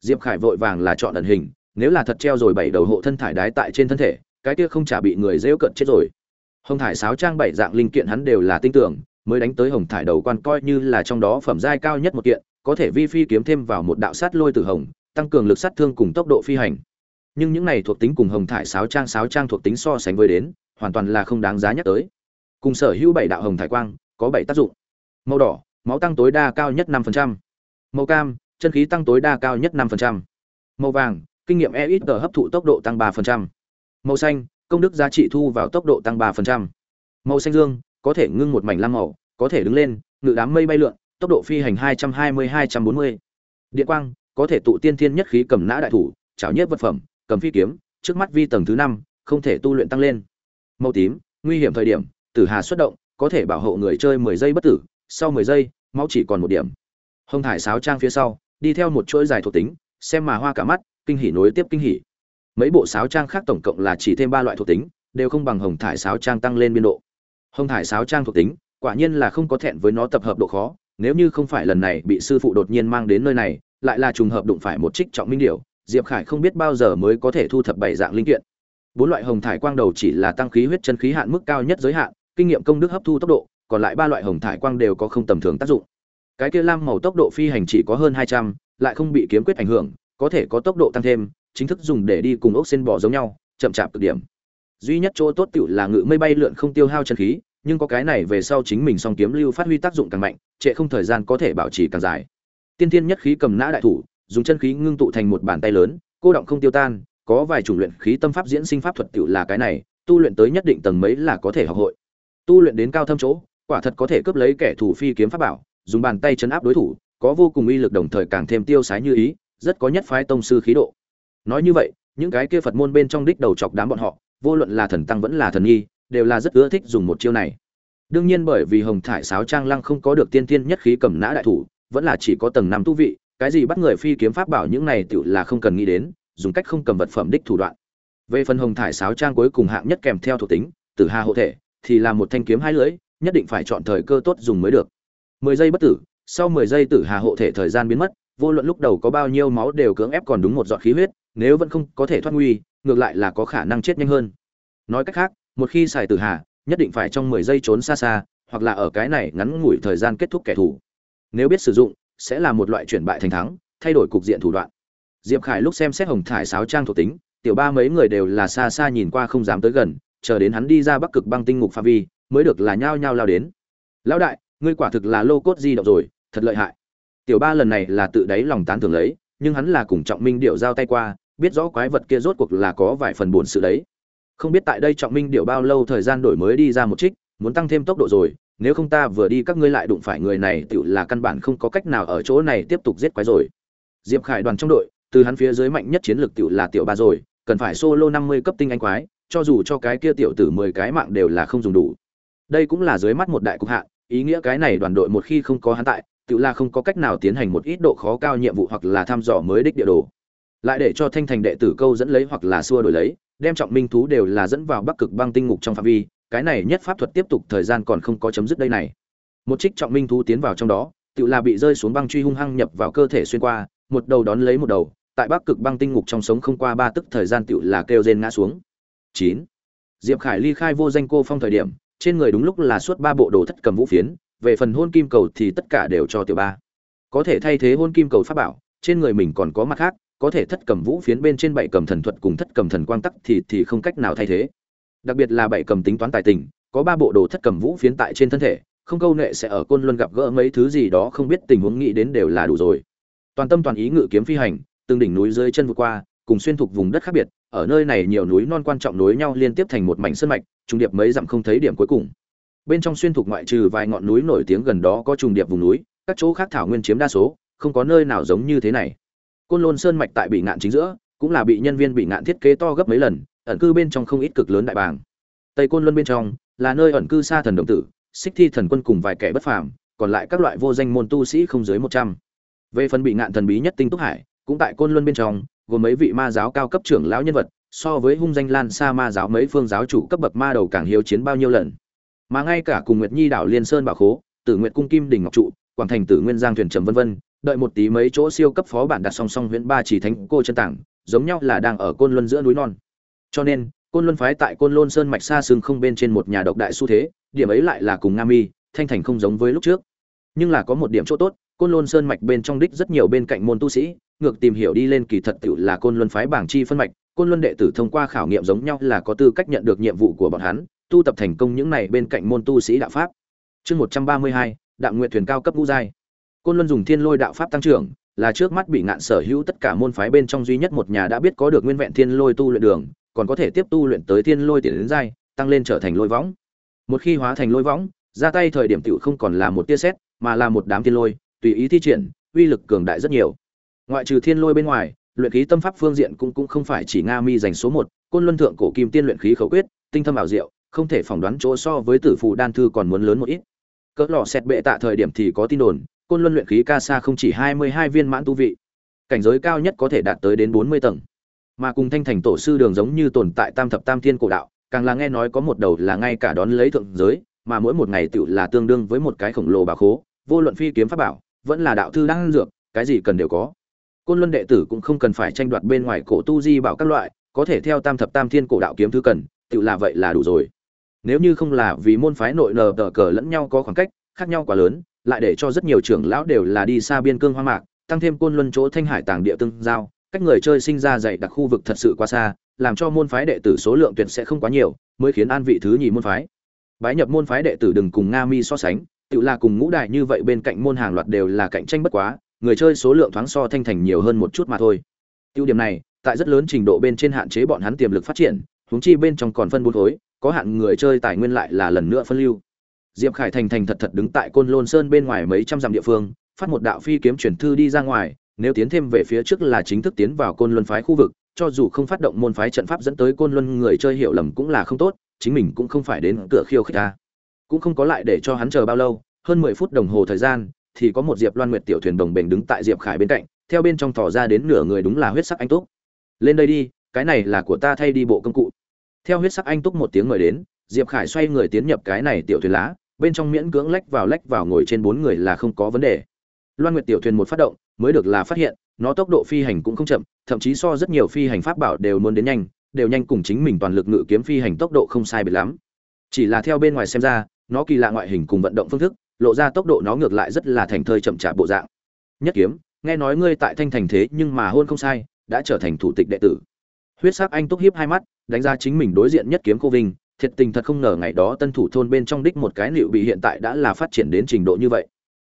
diệp khải vội vàng là chọn ẩn hình, nếu là thật treo rồi bảy đầu hộ thân thải đái tại trên thân thể, cái kia không chả bị người rêu cận chết rồi. Hồng thải sáo trang bảy dạng linh kiện hắn đều là tin tưởng, mới đánh tới hồng thải đầu quan coi như là trong đó phẩm giai cao nhất một kiện, có thể vi phi kiếm thêm vào một đạo sát lôi từ hồng tăng cường lực sát thương cùng tốc độ phi hành nhưng những này thuộc tính cùng hồng thải sáo trang sáo trang thuộc tính so sánh với đến, hoàn toàn là không đáng giá nhắc tới cùng sở hữu bảy đạo hồng thải quang, có bảy tác dụng màu đỏ, máu tăng tối đa cao nhất 5%. màu cam, chân khí tăng tối đa cao nhất 5%. màu vàng, kinh nghiệm e ít hấp thụ tốc độ tăng 3%. màu xanh, công đức giá trị thu vào tốc độ tăng 3%. màu xanh dương, có thể ngưng một mảnh lam màu, có thể đứng lên, ngự đám mây bay lượn, tốc độ phi hành 220-240. điện quang có thể tụ tiên thiên nhất khí cầm nã đại thủ, chảo nhất vật phẩm, cầm phi kiếm, trước mắt vi tầng thứ năm, không thể tu luyện tăng lên. Màu tím, nguy hiểm thời điểm, tử hà xuất động, có thể bảo hộ người chơi 10 giây bất tử, sau 10 giây, máu chỉ còn một điểm. Hồng thải sáo trang phía sau, đi theo một chuỗi dài thuộc tính, xem mà hoa cả mắt, kinh hỉ nối tiếp kinh hỉ. Mấy bộ sáo trang khác tổng cộng là chỉ thêm ba loại thuộc tính, đều không bằng hồng thải sáo trang tăng lên biên độ. Hồng thải sáo trang thuộc tính, quả nhiên là không có thẹn với nó tập hợp độ khó, nếu như không phải lần này bị sư phụ đột nhiên mang đến nơi này lại là trùng hợp đụng phải một trích trọng minh điểu, diệp khải không biết bao giờ mới có thể thu thập bảy dạng linh kiện. Bốn loại hồng thải quang đầu chỉ là tăng khí huyết chân khí hạn mức cao nhất giới hạn, kinh nghiệm công đức hấp thu tốc độ, còn lại ba loại hồng thải quang đều có không tầm thường tác dụng. Cái kia lam màu tốc độ phi hành chỉ có hơn hai trăm, lại không bị kiếm quyết ảnh hưởng, có thể có tốc độ tăng thêm, chính thức dùng để đi cùng ốc sen bò giống nhau, chậm chạp cực điểm. Duy nhất chỗ tốt tựu là ngự mây bay lượn không tiêu hao chân khí, nhưng có cái này về sau chính mình song kiếm lưu phát huy tác dụng càng mạnh, trệ không thời gian có thể bảo trì càng dài tiên Thiên nhất khí cầm nã đại thủ, dùng chân khí ngưng tụ thành một bàn tay lớn, cô động không tiêu tan, có vài chủng luyện khí tâm pháp diễn sinh pháp thuật tiểu là cái này, tu luyện tới nhất định tầng mấy là có thể học hội. Tu luyện đến cao thâm chỗ, quả thật có thể cướp lấy kẻ thủ phi kiếm pháp bảo, dùng bàn tay chấn áp đối thủ, có vô cùng uy lực đồng thời càng thêm tiêu sái như ý, rất có nhất phái tông sư khí độ. Nói như vậy, những cái kia phật môn bên trong đích đầu chọc đám bọn họ, vô luận là thần tăng vẫn là thần nhi đều là rất ưa thích dùng một chiêu này. Đương nhiên bởi vì hồng thải sáo trang lăng không có được tiên tiên nhất khí cầm nã đại thủ vẫn là chỉ có tầng năm tu vị, cái gì bắt người phi kiếm pháp bảo những này tựu là không cần nghĩ đến, dùng cách không cầm vật phẩm đích thủ đoạn. Về phần hồng thải sáo trang cuối cùng hạng nhất kèm theo thuộc tính, tử hà hộ thể, thì là một thanh kiếm hai lưỡi, nhất định phải chọn thời cơ tốt dùng mới được. Mười giây bất tử, sau mười giây tử hà hộ thể thời gian biến mất, vô luận lúc đầu có bao nhiêu máu đều cưỡng ép còn đúng một giọt khí huyết, nếu vẫn không có thể thoát nguy, ngược lại là có khả năng chết nhanh hơn. Nói cách khác, một khi xài tử hà, nhất định phải trong mười giây trốn xa xa, hoặc là ở cái này ngắn ngủi thời gian kết thúc kẻ thù nếu biết sử dụng, sẽ là một loại chuyển bại thành thắng, thay đổi cục diện thủ đoạn. Diệp khải lúc xem xét hồng thải sáo trang thuộc tính, tiểu ba mấy người đều là xa xa nhìn qua không dám tới gần, chờ đến hắn đi ra bắc cực băng tinh ngục pha vi, mới được là nhao nhao lao đến. Lão đại, ngươi quả thực là lô cốt di động rồi, thật lợi hại. Tiểu ba lần này là tự đáy lòng tán thưởng lấy, nhưng hắn là cùng trọng minh điệu giao tay qua, biết rõ quái vật kia rốt cuộc là có vài phần buồn sự đấy. Không biết tại đây trọng minh điệu bao lâu thời gian đổi mới đi ra một trích, muốn tăng thêm tốc độ rồi nếu không ta vừa đi các ngươi lại đụng phải người này, tựu là căn bản không có cách nào ở chỗ này tiếp tục giết quái rồi. Diệp khải đoàn trong đội, từ hắn phía dưới mạnh nhất chiến lược tựu là tiểu ba rồi, cần phải solo năm mươi cấp tinh anh quái, cho dù cho cái kia tiểu tử mười cái mạng đều là không dùng đủ. Đây cũng là dưới mắt một đại cục hạn ý nghĩa cái này đoàn đội một khi không có hắn tại, tựu là không có cách nào tiến hành một ít độ khó cao nhiệm vụ hoặc là thăm dò mới đích địa đồ. Lại để cho thanh thành đệ tử câu dẫn lấy hoặc là xua đổi lấy, đem trọng minh thú đều là dẫn vào bắc cực băng tinh ngục trong phạm vi cái này nhất pháp thuật tiếp tục thời gian còn không có chấm dứt đây này. Một trích trọng minh thú tiến vào trong đó tự là bị rơi xuống băng truy hung hăng nhập vào cơ thể xuyên qua, một đầu đón lấy một đầu, tại bắc cực băng tinh ngục trong sống không qua ba tức thời gian tự là kêu rên ngã xuống. Chín. Diệp khải ly khai vô danh cô phong thời điểm, trên người đúng lúc là suốt ba bộ đồ thất cầm vũ phiến, về phần hôn kim cầu thì tất cả đều cho tiểu ba. Có thể thay thế hôn kim cầu pháp bảo, trên người mình còn có mặt khác, có thể thất cầm vũ phiến bên trên bảy cầm thần thuật cùng thất cầm thần quang tắc thì thì không cách nào thay thế đặc biệt là bảy cầm tính toán tài tình, có ba bộ đồ thất cầm vũ phiến tại trên thân thể, không câu nệ sẽ ở côn luân gặp gỡ mấy thứ gì đó không biết tình huống nghĩ đến đều là đủ rồi. Toàn tâm toàn ý ngự kiếm phi hành, từng đỉnh núi dưới chân vượt qua, cùng xuyên thuộc vùng đất khác biệt, ở nơi này nhiều núi non quan trọng nối nhau liên tiếp thành một mảnh sơn mạch trung điệp mấy dặm không thấy điểm cuối cùng. Bên trong xuyên thuộc ngoại trừ vài ngọn núi nổi tiếng gần đó có trùng điệp vùng núi, các chỗ khác thảo nguyên chiếm đa số, không có nơi nào giống như thế này. Côn lôn sơn mạch tại bị ngạn chính giữa, cũng là bị nhân viên bị ngạn thiết kế to gấp mấy lần ẩn cư bên trong không ít cực lớn đại bàng. Tây côn luân bên trong là nơi ẩn cư xa thần đồng tử, xích thi thần quân cùng vài kẻ bất phàm, còn lại các loại vô danh môn tu sĩ không dưới một trăm. Về phần bị ngạn thần bí nhất tinh túc hải, cũng tại côn luân bên trong, gồm mấy vị ma giáo cao cấp trưởng lão nhân vật, so với hung danh lan xa ma giáo mấy phương giáo chủ cấp bậc ma đầu càng hiếu chiến bao nhiêu lần. Mà ngay cả cùng nguyệt nhi đảo liên sơn bảo khố, tử nguyệt cung kim đỉnh ngọc trụ, quảng thành tử nguyên giang thuyền trầm vân vân, đợi một tí mấy chỗ siêu cấp phó bản đặt song song huyện ba chỉ thánh cô chân tảng, giống nhau là đang ở côn luân giữa núi non cho nên côn luân phái tại côn lôn sơn mạch xa xương không bên trên một nhà độc đại xu thế điểm ấy lại là cùng nga mi thanh thành không giống với lúc trước nhưng là có một điểm chỗ tốt côn lôn sơn mạch bên trong đích rất nhiều bên cạnh môn tu sĩ ngược tìm hiểu đi lên kỳ thật tự là côn luân phái bảng chi phân mạch côn luân đệ tử thông qua khảo nghiệm giống nhau là có tư cách nhận được nhiệm vụ của bọn hắn tu tập thành công những này bên cạnh môn tu sĩ đạo pháp. Chương một trăm ba mươi hai đạo nguyện thuyền cao cấp ngũ giai. Côn Luân dùng Thiên Lôi đạo pháp tăng trưởng, là trước mắt bị ngạn sở hữu tất cả môn phái bên trong duy nhất một nhà đã biết có được nguyên vẹn thiên lôi tu luyện đường còn có thể tiếp tu luyện tới thiên lôi tiền đến giai, tăng lên trở thành lôi võng. Một khi hóa thành lôi võng, ra tay thời điểm tiểu không còn là một tia sét, mà là một đám thiên lôi, tùy ý thi triển, uy lực cường đại rất nhiều. Ngoại trừ thiên lôi bên ngoài, luyện khí tâm pháp phương diện cũng cũng không phải chỉ nga mi dành số một, côn luân thượng cổ kim tiên luyện khí khẩu quyết, tinh thâm ảo diệu, không thể phỏng đoán chỗ so với tử phù đan thư còn muốn lớn một ít. Cỡ lò xét bệ tạ thời điểm thì có tin đồn, côn luân luyện khí ca sa không chỉ hai mươi hai viên mãn tu vị. Cảnh giới cao nhất có thể đạt tới đến bốn mươi tầng mà cùng thanh thành tổ sư đường giống như tồn tại tam thập tam thiên cổ đạo, càng là nghe nói có một đầu là ngay cả đón lấy thượng giới, mà mỗi một ngày tựu là tương đương với một cái khổng lồ bà khố, vô luận phi kiếm pháp bảo, vẫn là đạo thư đang dược, cái gì cần đều có. Côn luân đệ tử cũng không cần phải tranh đoạt bên ngoài cổ tu di bảo các loại, có thể theo tam thập tam thiên cổ đạo kiếm thứ cần, tựu là vậy là đủ rồi. Nếu như không là vì môn phái nội nờ tờ cờ lẫn nhau có khoảng cách, khác nhau quá lớn, lại để cho rất nhiều trưởng lão đều là đi xa biên cương hoang mạc, tăng thêm côn luân chỗ thanh hải tàng địa tương giao cách người chơi sinh ra dạy đặc khu vực thật sự quá xa, làm cho môn phái đệ tử số lượng tuyệt sẽ không quá nhiều, mới khiến an vị thứ nhì môn phái. Bái nhập môn phái đệ tử đừng cùng nga mi so sánh, tự là cùng ngũ đại như vậy bên cạnh môn hàng loạt đều là cạnh tranh bất quá, người chơi số lượng thoáng so thanh thành nhiều hơn một chút mà thôi. Ưu điểm này, tại rất lớn trình độ bên trên hạn chế bọn hắn tiềm lực phát triển, huống chi bên trong còn phân bốn khối, có hạn người chơi tài nguyên lại là lần nữa phân lưu. Diệp khải thành thành thật thật đứng tại côn lôn sơn bên ngoài mấy trăm dặm địa phương, phát một đạo phi kiếm chuyển thư đi ra ngoài nếu tiến thêm về phía trước là chính thức tiến vào côn luân phái khu vực, cho dù không phát động môn phái trận pháp dẫn tới côn luân người chơi hiểu lầm cũng là không tốt, chính mình cũng không phải đến cửa khiêu khích ta. Cũng không có lại để cho hắn chờ bao lâu, hơn mười phút đồng hồ thời gian, thì có một diệp loan nguyệt tiểu thuyền đồng bền đứng tại diệp khải bên cạnh, theo bên trong thỏ ra đến nửa người đúng là huyết sắc anh túc. Lên đây đi, cái này là của ta thay đi bộ công cụ. Theo huyết sắc anh túc một tiếng mời đến, diệp khải xoay người tiến nhập cái này tiểu thuyền lá, bên trong miễn cưỡng lách vào lách vào ngồi trên bốn người là không có vấn đề. Loan nguyệt tiểu thuyền một phát động mới được là phát hiện, nó tốc độ phi hành cũng không chậm, thậm chí so rất nhiều phi hành pháp bảo đều muốn đến nhanh, đều nhanh cùng chính mình toàn lực ngự kiếm phi hành tốc độ không sai biệt lắm. Chỉ là theo bên ngoài xem ra, nó kỳ lạ ngoại hình cùng vận động phương thức, lộ ra tốc độ nó ngược lại rất là thành thơi chậm chạp bộ dạng. Nhất kiếm, nghe nói ngươi tại thanh thành thế nhưng mà hôn không sai, đã trở thành thủ tịch đệ tử. Huyết sắc anh túc hiếp hai mắt, đánh ra chính mình đối diện nhất kiếm cô vinh, thiệt tình thật không ngờ ngày đó tân thủ thôn bên trong đích một cái liệu bị hiện tại đã là phát triển đến trình độ như vậy.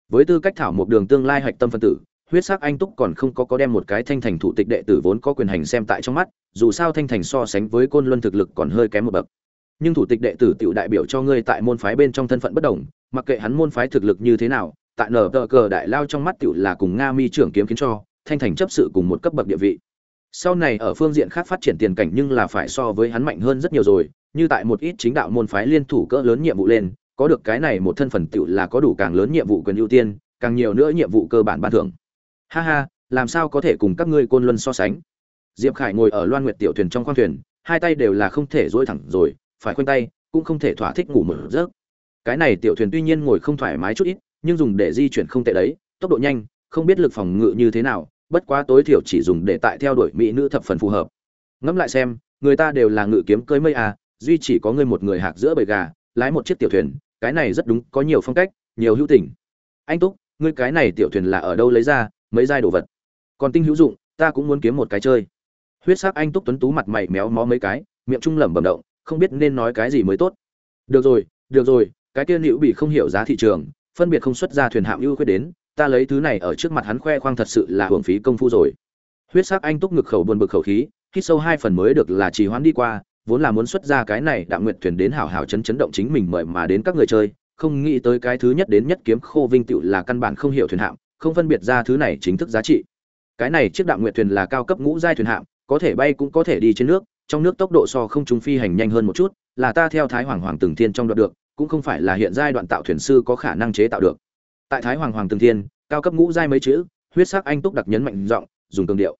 Với tư cách thảo một đường tương lai hạch tâm phân tử huyết sắc anh túc còn không có có đem một cái thanh thành thủ tịch đệ tử vốn có quyền hành xem tại trong mắt, dù sao thanh thành so sánh với côn luân thực lực còn hơi kém một bậc. Nhưng thủ tịch đệ tử tiểu đại biểu cho ngươi tại môn phái bên trong thân phận bất đồng, mặc kệ hắn môn phái thực lực như thế nào, tại nở tờ cờ đại lao trong mắt tiểu là cùng nga mi trưởng kiếm khiến cho, thanh thành chấp sự cùng một cấp bậc địa vị. Sau này ở phương diện khác phát triển tiền cảnh nhưng là phải so với hắn mạnh hơn rất nhiều rồi, như tại một ít chính đạo môn phái liên thủ cỡ lớn nhiệm vụ lên, có được cái này một thân phần tiểu là có đủ càng lớn nhiệm vụ quyền ưu tiên, càng nhiều nữa nhiệm vụ cơ bản ban thưởng ha ha, làm sao có thể cùng các ngươi côn luân so sánh? Diệp khải ngồi ở loan nguyệt tiểu thuyền trong khoang thuyền, hai tay đều là không thể dỗi thẳng rồi, phải khoanh tay, cũng không thể thỏa thích ngủ mở giấc. Cái này tiểu thuyền tuy nhiên ngồi không thoải mái chút ít, nhưng dùng để di chuyển không tệ đấy, tốc độ nhanh, không biết lực phòng ngự như thế nào, bất quá tối thiểu chỉ dùng để tại theo đuổi mỹ nữ thập phần phù hợp. Ngẫm lại xem, người ta đều là ngự kiếm cưới mây à duy chỉ có ngươi một người hạc giữa bầy gà, lái một chiếc tiểu thuyền, cái này rất đúng, có nhiều phong cách, nhiều hữu tình. Anh túc, ngươi cái này tiểu thuyền là ở đâu lấy ra mấy giai đồ vật. Còn tinh hữu dụng, ta cũng muốn kiếm một cái chơi. Huyết sắc anh túc tuấn tú mặt mày méo mó mấy cái, miệng trung lẩm bẩm động, không biết nên nói cái gì mới tốt. Được rồi được rồi, cái kia liễu bị không hiểu giá thị trường, phân biệt không xuất ra thuyền hạm ưu khuyết đến, ta lấy thứ này ở trước mặt hắn khoe khoang thật sự là hưởng phí công phu rồi. Huyết sắc anh túc ngực khẩu buồn bực khẩu khí, hít sâu hai phần mới được là trì hoãn đi qua, vốn là muốn xuất ra cái này đạm nguyện thuyền đến hảo hảo chấn chấn động chính mình mời mà đến các người chơi, không nghĩ tới cái thứ nhất đến nhất kiếm khô vinh tựu là căn bản không hiểu thuyền hạm không phân biệt ra thứ này chính thức giá trị. Cái này chiếc đạm nguyện thuyền là cao cấp ngũ giai thuyền hạm, có thể bay cũng có thể đi trên nước, trong nước tốc độ so không trung phi hành nhanh hơn một chút, là ta theo thái hoàng hoàng từng thiên trong đoạn được, cũng không phải là hiện giai đoạn tạo thuyền sư có khả năng chế tạo được. Tại thái hoàng hoàng từng thiên, cao cấp ngũ giai mấy chữ, huyết sắc anh túc đặc nhấn mạnh giọng, dùng cường điệu.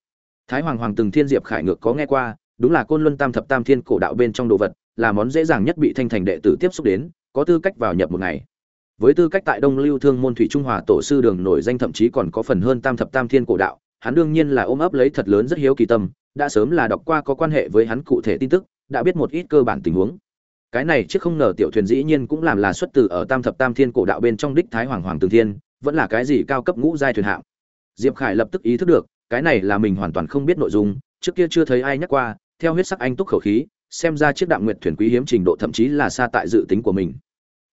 Thái hoàng hoàng từng thiên diệp khải ngược có nghe qua, đúng là côn luân tam thập tam thiên cổ đạo bên trong đồ vật, là món dễ dàng nhất bị thanh thành đệ tử tiếp xúc đến, có tư cách vào nhập một ngày với tư cách tại đông lưu thương môn thủy trung hòa tổ sư đường nổi danh thậm chí còn có phần hơn tam thập tam thiên cổ đạo, hắn đương nhiên là ôm ấp lấy thật lớn rất hiếu kỳ tâm, đã sớm là đọc qua có quan hệ với hắn cụ thể tin tức, đã biết một ít cơ bản tình huống. Cái này chứ không ngờ tiểu thuyền dĩ nhiên cũng làm là xuất từ ở tam thập tam thiên cổ đạo bên trong đích thái hoàng hoàng tường thiên, vẫn là cái gì cao cấp ngũ giai thuyền hạng. Diệp khải lập tức ý thức được, cái này là mình hoàn toàn không biết nội dung, trước kia chưa thấy ai nhắc qua, theo huyết sắc anh túc khẩu khí, xem ra chiếc đạm nguyệt thuyền quý hiếm trình độ thậm chí là xa tại dự tính của mình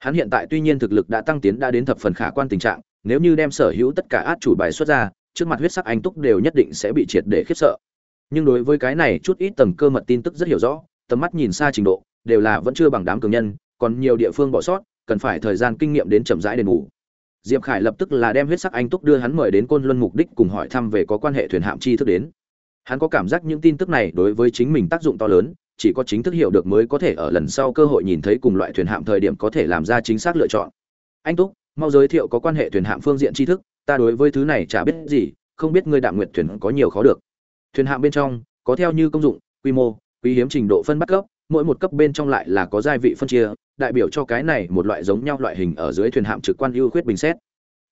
hắn hiện tại tuy nhiên thực lực đã tăng tiến đã đến thập phần khả quan tình trạng, nếu như đem sở hữu tất cả át chủ bài xuất ra, trước mặt huyết sắc anh túc đều nhất định sẽ bị triệt để khiếp sợ. Nhưng đối với cái này chút ít tầng cơ mật tin tức rất hiểu rõ, tầm mắt nhìn xa trình độ, đều là vẫn chưa bằng đám cường nhân, còn nhiều địa phương bỏ sót, cần phải thời gian kinh nghiệm đến chậm rãi đền bù. Diệp khải lập tức là đem huyết sắc anh túc đưa hắn mời đến côn luân mục đích cùng hỏi thăm về có quan hệ thuyền hạm chi thức đến. Hắn có cảm giác những tin tức này đối với chính mình tác dụng to lớn chỉ có chính thức hiểu được mới có thể ở lần sau cơ hội nhìn thấy cùng loại thuyền hạm thời điểm có thể làm ra chính xác lựa chọn. Anh túc, mau giới thiệu có quan hệ thuyền hạm phương diện tri thức, ta đối với thứ này chả biết gì, không biết ngươi đạm nguyệt thuyền có nhiều khó được. Thuyền hạm bên trong, có theo như công dụng, quy mô, quý hiếm trình độ phân bắt cấp, mỗi một cấp bên trong lại là có giai vị phân chia, đại biểu cho cái này một loại giống nhau loại hình ở dưới thuyền hạm trực quan ưu khuyết bình xét.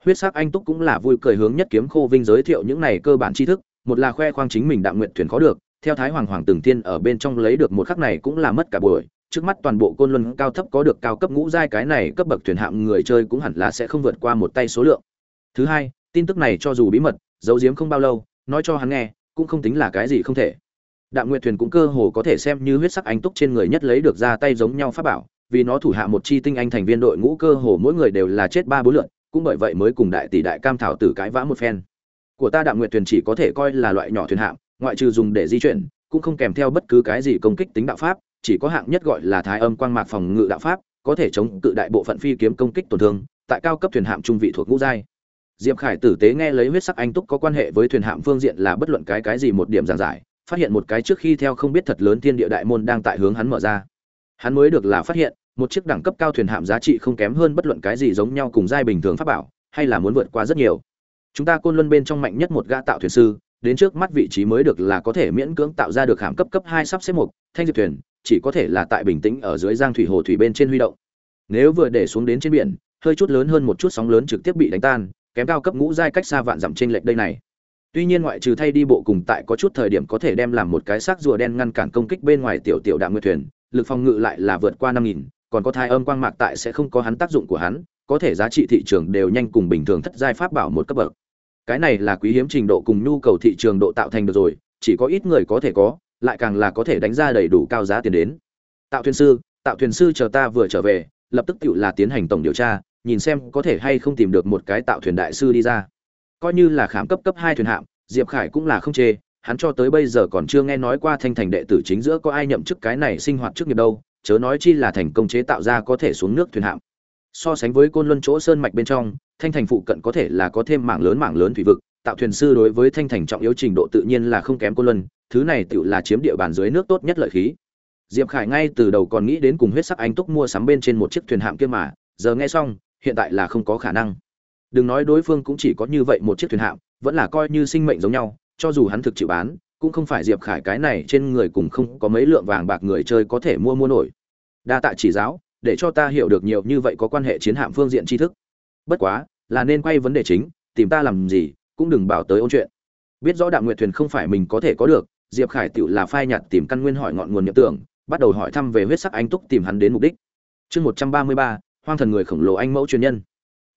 Huyết sắc anh túc cũng là vui cười hướng nhất kiếm khô vinh giới thiệu những này cơ bản tri thức, một là khoe khoang chính mình đạm nguyện thuyền khó được theo thái hoàng hoàng từng tiên ở bên trong lấy được một khắc này cũng là mất cả buổi. Trước mắt toàn bộ côn luân cao thấp có được cao cấp ngũ giai, cái này cấp bậc thuyền hạng người chơi cũng hẳn là sẽ không vượt qua một tay số lượng. Thứ hai, tin tức này cho dù bí mật, giấu giếm không bao lâu, nói cho hắn nghe, cũng không tính là cái gì không thể. Đạm nguyện thuyền cũng cơ hồ có thể xem như huyết sắc anh túc trên người nhất lấy được ra tay giống nhau pháp bảo, vì nó thủ hạ một chi tinh anh thành viên đội ngũ cơ hồ mỗi người đều là chết ba bốn lượn cũng bởi vậy mới cùng đại tỷ đại cam thảo tử cãi vã một phen. Của ta đạm nguyện thuyền chỉ có thể coi là loại nhỏ thuyền hạng ngoại trừ dùng để di chuyển, cũng không kèm theo bất cứ cái gì công kích tính đạo pháp, chỉ có hạng nhất gọi là thái âm quang mạc phòng ngự đạo pháp, có thể chống cự đại bộ phận phi kiếm công kích tổn thương, tại cao cấp thuyền hạm trung vị thuộc ngũ giai. Diệp khải tử tế nghe lấy huyết sắc anh túc có quan hệ với thuyền hạm phương diện là bất luận cái cái gì một điểm giảng giải, phát hiện một cái trước khi theo không biết thật lớn thiên địa đại môn đang tại hướng hắn mở ra. Hắn mới được là phát hiện, một chiếc đẳng cấp cao thuyền hạm giá trị không kém hơn bất luận cái gì giống nhau cùng giai bình thường pháp bảo, hay là muốn vượt qua rất nhiều. Chúng ta côn luân bên trong mạnh nhất một gã tạo thuyền sư đến trước mắt vị trí mới được là có thể miễn cưỡng tạo ra được hàm cấp cấp hai sắp xếp một thanh diệp thuyền, chỉ có thể là tại bình tĩnh ở dưới giang thủy hồ thủy bên trên huy động. Nếu vừa để xuống đến trên biển, hơi chút lớn hơn một chút sóng lớn trực tiếp bị đánh tan, kém cao cấp ngũ giai cách xa vạn dặm trên lệch đây này. Tuy nhiên ngoại trừ thay đi bộ cùng tại có chút thời điểm có thể đem làm một cái xác rùa đen ngăn cản công kích bên ngoài tiểu tiểu đạm nguyệt thuyền, lực phòng ngự lại là vượt qua năm nghìn, còn có thai âm quang mạc tại sẽ không có hắn tác dụng của hắn, có thể giá trị thị trường đều nhanh cùng bình thường thất giai pháp bảo một cấp bậc cái này là quý hiếm trình độ cùng nhu cầu thị trường độ tạo thành được rồi, chỉ có ít người có thể có, lại càng là có thể đánh ra đầy đủ cao giá tiền đến. Tạo thuyền sư, tạo thuyền sư chờ ta vừa trở về, lập tức tự là tiến hành tổng điều tra, nhìn xem có thể hay không tìm được một cái tạo thuyền đại sư đi ra. Coi như là khám cấp cấp hai thuyền hạm diệp khải cũng là không chê, hắn cho tới bây giờ còn chưa nghe nói qua thanh thành đệ tử chính giữa có ai nhậm chức cái này sinh hoạt trước nghiệp đâu, chớ nói chi là thành công chế tạo ra có thể xuống nước thuyền hạm so sánh với côn luân chỗ sơn mạch bên trong thanh thành phụ cận có thể là có thêm mảng lớn mảng lớn thủy vực, tạo thuyền sư đối với thanh thành trọng yếu trình độ tự nhiên là không kém cô luân, thứ này tự là chiếm địa bàn dưới nước tốt nhất lợi khí. Diệp khải ngay từ đầu còn nghĩ đến cùng huyết sắc anh túc mua sắm bên trên một chiếc thuyền hạm kia mà, giờ nghe xong, hiện tại là không có khả năng. Đừng nói đối phương cũng chỉ có như vậy một chiếc thuyền hạm, vẫn là coi như sinh mệnh giống nhau, cho dù hắn thực chịu bán, cũng không phải diệp khải cái này trên người cùng không có mấy lượng vàng bạc người chơi có thể mua mua nổi. Đa tạ chỉ giáo, để cho ta hiểu được nhiều như vậy có quan hệ chiến hạm phương diện tri thức bất quá, là nên quay vấn đề chính, tìm ta làm gì, cũng đừng bảo tới ôn chuyện. Biết rõ đạm nguyệt thuyền không phải mình có thể có được, diệp khải tựu là phai nhạt tìm căn nguyên hỏi ngọn nguồn nhập tưởng, bắt đầu hỏi thăm về huyết sắc anh túc tìm hắn đến mục đích. Chương một trăm ba mươi ba, hoang thần người khổng lồ anh mẫu truyền nhân.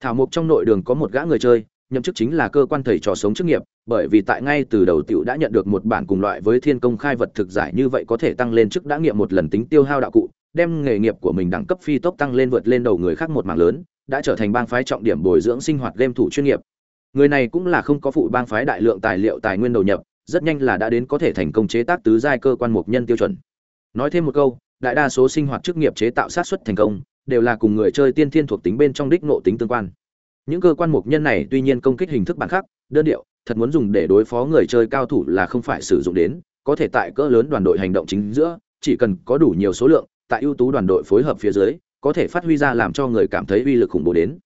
Thảo mộc trong nội đường có một gã người chơi, nhậm chức chính là cơ quan thầy trò sống chức nghiệp, bởi vì tại ngay từ đầu tiểu đã nhận được một bản cùng loại với thiên công khai vật thực giải như vậy có thể tăng lên chức đã nghiệm một lần tính tiêu hao đạo cụ, đem nghề nghiệp của mình đẳng cấp phi tốc tăng lên vượt lên đầu người khác một mảng lớn đã trở thành bang phái trọng điểm bồi dưỡng sinh hoạt game thủ chuyên nghiệp. Người này cũng là không có phụ bang phái đại lượng tài liệu tài nguyên đầu nhập, rất nhanh là đã đến có thể thành công chế tác tứ giai cơ quan mục nhân tiêu chuẩn. Nói thêm một câu, đại đa số sinh hoạt chức nghiệp chế tạo sát xuất thành công, đều là cùng người chơi tiên thiên thuộc tính bên trong đích nộ tính tương quan. Những cơ quan mục nhân này tuy nhiên công kích hình thức bản khác, đơn điệu, thật muốn dùng để đối phó người chơi cao thủ là không phải sử dụng đến, có thể tại cỡ lớn đoàn đội hành động chính giữa, chỉ cần có đủ nhiều số lượng, tại ưu tú đoàn đội phối hợp phía dưới có thể phát huy ra làm cho người cảm thấy uy lực khủng bố đến.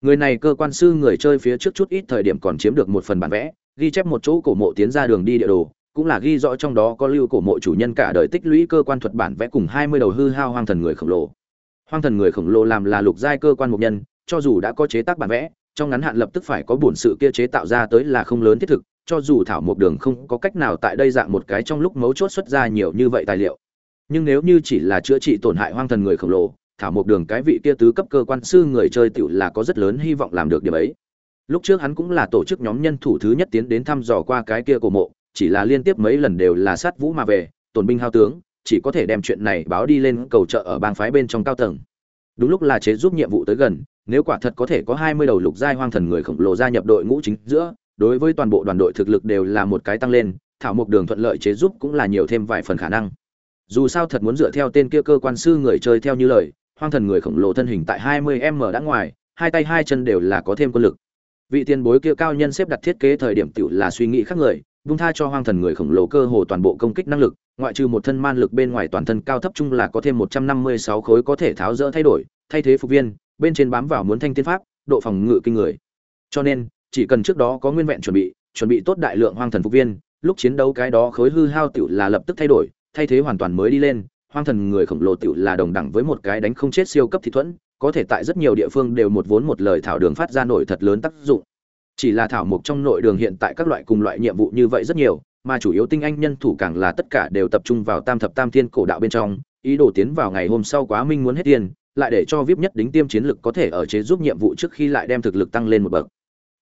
Người này cơ quan sư người chơi phía trước chút ít thời điểm còn chiếm được một phần bản vẽ, ghi chép một chỗ cổ mộ tiến ra đường đi địa đồ, cũng là ghi rõ trong đó có lưu cổ mộ chủ nhân cả đời tích lũy cơ quan thuật bản vẽ cùng hai mươi đầu hư hao hoang thần người khổng lồ. Hoang thần người khổng lồ làm là lục giai cơ quan mục nhân, cho dù đã có chế tác bản vẽ, trong ngắn hạn lập tức phải có bổn sự kia chế tạo ra tới là không lớn thiết thực, cho dù thảo một đường không có cách nào tại đây dạng một cái trong lúc mấu chốt xuất ra nhiều như vậy tài liệu. Nhưng nếu như chỉ là chữa trị tổn hại hoang thần người khổng lồ thảo một đường cái vị kia tứ cấp cơ quan sư người chơi tiểu là có rất lớn hy vọng làm được điểm ấy. Lúc trước hắn cũng là tổ chức nhóm nhân thủ thứ nhất tiến đến thăm dò qua cái kia cổ mộ, chỉ là liên tiếp mấy lần đều là sát vũ mà về, tổn binh hao tướng, chỉ có thể đem chuyện này báo đi lên cầu trợ ở bang phái bên trong cao tầng. Đúng lúc là chế giúp nhiệm vụ tới gần, nếu quả thật có thể có hai mươi đầu lục giai hoang thần người khổng lồ gia nhập đội ngũ chính giữa, đối với toàn bộ đoàn đội thực lực đều là một cái tăng lên, thảo một đường thuận lợi chế giúp cũng là nhiều thêm vài phần khả năng. Dù sao thật muốn dựa theo tên kia cơ quan sư người chơi theo như lời hoang thần người khổng lồ thân hình tại 20 m đã ngoài, hai tay hai chân đều là có thêm quân lực. Vị tiền bối kia cao nhân xếp đặt thiết kế thời điểm tiểu là suy nghĩ khác người, vung tha cho hoang thần người khổng lồ cơ hồ toàn bộ công kích năng lực, ngoại trừ một thân man lực bên ngoài toàn thân cao thấp chung là có thêm 156 khối có thể tháo rỡ thay đổi, thay thế phục viên, bên trên bám vào muốn thanh tiên pháp, độ phòng ngự kinh người. Cho nên, chỉ cần trước đó có nguyên vẹn chuẩn bị chuẩn bị tốt đại lượng hoang thần phục viên, lúc chiến đấu cái đó khối hư hao tiểu là lập tức thay đổi, thay thế hoàn toàn mới đi lên hoang thần người khổng lồ tiểu là đồng đẳng với một cái đánh không chết siêu cấp thị thuẫn, có thể tại rất nhiều địa phương đều một vốn một lời thảo đường phát ra nổi thật lớn tác dụng. Chỉ là thảo mộc trong nội đường hiện tại các loại cùng loại nhiệm vụ như vậy rất nhiều, mà chủ yếu tinh anh nhân thủ càng là tất cả đều tập trung vào tam thập tam thiên cổ đạo bên trong, ý đồ tiến vào ngày hôm sau quá minh muốn hết tiền, lại để cho vip nhất đính tiêm chiến lực có thể ở chế giúp nhiệm vụ trước khi lại đem thực lực tăng lên một bậc.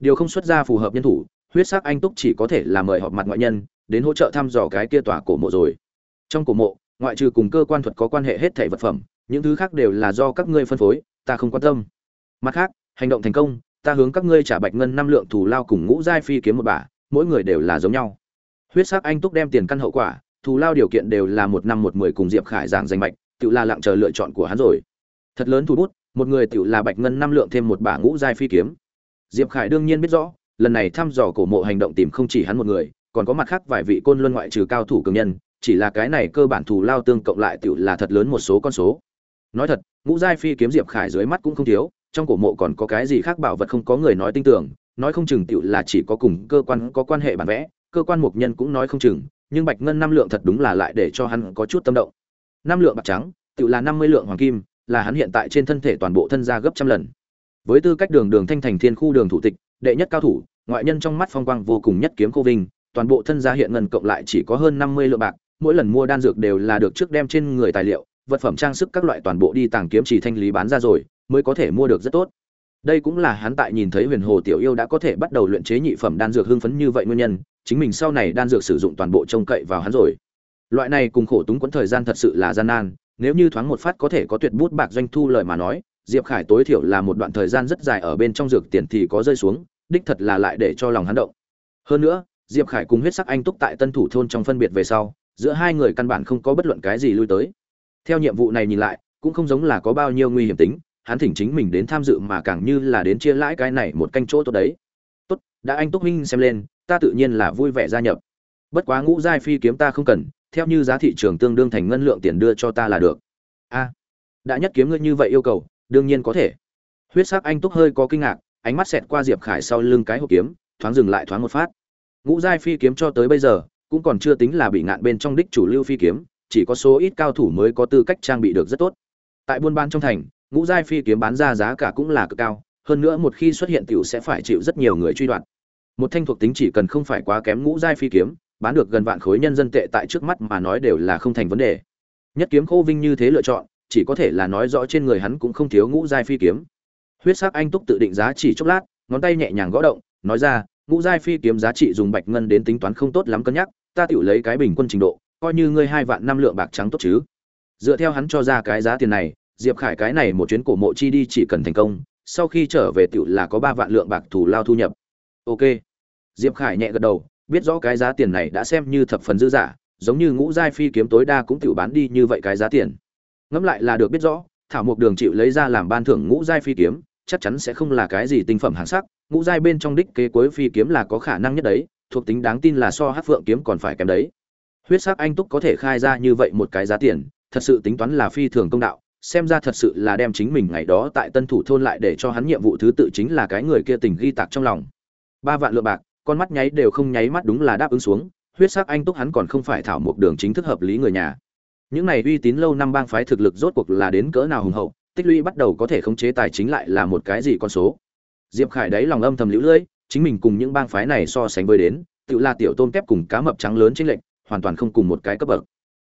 Điều không xuất ra phù hợp nhân thủ, huyết sắc anh túc chỉ có thể là mời họp mặt ngoại nhân, đến hỗ trợ thăm dò cái kia tòa cổ mộ rồi. Trong cổ mộ ngoại trừ cùng cơ quan thuật có quan hệ hết thảy vật phẩm, những thứ khác đều là do các ngươi phân phối, ta không quan tâm. Mặt khác, hành động thành công, ta hướng các ngươi trả bạch ngân năm lượng thù lao cùng ngũ giai phi kiếm một bả, mỗi người đều là giống nhau. Huyết sắc anh túc đem tiền căn hậu quả, thù lao điều kiện đều là một năm một mười cùng diệp khải giảng danh bạch tự là lặng chờ lựa chọn của hắn rồi. Thật lớn thủ bút, một người tự là bạch ngân năm lượng thêm một bả ngũ giai phi kiếm. Diệp khải đương nhiên biết rõ, lần này thăm dò cổ mộ hành động tìm không chỉ hắn một người, còn có mặt khác vài vị côn luân ngoại trừ cao thủ cường nhân chỉ là cái này cơ bản thù lao tương cộng lại tiểu là thật lớn một số con số. Nói thật, ngũ giai phi kiếm diệp khải dưới mắt cũng không thiếu, trong cổ mộ còn có cái gì khác bảo vật không có người nói tin tưởng, nói không chừng tiểu là chỉ có cùng cơ quan có quan hệ bản vẽ, cơ quan mục nhân cũng nói không chừng, nhưng bạch ngân năm lượng thật đúng là lại để cho hắn có chút tâm động. Năm lượng bạc trắng, tiểu là năm mươi lượng hoàng kim, là hắn hiện tại trên thân thể toàn bộ thân gia gấp trăm lần. Với tư cách đường đường thanh thành thiên khu đường thủ tịch, đệ nhất cao thủ, ngoại nhân trong mắt phong quang vô cùng nhất kiếm cô vinh, toàn bộ thân gia hiện ngân cộng lại chỉ có hơn năm mươi lượng bạc mỗi lần mua đan dược đều là được trước đem trên người tài liệu, vật phẩm trang sức các loại toàn bộ đi tàng kiếm chỉ thanh lý bán ra rồi, mới có thể mua được rất tốt. Đây cũng là hắn tại nhìn thấy huyền hồ tiểu yêu đã có thể bắt đầu luyện chế nhị phẩm đan dược hưng phấn như vậy nguyên nhân, chính mình sau này đan dược sử dụng toàn bộ trông cậy vào hắn rồi. Loại này cùng khổ túng quẫn thời gian thật sự là gian nan, nếu như thoáng một phát có thể có tuyệt bút bạc doanh thu lời mà nói, diệp khải tối thiểu là một đoạn thời gian rất dài ở bên trong dược tiền thì có rơi xuống, đích thật là lại để cho lòng hắn động. Hơn nữa, diệp khải cùng huyết sắc anh túc tại tân thủ thôn trong phân biệt về sau giữa hai người căn bản không có bất luận cái gì lui tới. Theo nhiệm vụ này nhìn lại, cũng không giống là có bao nhiêu nguy hiểm tính, hắn thỉnh chính mình đến tham dự mà càng như là đến chia lãi cái này một canh chỗ tốt đấy. Tốt, đã anh túc huynh xem lên, ta tự nhiên là vui vẻ gia nhập. Bất quá ngũ giai phi kiếm ta không cần, theo như giá thị trường tương đương thành ngân lượng tiền đưa cho ta là được. A, đã nhất kiếm ngươi như vậy yêu cầu, đương nhiên có thể. Huyết sắc anh túc hơi có kinh ngạc, ánh mắt xẹt qua diệp khải sau lưng cái hộp kiếm, thoáng dừng lại thoáng một phát. Ngũ giai phi kiếm cho tới bây giờ cũng còn chưa tính là bị ngạn bên trong đích chủ lưu phi kiếm, chỉ có số ít cao thủ mới có tư cách trang bị được rất tốt. Tại buôn bán trong thành, ngũ giai phi kiếm bán ra giá cả cũng là cực cao, hơn nữa một khi xuất hiện tiểu sẽ phải chịu rất nhiều người truy đoạt. Một thanh thuộc tính chỉ cần không phải quá kém ngũ giai phi kiếm, bán được gần vạn khối nhân dân tệ tại trước mắt mà nói đều là không thành vấn đề. Nhất kiếm khô vinh như thế lựa chọn, chỉ có thể là nói rõ trên người hắn cũng không thiếu ngũ giai phi kiếm. Huyết sắc anh túc tự định giá chỉ chốc lát, ngón tay nhẹ nhàng gõ động, nói ra, ngũ giai phi kiếm giá trị dùng bạch ngân đến tính toán không tốt lắm cân nhắc ta tiểu lấy cái bình quân trình độ, coi như ngươi hai vạn năm lượng bạc trắng tốt chứ. Dựa theo hắn cho ra cái giá tiền này, diệp khải cái này một chuyến cổ mộ chi đi chỉ cần thành công, sau khi trở về tiểu là có ba vạn lượng bạc thủ lao thu nhập. Ok. Diệp khải nhẹ gật đầu, biết rõ cái giá tiền này đã xem như thập phần dư giả, giống như ngũ giai phi kiếm tối đa cũng tiểu bán đi như vậy cái giá tiền. Ngẫm lại là được biết rõ, thảo mục đường chịu lấy ra làm ban thưởng ngũ giai phi kiếm, chắc chắn sẽ không là cái gì tinh phẩm hàng sắc, ngũ giai bên trong đích kế cuối phi kiếm là có khả năng nhất đấy thuộc tính đáng tin là so hát phượng kiếm còn phải kém đấy. Huyết sắc anh túc có thể khai ra như vậy một cái giá tiền, thật sự tính toán là phi thường công đạo, xem ra thật sự là đem chính mình ngày đó tại tân thủ thôn lại để cho hắn nhiệm vụ thứ tự chính là cái người kia tình ghi tạc trong lòng. Ba vạn lượng bạc, con mắt nháy đều không nháy mắt đúng là đáp ứng xuống, huyết sắc anh túc hắn còn không phải thảo một đường chính thức hợp lý người nhà. Những này uy tín lâu năm bang phái thực lực rốt cuộc là đến cỡ nào hùng hậu, tích lũy bắt đầu có thể khống chế tài chính lại là một cái gì con số. Diệp khải đấy lòng âm thầm lũ lưỡi chính mình cùng những bang phái này so sánh với đến, tự là tiểu tôm kép cùng cá mập trắng lớn trên lệnh hoàn toàn không cùng một cái cấp bậc.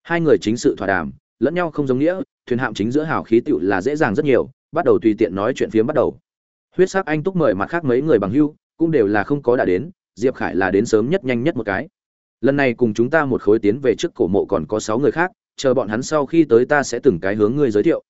Hai người chính sự thỏa đàm, lẫn nhau không giống nghĩa, thuyền hạm chính giữa hào khí tựu là dễ dàng rất nhiều, bắt đầu tùy tiện nói chuyện phiếm bắt đầu. Huyết sắc anh túc mời mặt khác mấy người bằng hưu, cũng đều là không có đã đến, diệp khải là đến sớm nhất nhanh nhất một cái. Lần này cùng chúng ta một khối tiến về trước cổ mộ còn có sáu người khác, chờ bọn hắn sau khi tới ta sẽ từng cái hướng ngươi giới thiệu.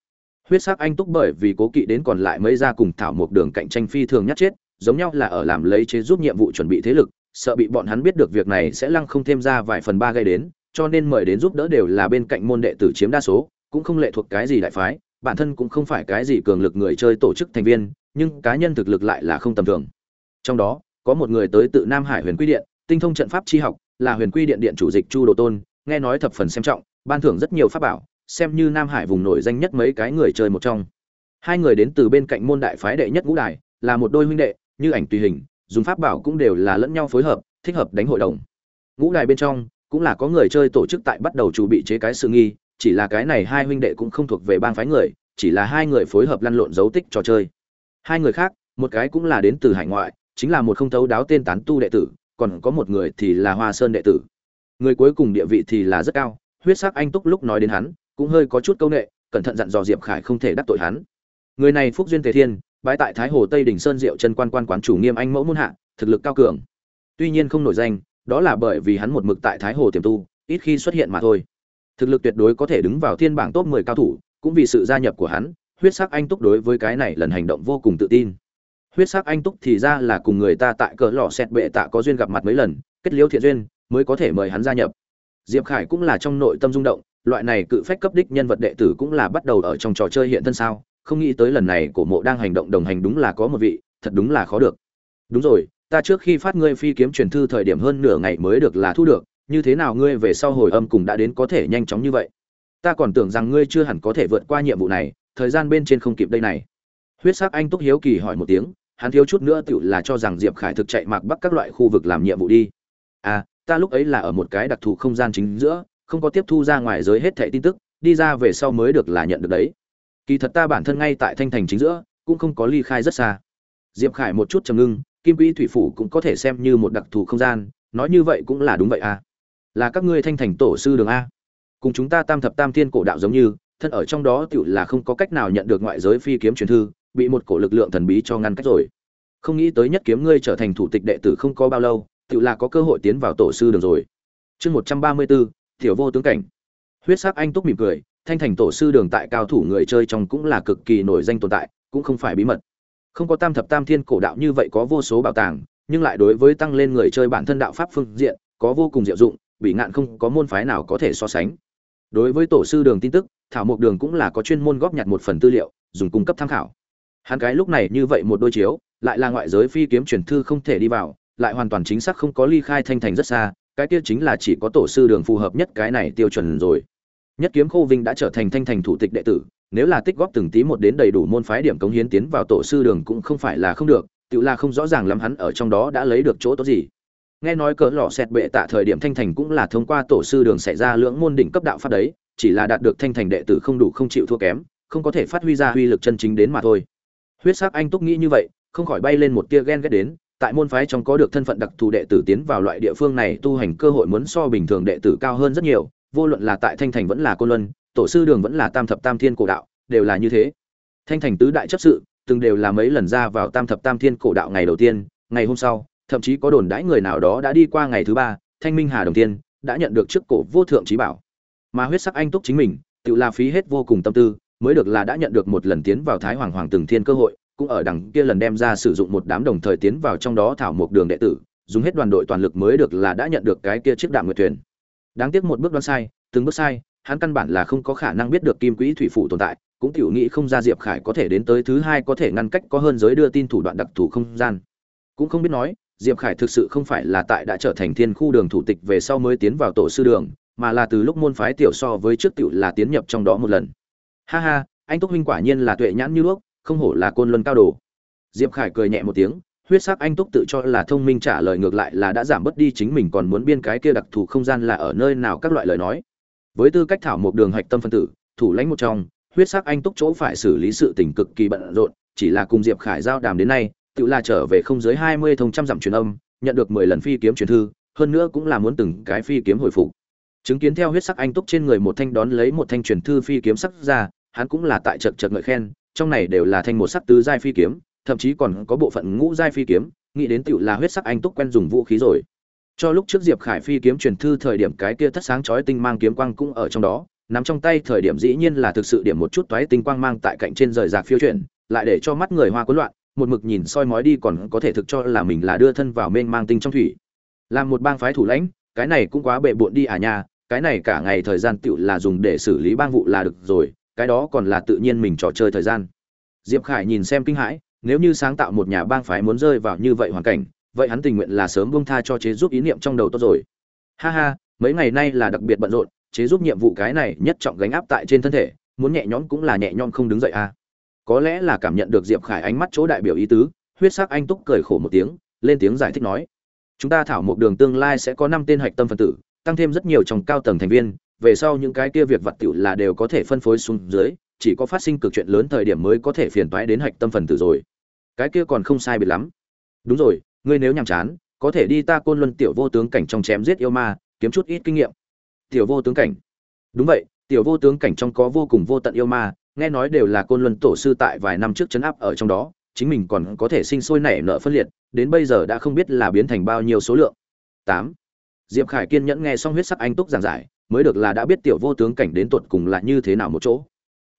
Huyết sắc anh túc bởi vì cố kỵ đến còn lại mấy gia cùng thảo một đường cạnh tranh phi thường nhất chết giống nhau là ở làm lấy chế giúp nhiệm vụ chuẩn bị thế lực, sợ bị bọn hắn biết được việc này sẽ lăng không thêm ra vài phần ba gây đến, cho nên mời đến giúp đỡ đều là bên cạnh môn đệ tử chiếm đa số, cũng không lệ thuộc cái gì đại phái, bản thân cũng không phải cái gì cường lực người chơi tổ chức thành viên, nhưng cá nhân thực lực lại là không tầm thường. Trong đó, có một người tới tự nam hải huyền quy điện, tinh thông trận pháp tri học, là huyền quy điện điện chủ dịch chu đồ tôn, nghe nói thập phần xem trọng, ban thưởng rất nhiều pháp bảo, xem như nam hải vùng nổi danh nhất mấy cái người chơi một trong. Hai người đến từ bên cạnh môn đại phái đệ nhất ngũ đài, là một đôi huynh đệ như ảnh tùy hình, dùng pháp bảo cũng đều là lẫn nhau phối hợp, thích hợp đánh hội đồng. Ngũ đài bên trong, cũng là có người chơi tổ chức tại bắt đầu chủ bị chế cái sự nghi, chỉ là cái này hai huynh đệ cũng không thuộc về bang phái người, chỉ là hai người phối hợp lăn lộn dấu tích trò chơi. Hai người khác, một cái cũng là đến từ hải ngoại, chính là một không thấu đáo tên tán tu đệ tử, còn có một người thì là hoa sơn đệ tử. Người cuối cùng địa vị thì là rất cao, huyết sắc anh túc lúc nói đến hắn, cũng hơi có chút câu nệ, cẩn thận dặn dò diệp khải không thể đắc tội hắn. Người này phúc duyên tề thiên bái tại thái hồ tây đỉnh sơn diệu chân quan quan quán chủ nghiêm anh mẫu muôn hạ, thực lực cao cường. Tuy nhiên không nổi danh, đó là bởi vì hắn một mực tại thái hồ tiềm tu, ít khi xuất hiện mà thôi. Thực lực tuyệt đối có thể đứng vào thiên bảng top 10 cao thủ, cũng vì sự gia nhập của hắn, huyết sắc anh túc đối với cái này lần hành động vô cùng tự tin. Huyết sắc anh túc thì ra là cùng người ta tại cỡ lò xẹt bệ tạ có duyên gặp mặt mấy lần, kết liễu thiện duyên, mới có thể mời hắn gia nhập. Diệp khải cũng là trong nội tâm rung động, loại này cự phách cấp đích nhân vật đệ tử cũng là bắt đầu ở trong trò chơi hiện thân sao? Không nghĩ tới lần này cổ mộ đang hành động đồng hành đúng là có một vị, thật đúng là khó được. Đúng rồi, ta trước khi phát ngươi phi kiếm truyền thư thời điểm hơn nửa ngày mới được là thu được, như thế nào ngươi về sau hồi âm cùng đã đến có thể nhanh chóng như vậy? Ta còn tưởng rằng ngươi chưa hẳn có thể vượt qua nhiệm vụ này, thời gian bên trên không kịp đây này. Huyết sắc anh túc hiếu kỳ hỏi một tiếng, hắn thiếu chút nữa tựu là cho rằng diệp khải thực chạy mạc bắc các loại khu vực làm nhiệm vụ đi. À ta lúc ấy là ở một cái đặc thù không gian chính giữa, không có tiếp thu ra ngoài giới hết thẻ tin tức, đi ra về sau mới được là nhận được đấy kỳ thật ta bản thân ngay tại thanh thành chính giữa, cũng không có ly khai rất xa. Diệp khải một chút trầm ngưng, kim quỹ thủy phủ cũng có thể xem như một đặc thù không gian, nói như vậy cũng là đúng vậy à. Là các ngươi thanh thành tổ sư đường a. Cùng chúng ta tam thập tam thiên cổ đạo giống như, thân ở trong đó tựu là không có cách nào nhận được ngoại giới phi kiếm truyền thư, bị một cổ lực lượng thần bí cho ngăn cách rồi. Không nghĩ tới nhất kiếm ngươi trở thành thủ tịch đệ tử không có bao lâu, tựu là có cơ hội tiến vào tổ sư đường rồi. Chương một trăm ba mươi bốn tiểu vô tướng cảnh. Huyết sắc anh túc mỉm cười thanh thành tổ sư đường tại cao thủ người chơi trong cũng là cực kỳ nổi danh tồn tại, cũng không phải bí mật. Không có tam thập tam thiên cổ đạo như vậy có vô số bảo tàng, nhưng lại đối với tăng lên người chơi bản thân đạo pháp phương diện, có vô cùng diệu dụng, bị ngạn không có môn phái nào có thể so sánh. Đối với tổ sư đường tin tức, thảo mộc đường cũng là có chuyên môn góp nhặt một phần tư liệu, dùng cung cấp tham khảo. Hắn cái lúc này như vậy một đôi chiếu, lại là ngoại giới phi kiếm truyền thư không thể đi vào, lại hoàn toàn chính xác không có ly khai thanh thành rất xa, cái kia chính là chỉ có tổ sư đường phù hợp nhất cái này tiêu chuẩn rồi nhất kiếm khô vinh đã trở thành thanh thành thủ tịch đệ tử, nếu là tích góp từng tí một đến đầy đủ môn phái điểm cống hiến tiến vào tổ sư đường cũng không phải là không được, tự là không rõ ràng lắm hắn ở trong đó đã lấy được chỗ tốt gì. Nghe nói cỡ lò xẹt bệ tạ thời điểm thanh thành cũng là thông qua tổ sư đường xảy ra lưỡng môn đỉnh cấp đạo pháp đấy, chỉ là đạt được thanh thành đệ tử không đủ không chịu thua kém, không có thể phát huy ra uy lực chân chính đến mà thôi. Huyết sắc anh túc nghĩ như vậy, không khỏi bay lên một tia ghen ghét đến, tại môn phái trong có được thân phận đặc thù đệ tử tiến vào loại địa phương này tu hành cơ hội muốn so bình thường đệ tử cao hơn rất nhiều vô luận là tại thanh thành vẫn là côn luân, tổ sư đường vẫn là tam thập tam thiên cổ đạo, đều là như thế. Thanh thành tứ đại chấp sự, từng đều là mấy lần ra vào tam thập tam thiên cổ đạo ngày đầu tiên, ngày hôm sau, thậm chí có đồn đãi người nào đó đã đi qua ngày thứ ba, thanh minh hà đồng tiên, đã nhận được chức cổ vô thượng trí bảo. Mà huyết sắc anh túc chính mình, tự là phí hết vô cùng tâm tư, mới được là đã nhận được một lần tiến vào thái hoàng hoàng từng thiên cơ hội, cũng ở đằng kia lần đem ra sử dụng một đám đồng thời tiến vào trong đó thảo một đường đệ tử, dùng hết đoàn đội toàn lực mới được là đã nhận được cái kia chiếc đạm nguyệt thuyền đáng tiếc một bước đoán sai, từng bước sai, hắn căn bản là không có khả năng biết được kim quỹ thủy phủ tồn tại, cũng tiểu nghĩ không ra diệp khải có thể đến tới thứ hai có thể ngăn cách có hơn giới đưa tin thủ đoạn đặc thù không gian. Cũng không biết nói, diệp khải thực sự không phải là tại đã trở thành thiên khu đường thủ tịch về sau mới tiến vào tổ sư đường, mà là từ lúc môn phái tiểu so với trước tiểu là tiến nhập trong đó một lần. Ha ha, anh túc huynh quả nhiên là tuệ nhãn như đuốc không hổ là côn luân cao đồ. Diệp khải cười nhẹ một tiếng huyết sắc anh túc tự cho là thông minh trả lời ngược lại là đã giảm bớt đi chính mình còn muốn biên cái kia đặc thù không gian là ở nơi nào các loại lời nói. Với tư cách thảo một đường hạch tâm phân tử, thủ lãnh một trong, huyết sắc anh túc chỗ phải xử lý sự tình cực kỳ bận rộn, chỉ là cùng diệp khải giao đàm đến nay, tự là trở về không dưới hai mươi thông trăm dặm truyền âm, nhận được mười lần phi kiếm truyền thư, hơn nữa cũng là muốn từng cái phi kiếm hồi phục. Chứng kiến theo huyết sắc anh túc trên người một thanh đón lấy một thanh truyền thư phi kiếm sắc ra, hắn cũng là tại chật chật ngợi khen, trong này đều là thanh một sắc tứ giai phi kiếm thậm chí còn có bộ phận ngũ giai phi kiếm, nghĩ đến tiểu là huyết sắc anh túc quen dùng vũ khí rồi. Cho lúc trước diệp khải phi kiếm truyền thư thời điểm cái kia thất sáng chói tinh mang kiếm quang cũng ở trong đó, nắm trong tay thời điểm dĩ nhiên là thực sự điểm một chút toái tinh quang mang tại cạnh trên rời rạc phiêu chuyển, lại để cho mắt người hoa cuốn loạn, một mực nhìn soi mói đi còn có thể thực cho là mình là đưa thân vào mênh mang tinh trong thủy. Làm một bang phái thủ lãnh, cái này cũng quá bệ bội đi à nha, cái này cả ngày thời gian tiểu là dùng để xử lý bang vụ là được rồi, cái đó còn là tự nhiên mình trò chơi thời gian. Diệp khải nhìn xem kinh hãi nếu như sáng tạo một nhà bang phái muốn rơi vào như vậy hoàn cảnh, vậy hắn tình nguyện là sớm buông tha cho chế giúp ý niệm trong đầu tốt rồi. Ha ha, mấy ngày nay là đặc biệt bận rộn, chế giúp nhiệm vụ cái này nhất trọng gánh áp tại trên thân thể, muốn nhẹ nhõm cũng là nhẹ nhõm không đứng dậy à. Có lẽ là cảm nhận được diệp khải ánh mắt chỗ đại biểu ý tứ, huyết sắc anh túc cười khổ một tiếng, lên tiếng giải thích nói, chúng ta thảo một đường tương lai sẽ có năm tên hạch tâm phân tử, tăng thêm rất nhiều trong cao tầng thành viên, về sau những cái kia việc vật tiểu là đều có thể phân phối xuống dưới chỉ có phát sinh cực chuyện lớn thời điểm mới có thể phiền toái đến hạch tâm phần tử rồi. Cái kia còn không sai biệt lắm. Đúng rồi, ngươi nếu nhàm chán, có thể đi ta côn luân tiểu vô tướng cảnh trong chém giết yêu ma, kiếm chút ít kinh nghiệm. Tiểu vô tướng cảnh. Đúng vậy, tiểu vô tướng cảnh trong có vô cùng vô tận yêu ma, nghe nói đều là côn luân tổ sư tại vài năm trước chấn áp ở trong đó, chính mình còn có thể sinh sôi nảy nở phân liệt, đến bây giờ đã không biết là biến thành bao nhiêu số lượng. Tám. Diệp khải kiên nhẫn nghe xong huyết sắc anh túc giảng giải, mới được là đã biết tiểu vô tướng cảnh đến tuột cùng là như thế nào một chỗ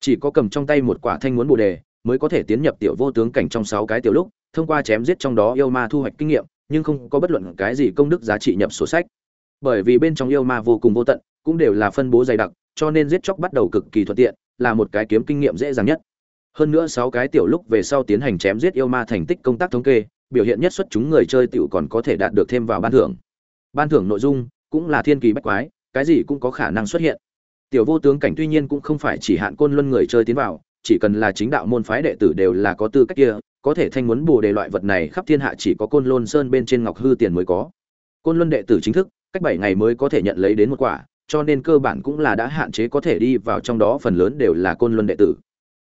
chỉ có cầm trong tay một quả thanh muốn bồ đề mới có thể tiến nhập tiểu vô tướng cảnh trong sáu cái tiểu lúc, thông qua chém giết trong đó yêu ma thu hoạch kinh nghiệm, nhưng không có bất luận cái gì công đức giá trị nhập sổ sách. Bởi vì bên trong yêu ma vô cùng vô tận, cũng đều là phân bố dày đặc, cho nên giết chóc bắt đầu cực kỳ thuận tiện, là một cái kiếm kinh nghiệm dễ dàng nhất. Hơn nữa sáu cái tiểu lúc về sau tiến hành chém giết yêu ma thành tích công tác thống kê, biểu hiện nhất xuất chúng người chơi tiểu còn có thể đạt được thêm vào ban thưởng. Ban thưởng nội dung cũng là thiên kỳ bách quái, cái gì cũng có khả năng xuất hiện tiểu vô tướng cảnh tuy nhiên cũng không phải chỉ hạn côn luân người chơi tiến vào, chỉ cần là chính đạo môn phái đệ tử đều là có tư cách kia, có thể thanh muốn bù đề loại vật này khắp thiên hạ chỉ có côn lôn sơn bên trên ngọc hư tiền mới có. Côn luân đệ tử chính thức, cách bảy ngày mới có thể nhận lấy đến một quả, cho nên cơ bản cũng là đã hạn chế có thể đi vào trong đó, phần lớn đều là côn luân đệ tử.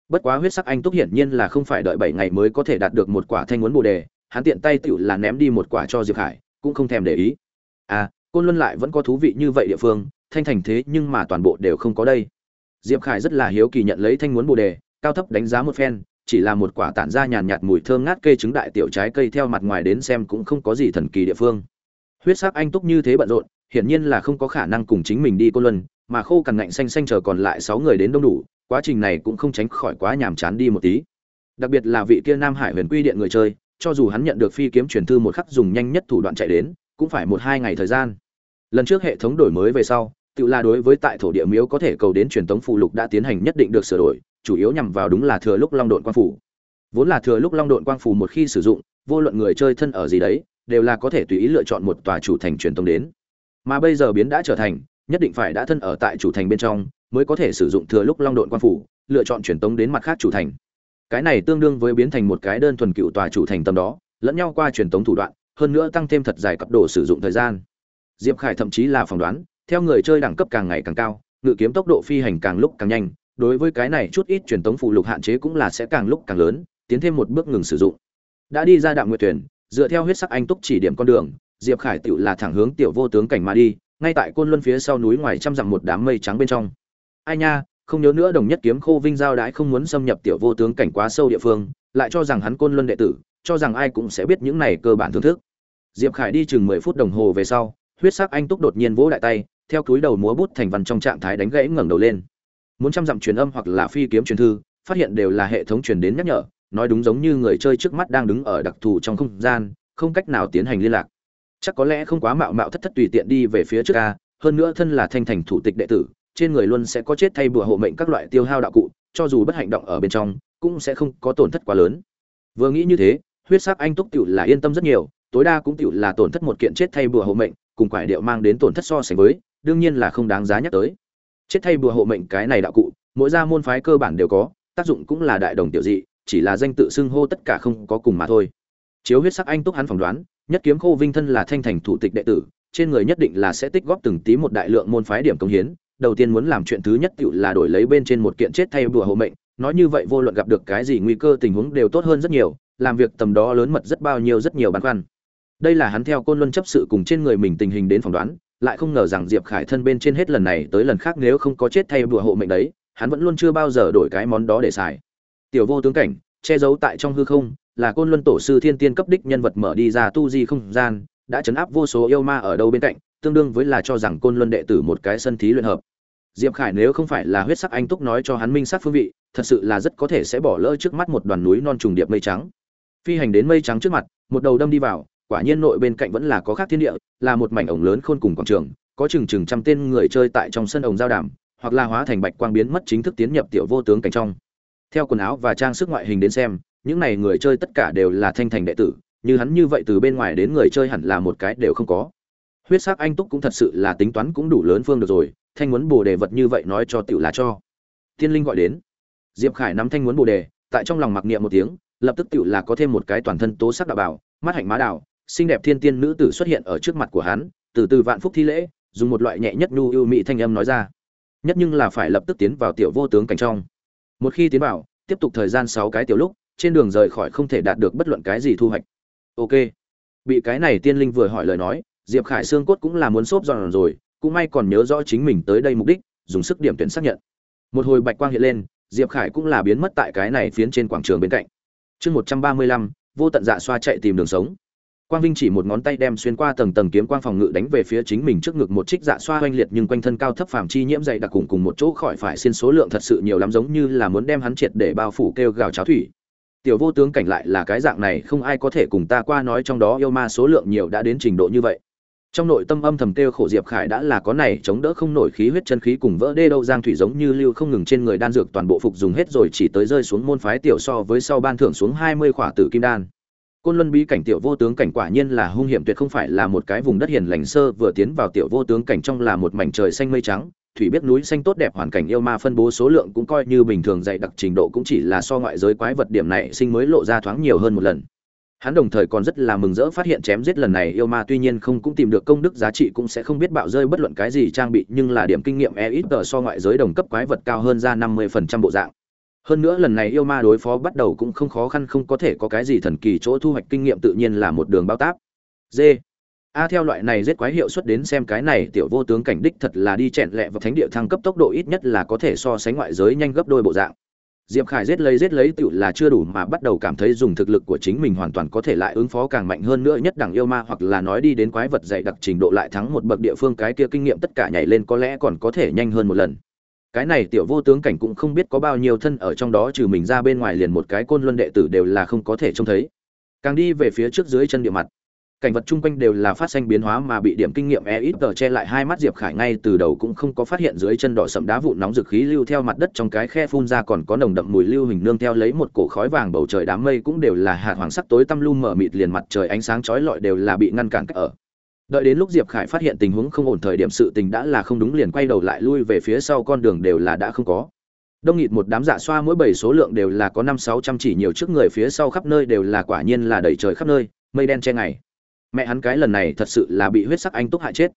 Bất quá huyết sắc anh túc hiển nhiên là không phải đợi bảy ngày mới có thể đạt được một quả thanh muốn bồ đề, hắn tiện tay tựu là ném đi một quả cho diệp hải, cũng không thèm để ý. À côn luân lại vẫn có thú vị như vậy địa phương thanh thành thế nhưng mà toàn bộ đều không có đây. Diệp khải rất là hiếu kỳ nhận lấy thanh muốn bồ đề, cao thấp đánh giá một phen, chỉ là một quả tản ra nhàn nhạt mùi thơm ngát cây trứng đại tiểu trái cây theo mặt ngoài đến xem cũng không có gì thần kỳ địa phương. Huyết sắc anh túc như thế bận rộn, hiển nhiên là không có khả năng cùng chính mình đi cô luân, mà khô cằn ngạnh xanh xanh chờ còn lại sáu người đến đông đủ, quá trình này cũng không tránh khỏi quá nhàm chán đi một tí. Đặc biệt là vị kia nam hải huyền quy điện người chơi, cho dù hắn nhận được phi kiếm truyền thư một khắc dùng nhanh nhất thủ đoạn chạy đến, cũng phải một hai ngày thời gian. Lần trước hệ thống đổi mới về sau tự là đối với tại thổ địa miếu có thể cầu đến truyền thống phụ lục đã tiến hành nhất định được sửa đổi, chủ yếu nhằm vào đúng là thừa lúc long độn quang phủ. Vốn là thừa lúc long độn quang phủ một khi sử dụng, vô luận người chơi thân ở gì đấy, đều là có thể tùy ý lựa chọn một tòa chủ thành truyền thống đến. Mà bây giờ biến đã trở thành, nhất định phải đã thân ở tại chủ thành bên trong, mới có thể sử dụng thừa lúc long độn quang phủ, lựa chọn truyền tống đến mặt khác chủ thành. Cái này tương đương với biến thành một cái đơn thuần cựu tòa chủ thành tầm đó, lẫn nhau qua truyền tống thủ đoạn, hơn nữa tăng thêm thật dài cấp độ sử dụng thời gian. Diệp khải thậm chí là phỏng đoán theo người chơi đẳng cấp càng ngày càng cao, ngự kiếm tốc độ phi hành càng lúc càng nhanh, đối với cái này chút ít truyền tống phụ lục hạn chế cũng là sẽ càng lúc càng lớn, tiến thêm một bước ngừng sử dụng. Đã đi ra đạo nguyệt tuyển dựa theo huyết sắc anh túc chỉ điểm con đường, diệp khải tựu là thẳng hướng tiểu vô tướng cảnh mà đi, ngay tại côn luân phía sau núi ngoài trăm dặm một đám mây trắng bên trong. Ai nha, không nhớ nữa đồng nhất kiếm khô vinh giao đãi không muốn xâm nhập tiểu vô tướng cảnh quá sâu địa phương, lại cho rằng hắn côn luân đệ tử, cho rằng ai cũng sẽ biết những này cơ bản thưởng thức. Diệp khải đi chừng mười phút đồng hồ về sau, huyết sắc anh túc đột nhiên vỗ đại tay theo túi đầu múa bút thành văn trong trạng thái đánh gãy ngẩng đầu lên. Muốn trăm dặm truyền âm hoặc là phi kiếm truyền thư, phát hiện đều là hệ thống truyền đến nhắc nhở, nói đúng giống như người chơi trước mắt đang đứng ở đặc thù trong không gian, không cách nào tiến hành liên lạc. Chắc có lẽ không quá mạo mạo thất thất tùy tiện đi về phía trước a, hơn nữa thân là thanh thành thủ tịch đệ tử, trên người luôn sẽ có chết thay bùa hộ mệnh các loại tiêu hao đạo cụ, cho dù bất hạnh động ở bên trong, cũng sẽ không có tổn thất quá lớn. Vừa nghĩ như thế, huyết sắc anh túc tiểu là yên tâm rất nhiều, tối đa cũng tiểu là tổn thất một kiện chết thay bùa hộ mệnh, cùng quải điệu mang đến tổn thất so sánh với đương nhiên là không đáng giá nhắc tới. Chết thay bùa hộ mệnh cái này đạo cụ, mỗi gia môn phái cơ bản đều có, tác dụng cũng là đại đồng tiểu dị, chỉ là danh tự xưng hô tất cả không có cùng mà thôi. Chiếu huyết sắc anh túc hắn phỏng đoán, nhất kiếm khô vinh thân là thanh thành thủ tịch đệ tử, trên người nhất định là sẽ tích góp từng tí một đại lượng môn phái điểm công hiến, đầu tiên muốn làm chuyện thứ nhất tự là đổi lấy bên trên một kiện chết thay bùa hộ mệnh, nói như vậy vô luận gặp được cái gì nguy cơ tình huống đều tốt hơn rất nhiều, làm việc tầm đó lớn mật rất bao nhiêu rất nhiều băn khoăn. Đây là hắn theo côn luân chấp sự cùng trên người mình tình hình đến phỏng đoán lại không ngờ rằng diệp khải thân bên trên hết lần này tới lần khác nếu không có chết thay bùa hộ mệnh đấy, hắn vẫn luôn chưa bao giờ đổi cái món đó để xài. Tiểu vô tướng cảnh, che giấu tại trong hư không, là côn luân tổ sư thiên tiên cấp đích nhân vật mở đi ra tu di không gian, đã chấn áp vô số yêu ma ở đâu bên cạnh, tương đương với là cho rằng côn luân đệ tử một cái sân thí luyện hợp. Diệp khải nếu không phải là huyết sắc anh túc nói cho hắn minh sát phương vị, thật sự là rất có thể sẽ bỏ lỡ trước mắt một đoàn núi non trùng điệp mây trắng. Phi hành đến mây trắng trước mặt, một đầu đâm đi vào quả nhiên nội bên cạnh vẫn là có khác thiên địa, là một mảnh ổng lớn khôn cùng quảng trường, có chừng chừng trăm tên người chơi tại trong sân ổng giao đàm, hoặc là hóa thành bạch quang biến mất chính thức tiến nhập tiểu vô tướng cảnh trong. Theo quần áo và trang sức ngoại hình đến xem, những này người chơi tất cả đều là thanh thành đệ tử, như hắn như vậy từ bên ngoài đến người chơi hẳn là một cái đều không có. Huyết sắc anh túc cũng thật sự là tính toán cũng đủ lớn phương được rồi, thanh muốn bổ đề vật như vậy nói cho tiểu là cho. Tiên linh gọi đến. Diệp khải nắm thanh muốn bổ đề, tại trong lòng mặc niệm một tiếng, lập tức tiểu là có thêm một cái toàn thân tố sắc đạo bảo, mắt hạnh má đào xinh đẹp thiên tiên nữ tử xuất hiện ở trước mặt của hắn, từ từ vạn phúc thi lễ, dùng một loại nhẹ nhất nhu ưu mỹ thanh âm nói ra. Nhất nhưng là phải lập tức tiến vào tiểu vô tướng cảnh trong. Một khi tiến vào, tiếp tục thời gian sáu cái tiểu lúc, trên đường rời khỏi không thể đạt được bất luận cái gì thu hoạch. Ok. Bị cái này tiên linh vừa hỏi lời nói, diệp khải xương cốt cũng là muốn xốp giòn rồi, cũng may còn nhớ rõ chính mình tới đây mục đích, dùng sức điểm tuyển xác nhận. Một hồi bạch quang hiện lên, diệp khải cũng là biến mất tại cái này phiến trên quảng trường bên cạnh. Chương một trăm ba mươi lăm, vô tận dạ xoa chạy tìm đường sống quang vinh chỉ một ngón tay đem xuyên qua tầng tầng kiếm quang phòng ngự đánh về phía chính mình trước ngực một trích dạ xoa oanh liệt nhưng quanh thân cao thấp phàm chi nhiễm dày đặc cùng cùng một chỗ khỏi phải xin số lượng thật sự nhiều lắm giống như là muốn đem hắn triệt để bao phủ kêu gào cháo thủy. Tiểu vô tướng cảnh lại là cái dạng này, không ai có thể cùng ta qua nói trong đó yêu ma số lượng nhiều đã đến trình độ như vậy. Trong nội tâm âm thầm kêu khổ diệp khải đã là có này, chống đỡ không nổi khí huyết chân khí cùng vỡ đê đâu giang thủy giống như lưu không ngừng trên người đan dược toàn bộ phục dùng hết rồi chỉ tới rơi xuống môn phái tiểu so với sau ban thưởng xuống hai mươi khỏa tử kim đan côn luân bí cảnh tiểu vô tướng cảnh quả nhiên là hung hiểm tuyệt không phải là một cái vùng đất hiền lành sơ vừa tiến vào tiểu vô tướng cảnh trong là một mảnh trời xanh mây trắng, thủy biết núi xanh tốt đẹp hoàn cảnh yêu ma phân bố số lượng cũng coi như bình thường dày đặc trình độ cũng chỉ là so ngoại giới quái vật điểm này sinh mới lộ ra thoáng nhiều hơn một lần. Hắn đồng thời còn rất là mừng rỡ phát hiện chém giết lần này yêu ma tuy nhiên không cũng tìm được công đức giá trị cũng sẽ không biết bạo rơi bất luận cái gì trang bị nhưng là điểm kinh nghiệm e ít ở so ngoại giới đồng cấp quái vật cao hơn ra năm mươi phần trăm bộ dạng hơn nữa lần này yêu ma đối phó bắt đầu cũng không khó khăn, không có thể có cái gì thần kỳ chỗ thu hoạch kinh nghiệm tự nhiên là một đường bao táp. D a, theo loại này giết quái hiệu suất đến xem cái này tiểu vô tướng cảnh đích thật là đi chẹn lẹ vào thánh địa thăng cấp tốc độ ít nhất là có thể so sánh ngoại giới nhanh gấp đôi bộ dạng. Diệp khải giết lấy giết lấy tựu là chưa đủ mà bắt đầu cảm thấy dùng thực lực của chính mình hoàn toàn có thể lại ứng phó càng mạnh hơn nữa, nhất đẳng yêu ma hoặc là nói đi đến quái vật dày đặc trình độ lại thắng một bậc địa phương, cái kia kinh nghiệm tất cả nhảy lên có lẽ còn có thể nhanh hơn một lần cái này tiểu vô tướng cảnh cũng không biết có bao nhiêu thân ở trong đó trừ mình ra bên ngoài liền một cái côn luân đệ tử đều là không có thể trông thấy. Càng đi về phía trước dưới chân địa mặt, cảnh vật chung quanh đều là phát sinh biến hóa mà bị điểm kinh nghiệm e ít tờ che lại hai mắt diệp khải ngay từ đầu cũng không có phát hiện dưới chân đỏ sậm đá vụn nóng dực khí lưu theo mặt đất trong cái khe phun ra còn có nồng đậm mùi lưu hình nương theo lấy một cổ khói vàng bầu trời đám mây cũng đều là hạt hoàng sắc tối tăm lu mở mịt liền mặt trời ánh sáng chói lọi đều là bị ngăn cản cách ở đợi đến lúc diệp khải phát hiện tình huống không ổn thời điểm sự tình đã là không đúng liền quay đầu lại lui về phía sau con đường đều là đã không có. Đông nghịt một đám dạ xoa mỗi bảy số lượng đều là có năm sáu trăm chỉ nhiều trước người phía sau khắp nơi đều là quả nhiên là đầy trời khắp nơi, mây đen che ngày. Mẹ hắn cái lần này thật sự là bị huyết sắc anh túc hại chết.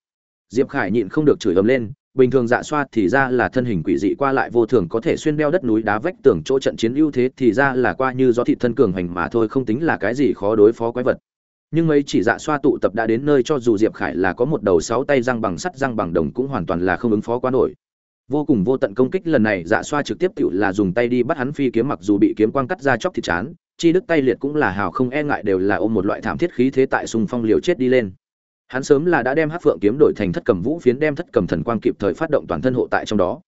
Diệp khải nhịn không được chửi ầm lên, bình thường dạ xoa thì ra là thân hình quỷ dị qua lại vô thường có thể xuyên đeo đất núi đá vách tường chỗ trận chiến ưu thế thì ra là qua như do thị thân cường hành mà thôi, không tính là cái gì khó đối phó quái vật nhưng mấy chỉ dạ xoa tụ tập đã đến nơi cho dù diệp khải là có một đầu sáu tay răng bằng sắt, răng bằng đồng cũng hoàn toàn là không ứng phó quá nổi. Vô cùng vô tận công kích lần này dạ xoa trực tiếp tự là dùng tay đi bắt hắn phi kiếm mặc dù bị kiếm quang cắt ra chóc thịt chán, chi đức tay liệt cũng là hào không e ngại đều là ôm một loại thảm thiết khí thế tại sùng phong liều chết đi lên. Hắn sớm là đã đem hát phượng kiếm đổi thành thất cầm vũ phiến, đem thất cầm thần quang kịp thời phát động toàn thân hộ tại trong đó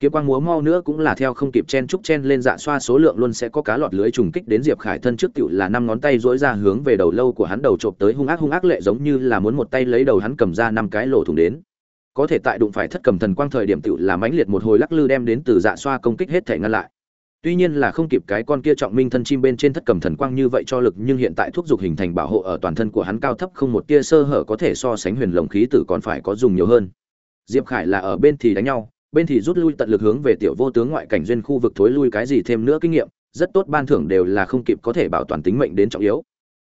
kiếm quang múa mau nữa cũng là theo không kịp chen trúc chen lên dạ xoa, số lượng luôn sẽ có cá lọt lưới trùng kích đến diệp khải thân trước tựu là năm ngón tay dỗi ra hướng về đầu lâu của hắn đầu trộm tới hung ác hung ác lệ giống như là muốn một tay lấy đầu hắn cầm ra năm cái lỗ thủng đến. Có thể tại đụng phải thất cầm thần quang thời điểm tựu là mãnh liệt một hồi lắc lư đem đến từ dạ xoa công kích hết thể ngăn lại. Tuy nhiên là không kịp cái con kia trọng minh thân chim bên trên thất cầm thần quang như vậy cho lực, nhưng hiện tại thuốc dục hình thành bảo hộ ở toàn thân của hắn cao thấp không một tia sơ hở có thể so sánh huyền lồng khí tử còn phải có dùng nhiều hơn. Diệp khải là ở bên thì đánh nhau bên thì rút lui tận lực hướng về tiểu vô tướng ngoại cảnh duyên khu vực thối lui cái gì thêm nữa kinh nghiệm, rất tốt ban thưởng đều là không kịp có thể bảo toàn tính mệnh đến trọng yếu.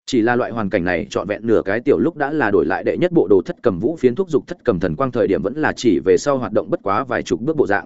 Chỉ là loại hoàn cảnh này trọn vẹn nửa cái tiểu lúc đã là đổi lại đệ nhất bộ đồ thất cầm vũ phiến thuốc dục thất cầm thần quang thời điểm vẫn là chỉ về sau hoạt động bất quá vài chục bước bộ dạng.